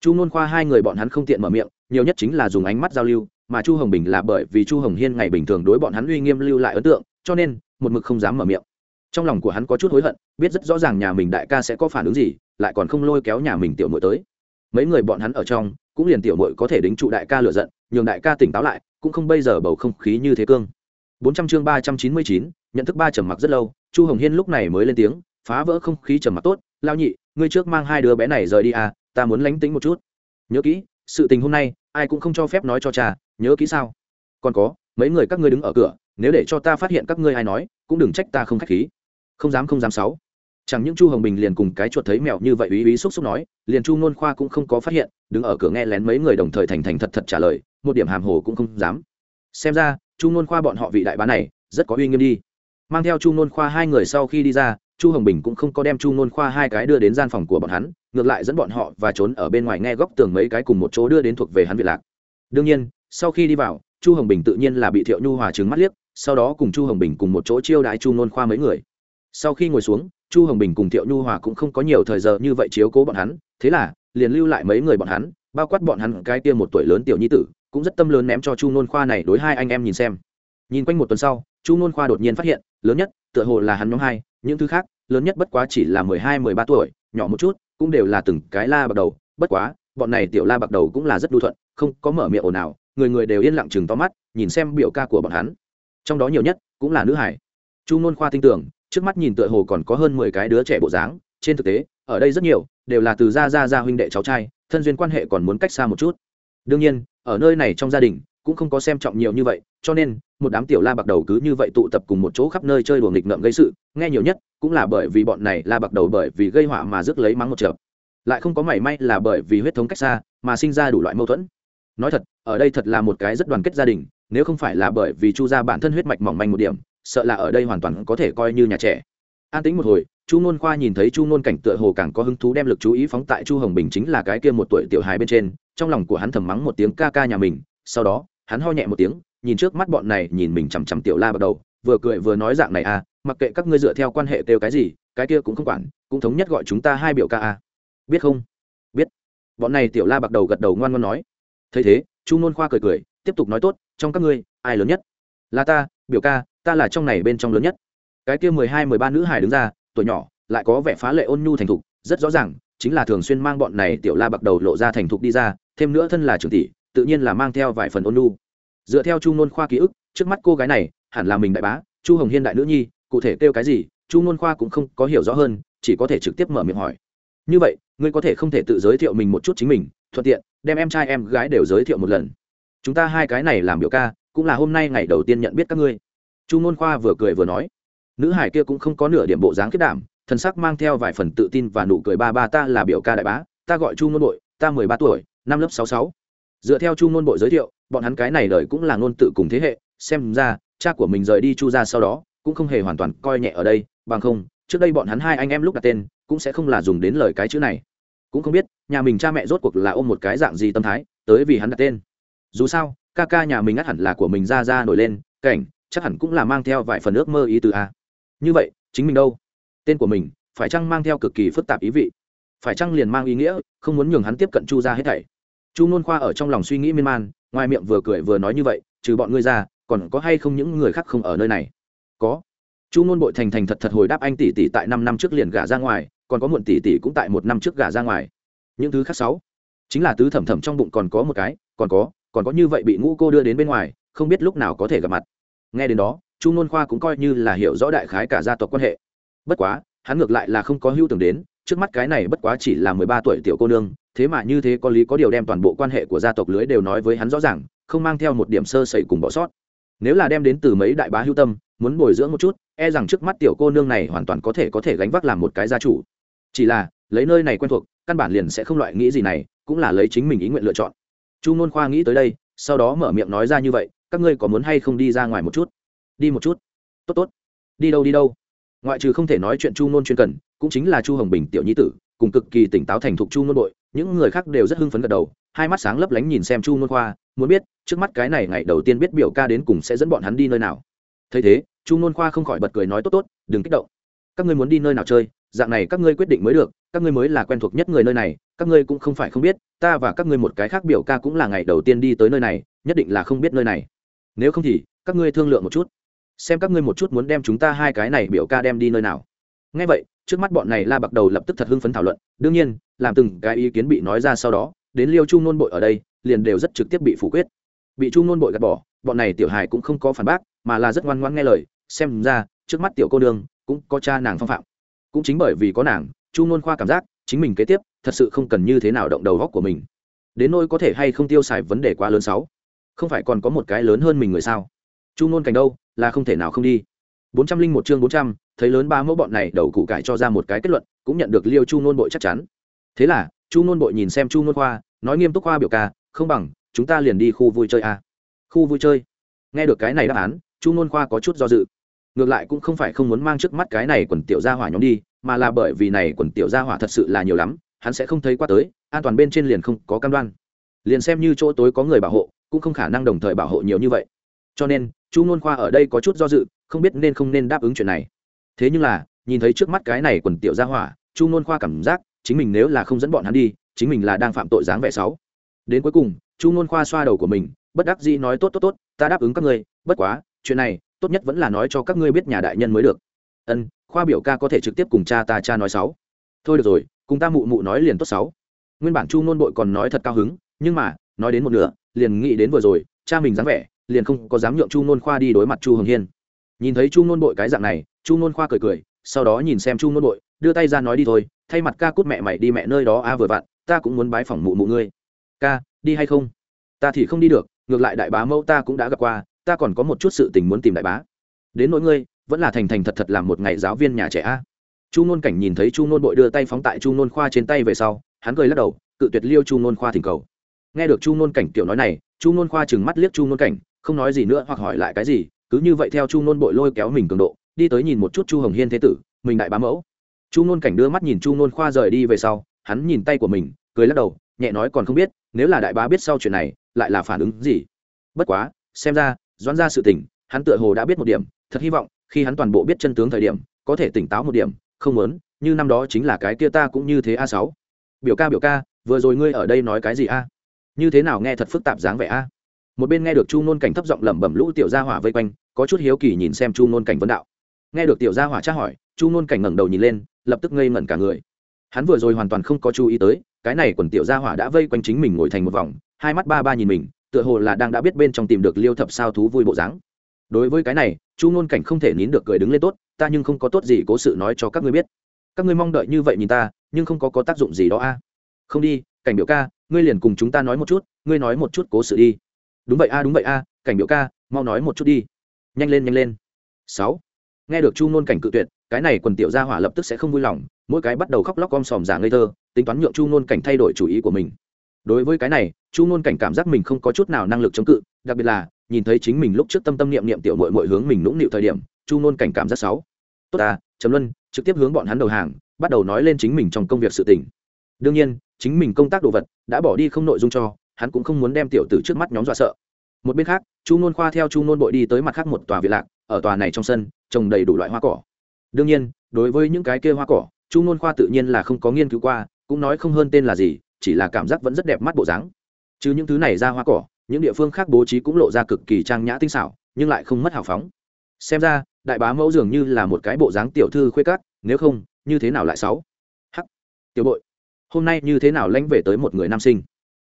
A: Chu nôn khoa hai người bọn hắn không tiện mở miệng, nhiều nhất chính là dùng ánh mắt giao lưu, mà chu hồng bình là bởi vì chu hồng hiên ngày bình thường đối bọn hắn uy nghiêm lưu lại ấn tượng, cho nên, một mực không dám mở miệng. Trong lòng của hắn có chút hối hận, biết rất rõ ràng nhà mình đại ca sẽ có phản ứng gì, lại còn không lôi kéo nhà mình tiểu mội tới. Mấy người bọn hắn ở trong, cũng liền tiểu mội có thể đính trụ đại ca lựa giận nhường đại ca tỉnh táo lại, cũng không bây giờ bầu không khí như thế cương. Bốn trăm chương ba trăm chín mươi chín, nhận thức ba trầm mặc rất lâu, chu hồng hiên lúc này mới lên tiếng, phá vỡ không khí trầm mặc tốt lao nhị, ngươi trước mang hai đứa bé này rời đi à ta muốn lánh tính một chút. Nhớ kỹ, sự tình hôm nay, ai cũng không cho phép nói cho cha, nhớ kỹ sao? Còn có, mấy người các ngươi đứng ở cửa, nếu để cho ta phát hiện các ngươi ai nói, cũng đừng trách ta không khách khí. Không dám không dám sáu. Chẳng những chu hồng bình liền cùng cái chuột thấy mèo như vậy ý ý xúc xúc nói, liền chu nôn khoa cũng không có phát hiện, đứng ở cửa nghe lén mấy người đồng thời thành thành thật thật trả lời một điểm hàm hồ cũng không dám. Xem ra, chu nôn khoa bọn họ vị đại bá này, rất có uy nghiêm đi. Mang theo chu nôn khoa hai người sau khi đi ra, chu hồng bình cũng không có đem chu nôn khoa hai cái đưa đến gian phòng của bọn hắn, ngược lại dẫn bọn họ và trốn ở bên ngoài nghe góc tường mấy cái cùng một chỗ đưa đến thuộc về hắn vị lạc. Đương nhiên, sau khi đi vào, chu hồng bình tự nhiên là bị thiệu nhu hòa trứng mắt liếc, sau đó cùng chu hồng bình cùng một chỗ chiêu đãi chu nôn khoa mấy người. Sau khi ngồi xuống, chu hồng bình cùng thiệu nhu hòa cũng không có nhiều thời giờ như vậy chiếu cố bọn hắn, thế là liền lưu lại mấy người bọn hắn, bao quát bọn hắn cái kia một tuổi lớn tiểu nhi tử cũng rất tâm lớn ném cho chu nôn khoa này đối hai anh em nhìn xem. Nhìn quanh một tuần sau, chu nôn khoa đột nhiên phát hiện, lớn nhất, tựa hồ là hắn nhóm hai, những thứ khác, lớn nhất bất quá chỉ là mười hai, mười ba tuổi, nhỏ một chút, cũng đều là từng cái la bạc đầu. Bất quá, bọn này tiểu la bạc đầu cũng là rất đu thuận, không có mở miệng ồn nào người người đều yên lặng chừng to mắt, nhìn xem biểu ca của bọn hắn. Trong đó nhiều nhất, cũng là nữ hải. Chu nôn khoa tin tưởng, trước mắt nhìn tựa hồ còn có hơn mười cái đứa trẻ bộ dáng, trên thực tế, ở đây rất nhiều, đều là từ gia gia gia huynh đệ cháu trai, thân duyên quan hệ còn muốn cách xa một chút. Đương nhiên ở nơi này trong gia đình cũng không có xem trọng nhiều như vậy, cho nên một đám tiểu la bạc đầu cứ như vậy tụ tập cùng một chỗ khắp nơi chơi đùa nghịch ngợm gây sự, nghe nhiều nhất cũng là bởi vì bọn này la bạc đầu bởi vì gây họa mà rước lấy mắng một chợp lại không có mảy may là bởi vì huyết thống cách xa mà sinh ra đủ loại mâu thuẫn. Nói thật, ở đây thật là một cái rất đoàn kết gia đình, nếu không phải là bởi vì chu gia bản thân huyết mạch mỏng manh một điểm, sợ là ở đây hoàn toàn có thể coi như nhà trẻ. An tính một hồi, chu nôn khoa nhìn thấy chu nôn cảnh tựa hồ càng có hứng thú đem lực chú ý phóng tại chu hồng bình chính là cái kia một tuổi tiểu hài bên trên trong lòng của hắn thầm mắng một tiếng ca ca nhà mình, sau đó, hắn ho nhẹ một tiếng, nhìn trước mắt bọn này, nhìn mình chằm chằm tiểu la bắt đầu, vừa cười vừa nói dạng này à mặc kệ các ngươi dựa theo quan hệ kêu cái gì, cái kia cũng không quản, cũng thống nhất gọi chúng ta hai biểu ca à. Biết không? Biết. Bọn này tiểu la bạc đầu gật đầu ngoan ngoan nói. Thấy thế, chu nôn khoa cười cười, tiếp tục nói tốt, trong các ngươi, ai lớn nhất? Là ta, biểu ca, ta là trong này bên trong lớn nhất. Cái kia mười hai, mười ba nữ hải đứng ra, tuổi nhỏ, lại có vẻ phá lệ ôn nhu thành thục, rất rõ ràng, chính là thường xuyên mang bọn này tiểu la bạc đầu lộ ra thành thục đi ra thêm nữa thân là trưởng tỷ, tự nhiên là mang theo vài phần ôn nhu. Dựa theo chu nôn khoa ký ức, trước mắt cô gái này hẳn là mình đại bá, chu hồng hiên đại nữ nhi, cụ thể kêu cái gì, chu nôn khoa cũng không có hiểu rõ hơn, chỉ có thể trực tiếp mở miệng hỏi. Như vậy, ngươi có thể không thể tự giới thiệu mình một chút chính mình, thuận tiện, đem em trai em gái đều giới thiệu một lần. Chúng ta hai cái này làm biểu ca, cũng là hôm nay ngày đầu tiên nhận biết các ngươi. Chu Nôn khoa vừa cười vừa nói. Nữ hải kia cũng không có nửa điểm bộ dáng kết đảm, thần sắc mang theo vài phần tự tin và nụ cười ba ba ta là biểu ca đại bá, ta gọi chu nôn bội ta mười ba tuổi năm lớp sáu sáu. Dựa theo chu ngôn bội giới thiệu, bọn hắn cái này đời cũng là ngôn tự cùng thế hệ, xem ra, cha của mình rời đi chu ra sau đó, cũng không hề hoàn toàn coi nhẹ ở đây, bằng không, trước đây bọn hắn hai anh em lúc đặt tên, cũng sẽ không là dùng đến lời cái chữ này. Cũng không biết, nhà mình cha mẹ rốt cuộc là ôm một cái dạng gì tâm thái, tới vì hắn đặt tên. Dù sao, ca ca nhà mình ngắt hẳn là của mình ra ra nổi lên, cảnh, chắc hẳn cũng là mang theo vài phần ước mơ ý từ a. Như vậy, chính mình đâu? Tên của mình, phải chăng mang theo cực kỳ phức tạp ý vị? Phải chăng liền mang ý nghĩa, không muốn nhường hắn tiếp cận chu ra hết thảy? Chu n khoa ở trong lòng suy nghĩ miên man, ngoài miệng vừa cười vừa nói như vậy, trừ bọn ngươi ra, còn có hay không những người khác không ở nơi này? Có. Chu n bội thành thành thật thật hồi đáp anh tỷ tỷ tại năm năm trước liền gả ra ngoài, còn có muộn tỷ tỷ cũng tại một năm trước gả ra ngoài. Những thứ khác sáu. Chính là tứ thẩm thẩm trong bụng còn có một cái, còn có còn có như vậy bị ngũ cô đưa đến bên ngoài, không biết lúc nào có thể gặp mặt. Nghe đến đó, chu n khoa cũng coi như là hiểu rõ đại khái cả gia tộc quan hệ. Bất quá, hắn ngược lại là không có hưu tưởng đến trước mắt cái này bất quá chỉ là mười ba tuổi tiểu cô nương, thế mà như thế có lý có điều đem toàn bộ quan hệ của gia tộc lưới đều nói với hắn rõ ràng, không mang theo một điểm sơ sẩy cùng bỏ sót. Nếu là đem đến từ mấy đại bá hưu tâm, muốn bồi dưỡng một chút e rằng trước mắt tiểu cô nương này hoàn toàn có thể có thể gánh vác làm một cái gia chủ. Chỉ là, lấy nơi này quen thuộc, căn bản liền sẽ không loại nghĩ gì này, cũng là lấy chính mình ý nguyện lựa chọn. Chu nôn khoa nghĩ tới đây, sau đó mở miệng nói ra như vậy, các ngươi có muốn hay không đi ra ngoài một chút? Đi một chút. Tốt tốt. Đi đâu đi đâu? Ngoại trừ không thể nói chuyện chu nôn chuyên cần, cũng chính là chu hồng bình tiểu nhi tử, cùng cực kỳ tỉnh táo thành thục chu nôn bội những người khác đều rất hưng phấn gật đầu, hai mắt sáng lấp lánh nhìn xem chu nôn khoa, muốn biết, trước mắt cái này ngày đầu tiên biết biểu ca đến cùng sẽ dẫn bọn hắn đi nơi nào. Thấy thế, chu nôn khoa không khỏi bật cười nói tốt tốt, đừng kích động. Các ngươi muốn đi nơi nào chơi, dạng này các ngươi quyết định mới được, các ngươi mới là quen thuộc nhất người nơi này, các ngươi cũng không phải không biết, ta và các ngươi một cái khác biểu ca cũng là ngày đầu tiên đi tới nơi này, nhất định là không biết nơi này. Nếu không thì, các ngươi thương lượng một chút xem các ngươi một chút muốn đem chúng ta hai cái này biểu ca đem đi nơi nào. Ngay vậy, trước mắt bọn này la bạc đầu lập tức thật hưng phấn thảo luận. Đương nhiên, làm từng cái ý kiến bị nói ra sau đó, đến liêu trung nôn bội ở đây, liền đều rất trực tiếp bị phủ quyết. Bị trung nôn bội gạt bỏ, bọn này tiểu hài cũng không có phản bác, mà là rất ngoan ngoan nghe lời, xem ra, trước mắt tiểu cô nương cũng có cha nàng phong phạm. Cũng chính bởi vì có nàng chu nôn khoa cảm giác chính mình kế tiếp thật sự không cần như thế nào động đầu góc của mình. Đến nỗi có thể hay không tiêu xài vấn đề quá lớn sáu không phải còn có một cái lớn hơn mình người sao? Chu nôn cảnh đâu? Là không thể nào không đi. Bốn trăm linh một chương bốn trăm, thấy lớn ba mẫu bọn này, đầu cụ cải cho ra một cái kết luận, cũng nhận được liêu chu nôn bội chắc chắn. Thế là, chu nôn bội nhìn xem chu nôn khoa, nói nghiêm túc khoa biểu ca, không bằng, chúng ta liền đi khu vui chơi a. Khu vui chơi? Nghe được cái này đáp án, chu nôn khoa có chút do dự. Ngược lại cũng không phải không muốn mang trước mắt cái này quần tiểu gia hỏa nhóm đi, mà là bởi vì này quần tiểu gia hỏa thật sự là nhiều lắm, hắn sẽ không thấy qua tới, an toàn bên trên liền không có cam đoan. Liền xem như chỗ tối có người bảo hộ, cũng không khả năng đồng thời bảo hộ nhiều như vậy cho nên chu n khoa ở đây có chút do dự, không biết nên không nên đáp ứng chuyện này. Thế nhưng là, nhìn thấy trước mắt cái này quần tiểu gia hỏa, chu n khoa cảm giác chính mình nếu là không dẫn bọn hắn đi, chính mình là đang phạm tội dáng vẻ sáu đến cuối cùng, chu n khoa xoa đầu của mình, bất đắc dĩ nói, tốt tốt tốt, ta đáp ứng các ngươi, bất quá, chuyện này, tốt nhất vẫn là nói cho các ngươi biết nhà đại nhân mới được. Ân, khoa biểu ca có thể trực tiếp cùng cha ta cha nói sáu thôi được rồi, cùng ta mụ mụ nói liền tốt sáu nguyên bản chu nôn bội còn nói thật cao hứng, nhưng mà, nói đến một nửa, liền nghĩ đến vừa rồi, cha mình dáng vẻ liền không có dám nhượng chu nôn khoa đi đối mặt chu hồng hiên nhìn thấy chu nôn bội cái dạng này chu nôn khoa cười cười sau đó nhìn xem chu nôn bội đưa tay ra nói đi thôi thay mặt ca cút mẹ mày đi mẹ nơi đó a vừa vặn ta cũng muốn bái phỏng mụ mụ ngươi ca đi hay không ta thì không đi được ngược lại đại bá mẫu ta cũng đã gặp qua ta còn có một chút sự tình muốn tìm đại bá đến nỗi ngươi vẫn là thành thành thật thật làm một ngày giáo viên nhà trẻ a chu nôn cảnh nhìn thấy chu nôn bội đưa tay phóng tại chu nôn khoa trên tay về sau hắn cười lắc đầu cự tuyệt liêu chu nôn khoa thỉnh cầu nghe được chu nôn cảnh tiểu nói này chu nôn khoa chừng mắt liếc chu nôn cảnh không nói gì nữa hoặc hỏi lại cái gì, cứ như vậy theo chu nôn bội lôi kéo mình cường độ, đi tới nhìn một chút chu hồng hiên thế tử, mình đại bá mẫu. Chu nôn cảnh đưa mắt nhìn chu nôn khoa rời đi về sau, hắn nhìn tay của mình, cười lắc đầu, nhẹ nói còn không biết, nếu là đại bá biết sau chuyện này, lại là phản ứng gì? Bất quá, xem ra, doãn ra sự tình, hắn tựa hồ đã biết một điểm, thật hy vọng, khi hắn toàn bộ biết chân tướng thời điểm, có thể tỉnh táo một điểm, không muốn, như năm đó chính là cái kia ta cũng như thế a sáu. Biểu ca biểu ca, vừa rồi ngươi ở đây nói cái gì a? Như thế nào nghe thật phức tạp dáng vẻ a? Một bên nghe được chu nôn cảnh thấp giọng lẩm bẩm lũ tiểu gia hỏa vây quanh, có chút hiếu kỳ nhìn xem chu nôn cảnh vấn đạo. Nghe được tiểu gia hỏa tra hỏi, chu nôn cảnh ngẩng đầu nhìn lên, lập tức ngây ngẩn cả người. Hắn vừa rồi hoàn toàn không có chú ý tới, cái này quần tiểu gia hỏa đã vây quanh chính mình ngồi thành một vòng, hai mắt ba ba nhìn mình, tựa hồ là đang đã biết bên trong tìm được liêu thập sao thú vui bộ dáng. Đối với cái này, chu ngôn cảnh không thể nín được cười đứng lên tốt, ta nhưng không có tốt gì cố sự nói cho các ngươi biết. Các ngươi mong đợi như vậy nhìn ta, nhưng không có có tác dụng gì đó a. Không đi, cảnh biểu ca, ngươi liền cùng chúng ta nói một chút, ngươi nói một chút cố sự đi đúng vậy a, đúng vậy a, cảnh biểu ca, mau nói một chút đi. Nhanh lên nhanh lên. Sáu. Nghe được chu ngôn cảnh cự tuyệt, cái này quần tiểu gia hỏa lập tức sẽ không vui lòng, mỗi cái bắt đầu khóc lóc om sòm giả ngây thơ, tính toán nhượng chu ngôn cảnh thay đổi chủ ý của mình. Đối với cái này, chu ngôn cảnh cảm giác mình không có chút nào năng lực chống cự, đặc biệt là, nhìn thấy chính mình lúc trước tâm tâm niệm niệm tiểu mội mội hướng mình nũng nịu thời điểm, chu ngôn cảnh cảm giác sáu. Tốt à trầm luân, trực tiếp hướng bọn hắn đầu hàng, bắt đầu nói lên chính mình trong công việc sự tình. Đương nhiên, chính mình công tác đồ vật đã bỏ đi không nội dung cho hắn cũng không muốn đem tiểu tử trước mắt nhóm dọa sợ. Một bên khác, chu nôn khoa theo chu nôn bội đi tới mặt khác một tòa viện lạc, ở tòa này trong sân, trồng đầy đủ loại hoa cỏ. Đương nhiên, đối với những cái kia hoa cỏ, chu nôn khoa tự nhiên là không có nghiên cứu qua, cũng nói không hơn tên là gì, chỉ là cảm giác vẫn rất đẹp mắt bộ dáng. Chứ những thứ này ra hoa cỏ, những địa phương khác bố trí cũng lộ ra cực kỳ trang nhã tinh xảo, nhưng lại không mất hào phóng. Xem ra, đại bá mẫu dường như là một cái bộ dáng tiểu thư khuê cát nếu không, như thế nào lại sáu tiểu bội, hôm nay như thế nào lãnh về tới một người nam sinh?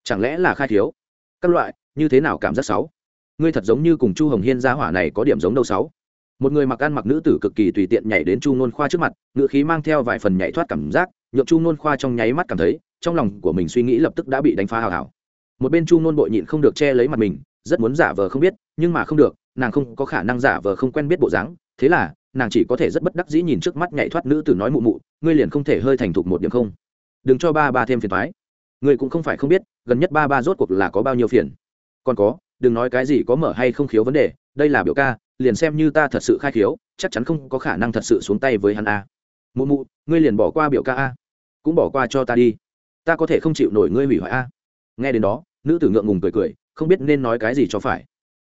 A: Chẳng lẽ là khai thiếu? Các loại, như thế nào cảm giác sáu? Ngươi thật giống như cùng chu hồng hiên gia hỏa này có điểm giống đâu sáu? Một người mặc ăn mặc nữ tử cực kỳ tùy tiện nhảy đến chu nôn khoa trước mặt ngự khí mang theo vài phần nhảy thoát cảm giác nhộn chu nôn khoa trong nháy mắt cảm thấy, trong lòng của mình suy nghĩ lập tức đã bị đánh phá hào hào. Một bên chu nôn bội nhịn không được che lấy mặt mình, rất muốn giả vờ không biết, nhưng mà không được, nàng không có khả năng giả vờ không quen biết bộ dáng. Thế là, nàng chỉ có thể rất bất đắc dĩ nhìn trước mắt nhảy thoát nữ tử nói mụ mụ, ngươi liền không thể hơi thành thục một điểm không? Đừng cho ba ba thêm phiền thoái ngươi cũng không phải không biết, gần nhất ba ba rốt cuộc là có bao nhiêu phiền. Còn có, đừng nói cái gì có mở hay không khiếu vấn đề, đây là biểu ca, liền xem như ta thật sự khai khiếu, chắc chắn không có khả năng thật sự xuống tay với hắn a. Mụ mụ, ngươi liền bỏ qua biểu ca a. Cũng bỏ qua cho ta đi. Ta có thể không chịu nổi ngươi hủy hoại a. Nghe đến đó, nữ tử ngượng ngùng cười cười, không biết nên nói cái gì cho phải.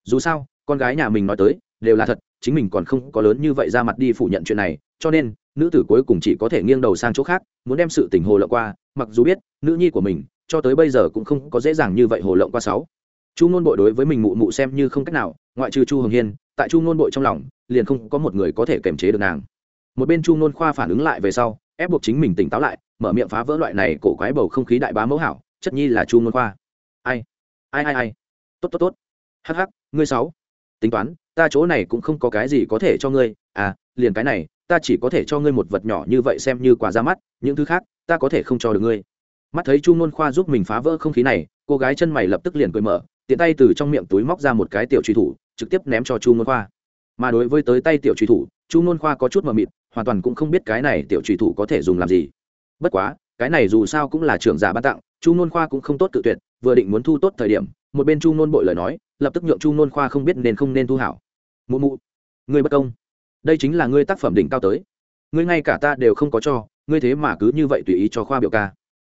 A: Dù sao, con gái nhà mình nói tới, đều là thật, chính mình còn không có lớn như vậy ra mặt đi phủ nhận chuyện này, cho nên, nữ tử cuối cùng chỉ có thể nghiêng đầu sang chỗ khác, muốn đem sự tình hồ lộng qua mặc dù biết, nữ nhi của mình, cho tới bây giờ cũng không có dễ dàng như vậy hồ lộng qua sáu. Chu ngôn bội đối với mình mụ mụ xem như không cách nào, ngoại trừ chu hồng hiên, tại chu ngôn bội trong lòng, liền không có một người có thể kiềm chế được nàng. Một bên chu ngôn khoa phản ứng lại về sau, ép buộc chính mình tỉnh táo lại, mở miệng phá vỡ loại này cổ quái bầu không khí đại bá mẫu hảo, chất nhi là chu ngôn khoa. Ai? Ai ai ai? Tốt tốt tốt. Hắc hắc, ngươi sáu. Tính toán, ta chỗ này cũng không có cái gì có thể cho ngươi. À liền cái này, ta chỉ có thể cho ngươi một vật nhỏ như vậy xem như quà ra mắt, những thứ khác ta có thể không cho được ngươi. Mắt thấy chu nôn khoa giúp mình phá vỡ không khí này, cô gái chân mày lập tức liền cười mở, tiện tay từ trong miệng túi móc ra một cái tiểu truy thủ, trực tiếp ném cho chu nôn khoa. Mà đối với tới tay tiểu truy thủ, chu nôn khoa có chút mờ mịt, hoàn toàn cũng không biết cái này tiểu truy thủ có thể dùng làm gì. Bất quá, cái này dù sao cũng là trưởng giả ban tặng, chu nôn khoa cũng không tốt tự tuyệt, vừa định muốn thu tốt thời điểm, một bên chu nôn bội lời nói, lập tức nhượng chu nôn khoa không biết nên không nên thu hảo. Mụ mụ, ngươi bất công. Đây chính là ngươi tác phẩm đỉnh cao tới. Ngươi ngay cả ta đều không có cho ngươi thế mà cứ như vậy tùy ý cho khoa biểu ca.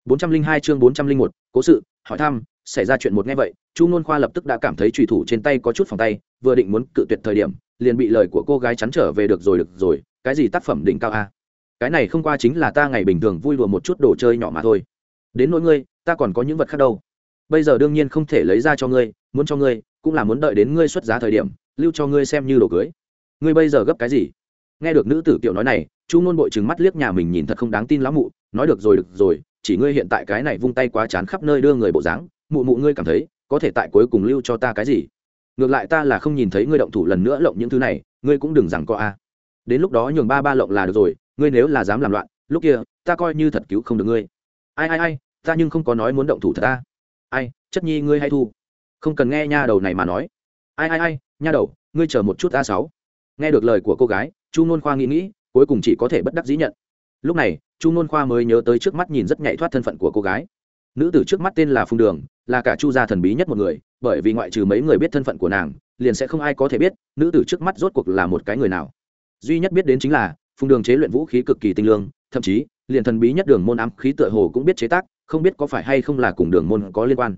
A: bốn trăm linh hai chương bốn trăm linh một, cố sự, hỏi thăm, xảy ra chuyện một nghe vậy, chu nôn khoa lập tức đã cảm thấy trùy thủ trên tay có chút phòng tay, vừa định muốn cự tuyệt thời điểm, liền bị lời của cô gái chắn trở về được rồi được rồi, cái gì tác phẩm đỉnh cao a? Cái này không qua chính là ta ngày bình thường vui đùa một chút đồ chơi nhỏ mà thôi. Đến nỗi ngươi, ta còn có những vật khác đâu. Bây giờ đương nhiên không thể lấy ra cho ngươi, muốn cho ngươi, cũng là muốn đợi đến ngươi xuất giá thời điểm, lưu cho ngươi xem như đồ cưới. Ngươi bây giờ gấp cái gì? Nghe được nữ tử kiểu nói này chu nôn bội trừng mắt liếc nhà mình nhìn thật không đáng tin lắm mụ, nói được rồi được rồi, chỉ ngươi hiện tại cái này vung tay quá chán khắp nơi đưa người bộ dáng, mụ mụ ngươi cảm thấy, có thể tại cuối cùng lưu cho ta cái gì? Ngược lại ta là không nhìn thấy ngươi động thủ lần nữa lộng những thứ này, ngươi cũng đừng rằng có a. Đến lúc đó nhường ba ba lộng là được rồi, ngươi nếu là dám làm loạn, lúc kia, ta coi như thật cứu không được ngươi. Ai ai ai, ta nhưng không có nói muốn động thủ thật ta. Ai, chất nhi ngươi hay thu? Không cần nghe nha đầu này mà nói. Ai ai ai, nha đầu, ngươi chờ một chút a sáu. Nghe được lời của cô gái, chu nôn khoa nghĩ nghĩ cuối cùng chỉ có thể bất đắc dĩ nhận. Lúc này, chu nôn khoa mới nhớ tới trước mắt nhìn rất nhạy thoát thân phận của cô gái. Nữ tử trước mắt tên là phùng đường, là cả chu gia thần bí nhất một người, bởi vì ngoại trừ mấy người biết thân phận của nàng, liền sẽ không ai có thể biết nữ tử trước mắt rốt cuộc là một cái người nào. Duy nhất biết đến chính là, phùng đường chế luyện vũ khí cực kỳ tinh lương, thậm chí, liền thần bí nhất đường môn ám khí tựa hồ cũng biết chế tác, không biết có phải hay không là cùng đường môn có liên quan.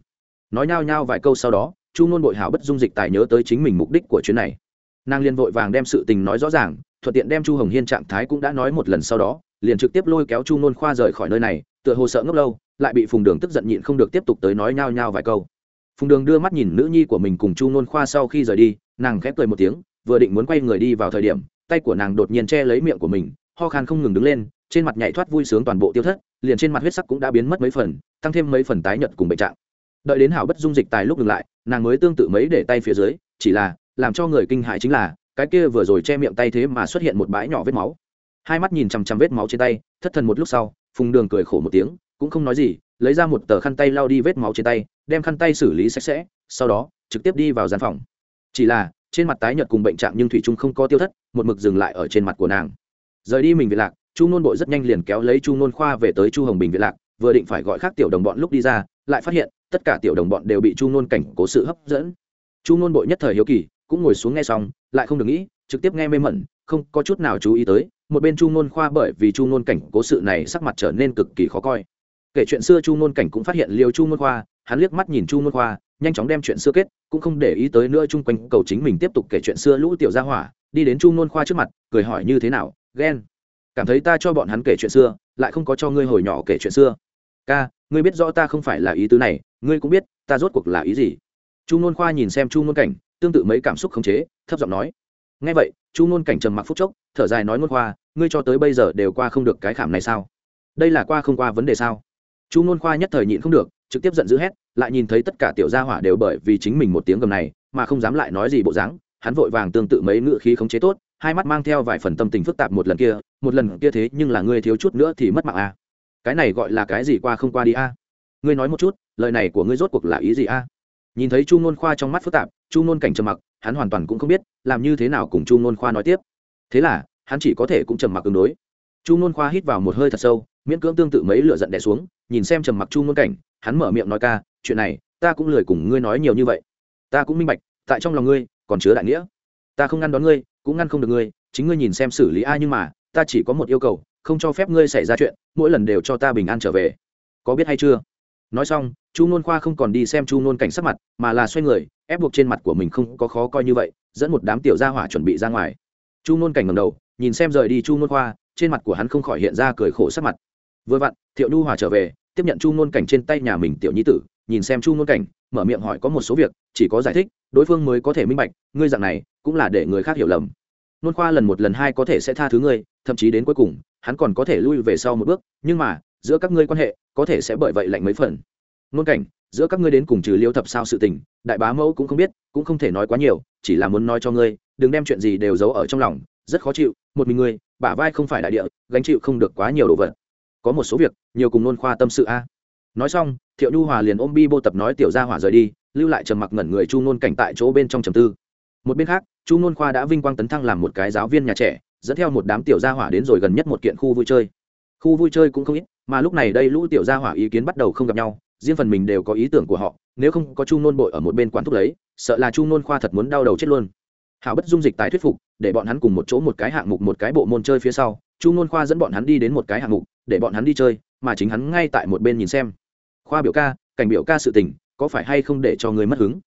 A: Nói nhao nhao vài câu sau đó, chu nôn bội hảo bất dung dịch tài nhớ tới chính mình mục đích của chuyến này. Nàng liền vội vàng đem sự tình nói rõ ràng thuận tiện đem chu hồng hiên trạng thái cũng đã nói một lần sau đó, liền trực tiếp lôi kéo chu nôn khoa rời khỏi nơi này, tựa hồ sợ ngốc lâu, lại bị phùng đường tức giận nhịn không được tiếp tục tới nói nhao nhao vài câu. Phùng đường đưa mắt nhìn nữ nhi của mình cùng chu nôn khoa sau khi rời đi, nàng khép cười một tiếng, vừa định muốn quay người đi vào thời điểm, tay của nàng đột nhiên che lấy miệng của mình, ho khan không ngừng đứng lên, trên mặt nhảy thoát vui sướng toàn bộ tiêu thất, liền trên mặt huyết sắc cũng đã biến mất mấy phần, tăng thêm mấy phần tái nhợt cùng bệnh trạng. Đợi đến hảo bất dung dịch tài lúc ngừng lại, nàng mới tương tự mấy để tay phía dưới, chỉ là, làm cho người kinh hại chính là cái kia vừa rồi che miệng tay thế mà xuất hiện một bãi nhỏ vết máu. Hai mắt nhìn chằm chằm vết máu trên tay, thất thần một lúc sau, phùng đường cười khổ một tiếng, cũng không nói gì, lấy ra một tờ khăn tay lau đi vết máu trên tay, đem khăn tay xử lý sạch sẽ, sau đó, trực tiếp đi vào gian phòng. Chỉ là, trên mặt tái nhợt cùng bệnh trạng nhưng thủy trung không có tiêu thất, một mực dừng lại ở trên mặt của nàng. Rời đi mình viện lạc, chu nôn bộ rất nhanh liền kéo lấy chu nôn khoa về tới chu hồng bình viện lạc, vừa định phải gọi khác tiểu đồng bọn lúc đi ra, lại phát hiện, tất cả tiểu đồng bọn đều bị chu nôn cảnh cố sự hấp dẫn. Chu nôn bộ nhất thời hiếu kỳ cũng ngồi xuống nghe xong, lại không được nghĩ, trực tiếp nghe mê mẩn, không có chút nào chú ý tới, một bên chu nôn khoa bởi vì chu nôn cảnh cố sự này sắc mặt trở nên cực kỳ khó coi. Kể chuyện xưa chu nôn cảnh cũng phát hiện liều chu nôn khoa, hắn liếc mắt nhìn chu nôn khoa, nhanh chóng đem chuyện xưa kết, cũng không để ý tới nữa chung quanh cầu chính mình tiếp tục kể chuyện xưa lũ tiểu gia hỏa, đi đến chu nôn khoa trước mặt, cười hỏi như thế nào, ghen, cảm thấy ta cho bọn hắn kể chuyện xưa, lại không có cho ngươi hồi nhỏ kể chuyện xưa. Ca, ngươi biết rõ ta không phải là ý tứ này, ngươi cũng biết, ta rốt cuộc là ý gì? Chu nôn khoa nhìn xem chu nôn cảnh tương tự mấy cảm xúc khống chế, thấp giọng nói ngay vậy, chu ngôn cảnh trầm mặc phúc chốc, thở dài nói ngôn khoa, ngươi cho tới bây giờ đều qua không được cái khảm này sao đây là qua không qua vấn đề sao chu ngôn khoa nhất thời nhịn không được, trực tiếp giận dữ hét, lại nhìn thấy tất cả tiểu gia hỏa đều bởi vì chính mình một tiếng gầm này, mà không dám lại nói gì bộ dáng, hắn vội vàng tương tự mấy ngự khí khống chế tốt, hai mắt mang theo vài phần tâm tình phức tạp một lần kia, một lần kia thế nhưng là ngươi thiếu chút nữa thì mất mạng a à. cái này gọi là cái gì qua không qua đi a à. ngươi nói một chút, lời này của ngươi rốt cuộc là ý gì a à? Nhìn thấy chu ngôn khoa trong mắt phức tạp, chu ngôn cảnh trầm mặc, hắn hoàn toàn cũng không biết, làm như thế nào cùng chu ngôn khoa nói tiếp. Thế là, hắn chỉ có thể cũng trầm mặc ứng đối. Chu ngôn khoa hít vào một hơi thật sâu, miễn cưỡng tương tự mấy lửa giận đè xuống, nhìn xem trầm mặc chu ngôn cảnh, hắn mở miệng nói ca, chuyện này, ta cũng lười cùng ngươi nói nhiều như vậy. Ta cũng minh bạch, tại trong lòng ngươi còn chứa đại nghĩa. Ta không ngăn đón ngươi, cũng ngăn không được ngươi, chính ngươi nhìn xem xử lý ai nhưng mà, ta chỉ có một yêu cầu, không cho phép ngươi xảy ra chuyện, mỗi lần đều cho ta bình an trở về. Có biết hay chưa? Nói xong, chu nôn khoa không còn đi xem chu nôn cảnh sắc mặt, mà là xoay người, ép buộc trên mặt của mình không có khó coi như vậy, dẫn một đám tiểu gia hỏa chuẩn bị ra ngoài. Chu nôn cảnh ngầm đầu, nhìn xem rời đi chu nôn khoa, trên mặt của hắn không khỏi hiện ra cười khổ sắc mặt. Vừa vặn, thiệu nhu hòa trở về, tiếp nhận chu nôn cảnh trên tay nhà mình tiểu nhi tử, nhìn xem chu nôn cảnh, mở miệng hỏi có một số việc, chỉ có giải thích, đối phương mới có thể minh bạch, ngươi dạng này, cũng là để người khác hiểu lầm. Nôn khoa lần một lần hai có thể sẽ tha thứ ngươi, thậm chí đến cuối cùng, hắn còn có thể lui về sau một bước, nhưng mà, giữa các ngươi quan hệ có thể sẽ bởi vậy lạnh mấy phần. Ngôn cảnh, giữa các ngươi đến cùng trừ liêu thập sao sự tình, đại bá mẫu cũng không biết, cũng không thể nói quá nhiều, chỉ là muốn nói cho ngươi, đừng đem chuyện gì đều giấu ở trong lòng, rất khó chịu, một mình ngươi, bả vai không phải đại địa, gánh chịu không được quá nhiều đồ vật. Có một số việc, nhiều cùng nôn khoa tâm sự a. Nói xong, thiệu nhu hòa liền ôm bi bô tập nói tiểu gia hỏa rời đi, lưu lại trầm mặc ngẩn người chu nôn cảnh tại chỗ bên trong trầm tư. Một bên khác, chu nôn khoa đã vinh quang tấn thăng làm một cái giáo viên nhà trẻ, dẫn theo một đám tiểu gia hỏa đến rồi gần nhất một kiện khu vui chơi khu vui chơi cũng không ít, mà lúc này đây lũ tiểu gia hỏa ý kiến bắt đầu không gặp nhau, riêng phần mình đều có ý tưởng của họ, nếu không có chu nôn bội ở một bên quán thúc lấy, sợ là chu nôn khoa thật muốn đau đầu chết luôn. Hảo bất dung dịch tài thuyết phục, để bọn hắn cùng một chỗ một cái hạng mục một cái bộ môn chơi phía sau, chu nôn khoa dẫn bọn hắn đi đến một cái hạng mục, để bọn hắn đi chơi, mà chính hắn ngay tại một bên nhìn xem. Khoa biểu ca, cảnh biểu ca sự tình, có phải hay không để cho người mất hứng?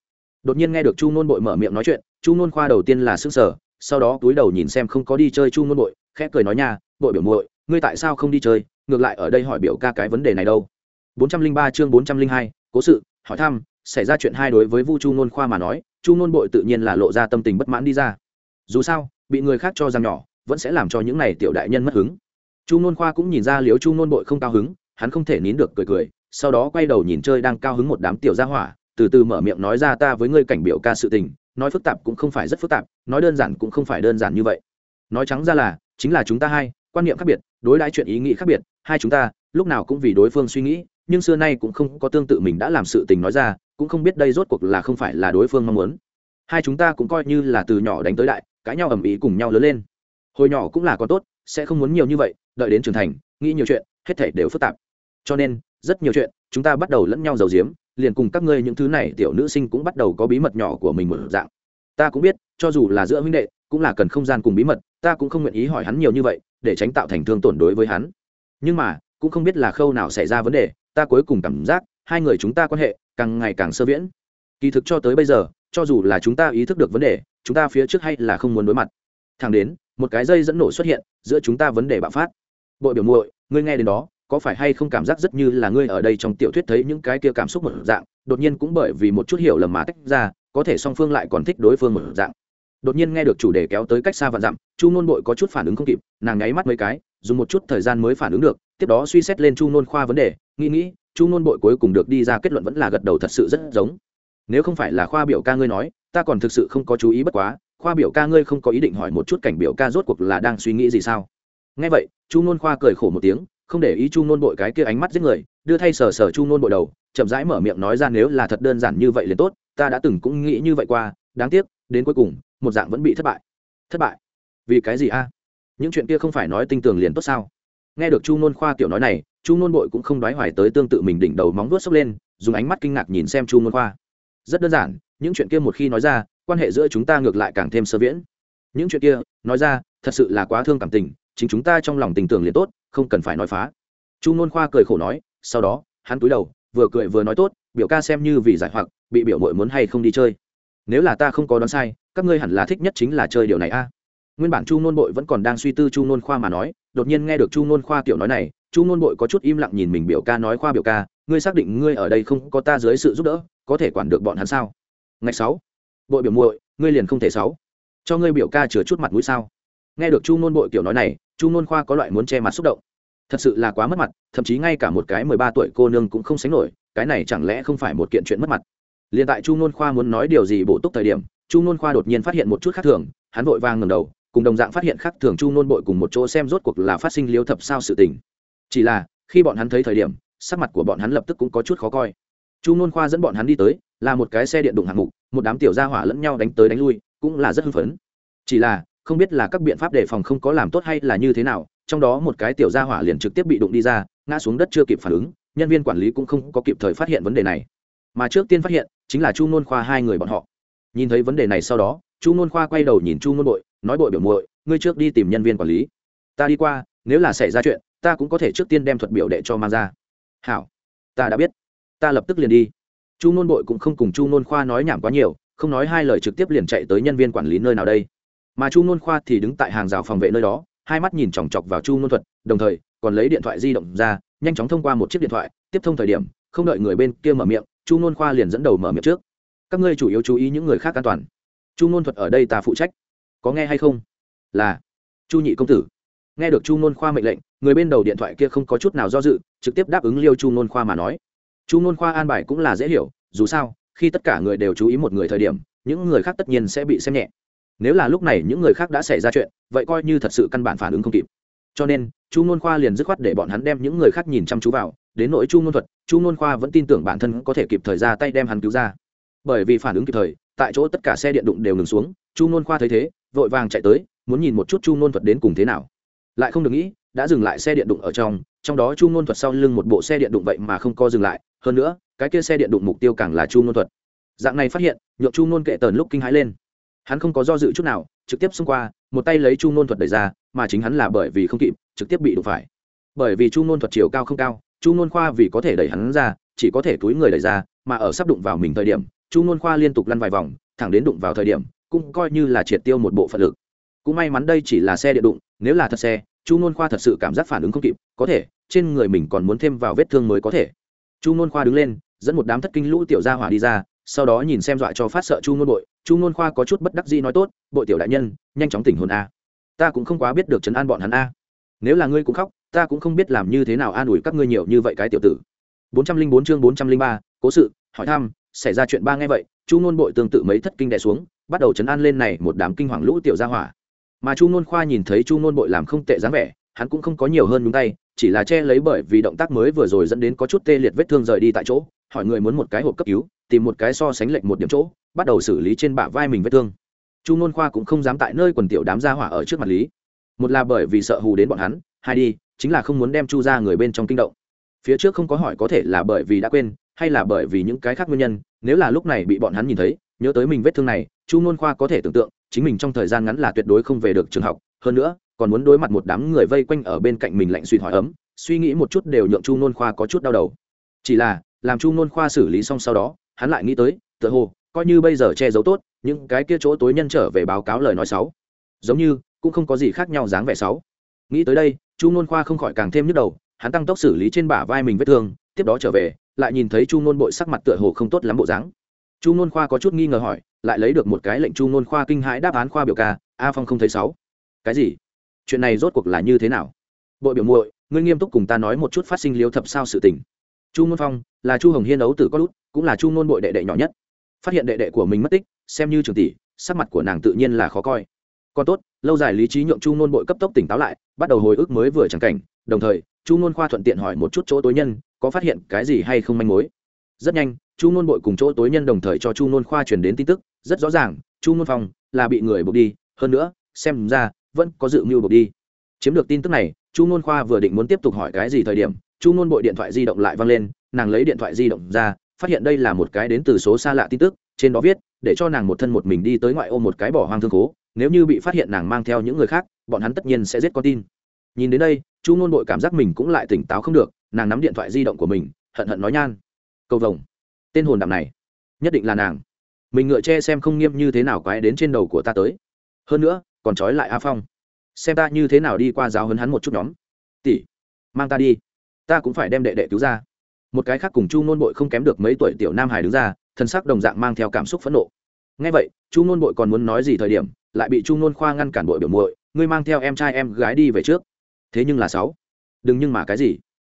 A: Đột nhiên nghe được chu nôn bội mở miệng nói chuyện, chu nôn khoa đầu tiên là s ư n g sở sau đó túi đầu nhìn xem không có đi chơi chu nôn bội, khẽ cười nói nha, bội biểu muội ngươi tại sao không đi chơi? Ngược lại ở đây hỏi biểu ca cái vấn đề này đâu. bốn trăm linh ba chương bốn trăm linh hai, cố sự, hỏi thăm, xảy ra chuyện hai đối với vu chu nôn khoa mà nói, chu nôn bội tự nhiên là lộ ra tâm tình bất mãn đi ra. Dù sao, bị người khác cho rằng nhỏ, vẫn sẽ làm cho những này tiểu đại nhân mất hứng. Chu nôn khoa cũng nhìn ra liếu chu nôn bội không cao hứng, hắn không thể nín được cười cười, sau đó quay đầu nhìn chơi đang cao hứng một đám tiểu gia hỏa, từ từ mở miệng nói ra ta với ngươi cảnh biểu ca sự tình, nói phức tạp cũng không phải rất phức tạp, nói đơn giản cũng không phải đơn giản như vậy. Nói trắng ra là, chính là chúng ta hai, quan niệm khác biệt đối đãi chuyện ý nghĩ khác biệt, hai chúng ta, lúc nào cũng vì đối phương suy nghĩ, nhưng xưa nay cũng không có tương tự mình đã làm sự tình nói ra, cũng không biết đây rốt cuộc là không phải là đối phương mong muốn. Hai chúng ta cũng coi như là từ nhỏ đánh tới đại, cãi nhau ầm ĩ cùng nhau lớn lên. Hồi nhỏ cũng là con tốt, sẽ không muốn nhiều như vậy, đợi đến trưởng thành, nghĩ nhiều chuyện, hết thể đều phức tạp. Cho nên, rất nhiều chuyện, chúng ta bắt đầu lẫn nhau giàu giếm, liền cùng các ngươi những thứ này tiểu nữ sinh cũng bắt đầu có bí mật nhỏ của mình một dạng. Ta cũng biết, cho dù là giữa huynh đệ, cũng là cần không gian cùng bí mật, ta cũng không nguyện ý hỏi hắn nhiều như vậy để tránh tạo thành thương tổn đối với hắn. Nhưng mà, cũng không biết là khâu nào xảy ra vấn đề, ta cuối cùng cảm giác, hai người chúng ta quan hệ, càng ngày càng sơ viễn. Kỳ thực cho tới bây giờ, cho dù là chúng ta ý thức được vấn đề, chúng ta phía trước hay là không muốn đối mặt. Thẳng đến, một cái dây dẫn nổ xuất hiện, giữa chúng ta vấn đề bạo phát. Bội biểu muội, ngươi nghe đến đó, có phải hay không cảm giác rất như là ngươi ở đây trong tiểu thuyết thấy những cái kia cảm xúc một dạng, đột nhiên cũng bởi vì một chút hiểu lầm mà tách ra, có thể song phương lại còn thích đối phương một dạng đột nhiên nghe được chủ đề kéo tới cách xa và dặm, chu nôn bội có chút phản ứng không kịp, nàng nháy mắt mấy cái, dùng một chút thời gian mới phản ứng được, tiếp đó suy xét lên chu nôn khoa vấn đề, nghĩ nghĩ, chu nôn bội cuối cùng được đi ra kết luận vẫn là gật đầu thật sự rất giống. Nếu không phải là khoa biểu ca ngươi nói, ta còn thực sự không có chú ý bất quá, khoa biểu ca ngươi không có ý định hỏi một chút cảnh biểu ca rốt cuộc là đang suy nghĩ gì sao? Nghe vậy, chu nôn khoa cười khổ một tiếng, không để ý chu nôn bội cái kia ánh mắt giết người, đưa thay sờ sờ chu nôn bội đầu, chậm rãi mở miệng nói ra nếu là thật đơn giản như vậy liền tốt, ta đã từng cũng nghĩ như vậy qua, đáng tiếc, đến cuối cùng một dạng vẫn bị thất bại. Thất bại? Vì cái gì a? Những chuyện kia không phải nói tinh tường liền tốt sao? Nghe được chu nôn khoa tiểu nói này, chu nôn bội cũng không đoái hoài tới tương tự mình đỉnh đầu móng vuốt sốc lên, dùng ánh mắt kinh ngạc nhìn xem chu nôn khoa. Rất đơn giản, những chuyện kia một khi nói ra, quan hệ giữa chúng ta ngược lại càng thêm sơ viễn. Những chuyện kia, nói ra, thật sự là quá thương cảm tình, chính chúng ta trong lòng tình tưởng liền tốt, không cần phải nói phá. Chu nôn khoa cười khổ nói, sau đó, hắn cúi đầu, vừa cười vừa nói tốt, biểu ca xem như vì giải hoặc, bị biểu mội muốn hay không đi chơi. Nếu là ta không có đoán sai các ngươi hẳn là thích nhất chính là chơi điều này a. Nguyên bản chu nôn bội vẫn còn đang suy tư chu nôn khoa mà nói, đột nhiên nghe được chu nôn khoa tiểu nói này, chu nôn bội có chút im lặng nhìn mình biểu ca nói khoa biểu ca, ngươi xác định ngươi ở đây không có ta dưới sự giúp đỡ, có thể quản được bọn hắn sao? Ngày sáu, bội biểu muội, ngươi liền không thể sáu. Cho ngươi biểu ca chứa chút mặt mũi sao? Nghe được chu nôn bội kiểu nói này, chu nôn khoa có loại muốn che mặt xúc động. Thật sự là quá mất mặt, thậm chí ngay cả một cái mười ba tuổi cô nương cũng không sánh nổi, cái này chẳng lẽ không phải một kiện chuyện mất mặt? Liền tại chu nôn khoa muốn nói điều gì bổ túc thời điểm chu nôn khoa đột nhiên phát hiện một chút khác thường, hắn vội vàng ngầm đầu, cùng đồng dạng phát hiện khác thường chu nôn bội cùng một chỗ xem rốt cuộc là phát sinh liêu thập sao sự tình. Chỉ là, khi bọn hắn thấy thời điểm, sắc mặt của bọn hắn lập tức cũng có chút khó coi. Chu nôn khoa dẫn bọn hắn đi tới, là một cái xe điện đụng hạng mục, một đám tiểu gia hỏa lẫn nhau đánh tới đánh lui, cũng là rất hưng phấn. Chỉ là, không biết là các biện pháp đề phòng không có làm tốt hay là như thế nào, trong đó một cái tiểu gia hỏa liền trực tiếp bị đụng đi ra, ngã xuống đất chưa kịp phản ứng, nhân viên quản lý cũng không có kịp thời phát hiện vấn đề này. Mà trước tiên phát hiện, chính là chu nôn khoa hai người bọn họ nhìn thấy vấn đề này sau đó, chu nôn khoa quay đầu nhìn chu nôn bội, nói bội biểu muội, ngươi trước đi tìm nhân viên quản lý. Ta đi qua, nếu là xảy ra chuyện, ta cũng có thể trước tiên đem thuật biểu đệ cho mang ra. Hảo, ta đã biết. Ta lập tức liền đi. Chu nôn bội cũng không cùng chu nôn khoa nói nhảm quá nhiều, không nói hai lời trực tiếp liền chạy tới nhân viên quản lý nơi nào đây. Mà chu nôn khoa thì đứng tại hàng rào phòng vệ nơi đó, hai mắt nhìn chòng chọc vào chu nôn thuật, đồng thời còn lấy điện thoại di động ra, nhanh chóng thông qua một chiếc điện thoại, tiếp thông thời điểm, không đợi người bên kia mở miệng, chu nôn khoa liền dẫn đầu mở miệng trước các ngươi chủ yếu chú ý những người khác an toàn. Chu nôn thuật ở đây ta phụ trách. Có nghe hay không? Là. Chu nhị công tử. Nghe được chu nôn khoa mệnh lệnh, người bên đầu điện thoại kia không có chút nào do dự, trực tiếp đáp ứng liêu chu nôn khoa mà nói. Chu nôn khoa an bài cũng là dễ hiểu, dù sao, khi tất cả người đều chú ý một người thời điểm, những người khác tất nhiên sẽ bị xem nhẹ. Nếu là lúc này những người khác đã xảy ra chuyện, vậy coi như thật sự căn bản phản ứng không kịp. Cho nên, chu nôn khoa liền dứt khoát để bọn hắn đem những người khác nhìn chăm chú vào, đến nỗi chu nôn thuật, chu nôn khoa vẫn tin tưởng bản thân có thể kịp thời ra tay đem hắn cứu ra bởi vì phản ứng kịp thời, tại chỗ tất cả xe điện đụng đều ngừng xuống, chu nôn khoa thấy thế, vội vàng chạy tới, muốn nhìn một chút chu nôn thuật đến cùng thế nào. Lại không được nghĩ, đã dừng lại xe điện đụng ở trong trong đó chu nôn thuật sau lưng một bộ xe điện đụng vậy mà không co dừng lại, hơn nữa, cái kia xe điện đụng mục tiêu càng là chu nôn thuật. Dạng này phát hiện, nhượng chu nôn kệ tờn lúc kinh hãi lên. Hắn không có do dự chút nào, trực tiếp xông qua, một tay lấy chu nôn thuật đẩy ra, mà chính hắn là bởi vì không kịp, trực tiếp bị đụng phải. Bởi vì chu nôn thuật chiều cao không cao, chu nôn khoa vì có thể đẩy hắn ra, chỉ có thể túi người đẩy ra, mà ở sắp đụng vào mình thời điểm chu nôn khoa liên tục lăn vài vòng, thẳng đến đụng vào thời điểm, cũng coi như là triệt tiêu một bộ phận lực. Cũng may mắn đây chỉ là xe điện đụng, nếu là thật xe, chu nôn khoa thật sự cảm giác phản ứng không kịp, có thể, trên người mình còn muốn thêm vào vết thương mới có thể. Chu nôn khoa đứng lên, dẫn một đám thất kinh lũ tiểu gia hỏa đi ra, sau đó nhìn xem dọa cho phát sợ chu nôn bội. Chu nôn khoa có chút bất đắc dĩ nói tốt, bội tiểu đại nhân, nhanh chóng tỉnh hồn a. Ta cũng không quá biết được chấn an bọn hắn a. Nếu là ngươi cũng khóc, ta cũng không biết làm như thế nào an ủi các ngươi nhiều như vậy cái tiểu tử. bốn trăm linh bốn chương bốn trăm linh ba, cố sự, hỏi thăm xảy ra chuyện ba nghe vậy, chu nôn bội tương tự mấy thất kinh đè xuống, bắt đầu chấn an lên này một đám kinh hoàng lũ tiểu gia hỏa. Mà chu nôn khoa nhìn thấy chu nôn bội làm không tệ dáng vẻ, hắn cũng không có nhiều hơn nhúng tay, chỉ là che lấy bởi vì động tác mới vừa rồi dẫn đến có chút tê liệt vết thương rời đi tại chỗ, hỏi người muốn một cái hộp cấp cứu, tìm một cái so sánh lệnh một điểm chỗ, bắt đầu xử lý trên bả vai mình vết thương. Chu nôn khoa cũng không dám tại nơi quần tiểu đám gia hỏa ở trước mặt lý. Một là bởi vì sợ hù đến bọn hắn, hai đi, chính là không muốn đem chu ra người bên trong kinh động. Phía trước không có hỏi có thể là bởi vì đã quên, hay là bởi vì những cái khác nguyên nhân nếu là lúc này bị bọn hắn nhìn thấy, nhớ tới mình vết thương này, chu nôn khoa có thể tưởng tượng, chính mình trong thời gian ngắn là tuyệt đối không về được trường học. Hơn nữa, còn muốn đối mặt một đám người vây quanh ở bên cạnh mình lạnh suy hỏi ấm, suy nghĩ một chút đều nhượng chu nôn khoa có chút đau đầu. Chỉ là, làm chu nôn khoa xử lý xong sau đó, hắn lại nghĩ tới, tựa hồ, coi như bây giờ che giấu tốt, những cái kia chỗ tối nhân trở về báo cáo lời nói sáu giống như, cũng không có gì khác nhau dáng vẻ sáu nghĩ tới đây, chu nôn khoa không khỏi càng thêm nhức đầu, hắn tăng tốc xử lý trên bả vai mình vết thương, tiếp đó trở về lại nhìn thấy chu nôn bội sắc mặt tựa hồ không tốt lắm bộ dáng. Chu nôn khoa có chút nghi ngờ hỏi, lại lấy được một cái lệnh chu nôn khoa kinh hãi đáp án khoa biểu ca, a phong không thấy sáu. Cái gì? Chuyện này rốt cuộc là như thế nào? Bội biểu muội, ngươi nghiêm túc cùng ta nói một chút phát sinh liếu thập sao sự tình. Chu ngôn phong, là chu hồng hiên ấu tử có lút, cũng là chu nôn bội đệ đệ nhỏ nhất. Phát hiện đệ đệ của mình mất tích, xem như trường tỷ, sắc mặt của nàng tự nhiên là khó coi. Còn tốt, lâu dài lý trí nhượng chu nôn bội cấp tốc tỉnh táo lại, bắt đầu hồi ức mới vừa chẳng cảnh, đồng thời, chu nôn khoa thuận tiện hỏi một chút chỗ tối nhân có phát hiện cái gì hay không manh mối. Rất nhanh, chu nôn bội cùng chỗ tối nhân đồng thời cho chu nôn khoa truyền đến tin tức, rất rõ ràng, chu nôn phong là bị người buộc đi, hơn nữa, xem ra, vẫn có dự mưu buộc đi. Chiếm được tin tức này, chu nôn khoa vừa định muốn tiếp tục hỏi cái gì thời điểm, chu nôn bội điện thoại di động lại văng lên, nàng lấy điện thoại di động ra, phát hiện đây là một cái đến từ số xa lạ tin tức, trên đó viết, để cho nàng một thân một mình đi tới ngoại ô một cái bỏ hoang thương cố nếu như bị phát hiện nàng mang theo những người khác, bọn hắn tất nhiên sẽ giết con tin. Nhìn đến đây, chu nôn bội cảm giác mình cũng lại tỉnh táo không được nàng nắm điện thoại di động của mình, hận hận nói nhan, cầu vồng, tên hồn đạm này, nhất định là nàng. Mình ngựa che xem không nghiêm như thế nào quái đến trên đầu của ta tới. Hơn nữa, còn trói lại a phong. Xem ta như thế nào đi qua giáo hấn hắn một chút nhóm. Tỷ, mang ta đi. Ta cũng phải đem đệ đệ cứu ra. Một cái khác cùng chu nôn bội không kém được mấy tuổi tiểu nam hải đứng ra, thân sắc đồng dạng mang theo cảm xúc phẫn nộ. Ngay vậy, chu nôn bội còn muốn nói gì thời điểm, lại bị chu nôn khoa ngăn cản bội biểu muội, ngươi mang theo em trai em gái đi về trước. Thế nhưng là sáu. Đừng nhưng mà cái gì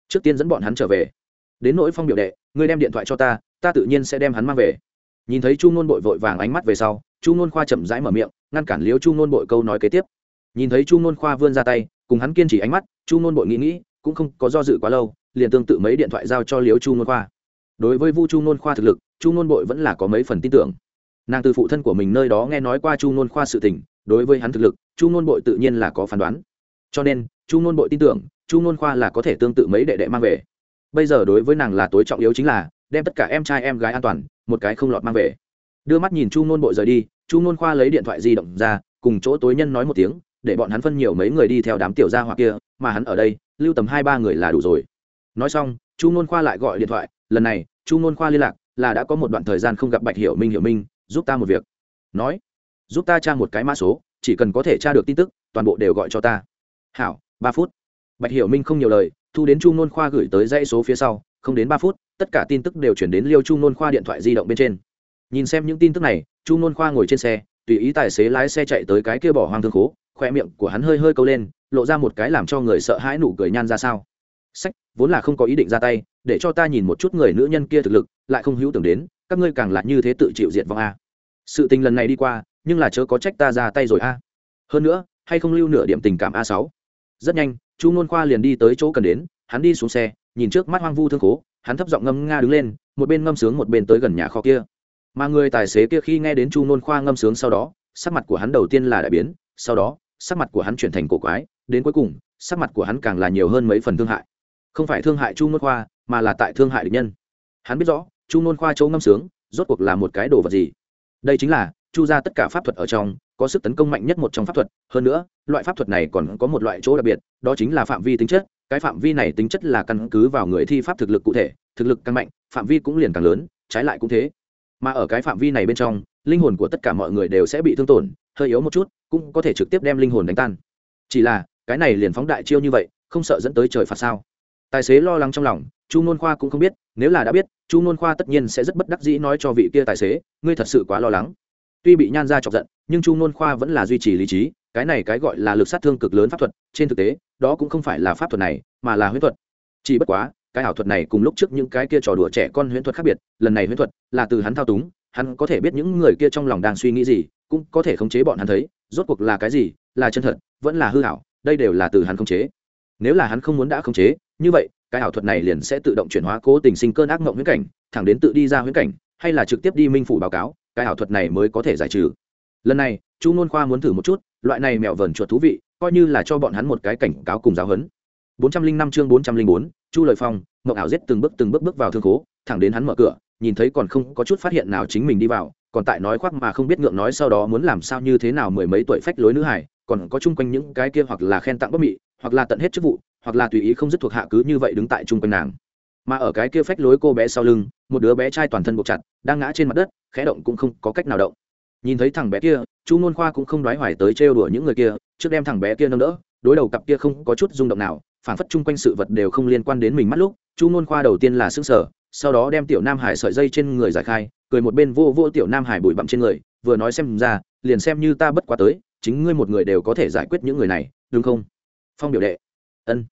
A: trước tiên dẫn bọn hắn trở về đến nỗi phong biểu đệ ngươi đem điện thoại cho ta ta tự nhiên sẽ đem hắn mang về nhìn thấy chu nôn bội vội vàng ánh mắt về sau chu nôn khoa chậm rãi mở miệng ngăn cản liếu chu nôn bội câu nói kế tiếp nhìn thấy chu nôn khoa vươn ra tay cùng hắn kiên trì ánh mắt chu nôn bội nghĩ nghĩ cũng không có do dự quá lâu liền tương tự mấy điện thoại giao cho liếu chu nôn khoa đối với vu chu nôn khoa thực lực chu nôn bội vẫn là có mấy phần tin tưởng nàng từ phụ thân của mình nơi đó nghe nói qua chu nôn khoa sự tình đối với hắn thực lực chu nôn bội tự nhiên là có phán đoán cho nên chu nôn bội tin tưởng chu ngôn khoa là có thể tương tự mấy đệ đệ mang về. Bây giờ đối với nàng là tối trọng yếu chính là, đem tất cả em trai em gái an toàn, một cái không lọt mang về. Đưa mắt nhìn chu ngôn bội rời đi, chu ngôn khoa lấy điện thoại di động ra, cùng chỗ tối nhân nói một tiếng, để bọn hắn phân nhiều mấy người đi theo đám tiểu gia hoặc kia, mà hắn ở đây, lưu tầm hai ba người là đủ rồi. Nói xong, chu ngôn khoa lại gọi điện thoại, lần này, chu ngôn khoa liên lạc, là đã có một đoạn thời gian không gặp bạch hiểu minh hiểu minh, giúp ta một việc. Nói, giúp ta tra một cái mã số, chỉ cần có thể tra được tin tức, toàn bộ đều gọi cho ta. Hảo, ba phút bạch hiểu minh không nhiều lời, thu đến chu nôn khoa gửi tới dãy số phía sau, không đến ba phút, tất cả tin tức đều chuyển đến liêu chu nôn khoa điện thoại di động bên trên. Nhìn xem những tin tức này, chu nôn khoa ngồi trên xe, tùy ý tài xế lái xe chạy tới cái kia bỏ hoang thương khố, khoe miệng của hắn hơi hơi câu lên, lộ ra một cái làm cho người sợ hãi nụ cười nhan ra sao. Sách, vốn là không có ý định ra tay, để cho ta nhìn một chút người nữ nhân kia thực lực, lại không hữu tưởng đến, các ngươi càng là như thế tự chịu diệt vong a. Sự tình lần này đi qua, nhưng là chớ có trách ta ra tay rồi a. Hơn nữa, hay không lưu nửa điểm tình cảm a sáu. Rất nhanh chu nôn khoa liền đi tới chỗ cần đến, hắn đi xuống xe, nhìn trước mắt hoang vu thương khố, hắn thấp giọng ngâm nga đứng lên, một bên ngâm sướng một bên tới gần nhà kho kia. Mà người tài xế kia khi nghe đến chu nôn khoa ngâm sướng sau đó, sắc mặt của hắn đầu tiên là đại biến, sau đó, sắc mặt của hắn chuyển thành cổ quái, đến cuối cùng, sắc mặt của hắn càng là nhiều hơn mấy phần thương hại. Không phải thương hại chu nôn khoa, mà là tại thương hại địch nhân. Hắn biết rõ, chu nôn khoa chỗ ngâm sướng, rốt cuộc là một cái đồ vật gì? Đây chính là, chu ra tất cả pháp thuật ở trong có sức tấn công mạnh nhất một trong pháp thuật, hơn nữa, loại pháp thuật này còn có một loại chỗ đặc biệt, đó chính là phạm vi tính chất, cái phạm vi này tính chất là căn cứ vào người thi pháp thực lực cụ thể, thực lực càng mạnh, phạm vi cũng liền càng lớn, trái lại cũng thế. Mà ở cái phạm vi này bên trong, linh hồn của tất cả mọi người đều sẽ bị thương tổn, hơi yếu một chút, cũng có thể trực tiếp đem linh hồn đánh tan. Chỉ là, cái này liền phóng đại chiêu như vậy, không sợ dẫn tới trời phạt sao? Tài xế lo lắng trong lòng, chu nôn khoa cũng không biết, nếu là đã biết, chu nôn khoa tất nhiên sẽ rất bất đắc dĩ nói cho vị kia tài xế, ngươi thật sự quá lo lắng tuy bị nhan ra chọc giận, nhưng chu nôn khoa vẫn là duy trì lý trí, cái này cái gọi là lực sát thương cực lớn pháp thuật, trên thực tế, đó cũng không phải là pháp thuật này, mà là huyễn thuật chỉ bất quá, cái ảo thuật này cùng lúc trước những cái kia trò đùa trẻ con huyễn thuật khác biệt, lần này huyễn thuật là từ hắn thao túng, hắn có thể biết những người kia trong lòng đang suy nghĩ gì, cũng có thể khống chế bọn hắn thấy, rốt cuộc là cái gì, là chân thật, vẫn là hư ảo. đây đều là từ hắn khống chế nếu là hắn không muốn đã khống chế, như vậy, cái ảo thuật này liền sẽ tự động chuyển hóa cố tình sinh cơn ác mộng huyễn cảnh, thẳng đến tự đi ra huyễn cảnh hay là trực tiếp đi minh phủ báo cáo cái ảo thuật này mới có thể giải trừ. Lần này chu nôn khoa muốn thử một chút loại này mẹo vờn chuột thú vị coi như là cho bọn hắn một cái cảnh cáo cùng giáo huấn. 405 chương 404, chu lợi phong mậu ảo giết từng bước từng bước bước vào thương khố thẳng đến hắn mở cửa nhìn thấy còn không có chút phát hiện nào chính mình đi vào còn tại nói khoác mà không biết ngượng nói sau đó muốn làm sao như thế nào mười mấy tuổi phách lối nữ hải còn có chung quanh những cái kia hoặc là khen tặng bất mị hoặc là tận hết chức vụ hoặc là tùy ý không dứt thuộc hạ cứ như vậy đứng tại chung quanh nàng mà ở cái kia phách lối cô bé sau lưng, một đứa bé trai toàn thân buộc chặt, đang ngã trên mặt đất, khẽ động cũng không có cách nào động. Nhìn thấy thằng bé kia, chu ngôn khoa cũng không đoái hoài tới trêu đùa những người kia, trước đem thằng bé kia nâng đỡ, đối đầu cặp kia không có chút rung động nào phản phất chung quanh sự vật đều không liên quan đến mình mắt lúc, chu ngôn khoa đầu tiên là xương sở sau đó đem tiểu nam hải sợi dây trên người giải khai, cười một bên vô vô tiểu nam hải bụi bặm trên người, vừa nói xem ra, liền xem như ta bất quá tới, chính ngươi một người đều có thể giải quyết những người này, đúng không? Phong biểu đệ. Ân.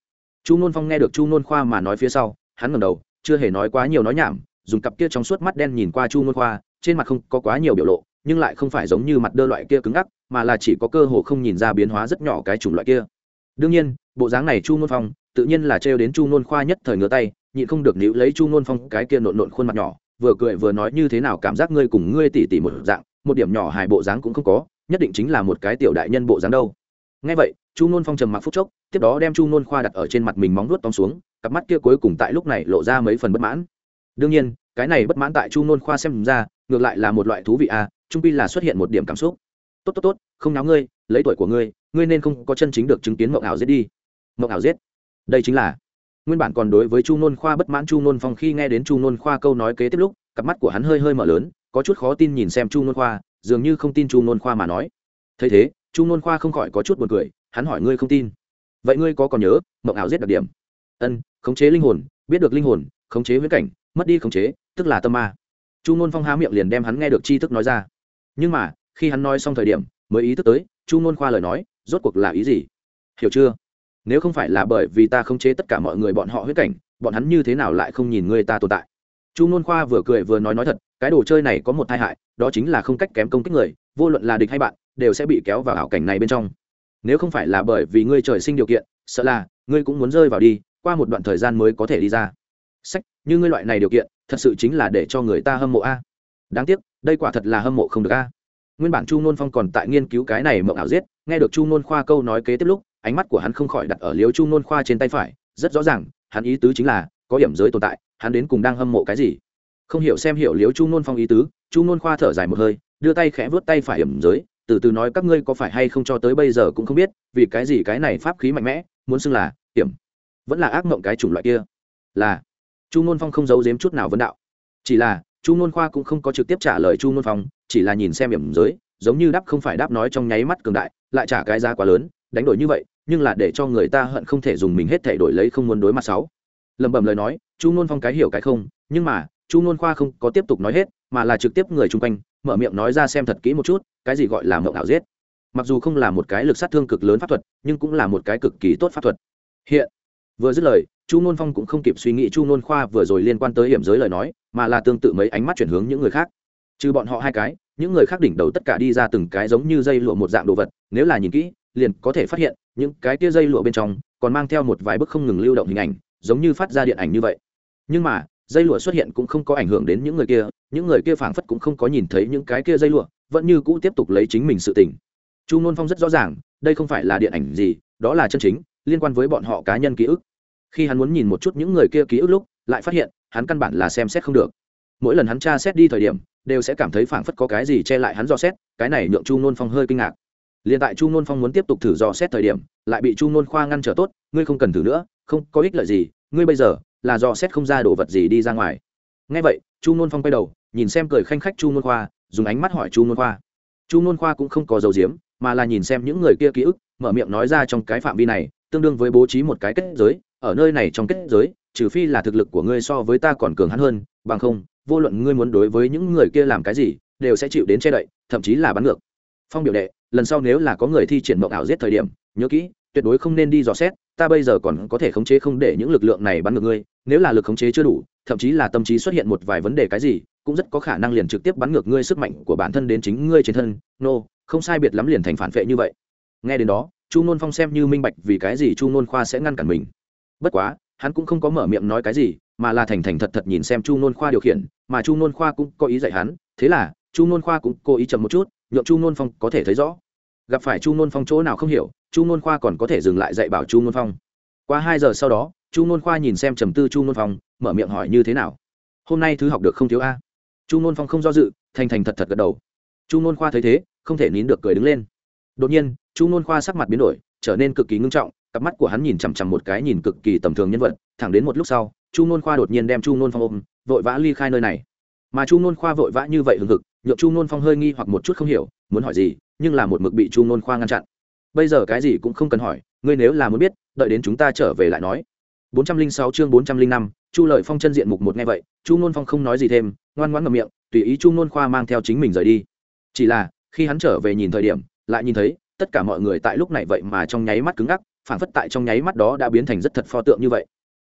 A: Chu ngôn phong nghe được chu ngôn khoa mà nói phía sau hắn ngẩng đầu, chưa hề nói quá nhiều nói nhảm, dùng cặp kia trong suốt mắt đen nhìn qua chu ngôn khoa, trên mặt không có quá nhiều biểu lộ, nhưng lại không phải giống như mặt đơ loại kia cứng ngắc, mà là chỉ có cơ hồ không nhìn ra biến hóa rất nhỏ cái chủng loại kia. Đương nhiên, bộ dáng này chu ngôn phong, tự nhiên là trêu đến chu ngôn khoa nhất thời ngửa tay, nhịn không được níu lấy chu ngôn phong cái kia nộn nộn khuôn mặt nhỏ, vừa cười vừa nói như thế nào cảm giác ngươi cùng ngươi tỉ tỉ một dạng, một điểm nhỏ hài bộ dáng cũng không có, nhất định chính là một cái tiểu đại nhân bộ dáng đâu ngay vậy, chu ngôn phong trầm mặc phút chốc, tiếp đó đem chu ngôn khoa đặt ở trên mặt mình móng nuốt tóm xuống, cặp mắt kia cuối cùng tại lúc này lộ ra mấy phần bất mãn. Đương nhiên, cái này bất mãn tại chu ngôn khoa xem ra, ngược lại là một loại thú vị à trung pi là xuất hiện một điểm cảm xúc. Tốt tốt tốt, không náo ngươi, lấy tuổi của ngươi ngươi nên không có chân chính được chứng kiến mộng ảo giết đi. Mộng ảo giết? Đây chính là nguyên bản còn đối với chu nôn khoa bất mãn chu nôn phong khi nghe đến chu nôn khoa câu nói kế tiếp lúc, cặp mắt của hắn hơi hơi mở lớn, có chút khó tin nhìn xem chu nôn khoa, dường như không tin chu nôn khoa mà nói. Thấy thế chu nôn khoa không khỏi có chút buồn cười, hắn hỏi ngươi không tin. Vậy ngươi có còn nhớ mộng ảo giết đặc điểm? Ân, khống chế linh hồn, biết được linh hồn, khống chế huyễn cảnh, mất đi khống chế, tức là tâm ma. Chu nôn phong há miệng liền đem hắn nghe được tri thức nói ra. Nhưng mà, khi hắn nói xong thời điểm, mới ý thức tới, chu nôn khoa lời nói, rốt cuộc là ý gì? Hiểu chưa? Nếu không phải là bởi vì ta khống chế tất cả mọi người bọn họ huyết cảnh, bọn hắn như thế nào lại không nhìn ngươi ta tồn tại? Chu nôn khoa vừa cười vừa nói nói thật, cái đồ chơi này có một tai hại, đó chính là không cách kém công kích người, vô luận là địch hay bạn đều sẽ bị kéo vào ảo cảnh này bên trong. Nếu không phải là bởi vì ngươi trời sinh điều kiện, sợ là ngươi cũng muốn rơi vào đi, qua một đoạn thời gian mới có thể đi ra. Sách, như ngươi loại này điều kiện, thật sự chính là để cho người ta hâm mộ a. Đáng tiếc, đây quả thật là hâm mộ không được a. Nguyên bản chu nôn phong còn tại nghiên cứu cái này mộng ảo giết, nghe được chu nôn khoa câu nói kế tiếp lúc, ánh mắt của hắn không khỏi đặt ở liếu chu nôn khoa trên tay phải, rất rõ ràng, hắn ý tứ chính là có điểm giới tồn tại, hắn đến cùng đang hâm mộ cái gì. Không hiểu xem hiểu liếu chu nôn phong ý tứ, chu nôn khoa thở dài một hơi, đưa tay khẽ vớt tay phải hiểm giới từ từ nói các ngươi có phải hay không cho tới bây giờ cũng không biết, vì cái gì cái này pháp khí mạnh mẽ, muốn xưng là hiểm, vẫn là ác mộng cái chủng loại kia. Là, chu ngôn phong không giấu giếm chút nào vấn đạo. Chỉ là, chu ngôn khoa cũng không có trực tiếp trả lời chu ngôn phong, chỉ là nhìn xem hiểm giới, giống như đáp không phải đáp nói trong nháy mắt cường đại, lại trả cái giá quá lớn, đánh đổi như vậy, nhưng là để cho người ta hận không thể dùng mình hết thể đổi lấy không muốn đối mặt sáu. Lẩm bẩm lời nói, chu ngôn phong cái hiểu cái không, nhưng mà, chu ngôn khoa không có tiếp tục nói hết, mà là trực tiếp người chung quanh mở miệng nói ra xem thật kỹ một chút, cái gì gọi là mộng ảo giết. Mặc dù không là một cái lực sát thương cực lớn pháp thuật, nhưng cũng là một cái cực kỳ tốt pháp thuật. Hiện, vừa dứt lời, chu nôn phong cũng không kịp suy nghĩ chu nôn khoa vừa rồi liên quan tới hiểm giới lời nói, mà là tương tự mấy ánh mắt chuyển hướng những người khác. Trừ bọn họ hai cái, những người khác đỉnh đầu tất cả đi ra từng cái giống như dây lụa một dạng đồ vật, nếu là nhìn kỹ, liền có thể phát hiện, những cái tia dây lụa bên trong còn mang theo một vài bức không ngừng lưu động hình ảnh, giống như phát ra điện ảnh như vậy. Nhưng mà, dây lụa xuất hiện cũng không có ảnh hưởng đến những người kia những người kia phảng phất cũng không có nhìn thấy những cái kia dây lụa, vẫn như cũ tiếp tục lấy chính mình sự tỉnh chu n phong rất rõ ràng, đây không phải là điện ảnh gì, đó là chân chính, liên quan với bọn họ cá nhân ký ức. Khi hắn muốn nhìn một chút những người kia ký ức lúc, lại phát hiện, hắn căn bản là xem xét không được. Mỗi lần hắn tra xét đi thời điểm, đều sẽ cảm thấy phảng phất có cái gì che lại hắn dò xét, cái này nhượng chu n phong hơi kinh ngạc. Liền tại chu n phong muốn tiếp tục thử dò xét thời điểm, lại bị chu n khoa ngăn trở tốt, ngươi không cần thử nữa, không, có ích lợi gì, ngươi bây giờ là dò xét không ra đồ vật gì đi ra ngoài. Ngay vậy, chu n phong quay đầu nhìn xem cười khanh khách chu nôn khoa, dùng ánh mắt hỏi chu nôn khoa. Chu nôn khoa cũng không có dầu diếm mà là nhìn xem những người kia ký ức, mở miệng nói ra trong cái phạm vi này, tương đương với bố trí một cái kết giới, ở nơi này trong kết giới, trừ phi là thực lực của ngươi so với ta còn cường hắn hơn, bằng không, vô luận ngươi muốn đối với những người kia làm cái gì, đều sẽ chịu đến che đậy, thậm chí là bắn ngược. Phong biểu đệ, lần sau nếu là có người thi triển mộng ảo giết thời điểm, nhớ kỹ, tuyệt đối không nên đi dò xét, ta bây giờ còn có thể khống chế không để những lực lượng này bắn ngược ngươi, nếu là lực khống chế chưa đủ, thậm chí là tâm trí xuất hiện một vài vấn đề cái gì cũng rất có khả năng liền trực tiếp bắn ngược ngươi sức mạnh của bản thân đến chính ngươi trên thân nô、no, không sai biệt lắm liền thành phản vệ như vậy nghe đến đó chu nôn phong xem như minh bạch vì cái gì chu nôn khoa sẽ ngăn cản mình bất quá hắn cũng không có mở miệng nói cái gì mà là thành thành thật thật nhìn xem chu nôn khoa điều khiển mà chu nôn khoa cũng có ý dạy hắn thế là chu nôn khoa cũng cố ý chậm một chút nhượng chu nôn phong có thể thấy rõ gặp phải chu nôn phong chỗ nào không hiểu chu nôn khoa còn có thể dừng lại dạy bảo chu nôn phong qua hai giờ sau đó chu nôn khoa nhìn xem trầm tư chu nôn phong mở miệng hỏi như thế nào hôm nay thứ học được không thiếu a chu n phong không do dự thành thành thật thật gật đầu. Chu n khoa thấy thế không thể nín được cười đứng lên. Đột nhiên chu n khoa sắc mặt biến đổi trở nên cực kỳ ngưng trọng cặp mắt của hắn nhìn chằm chằm một cái nhìn cực kỳ tầm thường nhân vật thẳng đến một lúc sau chu n khoa đột nhiên đem chu n phong ôm vội vã ly khai nơi này. Mà chu n khoa vội vã như vậy hừng hực nhượng chu n phong hơi nghi hoặc một chút không hiểu muốn hỏi gì nhưng là một mực bị chu n khoa ngăn chặn. Bây giờ cái gì cũng không cần hỏi ngươi nếu là muốn biết đợi đến chúng ta trở về lại nói. 406 chương 405, chu lợi phong chân diện mục một nghe vậy, chu nôn phong không nói gì thêm, ngoan ngoãn ngậm miệng, tùy ý chu nôn khoa mang theo chính mình rời đi. Chỉ là, khi hắn trở về nhìn thời điểm, lại nhìn thấy, tất cả mọi người tại lúc này vậy mà trong nháy mắt cứng ngắc phản phất tại trong nháy mắt đó đã biến thành rất thật pho tượng như vậy.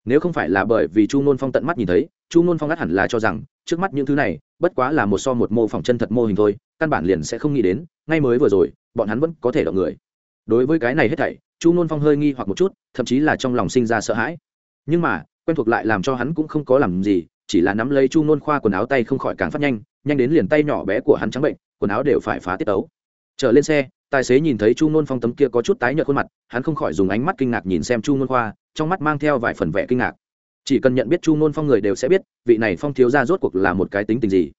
A: Nếu không phải là bởi vì chu nôn phong tận mắt nhìn thấy, chu nôn phong ngắt hẳn là cho rằng, trước mắt những thứ này, bất quá là một so một mô phỏng chân thật mô hình thôi, căn bản liền sẽ không nghĩ đến, ngay mới vừa rồi, bọn hắn vẫn có thể động người. Đối với cái này hết thảy, chu nôn phong hơi nghi hoặc một chút, thậm chí là trong lòng sinh ra sợ hãi. Nhưng mà quen thuộc lại làm cho hắn cũng không có làm gì, chỉ là nắm lấy chu nôn khoa quần áo tay không khỏi càng phát nhanh nhanh đến liền tay nhỏ bé của hắn trắng bệnh, quần áo đều phải phá tiết tấu. Trở lên xe, tài xế nhìn thấy chu nôn phong tấm kia có chút tái nhợt khuôn mặt, hắn không khỏi dùng ánh mắt kinh ngạc nhìn xem chu nôn khoa, trong mắt mang theo vài phần vẻ kinh ngạc. Chỉ cần nhận biết chu nôn phong người đều sẽ biết, vị này phong thiếu ra rốt cuộc là một cái tính tình gì.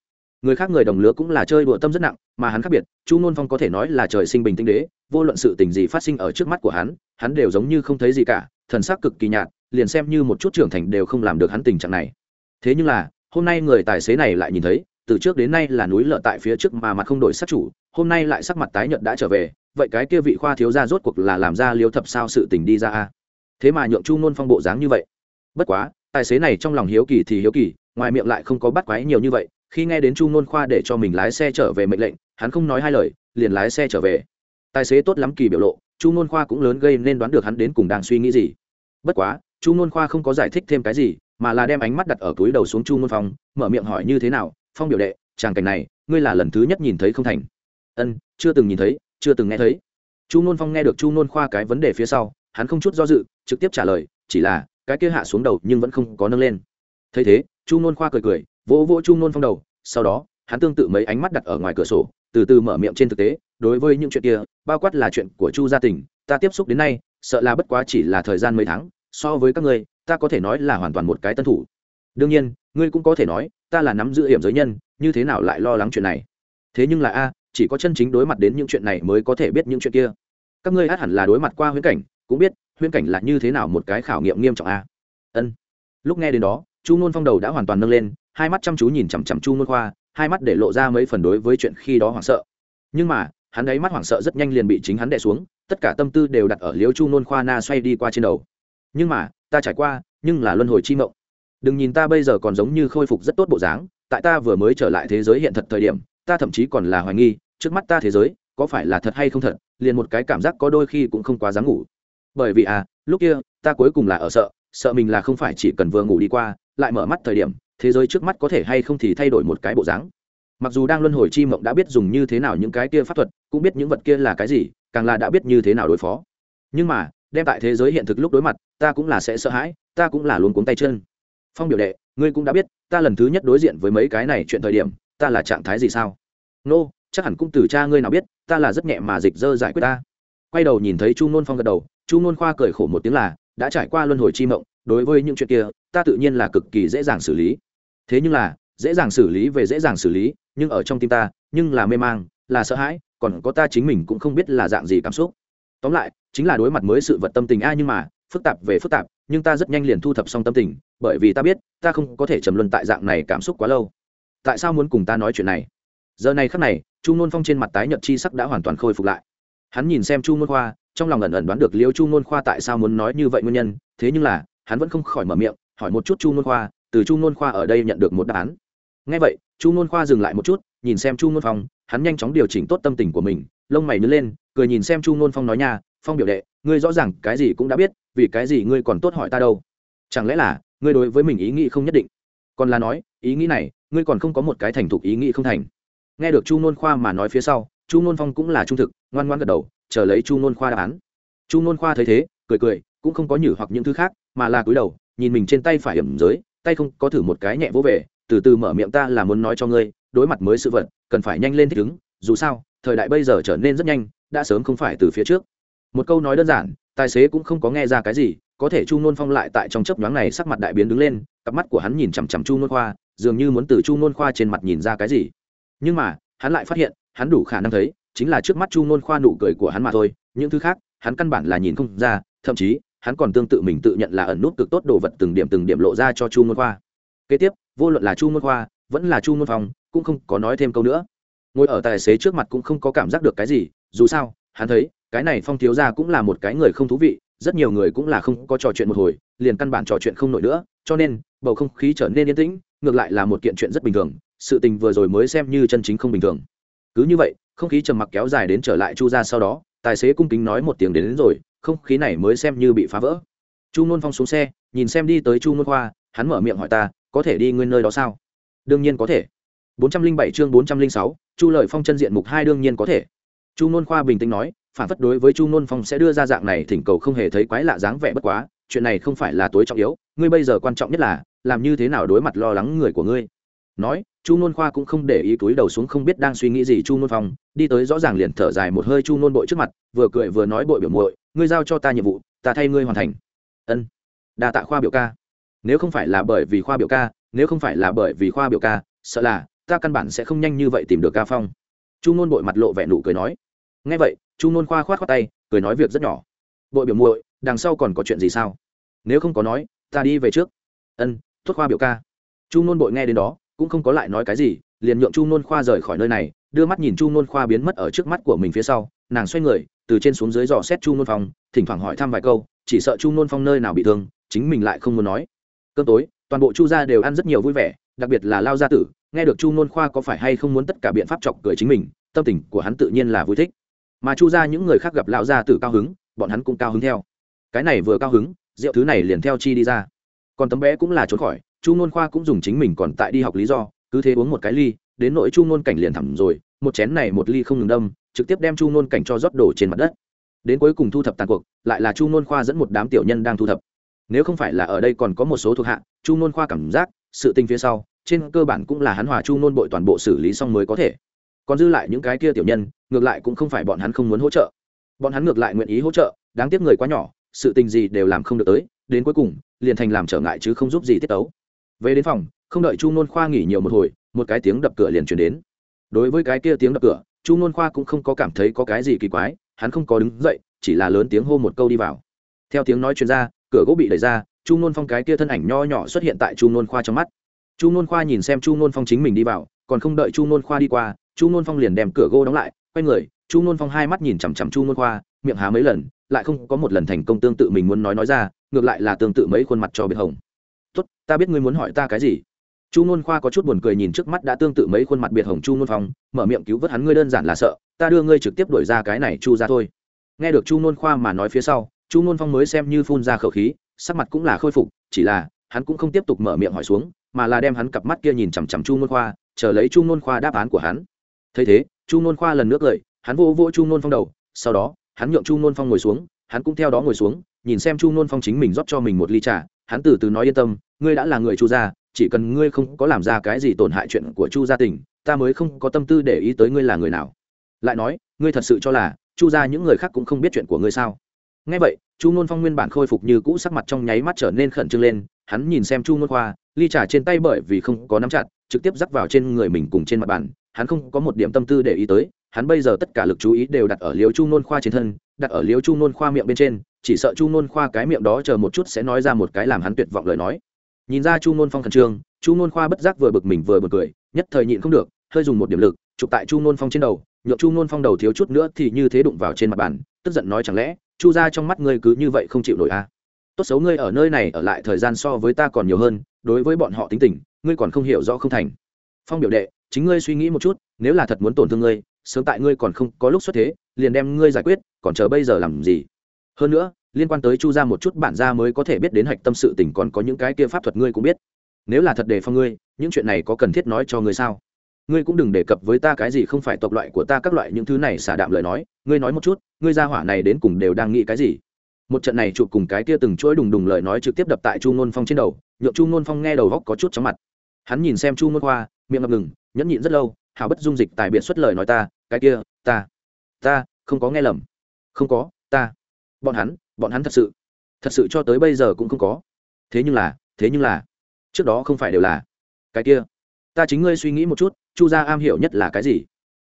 A: Người khác người đồng lứa cũng là chơi đùa tâm rất nặng, mà hắn khác biệt, chu nôn phong có thể nói là trời sinh bình tinh đế, vô luận sự tình gì phát sinh ở trước mắt của hắn hắn đều giống như không thấy gì cả, thần sắc cực kỳ nhạt liền xem như một chút trưởng thành đều không làm được hắn tình trạng này. Thế nhưng là, hôm nay người tài xế này lại nhìn thấy, từ trước đến nay là núi lợ tại phía trước mà mặt không đổi sắc chủ, hôm nay lại sắc mặt tái nhợt đã trở về, vậy cái kia vị khoa thiếu gia rốt cuộc là làm ra liếu thập sao sự tình đi ra a? Thế mà nhượng chu ngôn phong bộ dáng như vậy. Bất quá, tài xế này trong lòng hiếu kỳ thì hiếu kỳ, ngoài miệng lại không có bắt quái nhiều như vậy, khi nghe đến chu nôn khoa để cho mình lái xe trở về mệnh lệnh, hắn không nói hai lời, liền lái xe trở về. Tài xế tốt lắm kỳ biểu lộ, chu nôn khoa cũng lớn gây nên đoán được hắn đến cùng đang suy nghĩ gì. Bất quá chu nôn khoa không có giải thích thêm cái gì, mà là đem ánh mắt đặt ở túi đầu xuống chu nôn phong, mở miệng hỏi như thế nào, phong biểu đệ, tràng cảnh này, ngươi là lần thứ nhất nhìn thấy không thành. Ân, chưa từng nhìn thấy, chưa từng nghe thấy. Chu nôn phong nghe được chu nôn khoa cái vấn đề phía sau, hắn không chút do dự, trực tiếp trả lời, chỉ là, cái kia hạ xuống đầu nhưng vẫn không có nâng lên. Thấy thế, chu nôn khoa cười cười, vỗ vỗ chu nôn phong đầu, sau đó, hắn tương tự mấy ánh mắt đặt ở ngoài cửa sổ, từ từ mở miệng trên thực tế, đối với những chuyện kia, bao quát là chuyện của chu gia tình, ta tiếp xúc đến nay, sợ là bất quá chỉ là thời gian mấy tháng so với các ngươi, ta có thể nói là hoàn toàn một cái tân thủ. Đương nhiên, ngươi cũng có thể nói, ta là nắm giữ hiểm giới nhân, như thế nào lại lo lắng chuyện này? Thế nhưng là a, chỉ có chân chính đối mặt đến những chuyện này mới có thể biết những chuyện kia. Các ngươi hẳn là đối mặt qua huyễn cảnh, cũng biết, huyễn cảnh là như thế nào một cái khảo nghiệm nghiêm trọng a. Ân. Lúc nghe đến đó, chu ngôn phong đầu đã hoàn toàn nâng lên, hai mắt chăm chú nhìn chằm chằm chu ngôn khoa, hai mắt để lộ ra mấy phần đối với chuyện khi đó hoảng sợ. Nhưng mà, hắn ấy mắt hoảng sợ rất nhanh liền bị chính hắn đè xuống, tất cả tâm tư đều đặt ở liếu chu nôn khoa na xoay đi qua trên đầu nhưng mà, ta trải qua, nhưng là luân hồi chi mộng. Đừng nhìn ta bây giờ còn giống như khôi phục rất tốt bộ dáng, tại ta vừa mới trở lại thế giới hiện thật thời điểm, ta thậm chí còn là hoài nghi, trước mắt ta thế giới, có phải là thật hay không thật, liền một cái cảm giác có đôi khi cũng không quá dám ngủ. Bởi vì à lúc kia, ta cuối cùng là ở sợ sợ mình là không phải chỉ cần vừa ngủ đi qua, lại mở mắt thời điểm, thế giới trước mắt có thể hay không thì thay đổi một cái bộ dáng. Mặc dù đang luân hồi chi mộng đã biết dùng như thế nào những cái kia pháp thuật, cũng biết những vật kia là cái gì, càng là đã biết như thế nào đối phó. Nhưng mà đem tại thế giới hiện thực lúc đối mặt ta cũng là sẽ sợ hãi ta cũng là luôn cuống tay chân. Phong biểu đệ ngươi cũng đã biết ta lần thứ nhất đối diện với mấy cái này chuyện thời điểm ta là trạng thái gì sao? Nô、no, chắc hẳn cũng từ cha ngươi nào biết ta là rất nhẹ mà dịch dơ giải quyết ta. Quay đầu nhìn thấy chu nôn phong gật đầu chu nôn khoa cười khổ một tiếng là đã trải qua luân hồi chi mộng đối với những chuyện kia ta tự nhiên là cực kỳ dễ dàng xử lý. Thế nhưng là dễ dàng xử lý về dễ dàng xử lý nhưng ở trong tim ta nhưng là mê mang là sợ hãi còn có ta chính mình cũng không biết là dạng gì cảm xúc. Tóm lại chính là đối mặt mới sự vật tâm tình a nhưng mà, phức tạp về phức tạp, nhưng ta rất nhanh liền thu thập xong tâm tình, bởi vì ta biết, ta không có thể trầm luân tại dạng này cảm xúc quá lâu. Tại sao muốn cùng ta nói chuyện này? Giờ này khắc này, chu nôn phong trên mặt tái nhợt chi sắc đã hoàn toàn khôi phục lại. Hắn nhìn xem chu nôn khoa, trong lòng ẩn ẩn đoán được liêu chu nôn khoa tại sao muốn nói như vậy nguyên nhân, thế nhưng là, hắn vẫn không khỏi mở miệng, hỏi một chút chu nôn khoa, từ chu nôn khoa ở đây nhận được một đáp án. Ngay vậy, chu nôn khoa dừng lại một chút, nhìn xem chu nôn phong, hắn nhanh chóng điều chỉnh tốt tâm tình của mình, lông mày nứt lên, cười nhìn xem chu nôn phong nói nha phong biểu đệ, ngươi rõ ràng cái gì cũng đã biết, vì cái gì ngươi còn tốt hỏi ta đâu? Chẳng lẽ là, ngươi đối với mình ý nghĩ không nhất định? Còn là nói, ý nghĩ này, ngươi còn không có một cái thành thục ý nghĩ không thành. Nghe được chu nôn khoa mà nói phía sau, chu nôn phong cũng là trung thực, ngoan ngoan gật đầu, chờ lấy chu nôn khoa đáp án. Chu nôn khoa thấy thế, cười cười, cũng không có nhử hoặc những thứ khác, mà là cúi đầu, nhìn mình trên tay phải hiểm giới, tay không có thử một cái nhẹ vỗ về, từ từ mở miệng ta là muốn nói cho ngươi, đối mặt mới sự vật, cần phải nhanh lên thích ứng, dù sao, thời đại bây giờ trở nên rất nhanh, đã sớm không phải từ phía trước một câu nói đơn giản, tài xế cũng không có nghe ra cái gì, có thể chu nôn phong lại tại trong chấp nhoáng này sắc mặt đại biến đứng lên, cặp mắt của hắn nhìn chằm chằm chu nôn khoa, dường như muốn từ chu nôn khoa trên mặt nhìn ra cái gì. Nhưng mà, hắn lại phát hiện, hắn đủ khả năng thấy, chính là trước mắt chu nôn khoa nụ cười của hắn mà thôi, những thứ khác, hắn căn bản là nhìn không ra, thậm chí, hắn còn tương tự mình tự nhận là ẩn nút cực tốt đồ vật từng điểm từng điểm lộ ra cho chu nôn khoa. Kế tiếp, vô luận là chu nôn khoa, vẫn là chu nôn phong, cũng không có nói thêm câu nữa. Ngồi ở tài xế trước mặt cũng không có cảm giác được cái gì, dù sao, hắn thấy cái này phong thiếu gia cũng là một cái người không thú vị rất nhiều người cũng là không có trò chuyện một hồi liền căn bản trò chuyện không nổi nữa cho nên bầu không khí trở nên yên tĩnh ngược lại là một kiện chuyện rất bình thường sự tình vừa rồi mới xem như chân chính không bình thường. Cứ như vậy không khí trầm mặc kéo dài đến trở lại chu ra sau đó tài xế cung kính nói một tiếng đến, đến rồi không khí này mới xem như bị phá vỡ. Chu nôn phong xuống xe nhìn xem đi tới chu nôn khoa hắn mở miệng hỏi ta có thể đi nguyên nơi đó sao? Đương nhiên có thể. 407 chương 406, chu lợi phong chân diện mục hai đương nhiên có thể. Chu nôn khoa bình tĩnh nói phản phất đối với chu nôn phong sẽ đưa ra dạng này thỉnh cầu không hề thấy quái lạ dáng vẻ bất quá, chuyện này không phải là tối trọng yếu, ngươi bây giờ quan trọng nhất là, làm như thế nào đối mặt lo lắng người của ngươi. Nói, chu nôn khoa cũng không để ý túi đầu xuống không biết đang suy nghĩ gì chu nôn phong, đi tới rõ ràng liền thở dài một hơi chu nôn bội trước mặt, vừa cười vừa nói bội biểu muội, ngươi giao cho ta nhiệm vụ, ta thay ngươi hoàn thành. Ân. Đa tạ khoa biểu ca. Nếu không phải là bởi vì khoa biểu ca, nếu không phải là bởi vì khoa biểu ca, sợ là, ta căn bản sẽ không nhanh như vậy tìm được ca phong. Chu nôn bội mặt lộ vẻ nụ cười nói ngay vậy, chu nôn khoa khoát khoát tay, cười nói việc rất nhỏ. Bội biểu muội, đằng sau còn có chuyện gì sao? Nếu không có nói, ta đi về trước. Ân, tuất khoa biểu ca. Chu nôn bội nghe đến đó, cũng không có lại nói cái gì, liền nhượng chu nôn khoa rời khỏi nơi này, đưa mắt nhìn chu nôn khoa biến mất ở trước mắt của mình phía sau, nàng xoay người, từ trên xuống dưới dò xét chu nôn phong, thỉnh thoảng hỏi thăm vài câu, chỉ sợ chu nôn phong nơi nào bị thương, chính mình lại không muốn nói. Cơn tối, toàn bộ chu gia đều ăn rất nhiều vui vẻ, đặc biệt là lao gia tử, nghe được chu nôn khoa có phải hay không muốn tất cả biện pháp chọc cười chính mình, tâm tình của hắn tự nhiên là vui thích mà chu ra những người khác gặp lão gia tử cao hứng, bọn hắn cũng cao hứng theo. Cái này vừa cao hứng, rượu thứ này liền theo chi đi ra. Còn tấm bé cũng là trốn khỏi, chu nôn khoa cũng dùng chính mình còn tại đi học lý do, cứ thế uống một cái ly, đến nỗi chu nôn cảnh liền thẳng rồi, một chén này một ly không ngừng đâm, trực tiếp đem chu nôn cảnh cho rót đổ trên mặt đất. Đến cuối cùng thu thập tàn cuộc, lại là chu nôn khoa dẫn một đám tiểu nhân đang thu thập. Nếu không phải là ở đây còn có một số thuộc hạ, chu nôn khoa cảm giác, sự tình phía sau, trên cơ bản cũng là hắn hòa chu nôn bội toàn bộ xử lý xong mới có thể còn dư lại những cái kia tiểu nhân, ngược lại cũng không phải bọn hắn không muốn hỗ trợ. Bọn hắn ngược lại nguyện ý hỗ trợ, đáng tiếc người quá nhỏ, sự tình gì đều làm không được tới, đến cuối cùng, liền thành làm trở ngại chứ không giúp gì tiết tấu. Về đến phòng, không đợi chu nôn khoa nghỉ nhiều một hồi, một cái tiếng đập cửa liền chuyển đến. Đối với cái kia tiếng đập cửa, chu nôn khoa cũng không có cảm thấy có cái gì kỳ quái, hắn không có đứng dậy, chỉ là lớn tiếng hô một câu đi vào. Theo tiếng nói chuyên ra, cửa gỗ bị đẩy ra, chu nôn phong cái kia thân ảnh nho nhỏ xuất hiện tại chu nôn khoa trong mắt. Chu nôn khoa nhìn xem chu nôn phong chính mình đi vào, còn không đợi chu nôn khoa đi qua chu nôn phong liền đem cửa gỗ đóng lại, quay người, chu nôn phong hai mắt nhìn chằm chằm chu nôn khoa, miệng há mấy lần, lại không có một lần thành công tương tự mình muốn nói nói ra, ngược lại là tương tự mấy khuôn mặt cho biệt hồng. Tốt, ta biết ngươi muốn hỏi ta cái gì. Chu nôn khoa có chút buồn cười nhìn trước mắt đã tương tự mấy khuôn mặt biệt hồng chu nôn phong, mở miệng cứu vớt hắn, ngươi đơn giản là sợ, ta đưa ngươi trực tiếp đổi ra cái này chu ra thôi. Nghe được chu nôn khoa mà nói phía sau, chu nôn phong mới xem như phun ra khẩu khí, sắc mặt cũng là khôi phục, chỉ là hắn cũng không tiếp tục mở miệng hỏi xuống, mà là đem hắn cặp mắt kia nhìn chằm chằm chu nôn khoa, chờ lấy chu nôn khoa đáp án của hắn thấy thế, chu nôn khoa lần nữa cười, hắn vô vô chu nôn phong đầu, sau đó, hắn nhượng chu nôn phong ngồi xuống, hắn cũng theo đó ngồi xuống, nhìn xem chu nôn phong chính mình rót cho mình một ly trà, hắn từ từ nói yên tâm, ngươi đã là người chu gia, chỉ cần ngươi không có làm ra cái gì tổn hại chuyện của chu gia tỉnh ta mới không có tâm tư để ý tới ngươi là người nào. Lại nói, ngươi thật sự cho là, chu gia những người khác cũng không biết chuyện của ngươi sao? Ngay vậy, chu nôn phong nguyên bản khôi phục như cũ sắc mặt trong nháy mắt trở nên khẩn trương lên, hắn nhìn xem chu nôn khoa, ly trà trên tay bởi vì không có nắm chặt, trực tiếp dắt vào trên người mình cùng trên mặt bàn hắn không có một điểm tâm tư để ý tới, hắn bây giờ tất cả lực chú ý đều đặt ở liếu chu nôn khoa trên thân, đặt ở liếu chu nôn khoa miệng bên trên, chỉ sợ chu nôn khoa cái miệng đó chờ một chút sẽ nói ra một cái làm hắn tuyệt vọng lời nói nhìn ra chu nôn phong khẩn trương, chu nôn khoa bất giác vừa bực mình vừa bực cười, nhất thời nhịn không được, hơi dùng một điểm lực, chụp tại chu nôn phong trên đầu nhộn chu nôn phong đầu thiếu chút nữa thì như thế đụng vào trên mặt bàn, tức giận nói chẳng lẽ, chu ra trong mắt ngươi cứ như vậy không chịu nổi à? tốt xấu ngươi ở nơi này ở lại thời gian so với ta còn nhiều hơn, đối với bọn họ tính tình, ngươi còn không hiểu rõ không thành phong biểu đệ chính ngươi suy nghĩ một chút, nếu là thật muốn tổn thương ngươi, sớm tại ngươi còn không có lúc xuất thế, liền đem ngươi giải quyết, còn chờ bây giờ làm gì? Hơn nữa, liên quan tới chu ra một chút bản ra mới có thể biết đến hạch tâm sự tình còn có những cái kia pháp thuật ngươi cũng biết. Nếu là thật đề phong ngươi, những chuyện này có cần thiết nói cho ngươi sao? Ngươi cũng đừng đề cập với ta cái gì không phải tộc loại của ta các loại những thứ này xả đạm lời nói, ngươi nói một chút, ngươi ra hỏa này đến cùng đều đang nghĩ cái gì? Một trận này chụp cùng cái kia từng chuỗi đùng đùng lời nói trực tiếp đập tại chu ngôn phong trên đầu, nhượng chu ngôn phong nghe đầu góc có chút chóng mặt. Hắn nhìn xem chu ngôn khoa miệng ngập ngừng nhẫn nhịn rất lâu hào bất dung dịch tài biện xuất lời nói ta, cái kia, ta ta, không có nghe lầm. Không có, ta. Bọn hắn bọn hắn thật sự thật sự cho tới bây giờ cũng không có. Thế nhưng là, thế nhưng là, trước đó không phải đều là. Cái kia, ta chính ngươi suy nghĩ một chút, chu gia am hiểu nhất là cái gì?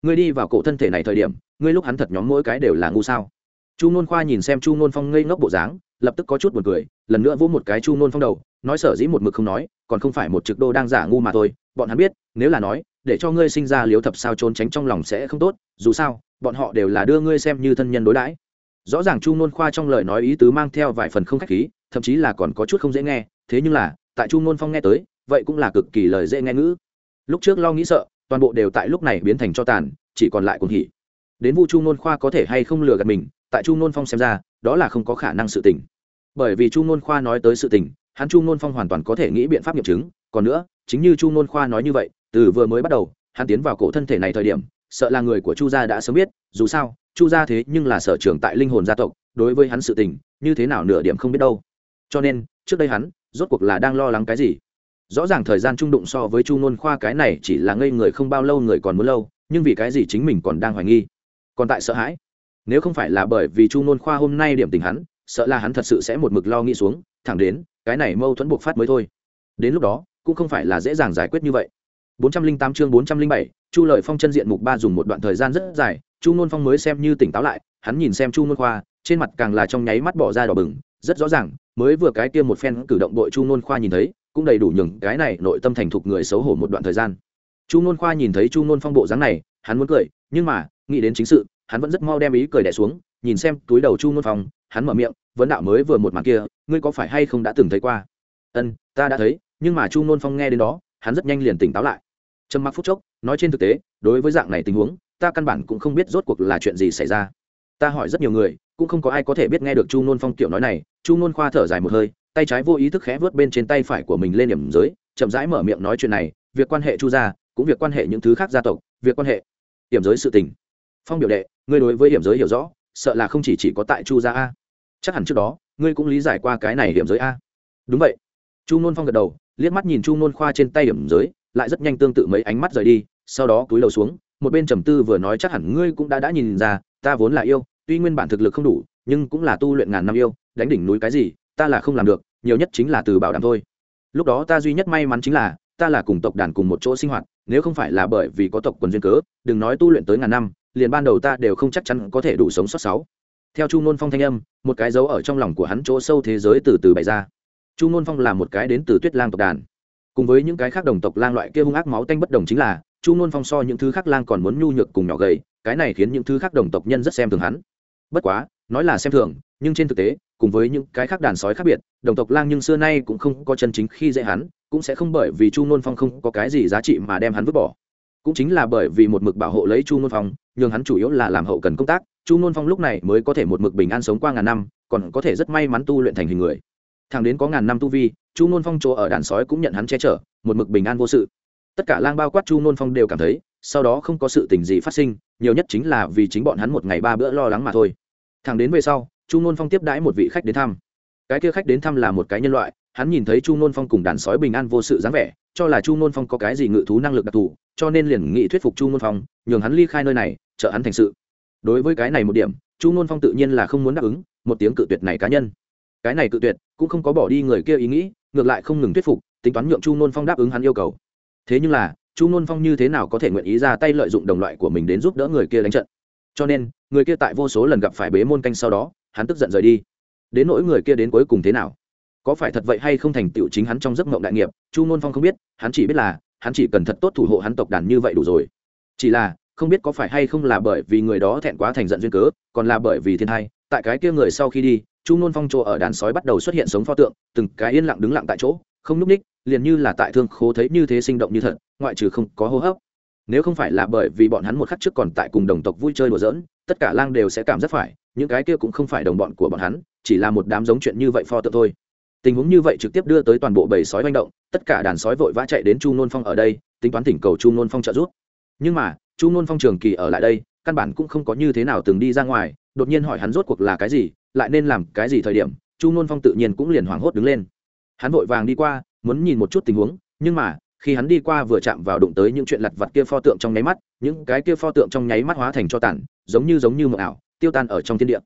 A: Ngươi đi vào cổ thân thể này thời điểm, ngươi lúc hắn thật nhóm mỗi cái đều là ngu sao? Chu nôn khoa nhìn xem chu nôn phong ngây ngốc bộ dáng, lập tức có chút buồn cười, lần nữa vỗ một cái chu nôn phong đầu, nói sở dĩ một mực không nói, còn không phải một trực đô đang giả ngu mà thôi, bọn hắn biết, nếu là nói để cho ngươi sinh ra liếu thập sao trốn tránh trong lòng sẽ không tốt, dù sao, bọn họ đều là đưa ngươi xem như thân nhân đối đãi. Rõ ràng chu nôn khoa trong lời nói ý tứ mang theo vài phần không khách khí, thậm chí là còn có chút không dễ nghe, thế nhưng là, tại chu nôn phong nghe tới, vậy cũng là cực kỳ lời dễ nghe ngữ. Lúc trước lo nghĩ sợ, toàn bộ đều tại lúc này biến thành cho tàn, chỉ còn lại cuồng hỉ. Đến vu chu nôn khoa có thể hay không lừa gạt mình, tại chu nôn phong xem ra, đó là không có khả năng sự tình. Bởi vì chu nôn khoa nói tới sự tình, hắn chu nôn phong hoàn toàn có thể nghĩ biện pháp nghiệm chứng, còn nữa, chính như chu nôn khoa nói như vậy từ vừa mới bắt đầu, hắn tiến vào cổ thân thể này thời điểm, sợ là người của chu gia đã sớm biết, dù sao, chu gia thế nhưng là sở trường tại linh hồn gia tộc, đối với hắn sự tình, như thế nào nửa điểm không biết đâu. Cho nên, trước đây hắn, rốt cuộc là đang lo lắng cái gì? Rõ ràng thời gian trung đụng so với chu nôn khoa cái này chỉ là ngây người không bao lâu người còn muốn lâu, nhưng vì cái gì chính mình còn đang hoài nghi? Còn tại sợ hãi? Nếu không phải là bởi vì chu nôn khoa hôm nay điểm tình hắn, sợ là hắn thật sự sẽ một mực lo nghĩ xuống, thẳng đến, cái này mâu thuẫn buộc phát mới thôi. Đến lúc đó, cũng không phải là dễ dàng giải quyết như vậy. 408 chương 407, chu lợi phong chân diện mục ba dùng một đoạn thời gian rất dài chu nôn phong mới xem như tỉnh táo lại hắn nhìn xem chu nôn khoa trên mặt càng là trong nháy mắt bỏ ra đỏ bừng rất rõ ràng mới vừa cái kia một phen cử động đội chu nôn khoa nhìn thấy cũng đầy đủ nhường cái này nội tâm thành thục người xấu hổ một đoạn thời gian. Chu nôn khoa nhìn thấy chu nôn phong bộ dáng này hắn muốn cười nhưng mà nghĩ đến chính sự hắn vẫn rất mau đem ý cười đè xuống nhìn xem túi đầu chu nôn phong hắn mở miệng vấn đạo mới vừa một màn kia ngươi có phải hay không đã từng thấy qua? Ân ta đã thấy nhưng mà chu nôn phong nghe đến đó hắn rất nhanh liền tỉnh táo lại. Trầm mặc phút chốc, nói trên thực tế, đối với dạng này tình huống, ta căn bản cũng không biết rốt cuộc là chuyện gì xảy ra. Ta hỏi rất nhiều người, cũng không có ai có thể biết nghe được chu nôn phong kiểu nói này. Chu nôn khoa thở dài một hơi, tay trái vô ý thức khẽ vớt bên trên tay phải của mình lên điểm giới, chậm rãi mở miệng nói chuyện này, việc quan hệ chu gia, cũng việc quan hệ những thứ khác gia tộc, việc quan hệ. Điểm giới sự tình. Phong biểu đệ, ngươi đối với điểm giới hiểu rõ, sợ là không chỉ chỉ có tại chu gia a. Chắc hẳn trước đó, ngươi cũng lý giải qua cái này điểm giới a. Đúng vậy chu nôn phong gật đầu, liếc mắt nhìn chu nôn khoa trên tay điểm giới, lại rất nhanh tương tự mấy ánh mắt rời đi, sau đó cúi đầu xuống, một bên trầm tư vừa nói chắc hẳn ngươi cũng đã đã nhìn ra, ta vốn là yêu, tuy nguyên bản thực lực không đủ, nhưng cũng là tu luyện ngàn năm yêu, đánh đỉnh núi cái gì, ta là không làm được, nhiều nhất chính là từ bảo đảm thôi. Lúc đó ta duy nhất may mắn chính là, ta là cùng tộc đàn cùng một chỗ sinh hoạt, nếu không phải là bởi vì có tộc quần duyên cớ, đừng nói tu luyện tới ngàn năm, liền ban đầu ta đều không chắc chắn có thể đủ sống sót sáu. Theo chu nôn phong thanh âm, một cái dấu ở trong lòng của hắn chỗ sâu thế giới từ từ bày ra chu nôn phong là một cái đến từ tuyết lang tộc đàn. Cùng với những cái khác đồng tộc lang loại kia hung ác máu tanh bất đồng chính là, chu nôn phong so những thứ khác lang còn muốn nhu nhược cùng nhỏ gầy, cái này khiến những thứ khác đồng tộc nhân rất xem thường hắn. Bất quá, nói là xem thường, nhưng trên thực tế, cùng với những cái khác đàn sói khác biệt, đồng tộc lang nhưng xưa nay cũng không có chân chính khi dễ hắn, cũng sẽ không bởi vì chu nôn phong không có cái gì giá trị mà đem hắn vứt bỏ. Cũng chính là bởi vì một mực bảo hộ lấy chu nôn phong nhưng hắn chủ yếu là làm hậu cần công tác, chu nôn phong lúc này mới có thể một mực bình an sống qua ngàn năm, còn có thể rất may mắn tu luyện thành hình người thằng đến có ngàn năm tu vi, chu nôn phong chỗ ở đàn sói cũng nhận hắn che chở, một mực bình an vô sự. Tất cả lang bao quát chu nôn phong đều cảm thấy, sau đó không có sự tình gì phát sinh, nhiều nhất chính là vì chính bọn hắn một ngày ba bữa lo lắng mà thôi. Thằng đến về sau, chu nôn phong tiếp đãi một vị khách đến thăm. Cái kia khách đến thăm là một cái nhân loại, hắn nhìn thấy chu nôn phong cùng đàn sói bình an vô sự dáng vẻ, cho là chu nôn phong có cái gì ngự thú năng lực đặc thù, cho nên liền nghị thuyết phục chu nôn phong, nhường hắn ly khai nơi này trợ hắn thành sự. Đối với cái này một điểm, chu nôn phong tự nhiên là không muốn đáp ứng một tiếng cự tuyệt này cá nhân. Cái này cự tuyệt cũng không có bỏ đi người kia ý nghĩ, ngược lại không ngừng thuyết phục, tính toán nhượng chu nôn phong đáp ứng hắn yêu cầu. Thế nhưng là, chu nôn phong như thế nào có thể nguyện ý ra tay lợi dụng đồng loại của mình đến giúp đỡ người kia đánh trận? Cho nên, người kia tại vô số lần gặp phải bế môn canh sau đó, hắn tức giận rời đi. Đến nỗi người kia đến cuối cùng thế nào? Có phải thật vậy hay không thành tựu chính hắn trong giấc mộng đại nghiệp? Chu nôn phong không biết, hắn chỉ biết là, hắn chỉ cần thật tốt thủ hộ hắn tộc đàn như vậy đủ rồi. Chỉ là, không biết có phải hay không là bởi vì người đó thẹn quá thành giận duyên cớ, còn là bởi vì thiên thai, tại cái kia người sau khi đi chu nôn phong chỗ ở đàn sói bắt đầu xuất hiện sống pho tượng, từng cái yên lặng đứng lặng tại chỗ, không núp ních liền như là tại thương khố thấy như thế sinh động như thật, ngoại trừ không có hô hấp. Nếu không phải là bởi vì bọn hắn một khắc trước còn tại cùng đồng tộc vui chơi đùa giỡn, tất cả lang đều sẽ cảm giác phải, những cái kia cũng không phải đồng bọn của bọn hắn, chỉ là một đám giống chuyện như vậy pho tượng thôi. Tình huống như vậy trực tiếp đưa tới toàn bộ bầy sói manh động, tất cả đàn sói vội vã chạy đến chu nôn phong ở đây, tính toán thỉnh cầu chu nôn phong trợ giúp. Nhưng mà, chu nôn phong trường kỳ ở lại đây, căn bản cũng không có như thế nào từng đi ra ngoài đột nhiên hỏi hắn rốt cuộc là cái gì, lại nên làm cái gì thời điểm, chu nôn phong tự nhiên cũng liền hoảng hốt đứng lên. Hắn vội vàng đi qua, muốn nhìn một chút tình huống, nhưng mà, khi hắn đi qua vừa chạm vào đụng tới những chuyện lặt vặt kia pho tượng trong nháy mắt, những cái kia pho tượng trong nháy mắt hóa thành cho tản giống như giống như mờ ảo, tiêu tan ở trong thiên địa.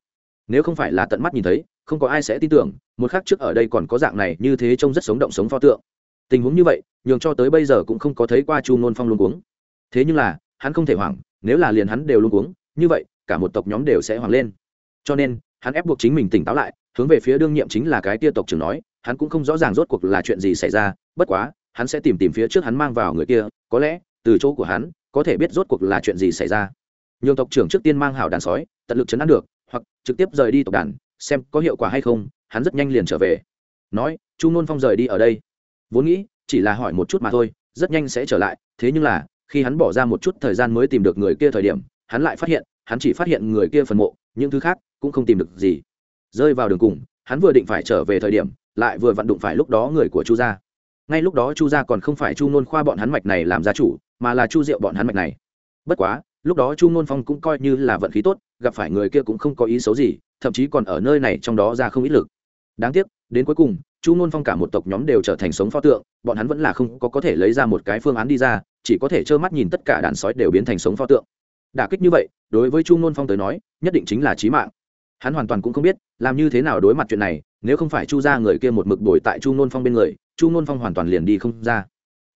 A: Nếu không phải là tận mắt nhìn thấy, không có ai sẽ tin tưởng, một khác trước ở đây còn có dạng này, như thế trông rất sống động sống pho tượng. Tình huống như vậy, nhường cho tới bây giờ cũng không có thấy qua chu nôn phong luôn cuống. Thế nhưng là, hắn không thể hoảng, nếu là liền hắn đều luôn cuống, như vậy cả một tộc nhóm đều sẽ hoảng lên. Cho nên, hắn ép buộc chính mình tỉnh táo lại, hướng về phía đương nhiệm chính là cái tia tộc trưởng nói, hắn cũng không rõ ràng rốt cuộc là chuyện gì xảy ra, bất quá, hắn sẽ tìm tìm phía trước hắn mang vào người kia, có lẽ, từ chỗ của hắn, có thể biết rốt cuộc là chuyện gì xảy ra. Nhường tộc trưởng trước tiên mang hảo đàn sói, tận lực chấn an được, hoặc trực tiếp rời đi tộc đàn, xem có hiệu quả hay không, hắn rất nhanh liền trở về. Nói, chu nôn phong rời đi ở đây. Vốn nghĩ, chỉ là hỏi một chút mà thôi, rất nhanh sẽ trở lại, thế nhưng là, khi hắn bỏ ra một chút thời gian mới tìm được người kia thời điểm, hắn lại phát hiện hắn chỉ phát hiện người kia phần mộ, những thứ khác cũng không tìm được gì. Rơi vào đường cùng, hắn vừa định phải trở về thời điểm, lại vừa vặn đụng phải lúc đó người của chu gia. Ngay lúc đó chu gia còn không phải chu nôn khoa bọn hắn mạch này làm gia chủ, mà là chu diệu bọn hắn mạch này. Bất quá, lúc đó chu nôn phong cũng coi như là vận khí tốt, gặp phải người kia cũng không có ý xấu gì, thậm chí còn ở nơi này trong đó ra không ít lực. Đáng tiếc, đến cuối cùng, chu nôn phong cả một tộc nhóm đều trở thành sống pho tượng, bọn hắn vẫn là không có có thể lấy ra một cái phương án đi ra, chỉ có thể trơ mắt nhìn tất cả đàn sói đều biến thành sống pho tượng đả kích như vậy, đối với chu nôn phong tới nói, nhất định chính là trí mạng. Hắn hoàn toàn cũng không biết, làm như thế nào đối mặt chuyện này, nếu không phải chu ra người kia một mực đổi tại chu nôn phong bên người, chu nôn phong hoàn toàn liền đi không ra.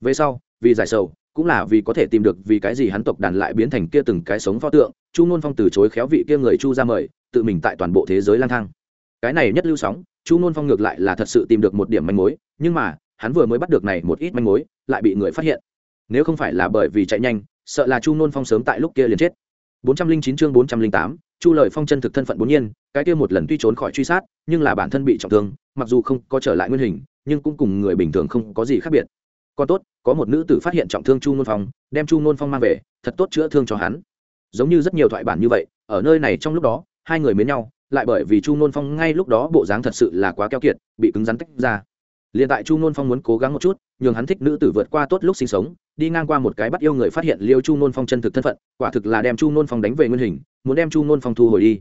A: Về sau, vì giải sầu, cũng là vì có thể tìm được vì cái gì hắn tộc đàn lại biến thành kia từng cái sống pho tượng, chu nôn phong từ chối khéo vị kia người chu ra mời, tự mình tại toàn bộ thế giới lang thang. Cái này nhất lưu sóng, chu nôn phong ngược lại là thật sự tìm được một điểm manh mối, nhưng mà, hắn vừa mới bắt được này một ít manh mối, lại bị người phát hiện. Nếu không phải là bởi vì chạy nhanh sợ là chu nôn phong sớm tại lúc kia liền chết. 409 chương 408, chu lợi phong chân thực thân phận bốn nhiên cái kia một lần tuy trốn khỏi truy sát nhưng là bản thân bị trọng thương mặc dù không có trở lại nguyên hình nhưng cũng cùng người bình thường không có gì khác biệt. Còn tốt có một nữ tử phát hiện trọng thương chu nôn phong đem chu nôn phong mang về thật tốt chữa thương cho hắn. Giống như rất nhiều thoại bản như vậy ở nơi này trong lúc đó hai người mến nhau lại bởi vì chu nôn phong ngay lúc đó bộ dáng thật sự là quá keo kiệt bị cứng rắn tách ra liền tại chu nôn phong muốn cố gắng một chút, nhường hắn thích nữ tử vượt qua tốt lúc sinh sống, đi ngang qua một cái bắt yêu người phát hiện liêu chu nôn phong chân thực thân phận, quả thực là đem chu nôn phong đánh về nguyên hình, muốn đem chu nôn phong thu hồi đi.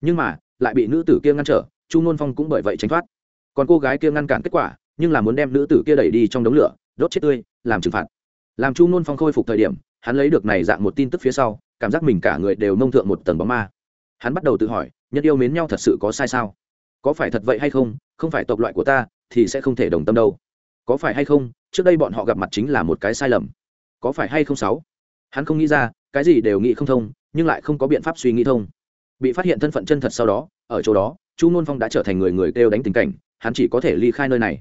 A: Nhưng mà, lại bị nữ tử kia ngăn trở, chu nôn phong cũng bởi vậy tránh thoát. Còn cô gái kia ngăn cản kết quả, nhưng là muốn đem nữ tử kia đẩy đi trong đống lửa, đốt chết tươi, làm trừng phạt. Làm chu nôn phong khôi phục thời điểm, hắn lấy được này dạng một tin tức phía sau, cảm giác mình cả người đều nông thượng một tầng bóng ma. Hắn bắt đầu tự hỏi, nhân yêu mến nhau thật sự có sai sao? Có phải thật vậy hay không? Không phải tộc loại của ta thì sẽ không thể đồng tâm đâu. Có phải hay không, trước đây bọn họ gặp mặt chính là một cái sai lầm. Có phải hay không sáu? Hắn không nghĩ ra, cái gì đều nghĩ không thông, nhưng lại không có biện pháp suy nghĩ thông. Bị phát hiện thân phận chân thật sau đó, ở chỗ đó, chu nôn phong đã trở thành người người kêu đánh tình cảnh, hắn chỉ có thể ly khai nơi này.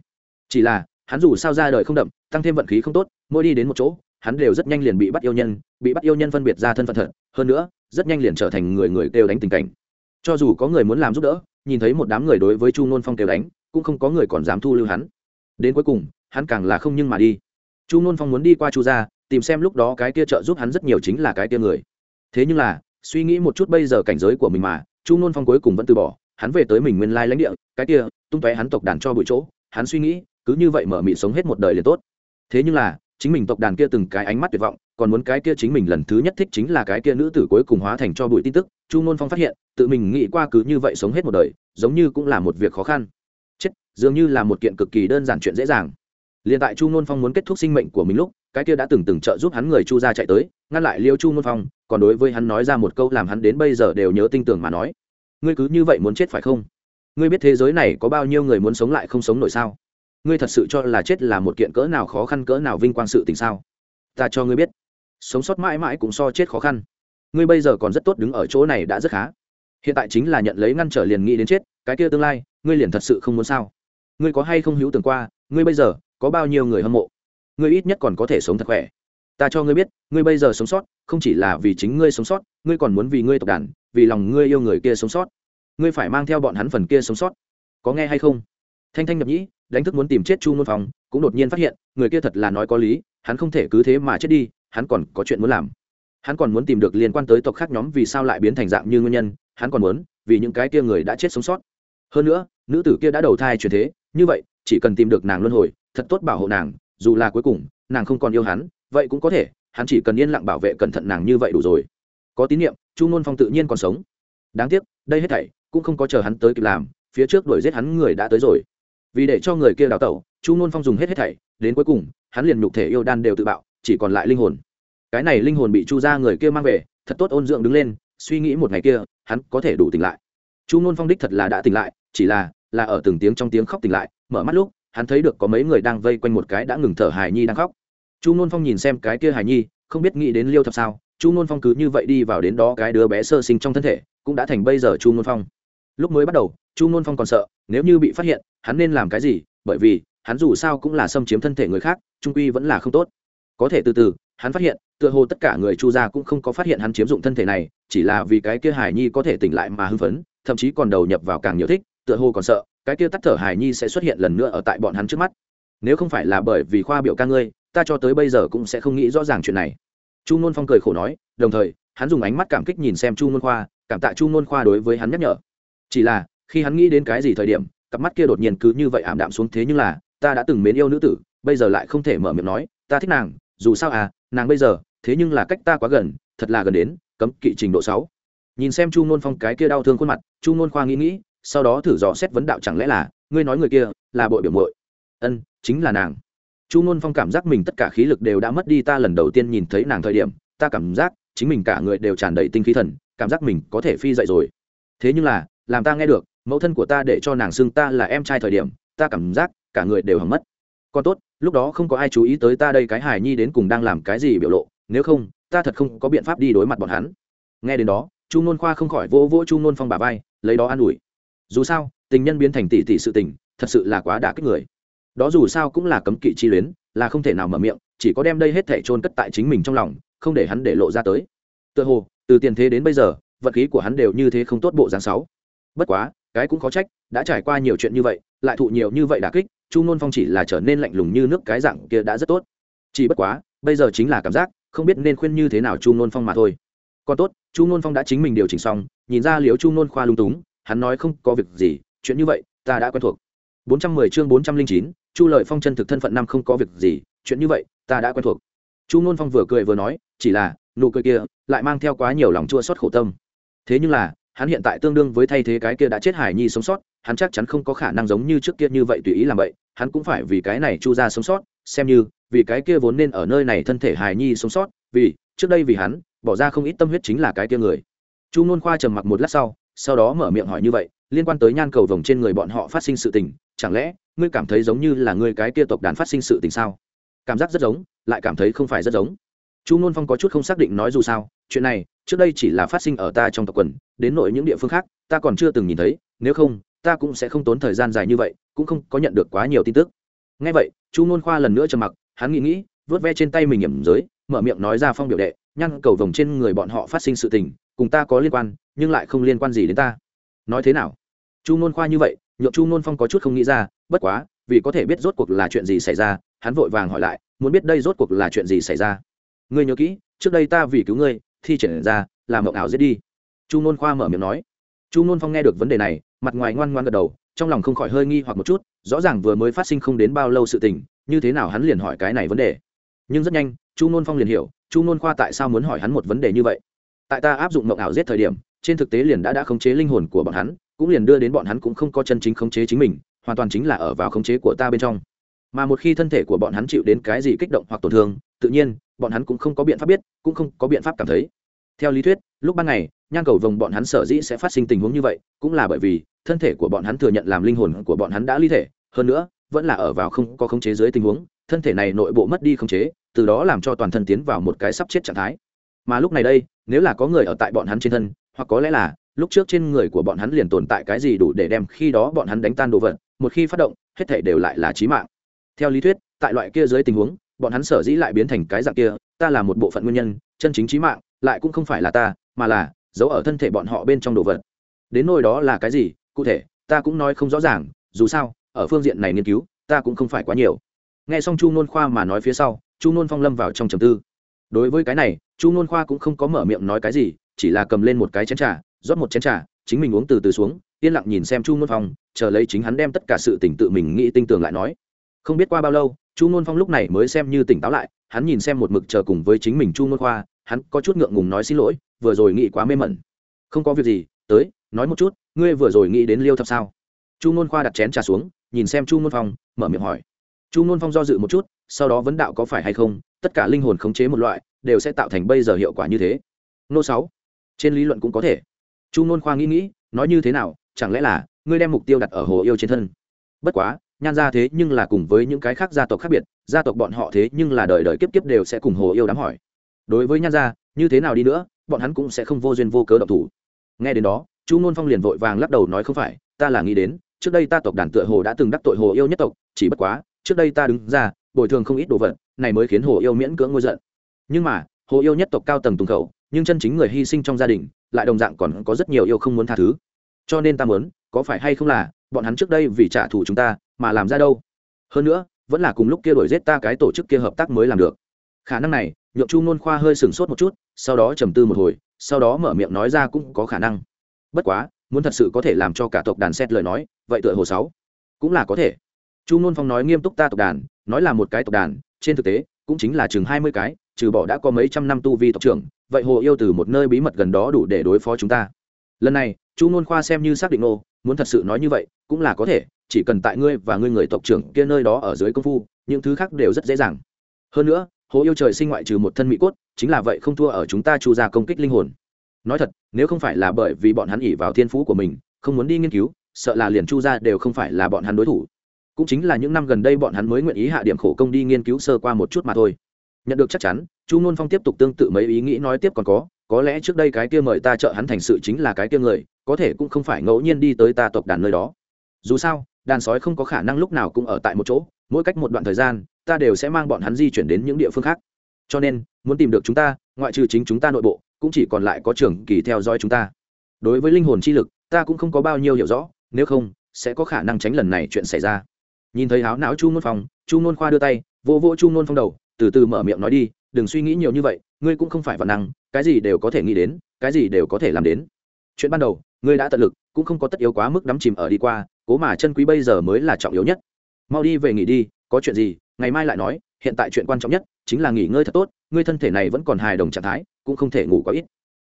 A: Chỉ là, hắn dù sao ra đời không đậm, tăng thêm vận khí không tốt, mỗi đi đến một chỗ, hắn đều rất nhanh liền bị bắt yêu nhân, bị bắt yêu nhân phân biệt ra thân phận thật. Hơn nữa, rất nhanh liền trở thành người người kêu đánh tình cảnh. Cho dù có người muốn làm giúp đỡ, nhìn thấy một đám người đối với chu nôn phong kêu đánh cũng không có người còn dám thu lưu hắn. Đến cuối cùng, hắn càng là không nhưng mà đi. Chu nôn phong muốn đi qua chu gia, tìm xem lúc đó cái kia trợ giúp hắn rất nhiều chính là cái kia người. Thế nhưng là, suy nghĩ một chút bây giờ cảnh giới của mình mà, chu nôn phong cuối cùng vẫn từ bỏ, hắn về tới mình nguyên lai lãnh địa, cái kia, tung tóe hắn tộc đàn cho bụi chỗ, hắn suy nghĩ, cứ như vậy mở mị sống hết một đời liền tốt. Thế nhưng là, chính mình tộc đàn kia từng cái ánh mắt tuyệt vọng, còn muốn cái kia chính mình lần thứ nhất thích chính là cái kia nữ tử cuối cùng hóa thành cho bụi tin tức, chu nôn phong phát hiện, tự mình nghĩ qua cứ như vậy sống hết một đời, giống như cũng là một việc khó khăn dường như là một kiện cực kỳ đơn giản chuyện dễ dàng. Liền tại chu nôn phong muốn kết thúc sinh mệnh của mình lúc, cái kia đã từng từng trợ giúp hắn người chu ra chạy tới, ngăn lại liêu chu nôn phong, còn đối với hắn nói ra một câu làm hắn đến bây giờ đều nhớ tinh tưởng mà nói. Ngươi cứ như vậy muốn chết phải không? Ngươi biết thế giới này có bao nhiêu người muốn sống lại không sống nổi sao? Ngươi thật sự cho là chết là một kiện cỡ nào khó khăn, cỡ nào vinh quang sự tình sao? Ta cho ngươi biết. Sống sót mãi mãi cũng so chết khó khăn. Ngươi bây giờ còn rất tốt đứng ở chỗ này đã rất khá. Hiện tại chính là nhận lấy ngăn trở liền nghĩ đến chết, cái kia tương lai, ngươi liền thật sự không muốn sao? Ngươi có hay không hữu tưởng qua, ngươi bây giờ có bao nhiêu người hâm mộ? Ngươi ít nhất còn có thể sống thật khỏe. Ta cho ngươi biết, ngươi bây giờ sống sót, không chỉ là vì chính ngươi sống sót, ngươi còn muốn vì ngươi tộc đàn, vì lòng ngươi yêu người kia sống sót. Ngươi phải mang theo bọn hắn phần kia sống sót. Có nghe hay không? Thanh thanh nhập nhĩ, đánh thức muốn tìm chết chu môn phong, cũng đột nhiên phát hiện, người kia thật là nói có lý, hắn không thể cứ thế mà chết đi, hắn còn có chuyện muốn làm. Hắn còn muốn tìm được liên quan tới tộc khác nhóm vì sao lại biến thành dạng như nguyên nhân, hắn còn muốn, vì những cái kia người đã chết sống sót. Hơn nữa, nữ tử kia đã đầu thai chuyển thế như vậy, chỉ cần tìm được nàng luân hồi, thật tốt bảo hộ nàng, dù là cuối cùng, nàng không còn yêu hắn, vậy cũng có thể, hắn chỉ cần yên lặng bảo vệ cẩn thận nàng như vậy đủ rồi. Có tín nhiệm chu nôn phong tự nhiên còn sống. Đáng tiếc, đây hết thảy, cũng không có chờ hắn tới kịp làm, phía trước đuổi giết hắn người đã tới rồi. Vì để cho người kia đào tẩu, chu nôn phong dùng hết hết thảy, đến cuối cùng, hắn liền nhục thể yêu đan đều tự bạo, chỉ còn lại linh hồn. Cái này linh hồn bị chu ra người kia mang về, thật tốt ôn dưỡng đứng lên, suy nghĩ một ngày kia, hắn có thể đủ tỉnh lại. Chu nôn phong đích thật là đã tỉnh lại, chỉ là là ở từng tiếng trong tiếng khóc tỉnh lại, mở mắt lúc, hắn thấy được có mấy người đang vây quanh một cái đã ngừng thở hài nhi đang khóc. Chu nôn phong nhìn xem cái kia hài nhi, không biết nghĩ đến liêu thập sao, chu nôn phong cứ như vậy đi vào đến đó cái đứa bé sơ sinh trong thân thể, cũng đã thành bây giờ chu nôn phong. Lúc mới bắt đầu, chu nôn phong còn sợ, nếu như bị phát hiện, hắn nên làm cái gì, bởi vì, hắn dù sao cũng là xâm chiếm thân thể người khác, trung quy vẫn là không tốt. Có thể từ từ, hắn phát hiện, tựa hồ tất cả người chu gia cũng không có phát hiện hắn chiếm dụng thân thể này, chỉ là vì cái kia hải nhi có thể tỉnh lại mà hưng phấn, thậm chí còn đầu nhập vào càng nhiều thích tựa hồ còn sợ, cái kia tắt thở hải nhi sẽ xuất hiện lần nữa ở tại bọn hắn trước mắt. Nếu không phải là bởi vì khoa biểu ca ngươi, ta cho tới bây giờ cũng sẽ không nghĩ rõ ràng chuyện này. Chu n phong cười khổ nói, đồng thời, hắn dùng ánh mắt cảm kích nhìn xem chu n khoa, cảm tạ chu n khoa đối với hắn nhắc nhở. Chỉ là, khi hắn nghĩ đến cái gì thời điểm, cặp mắt kia đột nhiên cứ như vậy ảm đạm xuống thế nhưng là, ta đã từng mến yêu nữ tử, bây giờ lại không thể mở miệng nói, ta thích nàng, dù sao à nàng bây giờ, thế nhưng là cách ta quá gần, thật là gần đến, cấm kỵ trình độ sáu. Nhìn xem chu n phong cái kia đau thương khuôn mặt, chu n khoa nghĩ nghĩ sau đó thử dò xét vấn đạo chẳng lẽ là, ngươi nói người kia là bội biểu mội ân, chính là nàng. Chu ngôn phong cảm giác mình tất cả khí lực đều đã mất đi, ta lần đầu tiên nhìn thấy nàng thời điểm, ta cảm giác chính mình cả người đều tràn đầy tinh khí thần, cảm giác mình có thể phi dậy rồi. Thế nhưng là, làm ta nghe được, mẫu thân của ta để cho nàng xưng ta là em trai thời điểm, ta cảm giác cả người đều hằng mất. Còn tốt, lúc đó không có ai chú ý tới ta đây, cái hài nhi đến cùng đang làm cái gì biểu lộ, nếu không, ta thật không có biện pháp đi đối mặt bọn hắn. Nghe đến đó, chu nôn khoa không khỏi vỗ vỗ chu nôn phong bà vai, lấy đó an ủi dù sao, tình nhân biến thành tỷ tỷ sự tình, thật sự là quá đả kích người. Đó dù sao cũng là cấm kỵ chi luyến, là không thể nào mở miệng, chỉ có đem đây hết thể trôn cất tại chính mình trong lòng, không để hắn để lộ ra tới. Tựa hồ, từ tiền thế đến bây giờ, vật khí của hắn đều như thế không tốt bộ dáng sáu. Bất quá, cái cũng khó trách, đã trải qua nhiều chuyện như vậy, lại thụ nhiều như vậy đả kích, chu nôn phong chỉ là trở nên lạnh lùng như nước cái dạng kia đã rất tốt. Chỉ bất quá, bây giờ chính là cảm giác, không biết nên khuyên như thế nào chu nôn phong mà thôi. Còn tốt, chu nôn phong đã chính mình điều chỉnh xong, nhìn ra liếu chu nôn khoa lung túng hắn nói không có việc gì chuyện như vậy ta đã quen thuộc. 410 chương 409, chu lợi phong chân thực thân phận năm không có việc gì chuyện như vậy ta đã quen thuộc. Chu nôn phong vừa cười vừa nói chỉ là nụ cười kia lại mang theo quá nhiều lòng chua xót khổ tâm. Thế nhưng là hắn hiện tại tương đương với thay thế cái kia đã chết hải nhi sống sót hắn chắc chắn không có khả năng giống như trước kia như vậy tùy ý làm vậy hắn cũng phải vì cái này chu ra sống sót xem như vì cái kia vốn nên ở nơi này thân thể hài nhi sống sót vì trước đây vì hắn bỏ ra không ít tâm huyết chính là cái kia người. Chu nôn khoa trầm mặc một lát sau sau đó mở miệng hỏi như vậy, liên quan tới nhan cầu vồng trên người bọn họ phát sinh sự tình, chẳng lẽ ngươi cảm thấy giống như là ngươi cái kia tộc đàn phát sinh sự tình sao? Cảm giác rất giống, lại cảm thấy không phải rất giống. Chu n phong có chút không xác định nói dù sao, chuyện này, trước đây chỉ là phát sinh ở ta trong tộc quần, đến nội những địa phương khác, ta còn chưa từng nhìn thấy, nếu không, ta cũng sẽ không tốn thời gian dài như vậy, cũng không có nhận được quá nhiều tin tức. Ngay vậy, chu n khoa lần nữa trầm mặc, hắn nghĩ nghĩ, vớt ve trên tay mình hiểm giới, mở miệng nói ra phong biểu đệ nhăn cầu vồng trên người bọn họ phát sinh sự tình cùng ta có liên quan, nhưng lại không liên quan gì đến ta. Nói thế nào? Chu nôn khoa như vậy, nhượng chu nôn phong có chút không nghĩ ra, bất quá, vì có thể biết rốt cuộc là chuyện gì xảy ra, hắn vội vàng hỏi lại, muốn biết đây rốt cuộc là chuyện gì xảy ra. Ngươi nhớ kỹ, trước đây ta vì cứu ngươi, thi triển ra, làm mộng ảo giết đi. Chu nôn khoa mở miệng nói. Chu nôn phong nghe được vấn đề này, mặt ngoài ngoan ngoan gật đầu, trong lòng không khỏi hơi nghi hoặc một chút, rõ ràng vừa mới phát sinh không đến bao lâu sự tình, như thế nào hắn liền hỏi cái này vấn đề. Nhưng rất nhanh, chu nôn phong liền hiểu, chu nôn khoa tại sao muốn hỏi hắn một vấn đề như vậy tại ta áp dụng mộng ảo giết thời điểm, trên thực tế liền đã đã khống chế linh hồn của bọn hắn, cũng liền đưa đến bọn hắn cũng không có chân chính khống chế chính mình, hoàn toàn chính là ở vào khống chế của ta bên trong. Mà một khi thân thể của bọn hắn chịu đến cái gì kích động hoặc tổn thương, tự nhiên, bọn hắn cũng không có biện pháp biết, cũng không có biện pháp cảm thấy. Theo lý thuyết, lúc ban ngày, nhang cầu vồng bọn hắn sở dĩ sẽ phát sinh tình huống như vậy, cũng là bởi vì, thân thể của bọn hắn thừa nhận làm linh hồn của bọn hắn đã ly thể, hơn nữa, vẫn là ở vào không có khống chế dưới tình huống, thân thể này nội bộ mất đi khống chế, từ đó làm cho toàn thân tiến vào một cái sắp chết trạng thái. Mà lúc này đây nếu là có người ở tại bọn hắn trên thân, hoặc có lẽ là, lúc trước trên người của bọn hắn liền tồn tại cái gì đủ để đem khi đó bọn hắn đánh tan đồ vật, một khi phát động, hết thể đều lại là trí mạng. Theo lý thuyết, tại loại kia dưới tình huống, bọn hắn sở dĩ lại biến thành cái dạng kia, ta là một bộ phận nguyên nhân, chân chính trí mạng, lại cũng không phải là ta, mà là, giấu ở thân thể bọn họ bên trong đồ vật. Đến nôi đó là cái gì, cụ thể, ta cũng nói không rõ ràng, dù sao, ở phương diện này nghiên cứu, ta cũng không phải quá nhiều. Nghe xong chu nôn khoa mà nói phía sau, chu nôn phong lâm vào trong trầm tư đối với cái này, chu n khoa cũng không có mở miệng nói cái gì, chỉ là cầm lên một cái chén trà, rót một chén trà, chính mình uống từ từ xuống, yên lặng nhìn xem chu n phong, chờ lấy chính hắn đem tất cả sự tỉnh tự mình nghĩ tinh tường lại nói. Không biết qua bao lâu, chu n phong lúc này mới xem như tỉnh táo lại, hắn nhìn xem một mực chờ cùng với chính mình chu n khoa, hắn có chút ngượng ngùng nói xin lỗi, vừa rồi nghĩ quá mê mẩn. Không có việc gì, tới, nói một chút, ngươi vừa rồi nghĩ đến liêu thập sao? Chu n khoa đặt chén trà xuống, nhìn xem chu n phong, mở miệng hỏi. Chu n phong do dự một chút, sau đó vấn đạo có phải hay không tất cả linh hồn khống chế một loại, đều sẽ tạo thành bây giờ hiệu quả như thế. Nô sáu, trên lý luận cũng có thể. Chu nôn khoa nghĩ nghĩ, nói như thế nào, chẳng lẽ là ngươi đem mục tiêu đặt ở hồ yêu trên thân? Bất quá, nhan ra thế nhưng là cùng với những cái khác gia tộc khác biệt, gia tộc bọn họ thế nhưng là đời đời kiếp kiếp đều sẽ cùng hồ yêu đám hỏi. Đối với nhan gia, như thế nào đi nữa, bọn hắn cũng sẽ không vô duyên vô cớ độc thủ. Nghe đến đó, chu nôn phong liền vội vàng lắc đầu nói không phải, ta là nghĩ đến, trước đây ta tộc đàn tựa hồ đã từng đắc tội hồ yêu nhất tộc, chỉ bất quá, trước đây ta đứng ra bồi thường không ít đồ vật, này mới khiến hồ yêu miễn cưỡng ngôi giận. Nhưng mà, hồ yêu nhất tộc cao tầng tùng khẩu, nhưng chân chính người hy sinh trong gia đình, lại đồng dạng còn có rất nhiều yêu không muốn tha thứ. Cho nên ta muốn, có phải hay không là, bọn hắn trước đây vì trả thù chúng ta, mà làm ra đâu? Hơn nữa, vẫn là cùng lúc kia đổi giết ta cái tổ chức kia hợp tác mới làm được. Khả năng này, nhượng chu nôn khoa hơi sửng sốt một chút, sau đó trầm tư một hồi, sau đó mở miệng nói ra cũng có khả năng. Bất quá, muốn thật sự có thể làm cho cả tộc đàn xét lời nói, vậy tựa hồ sáu cũng là có thể chu nôn phong nói nghiêm túc ta tộc đàn, nói là một cái tộc đàn, trên thực tế, cũng chính là chừng hai mươi cái, trừ bỏ đã có mấy trăm năm tu vi tộc trưởng, vậy hồ yêu từ một nơi bí mật gần đó đủ để đối phó chúng ta. Lần này, chu nôn khoa xem như xác định nô muốn thật sự nói như vậy, cũng là có thể, chỉ cần tại ngươi và ngươi người tộc trưởng kia nơi đó ở dưới công phu, những thứ khác đều rất dễ dàng. Hơn nữa, hồ yêu trời sinh ngoại trừ một thân mỹ cốt, chính là vậy không thua ở chúng ta chu ra công kích linh hồn. Nói thật, nếu không phải là bởi vì bọn hắn ỉ vào thiên phú của mình, không muốn đi nghiên cứu, sợ là liền chu ra đều không phải là bọn hắn đối thủ cũng chính là những năm gần đây bọn hắn mới nguyện ý hạ điểm khổ công đi nghiên cứu sơ qua một chút mà thôi. Nhận được chắc chắn, chu n phong tiếp tục tương tự mấy ý nghĩ nói tiếp còn có có lẽ trước đây cái kia mời ta trợ hắn thành sự chính là cái kia người, có thể cũng không phải ngẫu nhiên đi tới ta tộc đàn nơi đó. Dù sao, đàn sói không có khả năng lúc nào cũng ở tại một chỗ, mỗi cách một đoạn thời gian, ta đều sẽ mang bọn hắn di chuyển đến những địa phương khác. Cho nên, muốn tìm được chúng ta, ngoại trừ chính chúng ta nội bộ, cũng chỉ còn lại có trưởng kỳ theo dõi chúng ta. Đối với linh hồn chi lực, ta cũng không có bao nhiêu hiểu rõ, nếu không, sẽ có khả năng tránh lần này chuyện xảy ra nhìn thấy háo não chu nôn phong, chu nôn khoa đưa tay vô vô chu nôn phong đầu, từ từ mở miệng nói đi, đừng suy nghĩ nhiều như vậy, ngươi cũng không phải vật năng, cái gì đều có thể nghĩ đến, cái gì đều có thể làm đến. Chuyện ban đầu, ngươi đã tận lực, cũng không có tất yếu quá mức đắm chìm ở đi qua, cố mà chân quý bây giờ mới là trọng yếu nhất. Mau đi về nghỉ đi, có chuyện gì, ngày mai lại nói, hiện tại chuyện quan trọng nhất chính là nghỉ ngơi thật tốt, ngươi thân thể này vẫn còn hài đồng trạng thái, cũng không thể ngủ quá ít.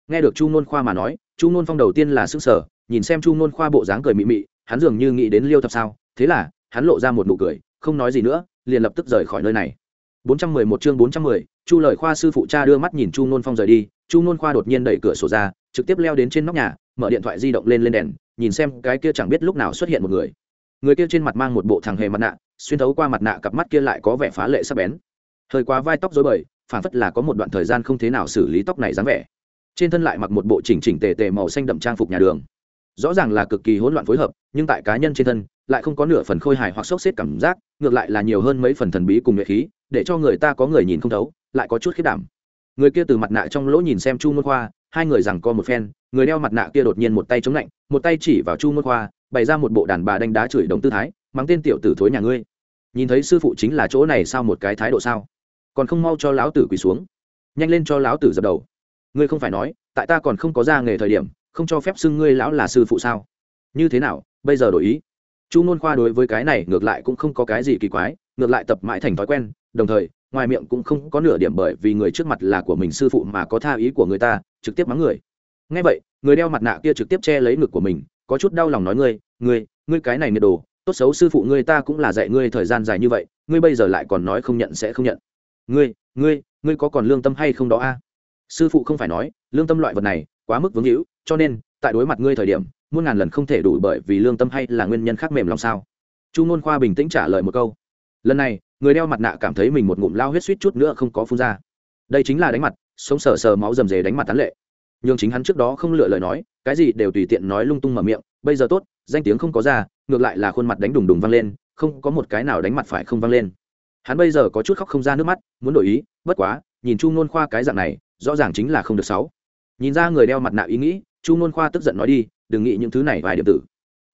A: Nghe được chu nôn khoa mà nói, chu nôn phong đầu tiên là sức sở nhìn xem chu nôn khoa bộ dáng cười mị mị, hắn dường như nghĩ đến liêu thập sao, thế là hắn lộ ra một nụ cười không nói gì nữa liền lập tức rời khỏi nơi này. 411 chương 410, chu Lợi khoa sư phụ cha đưa mắt nhìn chu nôn phong rời đi chu nôn khoa đột nhiên đẩy cửa sổ ra trực tiếp leo đến trên nóc nhà mở điện thoại di động lên lên đèn nhìn xem cái kia chẳng biết lúc nào xuất hiện một người. Người kia trên mặt mang một bộ thằng hề mặt nạ xuyên thấu qua mặt nạ cặp mắt kia lại có vẻ phá lệ sắc bén. Thời quá vai tóc rối bời phản phất là có một đoạn thời gian không thế nào xử lý tóc này dáng vẻ. Trên thân lại mặc một bộ chỉnh chỉnh tề tề màu xanh đậm trang phục nhà đường. Rõ ràng là cực kỳ hỗn loạn phối hợp nhưng tại cá nhân trên thân lại không có nửa phần khôi hài hoặc sốc xếp cảm giác, ngược lại là nhiều hơn mấy phần thần bí cùng nhuệ khí, để cho người ta có người nhìn không thấu, lại có chút khiết đảm. Người kia từ mặt nạ trong lỗ nhìn xem chu môn khoa, hai người rằng co một phen, người đeo mặt nạ kia đột nhiên một tay chống lạnh, một tay chỉ vào chu môn khoa, bày ra một bộ đàn bà đánh đá chửi đồng tư thái, mắng tên tiểu tử thối nhà ngươi. Nhìn thấy sư phụ chính là chỗ này sao một cái thái độ sao? Còn không mau cho lão tử quỳ xuống. Nhanh lên cho lão tử dập đầu. Ngươi không phải nói, tại ta còn không có ra nghề thời điểm, không cho phép xưng ngươi lão là sư phụ sao? Như thế nào, bây giờ đổi ý? Chu nôn khoa đối với cái này ngược lại cũng không có cái gì kỳ quái, ngược lại tập mãi thành thói quen, đồng thời, ngoài miệng cũng không có nửa điểm bởi vì người trước mặt là của mình sư phụ mà có tha ý của người ta, trực tiếp mắng người. Ngay vậy, người đeo mặt nạ kia trực tiếp che lấy ngực của mình, có chút đau lòng nói ngươi ngươi ngươi cái này nghiệt đồ, tốt xấu sư phụ ngươi ta cũng là dạy ngươi thời gian dài như vậy, ngươi bây giờ lại còn nói không nhận sẽ không nhận. Ngươi ngươi ngươi có còn lương tâm hay không đó a? Sư phụ không phải nói, lương tâm loại vật này quá mức vướng hữu, cho nên, tại đối mặt ngươi thời điểm muôn ngàn lần không thể đủ bởi vì lương tâm hay là nguyên nhân khác mềm lòng sao? Chu ngôn khoa bình tĩnh trả lời một câu. Lần này, người đeo mặt nạ cảm thấy mình một ngụm lao huyết suýt chút nữa không có phun ra. Đây chính là đánh mặt, sống sờ sờ máu rầm rề đánh mặt tán lệ. Nhưng chính hắn trước đó không lựa lời nói, cái gì đều tùy tiện nói lung tung mở miệng, bây giờ tốt, danh tiếng không có ra, ngược lại là khuôn mặt đánh đùng đùng vang lên, không có một cái nào đánh mặt phải không vang lên. Hắn bây giờ có chút khóc không ra nước mắt, muốn đổi ý, bất quá, nhìn chu ngôn khoa cái dạng này, rõ ràng chính là không được sáu. Nhìn ra người đeo mặt nạ ý nghĩ, chu ngôn khoa tức giận nói đi đừng nghĩ những thứ này vài điểm tử.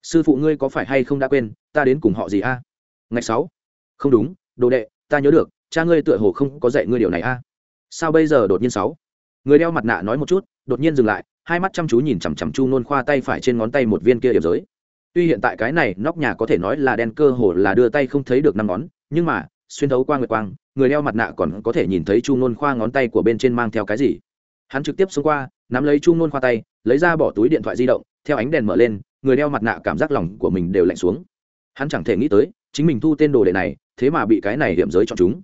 A: Sư phụ ngươi có phải hay không đã quên, ta đến cùng họ gì a? À? ngày sáu. Không đúng, đồ đệ, ta nhớ được, cha ngươi tựa hồ không có dạy ngươi điều này a. Sao bây giờ đột nhiên sáu? Người đeo mặt nạ nói một chút, đột nhiên dừng lại, hai mắt chăm chú nhìn chằm chằm chu nôn khoa tay phải trên ngón tay một viên kia điểm giới. Tuy hiện tại cái này nóc nhà có thể nói là đen cơ hồ là đưa tay không thấy được năm ngón, nhưng mà, xuyên thấu qua nguyệt quang, người đeo mặt nạ còn có thể nhìn thấy chu nôn khoa ngón tay của bên trên mang theo cái gì. Hắn trực tiếp xông qua, nắm lấy chu nôn khoa tay, lấy ra bỏ túi điện thoại di động theo ánh đèn mở lên, người đeo mặt nạ cảm giác lòng của mình đều lạnh xuống. Hắn chẳng thể nghĩ tới, chính mình thu tên đồ đệ này, thế mà bị cái này điểm giới chọn chúng.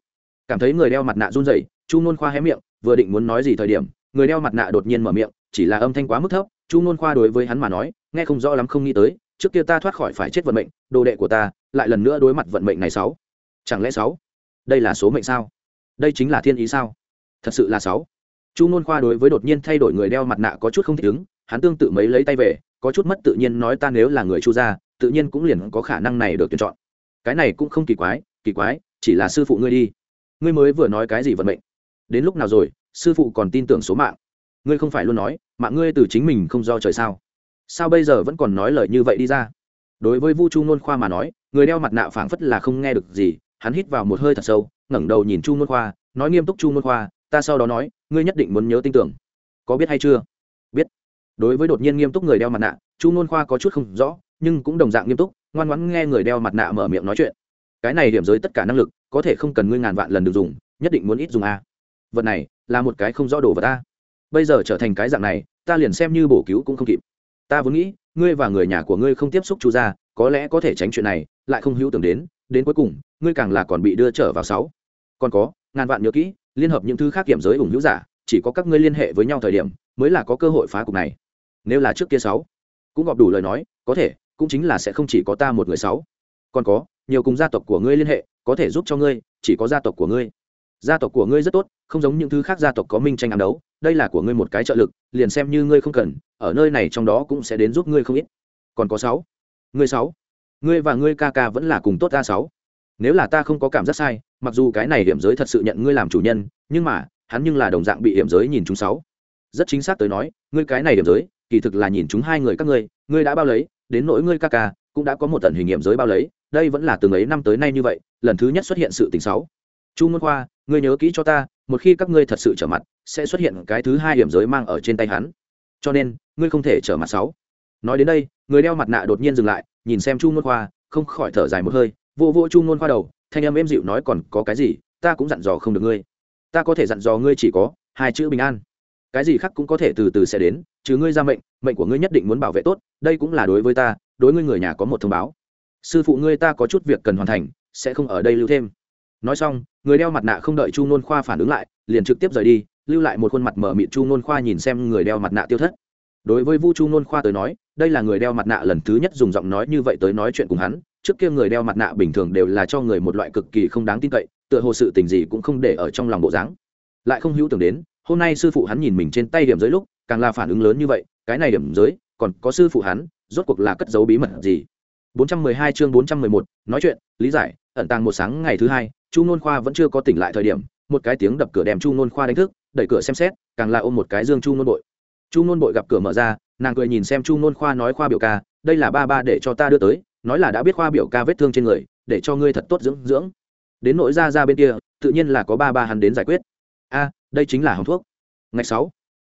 A: Cảm thấy người đeo mặt nạ run rẩy, chu nôn khoa hé miệng, vừa định muốn nói gì thời điểm, người đeo mặt nạ đột nhiên mở miệng, chỉ là âm thanh quá mức thấp. Chu nôn khoa đối với hắn mà nói, nghe không rõ lắm không nghĩ tới, trước kia ta thoát khỏi phải chết vận mệnh, đồ đệ của ta, lại lần nữa đối mặt vận mệnh này sáu. Chẳng lẽ sáu? Đây là số mệnh sao? Đây chính là thiên ý sao? Thật sự là sáu. Chu nôn khoa đối với đột nhiên thay đổi người đeo mặt nạ có chút không thích ứng, hắn tương tự mấy lấy tay về có chút mất tự nhiên nói ta nếu là người chu gia, tự nhiên cũng liền có khả năng này được tuyển chọn. Cái này cũng không kỳ quái kỳ quái, chỉ là sư phụ ngươi đi. Ngươi mới vừa nói cái gì vận mệnh? Đến lúc nào rồi, sư phụ còn tin tưởng số mạng? Ngươi không phải luôn nói, mạng ngươi từ chính mình không do trời sao? Sao bây giờ vẫn còn nói lời như vậy đi ra? Đối với vu chu nôn khoa mà nói, người đeo mặt nạ phảng phất là không nghe được gì, hắn hít vào một hơi thật sâu, ngẩng đầu nhìn chu nôn khoa, nói nghiêm túc chu nôn khoa, ta sau đó nói, ngươi nhất định muốn nhớ tin tưởng. Có biết hay chưa? Biết đối với đột nhiên nghiêm túc người đeo mặt nạ, chu nôn khoa có chút không rõ, nhưng cũng đồng dạng nghiêm túc, ngoan ngoãn nghe người đeo mặt nạ mở miệng nói chuyện. Cái này điểm giới tất cả năng lực, có thể không cần ngươi ngàn vạn lần được dùng, nhất định muốn ít dùng a. Vật này, là một cái không rõ đồ vật ta bây giờ trở thành cái dạng này, ta liền xem như bổ cứu cũng không kịp. Ta vốn nghĩ, ngươi và người nhà của ngươi không tiếp xúc chu ra có lẽ có thể tránh chuyện này, lại không hữu tưởng đến đến cuối cùng, ngươi càng là còn bị đưa trở vào sáu. Còn có, ngàn vạn nhớ kỹ, liên hợp những thứ khác kiểm giới ủng hữu giả, chỉ có các ngươi liên hệ với nhau thời điểm, mới là có cơ hội phá cục này nếu là trước kia sáu, cũng gọp đủ lời nói, có thể, cũng chính là sẽ không chỉ có ta một người sáu. Còn có, nhiều cùng gia tộc của ngươi liên hệ, có thể giúp cho ngươi, chỉ có gia tộc của ngươi. Gia tộc của ngươi rất tốt, không giống những thứ khác gia tộc có minh tranh ám đấu, đây là của ngươi một cái trợ lực, liền xem như ngươi không cần, ở nơi này trong đó cũng sẽ đến giúp ngươi không ít. Còn có sáu, ngươi sáu, ngươi và ngươi ca ca vẫn là cùng tốt ta sáu. Nếu là ta không có cảm giác sai, mặc dù cái này hiểm giới thật sự nhận ngươi làm chủ nhân, nhưng mà, hắn nhưng là đồng dạng bị hiểm giới nhìn chúng sáu. Rất chính xác tới nói, ngươi cái này hiểm giới kỳ thực là nhìn chúng hai người các ngươi ngươi đã bao lấy, đến nỗi ngươi ca ca, cũng đã có một tận hình nghiệm giới bao lấy, đây vẫn là từng ấy năm tới nay như vậy, lần thứ nhất xuất hiện sự tình sáu chu môn khoa, ngươi nhớ kỹ cho ta, một khi các ngươi thật sự trở mặt, sẽ xuất hiện cái thứ hai hiểm giới mang ở trên tay hắn. Cho nên, ngươi không thể trở mặt sáu nói đến đây, người đeo mặt nạ đột nhiên dừng lại, nhìn xem chu môn khoa, không khỏi thở dài một hơi, vô vô chu môn khoa đầu, thanh âm êm dịu nói còn có cái gì, ta cũng dặn dò không được ngươi. Ta có thể dặn dò ngươi chỉ có hai chữ bình an cái gì khác cũng có thể từ từ sẽ đến chứ ngươi ra mệnh mệnh của ngươi nhất định muốn bảo vệ tốt, đây cũng là đối với ta, đối ngươi người nhà có một thông báo. Sư phụ ngươi ta có chút việc cần hoàn thành, sẽ không ở đây lưu thêm. Nói xong, người đeo mặt nạ không đợi chu nôn khoa phản ứng lại, liền trực tiếp rời đi, lưu lại một khuôn mặt mở mịt chu nôn khoa nhìn xem người đeo mặt nạ tiêu thất. Đối với vu chu nôn khoa tới nói, đây là người đeo mặt nạ lần thứ nhất dùng giọng nói như vậy tới nói chuyện cùng hắn, trước kia người đeo mặt nạ bình thường đều là cho người một loại cực kỳ không đáng tin cậy, tựa hồ sự tình gì cũng không để ở trong lòng bộ dáng. Lại không hữu tưởng đến hôm nay sư phụ hắn nhìn mình trên tay điểm giới lúc càng là phản ứng lớn như vậy cái này điểm giới còn có sư phụ hắn rốt cuộc là cất giấu bí mật gì? 412 chương 411, nói chuyện lý giải ẩn tàng một sáng ngày thứ hai chu nôn khoa vẫn chưa có tỉnh lại thời điểm một cái tiếng đập cửa đem chu nôn khoa đánh thức đẩy cửa xem xét càng là ôm một cái dương chu nôn bội. Chu nôn bội gặp cửa mở ra nàng cười nhìn xem chu nôn khoa nói khoa biểu ca đây là ba ba để cho ta đưa tới nói là đã biết khoa biểu ca vết thương trên người để cho ngươi thật tốt dưỡng dưỡng. Đến nội ra ra bên kia tự nhiên là có ba ba hắn đến giải quyết. A đây chính là hồng thuốc. Ngày sáu,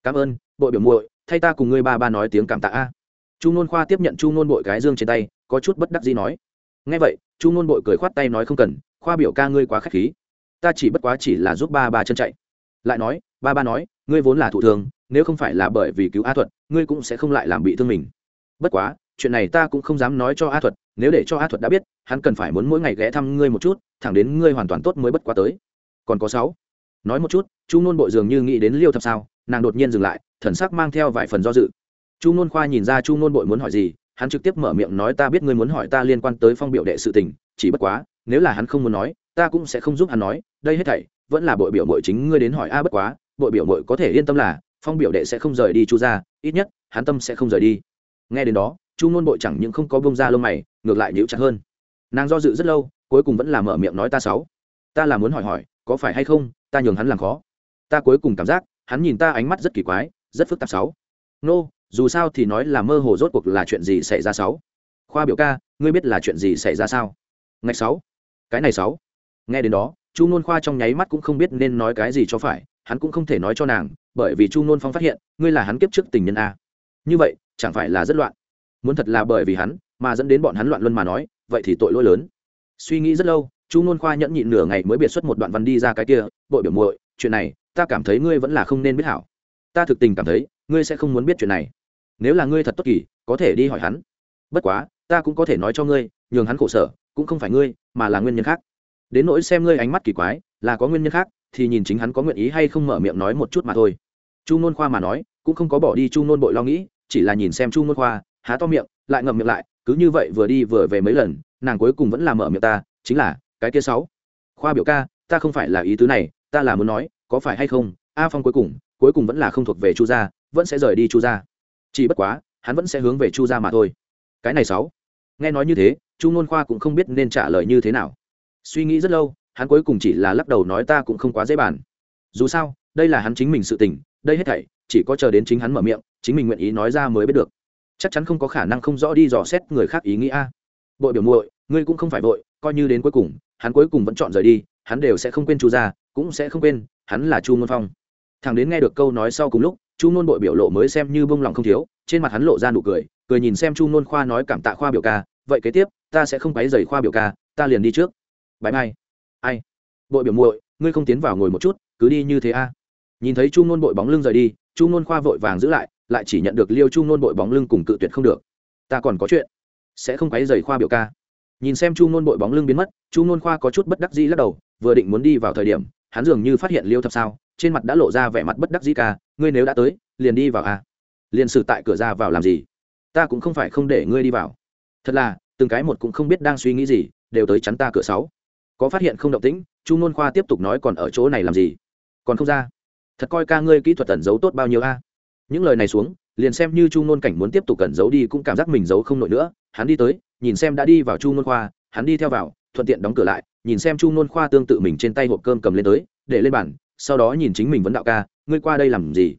A: cảm ơn, bội biểu muội, thay ta cùng ngươi ba ba nói tiếng cảm tạ a. Chu nôn khoa tiếp nhận chu nôn bội cái dương trên tay, có chút bất đắc gì nói. Ngay vậy, chu nôn bội cười khoát tay nói không cần, khoa biểu ca ngươi quá k h á c h khí. Ta chỉ bất quá chỉ là giúp ba ba chân chạy. Lại nói, ba ba nói, ngươi vốn là thụ thường, nếu không phải là bởi vì cứu a thuật, ngươi cũng sẽ không lại làm bị thương mình. Bất quá, chuyện này ta cũng không dám nói cho a thuật, nếu để cho a thuật đã biết, hắn cần phải muốn mỗi ngày ghé thăm ngươi một chút, thẳng đến ngươi hoàn toàn tốt mới bất quá tới. Còn có sáu nói một chút, chu nôn bội dường như nghĩ đến liêu thập sao, nàng đột nhiên dừng lại, thần sắc mang theo vài phần do dự. Chu nôn khoa nhìn ra chu nôn bội muốn hỏi gì, hắn trực tiếp mở miệng nói ta biết ngươi muốn hỏi ta liên quan tới phong biểu đệ sự tình, chỉ bất quá, nếu là hắn không muốn nói, ta cũng sẽ không giúp hắn nói, đây hết thảy, vẫn là bội biểu bội chính ngươi đến hỏi a bất quá, bội biểu bội có thể yên tâm là, phong biểu đệ sẽ không rời đi chu ra ít nhất, hắn tâm sẽ không rời đi. Nghe đến đó, chu nôn bội chẳng những không có bông ra lông mày, ngược lại nhíu chặt hơn. Nàng do dự rất lâu, cuối cùng vẫn là mở miệng nói ta sáu ta là muốn hỏi hỏi, có phải hay không ta nhường hắn làm khó. Ta cuối cùng cảm giác, hắn nhìn ta ánh mắt rất kỳ quái, rất phức tạp sáu. Nô, dù sao thì nói là mơ hồ rốt cuộc là chuyện gì xảy ra sáu? Khoa biểu ca, ngươi biết là chuyện gì xảy ra sao? Ngày sáu. Cái này sáu. Nghe đến đó, chu nôn khoa trong nháy mắt cũng không biết nên nói cái gì cho phải, hắn cũng không thể nói cho nàng, bởi vì chu nôn phong phát hiện, ngươi là hắn kiếp trước tình nhân a. Như vậy, chẳng phải là rất loạn. Muốn thật là bởi vì hắn, mà dẫn đến bọn hắn loạn luân mà nói, vậy thì tội lỗi lớn. Suy nghĩ rất lâu chu nôn khoa nhẫn nhịn nửa ngày mới biệt xuất một đoạn văn đi ra cái kia, bội biểu muội, chuyện này, ta cảm thấy ngươi vẫn là không nên biết hảo. Ta thực tình cảm thấy, ngươi sẽ không muốn biết chuyện này. Nếu là ngươi thật tốt kỳ, có thể đi hỏi hắn. Bất quá, ta cũng có thể nói cho ngươi, nhường hắn khổ sở, cũng không phải ngươi, mà là nguyên nhân khác. Đến nỗi xem ngươi ánh mắt kỳ quái, là có nguyên nhân khác, thì nhìn chính hắn có nguyện ý hay không mở miệng nói một chút mà thôi. Chu nôn khoa mà nói, cũng không có bỏ đi chu nôn bội lo nghĩ, chỉ là nhìn xem chu nôn khoa, há to miệng, lại ngậm miệng lại, cứ như vậy vừa đi vừa về mấy lần, nàng cuối cùng vẫn là mở miệng ta, chính là cái kia sáu. Khoa biểu ca, ta không phải là ý tứ này, ta là muốn nói, có phải hay không, a phong cuối cùng cuối cùng vẫn là không thuộc về chu gia, vẫn sẽ rời đi chu gia. Chỉ bất quá, hắn vẫn sẽ hướng về chu gia mà thôi. Cái này sáu. Nghe nói như thế, chu ngôn khoa cũng không biết nên trả lời như thế nào. Suy nghĩ rất lâu, hắn cuối cùng chỉ là lắc đầu nói ta cũng không quá dễ bàn. Dù sao, đây là hắn chính mình sự tình, đây hết thảy, chỉ có chờ đến chính hắn mở miệng, chính mình nguyện ý nói ra mới biết được. Chắc chắn không có khả năng không rõ đi dò xét người khác ý nghĩ a. Bội biểu muội, ngươi cũng không phải vội, coi như đến cuối cùng hắn cuối cùng vẫn chọn rời đi, hắn đều sẽ không quên chu gia, cũng sẽ không quên, hắn là chu ngôn phong. Thằng đến nghe được câu nói sau cùng lúc, chu ngôn bội biểu lộ mới xem như bông lòng không thiếu, trên mặt hắn lộ ra nụ cười cười nhìn xem chu ngôn khoa nói cảm tạ khoa biểu ca, vậy kế tiếp, ta sẽ không quấy dày khoa biểu ca, ta liền đi trước. Bãi mai. Ai? Bội biểu muội, ngươi không tiến vào ngồi một chút, cứ đi như thế a. Nhìn thấy chu ngôn bội bóng lưng rời đi, chu ngôn khoa vội vàng giữ lại lại chỉ nhận được liêu chu ngôn bội bóng lưng cùng cự tuyệt không được. Ta còn có chuyện, sẽ không quấy dày khoa biểu ca nhìn xem chu ngôn bội bóng lưng biến mất, chu ngôn khoa có chút bất đắc dĩ lắc đầu, vừa định muốn đi vào thời điểm, hắn dường như phát hiện liêu thập sao, trên mặt đã lộ ra vẻ mặt bất đắc dĩ ca, ngươi nếu đã tới, liền đi vào a liền xử tại cửa ra vào làm gì? Ta cũng không phải không để ngươi đi vào. Thật là, từng cái một cũng không biết đang suy nghĩ gì, đều tới chắn ta cửa sáu. Có phát hiện không động tĩnh, chu nôn khoa tiếp tục nói còn ở chỗ này làm gì? Còn không ra. Thật coi ca ngươi kỹ thuật tẩn giấu tốt bao nhiêu a? Những lời này xuống, liền xem như chu nôn cảnh muốn tiếp tục cẩn giấu đi cũng cảm giác mình giấu không nổi nữa, hắn đi tới nhìn xem đã đi vào chu nôn khoa, hắn đi theo vào, thuận tiện đóng cửa lại, nhìn xem chu nôn khoa tương tự mình trên tay hộp cơm cầm lên tới, để lên bàn, sau đó nhìn chính mình vẫn đạo ca, ngươi qua đây làm gì?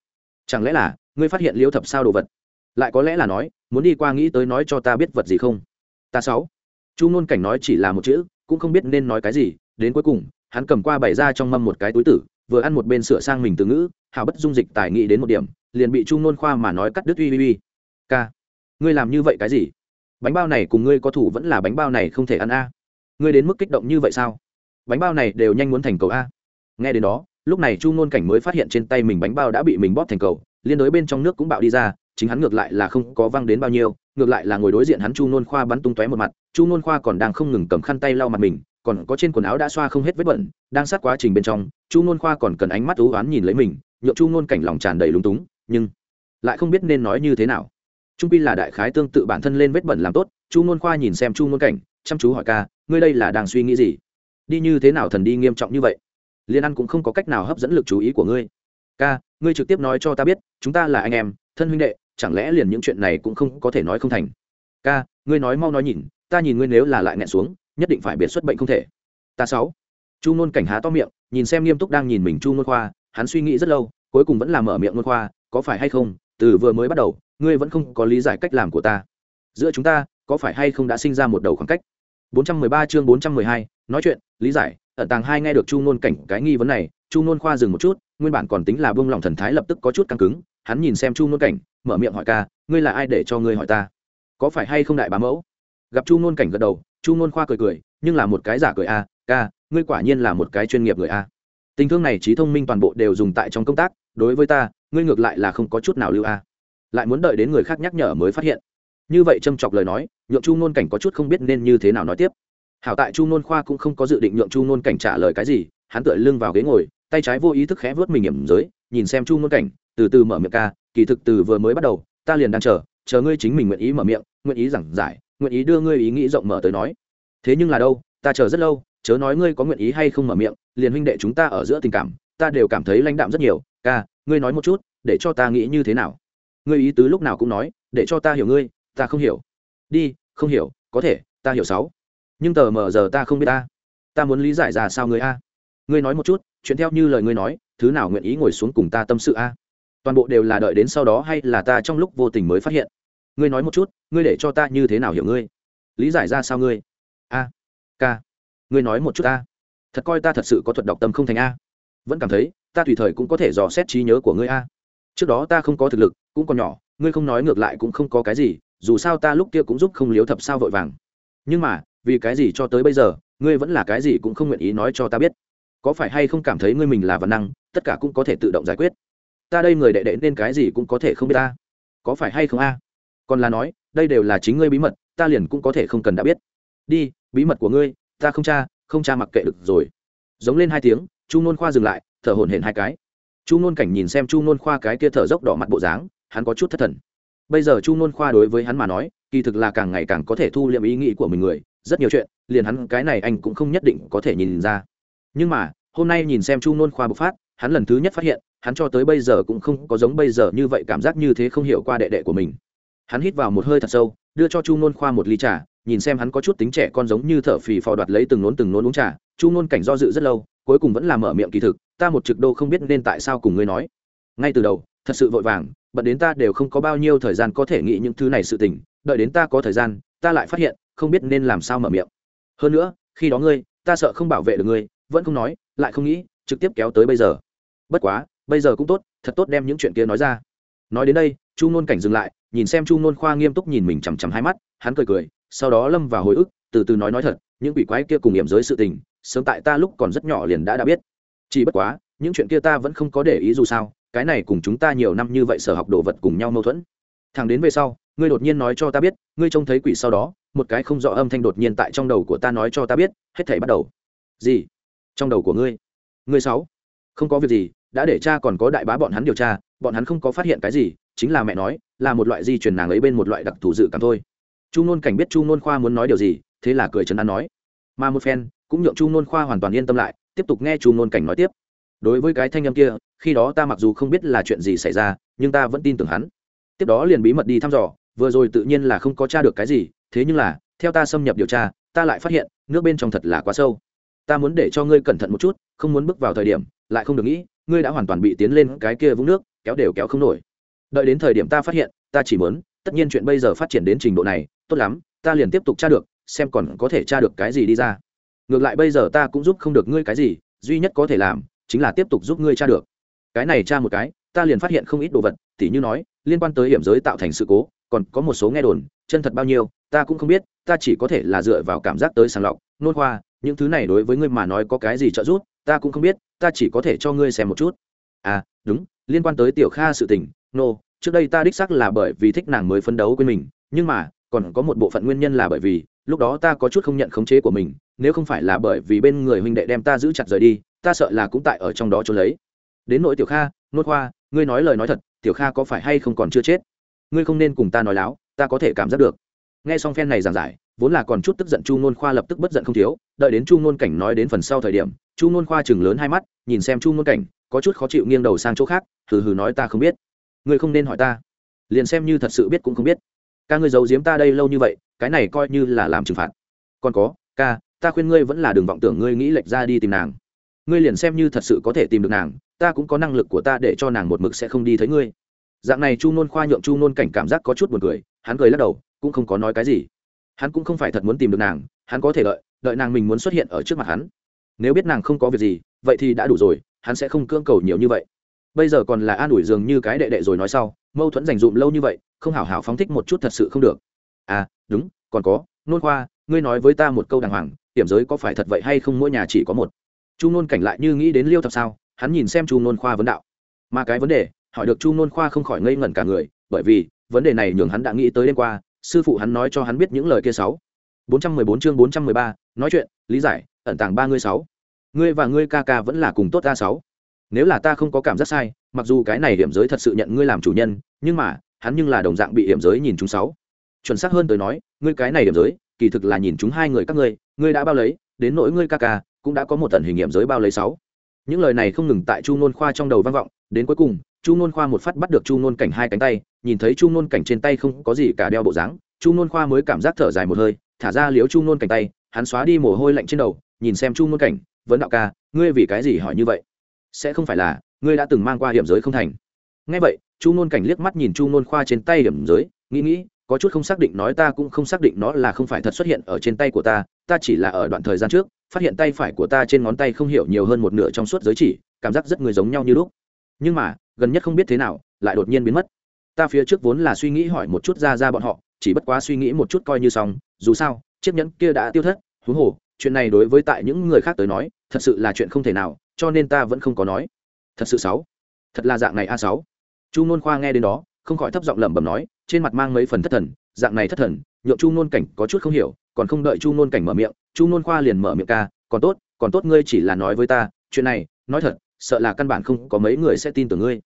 A: Chẳng lẽ là ngươi phát hiện liễu thập sao đồ vật? Lại có lẽ là nói, muốn đi qua nghĩ tới nói cho ta biết vật gì không? Ta sáu. Chu nôn cảnh nói chỉ là một chữ, cũng không biết nên nói cái gì, đến cuối cùng, hắn cầm qua bày ra trong mâm một cái túi tử, vừa ăn một bên sửa sang mình từ ngữ, hào bất dung dịch tài nghị đến một điểm, liền bị chu nôn khoa mà nói cắt đứt uy uy uy. Ca, ngươi làm như vậy cái gì? Bánh bao này cùng ngươi có thủ vẫn là bánh bao này không thể ăn a. Ngươi đến mức kích động như vậy sao? Bánh bao này đều nhanh muốn thành cầu a. Nghe đến đó, lúc này chu nôn cảnh mới phát hiện trên tay mình bánh bao đã bị mình bóp thành cầu, liên đối bên trong nước cũng bạo đi ra, chính hắn ngược lại là không có văng đến bao nhiêu, ngược lại là ngồi đối diện hắn chu nôn khoa bắn tung tóe một mặt, chu nôn khoa còn đang không ngừng cầm khăn tay lau mặt mình, còn có trên quần áo đã xoa không hết vết bẩn, đang sát quá trình bên trong, chu nôn khoa còn cần ánh mắt thú oán nhìn lấy mình nhộn chu nôn cảnh lòng tràn đầy lúng túng, nhưng lại không biết nên nói như thế nào trung quy là đại khái tương tự bản thân lên vết bẩn làm tốt, chu ngôn khoa nhìn xem chu ngôn cảnh, chăm chú hỏi ca, ngươi đây là đang suy nghĩ gì? Đi như thế nào thần đi nghiêm trọng như vậy? Liên ăn cũng không có cách nào hấp dẫn lực chú ý của ngươi. Ca, ngươi trực tiếp nói cho ta biết, chúng ta là anh em, thân huynh đệ, chẳng lẽ liền những chuyện này cũng không có thể nói không thành? Ca, ngươi nói mau nói nhìn, ta nhìn ngươi nếu là lại nghẹn xuống, nhất định phải biệt xuất bệnh không thể. Ta sáu. Chu ngôn cảnh há to miệng, nhìn xem nghiêm túc đang nhìn mình chu ngôn khoa, hắn suy nghĩ rất lâu, cuối cùng vẫn là mở miệng ngôn khoa, có phải hay không, từ vừa mới bắt đầu ngươi vẫn không có lý giải cách làm của ta. Giữa chúng ta có phải hay không đã sinh ra một đầu khoảng cách? 413 chương 412, nói chuyện lý giải ẩn tàng hai nghe được chu nôn cảnh cái nghi vấn này chu nôn khoa dừng một chút nguyên bản còn tính là buông lòng thần thái lập tức có chút căng cứng hắn nhìn xem chu nôn cảnh mở miệng hỏi ca ngươi là ai để cho ngươi hỏi ta? Có phải hay không đại bá mẫu? Gặp chu nôn cảnh gật đầu chu nôn khoa cười cười nhưng là một cái giả cười a ca ngươi quả nhiên là một cái chuyên nghiệp người a. Tình thương này trí thông minh toàn bộ đều dùng tại trong công tác đối với ta ngươi ngược lại là không có chút nào lưu a lại muốn đợi đến người khác nhắc nhở mới phát hiện. Như vậy châm chọc lời nói, nhượng chu nôn cảnh có chút không biết nên như thế nào nói tiếp. Hảo tại chu nôn khoa cũng không có dự định nhượng chu nôn cảnh trả lời cái gì, hắn tựa lưng vào ghế ngồi, tay trái vô ý thức khẽ vớt mình hiểm giới, nhìn xem chu nôn cảnh, từ từ mở miệng ca, kỳ thực từ vừa mới bắt đầu, ta liền đang chờ chờ ngươi chính mình nguyện ý mở miệng, nguyện ý giảng giải, nguyện ý đưa ngươi ý nghĩ rộng mở tới nói. Thế nhưng là đâu, ta chờ rất lâu, chớ nói ngươi có nguyện ý hay không mở miệng, liền huynh đệ chúng ta ở giữa tình cảm, ta đều cảm thấy lãnh đạm rất nhiều. Ca, ngươi nói một chút, để cho ta nghĩ như thế nào? Ngươi ý tứ lúc nào cũng nói, để cho ta hiểu ngươi, ta không hiểu. Đi, không hiểu, có thể, ta hiểu sáu. Nhưng tờ mờ giờ ta không biết ta. Ta muốn lý giải ra sao ngươi a? Ngươi nói một chút, chuyện theo như lời ngươi nói, thứ nào nguyện ý ngồi xuống cùng ta tâm sự a? Toàn bộ đều là đợi đến sau đó hay là ta trong lúc vô tình mới phát hiện? Ngươi nói một chút, ngươi để cho ta như thế nào hiểu ngươi? Lý giải ra sao ngươi? A, ca, ngươi nói một chút a thật coi ta thật sự có thuật đọc tâm không thành a? Vẫn cảm thấy, ta tùy thời cũng có thể dò xét trí nhớ của ngươi a trước đó ta không có thực lực, cũng còn nhỏ, ngươi không nói ngược lại cũng không có cái gì, dù sao ta lúc kia cũng giúp không liếu thập sao vội vàng. Nhưng mà, vì cái gì cho tới bây giờ, ngươi vẫn là cái gì cũng không nguyện ý nói cho ta biết. Có phải hay không cảm thấy ngươi mình là văn năng, tất cả cũng có thể tự động giải quyết. Ta đây người đệ đệ nên cái gì cũng có thể không biết ta. Có phải hay không a? Còn là nói, đây đều là chính ngươi bí mật, ta liền cũng có thể không cần đã biết. Đi, bí mật của ngươi, ta không cha không cha mặc kệ được rồi. Giống lên hai tiếng, chu nôn khoa dừng lại, thở hổn hển hai cái chu nôn cảnh nhìn xem chu nôn khoa cái kia thở dốc đỏ mặt bộ dáng, hắn có chút thất thần. Bây giờ chu nôn khoa đối với hắn mà nói, kỳ thực là càng ngày càng có thể thu liệm ý nghĩ của mình người, rất nhiều chuyện, liền hắn cái này anh cũng không nhất định có thể nhìn ra. Nhưng mà, hôm nay nhìn xem chu nôn khoa bộc phát, hắn lần thứ nhất phát hiện, hắn cho tới bây giờ cũng không có giống bây giờ như vậy cảm giác như thế không hiểu qua đệ đệ của mình. Hắn hít vào một hơi thật sâu, đưa cho chu nôn khoa một ly trà, nhìn xem hắn có chút tính trẻ con giống như thở phì phò đoạt lấy từng nốn từng nốn uống trà. Chu nôn cảnh do dự rất lâu cuối cùng vẫn là mở miệng kỳ thực, ta một trực đô không biết nên tại sao cùng ngươi nói. Ngay từ đầu, thật sự vội vàng, bận đến ta đều không có bao nhiêu thời gian có thể nghĩ những thứ này sự tình, đợi đến ta có thời gian, ta lại phát hiện, không biết nên làm sao mở miệng. Hơn nữa, khi đó ngươi, ta sợ không bảo vệ được ngươi, vẫn không nói, lại không nghĩ, trực tiếp kéo tới bây giờ. Bất quá, bây giờ cũng tốt, thật tốt đem những chuyện kia nói ra. Nói đến đây, chu nôn cảnh dừng lại, nhìn xem chu nôn khoa nghiêm túc nhìn mình chằm chằm hai mắt, hắn cười cười, sau đó lâm vào hồi ức, từ từ nói nói thật, những quỷ quái kia cùng hiểm giới sự tình sớm tại ta lúc còn rất nhỏ liền đã đã biết. Chỉ bất quá, những chuyện kia ta vẫn không có để ý dù sao, cái này cùng chúng ta nhiều năm như vậy sở học đồ vật cùng nhau mâu thuẫn. Thằng đến về sau, ngươi đột nhiên nói cho ta biết, ngươi trông thấy quỷ sau đó, một cái không rõ âm thanh đột nhiên tại trong đầu của ta nói cho ta biết, hết thảy bắt đầu. Gì? Trong đầu của ngươi. Ngươi sáu. Không có việc gì, đã để cha còn có đại bá bọn hắn điều tra, bọn hắn không có phát hiện cái gì, chính là mẹ nói, là một loại di truyền nàng ấy bên một loại đặc thù dự cảm thôi. Chu nôn cảnh biết chu nôn khoa muốn nói điều gì, thế là cười trấn an nói. Mà một phen cũng nhượng chu nôn khoa hoàn toàn yên tâm lại, tiếp tục nghe chu nôn cảnh nói tiếp. Đối với cái thanh âm kia, khi đó ta mặc dù không biết là chuyện gì xảy ra, nhưng ta vẫn tin tưởng hắn. Tiếp đó liền bí mật đi thăm dò, vừa rồi tự nhiên là không có t r a được cái gì, thế nhưng là, theo ta xâm nhập điều tra, ta lại phát hiện, nước bên trong thật là quá sâu. Ta muốn để cho ngươi cẩn thận một chút, không muốn bước vào thời điểm, lại không được nghĩ, ngươi đã hoàn toàn bị tiến lên cái kia vũng nước, kéo đều kéo không nổi. Đợi đến thời điểm ta phát hiện, ta chỉ muốn, tất nhiên chuyện bây giờ phát triển đến trình độ này, tốt lắm, ta liền tiếp tục tra được, xem còn có thể tra được cái gì đi ra ngược lại bây giờ ta cũng giúp không được ngươi cái gì duy nhất có thể làm chính là tiếp tục giúp ngươi tra được. Cái này tra một cái ta liền phát hiện không ít đồ vật tỉ như nói liên quan tới hiểm giới tạo thành sự cố còn có một số nghe đồn chân thật bao nhiêu ta cũng không biết ta chỉ có thể là dựa vào cảm giác tới sàng lọc nôn khoa những thứ này đối với ngươi mà nói có cái gì trợ giúp ta cũng không biết ta chỉ có thể cho ngươi xem một chút. À đúng liên quan tới tiểu kha sự tình nô、no, trước đây ta đích xác là bởi vì thích nàng mới phấn đấu quên mình nhưng mà còn có một bộ phận nguyên nhân là bởi vì, lúc đó ta có chút không nhận khống chế của mình, nếu không phải là bởi vì bên người huynh đệ đem ta giữ chặt rời đi, ta sợ là cũng tại ở trong đó trốn lấy. Đến nỗi tiểu kha, nốt hoa ngươi nói lời nói thật, tiểu kha có phải hay không còn chưa chết? Ngươi không nên cùng ta nói láo, ta có thể cảm giác được. Nghe xong phen này giảng giải, vốn là còn chút tức giận chu nôn khoa lập tức bất giận không thiếu, đợi đến chu nôn cảnh nói đến phần sau thời điểm, chu nôn khoa chừng lớn hai mắt, nhìn xem chu nôn cảnh, có chút khó chịu nghiêng đầu sang chỗ khác, hừ hừ nói ta không biết. Ngươi không nên hỏi ta. Liền xem như thật sự biết cũng không biết ca ngươi giấu giếm ta đây lâu như vậy, cái này coi như là làm trừng phạt. Còn có, ca, ta khuyên ngươi vẫn là đừng vọng tưởng ngươi nghĩ lệch ra đi tìm nàng. Ngươi liền xem như thật sự có thể tìm được nàng, ta cũng có năng lực của ta để cho nàng một mực sẽ không đi thấy ngươi. Dạng này chu nôn khoa nhượng chu nôn cảnh cảm giác có chút buồn cười, hắn cười lắc đầu, cũng không có nói cái gì. Hắn cũng không phải thật muốn tìm được nàng, hắn có thể đợi đợi nàng mình muốn xuất hiện ở trước mặt hắn. Nếu biết nàng không có việc gì, vậy thì đã đủ rồi, hắn sẽ không cưỡng cầu nhiều như vậy. Bây giờ còn là an ủi dường như cái đệ đệ rồi nói sau, mâu thuẫn dành dụm lâu như vậy không hảo hảo phóng thích một chút thật sự không được. À đúng, còn có, nôn khoa, ngươi nói với ta một câu đàng hoàng điểm giới có phải thật vậy hay không mỗi nhà chỉ có một? Chu nôn cảnh lại như nghĩ đến liêu thập sao, hắn nhìn xem chu nôn khoa vấn đạo. Mà cái vấn đề, hỏi được chu nôn khoa không khỏi ngây ngẩn cả người, bởi vì, vấn đề này nhường hắn đã nghĩ tới đêm qua, sư phụ hắn nói cho hắn biết những lời kia sáu. Bốn trăm mười bốn chương bốn trăm mười ba, nói chuyện, lý giải, ẩn tàng ba ngươi sáu. Ngươi và ngươi ca ca vẫn là cùng tốt ta sáu. Nếu là ta không có cảm giác sai, mặc dù cái này điểm giới thật sự nhận ngươi làm chủ nhân, nhưng mà hắn nhưng là đồng dạng bị hiểm giới nhìn chúng sáu. Chuẩn xác hơn tới nói, ngươi cái này hiểm giới, kỳ thực là nhìn chúng hai người các ngươi ngươi đã bao lấy, đến nỗi ngươi ca ca, cũng đã có một tần hình hiểm giới bao lấy sáu. Những lời này không ngừng tại chu nôn khoa trong đầu vang vọng, đến cuối cùng, chu nôn khoa một phát bắt được chu nôn cảnh hai cánh tay, nhìn thấy chu nôn cảnh trên tay không có gì cả đeo bộ dáng, chu nôn khoa mới cảm giác thở dài một hơi, thả ra liếu chu nôn cảnh tay, hắn xóa đi mồ hôi lạnh trên đầu, nhìn xem chu nôn cảnh, vấn đạo ca, ngươi vì cái gì hỏi như vậy? Sẽ không phải là, ngươi đã từng mang qua hiểm giới không thành ngay vậy, chu nôn cảnh liếc mắt nhìn chu nôn khoa trên tay hiểm giới, nghĩ nghĩ, có chút không xác định nói ta cũng không xác định nó là không phải thật xuất hiện ở trên tay của ta ta chỉ là ở đoạn thời gian trước, phát hiện tay phải của ta trên ngón tay không hiểu nhiều hơn một nửa trong suốt giới chỉ, cảm giác rất người giống nhau như lúc. Nhưng mà, gần nhất không biết thế nào, lại đột nhiên biến mất. Ta phía trước vốn là suy nghĩ hỏi một chút ra ra bọn họ, chỉ bất quá suy nghĩ một chút coi như xong, dù sao, chiếc nhẫn kia đã tiêu thất, huống hồ, chuyện này đối với tại những người khác tới nói, thật sự là chuyện không thể nào, cho nên ta vẫn không có nói. Thật sự sáu, thật là dạng này a sáu chu nôn khoa nghe đến đó, không khỏi thấp giọng lẩm bẩm nói, trên mặt mang mấy phần thất thần, dạng này thất thần, nhượng chu nôn cảnh có chút không hiểu, còn không đợi chu nôn cảnh mở miệng, chu nôn khoa liền mở miệng ca, còn tốt còn tốt ngươi chỉ là nói với ta, chuyện này, nói thật, sợ là căn bản không có mấy người sẽ tin tưởng ngươi.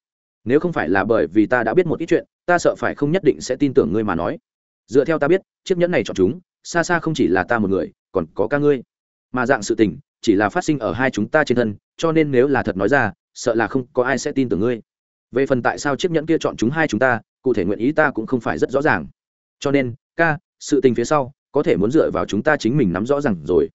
A: Nếu không phải là bởi vì ta đã biết một ít chuyện, ta sợ phải không nhất định sẽ tin tưởng ngươi mà nói. Dựa theo ta biết, chiếc nhẫn này chọn chúng, xa xa không chỉ là ta một người, còn có ca ngươi. Mà dạng sự tình, chỉ là phát sinh ở hai chúng ta trên thân, cho nên nếu là thật nói ra, sợ là không có ai sẽ tin tưởng ngươi về phần tại sao chiếc nhẫn kia chọn chúng hai chúng ta, cụ thể nguyện ý ta cũng không phải rất rõ ràng. Cho nên, ca, sự tình phía sau, có thể muốn dựa vào chúng ta chính mình nắm rõ ràng rồi.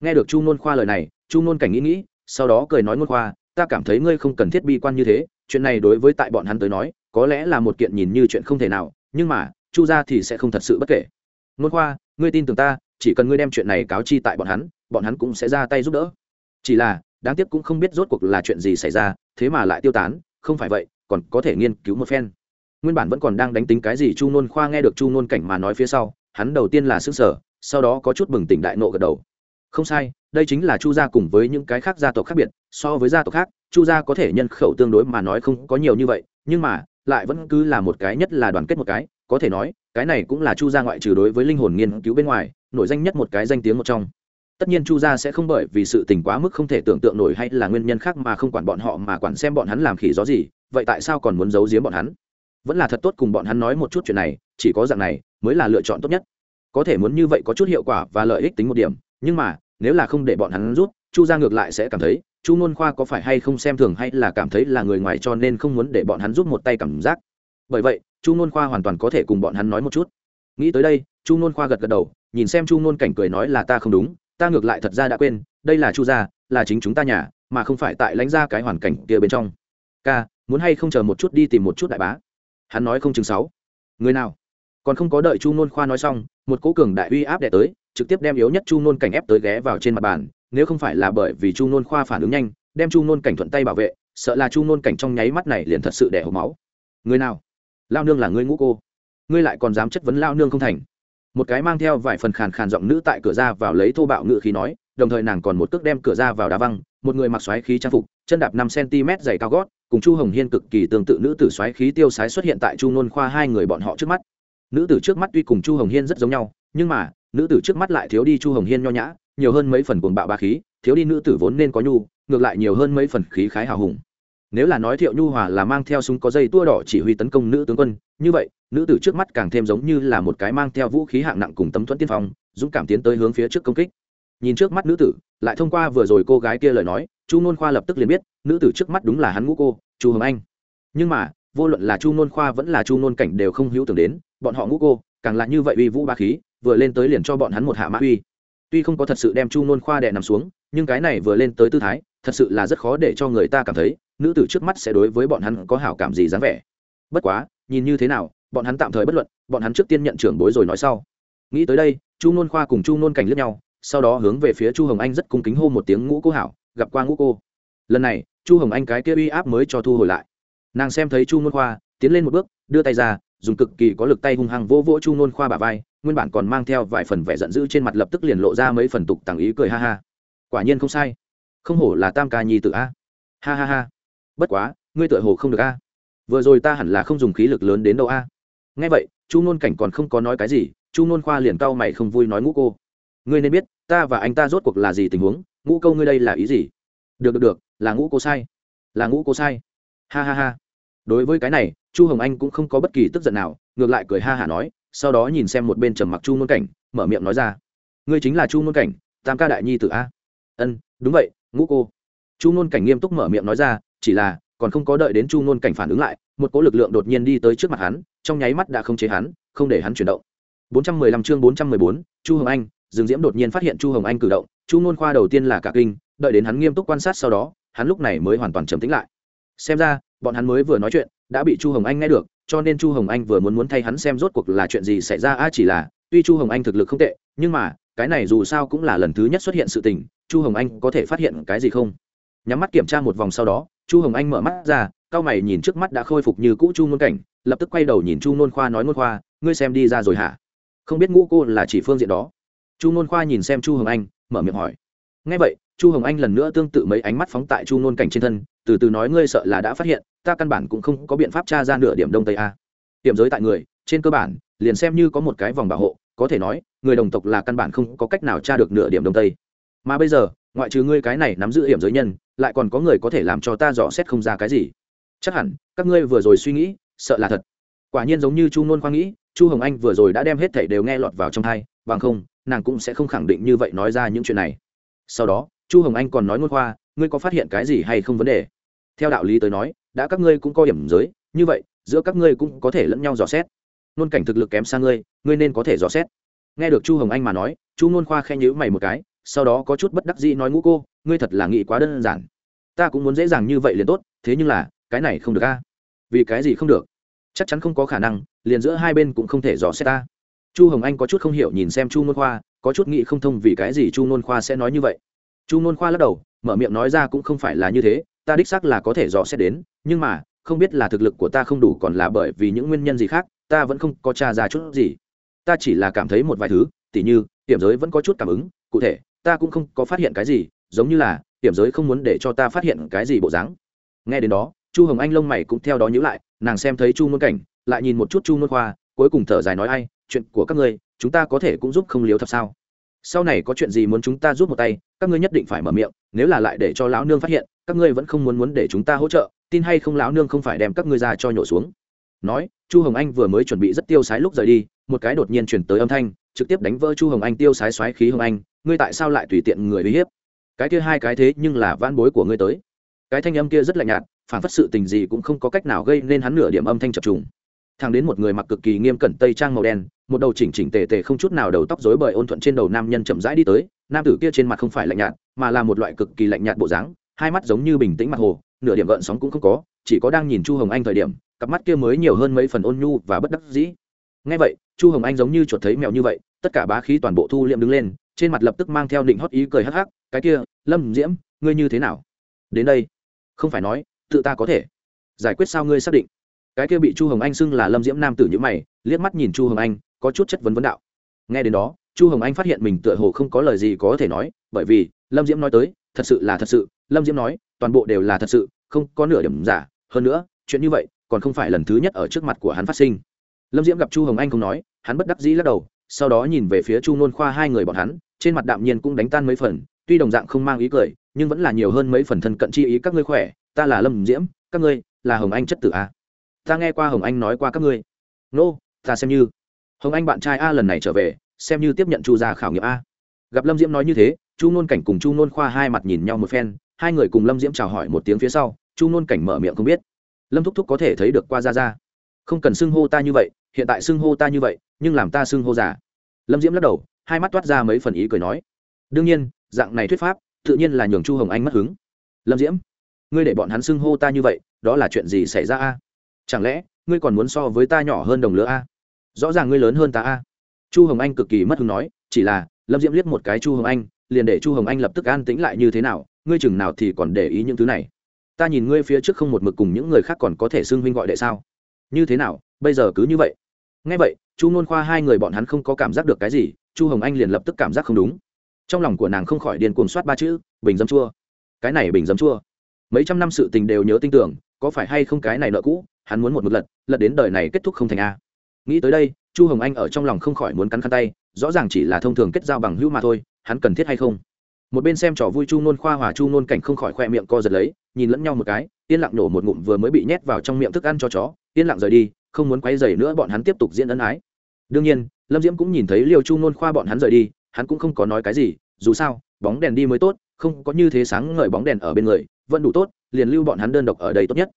A: Nghe được chu nôn khoa lời này, chu nôn cảnh nghĩ nghĩ, sau đó cười nói nôn khoa, ta cảm thấy ngươi không cần thiết bi quan như thế, chuyện này đối với tại bọn hắn tới nói, có lẽ là một kiện nhìn như chuyện không thể nào, nhưng mà, chu ra thì sẽ không thật sự bất kể. Nôn khoa, ngươi tin tưởng ta, chỉ cần ngươi đem chuyện này cáo chi tại bọn hắn bọn hắn cũng sẽ ra tay giúp đỡ. Chỉ là, đáng tiếc cũng không biết rốt cuộc là chuyện gì xảy ra, thế mà lại tiêu tán, không phải vậy còn có thể nghiên cứu một phen. Nguyên bản vẫn còn đang đánh tính cái gì chu nôn khoa nghe được chu nôn cảnh mà nói phía sau, hắn đầu tiên là xứ sở sau đó có chút bừng tỉnh đại nộ gật đầu. Không sai, đây chính là chu gia cùng với những cái khác gia tộc khác biệt, so với gia tộc khác, chu gia có thể nhân khẩu tương đối mà nói không có nhiều như vậy, nhưng mà, lại vẫn cứ là một cái nhất là đoàn kết một cái, có thể nói, cái này cũng là chu gia ngoại trừ đối với linh hồn nghiên cứu bên ngoài, nổi danh nhất một cái danh tiếng một trong. Tất nhiên chu gia sẽ không bởi vì sự tình quá mức không thể tưởng tượng nổi hay là nguyên nhân khác mà không quản bọn họ mà quản xem bọn hắn làm khỉ gió gì vậy tại sao còn muốn giấu giếm bọn hắn? Vẫn là thật tốt cùng bọn hắn nói một chút chuyện này, chỉ có dạng này mới là lựa chọn tốt nhất. Có thể muốn như vậy có chút hiệu quả và lợi ích tính một điểm, nhưng mà, nếu là không để bọn hắn rút, chu gia ngược lại sẽ cảm thấy, chu nôn khoa có phải hay không xem thường hay là cảm thấy là người ngoài cho nên không muốn để bọn hắn rút một tay cảm giác. Bởi vậy, chu nôn khoa hoàn toàn có thể cùng bọn hắn nói một chút. Nghĩ tới đây, chu nôn khoa gật gật đầu, nhìn xem chu nôn cảnh cười nói là ta không đúng, ta ngược lại thật ra đã quên, đây là chu gia, là chính chúng ta nhà, mà không phải tại lãnh ra cái hoàn cảnh kia bên trong. Ca muốn hay không chờ một chút đi tìm một chút đại bá? Hắn nói không chừng sáu. Người nào? Còn không có đợi chu nôn khoa nói xong, một cố cường đại uy áp đẻ tới, trực tiếp đem yếu nhất chu nôn cảnh ép tới ghé vào trên mặt bàn, nếu không phải là bởi vì chu nôn khoa phản ứng nhanh, đem chu nôn cảnh thuận tay bảo vệ, sợ là chu nôn cảnh trong nháy mắt này liền thật sự đẻ hộp máu. Người nào? Lao nương là ngươi ngũ cô. Ngươi lại còn dám chất vấn lao nương không thành. Một cái mang theo vài phần khàn khàn giọng nữ tại cửa ra vào lấy thô bạo ngự khí nói, đồng thời nàng còn một cước đem cửa ra vào đá văng, một người mặc xoáy khí trang phục, chân đạp năm cm dày cao gót cùng chu hồng hiên cực kỳ tương tự nữ tử xoáy khí tiêu sái xuất hiện tại chu nôn khoa hai người bọn họ trước mắt. Nữ tử trước mắt tuy cùng chu hồng hiên rất giống nhau, nhưng mà, nữ tử trước mắt lại thiếu đi chu hồng hiên nho nhã, nhiều hơn mấy phần cuồng bạo ba khí, thiếu đi nữ tử vốn nên có nhu, ngược lại nhiều hơn mấy phần khí khái hào hùng. Nếu là nói thiệu nhu hòa là mang theo súng có dây tua đỏ chỉ huy tấn công nữ tướng quân, như vậy, nữ tử trước mắt càng thêm giống như là một cái mang theo vũ khí hạng nặng cùng tấm thuẫn tiên phong, dũng cảm tiến tới hướng phía trước công kích. Nhìn trước mắt nữ tử lại thông qua vừa rồi cô gái kia lời nói, chu nôn khoa lập tức liền biết, nữ tử trước mắt đúng là hắn ngũ cô, chu hồng anh. Nhưng mà, vô luận là chu nôn khoa vẫn là chu nôn cảnh đều không hữu tưởng đến, bọn họ ngũ cô, càng là như vậy uy vũ ba khí, vừa lên tới liền cho bọn hắn một hạ mã uy. Tuy không có thật sự đem chu nôn khoa đè nằm xuống, nhưng cái này vừa lên tới tư thái, thật sự là rất khó để cho người ta cảm thấy, nữ tử trước mắt sẽ đối với bọn hắn có hảo cảm gì dáng vẻ. Bất quá, nhìn như thế nào, bọn hắn tạm thời bất luận, bọn hắn trước tiên nhận trưởng bối rồi nói sau. Nghĩ tới đây, chu nôn khoa cùng chu nôn cảnh lướt nhau sau đó hướng về phía chu hồng anh rất cung kính hô một tiếng ngũ cô hảo, gặp qua ngũ cô. Lần này, chu hồng anh cái kia uy áp mới cho thu hồi lại. Nàng xem thấy chu nôn khoa, tiến lên một bước, đưa tay ra, dùng cực kỳ có lực tay hung hăng vỗ vỗ chu nôn khoa bà vai, nguyên bản còn mang theo vài phần vẻ giận dữ trên mặt lập tức liền lộ ra mấy phần tục tàng ý cười ha ha. Quả nhiên không sai. Không hổ là tam ca nhi tự a. Ha ha ha. Bất quá, ngươi tự hồ không được a. Vừa rồi ta hẳn là không dùng khí lực lớn đến đâu a. Nghe vậy, chu nôn cảnh còn không có nói cái gì, chu nôn khoa liền cau mày không vui nói ngũ cô. Ngươi nên biết ta và anh ta rốt cuộc là gì tình huống? Ngũ câu ngươi đây là ý gì? Được được được là ngũ cô sai. Là ngũ cô sai. Ha ha ha. Đối với cái này chu hồng anh cũng không có bất kỳ tức giận nào ngược lại cười ha hả nói sau đó nhìn xem một bên trầm mặc chu ngôn cảnh mở miệng nói ra. Ngươi chính là chu ngôn cảnh tam ca đại nhi tử a. Ân đúng vậy ngũ cô. Chu ngôn cảnh nghiêm túc mở miệng nói ra chỉ là còn không có đợi đến chu ngôn cảnh phản ứng lại một cỗ lực lượng đột nhiên đi tới trước mặt hắn trong nháy mắt đã không chế hắn không để hắn chuyển động. 415 chương 414, chu hồng anh dương diễm đột nhiên phát hiện chu hồng anh cử động, chu nôn khoa đầu tiên là cả kinh, đợi đến hắn nghiêm túc quan sát sau đó, hắn lúc này mới hoàn toàn trầm tĩnh lại. Xem ra, bọn hắn mới vừa nói chuyện, đã bị chu hồng anh nghe được, cho nên chu hồng anh vừa muốn muốn thay hắn xem rốt cuộc là chuyện gì xảy ra, a, chỉ là, tuy chu hồng anh thực lực không tệ, nhưng mà, cái này dù sao cũng là lần thứ nhất xuất hiện sự tình, chu hồng anh có thể phát hiện cái gì không? Nhắm mắt kiểm tra một vòng sau đó, chu hồng anh mở mắt ra, cao mày nhìn trước mắt đã khôi phục như cũ chu ngôn cảnh, lập tức quay đầu nhìn chu nôn khoa nói ngôn khoa, ngươi xem đi ra rồi hả? Không biết ngũ cô là chỉ phương diện đó chu nôn khoa nhìn xem chu hồng anh, mở miệng hỏi. Ngay vậy, chu hồng anh lần nữa tương tự mấy ánh mắt phóng tại chu nôn cảnh trên thân, từ từ nói ngươi sợ là đã phát hiện, ta căn bản cũng không có biện pháp tra ra nửa điểm đông tây a. Điểm giới tại người, trên cơ bản, liền xem như có một cái vòng bảo hộ, có thể nói, người đồng tộc là căn bản không có cách nào tra được nửa điểm đông tây. Mà bây giờ, ngoại trừ ngươi cái này nắm giữ hiểm giới nhân, lại còn có người có thể làm cho ta dò xét không ra cái gì. Chắc hẳn, các ngươi vừa rồi suy nghĩ, sợ là thật. Quả nhiên giống như chu nôn khoa nghĩ, chu hồng anh vừa rồi đã đem hết thảy đều nghe lọt vào trong thai bằng không nàng cũng sẽ không khẳng định như vậy nói ra những chuyện này. Sau đó, chu hồng anh còn nói nôn khoa, ngươi có phát hiện cái gì hay không vấn đề? Theo đạo lý tới nói, đã các ngươi cũng có điểm giới, như vậy, giữa các ngươi cũng có thể lẫn nhau dò xét. Nôn cảnh thực lực kém xa ngươi ngươi nên có thể dò xét. Nghe được chu hồng anh mà nói, chu nôn khoa khen nhữ mày một cái, sau đó có chút bất đắc dĩ nói, ngũ cô, ngươi thật là nghĩ quá đơn giản. Ta cũng muốn dễ dàng như vậy liền tốt, thế nhưng là, cái này không được a. Vì cái gì không được? Chắc chắn không có khả năng, liền giữa hai bên cũng không thể dò xét ta chu hồng anh có chút không hiểu nhìn xem chu nôn khoa, có chút nghĩ không thông vì cái gì chu nôn khoa sẽ nói như vậy. Chu nôn khoa lắc đầu, mở miệng nói ra cũng không phải là như thế, ta đích xác là có thể dò xét đến, nhưng mà, không biết là thực lực của ta không đủ còn là bởi vì những nguyên nhân gì khác, ta vẫn không có t r a ra chút gì. Ta chỉ là cảm thấy một vài thứ, tỉ như, hiểm giới vẫn có chút cảm ứng, cụ thể, ta cũng không có phát hiện cái gì, giống như là, hiểm giới không muốn để cho ta phát hiện cái gì bộ dáng. Nghe đến đó, chu hồng anh lông mày cũng theo đó nhữ lại, nàng xem thấy chu môn cảnh, lại nhìn một chút chu môn khoa, cuối cùng thở dài nói ai chuyện của các ngươi, chúng ta có thể cũng giúp không liếu thật sao? Sau này có chuyện gì muốn chúng ta giúp một tay, các ngươi nhất định phải mở miệng, nếu là lại để cho lão nương phát hiện, các ngươi vẫn không muốn muốn để chúng ta hỗ trợ, tin hay không lão nương không phải đem các ngươi ra cho nhổ xuống. Nói, chu hồng anh vừa mới chuẩn bị rất tiêu sái lúc rời đi, một cái đột nhiên chuyển tới âm thanh, trực tiếp đánh vỡ chu hồng anh tiêu sái xoáy khí hồng anh, ngươi tại sao lại tùy tiện người uy hiếp? Cái kia hai cái thế nhưng là van bối của ngươi tới. Cái thanh âm kia rất lạnh nhạt, phản phất sự tình gì cũng không có cách nào gây nên hắn nửa điểm âm thanh chập trùng thằng đến một người mặc cực kỳ nghiêm cẩn tây trang màu đen, một đầu chỉnh chỉnh tề tề không chút nào đầu tóc rối bời ôn thuận trên đầu nam nhân chậm rãi đi tới, nam tử kia trên mặt không phải lạnh nhạt, mà là một loại cực kỳ lạnh nhạt bộ dáng, hai mắt giống như bình tĩnh mặt hồ, nửa điểm gợn sóng cũng không có, chỉ có đang nhìn chu hồng anh thời điểm, cặp mắt kia mới nhiều hơn mấy phần ôn nhu và bất đắc dĩ. Ngay vậy, chu hồng anh giống như chuột thấy mèo như vậy, tất cả bá khí toàn bộ thu liệm đứng lên, trên mặt lập tức mang theo định hót ý cười hắc hắc, cái kia, lâm diễm, ngươi như thế nào? Đến đây. Không phải nói, tự ta có thể. Giải quyết sao ngươi xác định? Cái kia bị chu hồng anh xưng là lâm diễm nam tử nhữ mày, liếc mắt nhìn chu hồng anh, có chút chất vấn vấn đạo. Nghe đến đó, chu hồng anh phát hiện mình tựa hồ không có lời gì có thể nói, bởi vì, lâm diễm nói tới, thật sự là thật sự, lâm diễm nói, toàn bộ đều là thật sự, không có nửa điểm giả. Hơn nữa, chuyện như vậy, còn không phải lần thứ nhất ở trước mặt của hắn phát sinh. Lâm diễm gặp chu hồng anh không nói, hắn bất đắc dĩ lắc đầu, sau đó nhìn về phía chu nôn khoa hai người bọn hắn, trên mặt đạm nhiên cũng đánh tan mấy phần, tuy đồng dạng không mang ý cười, nhưng vẫn là nhiều hơn mấy phần thân cận chi ý các ngươi khỏe, ta là lâm diễm, các ngươi là hồng anh chất tử a ta nghe qua hồng anh nói qua các ngươi. Nô、no, ta xem như. Hồng anh bạn trai a lần này trở về xem như tiếp nhận chu gia khảo nghiệm a. Gặp lâm diễm nói như thế chu nôn cảnh cùng chu nôn khoa hai mặt nhìn nhau một phen hai người cùng lâm diễm chào hỏi một tiếng phía sau chu nôn cảnh mở miệng không biết. Lâm thúc thúc có thể thấy được qua ra ra không cần xưng hô ta như vậy hiện tại xưng hô ta như vậy nhưng làm ta xưng hô giả. Lâm diễm lắc đầu hai mắt toát ra mấy phần ý cười nói. Đương nhiên dạng này thuyết pháp tự nhiên là nhường chu hồng anh mất hứng. Lâm diễm ngươi để bọn hắn xưng hô ta như vậy đó là chuyện gì xảy ra a? Chẳng lẽ, ngươi còn muốn so với ta nhỏ hơn đồng lứa a? Rõ ràng ngươi lớn hơn ta a. Chu hồng anh cực kỳ mất hứng nói, chỉ là, lâm diễm liếc một cái chu hồng anh, liền để chu hồng anh lập tức an tĩnh lại như thế nào, ngươi chừng nào thì còn để ý những thứ này. Ta nhìn ngươi phía trước không một mực cùng những người khác còn có thể xưng huynh gọi đệ sao? Như thế nào, bây giờ cứ như vậy? Ngay vậy, chu nôn khoa hai người bọn hắn không có cảm giác được cái gì, chu hồng anh liền lập tức cảm giác không đúng. Trong lòng của nàng không khỏi điên cuồng soát ba chữ, bình dấm chua. Cái này bình dấm chua. Mấy trăm năm sự tình đều nhớ tin tưởng, có phải hay không cái này nợ cũ hắn muốn một một lật lật đến đời này kết thúc không thành a. Nghĩ tới đây, chu hồng anh ở trong lòng không khỏi muốn cắn khăn tay, rõ ràng chỉ là thông thường kết giao bằng hữu mà thôi, hắn cần thiết hay không? Một bên xem trò vui chu nôn khoa hòa chu nôn cảnh không khỏi khoe miệng co giật lấy, nhìn lẫn nhau một cái, yên lặng nổ một ngụm vừa mới bị nhét vào trong miệng thức ăn cho chó, yên lặng rời đi, không muốn quay dày nữa bọn hắn tiếp tục diễn ân ái. Đương nhiên, lâm diễm cũng nhìn thấy liêu chu nôn khoa bọn hắn rời đi, hắn cũng không có nói cái gì, dù sao, bóng đèn đi mới tốt, không có như thế sáng ngời bóng đèn ở bên người, vẫn đủ tốt, liền lưu bọn hắn đơn độc ở đây tốt nhất.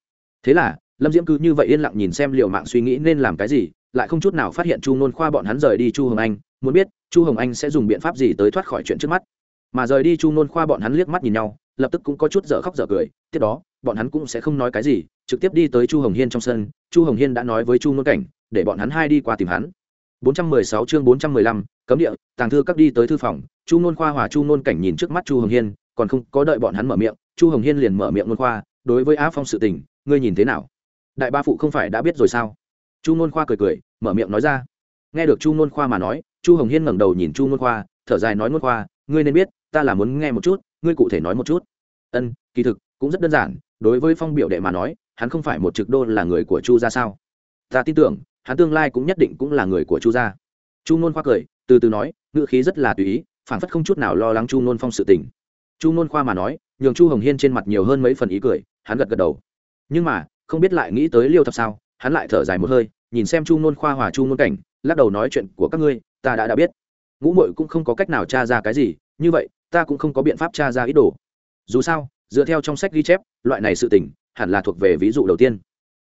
A: Thế là lâm diễm cứ như vậy yên lặng nhìn xem liệu mạng suy nghĩ nên làm cái gì lại không chút nào phát hiện chu nôn khoa bọn hắn rời đi chu hồng anh muốn biết chu hồng anh sẽ dùng biện pháp gì tới thoát khỏi chuyện trước mắt. Mà rời đi chu nôn khoa bọn hắn liếc mắt nhìn nhau lập tức cũng có chút dở khóc dở cười tiếp đó bọn hắn cũng sẽ không nói cái gì trực tiếp đi tới chu hồng hiên trong sân chu hồng hiên đã nói với chu nôn cảnh để bọn hắn hai đi qua tìm hắn. 416 chương 415, cấm địa tàng thư các đi tới thư phòng chu nôn khoa hòa chu nôn cảnh nhìn trước mắt chu hồng hiên còn không có đợi bọn hắn mở miệng chu hồng hiên liền mở miệng nôn khoa đối với á phong sự tình ngươi nhìn thế nào? Đại ba phụ không phải đã biết rồi sao? Chu nôn khoa cười cười, mở miệng nói ra. Nghe được chu nôn khoa mà nói, chu hồng hiên ngẩng đầu nhìn chu nôn khoa, thở dài nói nôn khoa, ngươi nên biết, ta là muốn nghe một chút, ngươi cụ thể nói một chút. Ân, kỳ thực, cũng rất đơn giản, đối với phong biểu đệ mà nói, hắn không phải một trực đô là người của chu gia sao? Ta tin tưởng, hắn tương lai cũng nhất định cũng là người của chu gia. Chu nôn khoa cười, từ từ nói, ngữ khí rất là tùy ý phản phất không chút nào lo lắng chu nôn phong sự tình. Chu nôn khoa mà nói, nhường chu hồng hiên trên mặt nhiều hơn mấy phần ý cười, hắn gật gật đầu. Nhưng mà không biết lại nghĩ tới liêu thập sao, hắn lại thở dài một hơi, nhìn xem chu nôn khoa hòa chu nôn cảnh, lắc đầu nói chuyện của các ngươi, ta đã đã biết. Ngũ mội cũng không có cách nào tra ra cái gì, như vậy, ta cũng không có biện pháp tra ra ít đồ. Dù sao, dựa theo trong sách ghi chép, loại này sự tình, hẳn là thuộc về ví dụ đầu tiên.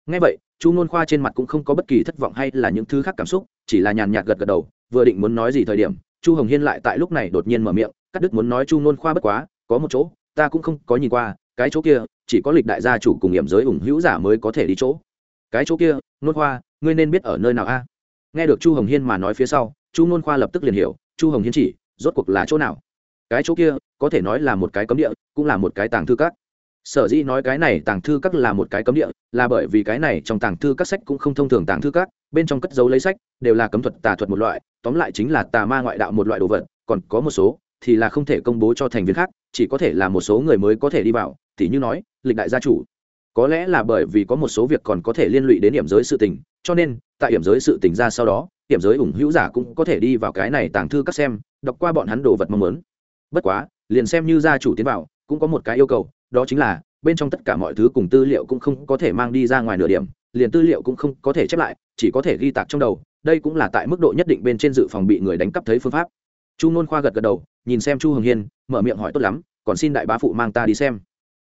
A: Ngay vậy, chu nôn khoa trên mặt cũng không có bất kỳ thất vọng hay là những thứ khác cảm xúc, chỉ là nhàn nhạt gật gật đầu, vừa định muốn nói gì thời điểm, chu hồng hiên lại tại lúc này đột nhiên mở miệng, cắt đứt muốn nói chu nôn khoa bất quá, có một chỗ, ta cũng không có nhìn qua cái chỗ kia, chỉ có lịch đại gia chủ cùng nghiệm giới ủng hữu giả mới có thể đi chỗ. Cái chỗ kia, nôn khoa, ngươi nên biết ở nơi nào a? Nghe được chu hồng hiên mà nói phía sau, chu nôn khoa lập tức liền hiểu, chu hồng hiên chỉ, rốt cuộc là chỗ nào? Cái chỗ kia, có thể nói là một cái cấm địa, cũng là một cái tàng thư các. Sở dĩ nói cái này tàng thư các là một cái cấm địa, là bởi vì cái này trong tàng thư các sách cũng không thông thường tàng thư các, bên trong cất dấu lấy sách, đều là cấm thuật tà thuật một loại, tóm lại chính là tà ma ngoại đạo một loại đồ vật, còn có một số thì là không thể công bố cho thành viên khác, chỉ có thể là một số người mới có thể đi vào thì như nói, lịch đại gia chủ. Có lẽ là bởi vì có một số việc còn có thể liên lụy đến điểm giới sự tình, cho nên, tại điểm giới sự tình ra sau đó điểm giới ủng hữu giả cũng có thể đi vào cái này tàng thư các xem, đọc qua bọn hắn đồ vật mong muốn. Bất quá, liền xem như gia chủ tiến vào, cũng có một cái yêu cầu, đó chính là, bên trong tất cả mọi thứ cùng tư liệu cũng không có thể mang đi ra ngoài nửa điểm, liền tư liệu cũng không có thể chép lại, chỉ có thể ghi tạc trong đầu, đây cũng là tại mức độ nhất định bên trên dự phòng bị người đánh cắp thấy phương pháp chu nôn khoa gật gật đầu, nhìn xem chu hồng hiên, mở miệng hỏi tốt lắm, còn xin đại bá phụ mang ta đi xem.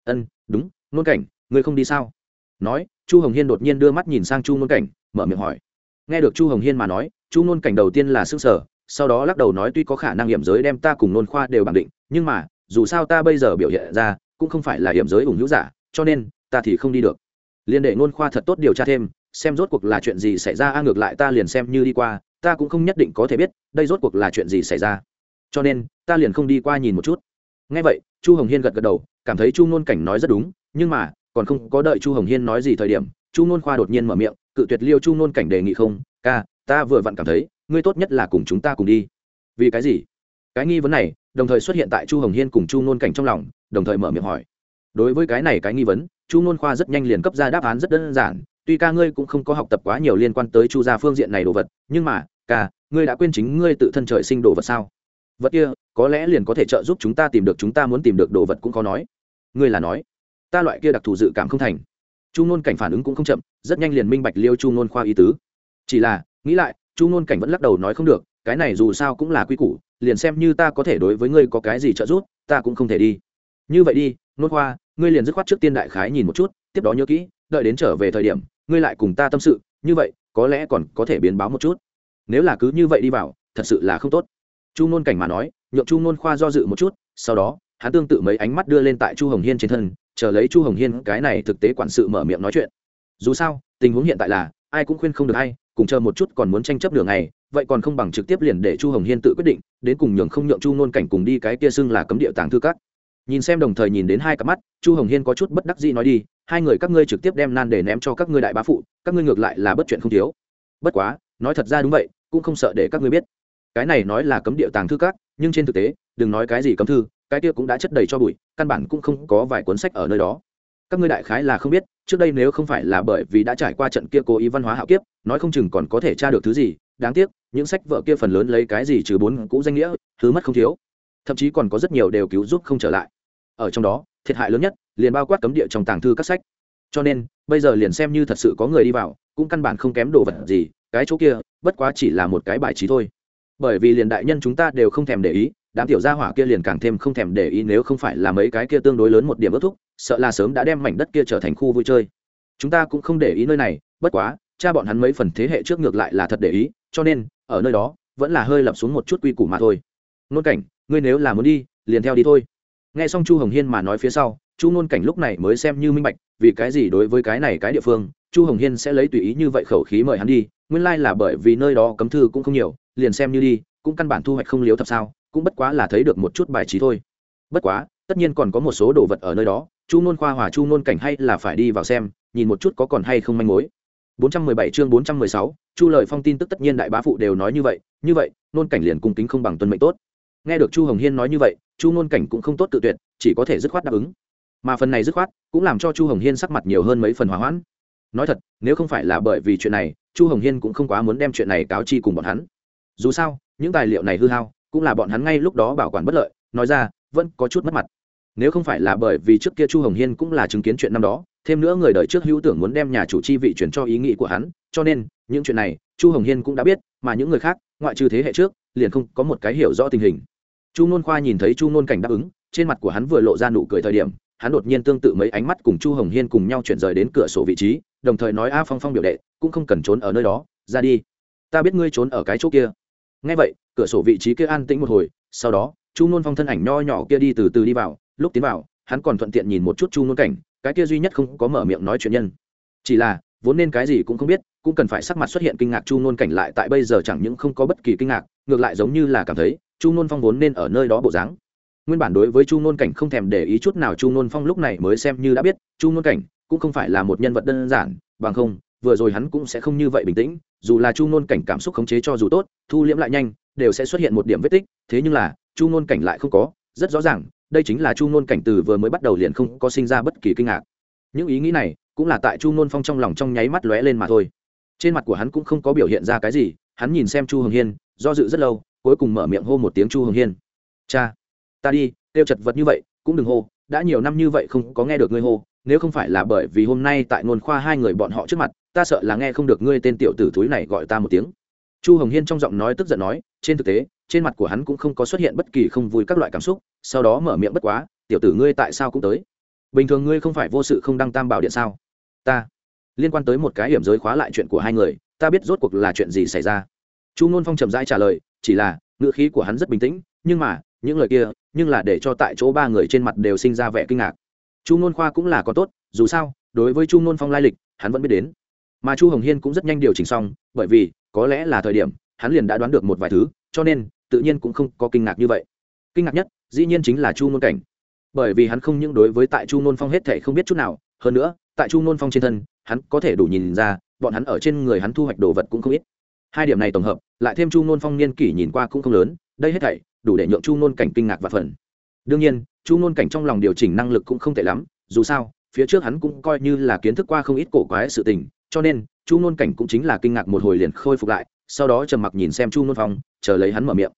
A: Ân, đúng, nôn cảnh, ngươi không đi sao? Nói, chu hồng hiên đột nhiên đưa mắt nhìn sang chu nôn cảnh, mở miệng hỏi. Nghe được chu hồng hiên mà nói, chu nôn cảnh đầu tiên là s ư n g sở sau đó lắc đầu nói tuy có khả năng hiểm giới đem ta cùng nôn khoa đều bằng định, nhưng mà, dù sao ta bây giờ biểu hiện ra, cũng không phải là hiểm giới ủng hữu giả, cho nên, ta thì không đi được. Liên đệ nôn khoa thật tốt điều tra thêm, xem rốt cuộc là chuyện gì xảy ra, a ngược lại ta liền xem như đi qua ta cũng không nhất định có thể biết đây rốt cuộc là chuyện gì xảy ra. Cho nên, ta liền không đi qua nhìn một chút. Ngay vậy, chu hồng hiên gật gật đầu, cảm thấy chu nôn cảnh nói rất đúng, nhưng mà, còn không có đợi chu hồng hiên nói gì thời điểm, chu nôn khoa đột nhiên mở miệng, cự tuyệt liêu chu nôn cảnh đề nghị không? Ca, ta vừa vặn cảm thấy, ngươi tốt nhất là cùng chúng ta cùng đi. Vì cái gì? Cái nghi vấn này, đồng thời xuất hiện tại chu hồng hiên cùng chu nôn cảnh trong lòng, đồng thời mở miệng hỏi. Đối với cái này cái nghi vấn, chu nôn khoa rất nhanh liền cấp ra đáp án rất đơn giản tuy ca ngươi cũng không có học tập quá nhiều liên quan tới chu gia phương diện này đồ vật, nhưng mà, ca, ngươi đã quên chính ngươi tự thân trời sinh đồ vật sao? Vật kia, có lẽ liền có thể trợ giúp chúng ta tìm được chúng ta muốn tìm được đồ vật cũng khó nói. Ngươi là nói, ta loại kia đặc thù dự cảm không thành. Chu nôn cảnh phản ứng cũng không chậm, rất nhanh liền minh bạch liêu chu nôn khoa ý tứ. Chỉ là, nghĩ lại, chu nôn cảnh vẫn lắc đầu nói không được, cái này dù sao cũng là quy củ, liền xem như ta có thể đối với ngươi có cái gì trợ giúp, ta cũng không thể đi. Như vậy đi, nôn khoa, ngươi liền dứt khoát trước tiên đại khái nhìn một chút, tiếp đó nhớ kỹ, đợi đến trở về thời điểm ngươi lại cùng ta tâm sự, như vậy, có lẽ còn có thể biến báo một chút. Nếu là cứ như vậy đi vào, thật sự là không tốt. Chu nôn cảnh mà nói, nhượng chu nôn khoa do dự một chút, sau đó, hắn tương tự mấy ánh mắt đưa lên tại chu hồng hiên trên thân, chờ lấy chu hồng hiên cái này thực tế quản sự mở miệng nói chuyện. Dù sao, tình huống hiện tại là, ai cũng khuyên không được hay cùng chờ một chút còn muốn tranh chấp đường này vậy còn không bằng trực tiếp liền để chu hồng hiên tự quyết định, đến cùng nhường không nhượng chu nôn cảnh cùng đi cái kia xưng là cấm địa tàng thư cắt nhìn xem đồng thời nhìn đến hai cặp mắt, chu hồng hiên có chút bất đắc dĩ nói đi hai người các ngươi trực tiếp đem nan để ném cho các ngươi đại bá phụ, các ngươi ngược lại là bất chuyện không thiếu. Bất quá, nói thật ra đúng vậy, cũng không sợ để các ngươi biết. Cái này nói là cấm địa tàng thư các, nhưng trên thực tế, đừng nói cái gì cấm thư, cái kia cũng đã chất đầy cho bụi, căn bản cũng không có vài cuốn sách ở nơi đó. Các ngươi đại khái là không biết, trước đây nếu không phải là bởi vì đã trải qua trận kia cố ý văn hóa hạo kiếp, nói không chừng còn có thể tra được thứ gì, đáng tiếc, những sách vợ kia phần lớn lấy cái gì trừ bốn cũ danh nghĩa, thứ mất không thiếu. Thậm chí còn có rất nhiều đều cứu giúp không trở lại. Ở trong đó, thiệt hại lớn nhất liền bao quát cấm địa trong tàng thư các sách. Cho nên, bây giờ liền xem như thật sự có người đi vào, cũng căn bản không kém đồ vật gì, cái chỗ kia, bất quá chỉ là một cái bài trí thôi. Bởi vì liền đại nhân chúng ta đều không thèm để ý, đám tiểu gia hỏa kia liền càng thêm không thèm để ý nếu không phải là mấy cái kia tương đối lớn một điểm ước thúc, sợ là sớm đã đem mảnh đất kia trở thành khu vui chơi. Chúng ta cũng không để ý nơi này, bất quá, cha bọn hắn mấy phần thế hệ trước ngược lại là thật để ý, cho nên, ở nơi đó, vẫn là hơi lập xuống một chút quy củ mà thôi. Nôn cảnh, ngươi nếu là muốn đi, liền theo đi thôi nghe xong chu hồng hiên mà nói phía sau chu nôn cảnh lúc này mới xem như minh bạch vì cái gì đối với cái này cái địa phương chu hồng hiên sẽ lấy tùy ý như vậy khẩu khí mời hắn đi nguyên lai là bởi vì nơi đó cấm thư cũng không nhiều liền xem như đi cũng căn bản thu hoạch không liếu thật sao cũng bất quá là thấy được một chút bài trí thôi. Bất quá tất nhiên còn có một số đồ vật ở nơi đó chu nôn khoa hòa chu nôn cảnh hay là phải đi vào xem nhìn một chút có còn hay không manh mối. 417 chương 416, chu lợi phong tin tức tất nhiên đại bá phụ đều nói như vậy như vậy nôn cảnh liền cung kính không bằng tuân mệnh tốt nghe được chu hồng hiên nói như vậy, chu ngôn cảnh cũng không tốt tự tuyệt, chỉ có thể dứt khoát đáp ứng. Mà phần này dứt khoát cũng làm cho chu hồng hiên sắc mặt nhiều hơn mấy phần hòa hoãn. Nói thật, nếu không phải là bởi vì chuyện này, chu hồng hiên cũng không quá muốn đem chuyện này cáo chi cùng bọn hắn. Dù sao, những tài liệu này hư hao, cũng là bọn hắn ngay lúc đó bảo quản bất lợi, nói ra, vẫn có chút mất mặt. Nếu không phải là bởi vì trước kia chu hồng hiên cũng là chứng kiến chuyện năm đó, thêm nữa người đời trước hữu tưởng muốn đem nhà chủ chi vị chuyển cho ý nghĩ của hắn, cho nên, những chuyện này, chu hồng hiên cũng đã biết, mà những người khác, ngoại trừ thế hệ trước, liền không có một cái hiểu rõ tình hình chu nôn khoa nhìn thấy chu nôn cảnh đáp ứng, trên mặt của hắn vừa lộ ra nụ cười thời điểm, hắn đột nhiên tương tự mấy ánh mắt cùng chu hồng hiên cùng nhau chuyển rời đến cửa sổ vị trí, đồng thời nói, a phong phong biểu đệ, cũng không cần trốn ở nơi đó, ra đi. Ta biết ngươi trốn ở cái chỗ kia. Ngay vậy, cửa sổ vị trí kia an tĩnh một hồi, sau đó, chu nôn phong thân ảnh nho nhỏ kia đi từ từ đi vào, lúc tiến vào, hắn còn thuận tiện nhìn một chút chu nôn cảnh, cái kia duy nhất không có mở miệng nói chuyện nhân. Chỉ là, vốn nên cái gì cũng không biết, cũng cần phải sắc mặt xuất hiện kinh ngạc chu nôn cảnh lại tại bây giờ chẳng những không có bất kỳ kinh ngạc, ngược lại giống như là cảm thấy chu nôn phong vốn nên ở nơi đó bộ dáng. Nguyên bản đối với chu nôn cảnh không thèm để ý chút nào, chu nôn phong lúc này mới xem như đã biết, chu nôn cảnh cũng không phải là một nhân vật đơn giản, bằng không, vừa rồi hắn cũng sẽ không như vậy bình tĩnh, dù là chu nôn cảnh cảm xúc khống chế cho dù tốt, thu liễm lại nhanh, đều sẽ xuất hiện một điểm vết tích, thế nhưng là, chu nôn cảnh lại không có, rất rõ ràng, đây chính là chu nôn cảnh từ vừa mới bắt đầu liền không có sinh ra bất kỳ kinh ngạc. Những ý nghĩ này cũng là tại chu nôn phong trong lòng trong nháy mắt lóe lên mà thôi. Trên mặt của hắn cũng không có biểu hiện ra cái gì, hắn nhìn xem chu hồng hiên, do dự rất lâu cuối cùng mở miệng hô một tiếng chu hồng hiên. Cha, ta đi, tiêu chật vật như vậy, cũng đừng hô, đã nhiều năm như vậy không có nghe được ngươi hô, nếu không phải là bởi vì hôm nay tại ngôn khoa hai người bọn họ trước mặt, ta sợ là nghe không được ngươi tên tiểu tử thúi này gọi ta một tiếng. Chu hồng hiên trong giọng nói tức giận nói, trên thực tế, trên mặt của hắn cũng không có xuất hiện bất kỳ không vui các loại cảm xúc, sau đó mở miệng bất quá, tiểu tử ngươi tại sao cũng tới? Bình thường ngươi không phải vô sự không đăng tam bảo điện sao? Ta, liên quan tới một cái hiểm giới khóa lại chuyện của hai người, ta biết rốt cuộc là chuyện gì xảy ra. Chu ngôn phong trầm rãi trả lời chỉ là, ngữ khí của hắn rất bình tĩnh, nhưng mà, những lời kia, nhưng là để cho tại chỗ ba người trên mặt đều sinh ra vẻ kinh ngạc. Chu ngôn khoa cũng là có tốt, dù sao, đối với chu ngôn phong lai lịch, hắn vẫn biết đến. Mà chu hồng hiên cũng rất nhanh điều chỉnh xong, bởi vì, có lẽ là thời điểm, hắn liền đã đoán được một vài thứ, cho nên, tự nhiên cũng không có kinh ngạc như vậy. Kinh ngạc nhất, dĩ nhiên chính là chu ngôn cảnh. Bởi vì hắn không những đối với tại chu ngôn phong hết thể không biết chút nào, hơn nữa, tại chu ngôn phong trên thân, hắn có thể đủ nhìn ra, bọn hắn ở trên người hắn thu hoạch đồ vật cũng không ít. Hai điểm này tổng hợp lại thêm chu nôn phong niên kỷ nhìn qua cũng không lớn, đây hết thảy đủ để nhượng chu nôn cảnh kinh ngạc và phần đương nhiên, chu nôn cảnh trong lòng điều chỉnh năng lực cũng không tệ lắm, dù sao, phía trước hắn cũng coi như là kiến thức qua không ít cổ quái sự tình, cho nên, chu nôn cảnh cũng chính là kinh ngạc một hồi liền khôi phục lại, sau đó trầm mặc nhìn xem chu nôn phong, chờ lấy hắn mở miệng.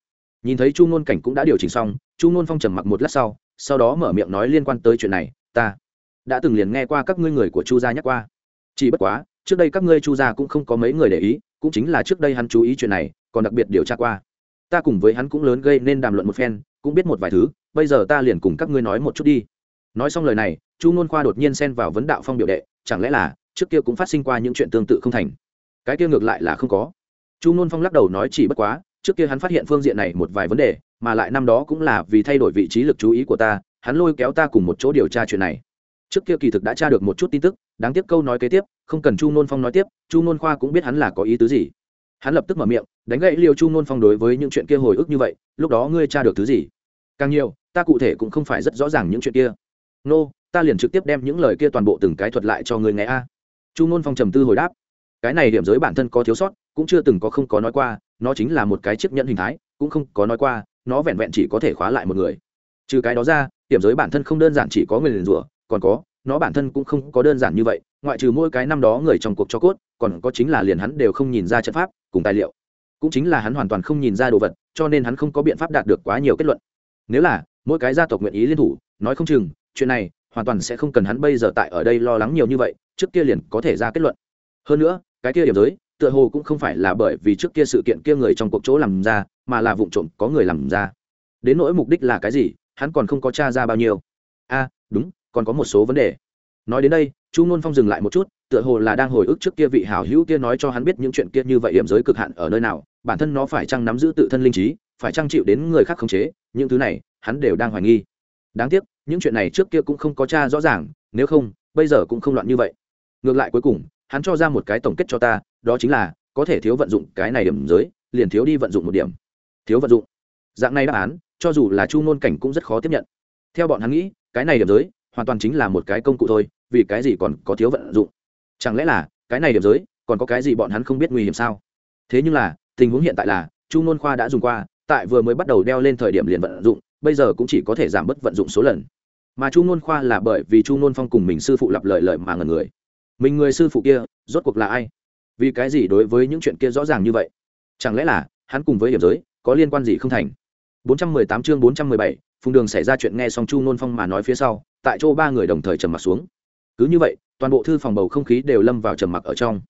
A: Nhìn thấy chu nôn cảnh cũng đã điều chỉnh xong, chu nôn phong trầm mặc một lát sau sau đó mở miệng nói liên quan tới chuyện này, ta đã từng liền nghe qua các ngươi người của chu gia nhắc qua. Chỉ bất quá, trước đây các ngươi chu gia cũng không có mấy người để ý cũng chính là trước đây hắn chú ý chuyện này, còn đặc biệt điều tra qua. Ta cùng với hắn cũng lớn gây nên đàm luận một phen, cũng biết một vài thứ, bây giờ ta liền cùng các ngươi nói một chút đi. Nói xong lời này, chu ngôn khoa đột nhiên xen vào vấn đạo phong biểu đệ, chẳng lẽ là, trước kia cũng phát sinh qua những chuyện tương tự không thành? Cái kia ngược lại là không có. Chu ngôn phong lắc đầu nói chỉ bất quá, trước kia hắn phát hiện phương diện này một vài vấn đề, mà lại năm đó cũng là vì thay đổi vị trí lực chú ý của ta, hắn lôi kéo ta cùng một chỗ điều tra chuyện này trước kia kỳ thực đã tra được một chút tin tức đáng tiếc câu nói kế tiếp không cần chu nôn phong nói tiếp chu nôn khoa cũng biết hắn là có ý tứ gì. Hắn lập tức mở miệng đánh gậy liều chu nôn phong đối với những chuyện kia hồi ức như vậy lúc đó ngươi tra được thứ gì? Càng nhiều ta cụ thể cũng không phải rất rõ ràng những chuyện kia. Nô、no, ta liền trực tiếp đem những lời kia toàn bộ từng cái thuật lại cho người nghe a. Chu nôn phong trầm tư hồi đáp. Cái này điểm giới bản thân có thiếu sót cũng chưa từng có không có nói qua nó chính là một cái chiếc nhẫn hình thái cũng không có nói qua nó vẹn vẹn chỉ có thể khóa lại một người. Trừ cái đó ra điểm giới bản thân không đơn giản chỉ có người liền rủa còn có, nó bản thân cũng không có đơn giản như vậy, ngoại trừ mỗi cái năm đó người trong cuộc cho cốt, còn có chính là liền hắn đều không nhìn ra trận pháp, cùng tài liệu. Cũng chính là hắn hoàn toàn không nhìn ra đồ vật, cho nên hắn không có biện pháp đạt được quá nhiều kết luận. Nếu là, mỗi cái gia tộc nguyện ý liên thủ, nói không chừng, chuyện này, hoàn toàn sẽ không cần hắn bây giờ tại ở đây lo lắng nhiều như vậy, trước kia liền có thể ra kết luận. Hơn nữa, cái kia điểm giới, tựa hồ cũng không phải là bởi vì trước kia sự kiện kia người trong cuộc chỗ làm ra, mà là vụ trộm có người làm ra. Đến nỗi mục đích là cái gì, hắn còn không có t r a ra bao nhiêu. A đúng còn có một số vấn đề. Nói đến đây, chu ngôn phong dừng lại một chút, tựa hồ là đang hồi ức trước kia vị hảo hữu kia nói cho hắn biết những chuyện kia như vậy hiểm giới cực hạn ở nơi nào, bản thân nó phải chăng nắm giữ tự thân linh trí, phải chăng chịu đến người khác khống chế, những thứ này, hắn đều đang hoài nghi. Đáng tiếc, những chuyện này trước kia cũng không có cha rõ ràng, nếu không, bây giờ cũng không loạn như vậy. Ngược lại cuối cùng, hắn cho ra một cái tổng kết cho ta, đó chính là, có thể thiếu vận dụng cái này điểm giới, liền thiếu đi vận dụng một điểm. Thiếu vận dụng. Dạng này đáp án, cho dù là chu ngôn cảnh cũng rất khó tiếp nhận. Theo bọn hắn nghĩ, cái này điểm giới hoàn toàn chính là một cái công cụ thôi vì cái gì còn có thiếu vận dụng? Chẳng lẽ là cái này điểm giới còn có cái gì bọn hắn không biết nguy hiểm sao? Thế nhưng là tình huống hiện tại là chu ngôn khoa đã dùng qua tại vừa mới bắt đầu đeo lên thời điểm liền vận dụng bây giờ cũng chỉ có thể giảm bớt vận dụng số lần. Mà chu ngôn khoa là bởi vì chu ngôn phong cùng mình sư phụ lặp lời lời mà ngần người. Mình người sư phụ kia rốt cuộc là ai? Vì cái gì đối với những chuyện kia rõ ràng như vậy? Chẳng lẽ là hắn cùng với hiểm giới có liên quan gì không thành? 418 chương 417, phùng đường xảy ra chuyện nghe xong chu nôn phong mà nói phía sau tại chỗ ba người đồng thời trầm mặc xuống. Cứ như vậy, toàn bộ thư phòng bầu không khí đều lâm vào trầm mặc ở trong.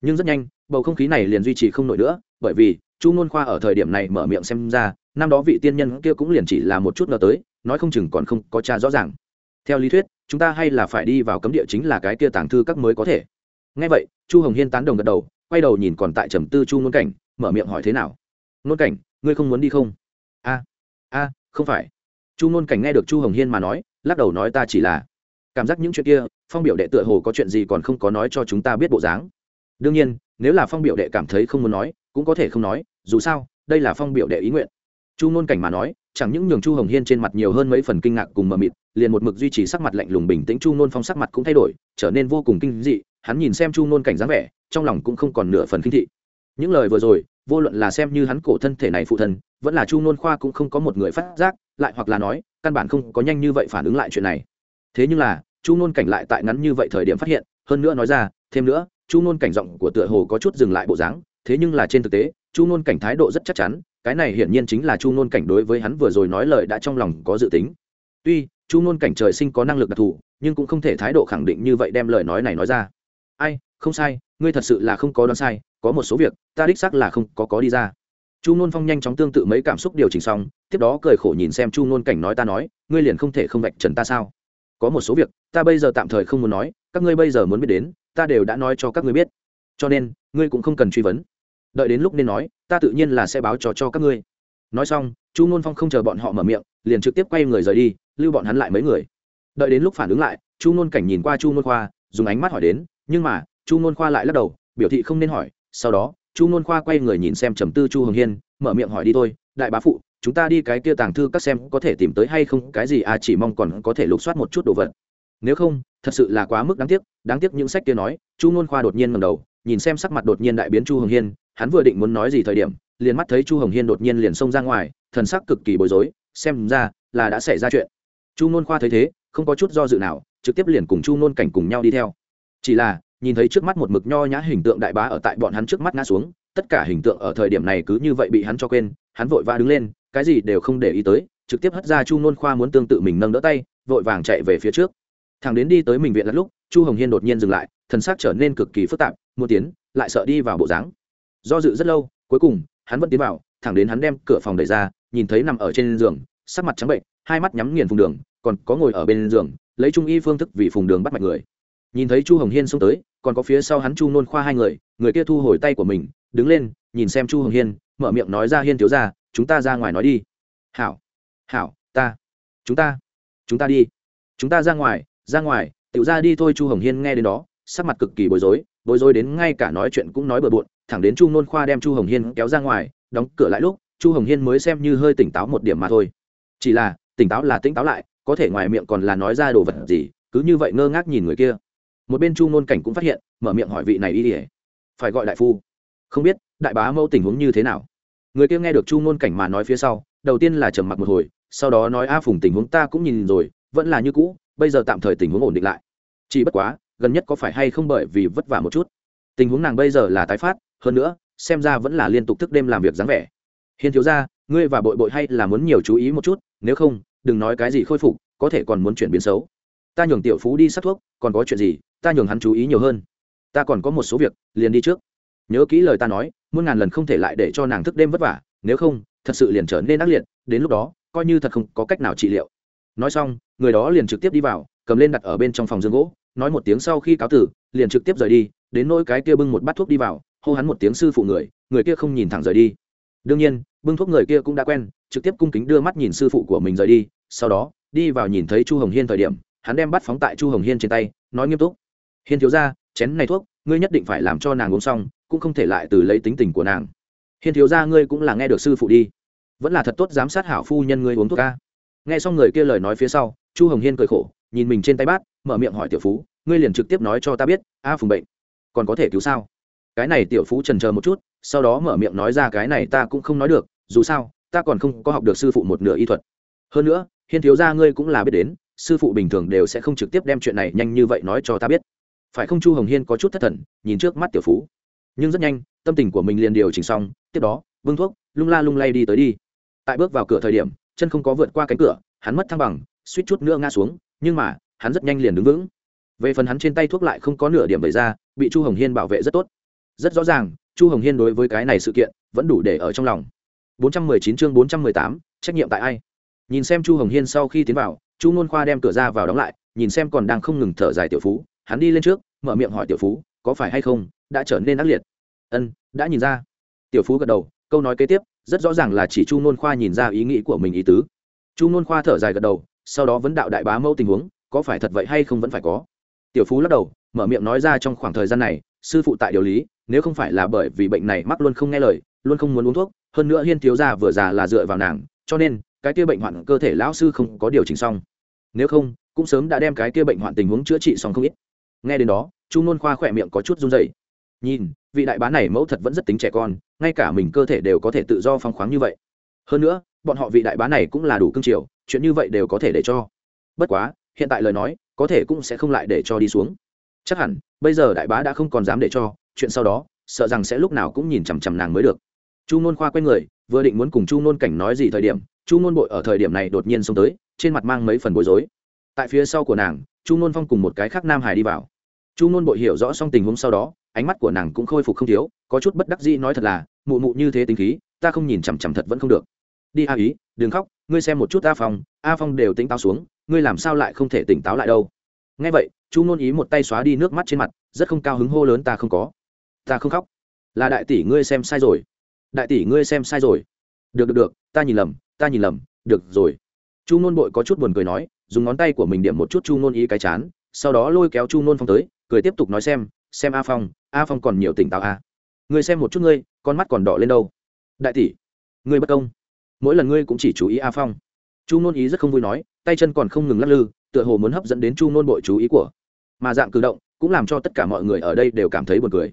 A: Nhưng rất nhanh, bầu không khí này liền duy trì không nổi nữa, bởi vì, chu nôn khoa ở thời điểm này mở miệng xem ra, năm đó vị tiên nhân kia cũng liền chỉ là một chút ngờ tới, nói không chừng còn không có cha rõ ràng. Theo lý thuyết, chúng ta hay là phải đi vào cấm địa chính là cái kia tàng thư các mới có thể. Ngay vậy, chu hồng hiên tán đồng gật đầu, quay đầu nhìn còn tại trầm tư chu nôn cảnh, mở miệng hỏi thế nào. Nôn cảnh, ngươi không muốn đi không? A a, không phải. Chu ngôn cảnh nghe được chu hồng hiên mà nói lắc đầu nói ta chỉ là cảm giác những chuyện kia, phong biểu đệ tựa hồ có chuyện gì còn không có nói cho chúng ta biết bộ dáng. Đương nhiên, nếu là phong biểu đệ cảm thấy không muốn nói, cũng có thể không nói, dù sao, đây là phong biểu đệ ý nguyện. Chu ngôn cảnh mà nói, chẳng những nhường chu hồng hiên trên mặt nhiều hơn mấy phần kinh ngạc cùng mờ mịt, liền một mực duy trì sắc mặt lạnh lùng bình tĩnh chu ngôn phong sắc mặt cũng thay đổi, trở nên vô cùng kinh dị, hắn nhìn xem chu ngôn cảnh dáng vẻ, trong lòng cũng không còn nửa phần kinh thị. Những lời vừa rồi, vô luận là xem như hắn cổ thân thể này phụ thân, vẫn là chu ngôn khoa cũng không có một người phát giác, lại hoặc là nói căn bản không có nhanh như vậy phản ứng lại chuyện này. Thế nhưng là, chu ngôn cảnh lại tại ngắn như vậy thời điểm phát hiện, hơn nữa nói ra, thêm nữa, chu ngôn cảnh giọng của tựa hồ có chút dừng lại bộ dáng, thế nhưng là trên thực tế, chu ngôn cảnh thái độ rất chắc chắn, cái này hiển nhiên chính là chu ngôn cảnh đối với hắn vừa rồi nói lời đã trong lòng có dự tính. Tuy, chu ngôn cảnh trời sinh có năng lực đặc thù, nhưng cũng không thể thái độ khẳng định như vậy đem lời nói này nói ra. Ai, không sai, ngươi thật sự là không có đoán sai, có một số việc, ta đích xác là không có có đi ra chu n phong nhanh chóng tương tự mấy cảm xúc điều chỉnh xong, tiếp đó cười khổ nhìn xem chu n cảnh nói ta nói, ngươi liền không thể không vạch trần ta sao? Có một số việc, ta bây giờ tạm thời không muốn nói, các ngươi bây giờ muốn biết đến, ta đều đã nói cho các ngươi biết. Cho nên, ngươi cũng không cần truy vấn. Đợi đến lúc nên nói, ta tự nhiên là sẽ báo cho cho các ngươi. Nói xong, chu n phong không chờ bọn họ mở miệng, liền trực tiếp quay người rời đi, lưu bọn hắn lại mấy người. Đợi đến lúc phản ứng lại, chu n cảnh nhìn qua chu n khoa, dùng ánh mắt hỏi đến, nhưng mà, chu n khoa lại lắc đầu, biểu thị không nên hỏi, sau đó chu nôn khoa quay người nhìn xem trầm tư chu hồng hiên, mở miệng hỏi đi thôi, đại bá phụ, chúng ta đi cái kia tàng thư các xem có thể tìm tới hay không, cái gì à chỉ mong còn có thể lục soát một chút đồ vật. Nếu không, thật sự là quá mức đáng tiếc đáng tiếc những sách kia nói. Chu ngôn khoa đột nhiên ngầm đầu, nhìn xem sắc mặt đột nhiên đại biến chu hồng hiên, hắn vừa định muốn nói gì thời điểm, liền mắt thấy chu hồng hiên đột nhiên liền xông ra ngoài, thần sắc cực kỳ bối rối, xem ra là đã xảy ra chuyện. Chu ngôn khoa thấy thế, không có chút do dự nào, trực tiếp liền cùng chu ngôn cảnh cùng nhau đi theo. Chỉ là nhìn thấy trước mắt một mực nho nhã hình tượng đại bá ở tại bọn hắn trước mắt ngã xuống, tất cả hình tượng ở thời điểm này cứ như vậy bị hắn cho quên, hắn vội vã đứng lên, cái gì đều không để ý tới, trực tiếp hất ra chu nôn khoa muốn tương tự mình nâng đỡ tay, vội vàng chạy về phía trước. Thằng đến đi tới mình viện lát lúc, chu hồng hiên đột nhiên dừng lại, thần sắc trở nên cực kỳ phức tạp, muốn tiến, lại sợ đi vào bộ dáng. Do dự rất lâu, cuối cùng, hắn vẫn tiến vào, thẳng đến hắn đem cửa phòng đẩy ra, nhìn thấy nằm ở trên giường, sắc mặt trắng bệnh, hai mắt nhắm nghiền phùng đường, còn có ngồi ở bên giường, lấy trung y phương thức vì phùng đường bắt mạch người. Nhìn thấy chu hồng hiên xông tới còn có phía sau hắn chu nôn khoa hai người người kia thu hồi tay của mình, đứng lên, nhìn xem chu hồng hiên, mở miệng nói ra hiên thiếu ra chúng ta ra ngoài nói đi. Hảo hảo, ta, chúng ta chúng ta đi. Chúng ta ra ngoài ra ngoài tự ra đi thôi chu hồng hiên nghe đến đó, sắc mặt cực kỳ bối rối bối rối đến ngay cả nói chuyện cũng nói bừa bộn, thẳng đến chu nôn khoa đem chu hồng hiên kéo ra ngoài, đóng cửa lại lúc, chu hồng hiên mới xem như hơi tỉnh táo một điểm mà thôi. Chỉ là, tỉnh táo là tỉnh táo lại, có thể ngoài miệng còn là nói ra đồ vật gì, cứ như vậy ngơ ngác nhìn người kia một bên chu nôn cảnh cũng phát hiện, mở miệng hỏi vị này y ỉa phải gọi đại phu. Không biết, đại bá mẫu tình huống như thế nào? Người kia nghe được chu nôn cảnh mà nói phía sau, đầu tiên là trầm mặc một hồi, sau đó nói, a phùng tình huống ta cũng nhìn rồi, vẫn là như cũ, bây giờ tạm thời tình huống ổn định lại. Chỉ bất quá, gần nhất có phải hay không bởi vì vất vả một chút? Tình huống nàng bây giờ là tái phát, hơn nữa, xem ra vẫn là liên tục thức đêm làm việc dáng vẻ. Hiên thiếu ra ngươi và bội bội hay là muốn nhiều chú ý một chút, nếu không, đừng nói cái gì khôi phục, có thể còn muốn chuyển biến xấu. Ta nhường tiểu phú đi sát thuốc, còn có chuyện gì ta nhường hắn chú ý nhiều hơn. Ta còn có một số việc, liền đi trước. Nhớ kỹ lời ta nói, muôn ngàn lần không thể lại để cho nàng thức đêm vất vả, nếu không, thật sự liền trở nên ác liệt, đến lúc đó, coi như thật không có cách nào trị liệu. Nói xong, người đó liền trực tiếp đi vào, cầm lên đặt ở bên trong phòng giường gỗ, nói một tiếng sau khi cáo tử, liền trực tiếp rời đi, đến nỗi cái kia bưng một bát thuốc đi vào, hô hắn một tiếng sư phụ người người kia không nhìn thẳng rời đi. Đương nhiên, bưng thuốc người kia cũng đã quen, trực tiếp cung kính đưa mắt nhìn sư phụ của mình rời đi, sau đó, đi vào nhìn thấy chu hồng hiên thời điểm, hắn đem bắt phóng tại chu hồng hiên trên tay, nói nghiêm túc hiên thiếu ra chén này thuốc, ngươi nhất định phải làm cho nàng uống xong, cũng không thể lại từ lấy tính tình của nàng. Hiên thiếu ra ngươi cũng là nghe được sư phụ đi. Vẫn là thật tốt giám sát hảo phu nhân ngươi uống thuốc ca. Nghe xong người kia lời nói phía sau, chu hồng hiên cười khổ, nhìn mình trên tay bát, mở miệng hỏi tiểu phú, ngươi liền trực tiếp nói cho ta biết, a phùng bệnh, còn có thể cứu sao? Cái này tiểu phú trần chờ một chút, sau đó mở miệng nói ra cái này ta cũng không nói được, dù sao, ta còn không có học được sư phụ một nửa y thuật. Hơn nữa, hiên thiếu gia, ngươi cũng là biết đến, sư phụ bình thường đều sẽ không trực tiếp đem chuyện này nhanh như vậy nói cho ta biết phải không chu hồng hiên có chút thất thần nhìn trước mắt tiểu phú. Nhưng rất nhanh tâm tình của mình liền điều chỉnh xong tiếp đó vương thuốc lung la lung lay đi tới đi. Tại bước vào cửa thời điểm chân không có vượt qua cánh cửa hắn mất thăng bằng suýt chút nữa ngã xuống nhưng mà hắn rất nhanh liền đứng vững. Về phần hắn trên tay thuốc lại không có nửa điểm bày ra bị chu hồng hiên bảo vệ rất tốt. Rất rõ ràng chu hồng hiên đối với cái này sự kiện vẫn đủ để ở trong lòng. 419 chương 418, trách nhiệm tại ai? Nhìn xem chu hồng hiên sau khi tiến vào chu ngôn khoa đem cửa ra vào đóng lại nhìn xem còn đang không ngừng thở dài tiểu phú hắn đi lên trước, mở miệng hỏi tiểu phú, có phải hay không, đã trở nên ác liệt? Ân, đã nhìn ra. Tiểu phú gật đầu, câu nói kế tiếp, rất rõ ràng là chỉ chu nôn khoa nhìn ra ý nghĩ của mình ý tứ. Chu nôn khoa thở dài gật đầu, sau đó vấn đạo đại bá mẫu tình huống, có phải thật vậy hay không vẫn phải có. Tiểu phú lắc đầu, mở miệng nói ra trong khoảng thời gian này, sư phụ tại điều lý, nếu không phải là bởi vì bệnh này mắc luôn không nghe lời, luôn không muốn uống thuốc, hơn nữa hiên thiếu gia vừa già là dựa vào nàng, cho nên, cái kia bệnh hoạn cơ thể lão sư không có điều chỉnh xong. Nếu không, cũng sớm đã đem cái kia bệnh hoạn tình huống chữa trị xong không ít nghe đến đó, chu nôn khoa khỏe miệng có chút run dày nhìn, vị đại bá này mẫu thật vẫn rất tính trẻ con, ngay cả mình cơ thể đều có thể tự do phong khoáng như vậy. Hơn nữa, bọn họ vị đại bá này cũng là đủ cương triều chuyện như vậy đều có thể để cho. Bất quá, hiện tại lời nói, có thể cũng sẽ không lại để cho đi xuống. Chắc hẳn, bây giờ đại bá đã không còn dám để cho, chuyện sau đó, sợ rằng sẽ lúc nào cũng nhìn chằm chằm nàng mới được. Chu nôn khoa q u a y người, vừa định muốn cùng chu nôn cảnh nói gì thời điểm, chu nôn bội ở thời điểm này đột nhiên xông tới, trên mặt mang mấy phần bối rối. Tại phía sau của nàng chu n phong cùng một cái khác nam hải đi vào. Chu n bội hiểu rõ xong tình huống sau đó, ánh mắt của nàng cũng khôi phục không thiếu, có chút bất đắc dĩ nói thật là, mụ mụ như thế tính khí, ta không nhìn chằm chằm thật vẫn không được. Đi a ý, đừng khóc, ngươi xem một chút a phong a phong đều tỉnh táo xuống, ngươi làm sao lại không thể tỉnh táo lại đâu? Ngay vậy, chu n ý một tay xóa đi nước mắt trên mặt, rất không cao hứng hô lớn ta không có. Ta không khóc. Là đại tỷ ngươi xem sai rồi. Đại tỷ ngươi xem sai rồi. Được được được, ta nhìn lầm, ta nhìn lầm, được rồi. Chu n bội có chút buồn cười nói dùng ngón tay của mình điểm một chút chu nôn ý cái chán, sau đó lôi kéo chu nôn phong tới, cười tiếp tục nói xem xem a phong a phong còn nhiều tỉnh táo a à. xem một chút ngươi, con mắt còn đỏ lên đâu. Đại tỷ, ngươi bất công. Mỗi lần ngươi cũng chỉ chú ý a phong. Chu nôn ý rất không vui nói, tay chân còn không ngừng lắc lư, tựa hồ muốn hấp dẫn đến chu nôn bội chú ý của. Mà dạng cử động, cũng làm cho tất cả mọi người ở đây đều cảm thấy buồn cười.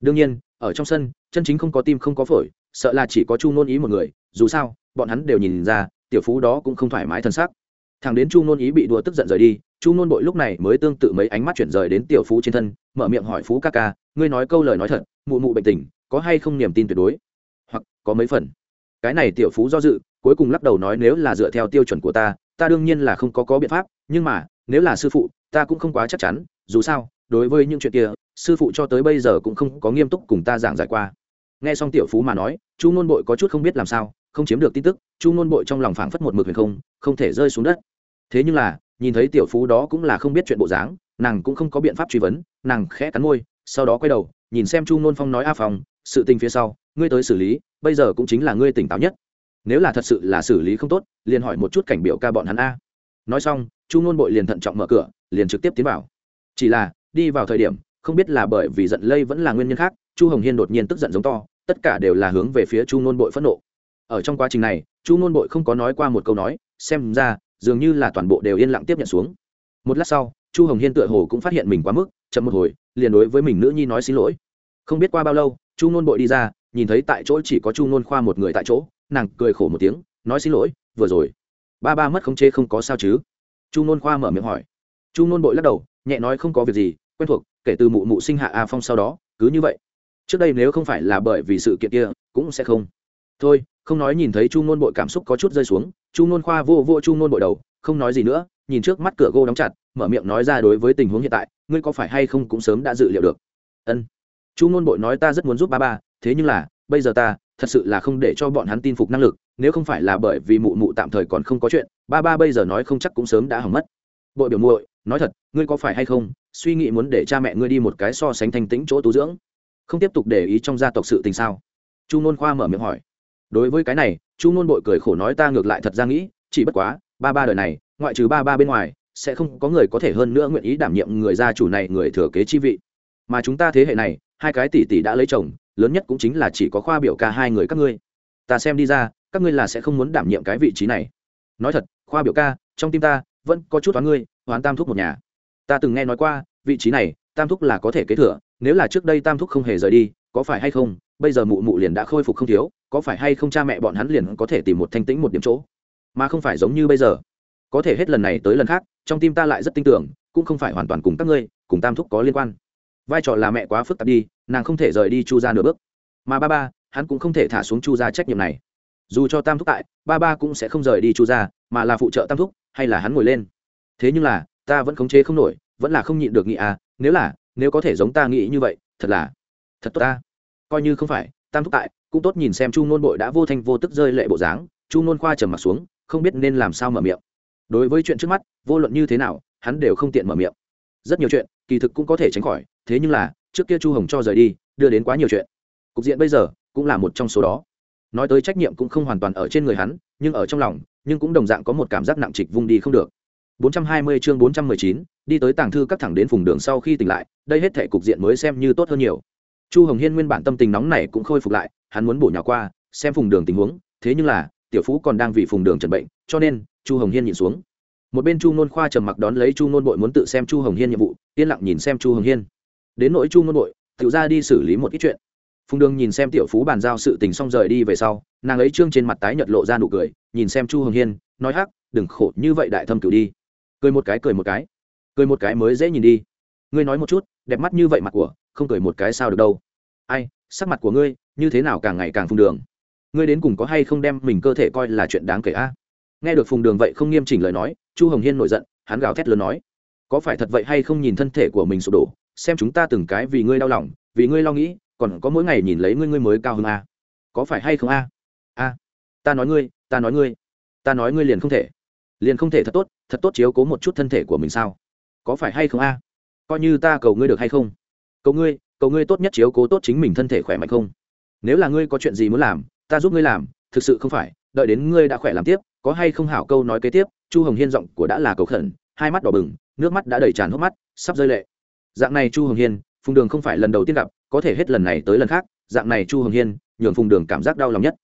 A: Đương nhiên, ở trong sân, chân chính không có tim không có phổi, sợ là chỉ có chu nôn ý một người, dù sao, bọn hắn đều nhìn ra, tiểu phú đó cũng không thoải mái thân xác thằng đến chu nôn ý bị đùa tức giận rời đi, chu nôn bội lúc này mới tương tự mấy ánh mắt chuyển rời đến tiểu phú trên thân, mở miệng hỏi phú ca ca, ngươi nói câu lời nói thật, mụ mụ bệnh tình, có hay không niềm tin tuyệt đối? Hoặc, có mấy phần? Cái này tiểu phú do dự, cuối cùng lắc đầu nói nếu là dựa theo tiêu chuẩn của ta ta đương nhiên là không có có biện pháp, nhưng mà, nếu là sư phụ, ta cũng không quá chắc chắn, dù sao, đối với những chuyện kia, sư phụ cho tới bây giờ cũng không có nghiêm túc cùng ta giảng giải qua. Nghe xong tiểu phú mà nói, chu nôn bội có chút không biết làm sao, không chiếm được tin tức, chu nôn bội trong lòng phảng phất một mực huyền không không thể rơi xuống đất thế nhưng là, nhìn thấy tiểu phú đó cũng là không biết chuyện bộ dáng, nàng cũng không có biện pháp truy vấn, nàng khẽ cắn môi, sau đó quay đầu, nhìn xem chu nôn phong nói a phòng sự tình phía sau, ngươi tới xử lý, bây giờ cũng chính là ngươi tỉnh táo nhất. Nếu là thật sự là xử lý không tốt, liền hỏi một chút cảnh biểu ca bọn hắn a. Nói xong, chu nôn bội liền thận trọng mở cửa, liền trực tiếp tiến vào. Chỉ là, đi vào thời điểm, không biết là bởi vì giận lây vẫn là nguyên nhân khác, chu hồng hiên đột nhiên tức giận giống to, tất cả đều là hướng về phía chu nôn bội phẫn nộ. Ở trong quá trình này, chu nôn bội không có nói qua một câu nói, xem ra dường như là toàn bộ đều yên lặng tiếp nhận xuống. Một lát sau, chu hồng hiên tựa hồ cũng phát hiện mình quá mức, chậm một hồi, liền đối với mình nữ nhi nói xin lỗi. Không biết qua bao lâu, chu nôn bội đi ra, nhìn thấy tại chỗ chỉ có chu nôn khoa một người tại chỗ, nàng cười khổ một tiếng, nói xin lỗi, vừa rồi. Ba ba mất khống chế không có sao chứ? Chu nôn khoa mở miệng hỏi. Chu nôn bội lắc đầu, nhẹ nói không có việc gì, quen thuộc, kể từ mụ mụ sinh hạ a phong sau đó, cứ như vậy. Trước đây nếu không phải là bởi vì sự kiện kia, cũng sẽ không. Thôi không nói nhìn thấy chu nôn bội cảm xúc có chút rơi xuống, chu nôn khoa vô vô chu nôn bội đầu, không nói gì nữa, nhìn trước mắt cửa gỗ đóng chặt, mở miệng nói ra đối với tình huống hiện tại, ngươi có phải hay không cũng sớm đã dự liệu được. Ân. Chu nôn bội nói ta rất muốn giúp ba ba, thế nhưng là, bây giờ ta, thật sự là không để cho bọn hắn tin phục năng lực, nếu không phải là bởi vì mụ mụ tạm thời còn không có chuyện, ba ba bây giờ nói không chắc cũng sớm đã hỏng mất. Bội biểu muội, nói thật, ngươi có phải hay không, suy nghĩ muốn để cha mẹ ngươi đi một cái so sánh thanh tĩnh chỗ tu dưỡng, không tiếp tục để ý trong gia tộc sự tình sao? Chu nôn khoa mở miệng hỏi đối với cái này, chu nôn bội cười khổ nói ta ngược lại thật ra nghĩ, chỉ bất quá, ba ba đời này, ngoại trừ ba ba bên ngoài, sẽ không có người có thể hơn nữa nguyện ý đảm nhiệm người gia chủ này người thừa kế chi vị. Mà chúng ta thế hệ này, hai cái tỷ tỷ đã lấy chồng, lớn nhất cũng chính là chỉ có khoa biểu ca hai người các ngươi. Ta xem đi ra, các ngươi là sẽ không muốn đảm nhiệm cái vị trí này. Nói thật, khoa biểu ca, trong tim ta, vẫn có chút toán ngươi hoán tam thúc một nhà. Ta từng nghe nói qua, vị trí này, tam thúc là có thể kế thừa, nếu là trước đây tam thúc không hề rời đi, có phải hay không bây giờ mụ mụ liền đã khôi phục không thiếu, có phải hay không cha mẹ bọn hắn liền có thể tìm một thanh tĩnh một điểm chỗ? Mà không phải giống như bây giờ. Có thể hết lần này tới lần khác, trong tim ta lại rất tin tưởng, cũng không phải hoàn toàn cùng các ngươi, cùng tam thúc có liên quan. Vai trò là mẹ quá phức tạp đi, nàng không thể rời đi chu ra nửa bước. Mà ba ba, hắn cũng không thể thả xuống chu ra trách nhiệm này. Dù cho tam thúc tại, ba ba cũng sẽ không rời đi chu ra mà là phụ trợ tam thúc, hay là hắn ngồi lên. Thế nhưng là, ta vẫn khống chế không nổi, vẫn là không nhịn được nghĩ à nếu là, nếu có thể giống ta nghĩ như vậy, thật là, thật tốt ta coi như không phải tam thúc tại cũng tốt nhìn xem chu nôn bội đã vô thanh vô tức rơi lệ bộ dáng chu nôn khoa trầm m ặ t xuống không biết nên làm sao mở miệng. Đối với chuyện trước mắt vô luận như thế nào hắn đều không tiện mở miệng. Rất nhiều chuyện kỳ thực cũng có thể tránh khỏi thế nhưng là trước kia chu hồng cho rời đi đưa đến quá nhiều chuyện. Cục diện bây giờ cũng là một trong số đó. Nói tới trách nhiệm cũng không hoàn toàn ở trên người hắn nhưng ở trong lòng nhưng cũng đồng dạng có một cảm giác nặng trịch vung đi không được. 420 chương 419, đi tới tàng thư các thẳng đến phùng đường sau khi tỉnh lại đây hết thể cục diện mới xem như tốt hơn nhiều chu hồng hiên nguyên bản tâm tình nóng này cũng khôi phục lại, hắn muốn bổ nhỏ qua, xem phùng đường tình huống, thế nhưng là, tiểu phú còn đang vì phùng đường trần bệnh, cho nên, chu hồng hiên nhìn xuống. Một bên chu nôn khoa trầm mặc đón lấy chu nôn bội muốn tự xem chu hồng hiên nhiệm vụ, yên lặng nhìn xem chu hồng hiên. Đến nỗi chu nôn bội tự ra đi xử lý một ít chuyện. Phùng đường nhìn xem tiểu phú bàn giao sự tình xong rời đi về sau, nàng ấy trương trên mặt tái nhật lộ ra nụ cười, nhìn xem chu hồng hiên, nói hắc, đừng khổ, như vậy đại thâm cửu đi. Cười một cái, cười một cái. Cười một cái mới dễ nhìn đi. Ngươi nói một chút, đẹp mắt như vậy mặt của không cười một cái sao được đâu. Ai, sắc mặt của ngươi, như thế nào càng ngày càng phùng đường? Ngươi đến cùng có hay không đem mình cơ thể coi là chuyện đáng kể a? Nghe được phùng đường vậy không nghiêm chỉnh lời nói, chu hồng hiên nổi giận, hắn gào thét lớn nói. Có phải thật vậy hay không nhìn thân thể của mình sụp đổ, xem chúng ta từng cái vì ngươi đau lòng, vì ngươi lo nghĩ, còn có mỗi ngày nhìn lấy ngươi ngươi mới cao hơn a? Có phải hay không a? A, ta nói ngươi, ta nói ngươi, ta nói ngươi liền không thể. Liền không thể thật tốt thật tốt chiếu cố một chút thân thể của mình sao? Có phải hay không a? Coi như ta cầu ngươi được hay không? Cầu ngươi cầu ngươi tốt nhất chiếu cố tốt chính mình thân thể khỏe mạnh không? Nếu là ngươi có chuyện gì muốn làm, ta giúp ngươi làm, thực sự không phải, đợi đến ngươi đã khỏe làm tiếp, có hay không hảo câu nói kế tiếp, chu hồng hiên giọng của đã là cầu khẩn, hai mắt đỏ bừng, nước mắt đã đầy tràn hốc mắt, sắp rơi lệ. Dạng này chu hồng hiên, phùng đường không phải lần đầu tiên gặp, có thể hết lần này tới lần khác, dạng này chu hồng hiên, nhường phùng đường cảm giác đau lòng nhất.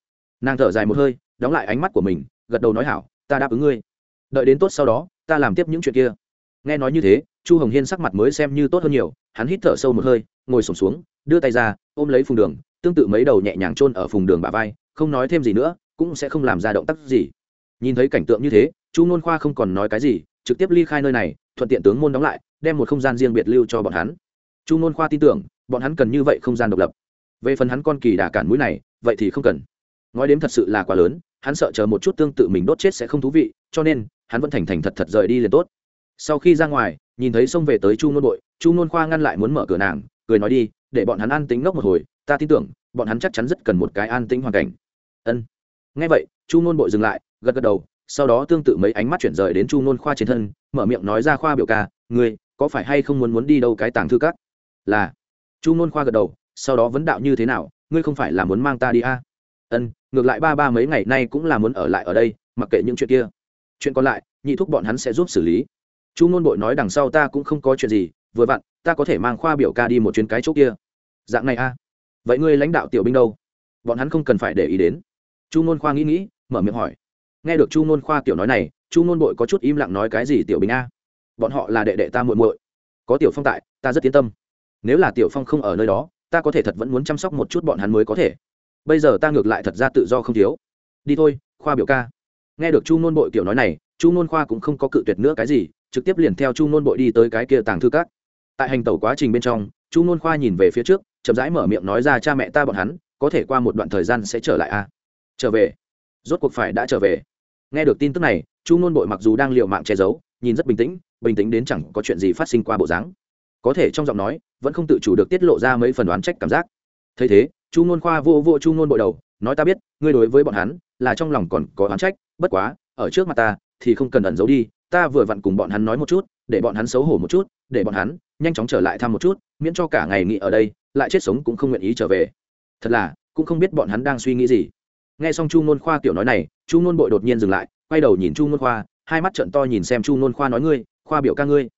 A: Nàng thở dài một hơi, đóng lại ánh mắt của mình, gật đầu nói hảo, ta đáp ứng ngươi. Đợi đến tốt sau đó, ta làm tiếp những chuyện kia. Nghe nói như thế chu hồng hiên sắc mặt mới xem như tốt hơn nhiều, hắn hít thở sâu một hơi, ngồi sổm xuống, đưa tay ra, ôm lấy phùng đường, tương tự mấy đầu nhẹ nhàng chôn ở phùng đường bà vai, không nói thêm gì nữa, cũng sẽ không làm ra động tác gì. Nhìn thấy cảnh tượng như thế, chu nôn khoa không còn nói cái gì, trực tiếp ly khai nơi này, thuận tiện tướng môn đóng lại, đem một không gian riêng biệt lưu cho bọn hắn. Chu nôn khoa tin tưởng, bọn hắn cần như vậy không gian độc lập. Về phần hắn con kỳ đà cản mũi này, vậy thì không cần. Nói đếm thật sự là quá lớn, hắn sợ chờ một chút tương tự mình đốt chết sẽ không thú vị, cho nên, hắn vẫn thành thành thật thật rời đi liền tốt. Sau khi ra ngoài nhìn thấy xông về tới chu nôn bội, chu nôn khoa ngăn lại muốn mở cửa nàng, cười nói đi, để bọn hắn an tính ngốc một hồi, ta tin tưởng, bọn hắn chắc chắn rất cần một cái an tĩnh hoàn cảnh. Ân. Ngay vậy, chu nôn bội dừng lại, gật gật đầu, sau đó tương tự mấy ánh mắt chuyển rời đến chu nôn khoa trên thân, mở miệng nói ra khoa biểu ca, ngươi, có phải hay không muốn muốn đi đâu cái tàng thư các? Là. Chu nôn khoa gật đầu, sau đó vấn đạo như thế nào, ngươi không phải là muốn mang ta đi à? ân, ngược lại ba ba mấy ngày nay cũng là muốn ở lại ở đây, mặc kệ những chuyện kia. Chuyện còn lại, nhị thúc bọn hắn sẽ giúp xử lý chu nôn bội nói đằng sau ta cũng không có chuyện gì, vừa vặn, ta có thể mang khoa biểu ca đi một chuyến cái chỗ kia. Dạng này a. À? vậy ngươi lãnh đạo tiểu binh đâu? Bọn hắn không cần phải để ý đến. Chu nôn khoa nghĩ nghĩ, mở miệng hỏi. Nghe được chu nôn khoa tiểu nói này, chu nôn bội có chút im lặng nói cái gì tiểu binh a? Bọn họ là đệ đệ ta muội muội. Có tiểu phong tại, ta rất yên tâm. Nếu là tiểu phong không ở nơi đó, ta có thể thật vẫn muốn chăm sóc một chút bọn hắn mới có thể. Bây giờ ta ngược lại thật ra tự do không thiếu. Đi thôi, khoa biểu ca. Nghe được chu nôn bội kiểu nói này, chu nôn khoa cũng không có cự tuyệt nữa cái gì trực tiếp liền theo chu nôn bội đi tới cái kia tàng thư các. Tại hành tẩu quá trình bên trong, chu nôn khoa nhìn về phía trước, chậm rãi mở miệng nói ra, cha mẹ ta bọn hắn, có thể qua một đoạn thời gian sẽ trở lại a à? trở về. Rốt cuộc phải đã trở về. Nghe được tin tức này, chu nôn bội mặc dù đang l i ề u mạng che giấu, nhìn rất bình tĩnh bình tĩnh đến chẳng có chuyện gì phát sinh qua bộ dáng. Có thể trong giọng nói, vẫn không tự chủ được tiết lộ ra mấy phần đoán trách cảm giác. Thấy thế, chu nôn khoa vô vô chu nôn bội đầu, nói, ta biết, ngươi đối với bọn hắn là trong lòng còn có đoán trách, bất quá, ở trước mặt ta thì không cần ẩn giấu đi ta vừa vặn cùng bọn hắn nói một chút, để bọn hắn xấu hổ một chút, để bọn hắn nhanh chóng trở lại thăm một chút, miễn cho cả ngày nghỉ ở đây, lại chết sống cũng không nguyện ý trở về. Thật là, cũng không biết bọn hắn đang suy nghĩ gì. Nghe xong chu nôn khoa kiểu nói này, chu nôn bội đột nhiên dừng lại, quay đầu nhìn chu nôn khoa, hai mắt trận to nhìn xem chu nôn khoa nói ngươi, khoa biểu ca ngươi.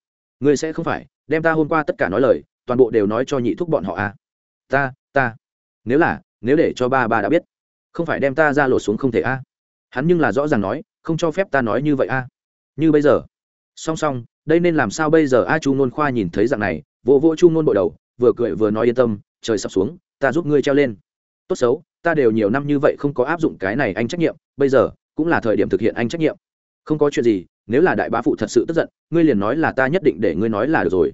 A: Ngươi sẽ không phải, đem ta hôm qua tất cả nói lời, toàn bộ đều nói cho nhị thúc bọn họ à? Ta ta. Nếu là, nếu để cho ba ba đã biết, không phải đem ta ra lột xuống không thể a à? hắn nhưng là rõ ràng nói, không cho phép ta nói như vậy a à? Như bây giờ. Song song, đây nên làm sao bây giờ? A chu nôn khoa nhìn thấy dạng này, vỗ vỗ chu nôn bội đầu, vừa cười vừa nói yên tâm, trời sập xuống, ta giúp ngươi treo lên. Tốt xấu, ta đều nhiều năm như vậy không có áp dụng cái này anh trách nhiệm, bây giờ cũng là thời điểm thực hiện anh trách nhiệm. Không có chuyện gì, nếu là đại bá phụ thật sự tức giận, ngươi liền nói là ta nhất định để ngươi nói là được rồi.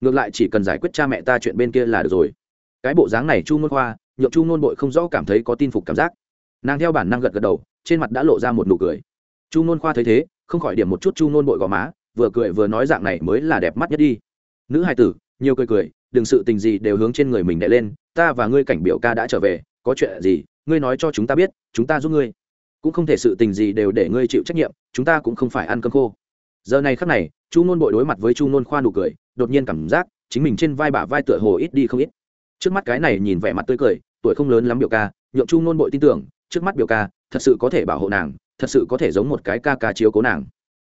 A: Ngược lại chỉ cần giải quyết cha mẹ ta chuyện bên kia là được rồi. Cái bộ dáng này chu nôn khoa, nhượng chu nôn bội không rõ cảm thấy có tin phục cảm giác. Nàng theo bản năng gật gật đầu, trên mặt đã lộ ra một nụ cười. Chu nôn khoa thấy thế không khỏi điểm một chút chu nôn bội gò má, vừa cười vừa nói dạng này mới là đẹp mắt nhất đi. Nữ hai tử, nhiều cười cười, đừng sự tình gì đều hướng trên người mình đ lên, ta và ngươi cảnh biểu ca đã trở về, có chuyện gì, ngươi nói cho chúng ta biết, chúng ta giúp ngươi. Cũng không thể sự tình gì đều để ngươi chịu trách nhiệm, chúng ta cũng không phải ăn cơm khô. Giờ này khắc này, chu nôn bội đối mặt với chu nôn khoa nụ cười, đột nhiên cảm giác, chính mình trên vai bả vai tựa hồ ít đi không ít. Trước mắt cái này nhìn vẻ mặt tươi cười, tuổi không lớn lắm biểu ca, nhượng chu nôn bội tin tưởng, trước mắt biểu ca, thật sự có thể bảo hộ nàng thật sự có thể giống một cái ca ca chiếu cố nàng.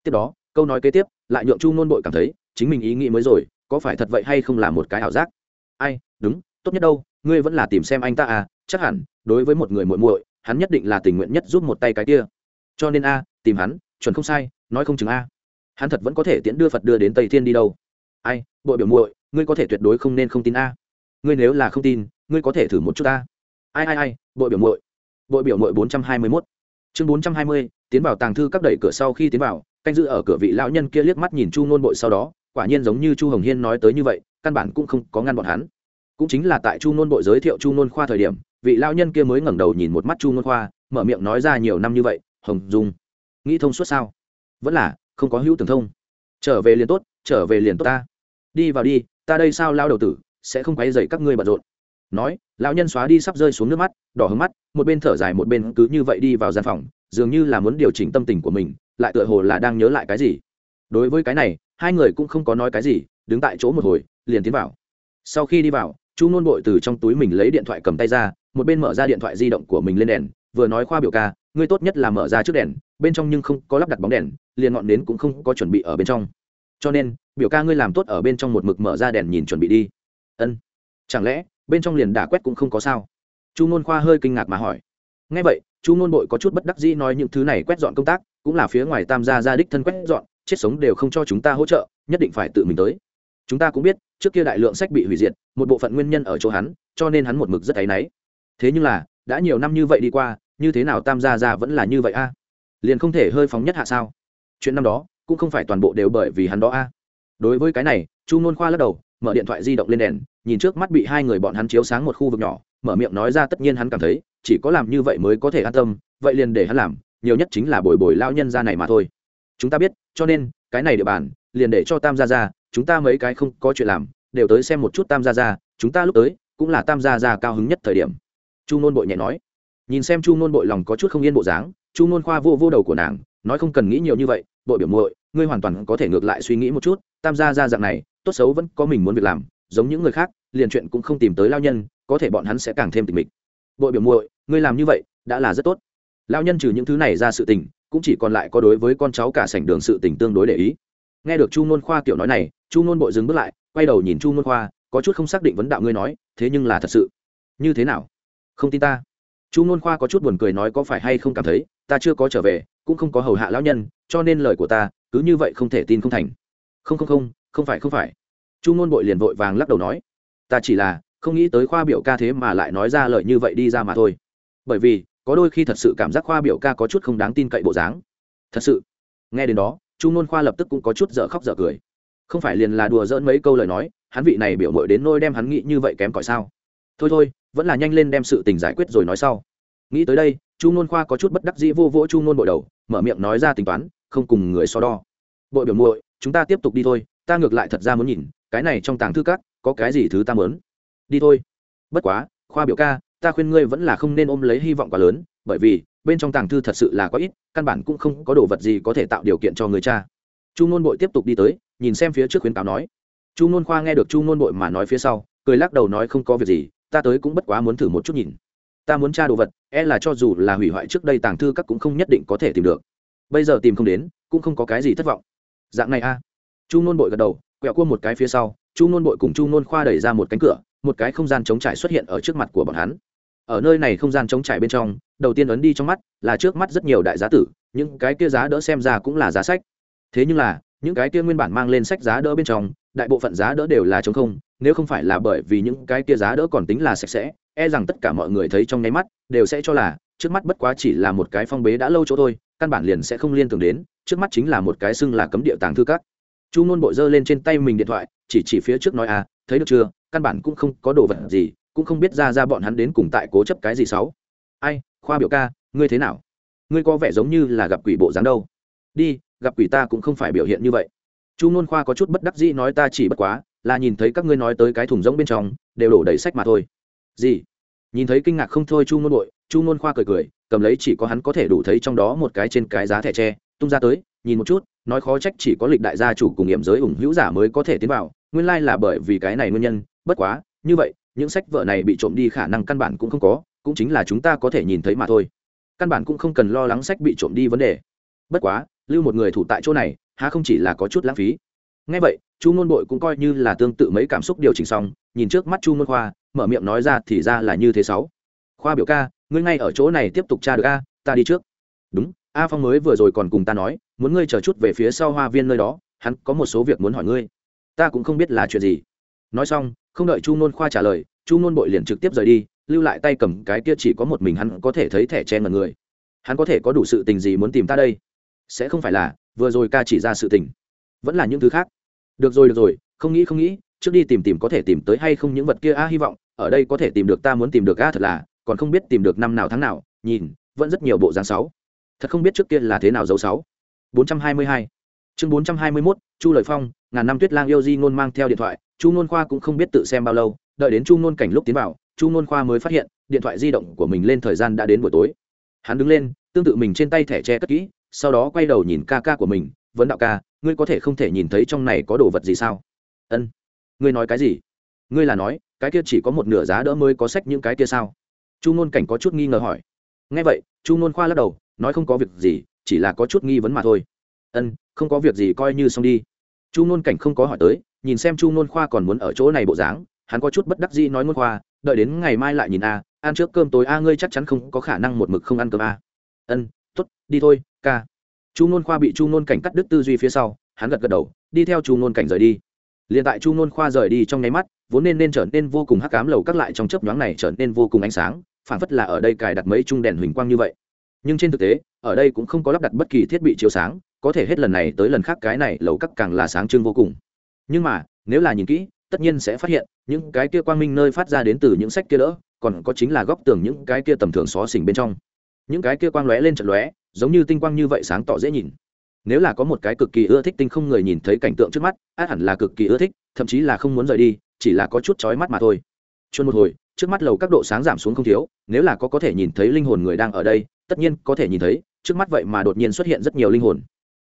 A: Tiếp đó, câu nói kế tiếp, lại nhượng chu nôn bội cảm thấy, chính mình ý nghĩ mới rồi, có phải thật vậy hay không là một cái ảo giác? Ai, đúng, tốt nhất đâu, ngươi vẫn là tìm xem anh ta à chắc hẳn, đối với một người muội muội, hắn nhất định là tình nguyện nhất giúp một tay cái kia. Cho nên a, tìm hắn, chuẩn không sai, nói không chừng a. Hắn thật vẫn có thể tiễn đưa phật đưa đến tây thiên đi đâu. Ai, bội biểu muội, ngươi có thể tuyệt đối không nên không tin a. Ngươi nếu là không tin, ngươi có thể thử một chút a. Ai ai ai, bội biểu muội. Bội biểu muội bốn trăm hai mươi mốt chương bốn trăm hai mươi, tiến vào tàng thư các đẩy cửa sau khi tiến vào, canh giữ ở cửa vị lão nhân kia liếc mắt nhìn chu nôn bội sau đó, quả nhiên giống như chu hồng hiên nói tới như vậy, căn bản cũng không có ngăn bọn hắn. Cũng chính là tại chu nôn bội giới thiệu chu nôn khoa thời điểm, vị lão nhân kia mới ngẩng đầu nhìn một mắt chu nôn khoa, mở miệng nói ra nhiều năm như vậy, hồng dung, nghĩ thông suốt sao? Vẫn là, không có hữu tưởng thông. Trở về liền tốt, trở về liền tốt ta. Đi vào đi, ta đây sao lao đầu tử, sẽ không quay dậy các ngươi bận rộn. Nói lão nhân xóa đi sắp rơi xuống nước mắt, đỏ hứng mắt, một bên thở dài một bên cứ như vậy đi vào gian phòng, dường như là muốn điều chỉnh tâm tình của mình, lại tựa hồ là đang nhớ lại cái gì. Đối với cái này, hai người cũng không có nói cái gì, đứng tại chỗ một hồi, liền tiến vào. Sau khi đi vào, chu nôn bội từ trong túi mình lấy điện thoại cầm tay ra, một bên mở ra điện thoại di động của mình lên đèn, vừa nói khoa biểu ca, ngươi tốt nhất là mở ra trước đèn, bên trong nhưng không có lắp đặt bóng đèn, liền ngọn nến cũng không có chuẩn bị ở bên trong. Cho nên, biểu ca ngươi làm tốt ở bên trong một mực mở ra đèn nhìn chuẩn bị đi. Ân, chẳng lẽ bên trong liền đả quét cũng không có sao. Chu nôn khoa hơi kinh ngạc mà hỏi. Ngay vậy, chu nôn bội có chút bất đắc dĩ nói những thứ này quét dọn công tác, cũng là phía ngoài tam gia gia đích thân quét dọn, chết sống đều không cho chúng ta hỗ trợ, nhất định phải tự mình tới. Chúng ta cũng biết, trước kia đại lượng sách bị hủy diệt, một bộ phận nguyên nhân ở chỗ hắn, cho nên hắn một mực rất áy náy. Thế nhưng là, đã nhiều năm như vậy đi qua, như thế nào tam gia gia vẫn là như vậy a? Liền không thể hơi phóng nhất hạ sao? Chuyện năm đó, cũng không phải toàn bộ đều bởi vì hắn đó a. Đối với cái này, chu nôn khoa lắc đầu, mở điện thoại di động lên đèn nhìn trước mắt bị hai người bọn hắn chiếu sáng một khu vực nhỏ, mở miệng nói ra tất nhiên hắn cảm thấy, chỉ có làm như vậy mới có thể an tâm, vậy liền để hắn làm, nhiều nhất chính là bồi bồi lao nhân ra này mà thôi. Chúng ta biết, cho nên, cái này địa bàn, liền để cho tam gia ra chúng ta mấy cái không có chuyện làm, đều tới xem một chút tam gia ra chúng ta lúc tới, cũng là tam gia ra cao hứng nhất thời điểm. Chu nôn bội nhẹ nói. Nhìn xem chu nôn bội lòng có chút không yên bộ dáng, chu nôn khoa vô vô đầu của nàng, nói không cần nghĩ nhiều như vậy, bội biểu muội, ngươi hoàn toàn có thể ngược lại suy nghĩ một chút, tam gia ra dạng này, tốt xấu vẫn có mình muốn việc làm, giống những người khác liền chuyện cũng không tìm tới lao nhân, có thể bọn hắn sẽ càng thêm tình mịch. Bội biểu muội, ngươi làm như vậy, đã là rất tốt. Lao nhân trừ những thứ này ra sự tình, cũng chỉ còn lại có đối với con cháu cả sảnh đường sự tình tương đối để ý. Nghe được chu nôn khoa kiểu nói này, chu nôn bội dừng bước lại, quay đầu nhìn chu nôn khoa, có chút không xác định vấn đạo ngươi nói, thế nhưng là thật sự. Như thế nào? Không tin ta. Chu nôn khoa có chút buồn cười nói có phải hay không cảm thấy, ta chưa có trở về, cũng không có hầu hạ lão nhân, cho nên lời của ta, cứ như vậy không thể tin không thành. Không không không không phải không phải. Chu nôn bội liền vội vàng lắc đầu nói ta chỉ là không nghĩ tới khoa biểu ca thế mà lại nói ra lời như vậy đi ra mà thôi. Bởi vì, có đôi khi thật sự cảm giác khoa biểu ca có chút không đáng tin cậy bộ dáng. Thật sự. Nghe đến đó, chu nôn khoa lập tức cũng có chút dở khóc dở cười. Không phải liền là đùa dỡn mấy câu lời nói, hắn vị này biểu mội đến nôi đem hắn nghĩ như vậy kém cỏi sao? Thôi thôi, vẫn là nhanh lên đem sự tình giải quyết rồi nói sau. Nghĩ tới đây, chu nôn khoa có chút bất đắc dĩ vô vỗ chu nôn bội đầu, mở miệng nói ra tính toán, không cùng người so đo. Bội biểu muội, chúng ta tiếp tục đi thôi, ta ngược lại thật ra muốn nhìn, cái này trong tàng thư các có cái gì thứ ta muốn? Đi thôi. Bất quá, khoa biểu ca, ta khuyên ngươi vẫn là không nên ôm lấy hy vọng quá lớn, bởi vì, bên trong tàng thư thật sự là có ít, căn bản cũng không có đồ vật gì có thể tạo điều kiện cho người cha. Chu nôn bội tiếp tục đi tới, nhìn xem phía trước khuyến cáo nói. Chu nôn khoa nghe được chu nôn bội mà nói phía sau, cười lắc đầu nói không có việc gì, ta tới cũng bất quá muốn thử một chút nhìn. Ta muốn tra đồ vật e là cho dù là hủy hoại trước đây tàng thư các cũng không nhất định có thể tìm được. Bây giờ tìm không đến, cũng không có cái gì thất vọng. Dạng này a. Chu nôn bội gật đầu, quẹo cua một cái phía sau chu nôn bội cùng chu nôn khoa đẩy ra một cánh cửa, một cái không gian chống trải xuất hiện ở trước mặt của bọn hắn. Ở nơi này không gian chống trải bên trong, đầu tiên ấn đi trong mắt là trước mắt rất nhiều đại giá tử, những cái kia giá đỡ xem ra cũng là giá sách. Thế nhưng là, những cái kia nguyên bản mang lên sách giá đỡ bên trong, đại bộ phận giá đỡ đều là chống không, nếu không phải là bởi vì những cái kia giá đỡ còn tính là sạch sẽ e rằng tất cả mọi người thấy trong nháy mắt đều sẽ cho là trước mắt bất quá chỉ là một cái phong bế đã lâu chỗ thôi, căn bản liền sẽ không liên tưởng đến, trước mắt chính là một cái xưng là cấm địa tàng thư các. Chu nôn bội giơ lên trên tay mình điện thoại chỉ chỉ phía trước nói à thấy được chưa? Căn bản cũng không có đồ vật gì, cũng không biết ra ra bọn hắn đến cùng tại cố chấp cái gì xấu. Ai, khoa biểu ca, ngươi thế nào? Ngươi có vẻ giống như là gặp quỷ bộ dáng đâu. Đi, gặp quỷ ta cũng không phải biểu hiện như vậy. Chu nôn khoa có chút bất đắc dĩ nói, ta chỉ bất quá là nhìn thấy các ngươi nói tới cái thùng rỗng bên trong, đều đổ đầy sách mà thôi. Gì? Nhìn thấy kinh ngạc không thôi, chu nôn bội, chu nôn khoa cười cười, cầm lấy chỉ có hắn có thể đủ thấy trong đó một cái trên cái giá thẻ tre, tung ra tới, nhìn một chút, nói khó trách chỉ có lịch đại gia chủ cùng nghiệm giới ủng hữu giả mới có thể tiến vào nguyên lai là bởi vì cái này nguyên nhân, bất quá, như vậy, những sách vở này bị trộm đi khả năng căn bản cũng không có, cũng chính là chúng ta có thể nhìn thấy mà thôi. Căn bản cũng không cần lo lắng sách bị trộm đi vấn đề. Bất quá, lưu một người thủ tại chỗ này, há không chỉ là có chút lãng phí. Ngay vậy, chu ngôn bội cũng coi như là tương tự mấy cảm xúc điều chỉnh xong, nhìn trước mắt chu ngôn khoa, mở miệng nói ra thì ra là như thế sáu. Khoa biểu ca, ngươi ngay ở chỗ này tiếp tục tra được a, ta đi trước. Đúng, a phong mới vừa rồi còn cùng ta nói, muốn ngươi chờ chút về phía sau hoa viên nơi đó, hắn có một số việc muốn hỏi ngươi ta cũng không biết là chuyện gì. Nói xong, không đợi chu nôn khoa trả lời, chu nôn bội liền trực tiếp rời đi, lưu lại tay cầm cái kia chỉ có một mình hắn có thể thấy thẻ che ngần người. Hắn có thể có đủ sự tình gì muốn tìm ta đây? Sẽ không phải là, vừa rồi ca chỉ ra sự tình. Vẫn là những thứ khác. Được rồi được rồi, không nghĩ không nghĩ, trước đi tìm tìm có thể tìm tới hay không những vật kia, a, hy vọng, ở đây có thể tìm được ta muốn tìm được, a, thật là, còn không biết tìm được năm nào tháng nào, nhìn, vẫn rất nhiều bộ dáng sáu. Thật không biết trước kia là thế nào dấu sáu. Bốn trăm hai mươi hai. Chương bốn trăm hai mươi mốt, chu lợi phong ngàn năm tuyết lang yêu di ngôn mang theo điện thoại, chu ngôn khoa cũng không biết tự xem bao lâu, đợi đến chu ngôn cảnh lúc tiến vào, chu ngôn khoa mới phát hiện, điện thoại di động của mình lên thời gian đã đến buổi tối. Hắn đứng lên, tương tự mình trên tay thẻ tre cất kỹ, sau đó quay đầu nhìn ca ca của mình, vấn đạo ca, ngươi có thể không thể nhìn thấy trong này có đồ vật gì sao? Ân, ngươi nói cái gì? Ngươi là nói, cái kia chỉ có một nửa giá đỡ mới có sách những cái kia sao? Chu ngôn cảnh có chút nghi ngờ hỏi. Nghe vậy, chu ngôn khoa lắc đầu, nói không có việc gì, chỉ là có chút nghi vấn mà thôi. Ân, không có việc gì, coi như xong đi chu ngôn cảnh không có hỏi tới, nhìn xem chu ngôn khoa còn muốn ở chỗ này bộ dáng, hắn có chút bất đắc dĩ nói ngôn khoa, đợi đến ngày mai lại nhìn a, ăn trước cơm tối a, ngươi chắc chắn không có khả năng một mực không ăn cơm a. Ân t ố t đi thôi, ca. Chu nôn khoa bị chu nôn cảnh cắt đứt tư duy phía sau, hắn gật gật đầu, đi theo chu nôn cảnh rời đi. L i ệ n tại chu nôn khoa rời đi trong nháy mắt, vốn nên nên trở nên vô cùng hắc cám lầu các lại trong chớp nhoáng này trở nên vô cùng ánh sáng phản phất là ở đây cài đặt mấy chung đèn huỳnh quang như vậy. Nhưng trên thực tế, ở đây cũng không có lắp đặt bất kỳ thiết bị chiếu sáng có thể hết lần này tới lần khác cái này lầu các càng là sáng trưng vô cùng. Nhưng mà, nếu là nhìn kỹ, tất nhiên sẽ phát hiện, những cái kia quang minh nơi phát ra đến từ những sách kia đỡ, còn có chính là góc tường những cái kia tầm thường xó xỉnh bên trong. Những cái kia quang lóe lên trận lóe, giống như tinh quang như vậy sáng tỏ dễ nhìn. Nếu là có một cái cực kỳ ưa thích tinh không người nhìn thấy cảnh tượng trước mắt át hẳn là cực kỳ ưa thích, thậm chí là không muốn rời đi, chỉ là có chút chói mắt mà thôi. Chuồn một hồi, trước mắt lầu các độ sáng giảm xuống không thiếu, nếu là có có thể nhìn thấy linh hồn người đang ở đây, tất nhiên có thể nhìn thấy, trước mắt vậy mà đột nhiên xuất hiện rất nhiều linh hồn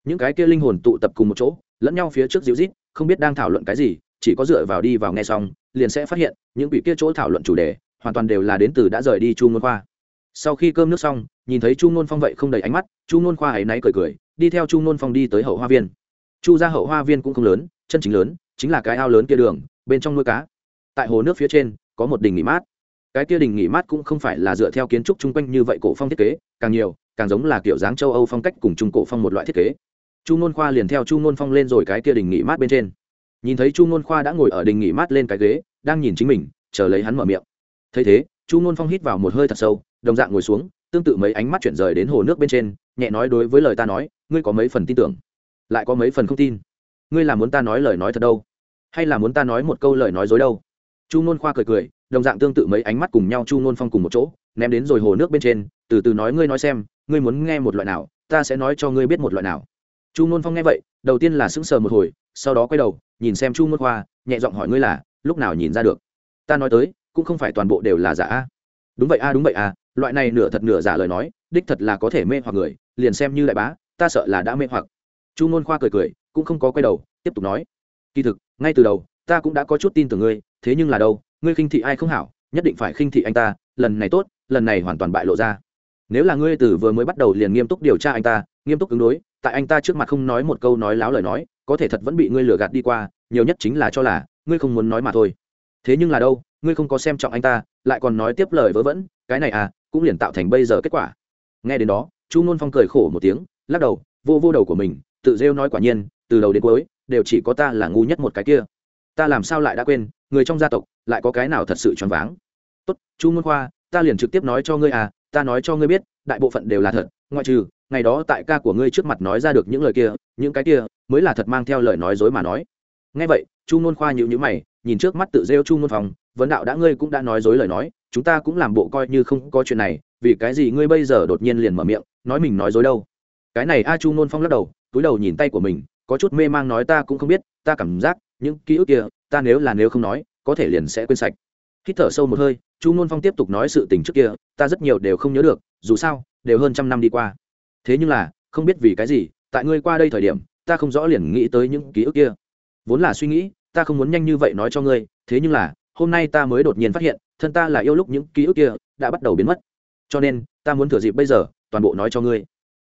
A: những cái kia linh hồn tụ tập cùng một chỗ, lẫn nhau phía trước dịu rít không biết đang thảo luận cái gì, chỉ có dựa vào đi vào nghe xong, liền sẽ phát hiện, những vị kia chỗ thảo luận chủ đề, hoàn toàn đều là đến từ đã rời đi chu ngôn khoa. Sau khi cơm nước xong, nhìn thấy chu ngôn phong vậy không đầy ánh mắt, chu ngôn khoa ấy náy cười cười, đi theo chu ngôn phong đi tới hậu hoa viên. Chu ra hậu hoa viên cũng không lớn, chân chính lớn, chính là cái ao lớn kia đường, bên trong nuôi cá. Tại hồ nước phía trên, có một đình nghỉ mát. Cái kia đình nghỉ mát cũng không phải là dựa theo kiến trúc chung quanh như vậy cổ phong thiết kế, càng nhiều, càng giống là kiểu dáng châu âu phong cách cùng trung cổ phong một loại thiết kế chu ngôn khoa liền theo chu ngôn phong lên rồi cái kia đình nghỉ mát bên trên. Nhìn thấy chu ngôn khoa đã ngồi ở đình nghỉ mát lên cái ghế, đang nhìn chính mình, chờ lấy hắn mở miệng. Thấy thế, chu ngôn phong hít vào một hơi thật sâu, đồng dạng ngồi xuống, tương tự mấy ánh mắt chuyển rời đến hồ nước bên trên, nhẹ nói đối với lời ta nói, ngươi có mấy phần tin tưởng? Lại có mấy phần không tin? Ngươi là muốn ta nói lời nói thật đâu? Hay là muốn ta nói một câu lời nói dối đâu? Chu ngôn khoa cười cười, đồng dạng tương tự mấy ánh mắt cùng nhau chu ngôn phong cùng một chỗ, ném đến rồi hồ nước bên trên, từ từ nói, ngươi nói xem, ngươi muốn nghe một loại nào, ta sẽ nói cho ngươi biết một loại nào chu n phong nghe vậy, đầu tiên là sững sờ một hồi, sau đó quay đầu, nhìn xem chu ngôn khoa, nhẹ giọng hỏi ngươi là, lúc nào nhìn ra được? Ta nói tới, cũng không phải toàn bộ đều là giả. A đúng vậy a, đúng vậy a, loại này nửa thật nửa giả lời nói, đích thật là có thể mê hoặc người, liền xem như đại bá, ta sợ là đã mê hoặc. Chu ngôn khoa cười cười, cũng không có quay đầu, tiếp tục nói. Kỳ thực, ngay từ đầu, ta cũng đã có chút tin tưởng ngươi, thế nhưng là đâu, ngươi khinh thị ai không hảo, nhất định phải khinh thị anh ta, lần này tốt, lần này hoàn toàn bại lộ ra nếu là ngươi từ vừa mới bắt đầu liền nghiêm túc điều tra anh ta, nghiêm túc ứng đối, tại anh ta trước mặt không nói một câu nói láo lời nói, có thể thật vẫn bị ngươi lừa gạt đi qua, nhiều nhất chính là cho là, ngươi không muốn nói mà thôi. Thế nhưng là đâu, ngươi không có xem trọng anh ta, lại còn nói tiếp lời vớ vẩn, cái này à cũng liền tạo thành bây giờ kết quả. Nghe đến đó, chu nôn phong cười khổ một tiếng, lắc đầu, vô vô đầu của mình, tự rêu nói quả nhiên, từ đầu đến cuối, đều chỉ có ta là ngu nhất một cái kia. Ta làm sao lại đã quên, người trong gia tộc, lại có cái nào thật sự choáng váng. Tốt, chu nôn khoa, ta liền trực tiếp nói cho ngươi à ta nói cho ngươi biết, đại bộ phận đều là thật, ngoại trừ, ngày đó tại ca của ngươi trước mặt nói ra được những lời kia, những cái kia mới là thật mang theo lời nói dối mà nói. Ngay vậy, chu nôn khoa nhịu nhữ mày, nhìn trước mắt tự rêu chu nôn phòng vấn đạo đã ngươi cũng đã nói dối lời nói, chúng ta cũng làm bộ coi như không có chuyện này, vì cái gì ngươi bây giờ đột nhiên liền mở miệng, nói mình nói dối đâu? Cái này a chu nôn phong lắc đầu, túi đầu nhìn tay của mình, có chút mê mang nói ta cũng không biết, ta cảm giác, những ký ức kia, ta nếu là nếu không nói, có thể liền sẽ quên sạch hít thở sâu một hơi, chu nôn phong tiếp tục nói sự tình trước kia, ta rất nhiều đều không nhớ được, dù sao, đều hơn trăm năm đi qua. Thế nhưng là, không biết vì cái gì, tại ngươi qua đây thời điểm, ta không rõ liền nghĩ tới những ký ức kia. Vốn là suy nghĩ, ta không muốn nhanh như vậy nói cho ngươi, thế nhưng là, hôm nay ta mới đột nhiên phát hiện, thân ta là yêu lúc những ký ức kia, đã bắt đầu biến mất. Cho nên, ta muốn thừa dịp bây giờ, toàn bộ nói cho ngươi.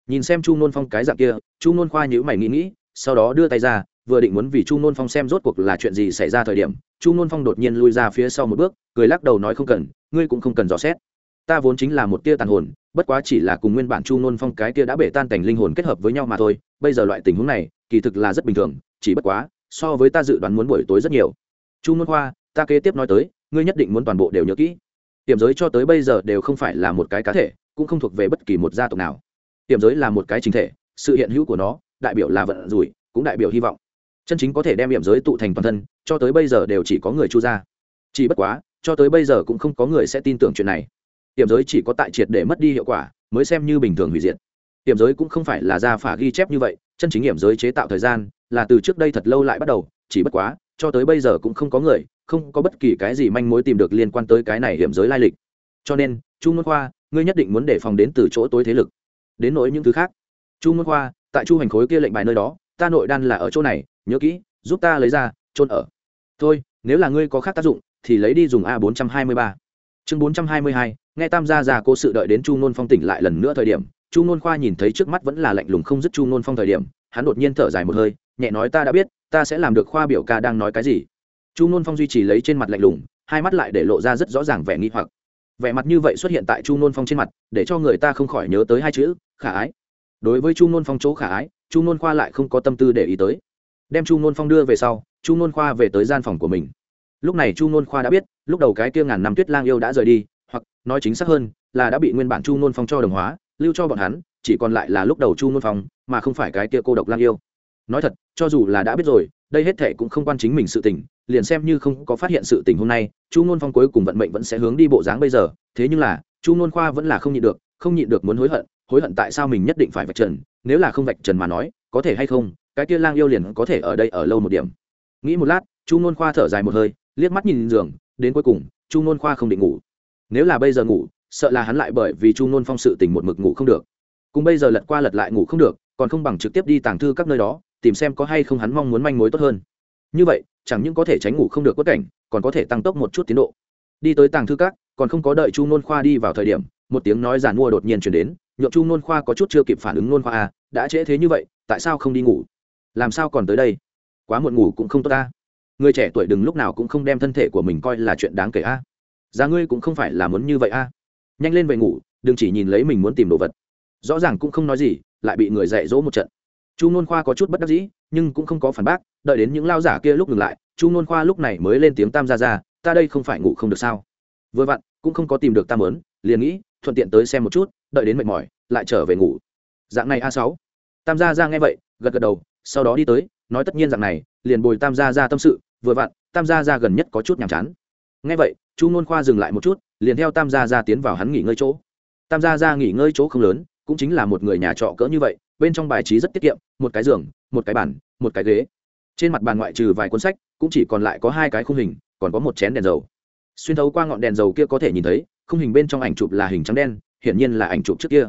A: Nhìn xem chu nôn phong cái dạng kia, chu nôn khoa nhữ mày nghĩ nghĩ, sau đó đưa tay ra vừa định muốn vì chu nôn phong xem rốt cuộc là chuyện gì xảy ra thời điểm, chu nôn phong đột nhiên lui ra phía sau một bước, cười lắc đầu nói không cần, ngươi cũng không cần dò xét. Ta vốn chính là một tia tàn hồn, bất quá chỉ là cùng nguyên bản chu nôn phong cái tia đã bể tan cảnh linh hồn kết hợp với nhau mà thôi, bây giờ loại tình huống này, kỳ thực là rất bình thường, chỉ bất quá, so với ta dự đoán muốn buổi tối rất nhiều. Chu nôn khoa ta kế tiếp nói tới, ngươi nhất định muốn toàn bộ đều nhớ kỹ. Tiềm giới cho tới bây giờ đều không phải là một cái cá thể, cũng không thuộc về bất kỳ một gia tộc nào. Tiềm giới là một cái chính thể, sự hiện hữu của nó, đại biểu là vận rủi, cũng đại biểu hy vọng chân chính có thể đem hiểm giới tụ thành toàn thân, cho tới bây giờ đều chỉ có người chu gia. Chỉ bất quá, cho tới bây giờ cũng không có người sẽ tin tưởng chuyện này. Hiểm giới chỉ có tại triệt để mất đi hiệu quả, mới xem như bình thường hủy diệt. Hiểm giới cũng không phải là ra phả ghi chép như vậy, chân chính hiểm giới chế tạo thời gian là từ trước đây thật lâu lại bắt đầu, chỉ bất quá, cho tới bây giờ cũng không có người, không có bất kỳ cái gì manh mối tìm được liên quan tới cái này hiểm giới lai lịch. Cho nên, chu ngôn khoa, ngươi nhất định muốn đề phòng đến từ chỗ tối thế lực. Đến nỗi những thứ khác. Chu ngôn khoa, tại chu hành khối kia lệnh bài nơi đó ta nội đan là ở chỗ này, nhớ kỹ, giúp ta lấy ra trôn ở. Thôi, nếu là ngươi có khác tác dụng, thì lấy đi dùng a bốn trăm hai mươi ba. Chương bốn trăm hai mươi hai, nghe tam gia già cố sự đợi đến chu nôn phong tỉnh lại lần nữa thời điểm, chu nôn khoa nhìn thấy trước mắt vẫn là lạnh lùng không dứt chu nôn phong thời điểm, hắn đột nhiên thở dài một hơi, nhẹ nói ta đã biết, ta sẽ làm được khoa biểu ca đang nói cái gì. Chu nôn phong duy trì lấy trên mặt lạnh lùng, hai mắt lại để lộ ra rất rõ ràng vẻ nghi hoặc. Vẻ mặt như vậy xuất hiện tại chu nôn phong trên mặt, để cho người ta không khỏi nhớ tới hai chữ, khả ái đối với chu nôn phong chỗ khả ái, chu nôn khoa lại không có tâm tư để ý tới. Đem chu nôn phong đưa về sau, chu nôn khoa về tới gian phòng của mình. Lúc này chu nôn khoa đã biết, lúc đầu cái kia ngàn năm tuyết lang yêu đã rời đi, hoặc, nói chính xác hơn, là đã bị nguyên bản chu nôn phong cho đồng hóa, lưu cho bọn hắn, chỉ còn lại là lúc đầu chu nôn phong, mà không phải cái kia cô độc lang yêu. Nói thật, cho dù là đã biết rồi, đây hết thệ cũng không quan chính mình sự tình, liền xem như không có phát hiện sự tình hôm nay, chu nôn phong cuối cùng vận mệnh vẫn sẽ hướng đi bộ dáng bây giờ, thế nhưng là, chu nôn khoa vẫn là không nhịn được, không nhịn được muốn hối hận hối hận tại sao mình nhất định phải vạch trần, nếu là không vạch trần mà nói, có thể hay không, cái kia lang yêu liền có thể ở đây ở lâu một điểm. Nghĩ một lát, chu n khoa thở dài một hơi, liếc mắt nhìn giường, đến cuối cùng, chu n khoa không định ngủ. Nếu là bây giờ ngủ, sợ là hắn lại bởi vì chu n phong sự tình một mực ngủ không được. Cùng bây giờ lật qua lật lại ngủ không được, còn không bằng trực tiếp đi tàng thư các nơi đó, tìm xem có hay không hắn mong muốn manh mối tốt hơn. Như vậy, chẳng những có thể tránh ngủ không được quất cảnh, còn có thể tăng tốc một chút tiến độ. Đi tới tàng thư các, còn không có đợi chu n khoa đi vào thời điểm, một tiếng nói giàn mua đột nhiên chuyển đến nhộn chu nôn khoa có chút chưa kịp phản ứng nôn khoa à đã trễ thế như vậy tại sao không đi ngủ? Làm sao còn tới đây? Quá muộn ngủ cũng không tốt ta. Người trẻ tuổi đừng lúc nào cũng không đem thân thể của mình coi là chuyện đáng kể a. À. giá ngươi cũng không phải là muốn như vậy a. Nhanh lên về ngủ đừng chỉ nhìn lấy mình muốn tìm đồ vật. Rõ ràng cũng không nói gì lại bị người dạy dỗ một trận. Chu nôn khoa có chút bất đắc dĩ nhưng cũng không có phản bác đợi đến những lao giả kia lúc ngừng lại chu nôn khoa lúc này mới lên tiếng tam ra ra ta đây không phải ngủ không được sao? Vừa vặn cũng không có tìm được tam lớn, liền nghĩ thuận tiện tới xem một chút đợi đến mệt mỏi, lại trở về ngủ. Dạng này a sáu. Tam gia ra nghe vậy, gật gật đầu, sau đó đi tới, nói tất nhiên dạng này, liền bồi tam gia ra tâm sự, vừa vặn, tam gia ra gần nhất có chút nhàm chán. Nghe vậy, chu nôn khoa dừng lại một chút, liền theo tam gia ra tiến vào hắn nghỉ ngơi chỗ. Tam gia ra nghỉ ngơi chỗ không lớn, cũng chính là một người nhà trọ cỡ như vậy, bên trong bài trí rất tiết kiệm, một cái giường, một cái bàn, một cái ghế. Trên mặt bàn ngoại trừ vài cuốn sách, cũng chỉ còn lại có hai cái khung hình, còn có một chén đèn dầu. Xuyên thấu qua ngọn đèn dầu kia có thể nhìn thấy, khung hình bên trong ảnh chụp là hình trắng đen hiển nhiên là ảnh chụp trước kia.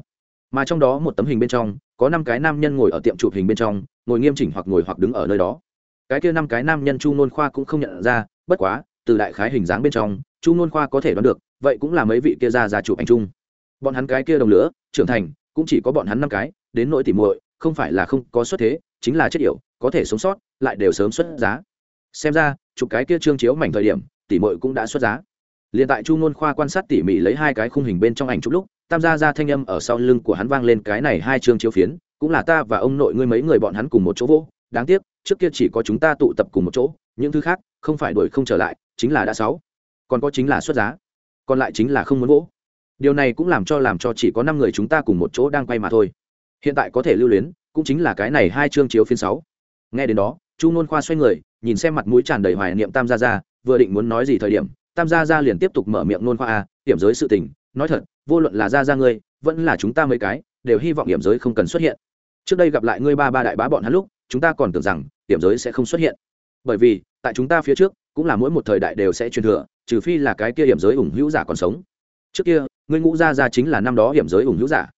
A: Mà trong đó một tấm hình bên trong, có năm cái nam nhân ngồi ở tiệm chụp hình bên trong, ngồi nghiêm chỉnh hoặc ngồi hoặc đứng ở nơi đó. Cái kia năm cái nam nhân chu nôn khoa cũng không nhận ra, bất quá, từ đại khái hình dáng bên trong, chu nôn khoa có thể đoán được, vậy cũng là mấy vị kia ra ra chụp ảnh chung. Bọn hắn cái kia đồng lửa, trưởng thành, cũng chỉ có bọn hắn năm cái, đến nỗi tỉ muội, không phải là không có xuất thế, chính là chết yểu, có thể sống sót, lại đều sớm xuất giá. Xem ra, chụp cái kia trương chiếu mảnh thời điểm, tỉ muội cũng đã xuất giá. Liền tại chu Nôn khoa quan sát tỉ mỉ lấy hai cái khung hình bên trong ảnh chụp lúc tam gia ra thanh âm ở sau lưng của hắn vang lên cái này hai chương chiếu phiến, cũng là ta và ông nội ngươi mấy người bọn hắn cùng một chỗ vô. Đáng tiếc, trước kia chỉ có chúng ta tụ tập cùng một chỗ, những thứ khác, không phải đuổi không trở lại, chính là đã sáu. Còn có chính là xuất giá, còn lại chính là không muốn vỗ. Điều này cũng làm cho làm cho chỉ có năm người chúng ta cùng một chỗ đang quay mà thôi. Hiện tại có thể lưu luyến, cũng chính là cái này hai chương chiếu phiên sáu. Nghe đến đó, chu nôn khoa xoay người, nhìn xem mặt mũi tràn đầy hoài niệm tam gia gia, vừa định muốn nói gì thời điểm, tam gia gia liền tiếp tục mở miệng nôn khoa à, a điểm giới sự tình, nói thật vô luận là gia gia ngươi, vẫn là chúng ta mấy cái, đều hy vọng điểm giới không cần xuất hiện. Trước đây gặp lại ngươi ba ba đại bá bọn hắn lúc, chúng ta còn tưởng rằng điểm giới sẽ không xuất hiện. Bởi vì, tại chúng ta phía trước, cũng là mỗi một thời đại đều sẽ truyền thừa, trừ phi là cái kia hiểm giới ủng hữu giả còn sống. Trước kia, ngươi ngũ gia gia chính là năm đó hiểm giới ủng hữu giả.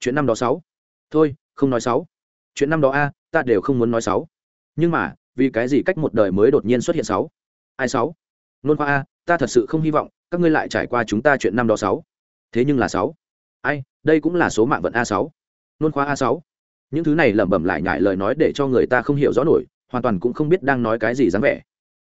A: Chuyện năm đó sáu. Thôi, không nói sáu. Chuyện năm đó a, ta đều không muốn nói sáu. Nhưng mà, vì cái gì cách một đời mới đột nhiên xuất hiện sáu? Ai sáu? Nôn khoa a, ta thật sự không hy vọng các ngươi lại trải qua chúng ta chuyện năm đó sáu thế nhưng là sáu. Ai, đây cũng là số mạng vận a sáu. Nôn khoa a sáu. Những thứ này lẩm bẩm lại nhại lời nói để cho người ta không hiểu rõ nổi, hoàn toàn cũng không biết đang nói cái gì dáng vẻ.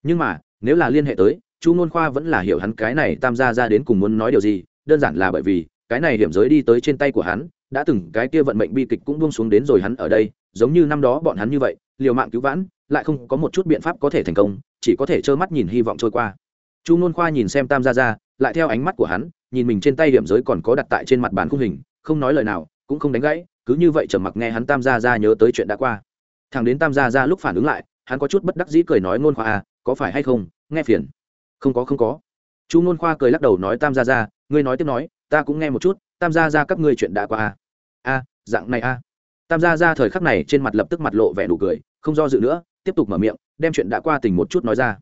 A: Nhưng mà, nếu là liên hệ tới, chu nôn khoa vẫn là hiểu hắn cái này tam gia ra đến cùng muốn nói điều gì, đơn giản là bởi vì, cái này hiểm giới đi tới trên tay của hắn, đã từng cái kia vận mệnh bi kịch cũng buông xuống đến rồi hắn ở đây, giống như năm đó bọn hắn như vậy, liều mạng cứu vãn, lại không có một chút biện pháp có thể thành công, chỉ có thể trơ mắt nhìn hy vọng trôi qua. Chu nôn khoa nhìn xem tam gia ra lại theo ánh mắt của hắn, nhìn mình trên tay điểm giới còn có đặt tại trên mặt bàn khung hình, không nói lời nào, cũng không đánh gãy, cứ như vậy trầm mặc nghe hắn tam gia ra nhớ tới chuyện đã qua. Thằng đến tam gia ra lúc phản ứng lại, hắn có chút bất đắc dĩ cười nói ngôn khoa à có phải hay không? Nghe phiền. Không có không có. Chu ngôn khoa cười lắc đầu nói tam gia ra ngươi nói tiếp nói, ta cũng nghe một chút, tam gia ra các ngươi chuyện đã qua à. A dạng này a tam gia ra thời khắc này trên mặt lập tức mặt lộ vẻ đủ cười, không do dự nữa, tiếp tục mở miệng, đem chuyện đã qua tình một chút nói ra.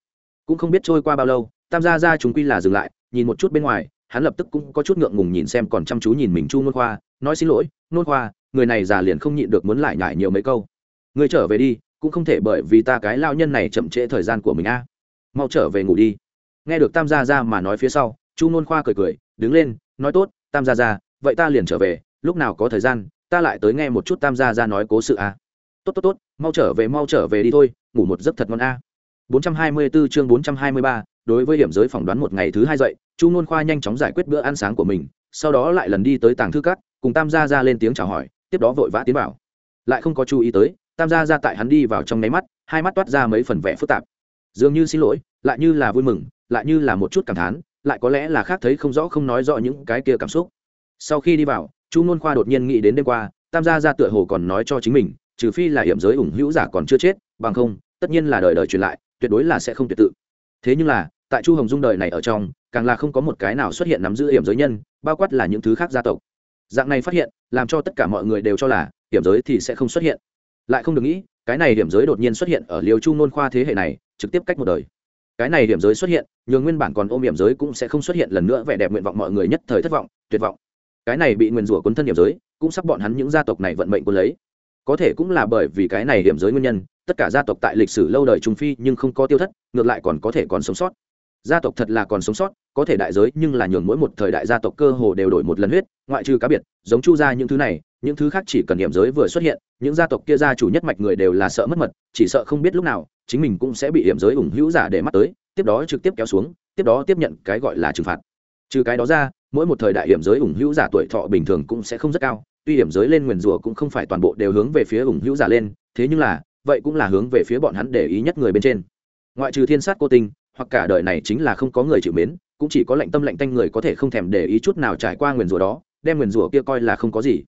A: Cũng không biết trôi qua bao lâu, tam gia ra chúng quy là dừng lại nhìn một chút bên ngoài hắn lập tức cũng có chút ngượng ngùng nhìn xem còn chăm chú nhìn mình chu nôn khoa nói xin lỗi nôn khoa người này già liền không nhịn được muốn lại nhải nhiều mấy câu. Người trở về đi cũng không thể bởi vì ta cái lao nhân này chậm trễ thời gian của mình a. Mau trở về ngủ đi. Nghe được tam gia ra mà nói phía sau chu nôn khoa cười cười đứng lên nói tốt tam gia ra vậy ta liền trở về lúc nào có thời gian ta lại tới nghe một chút tam gia ra nói cố sự a. Tốt tốt tốt mau trở về mau trở về đi thôi ngủ một giấc thật ngon a. 424 chương 423, đối với hiểm giới phỏng đoán một ngày thứ hai dậy, chu nôn khoa nhanh chóng giải quyết bữa ăn sáng của mình, sau đó lại lần đi tới tàng thư cát cùng tam gia ra lên tiếng chào hỏi, tiếp đó vội vã tiến vào. Lại không có chú ý tới, tam gia ra tại hắn đi vào trong nháy mắt, hai mắt toát ra mấy phần vẻ phức tạp. Dường như xin lỗi, lại như là vui mừng, lại như là một chút cảm thán, lại có lẽ là khác thấy không rõ không nói rõ những cái kia cảm xúc. Sau khi đi vào, chu nôn khoa đột nhiên nghĩ đến đêm qua, tam gia ra tựa hồ còn nói cho chính mình, trừ phi là hiểm giới ủng hữu giả còn chưa chết, bằng không, tất nhiên là đời đời truyền lại, tuyệt đối là sẽ không tuyệt tự thế nhưng là, tại chu hồng dung đời này ở trong, càng là không có một cái nào xuất hiện nắm giữ hiểm giới nhân, bao quát là những thứ khác gia tộc. Dạng này phát hiện, làm cho tất cả mọi người đều cho là, hiểm giới thì sẽ không xuất hiện. Lại không được nghĩ, cái này hiểm giới đột nhiên xuất hiện ở liều chu nôn khoa thế hệ này, trực tiếp cách một đời. Cái này hiểm giới xuất hiện, nhường nguyên bản còn ôm hiểm giới cũng sẽ không xuất hiện lần nữa, vẻ đẹp nguyện vọng mọi người nhất thời thất vọng, tuyệt vọng. Cái này bị nguyền rủa cuốn thân hiểm giới, cũng sắp bọn hắn những gia tộc này vận mệnh quân lấy. Có thể cũng là bởi vì cái này hiểm giới nguyên nhân tất cả gia tộc tại lịch sử lâu đời trung phi nhưng không có tiêu thất, ngược lại còn có thể còn sống sót. Gia tộc thật là còn sống sót, có thể đại giới nhưng là nhường mỗi một thời đại gia tộc cơ hồ đều đổi một lần huyết, ngoại trừ cá biệt, giống chu gia những thứ này, những thứ khác chỉ cần điểm giới vừa xuất hiện, những gia tộc kia gia chủ nhất mạch người đều là sợ mất mật, chỉ sợ không biết lúc nào, chính mình cũng sẽ bị điểm giới ủng hữu giả để mắt tới, tiếp đó trực tiếp kéo xuống, tiếp đó tiếp nhận cái gọi là trừng phạt. Trừ cái đó ra, mỗi một thời đại hiểm giới ủng hữu giả tuổi thọ bình thường cũng sẽ không rất cao, tuy hiểm giới lên nguyền rủa cũng không phải toàn bộ đều hướng về phía ủng hữu giả lên, thế nhưng là vậy cũng là hướng về phía bọn hắn để ý nhất người bên trên. Ngoại trừ thiên sát cô tinh, hoặc cả đời này chính là không có người chịu mến, cũng chỉ có lạnh tâm lạnh tanh người có thể không thèm để ý chút nào trải qua nguyền rủa đó, đem nguyền rủa kia coi là không có gì.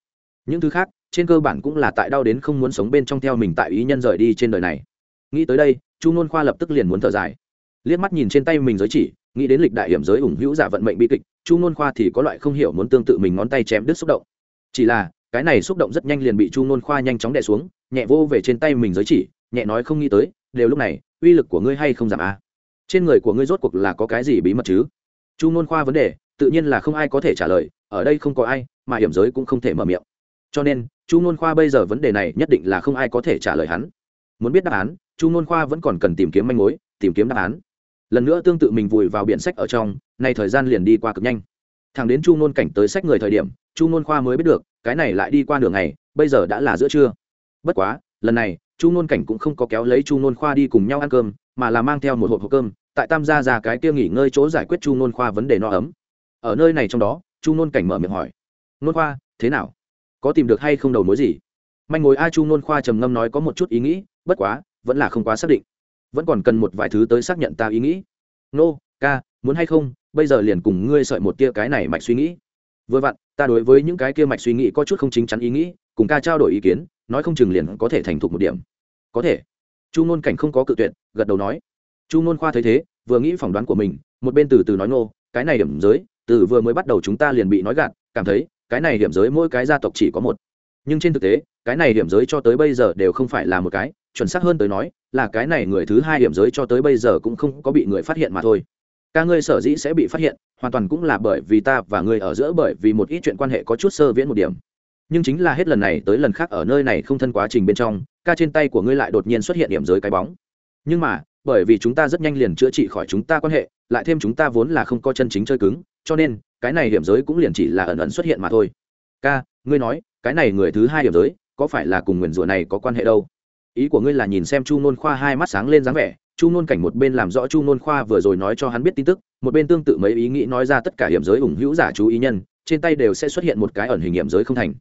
A: Những thứ khác, trên cơ bản cũng là tại đau đến không muốn sống bên trong theo mình tại ý nhân rời đi trên đời này. Nghĩ tới đây, chu nôn khoa lập tức liền muốn thở dài. Liếc mắt nhìn trên tay mình giới chỉ, nghĩ đến lịch đại hiểm giới ủng hữu giả vận mệnh bi kịch, chu nôn khoa thì có loại không hiểu muốn tương tự mình ngón tay chém đứt xúc động. Chỉ là cái này xúc động rất nhanh liền bị chu nôn khoa nhanh chóng đè xuống, nhẹ vô về trên tay mình giới chỉ, nhẹ nói không nghĩ tới, đều lúc này, uy lực của ngươi hay không giảm à? trên người của ngươi rốt cuộc là có cái gì bí mật chứ? Chu nôn khoa vấn đề, tự nhiên là không ai có thể trả lời, ở đây không có ai, mà hiểm giới cũng không thể mở miệng. Cho nên, chu nôn khoa bây giờ vấn đề này nhất định là không ai có thể trả lời hắn. Muốn biết đáp án, chu nôn khoa vẫn còn cần tìm kiếm manh mối, tìm kiếm đáp án. Lần nữa tương tự mình vùi vào biển sách ở trong, nay thời gian liền đi qua cực nhanh. Thằng đến chu nôn cảnh tới sách người thời điểm, chu nôn khoa mới biết được cái này lại đi qua nửa ngày, bây giờ đã là giữa trưa. Bất quá, lần này, chu nôn cảnh cũng không có kéo lấy chu nôn khoa đi cùng nhau ăn cơm, mà là mang theo một hộp hộp cơm, tại tam gia ra cái kia nghỉ ngơi chỗ giải quyết chu nôn khoa vấn đề no ấm. Ở nơi này trong đó, chu nôn cảnh mở miệng hỏi, nôn khoa, thế nào? Có tìm được hay không đầu mối gì? Manh ngồi a chu nôn khoa trầm ngâm nói có một chút ý nghĩ, bất quá, vẫn là không quá xác định. Vẫn còn cần một vài thứ tới xác nhận ta ý nghĩ. Nô, ca, muốn hay không? Bây giờ liền cùng ngươi sợi một tia cái này mạch suy nghĩ vừa vặn, ta đối với những cái kia mạch suy nghĩ có chút không chính chắn ý nghĩ, cùng ca trao đổi ý kiến, nói không chừng liền có thể thành thục một điểm. Có thể. Chu ngôn cảnh không có cự tuyệt, gật đầu nói. Chu ngôn khoa thấy thế, vừa nghĩ phỏng đoán của mình, một bên từ từ nói nô cái này điểm giới, từ vừa mới bắt đầu chúng ta liền bị nói gạt, cảm thấy, cái này điểm giới mỗi cái gia tộc chỉ có một. Nhưng trên thực tế, cái này điểm giới cho tới bây giờ đều không phải là một cái, chuẩn xác hơn tới nói, là cái này người thứ hai điểm giới cho tới bây giờ cũng không có bị người phát hiện mà thôi. Ca ngươi sở dĩ sẽ bị phát hiện hoàn toàn cũng là bởi vì ta và ngươi ở giữa bởi vì một ít chuyện quan hệ có chút sơ viễn một điểm. Nhưng chính là hết lần này tới lần khác ở nơi này không thân quá trình bên trong, ca trên tay của ngươi lại đột nhiên xuất hiện điểm giới cái bóng. Nhưng mà, bởi vì chúng ta rất nhanh liền chữa trị khỏi chúng ta quan hệ, lại thêm chúng ta vốn là không có chân chính chơi cứng, cho nên, cái này điểm giới cũng liền chỉ là ẩn ẩn xuất hiện mà thôi. Ca, ngươi nói, cái này người thứ hai điểm giới, có phải là cùng nguyền rủa này có quan hệ đâu? Ý của ngươi là nhìn xem chu nôn khoa hai mắt sáng lên dáng vẻ chu nôn cảnh một bên làm rõ chu nôn khoa vừa rồi nói cho hắn biết tin tức, một bên tương tự mấy ý nghĩ nói ra tất cả hiểm giới ủng hữu giả chú ý nhân, trên tay đều sẽ xuất hiện một cái ẩn hình hiểm giới không thành.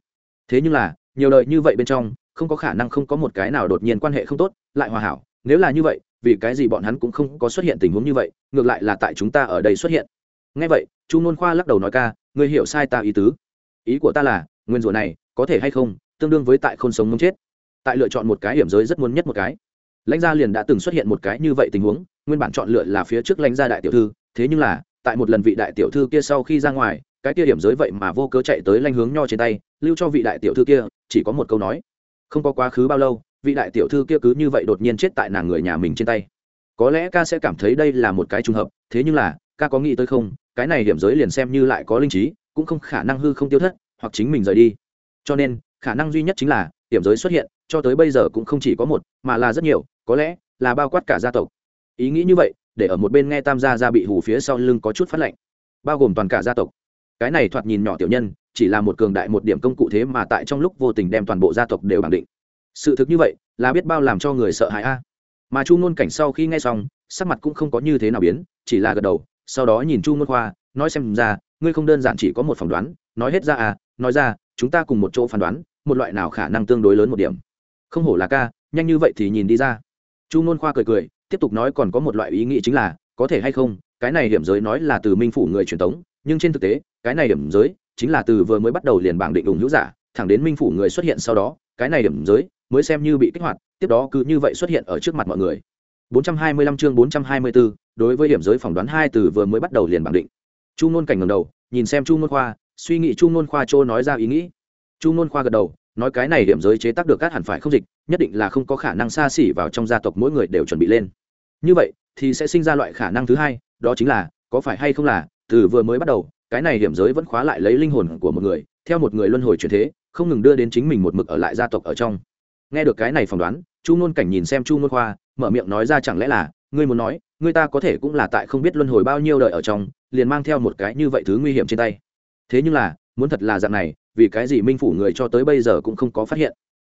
A: Thế nhưng là, nhiều đời như vậy bên trong, không có khả năng không có một cái nào đột nhiên quan hệ không tốt, lại hòa hảo. Nếu là như vậy, vì cái gì bọn hắn cũng không có xuất hiện tình huống như vậy, ngược lại là tại chúng ta ở đây xuất hiện. Ngay vậy, chu nôn khoa lắc đầu nói ca người hiểu sai ta ý tứ. Ý của ta là, nguyên rủa này có thể hay không, tương đương với tại không sống muốn chết. Tại lựa chọn một cái hiểm giới rất muốn nhất một cái lãnh gia liền đã từng xuất hiện một cái như vậy tình huống, nguyên bản chọn lựa là phía trước lãnh gia đại tiểu thư, thế nhưng là, tại một lần vị đại tiểu thư kia sau khi ra ngoài, cái kia điểm giới vậy mà vô cớ chạy tới lanh hướng nho trên tay, lưu cho vị đại tiểu thư kia, chỉ có một câu nói. Không có quá khứ bao lâu, vị đại tiểu thư kia cứ như vậy đột nhiên chết tại nàng người nhà mình trên tay. Có lẽ ca sẽ cảm thấy đây là một cái trùng hợp, thế nhưng là, ca có nghĩ tới không, cái này điểm giới liền xem như lại có linh trí, cũng không khả năng hư không tiêu thất, hoặc chính mình rời đi. Cho nên, khả năng duy nhất chính là, điểm giới xuất hiện, cho tới bây giờ cũng không chỉ có một, mà là rất nhiều có lẽ là bao quát cả gia tộc. Ý nghĩ như vậy để ở một bên nghe tam gia ra bị hù phía sau lưng có chút phát lệnh, bao gồm toàn cả gia tộc. Cái này thoạt nhìn nhỏ tiểu nhân chỉ là một cường đại một điểm công cụ thế mà tại trong lúc vô tình đem toàn bộ gia tộc đều bằng định. Sự thực như vậy là biết bao làm cho người sợ hãi a. Mà chu ngôn cảnh sau khi nghe xong sắc mặt cũng không có như thế nào biến chỉ là gật đầu sau đó nhìn chu ngôn khoa nói xem ra ngươi không đơn giản chỉ có một phỏng đoán nói hết ra à nói ra chúng ta cùng một chỗ phán đoán một loại nào khả năng tương đối lớn một điểm. Không hổ là ca nhanh như vậy thì nhìn đi ra chu Nôn khoa cười cười tiếp tục nói còn có một loại ý nghĩ chính là có thể hay không cái này điểm giới nói là từ minh phủ người truyền thống nhưng trên thực tế cái này điểm giới chính là từ vừa mới bắt đầu liền bảng định ủng hữu giả thẳng đến minh phủ người xuất hiện sau đó cái này điểm giới mới xem như bị kích hoạt tiếp đó cứ như vậy xuất hiện ở trước mặt mọi người. 425 chương 424, đối với điểm giới phỏng đoán hai từ vừa mới bắt đầu liền bảng định. Chu nôn cảnh ngầm đầu nhìn xem chu nôn khoa suy nghĩ chu nôn khoa chỗ nói ra ý nghĩ. Chu nôn khoa gật đầu nói cái này điểm giới chế tác được các hẳn phải không dịch nhất định là không có khả năng xa xỉ vào trong gia tộc mỗi người đều chuẩn bị lên. Như vậy, thì sẽ sinh ra loại khả năng thứ hai, đó chính là, có phải hay không là, từ vừa mới bắt đầu, cái này điểm giới vẫn khóa lại lấy linh hồn của một người, theo một người luân hồi chuyển thế, không ngừng đưa đến chính mình một mực ở lại gia tộc ở trong. Nghe được cái này phỏng đoán, chu nôn cảnh nhìn xem chu ngôn khoa, mở miệng nói ra chẳng lẽ là, ngươi muốn nói, ngươi ta có thể cũng là tại không biết luân hồi bao nhiêu đời ở trong, liền mang theo một cái như vậy thứ nguy hiểm trên tay. Thế nhưng là, muốn thật là dạng này, vì cái gì minh phủ người cho tới bây giờ cũng không có phát hiện?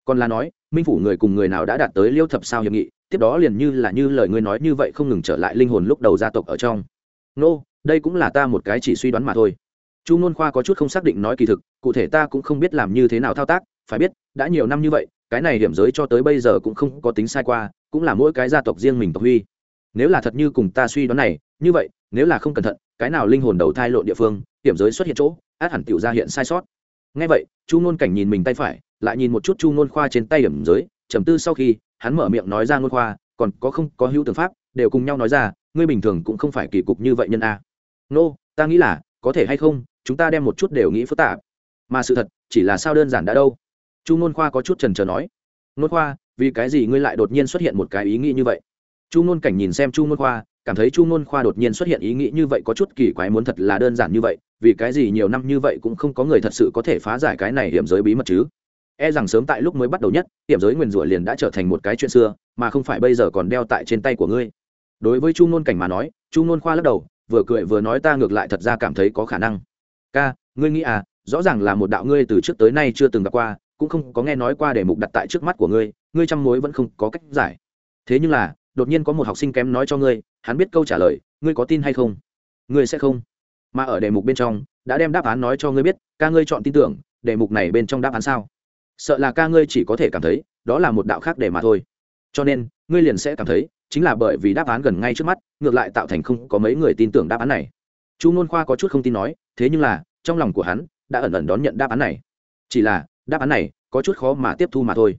A: Còn là nói minh phủ người cùng người nào đã đạt tới liêu thập sao hiệp nghị tiếp đó liền như là như lời ngươi nói như vậy không ngừng trở lại linh hồn lúc đầu gia tộc ở trong. Nô、no, đây cũng là ta một cái chỉ suy đoán mà thôi. Chu n khoa có chút không xác định nói kỳ thực cụ thể ta cũng không biết làm như thế nào thao tác phải biết đã nhiều năm như vậy cái này điểm giới cho tới bây giờ cũng không có tính sai qua cũng là mỗi cái gia tộc riêng mình tộc huy. Nếu là thật như cùng ta suy đoán này như vậy nếu là không cẩn thận cái nào linh hồn đầu thai lộn địa phương điểm giới xuất hiện chỗ át hẳn tiểu ra hiện sai sót. Ngay vậy chu n cảnh nhìn mình tay phải lại nhìn một chút chu ngôn khoa trên tay điểm giới trầm tư sau khi hắn mở miệng nói ra ngôn khoa còn có không có hữu tưởng pháp đều cùng nhau nói ra ngươi bình thường cũng không phải kỳ cục như vậy nhân a. Nô、no, ta nghĩ là có thể hay không chúng ta đem một chút đều nghĩ phức tạp. Mà sự thật chỉ là sao đơn giản đã đâu. Chu ngôn khoa có chút trần trờ nói. Ngôn khoa vì cái gì ngươi lại đột nhiên xuất hiện một cái ý nghĩ như vậy? Chu ngôn cảnh nhìn xem chu ngôn khoa cảm thấy chu ngôn khoa đột nhiên xuất hiện ý nghĩ như vậy có chút kỳ quái muốn thật là đơn giản như vậy vì cái gì nhiều năm như vậy cũng không có người thật sự có thể phá giải cái này hiểm giới bí mật chứ? E rằng sớm tại lúc mới bắt đầu nhất, hiểm giới nguyền rủa liền đã trở thành một cái chuyện xưa, mà không phải bây giờ còn đeo tại trên tay của ngươi. Đối với chu ngôn cảnh mà nói, chu ngôn khoa lắc đầu, vừa cười vừa nói ta ngược lại thật ra cảm thấy có khả năng. Ca, ngươi nghĩ à rõ ràng là một đạo ngươi từ trước tới nay chưa từng gặp qua, cũng không có nghe nói qua để mục đặt tại trước mắt của ngươi ngươi chăm mối vẫn không có cách giải. Thế nhưng là, đột nhiên có một học sinh kém nói cho ngươi, hắn biết câu trả lời, ngươi có tin hay không? Ngươi sẽ không. Mà ở đề mục bên trong, đã đem đáp án nói cho ngươi biết, ca ngươi chọn tin tưởng, đề mục này bên trong đáp án sao? Sợ là ca ngươi chỉ có thể cảm thấy, đó là một đạo khác để mà thôi. Cho nên, ngươi liền sẽ cảm thấy, chính là bởi vì đáp án gần ngay trước mắt, ngược lại tạo thành không có mấy người tin tưởng đáp án này. Chu nôn khoa có chút không tin nói, thế nhưng là, trong lòng của hắn, đã ẩn ẩn đón nhận đáp án này. Chỉ là, đáp án này, có chút khó mà tiếp thu mà thôi.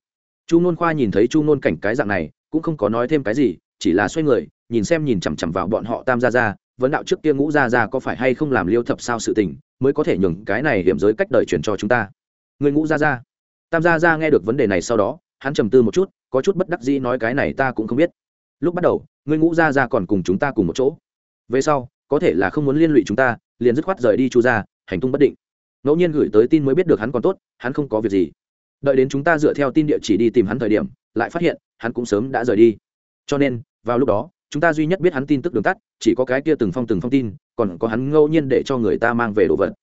A: Chu nôn khoa nhìn thấy chu nôn cảnh cái dạng này, cũng không có nói thêm cái gì, chỉ là xoay người, nhìn xem nhìn chằm chằm vào bọn họ tam gia ra vấn đạo trước kia ngũ gia ra có phải hay không làm liêu thập sao sự tình, mới có thể nhường cái này hiểm giới cách đời truyền cho chúng ta. Người ngũ gia ra tam gia ra nghe được vấn đề này sau đó, hắn trầm tư một chút, có chút bất đắc dĩ nói cái này ta cũng không biết. Lúc bắt đầu, ngươi ngũ gia ra còn cùng chúng ta cùng một chỗ. Về sau, có thể là không muốn liên lụy chúng ta, liền dứt khoát rời đi chu ra hành tung bất định. Ngẫu nhiên gửi tới tin mới biết được hắn còn tốt, hắn không có việc gì. Đợi đến chúng ta dựa theo tin địa chỉ đi tìm hắn thời điểm, lại phát hiện, hắn cũng sớm đã rời đi. Cho nên, vào lúc đó, chúng ta duy nhất biết hắn tin tức đường tắt, chỉ có cái kia từng phong từng phong tin, còn có hắn ngẫu nhiên để cho người ta mang về đồ vật.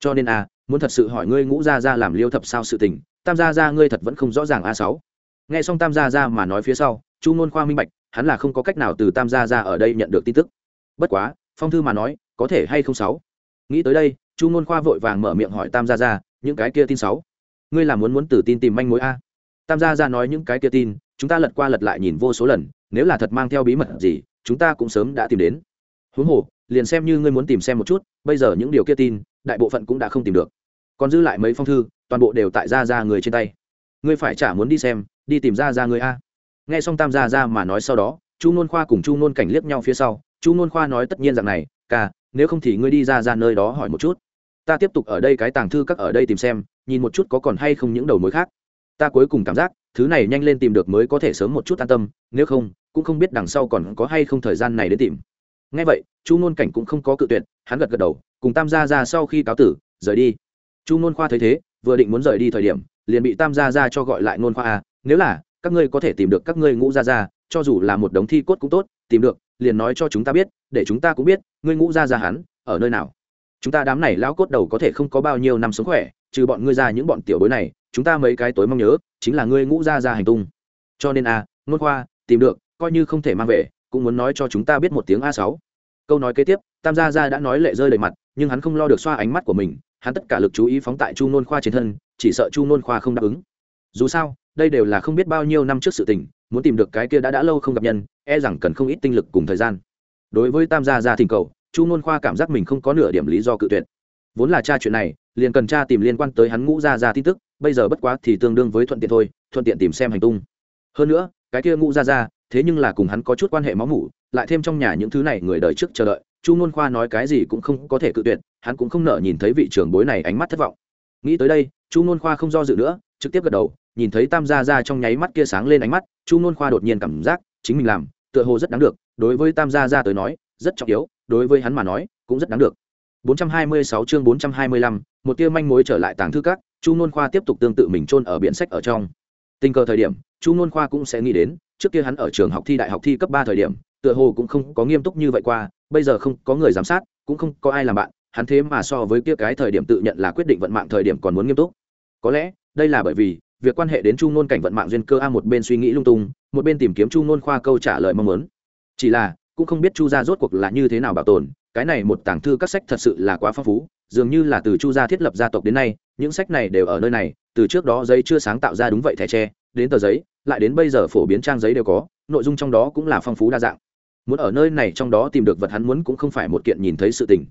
A: Cho nên a muốn thật sự hỏi ngươi ngũ gia ra làm liêu thập sao sự tình tam gia ra ngươi thật vẫn không rõ ràng a sáu. Nghe xong tam gia ra mà nói phía sau, chu ngôn khoa minh bạch, hắn là không có cách nào từ tam gia ra ở đây nhận được tin tức. Bất quá, phong thư mà nói, có thể hay không sáu? Nghĩ tới đây, chu ngôn khoa vội vàng mở miệng hỏi tam gia ra những cái kia tin sáu? Ngươi là muốn muốn từ tin tìm manh mối a? Tam gia ra nói những cái kia tin, chúng ta lật qua lật lại nhìn vô số lần, nếu là thật mang theo bí mật gì, chúng ta cũng sớm đã tìm đến. Huống hồ, liền xem như ngươi muốn tìm xem một chút, bây giờ những điều kia tin, đại bộ phận cũng đã không tìm được còn dư lại mấy phong thư, toàn bộ đều tại ra ra người trên tay. Ngươi phải chả muốn đi xem, đi tìm ra ra người a. Nghe xong tam gia ra mà nói sau đó, chu nôn khoa cùng chu nôn cảnh liếc nhau phía sau. Chu nôn khoa nói tất nhiên rằng này, ca, nếu không thì ngươi đi ra ra nơi đó hỏi một chút. Ta tiếp tục ở đây cái tàng thư các ở đây tìm xem, nhìn một chút có còn hay không những đầu mối khác. Ta cuối cùng cảm giác, thứ này nhanh lên tìm được mới có thể sớm một chút an tâm, nếu không, cũng không biết đằng sau còn có hay không thời gian này đến tìm. Ngay vậy, chu ngôn cảnh cũng không có cự tuyệt, hắn gật gật đầu, cùng tam gia ra sau khi cáo tử, rời đi chu Nôn khoa thấy thế vừa định muốn rời đi thời điểm liền bị tam gia ra cho gọi lại Nôn khoa à, nếu là các ngươi có thể tìm được các ngươi ngũ gia ra cho dù là một đống thi cốt cũng tốt tìm được liền nói cho chúng ta biết để chúng ta cũng biết ngươi ngũ gia ra hắn ở nơi nào. Chúng ta đám này lão cốt đầu có thể không có bao nhiêu năm sống khỏe trừ bọn ngươi ra những bọn tiểu bối này chúng ta mấy cái tối mong nhớ chính là ngươi ngũ gia ra hành tung. Cho nên a à, Nôn khoa tìm được coi như không thể mang về cũng muốn nói cho chúng ta biết một tiếng a sáu. Câu nói kế tiếp tam gia gia đã nói lệ rơi đầy mặt nhưng hắn không lo được xoa ánh mắt của mình hắn tất cả lực chú ý phóng tại chu nôn khoa trên thân, chỉ sợ chu nôn khoa không đáp ứng. Dù sao, đây đều là không biết bao nhiêu năm trước sự tình, muốn tìm được cái kia đã đã lâu không gặp nhân e rằng cần không ít tinh lực cùng thời gian. Đối với tam gia gia thỉnh cầu, chu nôn khoa cảm giác mình không có nửa điểm lý do cự tuyệt. Vốn là cha chuyện này, liền cần cha tìm liên quan tới hắn ngũ gia gia tin tức, bây giờ bất quá thì tương đương với thuận tiện thôi, thuận tiện tìm xem hành tung. Hơn nữa, cái kia ngũ gia gia, thế nhưng là cùng hắn có chút quan hệ máu mủ, lại thêm trong nhà những thứ này người đời trước chờ đợi chu ngôn khoa nói cái gì cũng không có thể cự tuyệt hắn cũng không nợ nhìn thấy vị trưởng bối này ánh mắt thất vọng. Nghĩ tới đây chu ngôn khoa không do dự nữa trực tiếp gật đầu nhìn thấy tam gia gia trong nháy mắt kia sáng lên ánh mắt chu ngôn khoa đột nhiên cảm giác chính mình làm tựa hồ rất đáng được đối với tam gia gia tới nói rất trọng yếu đối với hắn mà nói cũng rất đáng được. 426 chương 425, một tia manh mối trở lại tàng thư các chu ngôn khoa tiếp tục tương tự mình chôn ở biển sách ở trong. Tình cờ thời điểm chu ngôn khoa cũng sẽ nghĩ đến trước kia hắn ở trường học thi đại học thi cấp ba thời điểm tựa hồ cũng không có nghiêm túc như vậy qua bây giờ không có người giám sát, cũng không có ai làm bạn, hắn thế mà so với kia cái thời điểm tự nhận là quyết định vận mạng thời điểm còn muốn nghiêm túc. Có lẽ, đây là bởi vì, việc quan hệ đến chu ngôn cảnh vận mạng duyên cơ a một bên suy nghĩ lung tung, một bên tìm kiếm chu ngôn khoa câu trả lời mong muốn. Chỉ là, cũng không biết chu gia rốt cuộc là như thế nào bảo tồn, cái này một tảng thư các sách thật sự là quá phong phú, dường như là từ chu gia thiết lập gia tộc đến nay, những sách này đều ở nơi này, từ trước đó giấy chưa sáng tạo ra đúng vậy thẻ tre, đến tờ giấy, lại đến bây giờ phổ biến trang giấy đều có, nội dung trong đó cũng là phong phú đa dạng muốn ở nơi này trong đó tìm được vật hắn muốn cũng không phải một kiện nhìn thấy sự tình.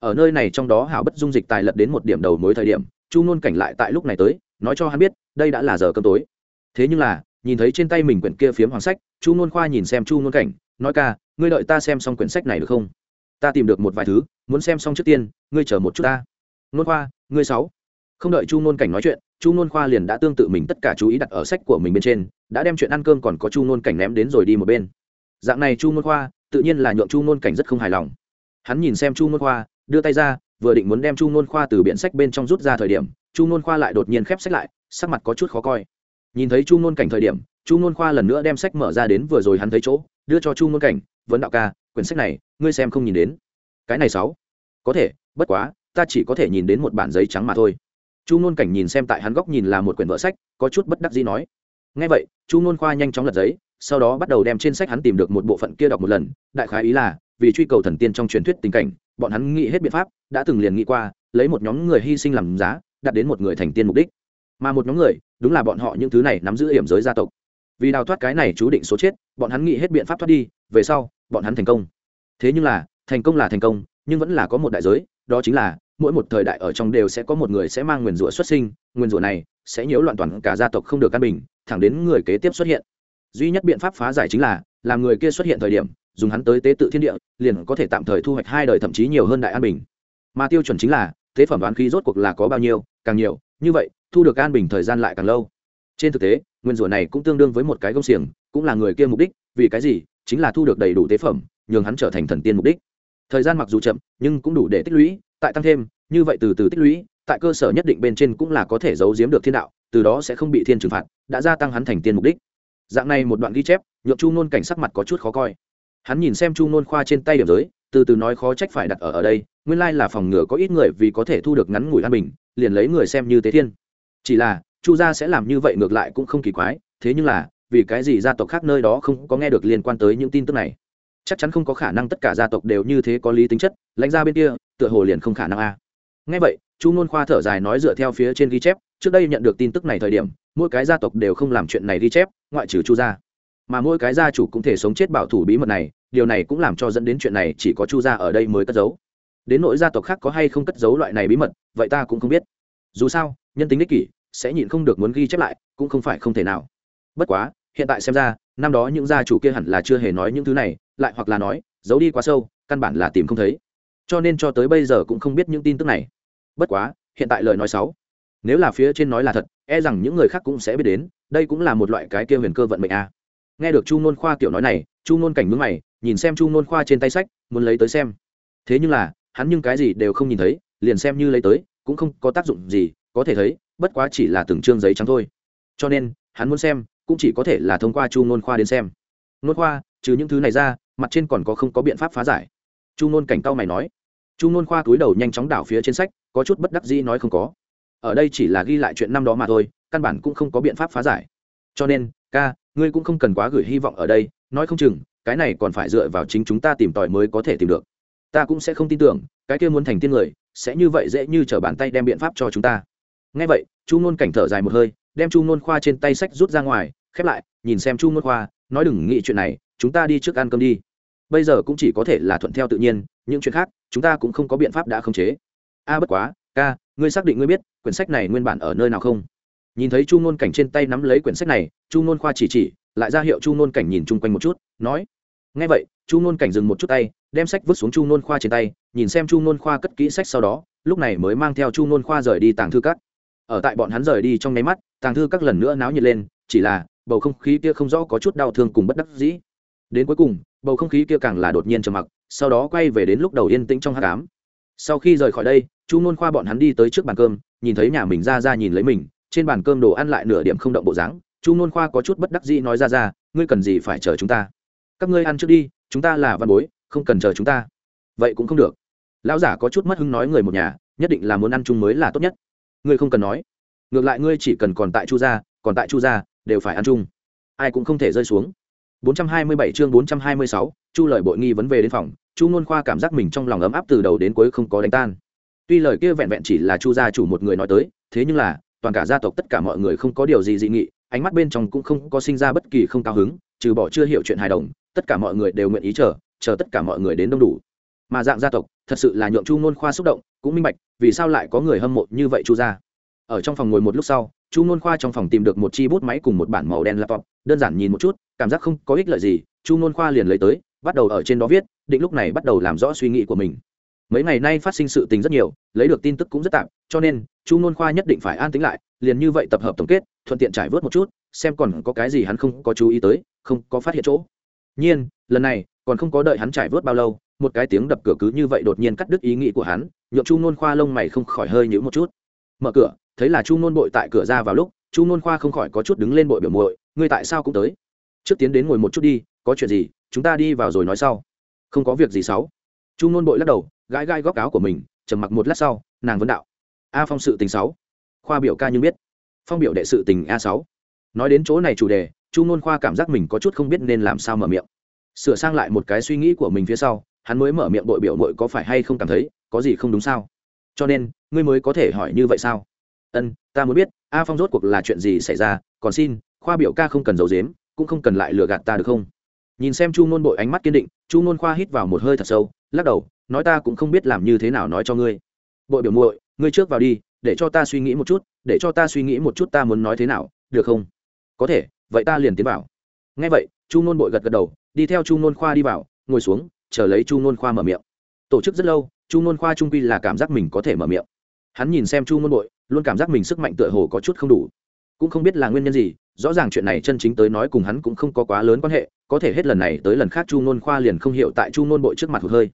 A: Ở nơi này trong đó hảo bất dung dịch tài lật đến một điểm đầu mối thời điểm, chu nôn cảnh lại tại lúc này tới, nói cho hắn biết, đây đã là giờ cơm tối. Thế nhưng là, nhìn thấy trên tay mình quyển kia phiếm hoàng sách, chu nôn khoa nhìn xem chu nôn cảnh, nói ca, ngươi đợi ta xem xong quyển sách này được không? Ta tìm được một vài thứ, muốn xem xong trước tiên, ngươi chờ một chút ta. Nôn khoa, ngươi sáu. Không đợi chu nôn cảnh nói chuyện, chu nôn khoa liền đã tương tự mình tất cả chú ý đặt ở sách của mình bên trên, đã đem chuyện ăn cơm còn có chu nôn cảnh ném đến rồi đi một bên dạng này chu môn khoa tự nhiên là nhượng chu môn cảnh rất không hài lòng hắn nhìn xem chu môn khoa đưa tay ra vừa định muốn đem chu môn khoa từ biện sách bên trong rút ra thời điểm chu môn khoa lại đột nhiên khép sách lại sắc mặt có chút khó coi nhìn thấy chu môn cảnh thời điểm chu môn khoa lần nữa đem sách mở ra đến vừa rồi hắn thấy chỗ đưa cho chu môn cảnh vấn đạo ca quyển sách này ngươi xem không nhìn đến cái này sáu có thể bất quá ta chỉ có thể nhìn đến một bản giấy trắng mà thôi chu nôn cảnh nhìn xem tại hắn góc nhìn là một quyển vợ sách có chút bất đắc gì nói ngay vậy chu nôn khoa nhanh chóng lật giấy sau đó bắt đầu đem trên sách hắn tìm được một bộ phận kia đọc một lần, đại khái ý là, vì truy cầu thần tiên trong truyền thuyết tình cảnh, bọn hắn nghĩ hết biện pháp, đã từng liền nghĩ qua, lấy một nhóm người hy sinh làm giá đặt đến một người thành tiên mục đích. Mà một nhóm người, đúng là bọn họ những thứ này nắm giữ hiểm giới gia tộc. Vì đào thoát cái này chú định số chết, bọn hắn nghĩ hết biện pháp thoát đi, về sau, bọn hắn thành công. Thế nhưng là, thành công là thành công, nhưng vẫn là có một đại giới, đó chính là, mỗi một thời đại ở trong đều sẽ có một người sẽ mang nguyền rủa xuất sinh, nguyền rủa này sẽ nhiễu loạn toàn cả gia tộc không được căn bình, thẳng đến người kế tiếp xuất hiện duy nhất biện pháp phá giải chính là, làm người kia xuất hiện thời điểm, dùng hắn tới tế tự thiên địa, liền có thể tạm thời thu hoạch hai đời thậm chí nhiều hơn đại an bình. Mà tiêu chuẩn chính là thế phẩm đoán khí rốt cuộc là có bao nhiêu, càng nhiều, như vậy, thu được an bình thời gian lại càng lâu. Trên thực tế, nguyên rủa này cũng tương đương với một cái công xiềng, cũng là người kia mục đích, vì cái gì? Chính là thu được đầy đủ tế phẩm, nhường hắn trở thành thần tiên mục đích. Thời gian mặc dù chậm, nhưng cũng đủ để tích lũy, tại tăng thêm, như vậy từ từ tích lũy, tại cơ sở nhất định bên trên cũng là có thể giấu giếm được thiên đạo, từ đó sẽ không bị thiên trừng phạt, đã gia tăng hắn thành tiên mục đích dạng này một đoạn ghi chép, nhượng chu nôn cảnh sắc mặt có chút khó coi. Hắn nhìn xem chu nôn khoa trên tay điểm giới, từ từ nói khó trách phải đặt ở ở đây, nguyên lai là phòng ngừa có ít người vì có thể thu được ngắn ngủi an bình, liền lấy người xem như tế thiên. Chỉ là, chu gia sẽ làm như vậy ngược lại cũng không kỳ quái, thế nhưng là, vì cái gì gia tộc khác nơi đó không có nghe được liên quan tới những tin tức này? Chắc chắn không có khả năng tất cả gia tộc đều như thế có lý tính chất, lãnh gia bên kia, tựa hồ liền không khả năng a. À. ngay vậy chu nôn khoa thở dài nói dựa theo phía trên ghi chép, trước đây nhận được tin tức này thời điểm, mỗi cái gia tộc đều không làm chuyện này ghi chép, ngoại trừ chu gia. Mà mỗi cái gia chủ cũng thể sống chết bảo thủ bí mật này, điều này cũng làm cho dẫn đến chuyện này chỉ có chu gia ở đây mới cất giấu. Đến nỗi gia tộc khác có hay không cất giấu loại này bí mật, vậy ta cũng không biết. Dù sao, nhân tính ích kỷ, sẽ nhịn không được muốn ghi chép lại, cũng không phải không thể nào. Bất quá, hiện tại xem ra, năm đó những gia chủ kia hẳn là chưa hề nói những thứ này, lại hoặc là nói, giấu đi quá sâu, căn bản là tìm không thấy. Cho nên cho tới bây giờ cũng không biết những tin tức này bất quá, hiện tại lời nói xấu. Nếu là phía trên nói là thật e rằng những người khác cũng sẽ biết đến, đây cũng là một loại cái kia huyền cơ vận mệnh a. Nghe được chu nôn khoa kiểu nói này, chu nôn cảnh mướn mày, nhìn xem chu nôn khoa trên tay sách, muốn lấy tới xem. Thế nhưng là, hắn nhưng cái gì đều không nhìn thấy, liền xem như lấy tới, cũng không có tác dụng gì, có thể thấy, bất quá chỉ là từng chương giấy trắng thôi. Cho nên, hắn muốn xem, cũng chỉ có thể là thông qua chu nôn khoa đến xem. Nôn khoa, trừ những thứ này ra, mặt trên còn có không có biện pháp phá giải. Chu nôn cảnh cao mày nói. Chu nôn khoa cúi đầu nhanh chóng đảo phía trên sách có chút bất đắc dĩ nói không có. Ở đây chỉ là ghi lại chuyện năm đó mà thôi, căn bản cũng không có biện pháp phá giải. Cho nên, ca, ngươi cũng không cần quá gửi hy vọng ở đây, nói không chừng, cái này còn phải dựa vào chính chúng ta tìm tòi mới có thể tìm được. Ta cũng sẽ không tin tưởng, cái kia muốn thành tiên người, sẽ như vậy dễ như t r ở bàn tay đem biện pháp cho chúng ta. Ngay vậy, chu ngôn cảnh thở dài một hơi, đem chu ngôn khoa trên tay sách rút ra ngoài, khép lại, nhìn xem chu ngôn khoa, nói đừng nghĩ chuyện này, chúng ta đi trước ăn cơm đi. Bây giờ cũng chỉ có thể là thuận theo tự nhiên, những chuyện khác, chúng ta cũng không có biện pháp đã khống chế a bất quá, ca, ngươi xác định ngươi biết quyển sách này nguyên bản ở nơi nào không? Nhìn thấy chu nôn cảnh trên tay nắm lấy quyển sách này, chu nôn khoa chỉ chỉ, lại ra hiệu chu nôn cảnh nhìn chung quanh một chút, nói ngay vậy, chu nôn cảnh dừng một chút tay, đem sách vứt xuống chu nôn khoa trên tay, nhìn xem chu nôn khoa cất kỹ sách sau đó, lúc này mới mang theo chu nôn khoa rời đi tàng thư các. Ở tại bọn hắn rời đi trong nháy mắt, tàng thư các lần nữa náo nhiệt lên, chỉ là, bầu không khí kia không rõ có chút đau thương cùng bất đắc dĩ. Đến cuối cùng, bầu không khí kia càng là đột nhiên trầm mặc, sau đó quay về đến lúc đầu yên tĩnh trong hát cám sau khi rời khỏi đây chu nôn khoa bọn hắn đi tới trước bàn cơm nhìn thấy nhà mình ra ra nhìn lấy mình trên bàn cơm đồ ăn lại nửa điểm không động bộ dáng. Chu nôn khoa có chút bất đắc dĩ nói ra ra ngươi cần gì phải chờ chúng ta? Các ngươi ăn trước đi chúng ta là văn bối không cần chờ chúng ta. Vậy cũng không được. Lão giả có chút mất hứng nói người một nhà nhất định là muốn ăn chung mới là tốt nhất. Ngươi không cần nói. Ngược lại ngươi chỉ cần còn tại chu gia còn tại chu gia đều phải ăn chung. Ai cũng không thể rơi xuống. 427 chương 426, chu lời bội nghi vấn về đến phòng chu ngôn khoa cảm giác mình trong lòng ấm áp từ đầu đến cuối không có đánh tan. Tuy lời kia vẹn vẹn chỉ là chu gia chủ một người nói tới, thế nhưng là, toàn cả gia tộc tất cả mọi người không có điều gì dị nghị, ánh mắt bên trong cũng không có sinh ra bất kỳ không cao hứng, trừ bỏ chưa hiểu chuyện hài đồng, tất cả mọi người đều nguyện ý chờ chờ tất cả mọi người đến đông đủ. Mà dạng gia tộc, thật sự là nhượng chu ngôn khoa xúc động, cũng minh bạch, vì sao lại có người hâm mộ như vậy chu gia. Ở trong phòng ngồi một lúc sau, chu ngôn khoa trong phòng tìm được một chi bút máy cùng một bản màu đen laptop, đơn giản nhìn một chút, cảm giác không có ích lợi gì, chu ngôn khoa liền lấy tới bắt đầu ở trên đó viết, định lúc này bắt đầu làm rõ suy nghĩ của mình. Mấy ngày nay phát sinh sự tình rất nhiều, lấy được tin tức cũng rất tạm, cho nên, chu ngôn khoa nhất định phải an tính lại, liền như vậy tập hợp tổng kết, thuận tiện trải vớt một chút, xem còn có cái gì hắn không có chú ý tới, không có phát hiện chỗ. Nhiên, lần này, còn không có đợi hắn trải vớt bao lâu, một cái tiếng đập cửa cứ như vậy đột nhiên cắt đứt ý nghĩ của hắn nhộn chu ngôn khoa lông mày không khỏi hơi nhữ một chút. Mở cửa, thấy là chu ngôn bội tại cửa ra vào lúc, chu ngôn khoa không khỏi có chút đứng lên bội biểu muội, ngươi tại sao cũng tới? Trước tiến đến ngồi một chút đi có chuyện gì, chúng ta đi vào rồi nói sau. Không có việc gì sáu. chu ngôn bội lắc đầu, gãi gai góc áo của mình, trầm mặc một lát sau, nàng vấn đạo. A phong sự tình sáu. Khoa biểu ca nhưng biết. Phong biểu đệ sự tình a sáu. Nói đến chỗ này chủ đề, chu ngôn khoa cảm giác mình có chút không biết nên làm sao mở miệng. Sửa sang lại một cái suy nghĩ của mình phía sau, hắn mới mở miệng bội biểu bội có phải hay không cảm thấy, có gì không đúng sao? Cho nên, ngươi mới có thể hỏi như vậy sao? Ân, ta muốn biết, a phong rốt cuộc là chuyện gì xảy ra? Còn xin, khoa biểu ca không cần giấu dếm cũng không cần lại lừa gạt ta được không? Nhìn xem chu nôn bội ánh mắt kiên định, chu nôn khoa hít vào một hơi thật sâu, lắc đầu, nói ta cũng không biết làm như thế nào nói cho ngươi. Bội biểu muội, ngươi trước vào đi, để cho ta suy nghĩ một chút, để cho ta suy nghĩ một chút ta muốn nói thế nào, được không? Có thể, vậy ta liền tiến vào. Ngay vậy, chu nôn bội gật gật đầu, đi theo chu nôn khoa đi vào, ngồi xuống, chờ lấy chu nôn khoa mở miệng. Tổ chức rất lâu, chu nôn khoa trung quy là cảm giác mình có thể mở miệng. Hắn nhìn xem chu nôn bội, luôn cảm giác mình sức mạnh tựa hồ có chút không đủ. Cũng không biết là nguyên nhân gì rõ ràng chuyện này chân chính tới nói cùng hắn cũng không có quá lớn quan hệ, có thể hết lần này tới lần khác chu nôn khoa liền không hiểu tại chu nôn bội trước mặt hụt hơi.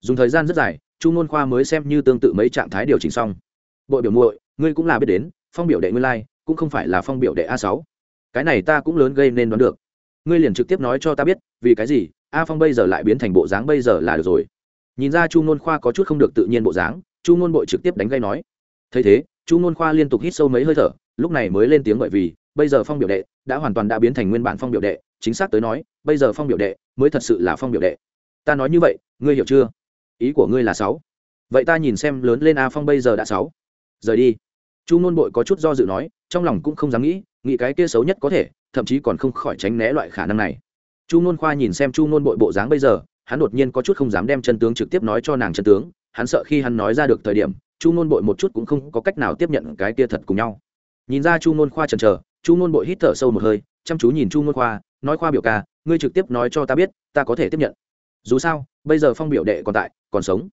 A: Dùng thời gian rất dài, chu nôn khoa mới xem như tương tự mấy trạng thái điều chỉnh xong. Bội biểu muội, ngươi cũng là biết đến, phong biểu đệ nguyên lai, cũng không phải là phong biểu đệ a sáu. Cái này ta cũng lớn gây nên đoán được. Ngươi liền trực tiếp nói cho ta biết, vì cái gì, a phong bây giờ lại biến thành bộ dáng bây giờ là được rồi. Nhìn ra chu nôn khoa có chút không được tự nhiên bộ dáng, chu nôn bội trực tiếp đánh gây nói. Thấy thế, chu nôn khoa liên tục hít sâu mấy hơi thở, lúc này mới lên tiếng bởi vì bây giờ phong biểu đệ đã hoàn toàn đã biến thành nguyên bản phong biểu đệ, chính xác tới nói, bây giờ phong biểu đệ mới thật sự là phong biểu đệ. Ta nói như vậy, ngươi hiểu chưa? Ý của ngươi là sáu. Vậy ta nhìn xem lớn lên a phong bây giờ đã sáu. Rời đi. Chu nôn bội có chút do dự nói, trong lòng cũng không dám nghĩ nghĩ cái kia xấu nhất có thể, thậm chí còn không khỏi tránh né loại khả năng này. Chu nôn khoa nhìn xem chu nôn bội bộ dáng bây giờ, hắn đột nhiên có chút không dám đem chân tướng trực tiếp nói cho nàng chân tướng, hắn sợ khi hắn nói ra được thời điểm, chu nôn bội một chút cũng không có cách nào tiếp nhận cái kia thật cùng nhau. Nhìn ra chu nôn khoa trần chờ chu ngôn bội hít thở sâu một hơi, chăm chú nhìn chu ngôn khoa, nói khoa biểu ca, ngươi trực tiếp nói cho ta biết, ta có thể tiếp nhận. Dù sao, bây giờ phong biểu đệ còn tại, còn sống.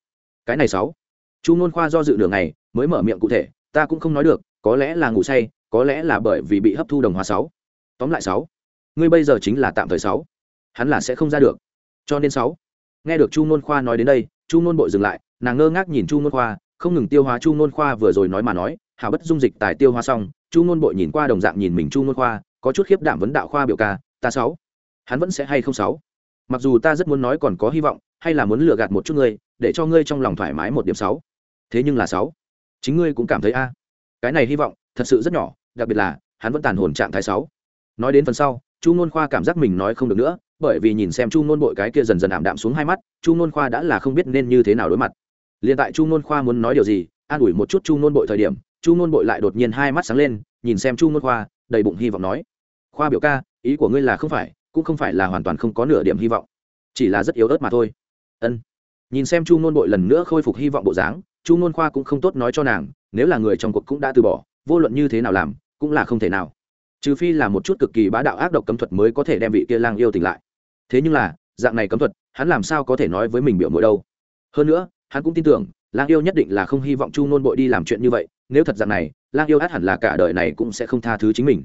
A: Cái này sáu. Chu ngôn khoa do dự đường này mới mở miệng cụ thể, ta cũng không nói được, có lẽ là ngủ say, có lẽ là bởi vì bị hấp thu đồng hóa sáu. Tóm lại sáu. Ngươi bây giờ chính là tạm thời sáu. Hắn là sẽ không ra được. Cho nên sáu. Nghe được chu ngôn khoa nói đến đây, chu ngôn bội dừng lại, nàng ngơ ngác nhìn chu ngôn khoa, không ngừng tiêu hóa chu ngôn khoa vừa rồi nói mà nói hảo bất dung dịch tài tiêu hóa xong, chu ngôn bội nhìn qua đồng dạng nhìn mình chu ngôn khoa, có chút khiếp đảm vấn đạo khoa biểu ca, ta sáu, hắn vẫn sẽ hay không sáu? Mặc dù ta rất muốn nói còn có hy vọng, hay là muốn lừa gạt một chút ngươi, để cho ngươi trong lòng thoải mái một điểm sáu. Thế nhưng là sáu, chính ngươi cũng cảm thấy a, cái này hy vọng thật sự rất nhỏ, đặc biệt là hắn vẫn tàn hồn trạng thái sáu. Nói đến phần sau, chu ngôn khoa cảm giác mình nói không được nữa, bởi vì nhìn xem chu ngôn bội cái kia dần dần ảm đạm xuống hai mắt, chu ngôn khoa đã là không biết nên như thế nào đối mặt. Liền tại chu ngôn khoa muốn nói điều gì, an ủi một chút chu ngôn bội thời điểm chu ngôn bội lại đột nhiên hai mắt sáng lên, nhìn xem chu ngôn khoa, đầy bụng hy vọng nói, khoa biểu ca, ý của ngươi là không phải, cũng không phải là hoàn toàn không có nửa điểm hy vọng, chỉ là rất yếu ớt mà thôi. Ân. Nhìn xem chu ngôn bội lần nữa khôi phục hy vọng bộ dáng, chu ngôn khoa cũng không tốt nói cho nàng, nếu là người trong cuộc cũng đã từ bỏ, vô luận như thế nào làm, cũng là không thể nào. Trừ phi là một chút cực kỳ bá đạo ác độc cấm thuật mới có thể đem vị kia lang yêu tỉnh lại. Thế nhưng là, dạng này cấm thuật, hắn làm sao có thể nói với mình biểu mội đâu? Hơn nữa, hắn cũng tin tưởng, lang yêu nhất định là không hy vọng chu nôn bội đi làm chuyện như vậy nếu thật dạng này, lang yêu át hẳn là cả đời này cũng sẽ không tha thứ chính mình.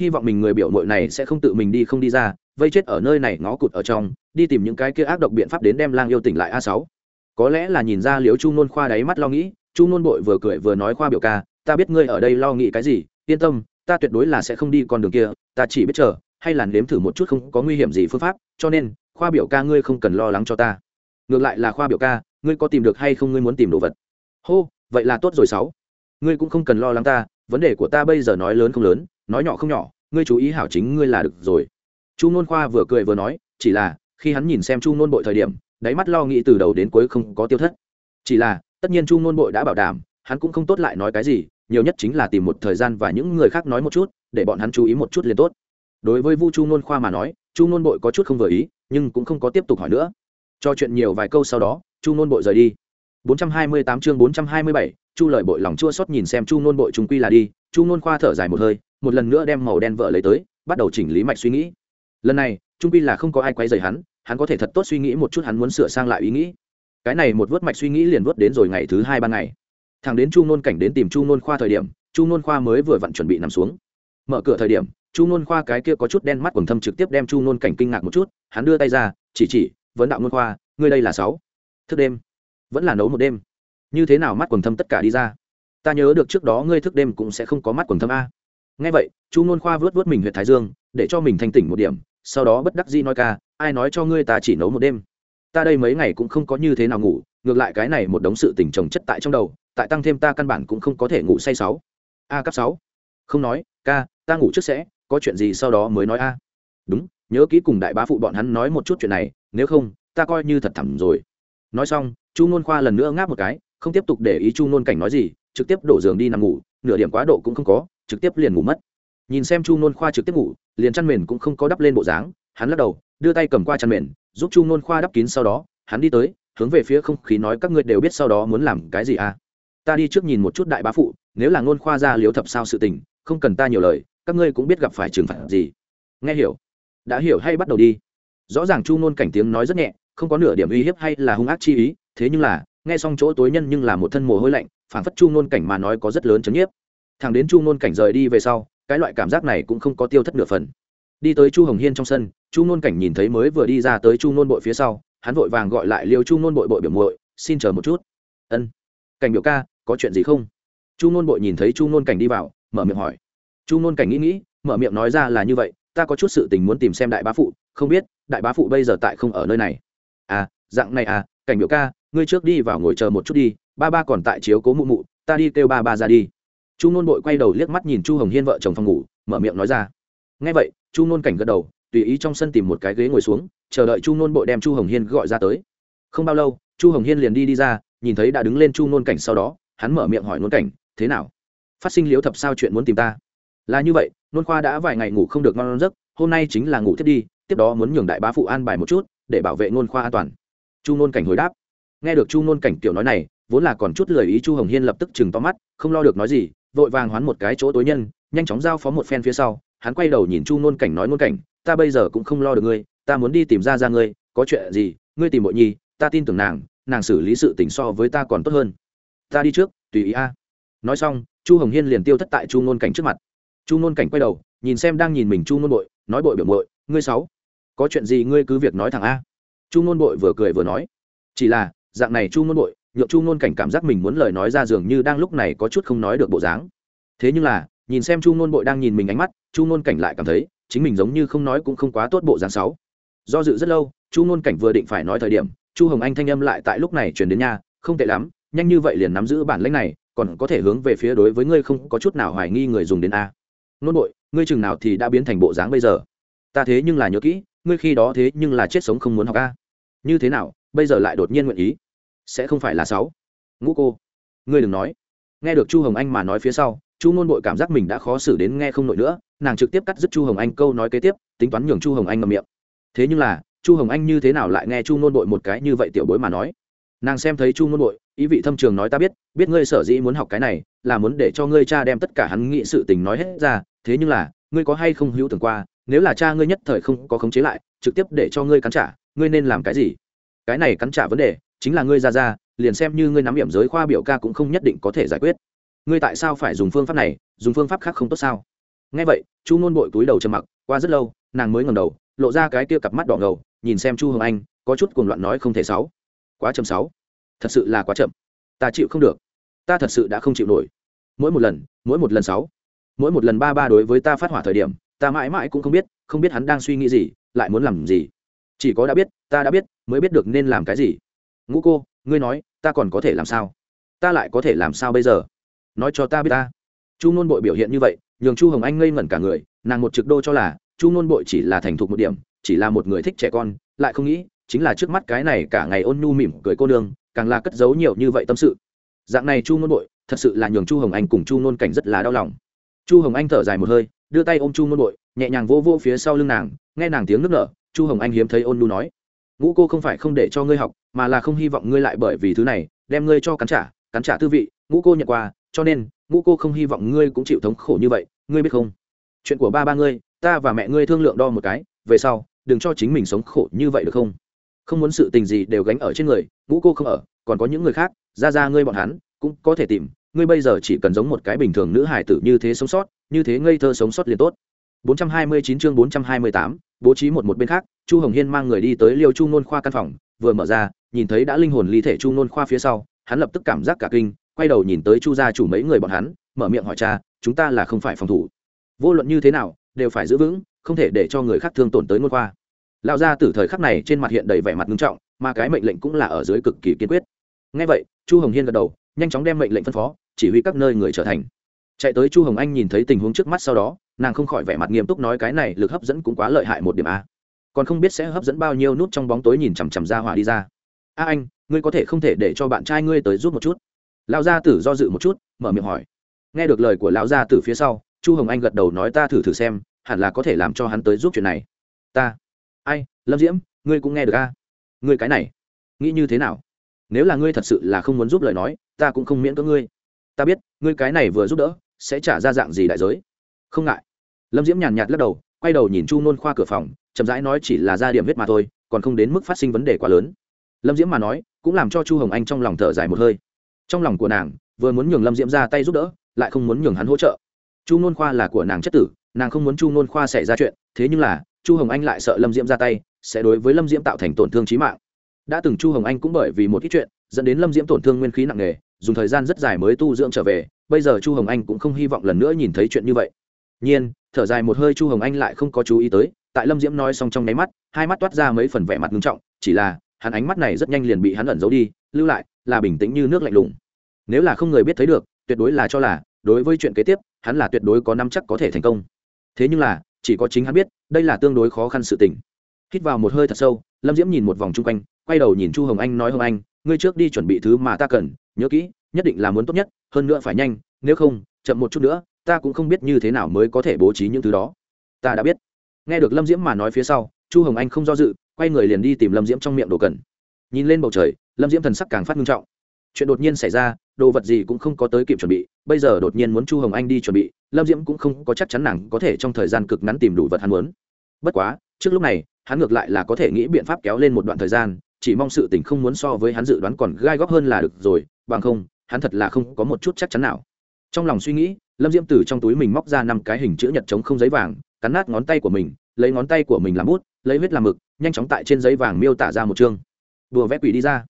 A: Hy vọng mình người biểu mội này sẽ không tự mình đi không đi ra, vây chết ở nơi này ngó cụt ở trong, đi tìm những cái kia ác độc biện pháp đến đem lang yêu tỉnh lại a sáu. Có lẽ là nhìn ra liếu chu nôn khoa đáy mắt lo nghĩ, chu nôn bội vừa cười vừa nói khoa biểu ca, ta biết ngươi ở đây lo nghĩ cái gì, yên tâm, ta tuyệt đối là sẽ không đi con đường kia, ta chỉ biết chờ, hay là nếm thử một chút không có nguy hiểm gì phương pháp, cho nên, khoa biểu ca ngươi không cần lo lắng cho ta. Ngược lại là khoa biểu ca, ngươi có tìm được hay không ngươi muốn tìm đồ vật? Hô, vậy là tốt rồi sáu ngươi cũng không cần lo lắng ta vấn đề của ta bây giờ nói lớn không lớn nói nhỏ không nhỏ ngươi chú ý hảo chính ngươi là được rồi. Chu nôn khoa vừa cười vừa nói chỉ là khi hắn nhìn xem chu nôn bội thời điểm đáy mắt lo nghĩ từ đầu đến cuối không có tiêu thất. Chỉ là tất nhiên chu nôn bội đã bảo đảm hắn cũng không tốt lại nói cái gì nhiều nhất chính là tìm một thời gian và những người khác nói một chút để bọn hắn chú ý một chút liền tốt. Đối với vu chu nôn khoa mà nói chu nôn bội có chút không vừa ý nhưng cũng không có tiếp tục hỏi nữa. Cho chuyện nhiều vài câu sau đó chu nôn bội rời đi. 428 chương 427, chu lời bội lòng chua xót nhìn xem chu nôn bội trùng quy là đi, chu nôn khoa thở dài một hơi, một lần nữa đem màu đen vợ lấy tới, bắt đầu chỉnh lý mạch suy nghĩ. Lần này, trung quy là không có ai quay dày hắn hắn có thể thật tốt suy nghĩ một chút hắn muốn sửa sang lại ý nghĩ. Cái này một vớt mạch suy nghĩ liền vớt đến rồi ngày thứ hai ba ngày. Thằng đến chu nôn cảnh đến tìm chu nôn khoa thời điểm, chu nôn khoa mới vừa vặn chuẩn bị nằm xuống. Mở cửa thời điểm, chu nôn khoa cái kia có chút đen mắt quần thâm trực tiếp đem chu nôn cảnh kinh ngạc một chút, hắn đưa tay ra, chỉ chỉ, vấn đạo nôn khoa, ngươi đây là sáu. Thức đêm, vẫn là nấu một đêm như thế nào mắt quần thâm tất cả đi ra? Ta nhớ được trước đó ngươi thức đêm cũng sẽ không có mắt quần thâm a. Nghe vậy, chu nôn khoa vớt vớt mình huyện thái dương, để cho mình thanh tỉnh một điểm, sau đó bất đắc dĩ nói ca, ai nói cho ngươi ta chỉ nấu một đêm? Ta đây mấy ngày cũng không có như thế nào ngủ, ngược lại cái này một đống sự tình trồng chất tại trong đầu, tại tăng thêm ta căn bản cũng không có thể ngủ say sáu. A cấp sáu. Không nói, ca, ta ngủ trước sẽ, có chuyện gì sau đó mới nói a. Đúng, nhớ kỹ cùng đại bá phụ bọn hắn nói một chút chuyện này, nếu không, ta coi như thật thẳm rồi. Nói xong, chu ngôn khoa lần nữa ngáp một cái không tiếp tục để ý chu nôn cảnh nói gì, trực tiếp đổ giường đi nằm ngủ, nửa điểm quá độ cũng không có, trực tiếp liền ngủ mất. Nhìn xem chu nôn khoa trực tiếp ngủ, liền chăn mền cũng không có đắp lên bộ dáng, hắn lắc đầu, đưa tay cầm qua chăn mền, giúp chu nôn khoa đắp kín sau đó, hắn đi tới, hướng về phía không khí nói các ngươi đều biết sau đó muốn làm cái gì à? Ta đi trước nhìn một chút đại bá phụ, nếu là ngôn khoa ra liếu thập sao sự tình, không cần ta nhiều lời, các ngươi cũng biết gặp phải trừng phạt gì. Nghe hiểu. Đã hiểu hay bắt đầu đi. Rõ ràng chu nôn cảnh tiếng nói rất nhẹ, không có nửa điểm uy hiếp hay là hung ác chi ý, thế nhưng là nghe xong chỗ tối nhân nhưng là một thân mồ hôi lạnh phản phất chu nôn cảnh mà nói có rất lớn chấn nhiếp. Thằng đến chu nôn cảnh rời đi về sau, cái loại cảm giác này cũng không có tiêu thất nửa phần. Đi tới chu hồng hiên trong sân, chu nôn cảnh nhìn thấy mới vừa đi ra tới chu nôn bội phía sau, hắn vội vàng gọi lại liêu chu nôn bội bội biểu muội, xin chờ một chút. Ân, cảnh biểu ca, có chuyện gì không? Chu nôn bội nhìn thấy chu nôn cảnh đi vào, mở miệng hỏi. Chu nôn cảnh nghĩ nghĩ, mở miệng nói ra là như vậy, ta có chút sự tình muốn tìm xem đại bá phụ, không biết đại bá phụ bây giờ tại không ở nơi này. À dạng này à cảnh biểu ca, ngươi trước đi vào ngồi chờ một chút đi, ba ba còn tại chiếu cố mụ mụ, ta đi kêu ba ba ra đi. Chu nôn bội quay đầu liếc mắt nhìn chu hồng hiên vợ chồng phòng ngủ, mở miệng nói ra. Ngay vậy, chu nôn cảnh gật đầu, tùy ý trong sân tìm một cái ghế ngồi xuống, chờ đợi chu nôn bội đem chu hồng hiên gọi ra tới. Không bao lâu, chu hồng hiên liền đi đi ra, nhìn thấy đã đứng lên chu nôn cảnh sau đó, hắn mở miệng hỏi nôn cảnh, thế nào? Phát sinh liếu thập sao chuyện muốn tìm ta? Là như vậy, nôn khoa đã vài ngày ngủ không được ngon giấc, hôm nay chính là ngủ thiết đi, tiếp đó muốn nhường đại bá phụ an bài một chút, để bảo vệ nôn khoa an toàn chu nôn cảnh hồi đáp. Nghe được chu nôn cảnh kiểu nói này, vốn là còn chút lời ý chu hồng hiên lập tức chừng to mắt, không lo được nói gì, vội vàng hoán một cái chỗ tối nhân, nhanh chóng giao phó một phen phía sau. Hắn quay đầu nhìn chu nôn cảnh nói nôn cảnh, ta bây giờ cũng không lo được ngươi, ta muốn đi tìm ra ra ngươi, có chuyện gì, ngươi tìm bội nhi, ta tin tưởng nàng nàng xử lý sự tình so với ta còn tốt hơn. Ta đi trước, tùy ý a. Nói xong, chu hồng hiên liền tiêu thất tại chu nôn cảnh trước mặt. Chu nôn cảnh quay đầu, nhìn xem đang nhìn mình chu nôn bội, nói bội biểu bội ngươi sáu, có chuyện gì ngươi cứ việc nói thẳng a chu nôn bội vừa cười vừa nói, chỉ là, dạng này chu nôn bội, nhượng chu nôn cảnh cảm giác mình muốn lời nói ra dường như đang lúc này có chút không nói được bộ dáng. Thế nhưng là, nhìn xem chu nôn bội đang nhìn mình ánh mắt, chu nôn cảnh lại cảm thấy, chính mình giống như không nói cũng không quá tốt bộ dáng sáu do dự rất lâu, chu nôn cảnh vừa định phải nói thời điểm, chu hồng anh thanh âm lại tại lúc này chuyển đến nhà không tệ lắm, nhanh như vậy liền nắm giữ bản lĩnh này, còn có thể hướng về phía đối với ngươi không có chút nào hoài nghi người dùng đến a. Nôn bội, ngươi chừng nào thì đã biến thành bộ dáng bây giờ? Ta thế nhưng là nhớ kỹ, ngươi khi đó thế nhưng là chết sống không muốn học a như thế nào, bây giờ lại đột nhiên nguyện ý? Sẽ không phải là sáu. Ngũ cô, ngươi đừng nói. Nghe được chu hồng anh mà nói phía sau, chu ngôn bội cảm giác mình đã khó xử đến nghe không nổi nữa, nàng trực tiếp cắt dứt chu hồng anh câu nói kế tiếp, tính toán nhường chu hồng anh ngậm miệng. Thế nhưng là, chu hồng anh như thế nào lại nghe chu ngôn bội một cái như vậy tiểu bối mà nói? Nàng xem thấy chu ngôn bội, ý vị thâm trường nói ta biết biết ngươi sở dĩ muốn học cái này, là muốn để cho ngươi cha đem tất cả hắn nghĩ sự tình nói hết ra, thế nhưng là, ngươi có hay không hữu tưởng qua, nếu là cha ngươi nhất thời không có khống chế lại, trực tiếp để cho ngươi cắn trả ngươi nên làm cái gì? Cái này cắn trả vấn đề, chính là ngươi ra ra, liền xem như ngươi nắm điểm giới khoa biểu ca cũng không nhất định có thể giải quyết. Ngươi tại sao phải dùng phương pháp này, dùng phương pháp khác không tốt sao? Ngay vậy, chu ngôn bội túi đầu trầm mặc, qua rất lâu, nàng mới ngầm đầu, lộ ra cái kia cặp mắt đỏ ngầu, nhìn xem chu hồng anh, có chút cuồng loạn nói không thể sáu. Quá chậm sáu. Thật sự là quá chậm. Ta chịu không được. Ta thật sự đã không chịu nổi. Mỗi một lần, mỗi một lần sáu. Mỗi một lần ba ba đối với ta phát hỏa thời điểm, ta mãi mãi cũng không biết không biết hắn đang suy nghĩ gì, lại muốn làm gì chỉ có đã biết, ta đã biết, mới biết được nên làm cái gì. Ngũ cô, ngươi nói, ta còn có thể làm sao? Ta lại có thể làm sao bây giờ? Nói cho ta biết ta. Chu nôn bội biểu hiện như vậy, nhường chu hồng anh ngây ngẩn cả người, nàng một trực đô cho là, chu nôn bội chỉ là thành thục một điểm, chỉ là một người thích trẻ con, lại không nghĩ, chính là trước mắt cái này cả ngày ôn nhu mỉm cười cô nương, càng là cất giấu nhiều như vậy tâm sự. Dạng này chu nôn bội, thật sự là nhường chu hồng anh cùng chu nôn cảnh rất là đau lòng. Chu hồng anh thở dài một hơi, đưa tay ôm chu nôn bội, nhẹ nhàng vô vô phía sau lưng nàng, nghe nàng tiếng nức nở chu hồng anh hiếm thấy ôn nu nói ngũ cô không phải không để cho ngươi học mà là không hy vọng ngươi lại bởi vì thứ này đem ngươi cho cắn trả cắn trả tư vị ngũ cô nhận quà, cho nên ngũ cô không hy vọng ngươi cũng chịu thống khổ như vậy ngươi biết không? Chuyện của ba ba ngươi ta và mẹ ngươi thương lượng đo một cái về sau đừng cho chính mình sống khổ như vậy được không? Không muốn sự tình gì đều gánh ở trên người ngũ cô không ở còn có những người khác ra ra ngươi bọn hắn cũng có thể tìm ngươi bây giờ chỉ cần giống một cái bình thường nữ hải tử như thế sống sót như thế ngây thơ sống sót liền tốt. 429 chương 428, bố trí một một bên khác, chu hồng hiên mang người đi tới liêu chu nôn khoa căn phòng, vừa mở ra, nhìn thấy đã linh hồn ly thể chu nôn khoa phía sau, hắn lập tức cảm giác cả kinh, quay đầu nhìn tới chu gia chủ mấy người bọn hắn, mở miệng hỏi cha, chúng ta là không phải phòng thủ. Vô luận như thế nào, đều phải giữ vững, không thể để cho người khác thương tổn tới nôn khoa. Lão gia tử thời khắc này trên mặt hiện đầy vẻ mặt nghiêm trọng, mà cái mệnh lệnh cũng là ở dưới cực kỳ kiên quyết. Ngay vậy, chu hồng hiên gật đầu, nhanh chóng đem mệnh lệnh phân phó, chỉ huy các nơi người trở thành. Chạy tới chu hồng anh nhìn thấy tình huống trước mắt sau đó nàng không khỏi vẻ mặt nghiêm túc nói cái này lực hấp dẫn cũng quá lợi hại một điểm a. Còn không biết sẽ hấp dẫn bao nhiêu nút trong bóng tối nhìn chằm chằm ra hỏa đi ra. A anh, ngươi có thể không thể để cho bạn trai ngươi tới giúp một chút. Lão gia tử do dự một chút, mở miệng hỏi. Nghe được lời của lão gia tử phía sau, chu hồng anh gật đầu nói ta thử thử xem, hẳn là có thể làm cho hắn tới giúp chuyện này. Ta. Ai, lâm diễm, ngươi cũng nghe được a. Ngươi cái này. Nghĩ như thế nào? Nếu là ngươi thật sự là không muốn giúp lời nói, ta cũng không miễn cưỡng ngươi. Ta biết, ngươi cái này vừa giúp đỡ, sẽ trả ra dạng gì đại giới không ngại. Lâm diễm nhàn nhạt lắc đầu, quay đầu nhìn chu nôn khoa cửa phòng, chậm rãi nói chỉ là ra điểm huyết mà thôi, còn không đến mức phát sinh vấn đề quá lớn. Lâm diễm mà nói, cũng làm cho chu hồng anh trong lòng thở dài một hơi. Trong lòng của nàng, vừa muốn nhường lâm diễm ra tay giúp đỡ, lại không muốn nhường hắn hỗ trợ. Chu nôn khoa là của nàng chất tử, nàng không muốn chu nôn khoa xảy ra chuyện, thế nhưng là, chu hồng anh lại sợ lâm diễm ra tay, sẽ đối với lâm diễm tạo thành tổn thương trí mạng. Đã từng chu hồng anh cũng bởi vì một ít chuyện, dẫn đến lâm diễm tổn thương nguyên khí nặng nề, dùng thời gian rất dài mới tu dưỡng trở về, bây giờ chu hồng anh cũng không hy vọng lần nữa nhìn thấy chuyện như vậy nhiên, thở dài một hơi chu hồng anh lại không có chú ý tới, tại lâm diễm nói xong trong nháy mắt, hai mắt toát ra mấy phần vẻ mặt nghiêm trọng, chỉ là, hắn ánh mắt này rất nhanh liền bị hắn ẩn giấu đi, lưu lại, là bình tĩnh như nước lạnh lùng. Nếu là không người biết thấy được, tuyệt đối là cho là, đối với chuyện kế tiếp, hắn là tuyệt đối có năm chắc có thể thành công. Thế nhưng là, chỉ có chính hắn biết, đây là tương đối khó khăn sự tình. Hít vào một hơi thật sâu, lâm diễm nhìn một vòng chung quanh, quay đầu nhìn chu hồng anh nói, hồng anh, ngươi trước đi chuẩn bị thứ mà ta cần, nhớ kỹ, nhất định là muốn tốt nhất, hơn nữa phải nhanh, nếu không, chậm một chút nữa ta cũng không biết như thế nào mới có thể bố trí những thứ đó. Ta đã biết. Nghe được lâm diễm mà nói phía sau, chu hồng anh không do dự, quay người liền đi tìm lâm diễm trong miệng đồ cần. Nhìn lên bầu trời, lâm diễm thần sắc càng phát nghiêm trọng. Chuyện đột nhiên xảy ra, đồ vật gì cũng không có tới kịp chuẩn bị, bây giờ đột nhiên muốn chu hồng anh đi chuẩn bị, lâm diễm cũng không có chắc chắn nàng có thể trong thời gian cực ngắn tìm đủ vật hắn muốn. Bất quá, trước lúc này, hắn ngược lại là có thể nghĩ biện pháp kéo lên một đoạn thời gian, chỉ mong sự tình không muốn so với hắn dự đoán còn gai góc hơn là được rồi, bằng không, hắn thật là không có một chút chắc chắn nào trong lòng suy nghĩ, lâm diễm từ trong túi mình móc ra năm cái hình chữ nhật chống không giấy vàng, cắn nát ngón tay của mình, lấy ngón tay của mình làm bút, lấy huyết làm mực, nhanh chóng tại trên giấy vàng miêu tả ra một chương. Đùa vẽ quỷ đi ra.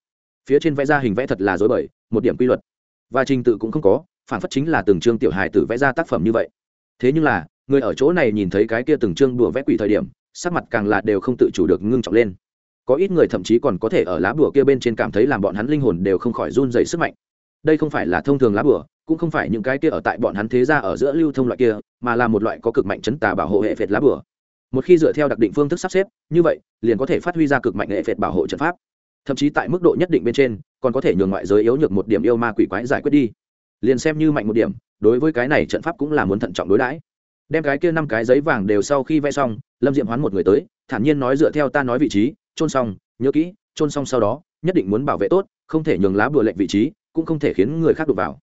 A: Phía trên vẽ ra hình vẽ thật là dối bời, một điểm quy luật. Và trình tự cũng không có, phản phất chính là từng chương tiểu hài tử vẽ ra tác phẩm như vậy. Thế nhưng là, người ở chỗ này nhìn thấy cái kia từng chương đùa vẽ quỷ thời điểm, sắc mặt càng là đều không tự chủ được ngưng trọng lên. Có ít người thậm chí còn có thể ở lá bùa kia bên trên cảm thấy làm bọn hắn linh hồn đều không khỏi run dày sức mạnh đây không phải là thông thường lá bùa, cũng không phải những cái kia ở tại bọn hắn thế ra ở giữa lưu thông loại kia, mà là một loại có cực mạnh chấn tà bảo hộ hệ phệt lá bùa. Một khi dựa theo đặc định phương thức sắp xếp, như vậy, liền có thể phát huy ra cực mạnh hệ phệt bảo hộ trận pháp. Thậm chí tại mức độ nhất định bên trên, còn có thể nhường ngoại giới yếu nhược một điểm yêu ma quỷ quái giải quyết đi. Liền xem như mạnh một điểm, đối với cái này trận pháp cũng là muốn thận trọng đối đãi. Đem cái kia năm cái giấy vàng đều sau khi vẽ xong, lâm diệm hoán một người tới, thản nhiên nói dựa theo ta nói vị trí trôn xong, nhớ kỹ trôn xong sau đó, nhất định muốn bảo vệ tốt, không thể nhường lá bùa lệnh vị trí cũng không thể khiến người khác đụng vào.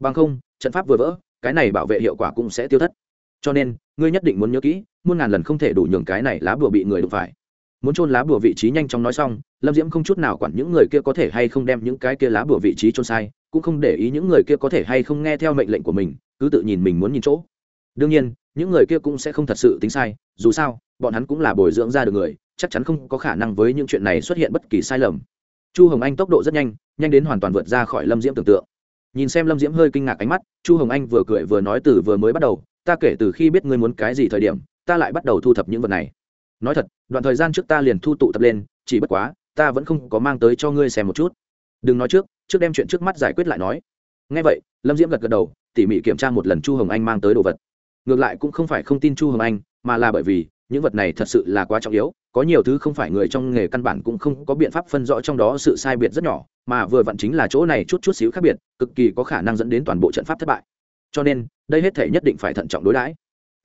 A: Bằng không, trận pháp vừa vỡ, cái này bảo vệ hiệu quả cũng sẽ tiêu thất. Cho nên, ngươi nhất định muốn nhớ kỹ, muôn ngàn lần không thể đủ nhường cái này lá bùa bị người đụng phải. Muốn trôn lá bùa vị trí nhanh chóng nói xong, lâm diễm không chút nào quản những người kia có thể hay không đem những cái kia lá bùa vị trí trôn sai, cũng không để ý những người kia có thể hay không nghe theo mệnh lệnh của mình, cứ tự nhìn mình muốn nhìn chỗ. Đương nhiên, những người kia cũng sẽ không thật sự tính sai, dù sao, bọn hắn cũng là bồi dưỡng ra được người, chắc chắn không có khả năng với những chuyện này xuất hiện bất kỳ sai lầm chu hồng anh tốc độ rất nhanh nhanh đến hoàn toàn vượt ra khỏi lâm diễm tưởng tượng. Nhìn xem lâm diễm hơi kinh ngạc ánh mắt, chu hồng anh vừa cười vừa nói từ vừa mới bắt đầu, ta kể từ khi biết ngươi muốn cái gì thời điểm, ta lại bắt đầu thu thập những vật này. Nói thật, đoạn thời gian trước ta liền thu tụ tập lên, chỉ bất quá, ta vẫn không có mang tới cho ngươi xem một chút. Đừng nói trước trước đem chuyện trước mắt giải quyết lại nói. Ngay vậy, lâm diễm gật gật đầu, tỉ mỉ kiểm tra một lần chu hồng anh mang tới đồ vật. Ngược lại cũng không phải không tin chu hồng anh, mà là bởi vì những vật này thật sự là quá trọng yếu, có nhiều thứ không phải người trong nghề căn bản cũng không có biện pháp phân rõ trong đó sự sai biệt rất nhỏ, mà vừa vặn chính là chỗ này chút chút xíu khác biệt, cực kỳ có khả năng dẫn đến toàn bộ trận pháp thất bại. Cho nên, đây hết thể nhất định phải thận trọng đối đãi.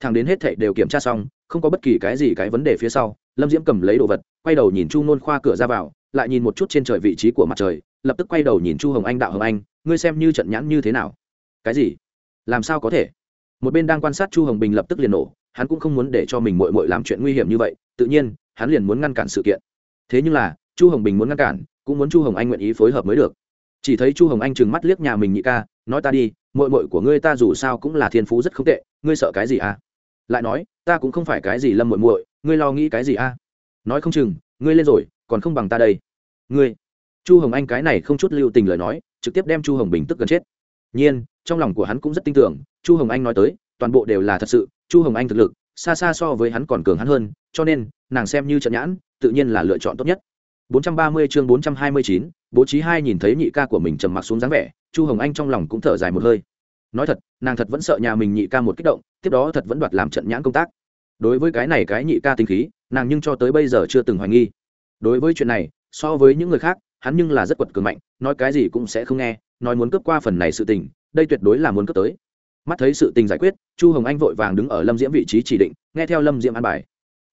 A: Thằng đến hết thể đều kiểm tra xong, không có bất kỳ cái gì cái vấn đề phía sau, lâm diễm cầm lấy đồ vật, quay đầu nhìn chu nôn khoa cửa ra vào, lại nhìn một chút trên trời vị trí của mặt trời, lập tức quay đầu nhìn chu hồng anh đạo hồng anh, ngươi xem như trận nhãn như thế nào? Cái gì? Làm sao có thể? Một bên đang quan sát chu hồng bình lập tức liền nổ hắn cũng không muốn để cho mình mội mội làm chuyện nguy hiểm như vậy, tự nhiên, hắn liền muốn ngăn cản sự kiện. Thế nhưng là, chu hồng bình muốn ngăn cản, cũng muốn chu hồng anh nguyện ý phối hợp mới được. Chỉ thấy chu hồng anh trừng mắt liếc nhà mình nhị ca, nói ta đi mội mội của ngươi ta dù sao cũng là thiên phú rất không tệ, ngươi sợ cái gì à? Lại nói, ta cũng không phải cái gì lâm mội mội ngươi lo nghĩ cái gì à? Nói không chừng, ngươi lên rồi, còn không bằng ta đây. Ngươi. Chu hồng anh cái này không chút lưu tình lời nói, trực tiếp đem chu hồng bình tức gần chết. Nhiên, trong lòng của hắn cũng rất tin tưởng, chu hồng anh nói tới, toàn bộ đều là thật sự chu hồng anh thực lực xa xa so với hắn còn cường hắn hơn cho nên nàng xem như trận nhãn tự nhiên là lựa chọn tốt nhất. 430 chương 429, bố trí hai nhìn thấy nhị ca của mình trầm mặc xuống dáng vẻ chu hồng anh trong lòng cũng thở dài một hơi. Nói thật nàng thật vẫn sợ nhà mình nhị ca một kích động tiếp đó thật vẫn đoạt làm trận nhãn công tác. Đối với cái này cái nhị ca tinh khí nàng nhưng cho tới bây giờ chưa từng hoài nghi. Đối với chuyện này so với những người khác hắn nhưng là rất quật cường mạnh nói cái gì cũng sẽ không nghe nói muốn cướp qua phần này sự tình đây tuyệt đối là muốn cướp tới mắt thấy sự tình giải quyết, chu hồng anh vội vàng đứng ở lâm diễm vị trí chỉ định, nghe theo lâm diễm an bài.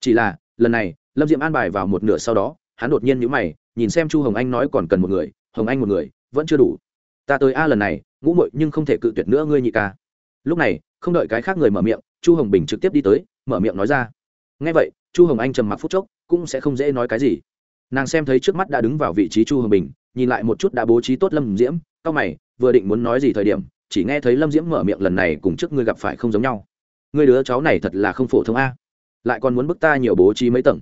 A: Chỉ là, lần này, lâm diễm an bài vào một nửa sau đó, hắn đột nhiên nhữ mày, nhìn xem chu hồng anh nói còn cần một người, hồng anh một người, vẫn chưa đủ. Ta tới a lần này, ngũ muội nhưng không thể cự tuyệt nữa ngươi nhị ca. Lúc này, không đợi cái khác người mở miệng, chu hồng bình trực tiếp đi tới, mở miệng nói ra. Ngay vậy, chu hồng anh trầm mặc phút chốc, cũng sẽ không dễ nói cái gì. Nàng xem thấy trước mắt đã đứng vào vị trí chu hồng bình, nhìn lại một chút đã bố trí tốt lâm diễm, cao mày, vừa định muốn nói gì thời điểm chỉ nghe thấy lâm diễm mở miệng lần này cùng trước ngươi gặp phải không giống nhau. Ngươi đứa cháu này thật là không phổ thông a. Lại còn muốn bức ta nhiều bố trí mấy tầng.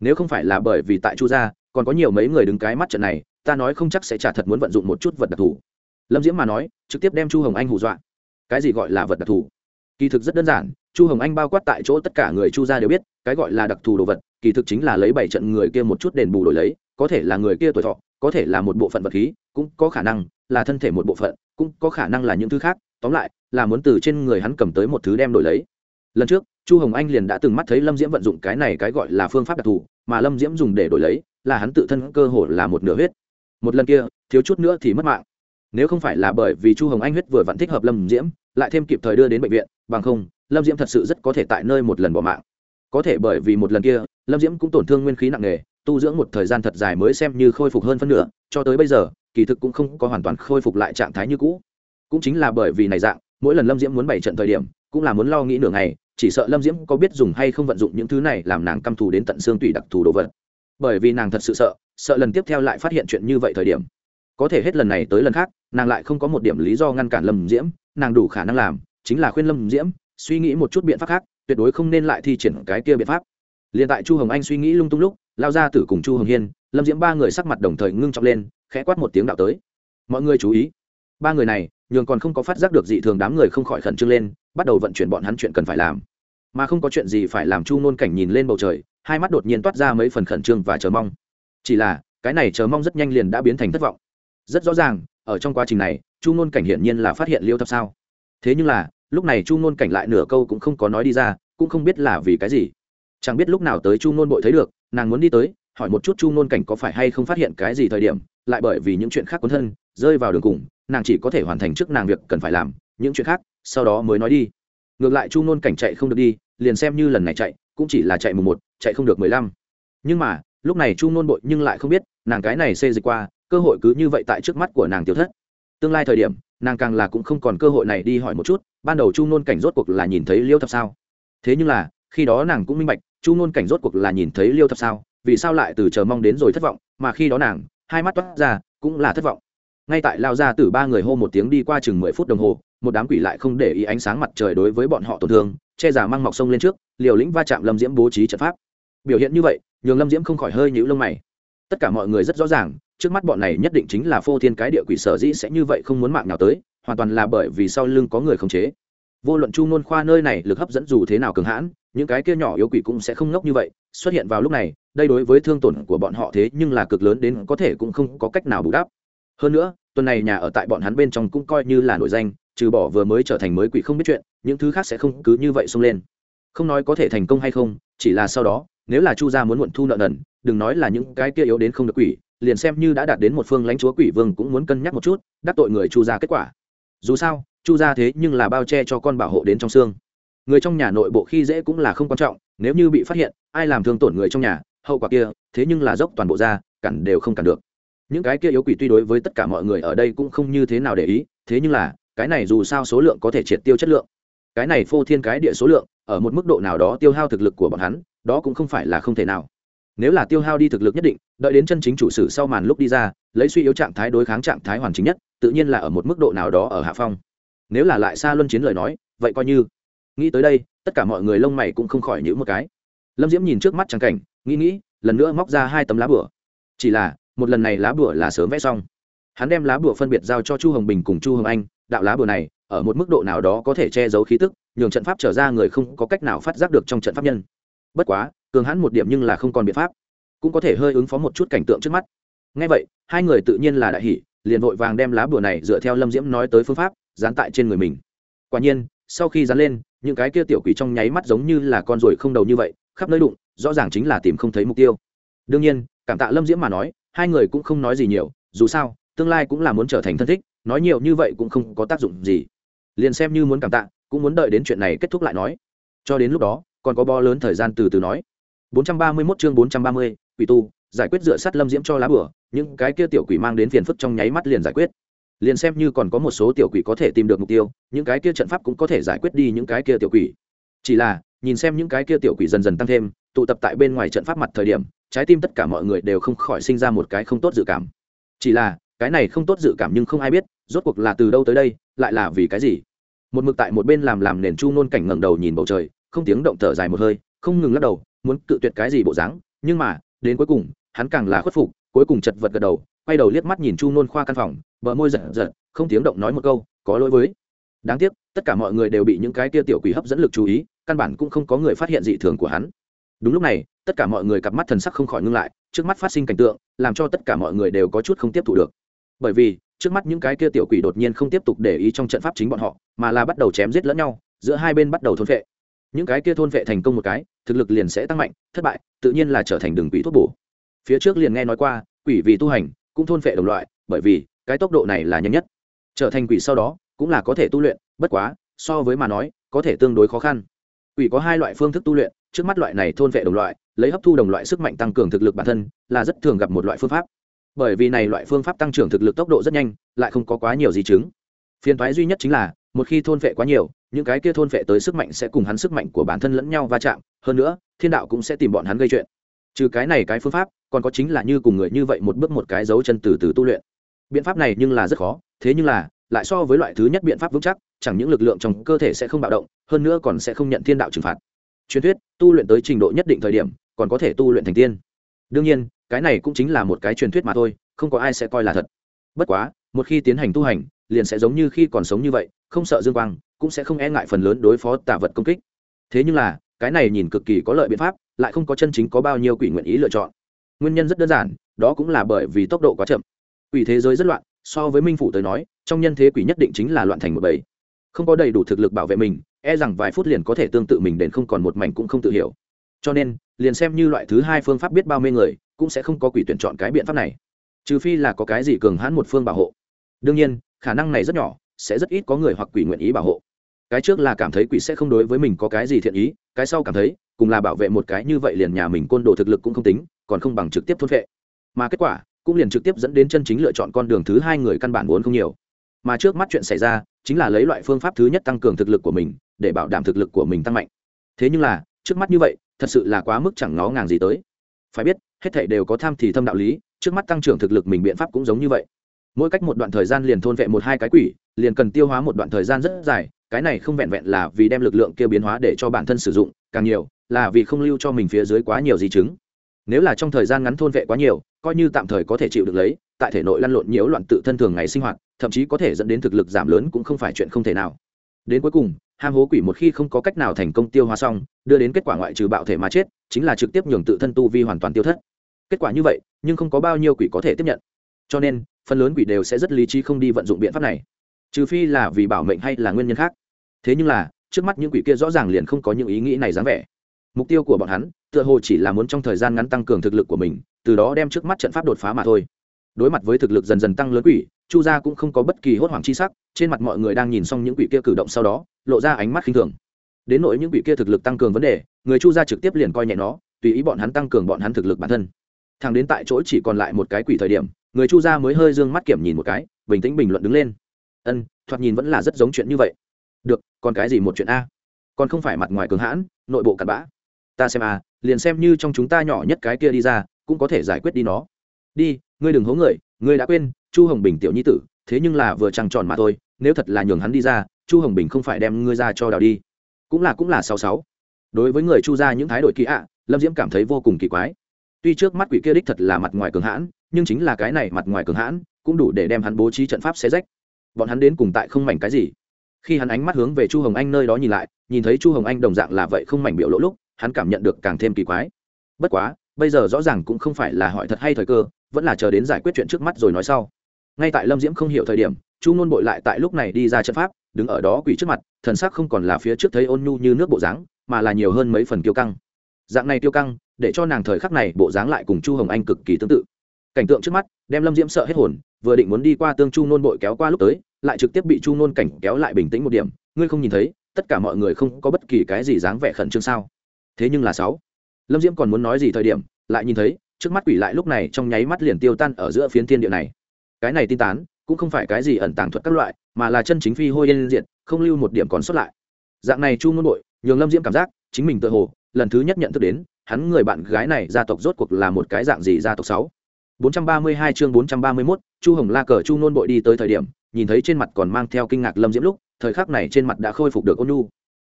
A: Nếu không phải là bởi vì tại chu gia, còn có nhiều mấy người đứng cái mắt trận này, ta nói không chắc sẽ trả thật muốn vận dụng một chút vật đặc thù. Lâm diễm mà nói, trực tiếp đem chu hồng anh hù dọa. Cái gì gọi là vật đặc thù? Kỳ thực rất đơn giản, chu hồng anh bao quát tại chỗ tất cả người chu gia đều biết, cái gọi là đặc thù đồ vật, kỳ thực chính là lấy bảy trận người kia một chút đền bù đổi lấy, có thể là người kia tuổi thọ, có thể là một bộ phận vật khí, cũng có khả năng là thân thể một bộ phận, cũng có khả năng là những thứ khác, tóm lại, là muốn từ trên người hắn cầm tới một thứ đem đổi lấy. Lần trước, chu hồng anh liền đã từng mắt thấy lâm diễm vận dụng cái này cái gọi là phương pháp đặc thù, mà lâm diễm dùng để đổi lấy, là hắn tự thân cơ hồ là một nửa huyết. Một lần kia, thiếu chút nữa thì mất mạng. Nếu không phải là bởi vì chu hồng anh huyết vừa vặn thích hợp lâm diễm, lại thêm kịp thời đưa đến bệnh viện, bằng không, lâm diễm thật sự rất có thể tại nơi một lần bỏ mạng. Có thể bởi vì một lần kia, lâm diễm cũng tổn thương nguyên khí nặng nề, tu dưỡng một thời gian thật dài mới xem như khôi phục hơn phân nửa, cho tới bây giờ kỳ thực cũng không có hoàn toàn khôi phục lại trạng thái như cũ. Cũng chính là bởi vì này dạng, mỗi lần lâm diễm muốn bày trận thời điểm, cũng là muốn lo nghĩ nửa ngày, chỉ sợ lâm diễm có biết dùng hay không vận dụng những thứ này làm nàng căm thù đến tận xương tủy đặc thù đồ vật. Bởi vì nàng thật sự sợ sợ lần tiếp theo lại phát hiện chuyện như vậy thời điểm. Có thể hết lần này tới lần khác, nàng lại không có một điểm lý do ngăn cản lâm diễm, nàng đủ khả năng làm, chính là khuyên lâm diễm, suy nghĩ một chút biện pháp khác, tuyệt đối không nên lại thi triển cái kia biện pháp. Liền tại chu hồng anh suy nghĩ lung tung lúc lao ra tử cùng chu hồng hiên, lâm diễm ba người sắc mặt đồng thời ngưng trọng lên, khẽ quát một tiếng đạo tới. Mọi người chú ý. Ba người này, nhường còn không có phát giác được dị thường đám người không khỏi khẩn trương lên, bắt đầu vận chuyển bọn hắn chuyện cần phải làm. Mà không có chuyện gì phải làm chu nôn cảnh nhìn lên bầu trời, hai mắt đột nhiên toát ra mấy phần khẩn trương và chờ mong. Chỉ là, cái này chờ mong rất nhanh liền đã biến thành thất vọng. Rất rõ ràng, ở trong quá trình này, chu nôn cảnh hiển nhiên là phát hiện liêu thập sao. Thế nhưng là, lúc này chu nôn cảnh lại nửa câu cũng không có nói đi ra, cũng không biết là vì cái gì. Chẳng biết lúc nào tới chu nôn bội thấy được nàng muốn đi tới, hỏi một chút chu nôn cảnh có phải hay không phát hiện cái gì thời điểm, lại bởi vì những chuyện khác cuốn thân, rơi vào đường cùng, nàng chỉ có thể hoàn thành trước nàng việc cần phải làm, những chuyện khác, sau đó mới nói đi. Ngược lại chu nôn cảnh chạy không được đi, liền xem như lần này chạy, cũng chỉ là chạy mùng một, chạy không được mười lăm. Nhưng mà, lúc này chu nôn bội nhưng lại không biết, nàng cái này xê dịch qua, cơ hội cứ như vậy tại trước mắt của nàng tiêu thất. Tương lai thời điểm, nàng càng là cũng không còn cơ hội này đi hỏi một chút, ban đầu chu nôn cảnh rốt cuộc là nhìn thấy liêu thập sao? Thế nhưng là, khi đó nàng cũng minh bạch chu ngôn cảnh rốt cuộc là nhìn thấy liêu thập sao? Vì sao lại từ chờ mong đến rồi thất vọng, mà khi đó nàng, hai mắt toát ra, cũng là thất vọng. Ngay tại lao ra từ ba người hô một tiếng đi qua chừng mười phút đồng hồ, một đám quỷ lại không để ý ánh sáng mặt trời đối với bọn họ tổn thương, che giả mang mọc sông lên trước, liều lĩnh va chạm lâm diễm bố trí trận pháp. Biểu hiện như vậy, nhường lâm diễm không khỏi hơi nhũ lông mày. Tất cả mọi người rất rõ ràng, trước mắt bọn này nhất định chính là phô thiên cái địa quỷ sở dĩ sẽ như vậy không muốn mạng nào tới, hoàn toàn là bởi vì sau lưng có người khống chế vô luận chu nôn khoa nơi này lực hấp dẫn dù thế nào cường hãn, những cái kia nhỏ yếu quỷ cũng sẽ không ngốc như vậy. Xuất hiện vào lúc này, đây đối với thương tổn của bọn họ thế nhưng là cực lớn đến có thể cũng không có cách nào bù đắp. Hơn nữa, tuần này nhà ở tại bọn hắn bên trong cũng coi như là nổi danh, trừ bỏ vừa mới trở thành mới quỷ không biết chuyện, những thứ khác sẽ không cứ như vậy xông lên. Không nói có thể thành công hay không, chỉ là sau đó, nếu là chu gia muốn muộn thu nợ nần, đừng nói là những cái kia yếu đến không được quỷ, liền xem như đã đạt đến một phương lãnh chúa quỷ vương cũng muốn cân nhắc một chút, đắc tội người chu gia kết quả. Dù sao chu ra thế nhưng là bao che cho con bảo hộ đến trong xương. Người trong nhà nội bộ khi dễ cũng là không quan trọng, nếu như bị phát hiện, ai làm thương tổn người trong nhà, hậu quả kia, thế nhưng là dốc toàn bộ ra, cản đều không cản được. Những cái kia yếu quỷ tuy đối với tất cả mọi người ở đây cũng không như thế nào để ý, thế nhưng là, cái này dù sao số lượng có thể triệt tiêu chất lượng. Cái này phô thiên cái địa số lượng, ở một mức độ nào đó tiêu hao thực lực của bọn hắn, đó cũng không phải là không thể nào. Nếu là tiêu hao đi thực lực nhất định, đợi đến chân chính chủ sử sau màn lúc đi ra, lấy suy yếu trạng thái đối kháng trạng thái hoàn chính nhất, tự nhiên là ở một mức độ nào đó ở hạ phong nếu là lại xa luân chiến lời nói, vậy coi như. Nghĩ tới đây, tất cả mọi người lông mày cũng không khỏi nhữ một cái. Lâm diễm nhìn trước mắt trắng cảnh, nghĩ nghĩ, lần nữa móc ra hai tấm lá bửa chỉ là, một lần này lá bửa là sớm vẽ xong. Hắn đem lá bửa phân biệt giao cho chu hồng bình cùng chu hồng anh, đạo lá bửa này, ở một mức độ nào đó có thể che giấu khí tức, nhường trận pháp trở ra người không có cách nào phát giác được trong trận pháp nhân. Bất quá, cường hãn một điểm nhưng là không còn biện pháp. Cũng có thể hơi ứng phó một chút cảnh tượng trước mắt. Ngay vậy, hai người tự nhiên là đại hỷ liền vội vàng đem lá bùa này dựa theo lâm diễm nói tới phương pháp dán tại trên người mình. Quả nhiên sau khi dán lên những cái kia tiểu quỷ trong nháy mắt giống như là con ruồi không đầu như vậy khắp nơi đụng rõ ràng chính là tìm không thấy mục tiêu. Đương nhiên cảm tạ lâm diễm mà nói hai người cũng không nói gì nhiều dù sao tương lai cũng là muốn trở thành thân thích nói nhiều như vậy cũng không có tác dụng gì. Liền xem như muốn cảm tạ cũng muốn đợi đến chuyện này kết thúc lại nói. Cho đến lúc đó còn có bo lớn thời gian từ từ nói. 431 chương 430, quỷ tu giải quyết dựa sắt lâm diễm cho lá bửa những cái kia tiểu quỷ mang đến phiền phức trong nháy mắt liền giải quyết liền xem như còn có một số tiểu quỷ có thể tìm được mục tiêu, những cái kia trận pháp cũng có thể giải quyết đi những cái kia tiểu quỷ. Chỉ là, nhìn xem những cái kia tiểu quỷ dần dần tăng thêm, tụ tập tại bên ngoài trận pháp mặt thời điểm, trái tim tất cả mọi người đều không khỏi sinh ra một cái không tốt dự cảm. Chỉ là, cái này không tốt dự cảm nhưng không ai biết, rốt cuộc là từ đâu tới đây, lại là vì cái gì? Một mực tại một bên làm làm nền chu nôn cảnh ngẩng đầu nhìn bầu trời, không tiếng động thở dài một hơi, không ngừng lắc đầu, muốn cự tuyệt cái gì bộ dáng, nhưng mà, đến cuối cùng, hắn càng là khuất phục, cuối cùng chật vật gật đầu quay đầu liếc mắt nhìn chu nôn khoa căn phòng, bờ môi giật giật, không tiếng động nói một câu, có lỗi với. Đáng tiếc, tất cả mọi người đều bị những cái tia tiểu quỷ hấp dẫn lực chú ý, căn bản cũng không có người phát hiện dị thường của hắn. Đúng lúc này, tất cả mọi người cặp mắt thần sắc không khỏi ngưng lại, trước mắt phát sinh cảnh tượng, làm cho tất cả mọi người đều có chút không tiếp thu được. Bởi vì, trước mắt những cái kia tiểu quỷ đột nhiên không tiếp tục để ý trong trận pháp chính bọn họ, mà là bắt đầu chém giết lẫn nhau, giữa hai bên bắt đầu thôn vệ những cái kia thôn vệ thành công một cái, thực lực liền sẽ tăng mạnh, thất bại, tự nhiên là trở thành đường quỷ thuốc bổ. Phía trước liền nghe nói qua, quỷ vì tu hành cũng thôn phệ đồng loại, bởi vì cái tốc độ này là nhanh nhất. Trở thành quỷ sau đó, cũng là có thể tu luyện, bất quá, so với mà nói, có thể tương đối khó khăn. Quỷ có hai loại phương thức tu luyện, trước mắt loại này thôn vệ đồng loại, lấy hấp thu đồng loại sức mạnh tăng cường thực lực bản thân, là rất thường gặp một loại phương pháp. Bởi vì này loại phương pháp tăng trưởng thực lực tốc độ rất nhanh, lại không có quá nhiều di chứng. Phiền thoái duy nhất chính là, một khi thôn vệ quá nhiều, những cái kia thôn vệ tới sức mạnh sẽ cùng hắn sức mạnh của bản thân lẫn nhau va chạm, hơn nữa, thiên đạo cũng sẽ tìm bọn hắn gây chuyện. Trừ cái này cái phương pháp còn có chính là như cùng người như vậy một bước một cái dấu chân từ từ tu luyện. Biện pháp này nhưng là rất khó, thế nhưng là, lại so với loại thứ nhất biện pháp vững chắc, chẳng những lực lượng trong cơ thể sẽ không bạo động, hơn nữa còn sẽ không nhận thiên đạo trừng phạt. Truyền thuyết, tu luyện tới trình độ nhất định thời điểm, còn có thể tu luyện thành tiên. Đương nhiên, cái này cũng chính là một cái truyền thuyết mà thôi, không có ai sẽ coi là thật. Bất quá, một khi tiến hành tu hành, liền sẽ giống như khi còn sống như vậy, không sợ dương quang, cũng sẽ không e ngại phần lớn đối phó tà vật công kích. Thế nhưng là, cái này nhìn cực kỳ có lợi biện pháp, lại không có chân chính có bao nhiêu quỷ nguyện ý lựa chọn nguyên nhân rất đơn giản, đó cũng là bởi vì tốc độ quá chậm. Quỷ thế giới rất loạn, so với minh phủ tới nói, trong nhân thế quỷ nhất định chính là loạn thành một bầy. Không có đầy đủ thực lực bảo vệ mình e rằng vài phút liền có thể tương tự mình đến không còn một mảnh cũng không tự hiểu. Cho nên, liền xem như loại thứ hai phương pháp biết bao mê người, cũng sẽ không có quỷ tuyển chọn cái biện pháp này. Trừ phi là có cái gì cường hãn một phương bảo hộ. Đương nhiên, khả năng này rất nhỏ, sẽ rất ít có người hoặc quỷ nguyện ý bảo hộ. Cái trước là cảm thấy quỷ sẽ không đối với mình có cái gì thiện ý, cái sau cảm thấy cùng là bảo vệ một cái như vậy liền nhà mình côn đồ thực lực cũng không tính, còn không bằng trực tiếp thốt vệ mà kết quả, cũng liền trực tiếp dẫn đến chân chính lựa chọn con đường thứ hai người căn bản vốn không nhiều. Mà trước mắt chuyện xảy ra, chính là lấy loại phương pháp thứ nhất tăng cường thực lực của mình, để bảo đảm thực lực của mình tăng mạnh. Thế nhưng là, trước mắt như vậy, thật sự là quá mức chẳng ngó ngàng gì tới. Phải biết, hết thảy đều có tham thì thâm đạo lý, trước mắt tăng trưởng thực lực mình biện pháp cũng giống như vậy. Mỗi cách một đoạn thời gian liền thôn vệ một hai cái quỷ, liền cần tiêu hóa một đoạn thời gian rất dài, cái này không vẹn vẹn là vì đem lực lượng kia biến hóa để cho bản thân sử dụng càng nhiều, là vì không lưu cho mình phía dưới quá nhiều di chứng. Nếu là trong thời gian ngắn thôn vệ quá nhiều, coi như tạm thời có thể chịu được lấy, tại thể nội lăn lộn nhiễu loạn tự thân thường ngày sinh hoạt, thậm chí có thể dẫn đến thực lực giảm lớn cũng không phải chuyện không thể nào. Đến cuối cùng, ham hố quỷ một khi không có cách nào thành công tiêu hóa xong, đưa đến kết quả ngoại trừ bạo thể mà chết, chính là trực tiếp nhường tự thân tu vi hoàn toàn tiêu thất. Kết quả như vậy, nhưng không có bao nhiêu quỷ có thể tiếp nhận. Cho nên, phần lớn quỷ đều sẽ rất lý trí không đi vận dụng biện pháp này. Trừ phi là vì bảo mệnh hay là nguyên nhân khác. Thế nhưng là trước mắt những quỷ kia rõ ràng liền không có những ý nghĩ này dáng vẻ. Mục tiêu của bọn hắn, tựa hồ chỉ là muốn trong thời gian ngắn tăng cường thực lực của mình, từ đó đem trước mắt trận pháp đột phá mà thôi. Đối mặt với thực lực dần dần tăng lớn quỷ, chu gia cũng không có bất kỳ hốt hoảng chi sắc, trên mặt mọi người đang nhìn xong những quỷ kia cử động sau đó, lộ ra ánh mắt khinh thường. Đến nỗi những quỷ kia thực lực tăng cường vấn đề, người chu gia trực tiếp liền coi nhẹ nó, tùy ý bọn hắn tăng cường bọn hắn thực lực bản thân. Thằng đến tại chỗ chỉ còn lại một cái quỷ thời điểm, người chu gia mới hơi d ư ơ n g mắt kiểm nhìn một cái, bình tĩnh bình luận đứng lên. Ân, thoạt nhìn vẫn là rất giống chuyện như vậy được, còn cái gì một chuyện a? Còn không phải mặt ngoài cường hãn, nội bộ cặn bã. Ta xem a, liền xem như trong chúng ta nhỏ nhất cái kia đi ra, cũng có thể giải quyết đi nó. Đi, ngươi đừng hố người, ngươi đã quên, chu hồng bình tiểu nhi tử, thế nhưng là vừa trăng tròn mà thôi, nếu thật là nhường hắn đi ra, chu hồng bình không phải đem ngươi ra cho đào đi. Cũng là cũng là sáu sáu. Đối với người chu ra những thái độ kỳ ạ, lâm diễm cảm thấy vô cùng kỳ quái. Tuy trước mắt quỷ kia đích thật là mặt ngoài cường hãn, nhưng chính là cái này mặt ngoài cường hãn, cũng đủ để đem hắn bố trí trận pháp xé rách. Bọn hắn đến cùng tại không mảnh cái gì khi hắn ánh mắt hướng về chu hồng anh nơi đó nhìn lại, nhìn thấy chu hồng anh đồng dạng là vậy không mảnh biểu lỗ lúc, hắn cảm nhận được càng thêm kỳ quái. Bất quá, bây giờ rõ ràng cũng không phải là hỏi thật hay thời cơ, vẫn là chờ đến giải quyết chuyện trước mắt rồi nói sau. Ngay tại lâm diễm không hiểu thời điểm, chu ngôn bội lại tại lúc này đi ra trận pháp, đứng ở đó quỷ trước mặt, thần sắc không còn là phía trước thấy ôn nhu như nước bộ dáng, mà là nhiều hơn mấy phần kiêu căng. Dạng này kiêu căng, để cho nàng thời khắc này bộ dáng lại cùng chu hồng anh cực kỳ tương tự. Cảnh tượng trước mắt, đem lâm diễm sợ hết hồn vừa định muốn đi qua tương chu nôn bội kéo qua lúc tới lại trực tiếp bị chu nôn cảnh kéo lại bình tĩnh một điểm. Ngươi không nhìn thấy tất cả mọi người không có bất kỳ cái gì dáng vẻ khẩn trương sao? Thế nhưng là sáu. Lâm diễm còn muốn nói gì thời điểm lại nhìn thấy trước mắt quỷ lại lúc này trong nháy mắt liền tiêu tan ở giữa phiến thiên địa này. Cái này tin tán cũng không phải cái gì ẩn tàng thuật các loại mà là chân chính phi hôi yên diện không lưu một điểm còn sót lại. Dạng này chu nôn bội nhường lâm diễm cảm giác chính mình tự hồ lần thứ nhất nhận thức đến hắn người bạn gái này gia tộc rốt cuộc là một cái dạng gì gia tộc sáu? 432 chương 431, Chu Hồng La cờ Chu nôn bội đi tới thời điểm, nhìn thấy trên mặt còn mang theo kinh ngạc Lâm Diễm lúc, thời khắc này trên mặt đã khôi phục được ôn nhu.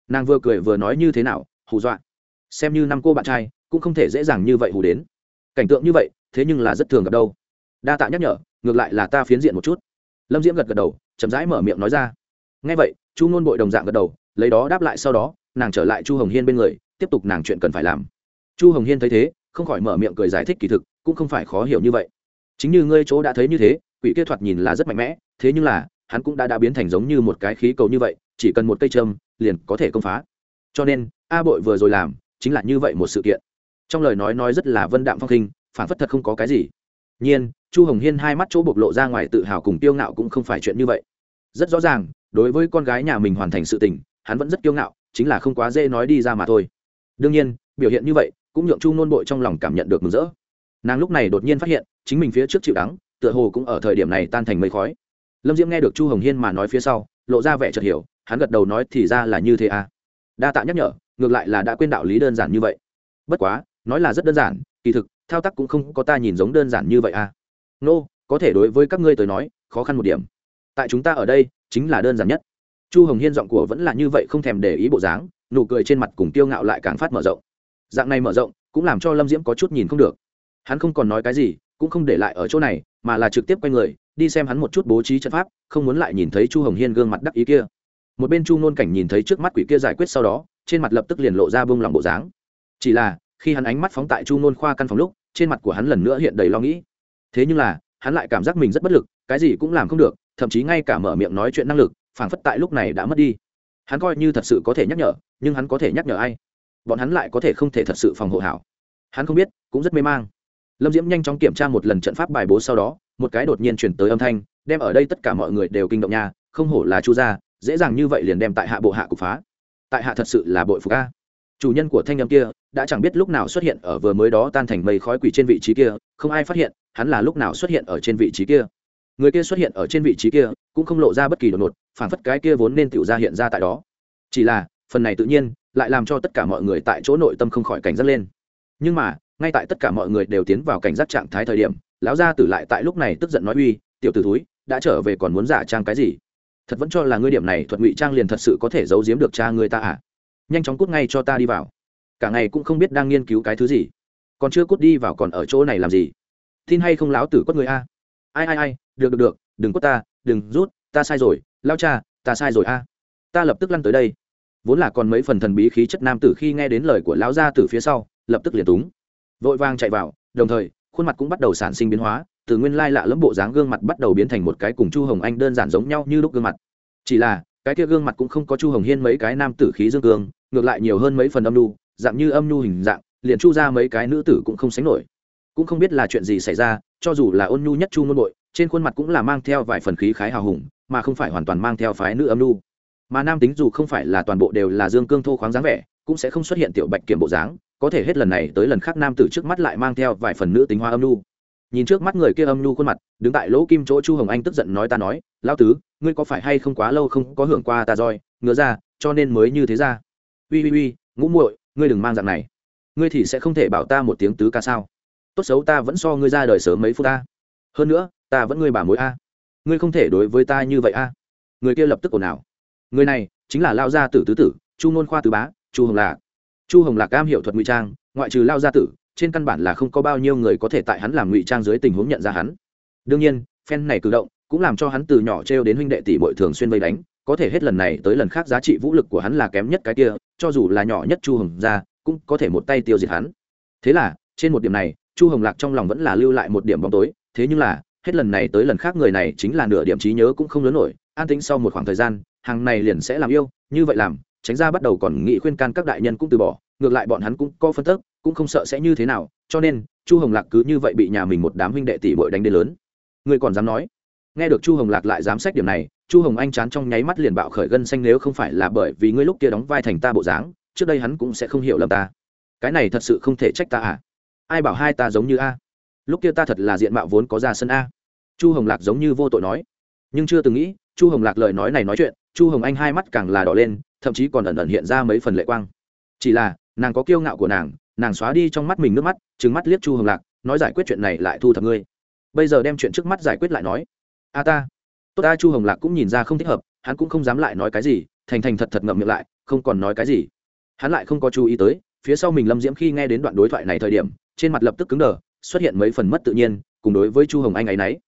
A: Nàng vừa cười vừa nói như thế nào, hù dọa. Xem như năm cô bạn trai, cũng không thể dễ dàng như vậy hù đến. Cảnh tượng như vậy, thế nhưng là rất thường gặp đâu. Đa tạ nhắc nhở, ngược lại là ta phiến diện một chút. Lâm Diễm gật gật đầu, chậm rãi mở miệng nói ra. Nghe vậy, Chu nôn bội đồng dạng gật đầu, lấy đó đáp lại sau đó, nàng trở lại Chu Hồng Hiên bên người, tiếp tục nàng chuyện cần phải làm chu hồng hiên thấy thế không khỏi mở miệng cười giải thích kỳ thực cũng không phải khó hiểu như vậy chính như ngươi chỗ đã thấy như thế, quỷ kia thoạt nhìn là rất mạnh mẽ, thế nhưng là, hắn cũng đã đã biến thành giống như một cái khí cầu như vậy, chỉ cần một cây châm, liền có thể công phá. Cho nên, a bội vừa rồi làm, chính là như vậy một sự kiện. Trong lời nói nói rất là vân đạm phong khinh, phản phất thật không có cái gì. Nhiên, chu hồng hiên hai mắt chỗ bộc lộ ra ngoài tự hào cùng tiêu ngạo cũng không phải chuyện như vậy. Rất rõ ràng, đối với con gái nhà mình hoàn thành sự tình, hắn vẫn rất kiêu ngạo, chính là không quá dễ nói đi ra mà thôi. Đương nhiên, biểu hiện như vậy, cũng nhượng chu nôn bội trong lòng cảm nhận được mừng rỡ nàng lúc này đột nhiên phát hiện chính mình phía trước chịu đắng tựa hồ cũng ở thời điểm này tan thành mây khói. Lâm diễm nghe được chu hồng hiên mà nói phía sau lộ ra vẻ chợt hiểu hắn gật đầu nói thì ra là như thế à. Đa tạ nhắc nhở ngược lại là đã quên đạo lý đơn giản như vậy. Bất quá nói là rất đơn giản kỳ thực thao tác cũng không có ta nhìn giống đơn giản như vậy à. Nô、no, có thể đối với các ngươi tới nói khó khăn một điểm. Tại chúng ta ở đây chính là đơn giản nhất. Chu hồng hiên giọng của vẫn là như vậy không thèm để ý bộ dáng nụ cười trên mặt cùng tiêu ngạo lại càng phát mở rộng. Dạng này mở rộng cũng làm cho lâm diễm có chút nhìn không được hắn không còn nói cái gì, cũng không để lại ở chỗ này, mà là trực tiếp quay người, đi xem hắn một chút bố trí trận pháp, không muốn lại nhìn thấy chu hồng hiên gương mặt đắc ý kia. Một bên chu nôn cảnh nhìn thấy trước mắt quỷ kia giải quyết sau đó, trên mặt lập tức liền lộ ra bông lòng bộ dáng. Chỉ là, khi hắn ánh mắt phóng tại chu nôn khoa căn phòng lúc, trên mặt của hắn lần nữa hiện đầy lo nghĩ. Thế nhưng là, hắn lại cảm giác mình rất bất lực, cái gì cũng làm không được, thậm chí ngay cả mở miệng nói chuyện năng lực, phảng phất tại lúc này đã mất đi. Hắn coi như thật sự có thể nhắc nhở, nhưng hắn có thể nhắc nhở ai? Bọn hắn lại có thể không thể thật sự phòng hộ hảo. Hắn không biết, cũng rất mê mang lâm diễm nhanh chóng kiểm tra một lần trận pháp bài bố sau đó, một cái đột nhiên chuyển tới âm thanh, đem ở đây tất cả mọi người đều kinh động nha, không hổ là chu gia, dễ dàng như vậy liền đem tại hạ bộ hạ cục phá. Tại hạ thật sự là bội phục a. Chủ nhân của thanh âm kia, đã chẳng biết lúc nào xuất hiện ở vừa mới đó tan thành mây khói quỷ trên vị trí kia, không ai phát hiện, hắn là lúc nào xuất hiện ở trên vị trí kia. Người kia xuất hiện ở trên vị trí kia, cũng không lộ ra bất kỳ đột ngột phản phất cái kia vốn nên tự ra hiện ra tại đó. Chỉ là, phần này tự nhiên, lại làm cho tất cả mọi người tại chỗ nội tâm không khỏi cảnh giác lên. Nhưng mà ngay tại tất cả mọi người đều tiến vào cảnh giác trạng thái thời điểm, lão gia tử lại tại lúc này tức giận nói uy, tiểu t ử túi đã trở về còn muốn giả trang cái gì? Thật vẫn cho là ngươi điểm này thuật ngụy trang liền thật sự có thể giấu giếm được cha người ta à? Nhanh chóng cút ngay cho ta đi vào. Cả ngày cũng không biết đang nghiên cứu cái thứ gì. Còn chưa cút đi vào còn ở chỗ này làm gì? Tin hay không láo tử quất người a? Ai ai ai, được được được, đừng quất ta, đừng rút, ta sai rồi lao cha, ta sai rồi a. Ta lập tức lăn tới đây. Vốn là còn mấy phần thần bí khí chất nam tử khi nghe đến lời của lão gia tử phía sau, lập tức liền túng vội vàng chạy vào, đồng thời, khuôn mặt cũng bắt đầu sản sinh biến hóa, từ nguyên lai lạ lẫm bộ dáng gương mặt bắt đầu biến thành một cái cùng chu hồng anh đơn giản giống nhau như lúc gương mặt. Chỉ là, cái kia gương mặt cũng không có chu hồng hiên mấy cái nam tử khí dương cương ngược lại nhiều hơn mấy phần âm nhu, dạng như âm nhu hình dạng, liền chu ra mấy cái nữ tử cũng không sánh nổi. Cũng không biết là chuyện gì xảy ra, cho dù là ôn nhu nhất chu ngôn bội, trên khuôn mặt cũng là mang theo vài phần khí khái hào hùng, mà không phải hoàn toàn mang theo phái nữ âm nhu. Mà nam tính dù không phải là toàn bộ đều là dương cương thô khoáng dáng vẻ cũng sẽ không xuất hiện tiểu bạch kiểm bộ dáng, có thể hết lần này tới lần khác nam tử trước mắt lại mang theo vài phần nữ tính hoa âm nhu. Nhìn trước mắt người kia âm nhu khuôn mặt, đứng tại lỗ kim chỗ chu hồng anh tức giận nói ta nói lao tứ, ngươi có phải hay không quá lâu không có hưởng qua ta roi? Ngứa ra, cho nên mới như thế ra. Ui ui ui ngũ muội, ngươi đừng mang dạng này. Ngươi thì sẽ không thể bảo ta một tiếng tứ ca sao? Tốt xấu ta vẫn so ngươi ra đời sớm mấy phút ta. Hơn nữa, ta vẫn ngươi bà mối a. Ngươi không thể đối với ta như vậy a. Người kia lập tức ồn ào. Người này, chính là lao gia tử tứ tử, chu nôn khoa tứ bá chu hồng lạc. Chu hồng lạc cam hiệu thuật ngụy trang, ngoại trừ lao gia tử, trên căn bản là không có bao nhiêu người có thể tại hắn làm ngụy trang dưới tình huống nhận ra hắn. Đương nhiên, phen này cử động cũng làm cho hắn từ nhỏ trêu đến huynh đệ tỷ bội thường xuyên vây đánh, có thể hết lần này tới lần khác giá trị vũ lực của hắn là kém nhất cái kia, cho dù là nhỏ nhất chu hồng ra cũng có thể một tay tiêu diệt hắn. Thế là, trên một điểm này, chu hồng lạc trong lòng vẫn là lưu lại một điểm bóng tối, thế nhưng là, hết lần này tới lần khác người này chính là nửa điểm trí nhớ cũng không lớn nổi, an tĩnh sau một khoảng thời gian, hàng này liền sẽ làm yêu, như vậy làm tránh ra bắt đầu còn nghị khuyên can các đại nhân cũng từ bỏ, ngược lại bọn hắn cũng có phân tức, cũng không sợ sẽ như thế nào, cho nên, chu hồng lạc cứ như vậy bị nhà mình một đám huynh đệ tỷ bội đánh đến lớn. Người còn dám nói? Nghe được chu hồng lạc lại dám xét điểm này, chu hồng anh chán trong nháy mắt liền bạo khởi gân xanh nếu không phải là bởi vì ngươi lúc kia đóng vai thành ta bộ dáng, trước đây hắn cũng sẽ không hiểu lầm ta. Cái này thật sự không thể trách ta à? Ai bảo hai ta giống như a? Lúc kia ta thật là diện mạo vốn có ra sân a. Chu hồng lạc giống như vô tội nói. Nhưng chưa từng nghĩ, chu hồng lạc lời nói này nói chuyện chu hồng anh hai mắt càng là đỏ lên, thậm chí còn ẩn ẩn hiện ra mấy phần lệ quang. Chỉ là, nàng có kiêu ngạo của nàng nàng xóa đi trong mắt mình nước mắt trứng mắt liếc chu hồng lạc, nói giải quyết chuyện này lại thu thập ngươi. Bây giờ đem chuyện trước mắt giải quyết lại nói. A ta. Tốt ta, chu hồng lạc cũng nhìn ra không thích hợp, hắn cũng không dám lại nói cái gì, thành thành thật thật ngậm miệng lại, không còn nói cái gì. Hắn lại không có chú ý tới, phía sau mình lâm diễm khi nghe đến đoạn đối thoại này thời điểm, trên mặt lập tức cứng đờ, xuất hiện mấy phần mất tự nhiên, cùng đối với chu hồng anh ấy nấy.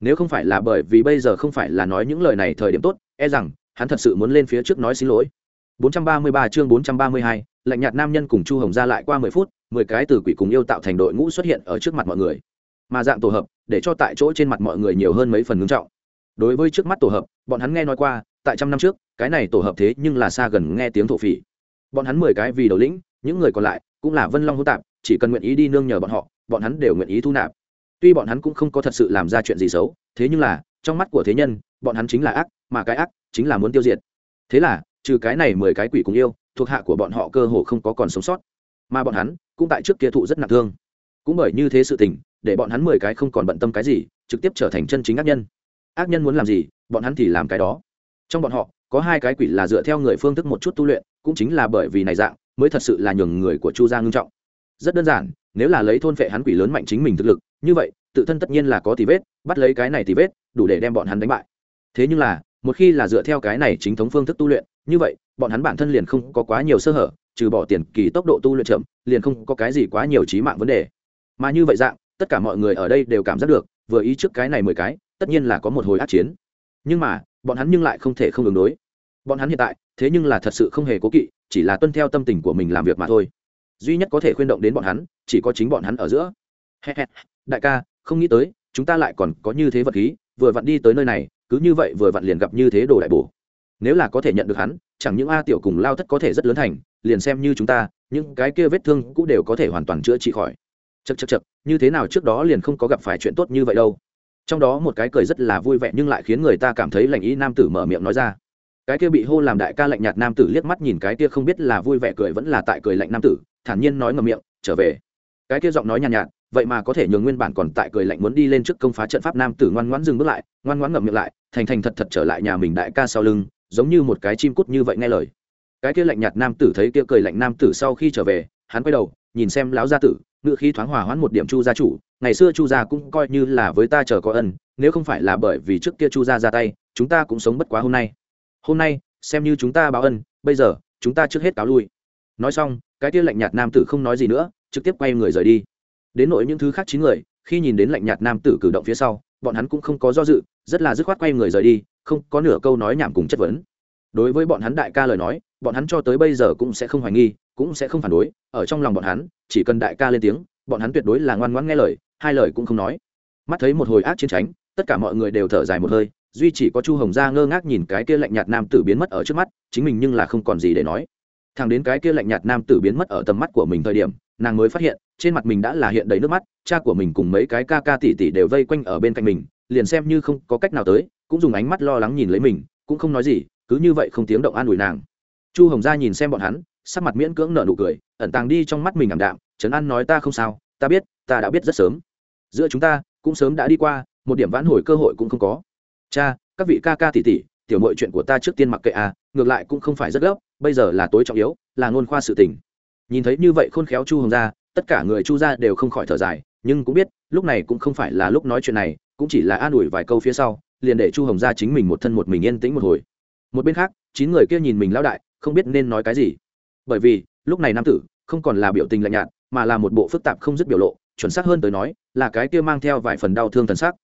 A: Nếu không phải là bởi vì bây giờ không phải là nói những lời này thời điểm tốt e rằng hắn thật sự muốn lên phía trước nói xin lỗi. 433 chương 432, lạnh nhạt nam nhân cùng chu hồng ra lại qua 10 phút 10 cái từ quỷ cùng yêu tạo thành đội ngũ xuất hiện ở trước mặt mọi người. Mà dạng tổ hợp để cho tại chỗ trên mặt mọi người nhiều hơn mấy phần ngưng trọng. Đối với trước mắt tổ hợp bọn hắn nghe nói qua tại trăm năm trước cái này tổ hợp thế nhưng là xa gần nghe tiếng thổ phỉ. Bọn hắn mười cái vì đầu lĩnh những người còn lại cũng là vân long hô tạp chỉ cần nguyện ý đi nương nhờ bọn họ bọn hắn đều nguyện ý thu nạp tuy bọn hắn cũng không có thật sự làm ra chuyện gì xấu, thế nhưng là, trong mắt của thế nhân, bọn hắn chính là ác, mà cái ác chính là muốn tiêu diệt. Thế là, trừ cái này mười cái quỷ cùng yêu, thuộc hạ của bọn họ cơ hồ không có còn sống sót. Mà bọn hắn cũng tại trước kia thụ rất nặng thương. Cũng bởi như thế sự tình, để bọn hắn mười cái không còn bận tâm cái gì, trực tiếp trở thành chân chính ác nhân. Ác nhân muốn làm gì, bọn hắn thì làm cái đó. Trong bọn họ, có hai cái quỷ là dựa theo người phương thức một chút tu luyện, cũng chính là bởi vì này dạng, mới thật sự là nhường người của chu gia ngưng trọng. Rất đơn giản, nếu là lấy thôn vệ hắn quỷ lớn mạnh chính mình thực lực như vậy, tự thân tất nhiên là có tì vết, bắt lấy cái này tì vết, đủ để đem bọn hắn đánh bại. Thế nhưng là, một khi là dựa theo cái này chính thống phương thức tu luyện, như vậy, bọn hắn bản thân liền không có quá nhiều sơ hở, trừ bỏ tiền kỳ tốc độ tu luyện chậm, liền không có cái gì quá nhiều trí mạng vấn đề. Mà như vậy dạng, tất cả mọi người ở đây đều cảm giác được, vừa ý trước cái này mười cái, tất nhiên là có một hồi át chiến. Nhưng mà, bọn hắn nhưng lại không thể không ứng đối. Bọn hắn hiện tại, thế nhưng là thật sự không hề cố kỵ, chỉ là tuân theo tâm tình của mình làm việc mà thôi. Duy nhất có thể khuyên động đến bọn hắn, chỉ có chính bọn hắn ở giữa đại ca không nghĩ tới chúng ta lại còn có như thế vật khí vừa vặn đi tới nơi này cứ như vậy vừa vặn liền gặp như thế đồ đại bổ. Nếu là có thể nhận được hắn chẳng những a tiểu cùng lao thất có thể rất lớn thành liền xem như chúng ta những cái kia vết thương cũng đều có thể hoàn toàn chữa trị khỏi. Chật chật chật như thế nào trước đó liền không có gặp phải chuyện tốt như vậy đâu. Trong đó một cái cười rất là vui vẻ nhưng lại khiến người ta cảm thấy lạnh ý nam tử mở miệng nói ra. Cái kia bị hô làm đại ca lạnh nhạt nam tử liếc mắt nhìn cái kia không biết là vui vẻ cười vẫn là tại cười lạnh nam tử thản nhiên nói ngầm miệng trở về. Cái kia giọng nói nhàn nhạt, nhạt vậy mà có thể nhường nguyên bản còn tại cười lạnh muốn đi lên trước công phá trận pháp nam tử ngoan ngoãn dừng bước lại, ngoan ngoãn ngậm miệng lại, thành thành thật thật trở lại nhà mình đại ca sau lưng, giống như một cái chim cút như vậy nghe lời. Cái kia lạnh nhạt nam tử thấy kia cười lạnh nam tử sau khi trở về, hắn quay đầu, nhìn xem lão gia tử ngự khí thoáng hòa hoãn một điểm chu gia chủ, ngày xưa chu gia cũng coi như là với ta chờ có ân, nếu không phải là bởi vì trước kia chu gia ra tay, chúng ta cũng sống bất quá hôm nay. Hôm nay, xem như chúng ta báo ân, bây giờ, chúng ta trước hết cáo lui. Nói xong, cái kia lạnh nhạt nam tử không nói gì nữa, trực tiếp quay người rời đi đến nội những thứ khác chín người, khi nhìn đến lạnh nhạt nam tử cử động phía sau, bọn hắn cũng không có do dự, rất là dứt khoát quay người rời đi, không có nửa câu nói nhảm cùng chất vấn. Đối với bọn hắn đại ca lời nói, bọn hắn cho tới bây giờ cũng sẽ không hoài nghi, cũng sẽ không phản đối, ở trong lòng bọn hắn, chỉ cần đại ca lên tiếng, bọn hắn tuyệt đối là ngoan ngoãn nghe lời, hai lời cũng không nói. Mắt thấy một hồi ác chiến tránh, tất cả mọi người đều thở dài một hơi, duy chỉ có chu hồng gia ngơ ngác nhìn cái kia lạnh nhạt nam tử biến mất ở trước mắt, chính mình nhưng là không còn gì để nói. Thằng đến cái kia lạnh nhạt nam tử biến mất ở tầm mắt của mình thời điểm nàng mới phát hiện, trên mặt mình đã là hiện đầy nước mắt, cha của mình cùng mấy cái ca ca tỉ tỉ đều vây quanh ở bên cạnh mình, liền xem như không có cách nào tới, cũng dùng ánh mắt lo lắng nhìn lấy mình, cũng không nói gì, cứ như vậy không tiếng động an ủi nàng. Chu hồng gia nhìn xem bọn hắn, sắc mặt miễn cưỡng nở nụ cười, ẩn tàng đi trong mắt mình ảm đạm, trấn an nói ta không sao, ta biết, ta đã biết rất sớm. Giữa chúng ta cũng sớm đã đi qua, một điểm vãn hồi cơ hội cũng không có. Cha, các vị ca ca tỷ tỷ tiểu mọi chuyện của ta trước tiên mặc kệ à ngược lại cũng không phải rất gấp, bây giờ là tối trọng yếu, là ngôn khoa sự tình nhìn thấy như vậy khôn khéo chu hồng gia, tất cả người chu gia đều không khỏi thở dài, nhưng cũng biết, lúc này cũng không phải là lúc nói chuyện này, cũng chỉ là an ủi vài câu phía sau, liền để chu hồng gia chính mình một thân một mình yên tĩnh một hồi. Một bên khác, chín người kia nhìn mình lão đại, không biết nên nói cái gì. Bởi vì, lúc này nam tử, không còn là biểu tình lạnh nhạt, mà là một bộ phức tạp không dứt biểu lộ, chuẩn xác hơn tới nói, là cái kia mang theo vài phần đau thương thần sắc.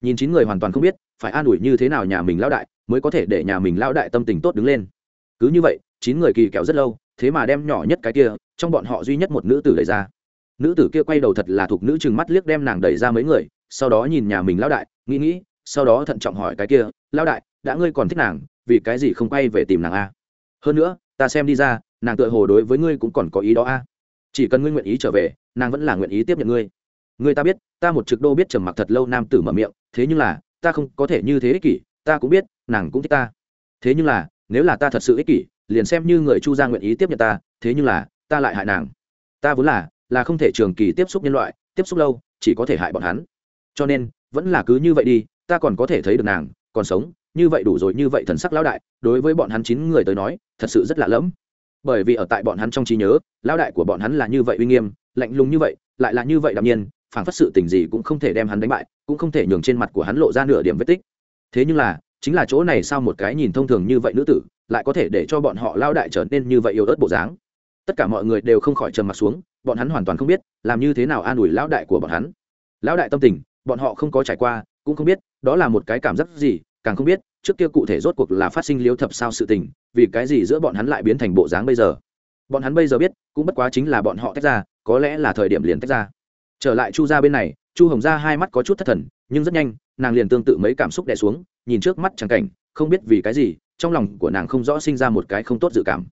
A: Nhìn chín người hoàn toàn không biết, phải an ủi như thế nào nhà mình lão đại, mới có thể để nhà mình lão đại tâm tình tốt đứng lên. Cứ như vậy, chín người kỳ kéo rất lâu thế mà đem nhỏ nhất cái kia, trong bọn họ duy nhất một nữ tử đẩy ra. Nữ tử kia quay đầu thật là thuộc nữ chừng mắt liếc đem nàng đẩy ra mấy người, sau đó nhìn nhà mình lão đại, nghĩ nghĩ, sau đó thận trọng hỏi cái kia, lão đại, đã ngươi còn thích nàng, vì cái gì không quay về tìm nàng a? Hơn nữa, ta xem đi ra, nàng tựa hồ đối với ngươi cũng còn có ý đó a. Chỉ cần ngươi nguyện ý trở về, nàng vẫn là nguyện ý tiếp nhận ngươi. Ngươi ta biết, ta một trực đô biết trầm mặc thật lâu nam tử mở miệng, thế nhưng là, ta không có thể như thế ích kỷ, ta cũng biết, nàng cũng thích ta. Thế nhưng là, nếu là ta thật sự ích kỷ liền xem như người chu gia nguyện ý tiếp nhận ta, thế nhưng là, ta lại hại nàng. Ta vốn là là không thể trường kỳ tiếp xúc nhân loại, tiếp xúc lâu, chỉ có thể hại bọn hắn. Cho nên, vẫn là cứ như vậy đi, ta còn có thể thấy được nàng, còn sống, như vậy đủ rồi, như vậy thần sắc lão đại, đối với bọn hắn chín người tới nói, thật sự rất lạ lẫm. Bởi vì ở tại bọn hắn trong trí nhớ, lão đại của bọn hắn là như vậy uy nghiêm, lạnh lùng như vậy, lại là như vậy đạm nhiên, phảng phất sự tình gì cũng không thể đem hắn đánh bại, cũng không thể nhường trên mặt của hắn lộ ra nửa điểm vết tích. Thế nhưng là, chính là chỗ này sao một cái nhìn thông thường như vậy nữ tử lại có thể để cho bọn họ lao đại trở nên như vậy yếu ớt bộ dáng. Tất cả mọi người đều không khỏi trầm mặt xuống, bọn hắn hoàn toàn không biết, làm như thế nào an ủi lão đại của bọn hắn. Lão đại tâm tình, bọn họ không có trải qua, cũng không biết, đó là một cái cảm giác gì, càng không biết, trước kia cụ thể rốt cuộc là phát sinh liếu thập sao sự tình, vì cái gì giữa bọn hắn lại biến thành bộ dáng bây giờ. Bọn hắn bây giờ biết, cũng bất quá chính là bọn họ tách ra, có lẽ là thời điểm liền tách ra. Trở lại chu ra bên này, chu hồng ra hai mắt có chút thất thần, nhưng rất nhanh, nàng liền tương tự mấy cảm xúc đẻ xuống, nhìn trước mắt chẳng cảnh, không biết vì cái gì trong lòng của nàng không rõ sinh ra một cái không tốt dự cảm.